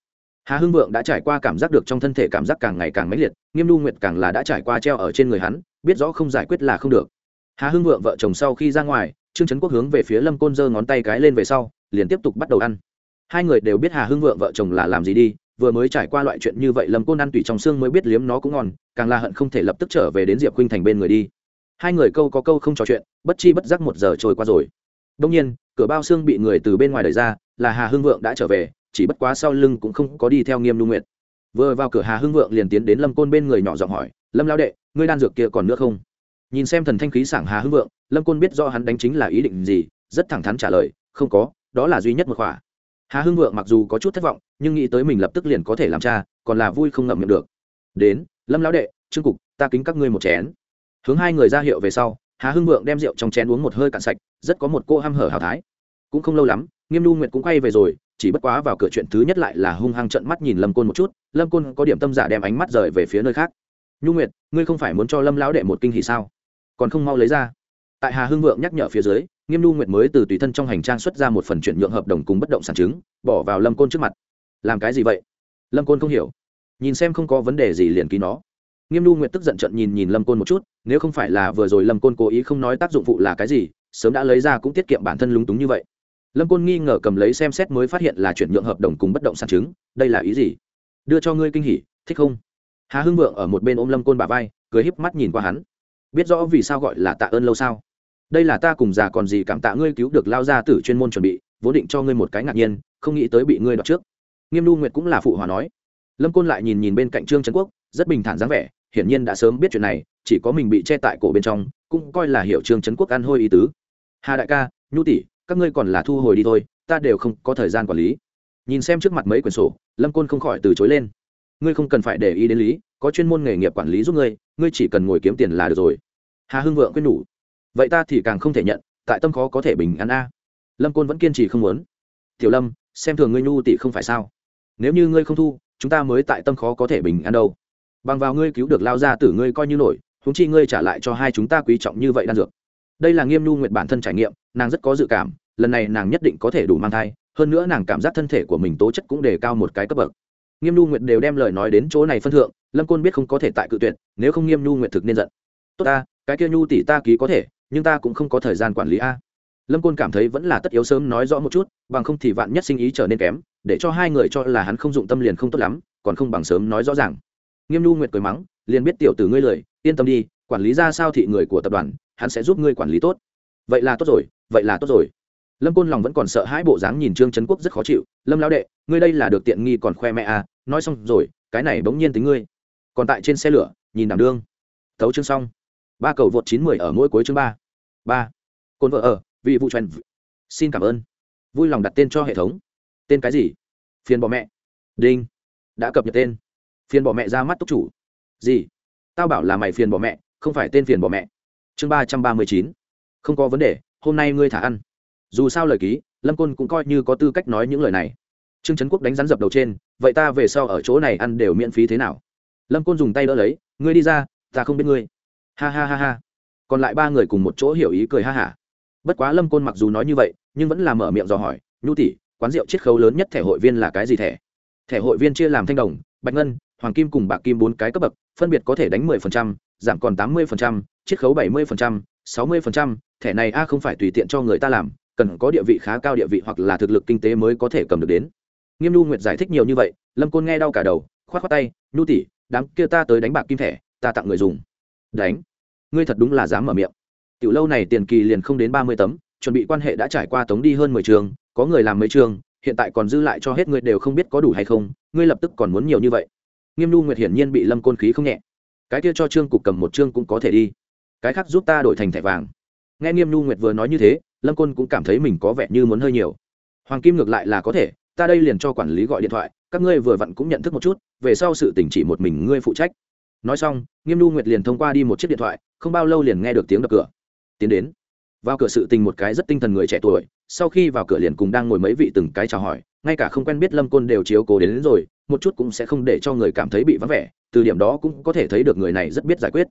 Hà hưng vượng đã trải qua cảm giác được trong thân thể cảm giác càng ngày càng mãnh liệt, nghiêm lưu nguyệt càng là đã trải qua treo ở trên người hắn, biết rõ không giải quyết là không được. Hà hưng vượng vợ chồng sau khi ra ngoài, trương trấn quốc hướng về phía lâm côn giơ ngón tay cái lên về sau, liền tiếp tục bắt đầu ăn. Hai người đều biết hà hưng vượng vợ chồng là làm gì đi, vừa mới trải qua loại chuyện như vậy lâm côn ăn tủy trong xương mới biết liếm nó cũng ngon, càng là hận không thể lập tức trở về đến diệp khuynh thành bên người đi. Hai người câu có câu không trò chuyện, bất chi bất giác một giờ trôi qua rồi. Đông nhiên, cửa bao xương bị người từ bên ngoài đẩy ra, là hà hưng vượng đã trở về chỉ bất quá sau lưng cũng không có đi theo nghiêm lưu nguyệt. Vừa vào cửa hà hưng vượng liền tiến đến lâm côn bên người nhỏ giọng hỏi, lâm lao đệ, ngươi đan dược kia còn nữa không? Nhìn xem thần thanh khí sảng hà hưng vượng, lâm côn biết do hắn đánh chính là ý định gì, rất thẳng thắn trả lời, không có, đó là duy nhất một khỏa. Hà hưng vượng mặc dù có chút thất vọng, nhưng nghĩ tới mình lập tức liền có thể làm cha, còn là vui không ngậm miệng được. Đến, lâm lão đệ, trương cục, ta kính các ngươi một chén. Hướng hai người ra hiệu về sau, hà hưng vượng đem rượu trong chén uống một hơi cạn sạch, rất có một cô hăm hở hào thái. Cũng không lâu lắm, nghiêm lu nguyệt cũng quay về rồi chỉ bất quá vào cửa chuyện thứ nhất lại là hung hăng trận mắt nhìn lâm côn một chút, lâm côn có điểm tâm giả đem ánh mắt rời về phía nơi khác. Nhu nguyệt, ngươi không phải muốn cho lâm lão đệ một kinh hỷ sao? Còn không mau lấy ra. Tại hà hưng vượng nhắc nhở phía dưới, nghiêm nhu nguyệt mới từ tùy thân trong hành trang xuất ra một phần chuyển nhượng hợp đồng cùng bất động sản chứng, bỏ vào lâm côn trước mặt. Làm cái gì vậy? Lâm côn không hiểu. Nhìn xem không có vấn đề gì liền ký nó. Nghiêm nhu nguyệt tức giận trận nhìn nhìn lâm côn một chút, nếu không phải là vừa rồi lâm côn cố ý không nói tác dụng phụ là cái gì, sớm đã lấy ra cũng tiết kiệm bản thân lúng túng như vậy lâm côn nghi ngờ cầm lấy xem xét mới phát hiện là chuyển nhượng hợp đồng cùng bất động sản chứng, đây là ý gì? Đưa cho ngươi kinh hỉ, thích không? Hà hưng vượng ở một bên ôm lâm côn bà vai, cười híp mắt nhìn qua hắn. Biết rõ vì sao gọi là tạ ơn lâu sao? Đây là ta cùng già còn gì cảm tạ ngươi cứu được lao ra tử chuyên môn chuẩn bị, vốn định cho ngươi một cái ngạc nhiên, không nghĩ tới bị ngươi đoạt trước. Nghiêm lu nguyệt cũng là phụ hòa nói. Lâm côn lại nhìn nhìn bên cạnh trương trấn quốc, rất bình thản dáng vẻ, hiển nhiên đã sớm biết chuyện này, chỉ có mình bị che tại cổ bên trong, cũng coi là hiểu trương trấn quốc ăn hôi ý tứ. Hà đại ca, nhu tỷ các ngươi còn là thu hồi đi thôi, ta đều không có thời gian quản lý. Nhìn xem trước mặt mấy quyển sổ, lâm côn không khỏi từ chối lên. Ngươi không cần phải để ý đến lý, có chuyên môn nghề nghiệp quản lý giúp ngươi ngươi chỉ cần ngồi kiếm tiền là được rồi. Hà hưng vượng quyết nhủ. Vậy ta thì càng không thể nhận, tại tâm khó có thể bình an a. Lâm côn vẫn kiên trì không muốn. Tiểu lâm, xem thường ngươi nhu tị không phải sao? Nếu như ngươi không thu, chúng ta mới tại tâm khó có thể bình an đâu. Bằng vào ngươi cứu được lao ra tử ngươi coi như nổi húng chi ngươi trả lại cho hai chúng ta quý trọng như vậy đan dược đây là nghiêm nhu nguyện bản thân trải nghiệm nàng rất có dự cảm lần này nàng nhất định có thể đủ mang thai hơn nữa nàng cảm giác thân thể của mình tố chất cũng đề cao một cái cấp bậc. Nghiêm nhu nguyện đều đem lời nói đến chỗ này phân thượng lâm côn biết không có thể tại cự tuyệt nếu không nghiêm nhu nguyện thực nên giận. Tốt ta cái kia nhu tỷ ta ký có thể nhưng ta cũng không có thời gian quản lý a. Lâm côn cảm thấy vẫn là tất yếu sớm nói rõ một chút bằng không thì vạn nhất sinh ý trở nên kém để cho hai người cho là hắn không dụng tâm liền không tốt lắm còn không bằng sớm nói rõ ràng. Nghiêm nhu nguyệt cười mắng liền biết tiểu tử ngươi lời, yên tâm đi quản lý ra sao thị người của tập đoàn hắn sẽ giúp ngươi quản lý tốt. Vậy là tốt rồi, vậy là tốt rồi. Lâm côn lòng vẫn còn sợ hãi bộ dáng nhìn trương trấn quốc rất khó chịu. Lâm lao đệ, ngươi đây là được tiện nghi còn khoe mẹ à nói xong rồi, cái này bỗng nhiên tính ngươi. Còn tại trên xe lửa, nhìn đảm đương. Thấu chương xong. Ba cầu vượt chín mười ở mỗi cuối chương ba. Ba. Côn vợ ở, vị vụ trần xin cảm ơn. Vui lòng đặt tên cho hệ thống. Tên cái gì? Phiền bỏ mẹ. Đinh. Đã cập nhật tên. Phiền bỏ mẹ ra mắt túc chủ. Gì? Tao bảo là mày phiền bỏ mẹ, không phải tên phiền bỏ mẹ chương ba trăm ba mươi chín. Không có vấn đề hôm nay ngươi thả ăn. Dù sao lời ký lâm côn cũng coi như có tư cách nói những lời này. Trương trấn quốc đánh rắn dập đầu trên vậy ta về sau ở chỗ này ăn đều miễn phí thế nào? Lâm côn dùng tay đỡ lấy ngươi đi ra ta không biết ngươi. Ha ha ha ha. Còn lại ba người cùng một chỗ hiểu ý cười ha hả. Bất quá lâm côn mặc dù nói như vậy nhưng vẫn là mở miệng dò hỏi nhu tỷ quán rượu chiết khấu lớn nhất thẻ hội viên là cái gì thẻ? Thẻ hội viên chia làm thanh đồng bạch ngân hoàng kim cùng bạc kim bốn cái cấp bậc phân biệt có thể đánh 10%, giảm còn 80%, chiết khấu 70%, 60%, thẻ này a không phải tùy tiện cho người ta làm cần có địa vị khá cao địa vị hoặc là thực lực kinh tế mới có thể cầm được đến. Nghiêm nhu nguyệt giải thích nhiều như vậy lâm côn nghe đau cả đầu khoát khoát tay nhu tỷ đám kia ta tới đánh bạc kim thẻ ta tặng người dùng. Đánh? Ngươi thật đúng là dám mở miệng. Tiểu lâu này tiền kỳ liền không đến ba mươi tấm chuẩn bị quan hệ đã trải qua tống đi hơn mười trường có người làm mấy trường hiện tại còn dư lại cho hết ngươi đều không biết có đủ hay không ngươi lập tức còn muốn nhiều như vậy. Nghiêm nhu nguyệt hiển nhiên bị lâm côn khí không nhẹ. Cái kia cho trương cục cầm một trương cũng có thể đi cái khác giúp ta đổi thành thẻ vàng. Nghe nghiêm nhu nguyệt vừa nói như thế lâm côn cũng cảm thấy mình có vẻ như muốn hơi nhiều. Hoàng kim ngược lại là có thể ta đây liền cho quản lý gọi điện thoại các ngươi vừa vặn cũng nhận thức một chút về sau sự tỉnh chỉ một mình ngươi phụ trách. Nói xong nghiêm nhu nguyệt liền thông qua đi một chiếc điện thoại không bao lâu liền nghe được tiếng đập cửa. Tiến đến. Vào cửa sự tình một cái rất tinh thần người trẻ tuổi sau khi vào cửa liền cùng đang ngồi mấy vị từng cái chào hỏi ngay cả không quen biết lâm côn đều chiếu cố đến, đến rồi một chút cũng sẽ không để cho người cảm thấy bị vắng vẻ từ điểm đó cũng có thể thấy được người này rất biết giải quyết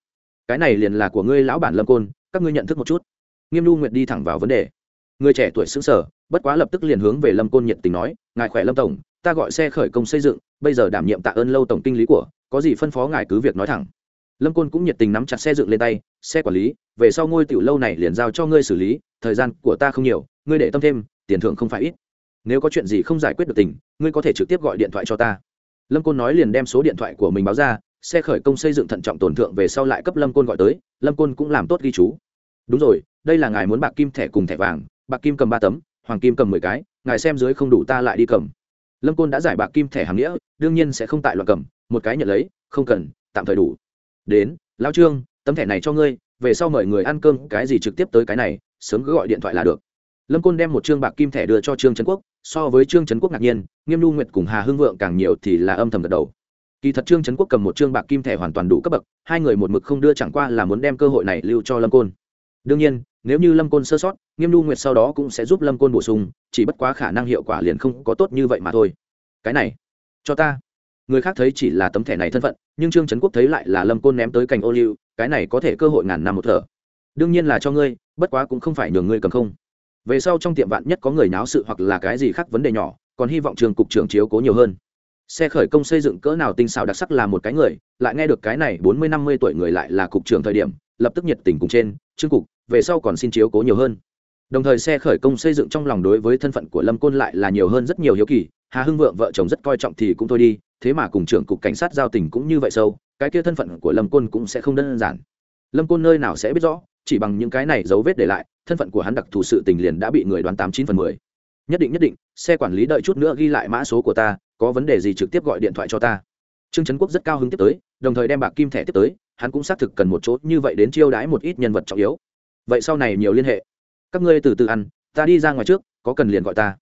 cái này liền là của ngươi lão bản lâm côn, các ngươi nhận thức một chút. Nghiêm lưu nguyệt đi thẳng vào vấn đề. Người trẻ tuổi xứng sở bất quá lập tức liền hướng về lâm côn nhiệt tình nói, ngài khỏe lâm tổng, ta gọi xe khởi công xây dựng, bây giờ đảm nhiệm tạ ơn lâu tổng kinh lý của, có gì phân phó ngài cứ việc nói thẳng. Lâm côn cũng nhiệt tình nắm chặt xe dựng lên tay, xe quản lý, về sau ngôi tiểu lâu này liền giao cho ngươi xử lý, thời gian của ta không nhiều, ngươi để tâm thêm, tiền thưởng không phải ít. Nếu có chuyện gì không giải quyết được tình, ngươi có thể trực tiếp gọi điện thoại cho ta. Lâm côn nói liền đem số điện thoại của mình báo ra xe khởi công xây dựng thận trọng tổn thượng về sau lại cấp lâm côn gọi tới, lâm côn cũng làm tốt ghi chú. Đúng rồi, đây là ngài muốn bạc kim thẻ cùng thẻ vàng, bạc kim cầm ba tấm, hoàng kim cầm mười cái, ngài xem dưới không đủ ta lại đi cầm. Lâm côn đã giải bạc kim thẻ hàng nghĩa, đương nhiên sẽ không tại loạn cầm, một cái nhận lấy, không cần, tạm thời đủ. Đến lao trương, tấm thẻ này cho ngươi, về sau mời người ăn cơm, cái gì trực tiếp tới cái này, sớm cứ gọi điện thoại là được. Lâm côn đem một chương bạc kim thẻ đưa cho trương trấn quốc, so với trương trấn quốc ngạc nhiên, nghiêm lưu nguyệt cùng hà hưng vượng càng nhiều thì là âm thầm gật đầu kỳ thật trương trấn quốc cầm một trương bạc kim thẻ hoàn toàn đủ cấp bậc, hai người một mực không đưa chẳng qua là muốn đem cơ hội này lưu cho lâm côn. Đương nhiên, nếu như lâm côn sơ sót, nghiêm lưu nguyệt sau đó cũng sẽ giúp lâm côn bổ sung, chỉ bất quá khả năng hiệu quả liền không có tốt như vậy mà thôi. Cái này, cho ta. Người khác thấy chỉ là tấm thẻ này thân phận, nhưng trương trấn quốc thấy lại là lâm côn ném tới cành ô liu, cái này có thể cơ hội ngàn năm một thở. Đương nhiên là cho ngươi, bất quá cũng không phải nhường ngươi cầm không. Về sau trong tiệm vạn nhất có người náo sự hoặc là cái gì khác vấn đề nhỏ, còn hy vọng trường cục trưởng chiếu cố nhiều hơn xe khởi công xây dựng cỡ nào tinh xảo đặc sắc là một cái người, lại nghe được cái này bốn mươi năm mươi tuổi người lại là cục trưởng thời điểm, lập tức nhiệt tình cùng trên chương cục, về sau còn xin chiếu cố nhiều hơn. Đồng thời xe khởi công xây dựng trong lòng đối với thân phận của lâm côn lại là nhiều hơn rất nhiều hiếu kỳ, hà hưng vượng vợ chồng rất coi trọng thì cũng thôi đi, thế mà cùng trưởng cục cảnh sát giao tình cũng như vậy sâu, cái kia thân phận của lâm côn cũng sẽ không đơn giản. Lâm côn nơi nào sẽ biết rõ, chỉ bằng những cái này dấu vết để lại, thân phận của hắn đặc thù sự tình liền đã bị người đoán tám chín phần mười. Nhất định nhất định, xe quản lý đợi chút nữa ghi lại mã số của ta có vấn đề gì trực tiếp gọi điện thoại cho ta? Trương trấn quốc rất cao hứng tiếp tới, đồng thời đem bạc kim thẻ tiếp tới, hắn cũng xác thực cần một chỗ như vậy đến chiêu đãi một ít nhân vật trọng yếu. Vậy sau này nhiều liên hệ. Các ngươi từ từ ăn, ta đi ra ngoài trước, có cần liền gọi ta.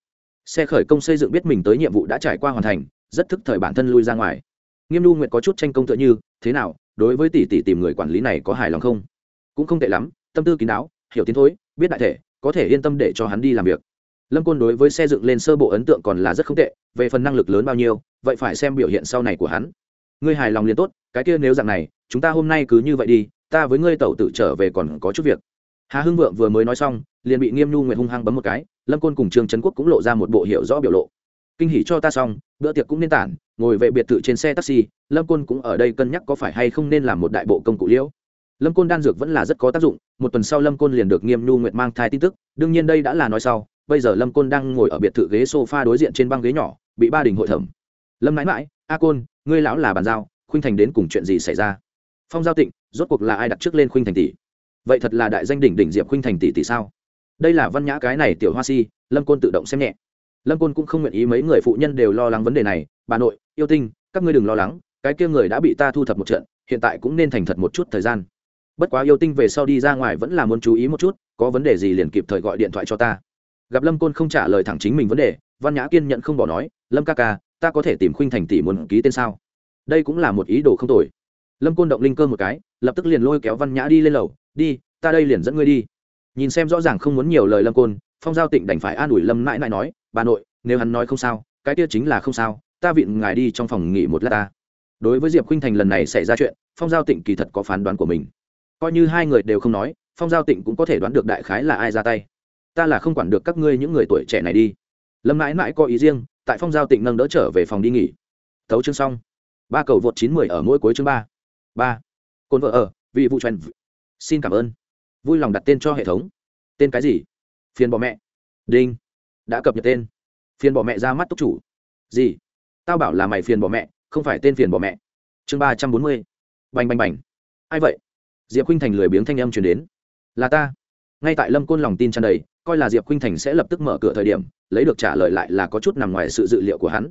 Xe khởi công xây dựng biết mình tới nhiệm vụ đã trải qua hoàn thành, rất thức thời bản thân lui ra ngoài. Nghiêm lưu nguyện có chút tranh công tựa như, thế nào, đối với tỷ tỷ tìm người quản lý này có hài lòng không? Cũng không tệ lắm, tâm tư kín đáo, hiểu tiến thối, biết đại thể, có thể yên tâm để cho hắn đi làm việc lâm côn đối với xe dựng lên sơ bộ ấn tượng còn là rất không tệ, về phần năng lực lớn bao nhiêu, vậy phải xem biểu hiện sau này của hắn. Ngươi hài lòng liền tốt, cái kia nếu dạng này, chúng ta hôm nay cứ như vậy đi, ta với ngươi tẩu tự trở về còn có chút việc. Hà hưng vượng vừa mới nói xong, liền bị nghiêm nhu nguyệt hung hăng bấm một cái, lâm côn cùng trương trấn quốc cũng lộ ra một bộ hiệu rõ biểu lộ. Kinh hỉ cho ta xong, bữa tiệc cũng nên tản, ngồi về biệt thự trên xe taxi, lâm côn cũng ở đây cân nhắc có phải hay không nên làm một đại bộ công cụ liễu. Lâm côn đan dược vẫn là rất có tác dụng, một tuần sau lâm côn liền được nghiêm nhu nguyệt mang thai tin tức, đương nhiên đây đã là nói sau bây giờ lâm côn đang ngồi ở biệt thự ghế s o f a đối diện trên băng ghế nhỏ, bị ba đình hội thẩm. Lâm mãi mãi, a côn, ngươi lão là bàn giao, khuynh thành đến cùng chuyện gì xảy ra? Phong giao tịnh, rốt cuộc là ai đặt trước lên khuynh thành tỷ? Vậy thật là đại danh đỉnh đỉnh diệp khuynh thành tỷ tỷ sao? Đây là văn nhã cái này tiểu hoa si, lâm côn tự động xem nhẹ. Lâm côn cũng không nguyện ý mấy người phụ nhân đều lo lắng vấn đề này, bà nội, yêu tinh, các ngươi đừng lo lắng, cái kia người đã bị ta thu thập một trận, hiện tại cũng nên thành thật một chút thời gian. Bất quá yêu tinh về sau đi ra ngoài vẫn là muốn chú ý một chút, có vấn đề gì liền kịp thời gọi điện thoại cho ta gặp lâm côn không trả lời thẳng chính mình vấn đề, văn nhã kiên nhận không bỏ nói, lâm ca ca, ta có thể tìm khuynh thành tỷ muốn ký tên sao? Đây cũng là một ý đồ không tồi. Lâm côn động linh cơ một cái, lập tức liền lôi kéo văn nhã đi lên lầu, đi, ta đây liền dẫn ngươi đi. Nhìn xem rõ ràng không muốn nhiều lời lâm côn, phong giao tịnh đành phải an ủi lâm mãi mãi nói, bà nội, nếu hắn nói không sao, cái kia chính là không sao, ta vịn ngài đi trong phòng nghỉ một lát ta. Đối với diệp khuynh thành lần này xảy ra chuyện, phong giao tịnh kỳ thật có phán đoán của mình. Coi như hai người đều không nói, phong giao tịnh cũng có thể đoán được đại khái là ai ra tay ta là không quản được các ngươi những người tuổi trẻ này đi. Lâm mãi mãi có ý riêng, tại phong giao tịnh nâng đỡ trở về phòng đi nghỉ. Tấu chương xong. Ba cầu vượt chín mười ở mỗi cuối chương ba. Ba. Cồn vợ ở vị vụ truyền xin cảm ơn. Vui lòng đặt tên cho hệ thống. Tên cái gì? Phiền bỏ mẹ. Đinh. Đã cập nhật tên. Phiền bỏ mẹ ra mắt túc chủ. Gì? Tao bảo là mày phiền bỏ mẹ, không phải tên phiền bỏ mẹ. Chương ba trăm bốn mươi. Bành bành bành. Ai vậy? Diệp khinh thành lười biếng thanh âm chuyển đến. Là ta ngay tại lâm côn lòng tin tràn đầy, coi là diệp khinh thành sẽ lập tức mở cửa thời điểm, lấy được trả lời lại là có chút nằm ngoài sự dự liệu của hắn.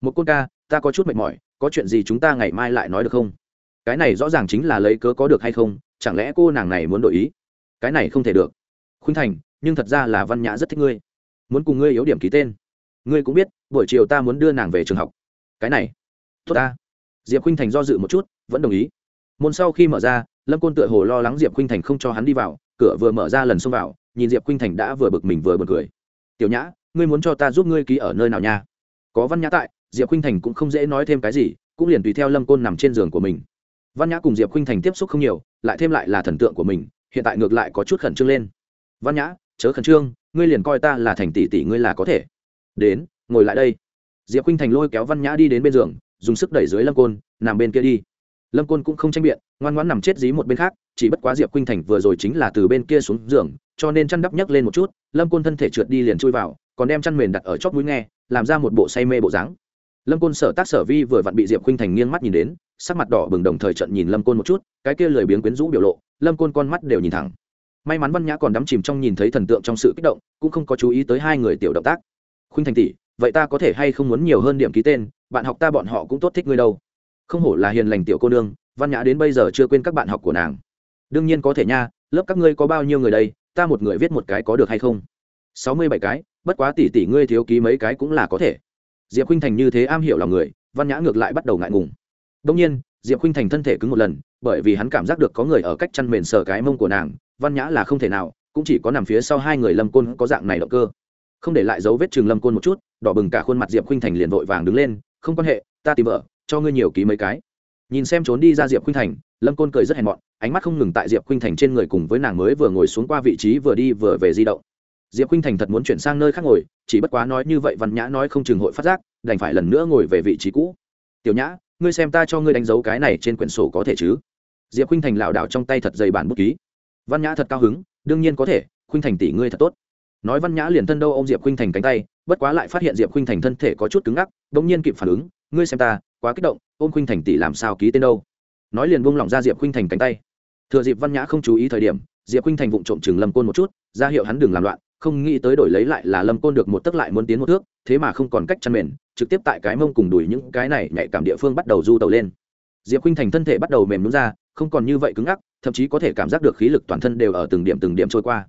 Một côn ca, ta có chút mệt mỏi, có chuyện gì chúng ta ngày mai lại nói được không? Cái này rõ ràng chính là lấy cớ có được hay không, chẳng lẽ cô nàng này muốn đổi ý? Cái này không thể được. Khuynh thành, nhưng thật ra là văn nhã rất thích ngươi. Muốn cùng ngươi yếu điểm ký tên. Ngươi cũng biết, buổi chiều ta muốn đưa nàng về trường học. Cái này, tốt ta. Diệp khuynh thành do dự một chút, vẫn đồng ý. Môn sau khi mở ra, lâm côn tựa hồ lo lắng diệp khuynh thành không cho hắn đi vào cửa vừa mở ra lần xông vào, nhìn diệp khuynh thành đã vừa bực mình vừa bực cười. Tiểu nhã, ngươi muốn cho ta giúp ngươi ký ở nơi nào nha? Có văn nhã tại. Diệp khuynh thành cũng không dễ nói thêm cái gì, cũng liền tùy theo lâm côn nằm trên giường của mình. Văn nhã cùng diệp khuynh thành tiếp xúc không nhiều, lại thêm lại là thần tượng của mình, hiện tại ngược lại có chút khẩn trương lên. Văn nhã, chớ khẩn trương, ngươi liền coi ta là thành tỷ tỷ ngươi là có thể. Đến, ngồi lại đây. Diệp khuynh thành lôi kéo văn nhã đi đến bên giường, dùng sức đẩy dưới lâm côn, nằm bên kia đi lâm côn cũng không tranh biện, ngoan ngoãn nằm chết dí một bên khác, chỉ bất quá diệp khuynh thành vừa rồi chính là từ bên kia xuống giường, cho nên chăn đắp nhấc lên một chút, lâm côn thân thể trượt đi liền chui vào, còn đem chăn mền đặt ở chót mũi nghe, làm ra một bộ say mê bộ dáng. Lâm côn sở tác sở vi vừa vặn bị diệp khuynh thành nghiêng mắt nhìn đến, sắc mặt đỏ bừng đồng thời trận nhìn lâm côn một chút, cái kia lười biếng quyến rũ biểu lộ, lâm côn con mắt đều nhìn thẳng. May mắn văn nhã còn đắm chìm trong nhìn thấy thần tượng trong sự kích động, cũng không có chú ý tới hai người tiểu động tác. Khuynh thành tỷ, vậy ta có thể hay không muốn nhiều hơn điểm ký tên, bạn học ta bọn họ cũng tốt thích ngươi đâu không hổ là hiền lành tiểu cô nương, văn nhã đến bây giờ chưa quên các bạn học của nàng. Đương nhiên có thể nha, lớp các ngươi có bao nhiêu người đây, ta một người viết một cái có được hay không? Sáu mươi bảy cái, bất quá tỷ tỷ ngươi thiếu ký mấy cái cũng là có thể. Diệp khinh thành như thế am hiểu lòng người, văn nhã ngược lại bắt đầu ngại ngùng. Đông nhiên, diệp khinh thành thân thể cứng một lần, bởi vì hắn cảm giác được có người ở cách chăn mền sờ cái mông của nàng, văn nhã là không thể nào, cũng chỉ có nằm phía sau hai người lâm côn có dạng này động cơ. Không để lại dấu vết trường lâm côn một chút, đỏ bừng cả khuôn mặt diệp khinh thành liền vội vàng đứng lên, không quan hệ, ta tìm vợ cho ngươi nhiều ký mấy cái. Nhìn xem trốn đi ra diệp khuynh thành, lâm côn cười rất hèn mọn, ánh mắt không ngừng tại diệp khuynh thành trên người cùng với nàng mới vừa ngồi xuống qua vị trí vừa đi vừa về di động. Diệp khuynh thành thật muốn chuyển sang nơi khác ngồi, chỉ bất quá nói như vậy văn nhã nói không chừng hội phát giác, đành phải lần nữa ngồi về vị trí cũ. Tiểu nhã, ngươi xem ta cho ngươi đánh dấu cái này trên quyển sổ có thể chứ? Diệp khuynh thành lảo đảo trong tay thật dày bản bút ký. Văn nhã thật cao hứng, đương nhiên có thể, khuynh thành tỷ ngươi thật tốt. Nói văn nhã liền thân đâu ô m diệp khuynh thành cánh tay, bất quá lại phát hiện diệp khuynh thành thân thể có chút cứng ngắc đ ỗ n g nhiên kịp phản ứng, ngươi xem ta quá kích động, ôm khuynh thành tỷ làm sao ký tên đâu? Nói liền buông lỏng ra diệp khuynh thành cánh tay. Thừa dịp văn nhã không chú ý thời điểm, diệp khuynh thành vụng trộm chừng lâm côn một chút, ra hiệu hắn đừng làm loạn, không nghĩ tới đổi lấy lại là lâm côn được một tấc lại muốn tiến một thước, thế mà không còn cách chăn mền, trực tiếp tại cái mông cùng đùi những cái này nhạy cảm địa phương bắt đầu du tàu lên. Diệp khuynh thành thân thể bắt đầu mềm nhún ra, không còn như vậy cứng ngắc, thậm chí có thể cảm giác được khí lực toàn thân đều ở từng điểm từng điểm trôi qua.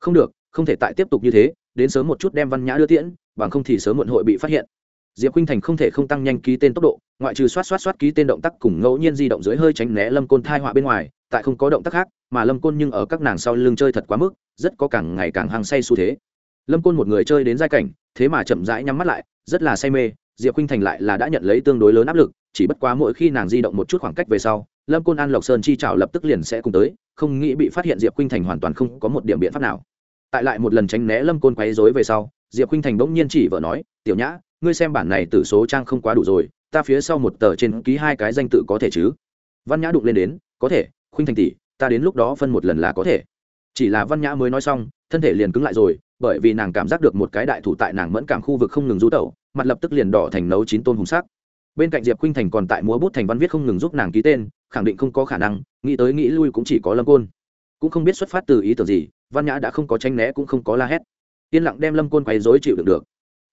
Không được, không thể tại tiếp tục như thế, đến sớm một chút đem văn nhã đưa tiễn, bằng không thì sớm muộn hội bị phát hiện diệp khuynh thành không thể không tăng nhanh ký tên tốc độ, ngoại trừ xoát xoát xoát ký tên động tác cùng ngẫu nhiên di động dưới hơi tránh né lâm côn thai họa bên ngoài, tại không có động tác khác, mà lâm côn nhưng ở các nàng sau lưng chơi thật quá mức, rất có càng ngày càng hăng say xu thế. Lâm côn một người chơi đến giai cảnh, thế mà chậm rãi nhắm mắt lại, rất là say mê, diệp khuynh thành lại là đã nhận lấy tương đối lớn áp lực, chỉ bất quá mỗi khi nàng di động một chút khoảng cách về sau, lâm côn an lộc sơn chi trảo lập tức liền sẽ cùng tới, không nghĩ bị phát hiện diệp khuynh thành hoàn toàn không có một điểm biện pháp nào. Tại lại một lần tránh né lâm côn quấy dối về sau, diệp khuynh thành bỗng nhiên chỉ vợ nói, tiểu nhã ngươi xem bản này tử số trang không quá đủ rồi, ta phía sau một tờ trên ký hai cái danh tự có thể chứ? Văn nhã đụng lên đến, có thể, khuynh thành tỷ, ta đến lúc đó phân một lần là có thể. Chỉ là văn nhã mới nói xong, thân thể liền cứng lại rồi, bởi vì nàng cảm giác được một cái đại thủ tại nàng mẫn cảm khu vực không ngừng rú tẩu, mặt lập tức liền đỏ thành nấu chín tôn hùng sắc. Bên cạnh diệp khuynh thành còn tại múa bút thành văn viết không ngừng giúp nàng ký tên, khẳng định không có khả năng, nghĩ tới nghĩ lui cũng chỉ có lâm côn. Cũng không biết xuất phát từ ý tưởng gì, văn nhã đã không có tranh né cũng không có la hét. Yên lặng đem lâm côn quấy dối chịu được được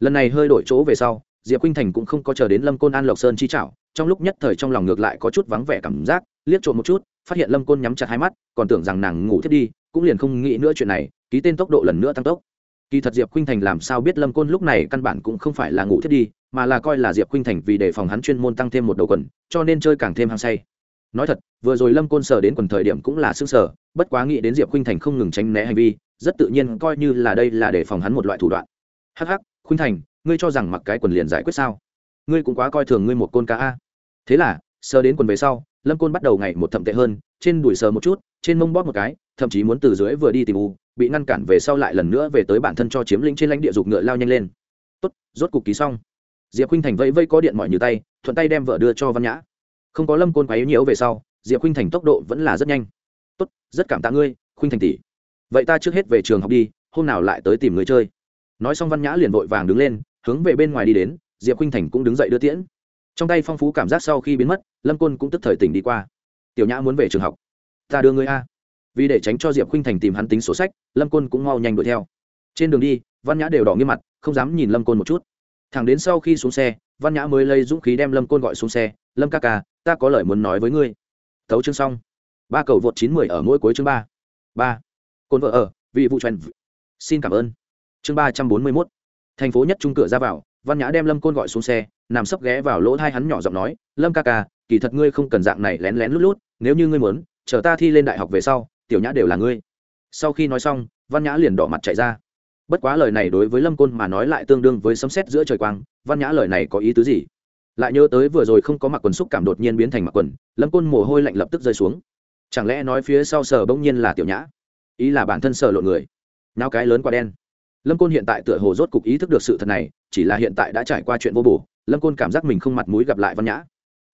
lần này hơi đổi chỗ về sau, diệp khuynh thành cũng không có chờ đến lâm côn an lộc sơn chi trảo, trong lúc nhất thời trong lòng ngược lại có chút vắng vẻ cảm giác, liếc trộm một chút, phát hiện lâm côn nhắm chặt hai mắt, còn tưởng rằng nàng ngủ thiết đi, cũng liền không nghĩ nữa chuyện này, ký tên tốc độ lần nữa tăng tốc. Kỳ thật diệp khuynh thành làm sao biết lâm côn lúc này căn bản cũng không phải là ngủ thiết đi, mà là coi là diệp khuynh thành vì đề phòng hắn chuyên môn tăng thêm một đầu quần, cho nên chơi càng thêm hăng say. Nói thật, vừa rồi lâm côn sờ đến quần thời điểm cũng là xương sở bất quá nghĩ đến diệp khuynh thành không ngừng tránh né hành vi, rất tự nhiên coi như là đây là để phòng hắn một loại thủ đoạn. Hắc hắc khuynh thành, ngươi cho rằng mặc cái quần liền giải quyết sao? Ngươi cũng quá coi thường ngươi một côn cá a. Thế là, sờ đến quần về sau, lâm côn bắt đầu ngày một thậm tệ hơn, trên đùi sờ một chút, trên mông bóp một cái, thậm chí muốn từ dưới vừa đi tìm u, bị ngăn cản về sau lại lần nữa về tới bản thân cho chiếm lĩnh trên lãnh địa dục ngựa lao nhanh lên. Tốt, rốt cục ký xong. Diệp khuynh thành vẫy vẫy có điện mọi như tay, thuận tay đem vợ đưa cho văn nhã. Không có lâm côn quá yếu nhiễu về sau, diệp khuynh thành tốc độ vẫn là rất nhanh. Tốt, rất cảm tạ ngươi, khuynh thành tỷ. Vậy ta trước hết về trường học đi, hôm nào lại tới tìm người chơi nói xong văn nhã liền vội vàng đứng lên, hướng về bên ngoài đi đến, diệp khuynh thành cũng đứng dậy đưa tiễn. Trong tay phong phú cảm giác sau khi biến mất, lâm côn cũng tức thời tỉnh đi qua. Tiểu nhã muốn về trường học. Ta đưa người a. Vì để tránh cho diệp khuynh thành tìm hắn tính sổ sách, lâm côn cũng mau nhanh đuổi theo. Trên đường đi, văn nhã đều đỏ nghiêm mặt, không dám nhìn lâm côn một chút. Thẳng đến sau khi xuống xe, văn nhã mới lấy dũng khí đem lâm côn gọi xuống xe. Lâm ca ca, ta có lời muốn nói với ngươi. Tấu chương xong. Ba cầu vượt chín mười ở mỗi cuối chương ba. Ba. Côn vợ ở vị vụ truyền xin cảm ơn chương ba trăm bốn mươi mốt. Thành phố nhất trung cửa ra vào, văn nhã đem lâm côn gọi xuống xe, nằm sấp ghé vào lỗ thai hắn nhỏ giọng nói, lâm ca ca, kỳ thật ngươi không cần dạng này lén lén lút lút, nếu như ngươi muốn, chờ ta thi lên đại học về sau, tiểu nhã đều là ngươi. Sau khi nói xong, văn nhã liền đỏ mặt chạy ra. Bất quá lời này đối với lâm côn mà nói lại tương đương với sấm sét giữa trời quang, văn nhã lời này có ý tứ gì? Lại nhớ tới vừa rồi không có mặc quần xúc cảm đột nhiên biến thành mặc quần, lâm côn mồ hôi lạnh lập tức rơi xuống. Chẳng lẽ nói phía sau sờ bỗng nhiên là tiểu nhã? Ý là bản thân sờ lộn người. Nào cái lớn quá đen lâm côn hiện tại tựa hồ rốt cục ý thức được sự thật này, chỉ là hiện tại đã trải qua chuyện vô bổ, lâm côn cảm giác mình không mặt mũi gặp lại văn nhã.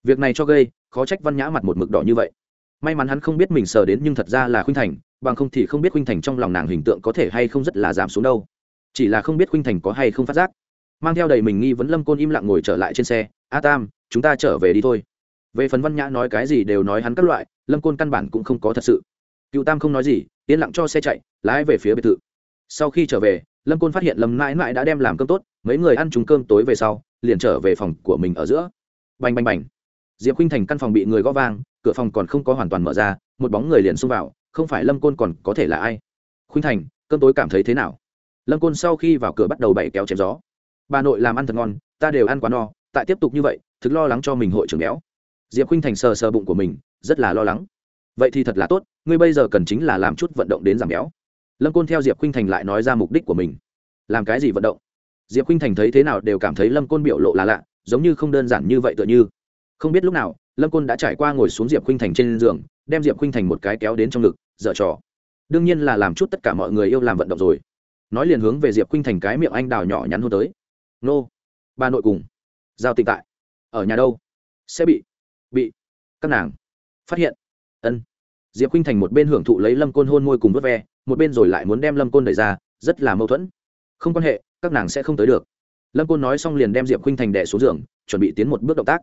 Việc này cho gây, khó trách văn nhã mặt một mực đỏ như vậy. May mắn hắn không biết mình sờ đến nhưng thật ra là khuynh thành, bằng không thì không biết khuynh thành trong lòng nàng hình tượng có thể hay không rất là giảm xuống đâu. Chỉ là không biết khuynh thành có hay không phát giác. Mang theo đầy mình nghi vấn lâm côn im lặng ngồi trở lại trên xe, a tam, chúng ta trở về đi thôi. Về phần văn nhã nói cái gì đều nói hắn các loại, lâm côn căn bản cũng không có thật sự. Cựu tam không nói gì, yên lặng cho xe chạy, lái về phía biệt thự. Sau khi trở về lâm côn phát hiện lâm mãi mãi đã đem làm cơm tốt, mấy người ăn trúng cơm tối về sau, liền trở về phòng của mình ở giữa. Bành bành bành. Diệp khinh thành căn phòng bị người gõ vang, cửa phòng còn không có hoàn toàn mở ra, một bóng người liền xông vào, không phải lâm côn còn có thể là ai? Khuynh thành, cơm tối cảm thấy thế nào? Lâm côn sau khi vào cửa bắt đầu bày kéo chém gió. Bà nội làm ăn thật ngon, ta đều ăn quá no, tại tiếp tục như vậy, thực lo lắng cho mình hội trưởng béo. Diệp khinh thành sờ sờ bụng của mình, rất là lo lắng. Vậy thì thật là tốt, ngươi bây giờ cần chính là làm chút vận động đến giảm béo lâm côn theo diệp khinh thành lại nói ra mục đích của mình. Làm cái gì vận động? Diệp khinh thành thấy thế nào đều cảm thấy lâm côn biểu lộ là lạ, giống như không đơn giản như vậy tựa như. Không biết lúc nào, lâm côn đã trải qua ngồi xuống diệp khinh thành trên giường, đem diệp khinh thành một cái kéo đến trong ngực, dở trò. Đương nhiên là làm chút tất cả mọi người yêu làm vận động rồi. Nói liền hướng về diệp khinh thành cái miệng anh đào nhỏ nhắn hôn tới. Nô ba nội cùng, giao tịnh tại. Ở nhà đâu? Sẽ bị bị các nàng phát hiện. Ân. Diệp khinh thành một bên hưởng thụ lấy lâm côn hôn môi cùng vớt ve một bên rồi lại muốn đem lâm côn đẩy ra, rất là mâu thuẫn. Không quan hệ, các nàng sẽ không tới được. Lâm côn nói xong liền đem diệp khinh thành đẻ xuống giường, chuẩn bị tiến một bước động tác.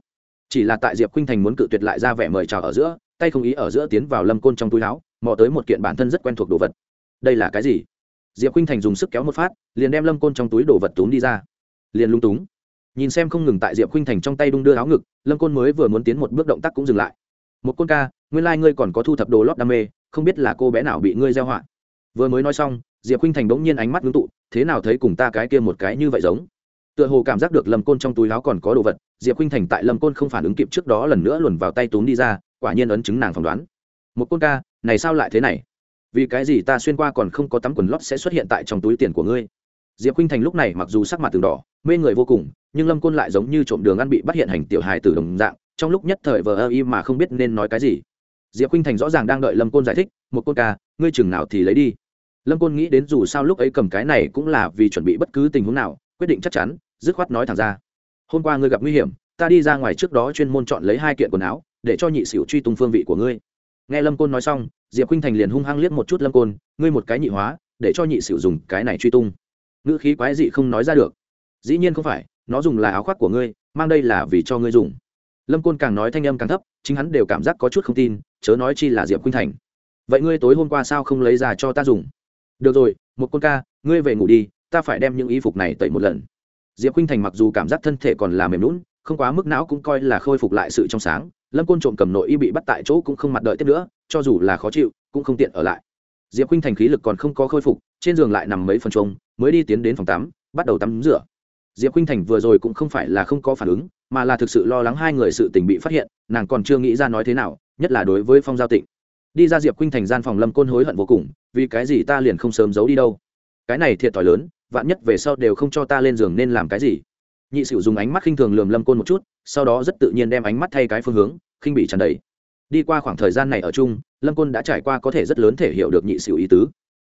Chỉ là tại diệp khinh thành muốn cự tuyệt lại ra vẻ mời chào ở giữa, tay không ý ở giữa tiến vào lâm côn trong túi áo, mò tới một kiện bản thân rất quen thuộc đồ vật. Đây là cái gì? Diệp khinh thành dùng sức kéo một phát, liền đem lâm côn trong túi đồ vật túm đi ra. Liền lung túng. Nhìn xem không ngừng tại diệp khinh thành trong tay đung đưa áo ngực, lâm côn mới vừa muốn tiến một bước động tác cũng dừng lại. Một côn ca, nguyên lai、like、ngươi còn có thu thập đồ lót đam mê, không biết là cô bé nào bị ngươi gieo họa vừa mới nói xong, diệp khinh thành bỗng nhiên ánh mắt ngưng tụ, thế nào thấy cùng ta cái kia một cái như vậy giống? Tựa hồ cảm giác được lâm côn trong túi áo còn có đồ vật, diệp khinh thành tại lâm côn không phản ứng kịp trước đó lần nữa luồn vào tay túm đi ra, quả nhiên ấn chứng nàng phỏng đoán. Một côn ca, này sao lại thế này? Vì cái gì ta xuyên qua còn không có tắm quần lót sẽ xuất hiện tại trong túi tiền của ngươi? Diệp khinh thành lúc này mặc dù sắc mặt từng đỏ, mê người vô cùng, nhưng lâm côn lại giống như trộm đường ăn bị bắt hiện hành tiểu hài từ đồng dạng, trong lúc nhất thời vờ ơ y mà không biết nên nói cái gì. Diệp khinh thành rõ ràng đang đợi lâm côn giải thích, một côn ca, ngươi chừng nào thì lấy đi? Lâm côn nghĩ đến dù sao lúc ấy cầm cái này cũng là vì chuẩn bị bất cứ tình huống nào, quyết định chắc chắn, dứt khoát nói thẳng ra. Hôm qua ngươi gặp nguy hiểm, ta đi ra ngoài trước đó chuyên môn chọn lấy hai kiện quần áo, để cho nhị xỉu truy tung phương vị của ngươi. Nghe lâm côn nói xong, diệp khinh thành liền hung hăng liếc một chút lâm côn, ngươi một cái nhị hóa, để cho nhị xỉu dùng cái này truy tung. Ngữ khí quái dị không nói ra được. Dĩ nhiên không phải, nó dùng là áo khoác của ngươi, mang đây là vì cho ngươi dùng. Lâm côn càng nói thanh âm càng thấp, chính hắn đều cảm giác có chút không tin, chớ nói chi là diệp khinh thành. Vậy ngươi tối hôm qua sao không lấy ra cho ta dùng? Được rồi, một con ca, ngươi về ngủ đi, ta phải đem những y phục này tẩy một lần. Diệp khinh thành mặc dù cảm giác thân thể còn là mềm lún không quá mức não cũng coi là khôi phục lại sự trong sáng, lâm côn trộm cầm nội y bị bắt tại chỗ cũng không mặt đợi tiếp nữa, cho dù là khó chịu, cũng không tiện ở lại. Diệp khinh thành khí lực còn không có khôi phục, trên giường lại nằm mấy phần trông mới đi tiến đến phòng tắm, bắt đầu tắm rửa. Diệp khinh thành vừa rồi cũng không phải là không có phản ứng, mà là thực sự lo lắng hai người sự tình bị phát hiện, nàng còn chưa nghĩ ra nói thế nào, nhất là đối với phong giao tịnh đi ra diệp khuynh thành gian phòng lâm côn hối hận vô cùng, vì cái gì ta liền không sớm giấu đi đâu? Cái này thiệt thòi lớn, vạn nhất về sau đều không cho ta lên giường nên làm cái gì? Nhị sửu dùng ánh mắt khinh thường lườm lâm côn một chút, sau đó rất tự nhiên đem ánh mắt thay cái phương hướng, khinh bị tràn đầy. Đi qua khoảng thời gian này ở chung, lâm côn đã trải qua có thể rất lớn thể hiểu được nhị sửu ý tứ.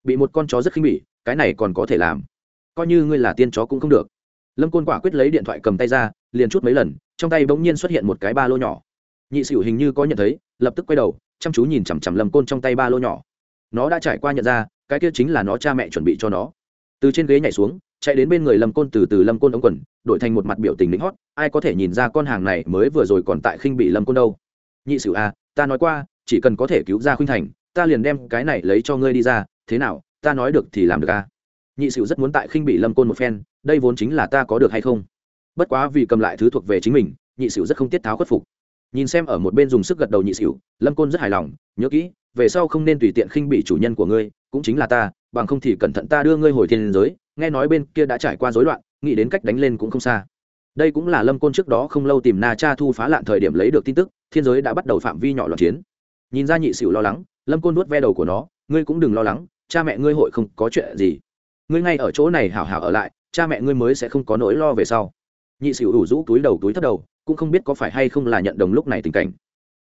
Bị một con chó rất khinh bỉ, cái này còn có thể làm. Coi như ngươi là tiên chó cũng không được. Lâm côn quả quyết lấy điện thoại cầm tay ra, liền chút mấy lần, trong tay bỗng nhiên xuất hiện một cái ba lô nhỏ. Nhị sửu hình như có nhận thấy, lập tức quay đầu chăm chú nhìn chằm chằm lâm côn trong tay ba lô nhỏ. Nó đã trải qua nhận ra cái kia chính là nó cha mẹ chuẩn bị cho nó. Từ trên ghế nhảy xuống chạy đến bên người lâm côn từ từ lâm côn ống quần đổi thành một mặt biểu tình lính hót ai có thể nhìn ra con hàng này mới vừa rồi còn tại khinh bị lâm côn đâu. Nhị sử a à, ta nói qua chỉ cần có thể cứu ra khuynh thành ta liền đem cái này lấy cho ngươi đi ra thế nào ta nói được thì làm được a à? nhị sử rất muốn tại khinh bị lâm côn một phen đây vốn chính là ta có được hay không? Bất quá vì cầm lại thứ thuộc về chính mình nhị sử rất không tiết tháo khuất phục nhìn xem ở một bên dùng sức gật đầu nhị xỉu, lâm côn rất hài lòng, nhớ kỹ, về sau không nên tùy tiện khinh bị chủ nhân của ngươi, cũng chính là ta, bằng không thì cẩn thận ta đưa ngươi hồi thiên giới. Nghe nói bên kia đã trải qua rối loạn, nghĩ đến cách đánh lên cũng không xa. Đây cũng là lâm côn trước đó không lâu tìm na cha thu phá lạn thời điểm lấy được tin tức, thiên giới đã bắt đầu phạm vi nhỏ loạn chiến. Nhìn ra nhị xỉu lo lắng, lâm côn nuốt ve đầu của nó, ngươi cũng đừng lo lắng, cha mẹ ngươi hội không có chuyện gì. Ngươi ngay ở chỗ này hảo hảo ở lại, cha mẹ ngươi mới sẽ không có nỗi lo về sau. Nhị xỉu ủ rũ túi đầu túi thất đầu cũng không biết có phải hay không là nhận đồng lúc này tình cảnh.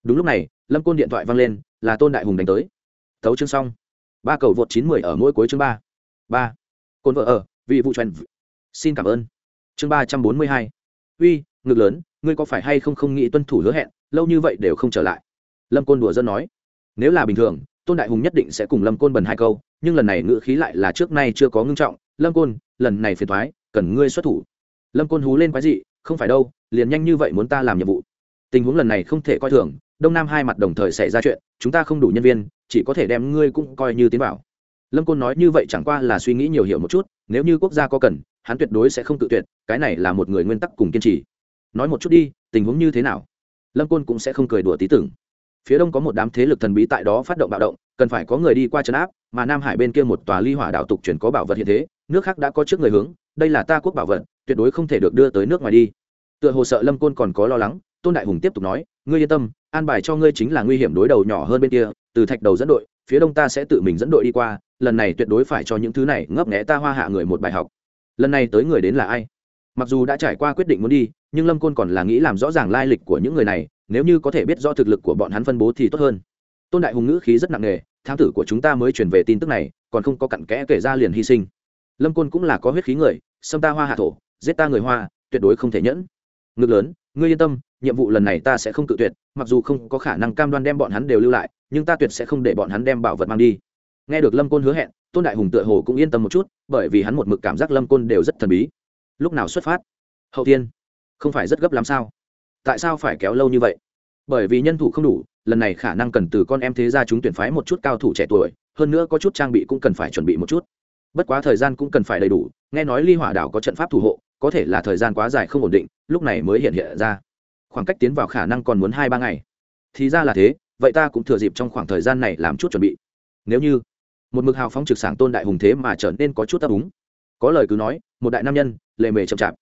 Đúng lúc này, lâm côn điện thoại vang lên, là tôn đại hùng đánh tới. Tấu chương xong. Ba cầu vượt chín mười ở mỗi cuối chương ba. Ba. Côn vợ ở, vị vụ truyền xin cảm ơn. Chương ba trăm bốn mươi hai. Uy, ngực lớn, ngươi có phải hay không không nghĩ tuân thủ hứa hẹn, lâu như vậy đều không trở lại? Lâm côn đùa dân nói. Nếu là bình thường, tôn đại hùng nhất định sẽ cùng lâm côn bần hai câu, nhưng lần này ngữ khí lại là trước nay chưa có ngưng trọng. Lâm côn, lần này phiền thoái, cần ngươi xuất thủ. Lâm côn hú lên quái dị không phải đâu, liền nhanh như vậy muốn ta làm nhiệm vụ. Tình huống lần này không thể coi thường, đông nam hai mặt đồng thời xảy ra chuyện, chúng ta không đủ nhân viên, chỉ có thể đem ngươi cũng coi như tiến bảo lâm côn nói như vậy chẳng qua là suy nghĩ nhiều hiểu một chút, nếu như quốc gia có cần, hắn tuyệt đối sẽ không tự tuyệt, cái này là một người nguyên tắc cùng kiên trì. Nói một chút đi, tình huống như thế nào? Lâm côn cũng sẽ không cười đùa tí tưởng. Phía đông có một đám thế lực thần bí tại đó phát động bạo động, cần phải có người đi qua trấn áp, mà nam hải bên kia một tòa ly hỏa đạo tục chuyển có bảo vật hiện thế, nước khác đã có trước người hướng, đây là ta quốc bảo vật, tuyệt đối không thể được đưa tới nước ngoài đi tựa hồ sợ lâm côn còn có lo lắng, tôn đại hùng tiếp tục nói, ngươi yên tâm, an bài cho ngươi chính là nguy hiểm đối đầu nhỏ hơn bên kia, từ thạch đầu dẫn đội, phía đông ta sẽ tự mình dẫn đội đi qua, lần này tuyệt đối phải cho những thứ này ngấp nghẽ ta hoa hạ người một bài học. Lần này tới người đến là ai? Mặc dù đã trải qua quyết định muốn đi, nhưng lâm côn còn là nghĩ làm rõ ràng lai lịch của những người này, nếu như có thể biết rõ thực lực của bọn hắn phân bố thì tốt hơn. Tôn đại hùng ngữ khí rất nặng nề, thám tử của chúng ta mới truyền về tin tức này, còn không có cặn kẽ kể ra liền hy sinh. Lâm côn cũng là có huyết khí người, xâm ta hoa hạ thổ, giết ta người hoa, tuyệt đối không thể nhẫn ngực lớn, ngươi yên tâm, nhiệm vụ lần này ta sẽ không cự tuyệt, mặc dù không có khả năng cam đoan đem bọn hắn đều lưu lại, nhưng ta tuyệt sẽ không để bọn hắn đem bảo vật mang đi. Nghe được lâm côn hứa hẹn, tôn đại hùng tựa hồ cũng yên tâm một chút, bởi vì hắn một mực cảm giác lâm côn đều rất thần bí. Lúc nào xuất phát? Hậu tiên. Không phải rất gấp làm sao? Tại sao phải kéo lâu như vậy? Bởi vì nhân thủ không đủ, lần này khả năng cần từ con em thế ra chúng tuyển phái một chút cao thủ trẻ tuổi, hơn nữa có chút trang bị cũng cần phải chuẩn bị một chút. Bất quá thời gian cũng cần phải đầy đủ, nghe nói ly hỏa đảo có trận pháp thủ hộ có thể là thời gian quá dài không ổn định, lúc này mới hiện hiện ra. Khoảng cách tiến vào khả năng còn muốn hai ba ngày. Thì ra là thế, vậy ta cũng thừa dịp trong khoảng thời gian này làm chút chuẩn bị. Nếu như một mực hào phóng trực sảng tôn đại hùng thế mà trở nên có chút ấp úng. Có lời cứ nói, một đại nam nhân lề mề chậm chạp.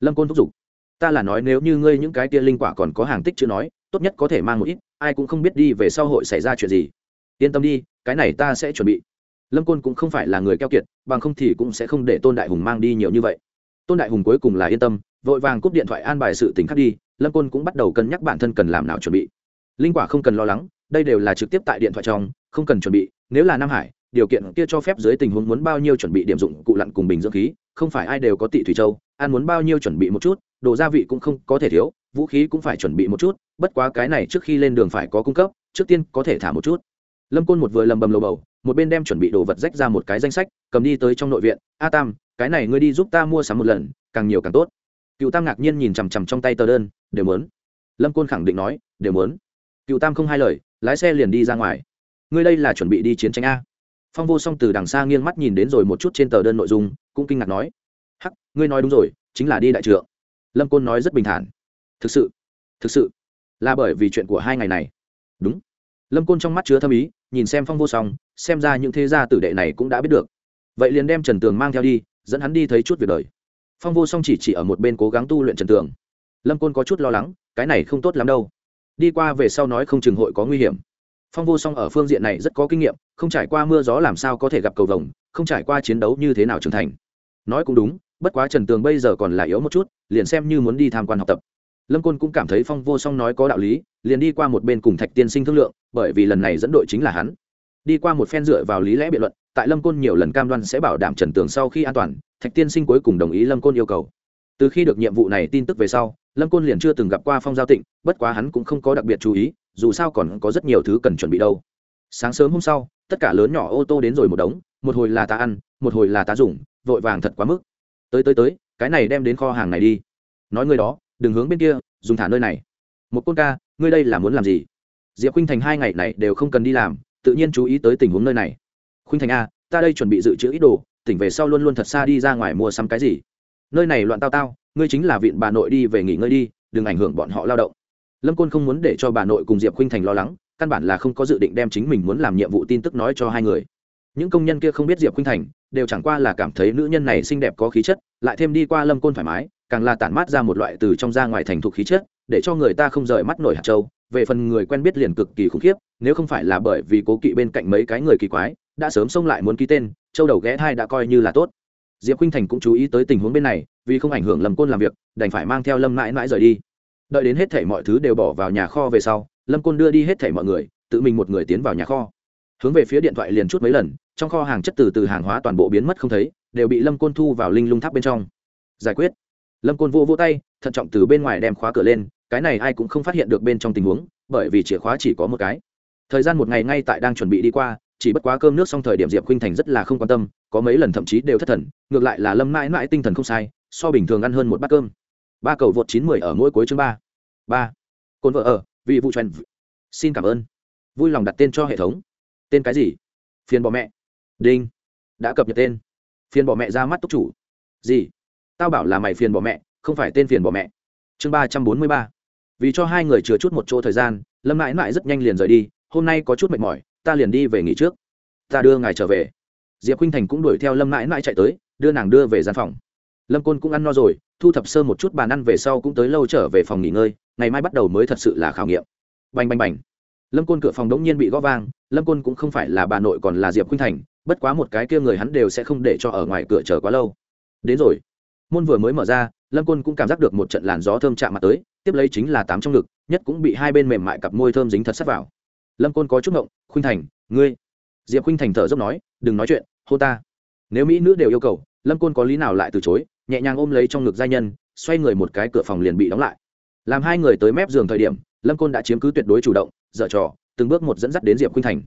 Lâm côn thúc giục, ta là nói nếu như ngươi những cái tia linh quả còn có hàng tích chưa nói, tốt nhất có thể mang một ít, ai cũng không biết đi về sau hội xảy ra chuyện gì. Yên tâm đi, cái này ta sẽ chuẩn bị. Lâm côn cũng không phải là người keo kiệt, bằng không thì cũng sẽ không để tôn đại hùng mang đi nhiều như vậy tôn đại hùng cuối cùng là yên tâm, vội vàng cúp điện thoại an bài sự tỉnh khắc đi, lâm côn cũng bắt đầu cân nhắc bản thân cần làm nào chuẩn bị. Linh quả không cần lo lắng, đây đều là trực tiếp tại điện thoại trong, không cần chuẩn bị, nếu là nam hải, điều kiện kia cho phép dưới tình huống muốn bao nhiêu chuẩn bị điểm dụng, cụ lặn cùng bình dưỡng khí, không phải ai đều có tị thủy châu, ăn muốn bao nhiêu chuẩn bị một chút, đồ gia vị cũng không có thể thiếu, vũ khí cũng phải chuẩn bị một chút, bất quá cái này trước khi lên đường phải có cung cấp, trước tiên có thể thả một chút. Lâm côn một vừa lầm bầm lầu bầu, một bên đem chuẩn bị đồ vật rách ra một cái danh sách, cầm đi tới trong nội viện, a tam cái này ngươi đi giúp ta mua sắm một lần, càng nhiều càng tốt. Cựu tam ngạc nhiên nhìn chằm chằm trong tay tờ đơn, đều muốn. Lâm côn khẳng định nói, đều muốn. Cựu tam không hai lời, lái xe liền đi ra ngoài. Ngươi đây là chuẩn bị đi chiến tranh a. Phong vô song từ đằng xa nghiêng mắt nhìn đến rồi một chút trên tờ đơn nội dung, cũng kinh ngạc nói, hắc, ngươi nói đúng rồi, chính là đi đại trượng. Lâm côn nói rất bình thản. Thực sự thực sự, là bởi vì chuyện của hai ngày này. Đúng. Lâm côn trong mắt chứa thâm ý, nhìn xem phong vô song, xem ra những thế gia tử đệ này cũng đã biết được. Vậy liền đem trần tường mang theo đi dẫn hắn đi thấy chút việc đời. Phong vô song chỉ chỉ ở một bên cố gắng tu luyện trần tường. Lâm côn có chút lo lắng, cái này không tốt lắm đâu. Đi qua về sau nói không chừng hội có nguy hiểm. Phong vô song ở phương diện này rất có kinh nghiệm, không trải qua mưa gió làm sao có thể gặp cầu vồng, không trải qua chiến đấu như thế nào trưởng thành. Nói cũng đúng, bất quá trần tường bây giờ còn là yếu một chút, liền xem như muốn đi tham quan học tập. Lâm côn cũng cảm thấy phong vô song nói có đạo lý, liền đi qua một bên cùng thạch tiên sinh thương lượng, bởi vì lần này dẫn đội chính là hắn đi qua một phen dựa vào lý lẽ biện luận, tại lâm côn nhiều lần cam đoan sẽ bảo đảm trần tường sau khi an toàn, thạch tiên sinh cuối cùng đồng ý lâm côn yêu cầu. Từ khi được nhiệm vụ này tin tức về sau, lâm côn liền chưa từng gặp qua phong giao tịnh, bất quá hắn cũng không có đặc biệt chú ý, dù sao còn có rất nhiều thứ cần chuẩn bị đâu. Sáng sớm hôm sau, tất cả lớn nhỏ ô tô đến rồi một đống, một hồi là ta ăn, một hồi là ta dùng, vội vàng thật quá mức. Tới tới tới, cái này đem đến kho hàng này đi. Nói người đó, đừng hướng bên kia, dùng thả nơi này. Một côn ca, ngươi đây là muốn làm gì? Diệp khuynh thành hai ngày này đều không cần đi làm tự nhiên chú ý tới tình huống nơi này. Khuynh thành a, ta đây chuẩn bị dự trữ ít đồ, tỉnh về sau luôn luôn thật xa đi ra ngoài mua sắm cái gì? Nơi này loạn tao tao, ngươi chính là viện bà nội đi về nghỉ ngơi đi, đừng ảnh hưởng bọn họ lao động. Lâm côn không muốn để cho bà nội cùng diệp khuynh thành lo lắng, căn bản là không có dự định đem chính mình muốn làm nhiệm vụ tin tức nói cho hai người. Những công nhân kia không biết diệp khuynh thành, đều chẳng qua là cảm thấy nữ nhân này xinh đẹp có khí chất, lại thêm đi qua lâm côn thoải mái, càng là tản mát ra một loại từ trong ra ngoài thành thục khí chất, để cho người ta không rời mắt nổi hạt châu. Về phần người quen biết liền cực kỳ khủng khiếp nếu không phải là bởi vì cố kỵ bên cạnh mấy cái người kỳ quái, đã sớm xông lại muốn ký tên, châu đầu ghé thai đã coi như là tốt. Diệp khinh thành cũng chú ý tới tình huống bên này, vì không ảnh hưởng lâm côn làm việc, đành phải mang theo lâm mãi mãi rời đi. Đợi đến hết thảy mọi thứ đều bỏ vào nhà kho về sau, lâm côn đưa đi hết thảy mọi người, tự mình một người tiến vào nhà kho. Hướng về phía điện thoại liền chút mấy lần, trong kho hàng chất từ từ hàng hóa toàn bộ biến mất không thấy, đều bị lâm côn thu vào linh lung tháp bên trong. Giải quyết. Lâm côn vô vô tay, thận trọng từ bên ngoài đem khóa cửa lên, cái này ai cũng không phát hiện được bên trong tình huống, bởi vì chìa khóa chỉ có một cái thời gian một ngày ngay tại đang chuẩn bị đi qua, chỉ bất quá cơm nước xong thời điểm diệp khuynh thành rất là không quan tâm, có mấy lần thậm chí đều thất thần, ngược lại là lâm mãi mãi tinh thần không sai, so bình thường ăn hơn một bát cơm. Ba cầu vượt chín mười ở mỗi cuối chương ba. Ba. Cồn vợ ở vị vụ trần xin cảm ơn. Vui lòng đặt tên cho hệ thống. Tên cái gì? Phiền bỏ mẹ. Đinh. Đã cập nhật tên. Phiền bỏ mẹ ra mắt túc chủ. Gì? Tao bảo là mày phiền bỏ mẹ, không phải tên phiền bỏ mẹ. Chương ba trăm bốn mươi ba. Vì cho hai người chừa chút một chỗ thời gian, lâm mãi mãi rất nhanh liền rời đi hôm nay có chút mệt mỏi, ta liền đi về nghỉ trước. Ta đưa ngài trở về. Diệp khinh thành cũng đuổi theo lâm mãi mãi chạy tới, đưa nàng đưa về gian phòng. Lâm côn cũng ăn no rồi, thu thập sơ một chút bàn ăn về sau cũng tới lâu trở về phòng nghỉ ngơi, ngày mai bắt đầu mới thật sự là khảo nghiệm. Bành bành bành. Lâm côn cửa phòng đống nhiên bị gõ vang, lâm côn cũng không phải là bà nội còn là diệp khinh thành, bất quá một cái kia người hắn đều sẽ không để cho ở ngoài cửa chờ quá lâu. Đến rồi. Môn vừa mới mở ra, lâm côn cũng cảm giác được một trận làn gió thơm chạm mặt tới, tiếp lấy chính là tám trong ngực, nhất cũng bị hai bên mềm mại cặp môi thơm dính thật sắt vào lâm côn có chút ngộng, khuynh thành, ngươi? Diệp khuynh thành thở dốc nói, đừng nói chuyện hô ta. Nếu mỹ nữ đều yêu cầu, lâm côn có lý nào lại từ chối, nhẹ nhàng ôm lấy trong ngực giai nhân, xoay người một cái cửa phòng liền bị đóng lại. Làm hai người tới mép giường thời điểm, lâm côn đã chiếm cứ tuyệt đối chủ động, dở trò, từng bước một dẫn dắt đến diệp khuynh thành.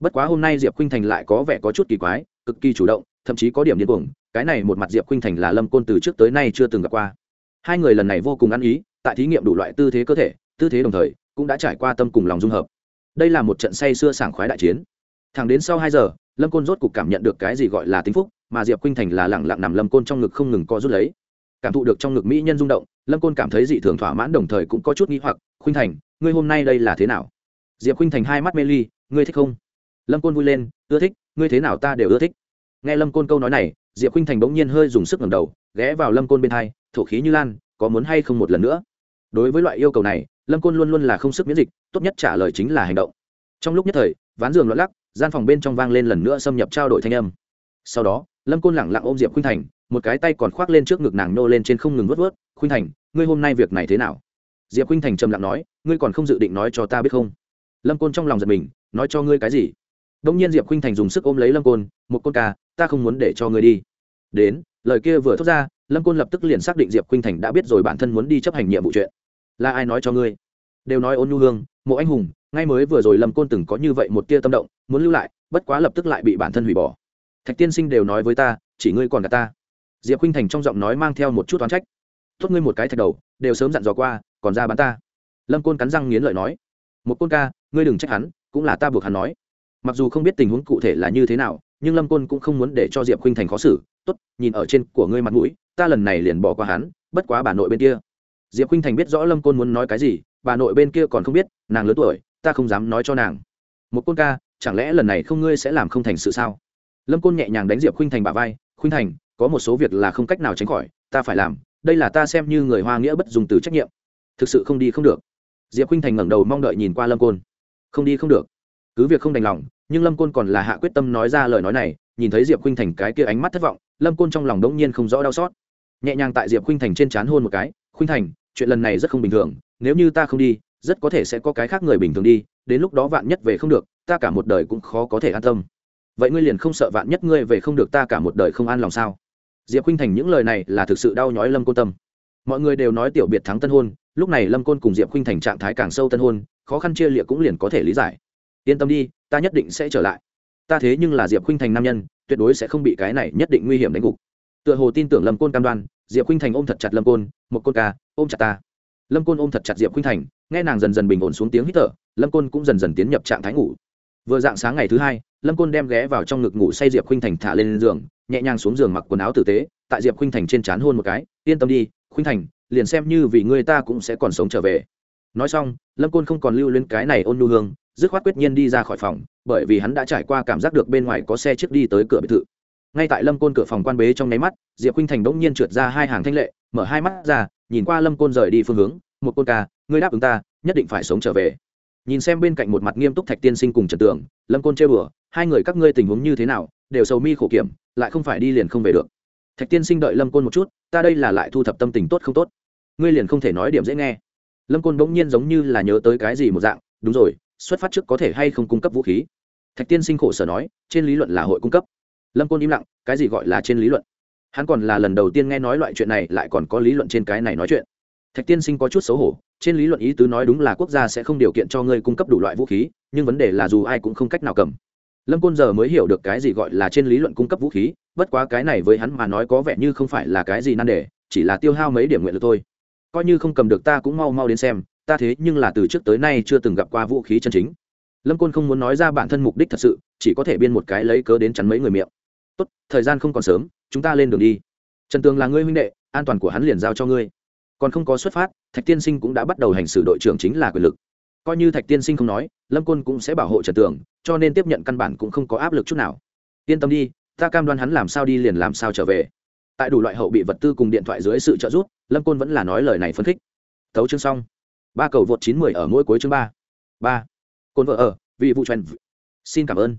Bất quá hôm nay diệp khuynh thành lại có vẻ có chút kỳ quái, cực kỳ chủ động, thậm chí có điểm điên cuồng, cái này một mặt diệp khuynh thành là lâm côn từ trước tới nay chưa từng gặp qua. Hai người lần này vô cùng ăn ý, tại thí nghiệm đủ loại tư thế cơ thể, tư thế đồng thời, cũng đã trải qua tâm cùng lòng dung hợp đây là một trận say xưa sảng khoái đại chiến. Thẳng đến sau hai giờ, lâm côn rốt cục cảm nhận được cái gì gọi là tính phúc, mà diệp khuynh thành là lẳng lặng nằm lâm côn trong ngực không ngừng co rút lấy. Cảm thụ được trong ngực mỹ nhân rung động, lâm côn cảm thấy dị thường thỏa mãn đồng thời cũng có chút n g h i hoặc, khuynh thành, ngươi hôm nay đây là thế nào? Diệp khuynh thành hai mắt mê ly, ngươi thích không? Lâm côn vui lên, ưa thích, ngươi thế nào ta đều ưa thích. Nghe lâm côn câu nói này, diệp khuynh thành bỗng nhiên hơi dùng sức ngầm đầu, ghé vào lâm côn bên thai thổ khí như lan, có muốn hay không một lần nữa? Đối với loại yêu cầu này lâm côn luôn luôn là không sức miễn dịch, tốt nhất trả lời chính là hành động. Trong lúc nhất thời, ván giường loạn lắc, gian phòng bên trong vang lên lần nữa xâm nhập trao đổi thanh âm. Sau đó, lâm côn lẳng lặng ôm diệp khuynh thành, một cái tay còn khoác lên trước ngực nàng nô lên trên không ngừng vớt vớt khuynh thành, ngươi hôm nay việc này thế nào? Diệp khuynh thành trầm lặng nói, ngươi còn không dự định nói cho ta biết không? Lâm côn trong lòng giật mình, nói cho ngươi cái gì? Đông nhiên diệp khuynh thành dùng sức ôm lấy lâm côn, một côn ca, ta không muốn để cho ngươi đi. Đến, lời kia vừa thốt ra, lâm côn lập tức liền xác định diệp khuynh thành đã biết rồi bản thân muốn đi chấp hành nhiệm vụ chuyện là ai nói cho ngươi? Đều nói ôn nhu hương, mộ anh hùng, ngay mới vừa rồi lâm côn từng có như vậy một tia tâm động, muốn lưu lại, bất quá lập tức lại bị bản thân hủy bỏ. Thạch tiên sinh đều nói với ta, chỉ ngươi còn cả ta. Diệp khinh thành trong giọng nói mang theo một chút oán trách. Tốt ngươi một cái thạch đầu, đều sớm dặn dò qua, còn ra bán ta. Lâm côn cắn răng nghiến lợi nói, một côn ca, ngươi đừng trách hắn, cũng là ta buộc hắn nói. Mặc dù không biết tình huống cụ thể là như thế nào, nhưng lâm côn cũng không muốn để cho diệp khinh thành khó xử. Tốt, nhìn ở trên của ngươi mặt mũi, ta lần này liền bỏ qua hắn, bất quá bà nội bên kia diệp khinh thành biết rõ lâm côn muốn nói cái gì, bà nội bên kia còn không biết, nàng lớn tuổi, ta không dám nói cho nàng. Một côn ca, chẳng lẽ lần này không ngươi sẽ làm không thành sự sao? Lâm côn nhẹ nhàng đánh diệp khinh thành bà vai khinh thành, có một số việc là không cách nào tránh khỏi, ta phải làm, đây là ta xem như người hoa nghĩa bất dùng từ trách nhiệm. Thực sự không đi không được. Diệp khinh thành ngẩng đầu mong đợi nhìn qua lâm côn. Không đi không được. Cứ việc không đành lòng, nhưng lâm côn còn là hạ quyết tâm nói ra lời nói này. Nhìn thấy diệp khinh thành cái kia ánh mắt thất vọng, lâm côn trong lòng đống nhiên không rõ đau xót. Nhẹ nhàng tại diệp khinh thành trên trán hôn một cái khinh thành chuyện lần này rất không bình thường, nếu như ta không đi, rất có thể sẽ có cái khác người bình thường đi, đến lúc đó vạn nhất về không được, ta cả một đời cũng khó có thể an tâm. Vậy ngươi liền không sợ vạn nhất ngươi về không được ta cả một đời không an lòng sao? Diệp khinh thành những lời này là thực sự đau nhói lâm côn tâm. Mọi người đều nói tiểu biệt thắng tân hôn, lúc này lâm côn cùng diệp khinh thành trạng thái càng sâu tân hôn, khó khăn chia liệt cũng liền có thể lý giải. Yên tâm đi, ta nhất định sẽ trở lại. Ta thế nhưng là diệp khinh thành nam nhân, tuyệt đối sẽ không bị cái này nhất định nguy hiểm đánh gục. Tựa hồ tin tưởng lâm côn cam đoan diệp khuynh thành ôm thật chặt lâm côn, một côn ca, ôm chặt ta. Lâm côn ôm thật chặt diệp khuynh thành, nghe nàng dần dần bình ổn xuống tiếng hít thở, lâm côn cũng dần dần tiến nhập trạng thái ngủ. Vừa dạng sáng ngày thứ hai, lâm côn đem ghé vào trong ngực ngủ say diệp khuynh thành thả lên giường, nhẹ nhàng xuống giường mặc quần áo tử tế, tại diệp khuynh thành trên c h á n hôn một cái, yên tâm đi, khuynh thành, liền xem như vì ngươi ta cũng sẽ còn sống trở về. Nói xong, lâm côn không còn lưu lên cái này ôn nu hương, dứt khoát quyết nhiên đi ra khỏi phòng, bởi vì hắn đã trải qua cảm giác được bên ngoài có xe trước đi tới cửa biệt thự ngay tại lâm côn cửa phòng quan bế trong nháy mắt, diệp khinh thành bỗng nhiên trượt ra hai hàng thanh lệ, mở hai mắt ra, nhìn qua lâm côn rời đi phương hướng, một côn ca, ngươi đáp ứng ta, nhất định phải sống trở về. Nhìn xem bên cạnh một mặt nghiêm túc thạch tiên sinh cùng trần tường, lâm côn chơi bừa hai người các ngươi tình huống như thế nào, đều sầu mi khổ kiểm, lại không phải đi liền không về được. Thạch tiên sinh đợi lâm côn một chút, ta đây là lại thu thập tâm tình tốt không tốt? Ngươi liền không thể nói điểm dễ nghe. Lâm côn bỗng nhiên giống như là nhớ tới cái gì một dạng, đúng rồi, xuất phát trước có thể hay không cung cấp vũ khí? Thạch tiên sinh khổ sở nói, trên lý luận là hội cung cấp lâm côn im lặng, cái gì gọi là trên lý luận? Hắn còn là lần đầu tiên nghe nói loại chuyện này, lại còn có lý luận trên cái này nói chuyện. Thạch tiên sinh có chút xấu hổ, trên lý luận ý tứ nói đúng là quốc gia sẽ không điều kiện cho ngươi cung cấp đủ loại vũ khí, nhưng vấn đề là dù ai cũng không cách nào cầm. Lâm côn giờ mới hiểu được cái gì gọi là trên lý luận cung cấp vũ khí, bất quá cái này với hắn mà nói có vẻ như không phải là cái gì nan đề, chỉ là tiêu hao mấy điểm nguyện lực thôi. Coi như không cầm được ta cũng mau mau đến xem, ta thế nhưng là từ trước tới nay chưa từng gặp qua vũ khí chân chính. Lâm côn không muốn nói ra bản thân mục đích thật sự, chỉ có thể biên một cái lấy cớ đến chắn mấy người miệng tốt, thời gian không còn sớm, chúng ta lên đường đi. Trần tường là ngươi huynh đệ, an toàn của hắn liền giao cho ngươi. Còn không có xuất phát, thạch tiên sinh cũng đã bắt đầu hành xử đội trưởng chính là quyền lực. Coi như thạch tiên sinh không nói, lâm côn cũng sẽ bảo hộ trần tường, cho nên tiếp nhận căn bản cũng không có áp lực chút nào. Yên tâm đi, ta cam đoan hắn làm sao đi liền làm sao trở về. Tại đủ loại hậu bị vật tư cùng điện thoại dưới sự trợ giúp, lâm côn vẫn là nói lời này phấn khích. Tấu chương xong. Ba cầu vượt chín mười ở mỗi cuối chương ba. Ba. Côn vợ ở vị vụ truyền xin cảm ơn.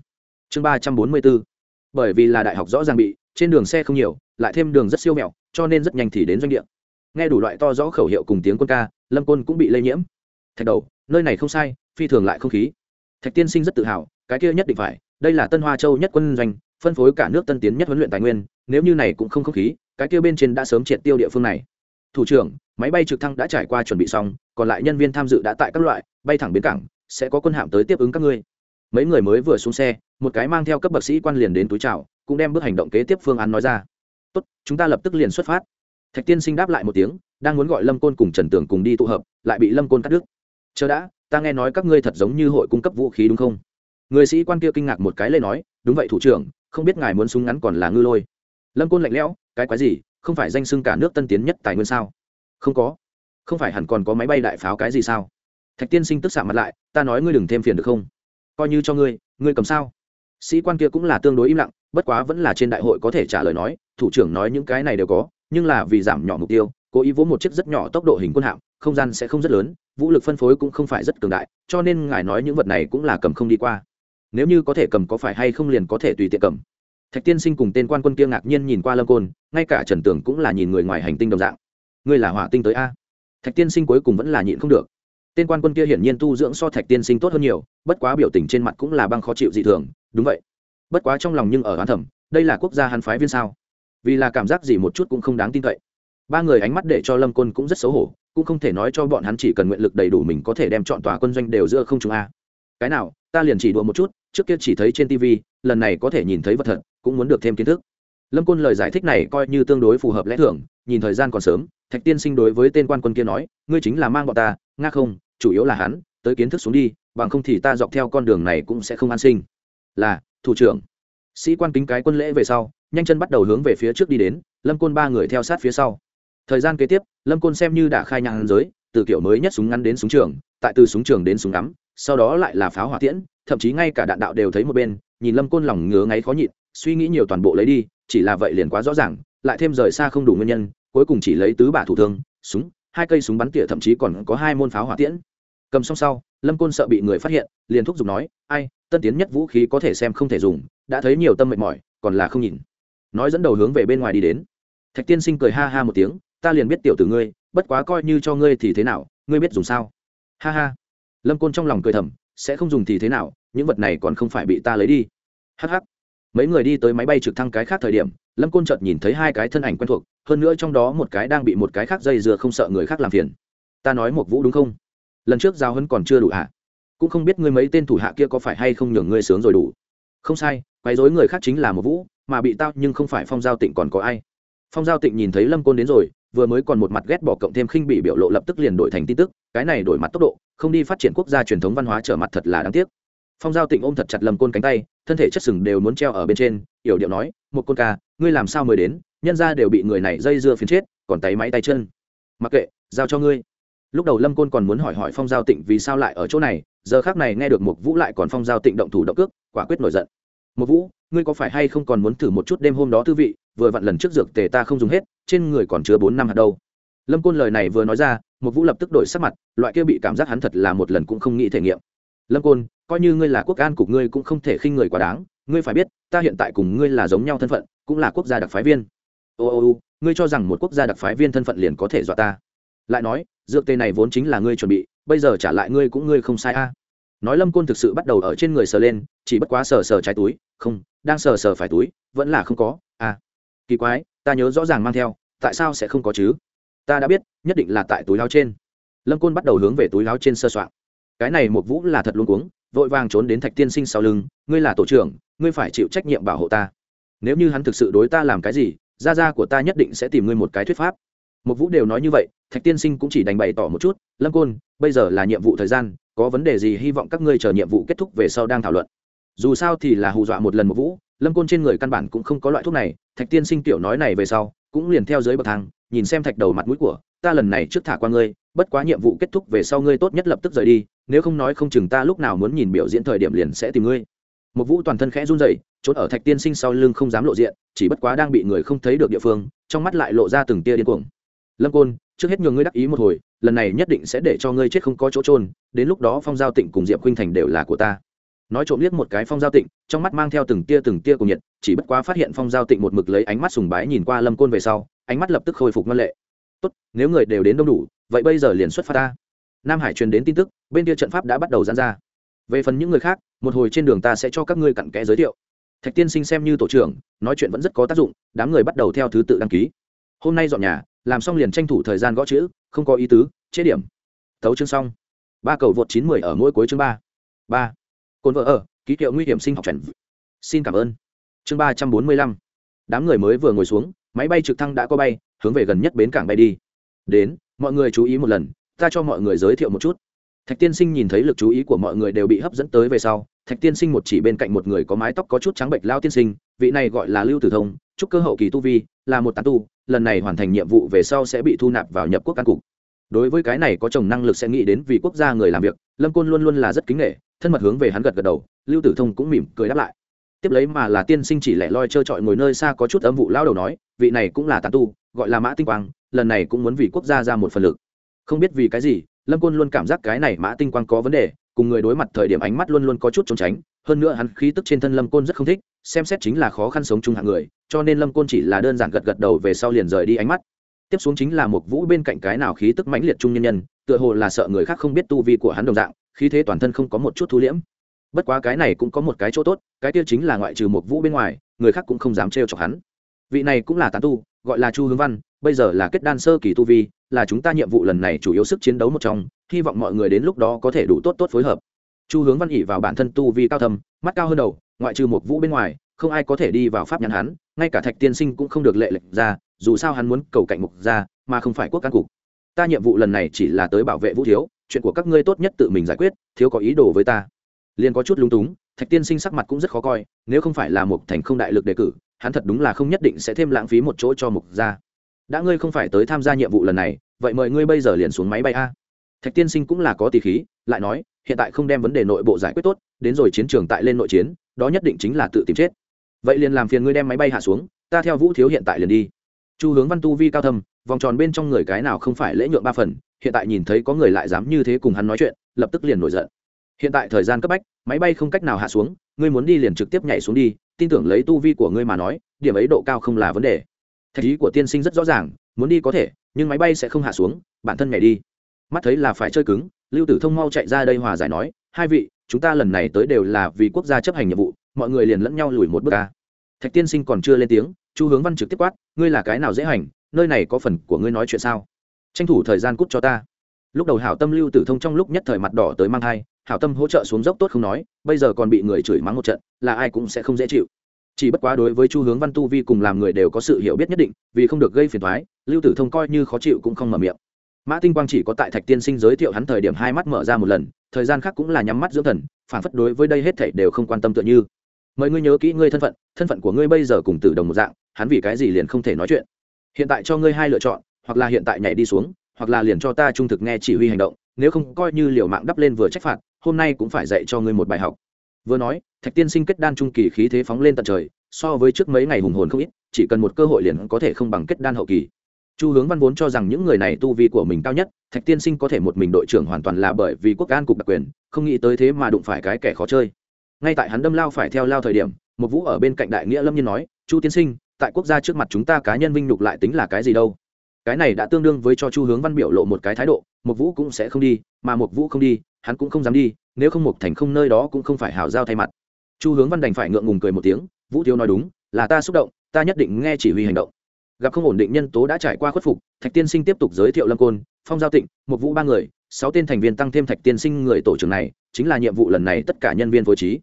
Chương ba trăm bốn mươi bốn bởi vì là đại học rõ ràng bị, trên đường xe không nhiều, lại thêm đường rất siêu mẹo, cho nên rất nhanh thì đến doanh địa. Nghe đủ loại to rõ khẩu hiệu cùng tiếng quân ca, lâm côn cũng bị lây nhiễm. Thạch đầu, nơi này không sai, phi thường lại không khí. Thạch tiên sinh rất tự hào, cái kia nhất định phải, đây là tân hoa châu nhất quân doanh, phân phối cả nước tân tiến nhất huấn luyện tài nguyên, nếu như này cũng không không khí, cái kia bên trên đã sớm triệt tiêu địa phương này. Thủ trưởng, máy bay trực thăng đã trải qua chuẩn bị xong, còn lại nhân viên tham dự đã tại các loại, bay thẳng bến cảng, sẽ có quân hạm tới tiếp ứng các ngươi. Mấy người mới vừa xuống xe một cái mang theo cấp bậc sĩ quan liền đến túi trào cũng đem bước hành động kế tiếp phương án nói ra. Tốt, chúng ta lập tức liền xuất phát. Thạch tiên sinh đáp lại một tiếng, đang muốn gọi lâm côn cùng trần tưởng cùng đi tụ hợp, lại bị lâm côn cắt đứt. Chờ đã, ta nghe nói các ngươi thật giống như hội cung cấp vũ khí đúng không? Người sĩ quan kia kinh ngạc một cái lê nói, đúng vậy thủ trưởng, không biết ngài muốn súng ngắn còn là ngư lôi. Lâm côn lạnh lẽo, cái quái gì, không phải danh xưng cả nước tân tiến nhất tài nguyên sao? Không có. Không phải hẳn còn có máy bay đại pháo cái gì sao? Thạch tiên sinh tức xạ mặt lại, ta nói ngươi đừng thêm phiền được không? Coi như cho ngươi ngươi cầm sao? Sĩ quan kia cũng là tương đối im lặng, bất quá vẫn là trên đại hội có thể trả lời nói, thủ trưởng nói những cái này đều có, nhưng là vì giảm nhỏ mục tiêu, cố ý vỗ một chiếc rất nhỏ tốc độ hình quân hạm, không gian sẽ không rất lớn, vũ lực phân phối cũng không phải rất cường đại, cho nên ngài nói những vật này cũng là cầm không đi qua. Nếu như có thể cầm có phải hay không liền có thể tùy tiện cầm. Thạch tiên sinh cùng tên quan quân kia ngạc nhiên nhìn qua lâm côn, ngay cả trần tưởng cũng là nhìn người ngoài hành tinh đồng dạng. Ngươi là hỏa tinh tới a? Thạch tiên sinh cuối cùng vẫn là nhịn không được. Tên quan quân kia hiển nhiên tu dưỡng so thạch tiên sinh tốt hơn nhiều, bất quá biểu tình trên mặt cũng là băng khó chịu dị thường đúng vậy. Bất quá trong lòng nhưng ở hoán thẩm đây là quốc gia hắn phái viên sao? Vì là cảm giác gì một chút cũng không đáng tin cậy. Ba người ánh mắt để cho lâm côn cũng rất xấu hổ, cũng không thể nói cho bọn hắn chỉ cần nguyện lực đầy đủ mình có thể đem chọn tòa quân doanh đều giữa không chúng a. Cái nào, ta liền chỉ đùa một chút, trước kia chỉ thấy trên tv lần này có thể nhìn thấy vật thật, cũng muốn được thêm kiến thức. Lâm côn lời giải thích này coi như tương đối phù hợp lẽ thường, nhìn thời gian còn sớm, thạch tiên sinh đối với tên quan quân kia nói, ngươi chính là mang bọn ta, nga không, chủ yếu là hắn, tới kiến thức xuống đi, bằng không thì ta dọc theo con đường này cũng sẽ không an sinh là, thủ trưởng. Sĩ quan kính cái quân lễ về sau, nhanh chân bắt đầu hướng về phía trước đi đến, lâm côn ba người theo sát phía sau. Thời gian kế tiếp, lâm côn xem như đã khai nhang giới, từ kiểu mới nhất súng ngắn đến súng trường, tại từ súng trường đến súng ngắm, sau đó lại là pháo hỏa tiễn, thậm chí ngay cả đạn đạo đều thấy một bên, nhìn lâm côn lòng ngứa ngáy khó nhịn, suy nghĩ nhiều toàn bộ lấy đi, chỉ là vậy liền quá rõ ràng, lại thêm rời xa không đủ nguyên nhân, cuối cùng chỉ lấy tứ bả thủ thương, súng, hai cây súng bắn tỉa thậm chí còn có hai môn pháo hỏa tiễn. Cầm xong sau lâm côn sợ bị người phát hiện, liền thúc giục nói, ai, tân tiến nhất vũ khí có thể xem không thể dùng, đã thấy nhiều tâm mệt mỏi, còn là không nhìn. Nói dẫn đầu hướng về bên ngoài đi đến. Thạch tiên sinh cười ha ha một tiếng, ta liền biết tiểu tử ngươi, bất quá coi như cho ngươi thì thế nào, ngươi biết dùng sao? Ha ha. Lâm côn trong lòng cười thầm, sẽ không dùng thì thế nào, những vật này còn không phải bị ta lấy đi. Hh mấy người đi tới máy bay trực thăng cái khác thời điểm, lâm côn chợt nhìn thấy hai cái thân ảnh quen thuộc, hơn nữa trong đó một cái đang bị một cái khác dây dừa không sợ người khác làm phiền. Ta nói một vũ đúng không? Lần trước giao hấn còn chưa đủ hạ cũng không biết ngươi mấy tên thủ hạ kia có phải hay không nhường ngươi sướng rồi đủ. Không sai quấy dối người khác chính là một vũ, mà bị tao nhưng không phải phong giao tịnh còn có ai. Phong giao tịnh nhìn thấy lâm côn đến rồi, vừa mới còn một mặt ghét bỏ cộng thêm khinh bị biểu lộ lập tức liền đổi thành tin tức, cái này đổi mặt tốc độ, không đi phát triển quốc gia truyền thống văn hóa trở mặt thật là đáng tiếc. Phong giao tịnh ôm thật chặt lâm côn cánh tay, thân thể chất sừng đều muốn treo ở bên trên, yểu điệu nói, một côn ca, ngươi làm sao mới đến? Nhân ra đều bị người này dây dưa phiến chết, còn tay máy tay chân. Mặc kệ, giao cho ngươi lúc đầu lâm côn còn muốn hỏi hỏi phong giao tịnh vì sao lại ở chỗ này, giờ khác này nghe được một vũ lại còn phong giao tịnh động thủ động cước, quả quyết nổi giận. Một vũ, ngươi có phải hay không còn muốn thử một chút đêm hôm đó thư vị, vừa vặn lần trước dược tề ta không dùng hết, trên người còn chứa bốn năm hạt đâu? Lâm côn lời này vừa nói ra một vũ lập tức đổi sắc mặt, loại kia bị cảm giác hắn thật là một lần cũng không nghĩ thể nghiệm. Lâm côn, coi như ngươi là quốc an cục ngươi cũng không thể khinh người quá đáng, ngươi phải biết, ta hiện tại cùng ngươi là giống nhau thân phận, cũng là quốc gia đặc phái viên. Ô ô ô, ngươi cho rằng một quốc gia đặc phái viên thân phận liền có thể dọa ta? Lại nói, dược tề này vốn chính là ngươi chuẩn bị, bây giờ trả lại ngươi cũng ngươi không sai a. Nói lâm côn thực sự bắt đầu ở trên người sờ lên, chỉ bất quá sờ sờ trái túi, không, đang sờ sờ phải túi, vẫn là không có, a. Kỳ quái, ta nhớ rõ ràng mang theo, tại sao sẽ không có chứ? Ta đã biết, nhất định là tại túi láo trên. Lâm côn bắt đầu hướng về túi láo trên sơ soạn. Cái này một vũ là thật luôn cuống, vội vàng trốn đến thạch tiên sinh sau lưng, ngươi là tổ trưởng, ngươi phải chịu trách nhiệm bảo hộ ta. Nếu như hắn thực sự đối ta làm cái gì, gia gia của ta nhất định sẽ tìm ngươi một cái thuyết pháp một vũ đều nói như vậy, thạch tiên sinh cũng chỉ đành bày tỏ một chút, lâm côn, bây giờ là nhiệm vụ thời gian, có vấn đề gì hy vọng các ngươi chờ nhiệm vụ kết thúc về sau đang thảo luận. Dù sao thì là hù dọa một lần một vũ, lâm côn trên người căn bản cũng không có loại thuốc này, thạch tiên sinh tiểu nói này về sau, cũng liền theo dưới bậc thang, nhìn xem thạch đầu mặt mũi của, ta lần này trước thả qua ngươi, bất quá nhiệm vụ kết thúc về sau ngươi tốt nhất lập tức rời đi, nếu không nói không chừng ta lúc nào muốn nhìn biểu diễn thời điểm liền sẽ tìm ngươi. Một vũ toàn thân khẽ run rẩy, trốn ở thạch tiên sinh sau lưng không dám lộ diện, chỉ bất quá đang bị người không thấy được địa phương, trong mắt lại lộ ra từng tia điên cuồng lâm côn, trước hết nhường ngươi đắc ý một hồi, lần này nhất định sẽ để cho ngươi chết không có chỗ trôn đến lúc đó phong giao tịnh cùng diệp khuynh thành đều là của ta. Nói trộm liếc một cái phong giao tịnh, trong mắt mang theo từng tia từng tia của nhiệt, chỉ bất quá phát hiện phong giao tịnh một mực lấy ánh mắt sùng bái nhìn qua lâm côn về sau, ánh mắt lập tức khôi phục ngân lệ. Tốt, nếu người đều đến đông đủ, vậy bây giờ liền xuất phát ta. Nam hải truyền đến tin tức, bên kia trận pháp đã bắt đầu giãn ra. Về phần những người khác, một hồi trên đường ta sẽ cho các ngươi cặn kẽ giới thiệu. Thạch tiên sinh xem như tổ trưởng, nói chuyện vẫn rất có tác dụng, đám người bắt đầu theo thứ tự đăng ký. Hôm nay dọn nhà làm xong liền tranh thủ thời gian gõ chữ, không có ý tứ chế điểm. Thấu chương xong. Ba cầu vượt chín mười ở mỗi cuối chương ba. Ba. Cồn vợ ở, ký hiệu nguy hiểm sinh học trần xin cảm ơn. Chương ba trăm bốn mươi lăm. Đám người mới vừa ngồi xuống, máy bay trực thăng đã có bay, hướng về gần nhất bến cảng bay đi. Đến, mọi người chú ý một lần, ta cho mọi người giới thiệu một chút. Thạch tiên sinh nhìn thấy lực chú ý của mọi người đều bị hấp dẫn tới về sau, thạch tiên sinh một chỉ bên cạnh một người có mái tóc có chút trắng bệnh lao tiên sinh, vị này gọi là lưu tử thông chúc cơ hậu kỳ tu vi, là một tán tu lần này hoàn thành nhiệm vụ về sau sẽ bị thu nạp vào nhập quốc căn cục. Đối với cái này có chồng năng lực sẽ nghĩ đến vì quốc gia người làm việc, lâm côn luôn luôn là rất kính nghệ thân mật hướng về hắn gật gật đầu, lưu tử thông cũng mỉm cười đáp lại. Tiếp lấy mà là tiên sinh chỉ lẻ loi trơ trọi ngồi nơi xa có chút âm vụ lao đầu nói, vị này cũng là tàn tu, gọi là mã tinh quang, lần này cũng muốn vì quốc gia ra một phần lực. Không biết vì cái gì, lâm côn luôn cảm giác cái này mã tinh quang có vấn đề cùng người đối mặt thời điểm ánh mắt luôn luôn có chút trốn tránh, hơn nữa hắn khí tức trên thân lâm côn rất không thích, xem xét chính là khó khăn sống chung hạng người, cho nên lâm côn chỉ là đơn giản gật gật đầu về sau liền rời đi ánh mắt. Tiếp xuống chính là một vũ bên cạnh cái nào khí tức mãnh liệt trung nhân nhân, tựa hồ là sợ người khác không biết tu vi của hắn đồng dạng, khí thế toàn thân không có một chút thu liễm. Bất quá cái này cũng có một cái chỗ tốt, cái tiêu chính là ngoại trừ một vũ bên ngoài, người khác cũng không dám trêu chọc hắn. Vị này cũng là tán tu, gọi là chu hướng văn, bây giờ là kết đan sơ kỳ tu vi là chúng ta nhiệm vụ lần này chủ yếu sức chiến đấu một trong, hy vọng mọi người đến lúc đó có thể đủ tốt tốt phối hợp. Chu hướng văn ỉ vào bản thân tu vi cao thâm, mắt cao hơn đầu, ngoại trừ một vũ bên ngoài, không ai có thể đi vào pháp nhãn hắn, ngay cả thạch tiên sinh cũng không được lệ lệnh ra, dù sao hắn muốn cầu cạnh mục ra mà không phải quốc căn cục. Ta nhiệm vụ lần này chỉ là tới bảo vệ vũ thiếu, chuyện của các ngươi tốt nhất tự mình giải quyết, thiếu có ý đồ với ta. Liền có chút lúng túng, thạch tiên sinh sắc mặt cũng rất khó coi, nếu không phải là một thành không đại lực đề cử, hắn thật đúng là không nhất định sẽ thêm lãng phí một chỗ cho mục ra đã ngươi không phải tới tham gia nhiệm vụ lần này, vậy mời ngươi bây giờ liền xuống máy bay a. Thạch tiên sinh cũng là có tỷ khí, lại nói, hiện tại không đem vấn đề nội bộ giải quyết tốt, đến rồi chiến trường tại lên nội chiến, đó nhất định chính là tự tìm chết. Vậy liền làm phiền ngươi đem máy bay hạ xuống, ta theo vũ thiếu hiện tại liền đi. Chu hướng văn tu vi cao thâm, vòng tròn bên trong người cái nào không phải lễ nhượng ba phần, hiện tại nhìn thấy có người lại dám như thế cùng hắn nói chuyện, lập tức liền nổi giận. Hiện tại thời gian cấp bách, máy bay không cách nào hạ xuống, ngươi muốn đi liền trực tiếp nhảy xuống đi, tin tưởng lấy tu vi của ngươi mà nói, điểm ấy độ cao không là vấn đề thạch ý của tiên sinh rất rõ ràng, muốn đi có thể, nhưng máy bay sẽ không hạ xuống, bản thân nhảy đi. Mắt thấy là phải chơi cứng, lưu tử thông mau chạy ra đây hòa giải nói, hai vị, chúng ta lần này tới đều là vì quốc gia chấp hành nhiệm vụ, mọi người liền lẫn nhau lùi một bước ca thạch tiên sinh còn chưa lên tiếng, chu hướng văn trực tiếp quát, ngươi là cái nào dễ hành, nơi này có phần của ngươi nói chuyện sao? Tranh thủ thời gian cút cho ta. Lúc đầu hảo tâm lưu tử thông trong lúc nhất thời mặt đỏ tới mang thai, hảo tâm hỗ trợ xuống dốc tốt không nói, bây giờ còn bị người chửi mắng một trận, là ai cũng sẽ không dễ chịu chỉ bất quá đối với chu hướng văn tu vi cùng làm người đều có sự hiểu biết nhất định, vì không được gây phiền thoái lưu tử thông coi như khó chịu cũng không mở miệng. Mã tinh quang chỉ có tại thạch tiên sinh giới thiệu hắn thời điểm hai mắt mở ra một lần, thời gian khác cũng là nhắm mắt dưỡng thần, phản phất đối với đây hết thảy đều không quan tâm tựa như. Mời ngươi nhớ kỹ ngươi thân phận thân phận của ngươi bây giờ cùng tử đồng một dạng, hắn vì cái gì liền không thể nói chuyện? Hiện tại cho ngươi hai lựa chọn, hoặc là hiện tại nhảy đi xuống, hoặc là liền cho ta trung thực nghe chỉ huy hành động, nếu không coi như liều mạng đắp lên vừa trách phạt, hôm nay cũng phải dạy cho ngươi một bài học vừa nói, thạch tiên sinh kết đan trung kỳ khí thế phóng lên tận trời, so với trước mấy ngày hùng hồn không ít, chỉ cần một cơ hội liền có thể không bằng kết đan hậu kỳ. Chu hướng văn vốn cho rằng những người này tu vi của mình cao nhất, thạch tiên sinh có thể một mình đội trưởng hoàn toàn là bởi vì quốc an cục đặc quyền, không nghĩ tới thế mà đụng phải cái kẻ khó chơi. Ngay tại hắn đâm lao phải theo lao thời điểm, một vũ ở bên cạnh đại nghĩa lâm nhiên nói, chu tiên sinh, tại quốc gia trước mặt chúng ta cá nhân vinh nhục lại tính là cái gì đâu? Cái này đã tương đương với cho chu hướng văn biểu lộ một cái thái độ, một vũ cũng sẽ không đi, mà một vũ không đi, hắn cũng không dám đi nếu không một thành không nơi đó cũng không phải hảo giao thay mặt. Chu hướng văn đành phải ngượng ngùng cười một tiếng, vũ thiếu nói đúng, là ta xúc động, ta nhất định nghe chỉ huy hành động. Gặp không ổn định nhân tố đã trải qua khuất phục, thạch tiên sinh tiếp tục giới thiệu lâm côn, phong giao tịnh một vũ ba người, sáu tên thành viên tăng thêm thạch tiên sinh người tổ trưởng này, chính là nhiệm vụ lần này tất cả nhân viên phối trí.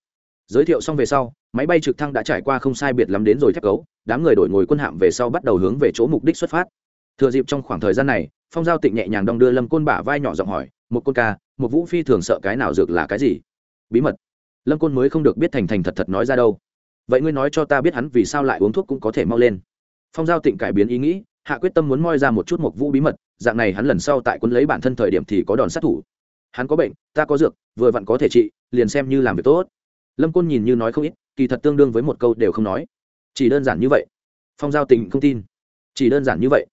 Giới thiệu xong về sau, máy bay trực thăng đã trải qua không sai biệt lắm đến rồi thép cấu, đám người đổi ngồi quân hạm về sau bắt đầu hướng về chỗ mục đích xuất phát. Thừa dịp trong khoảng thời gian này, phong giao tịnh nhẹ nhàng đong đưa lâm côn bả vai nhỏ giọng hỏi một côn ca một vũ phi thường sợ cái nào dược là cái gì? Bí mật. Lâm côn mới không được biết thành thành thật thật nói ra đâu. Vậy ngươi nói cho ta biết hắn vì sao lại uống thuốc cũng có thể mau lên. Phong giao tịnh cải biến ý nghĩ, hạ quyết tâm muốn moi ra một chút một vũ bí mật, dạng này hắn lần sau tại quân lấy bản thân thời điểm thì có đòn sát thủ. Hắn có bệnh, ta có dược, vừa vặn có thể trị, liền xem như làm việc tốt. Lâm côn nhìn như nói không ít, kỳ thật tương đương với một câu đều không nói. Chỉ đơn giản như vậy. Phong giao tình không tin. Chỉ đơn giản như vậy.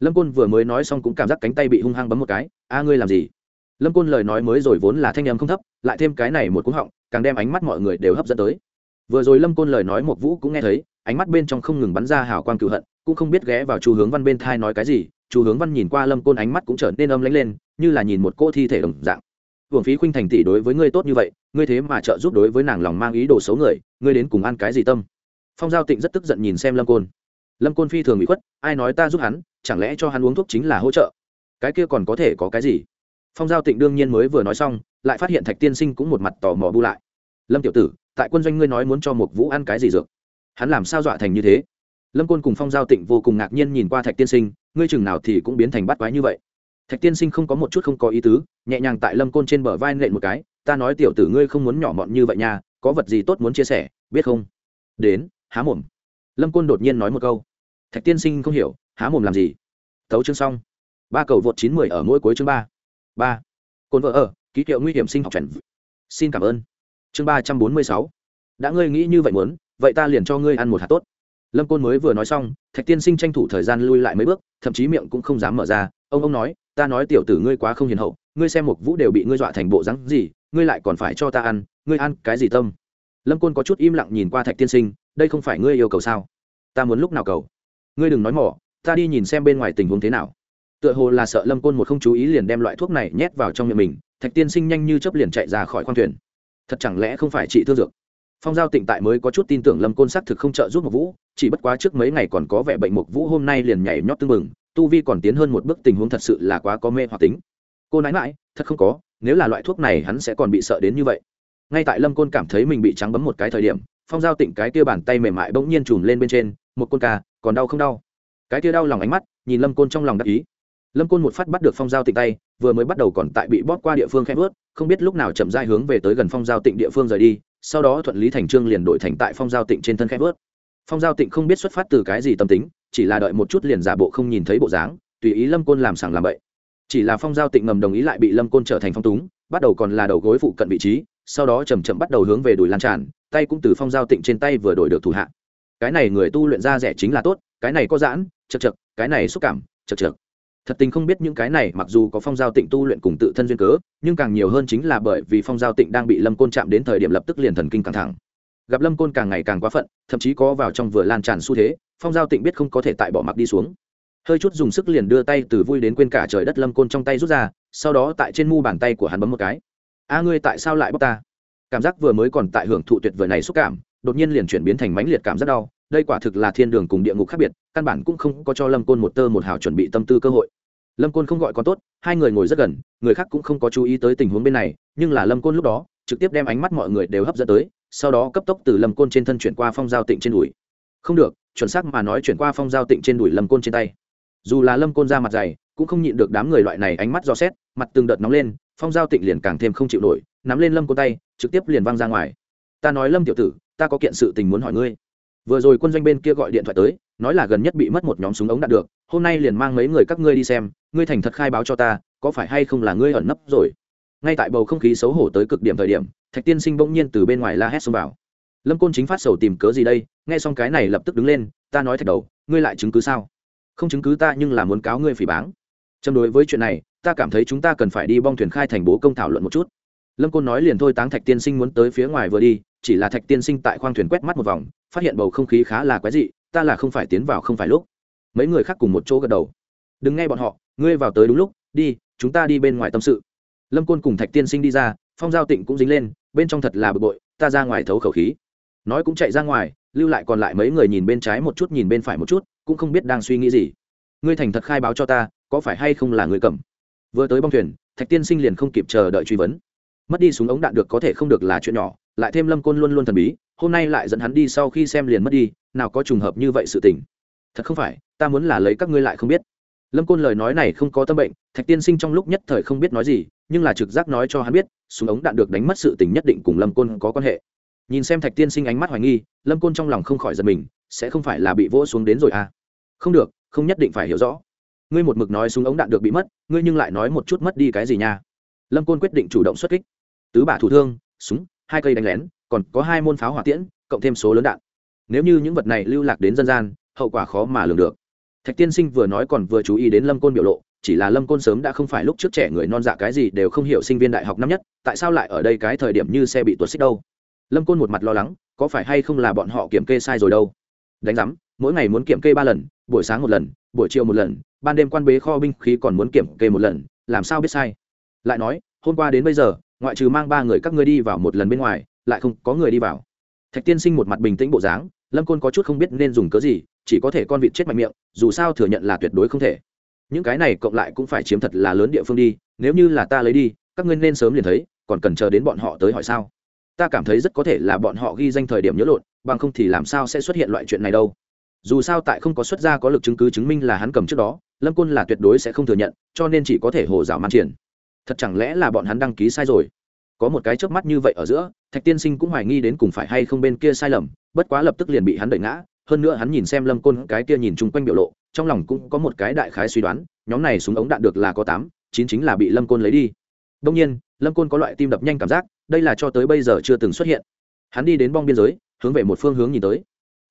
Lâm côn vừa mới nói xong cũng cảm giác cánh tay bị hung hăng bấm một cái. A, ngươi làm gì? Lâm côn lời nói mới rồi vốn là thanh em không thấp, lại thêm cái này một cú họng, càng đem ánh mắt mọi người đều hấp dẫn tới. Vừa rồi lâm côn lời nói một vũ cũng nghe thấy, ánh mắt bên trong không ngừng bắn ra hào quang cựu hận, cũng không biết ghé vào chu hướng văn bên thai nói cái gì, chu hướng văn nhìn qua lâm côn ánh mắt cũng trở nên âm lánh lên, như là nhìn một cô thi thể đồng dạng. Hưởng phí khuynh thành tỷ đối với ngươi tốt như vậy, ngươi thế mà trợ giúp đối với nàng lòng mang ý đồ xấu người, ngươi đến cùng ăn cái gì tâm? Phong giao tịnh rất tức giận nhìn xem lâm côn. Lâm côn phi thường bị khuất, ai nói ta giúp hắn, chẳng lẽ cho hắn uống thuốc chính là hỗ trợ? Cái kia còn có thể có cái gì? Phong giao tịnh đương nhiên mới vừa nói xong, lại phát hiện thạch tiên sinh cũng một mặt tò mò bu lại. Lâm tiểu tử, tại quân doanh ngươi nói muốn cho một vũ ăn cái gì dược? Hắn làm sao dọa thành như thế? Lâm côn cùng phong giao tịnh vô cùng ngạc nhiên nhìn qua thạch tiên sinh, ngươi chừng nào thì cũng biến thành bắt quái như vậy. Thạch tiên sinh không có một chút không có ý tứ, nhẹ nhàng tại lâm côn trên bờ vai nện một cái, ta nói tiểu tử ngươi không muốn nhỏ mọn như vậy nha, có vật gì tốt muốn chia sẻ, biết không? Đến, há mồm. Lâm côn đột nhiên nói một câu. Thạch tiên sinh không hiểu, há mồm làm gì? Thấu chương xong. Ba cầu vượt chín mười ở mỗi cuối chương ba ba. Cồn vợ ở, ký hiệu nguy hiểm sinh học chuẩn xin cảm ơn. Chương ba trăm bốn mươi sáu. Đã ngươi nghĩ như vậy muốn, vậy ta liền cho ngươi ăn một hạt tốt. Lâm côn mới vừa nói xong, thạch tiên sinh tranh thủ thời gian lui lại mấy bước, thậm chí miệng cũng không dám mở ra. Ông ông nói, ta nói tiểu tử ngươi quá không hiền hậu, ngươi xem một vũ đều bị ngươi dọa thành bộ rắn gì, ngươi lại còn phải cho ta ăn, ngươi ăn cái gì tâm? Lâm côn có chút im lặng nhìn qua thạch tiên sinh, đây không phải ngươi yêu cầu sao? Ta muốn lúc nào cầu? Ngươi đừng nói mỏ, ta đi nhìn xem bên ngoài tình huống thế nào tựa hồ là sợ lâm côn một không chú ý liền đem loại thuốc này nhét vào trong miệng mình, thạch tiên sinh nhanh như chấp liền chạy ra khỏi khoang thuyền. Thật chẳng lẽ không phải trị thương dược? Phong giao tịnh tại mới có chút tin tưởng lâm côn xác thực không trợ giúp một vũ, chỉ bất quá trước mấy ngày còn có vẻ bệnh một vũ hôm nay liền nhảy nhót tưng bừng, tu vi còn tiến hơn một bước tình huống thật sự là quá có mê hoặc tính. Cô nói mãi thật không có, nếu là loại thuốc này hắn sẽ còn bị sợ đến như vậy. Ngay tại lâm côn cảm thấy mình bị trắng bấm một cái thời điểm, phong giao tịnh cái kia bàn tay mềm mại bỗng nhiên chùm lên bên trên một côn ca, còn đau không đau? Cái kia đau lòng ánh mắt, nhìn lâm côn trong lòng đắc ý lâm côn một phát bắt được phong giao tịnh tay, vừa mới bắt đầu còn tại bị bóp qua địa phương khẽ vớt, không biết lúc nào chậm dai hướng về tới gần phong giao tịnh địa phương rời đi, sau đó thuận lý thành trương liền đổi thành tại phong giao tịnh trên thân khẽ vớt. Phong giao tịnh không biết xuất phát từ cái gì tâm tính, chỉ là đợi một chút liền giả bộ không nhìn thấy bộ dáng, tùy ý lâm côn làm sàng làm bậy. Chỉ là phong giao tịnh ngầm đồng ý lại bị lâm côn trở thành phong túng, bắt đầu còn là đầu gối phụ cận vị trí, sau đó chầm chậm bắt đầu hướng về đùi lan tràn, tay cũng từ phong giao tịnh trên tay vừa đổi được thủ hạ. Cái này người tu luyện ra rẻ chính là tốt, cái này có giãn, chật chật, cái này xúc cảm, chật chật thật tình không biết những cái này, mặc dù có phong giao tịnh tu luyện cùng tự thân duyên cớ, nhưng càng nhiều hơn chính là bởi vì phong giao tịnh đang bị lâm côn chạm đến thời điểm lập tức liền thần kinh căng thẳng. Gặp lâm côn càng ngày càng quá phận, thậm chí có vào trong vừa lan tràn xu thế, phong giao tịnh biết không có thể tại bỏ mặc đi xuống. Hơi chút dùng sức liền đưa tay từ vui đến quên cả trời đất lâm côn trong tay rút ra, sau đó tại trên mu bàn tay của hắn bấm một cái. A ngươi tại sao lại bóc ta? Cảm giác vừa mới còn tại hưởng thụ tuyệt vời này xúc cảm, đột nhiên liền chuyển biến thành mãnh liệt cảm rất đau, đây quả thực là thiên đường cùng địa ngục khác biệt, căn bản cũng không có cho lâm côn một tơ một hào chuẩn bị tâm tư cơ hội lâm côn không gọi con tốt, hai người ngồi rất gần, người khác cũng không có chú ý tới tình huống bên này, nhưng là lâm côn lúc đó, trực tiếp đem ánh mắt mọi người đều hấp dẫn tới, sau đó cấp tốc từ lâm côn trên thân chuyển qua phong giao tịnh trên đùi. Không được, chuẩn xác mà nói chuyển qua phong giao tịnh trên đùi lâm côn trên tay. Dù là lâm côn ra mặt dày, cũng không nhịn được đám người loại này ánh mắt do xét, mặt từng đợt nóng lên, phong giao tịnh liền càng thêm không chịu nổi, nắm lên lâm côn tay, trực tiếp liền văng ra ngoài. Ta nói lâm tiểu tử, ta có kiện sự tình muốn hỏi ngươi. Vừa rồi quân doanh bên kia gọi điện thoại tới, nói là gần nhất bị mất một nhóm súng ống đạt được, hôm nay liền mang mấy người các ngươi đi xem ngươi thành thật khai báo cho ta, có phải hay không là ngươi ẩn nấp rồi? Ngay tại bầu không khí xấu hổ tới cực điểm thời điểm, thạch tiên sinh bỗng nhiên từ bên ngoài la hét xông vào. Lâm côn chính phát sầu tìm cớ gì đây? Nghe xong cái này lập tức đứng lên, ta nói thạch đầu, ngươi lại chứng cứ sao? Không chứng cứ ta nhưng là muốn cáo ngươi phỉ báng. Châm đối với chuyện này, ta cảm thấy chúng ta cần phải đi bong thuyền khai thành bố công thảo luận một chút. Lâm côn nói liền thôi táng thạch tiên sinh muốn tới phía ngoài vừa đi, chỉ là thạch tiên sinh tại khoang thuyền quét mắt một vòng, phát hiện bầu không khí khá là quái dị, ta là không phải tiến vào không phải lúc. Mấy người khác cùng một chỗ gật đầu đừng nghe bọn họ, ngươi vào tới đúng lúc, đi, chúng ta đi bên ngoài tâm sự. Lâm côn cùng thạch tiên sinh đi ra, phong giao tịnh cũng dính lên, bên trong thật là bực bội, ta ra ngoài thấu khẩu khí. Nói cũng chạy ra ngoài, lưu lại còn lại mấy người nhìn bên trái một chút nhìn bên phải một chút, cũng không biết đang suy nghĩ gì. Ngươi thành thật khai báo cho ta, có phải hay không là người cầm? Vừa tới bong thuyền, thạch tiên sinh liền không kịp chờ đợi truy vấn. Mất đi súng ống đạn được có thể không được là chuyện nhỏ, lại thêm lâm côn luôn luôn thần bí, hôm nay lại dẫn hắn đi sau khi xem liền mất đi, nào có trùng hợp như vậy sự tình. Thật không phải, ta muốn là lấy các ngươi lại không biết lâm côn lời nói này không có tâm bệnh, thạch tiên sinh trong lúc nhất thời không biết nói gì, nhưng là trực giác nói cho hắn biết, súng ống đạn được đánh mất sự tình nhất định cùng lâm côn có quan hệ. Nhìn xem thạch tiên sinh ánh mắt hoài nghi, lâm côn trong lòng không khỏi giật mình, sẽ không phải là bị vỗ xuống đến rồi à? Không được, không nhất định phải hiểu rõ. Ngươi một mực nói súng ống đạn được bị mất, ngươi nhưng lại nói một chút mất đi cái gì nha? Lâm côn quyết định chủ động xuất kích. Tứ bả thủ thương, súng, hai cây đánh lén, còn có hai môn pháo hỏa tiễn, cộng thêm số lớn đạn. Nếu như những vật này lưu lạc đến dân gian, hậu quả khó mà lường được thạch tiên sinh vừa nói còn vừa chú ý đến lâm côn biểu lộ, chỉ là lâm côn sớm đã không phải lúc trước trẻ người non dạ cái gì đều không hiểu sinh viên đại học năm nhất, tại sao lại ở đây cái thời điểm như xe bị tuột xích đâu? Lâm côn một mặt lo lắng, có phải hay không là bọn họ kiểm kê sai rồi đâu? Đánh giám, mỗi ngày muốn kiểm kê ba lần, buổi sáng một lần, buổi chiều một lần, ban đêm quan bế kho binh khí còn muốn kiểm kê một lần, làm sao biết sai? Lại nói, hôm qua đến bây giờ, ngoại trừ mang ba người các ngươi đi vào một lần bên ngoài, lại không có người đi vào. Thạch tiên sinh một mặt bình tĩnh bộ dáng, lâm côn có chút không biết nên dùng cớ gì chỉ có thể con vịt chết mạnh miệng, dù sao thừa nhận là tuyệt đối không thể. Những cái này cộng lại cũng phải chiếm thật là lớn địa phương đi, nếu như là ta lấy đi, các ngươi nên sớm liền thấy, còn cần chờ đến bọn họ tới hỏi sao? Ta cảm thấy rất có thể là bọn họ ghi danh thời điểm nhớ lộn, bằng không thì làm sao sẽ xuất hiện loại chuyện này đâu. Dù sao tại không có xuất gia có lực chứng cứ chứng minh là hắn cầm trước đó, lâm côn là tuyệt đối sẽ không thừa nhận, cho nên chỉ có thể hồ dạo man triển. Thật chẳng lẽ là bọn hắn đăng ký sai rồi? Có một cái chớp mắt như vậy ở giữa, thạch tiên sinh cũng hoài nghi đến cùng phải hay không bên kia sai lầm, bất quá lập tức liền bị hắn đẩy ngã hơn nữa hắn nhìn xem lâm côn cái kia nhìn chung quanh biểu lộ, trong lòng cũng có một cái đại khái suy đoán, nhóm này súng ống đạn được là có tám, chín chính là bị lâm côn lấy đi. Đông nhiên, lâm côn có loại tim đập nhanh cảm giác, đây là cho tới bây giờ chưa từng xuất hiện. Hắn đi đến bong biên giới, hướng về một phương hướng nhìn tới.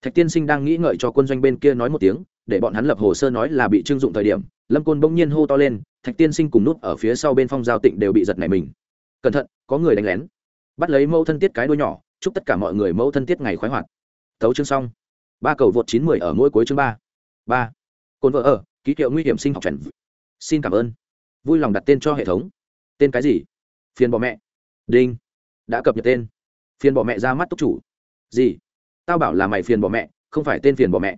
Thạch tiên sinh đang nghĩ ngợi cho quân doanh bên kia nói một tiếng, để bọn hắn lập hồ sơ nói là bị trưng dụng thời điểm, lâm côn bỗng nhiên hô to lên, thạch tiên sinh cùng nút ở phía sau bên phong giao tịnh đều bị giật này mình. Cẩn thận, có người đánh lén. Bắt lấy mẫu thân tiết cái đuôi nhỏ, chúc tất cả mọi người mẫu thân tiết ngày khoái hoạt. Thấu chương xong ba cầu vượt chín mười ở mỗi cuối chương ba. Ba. Côn vợ ở, ký hiệu nguy hiểm sinh học chuẩn xin cảm ơn. Vui lòng đặt tên cho hệ thống. Tên cái gì? Phiền bỏ mẹ. Đinh. Đã cập nhật tên. Phiền bỏ mẹ ra mắt tốc chủ. Gì? Tao bảo là mày phiền bỏ mẹ, không phải tên phiền bỏ mẹ.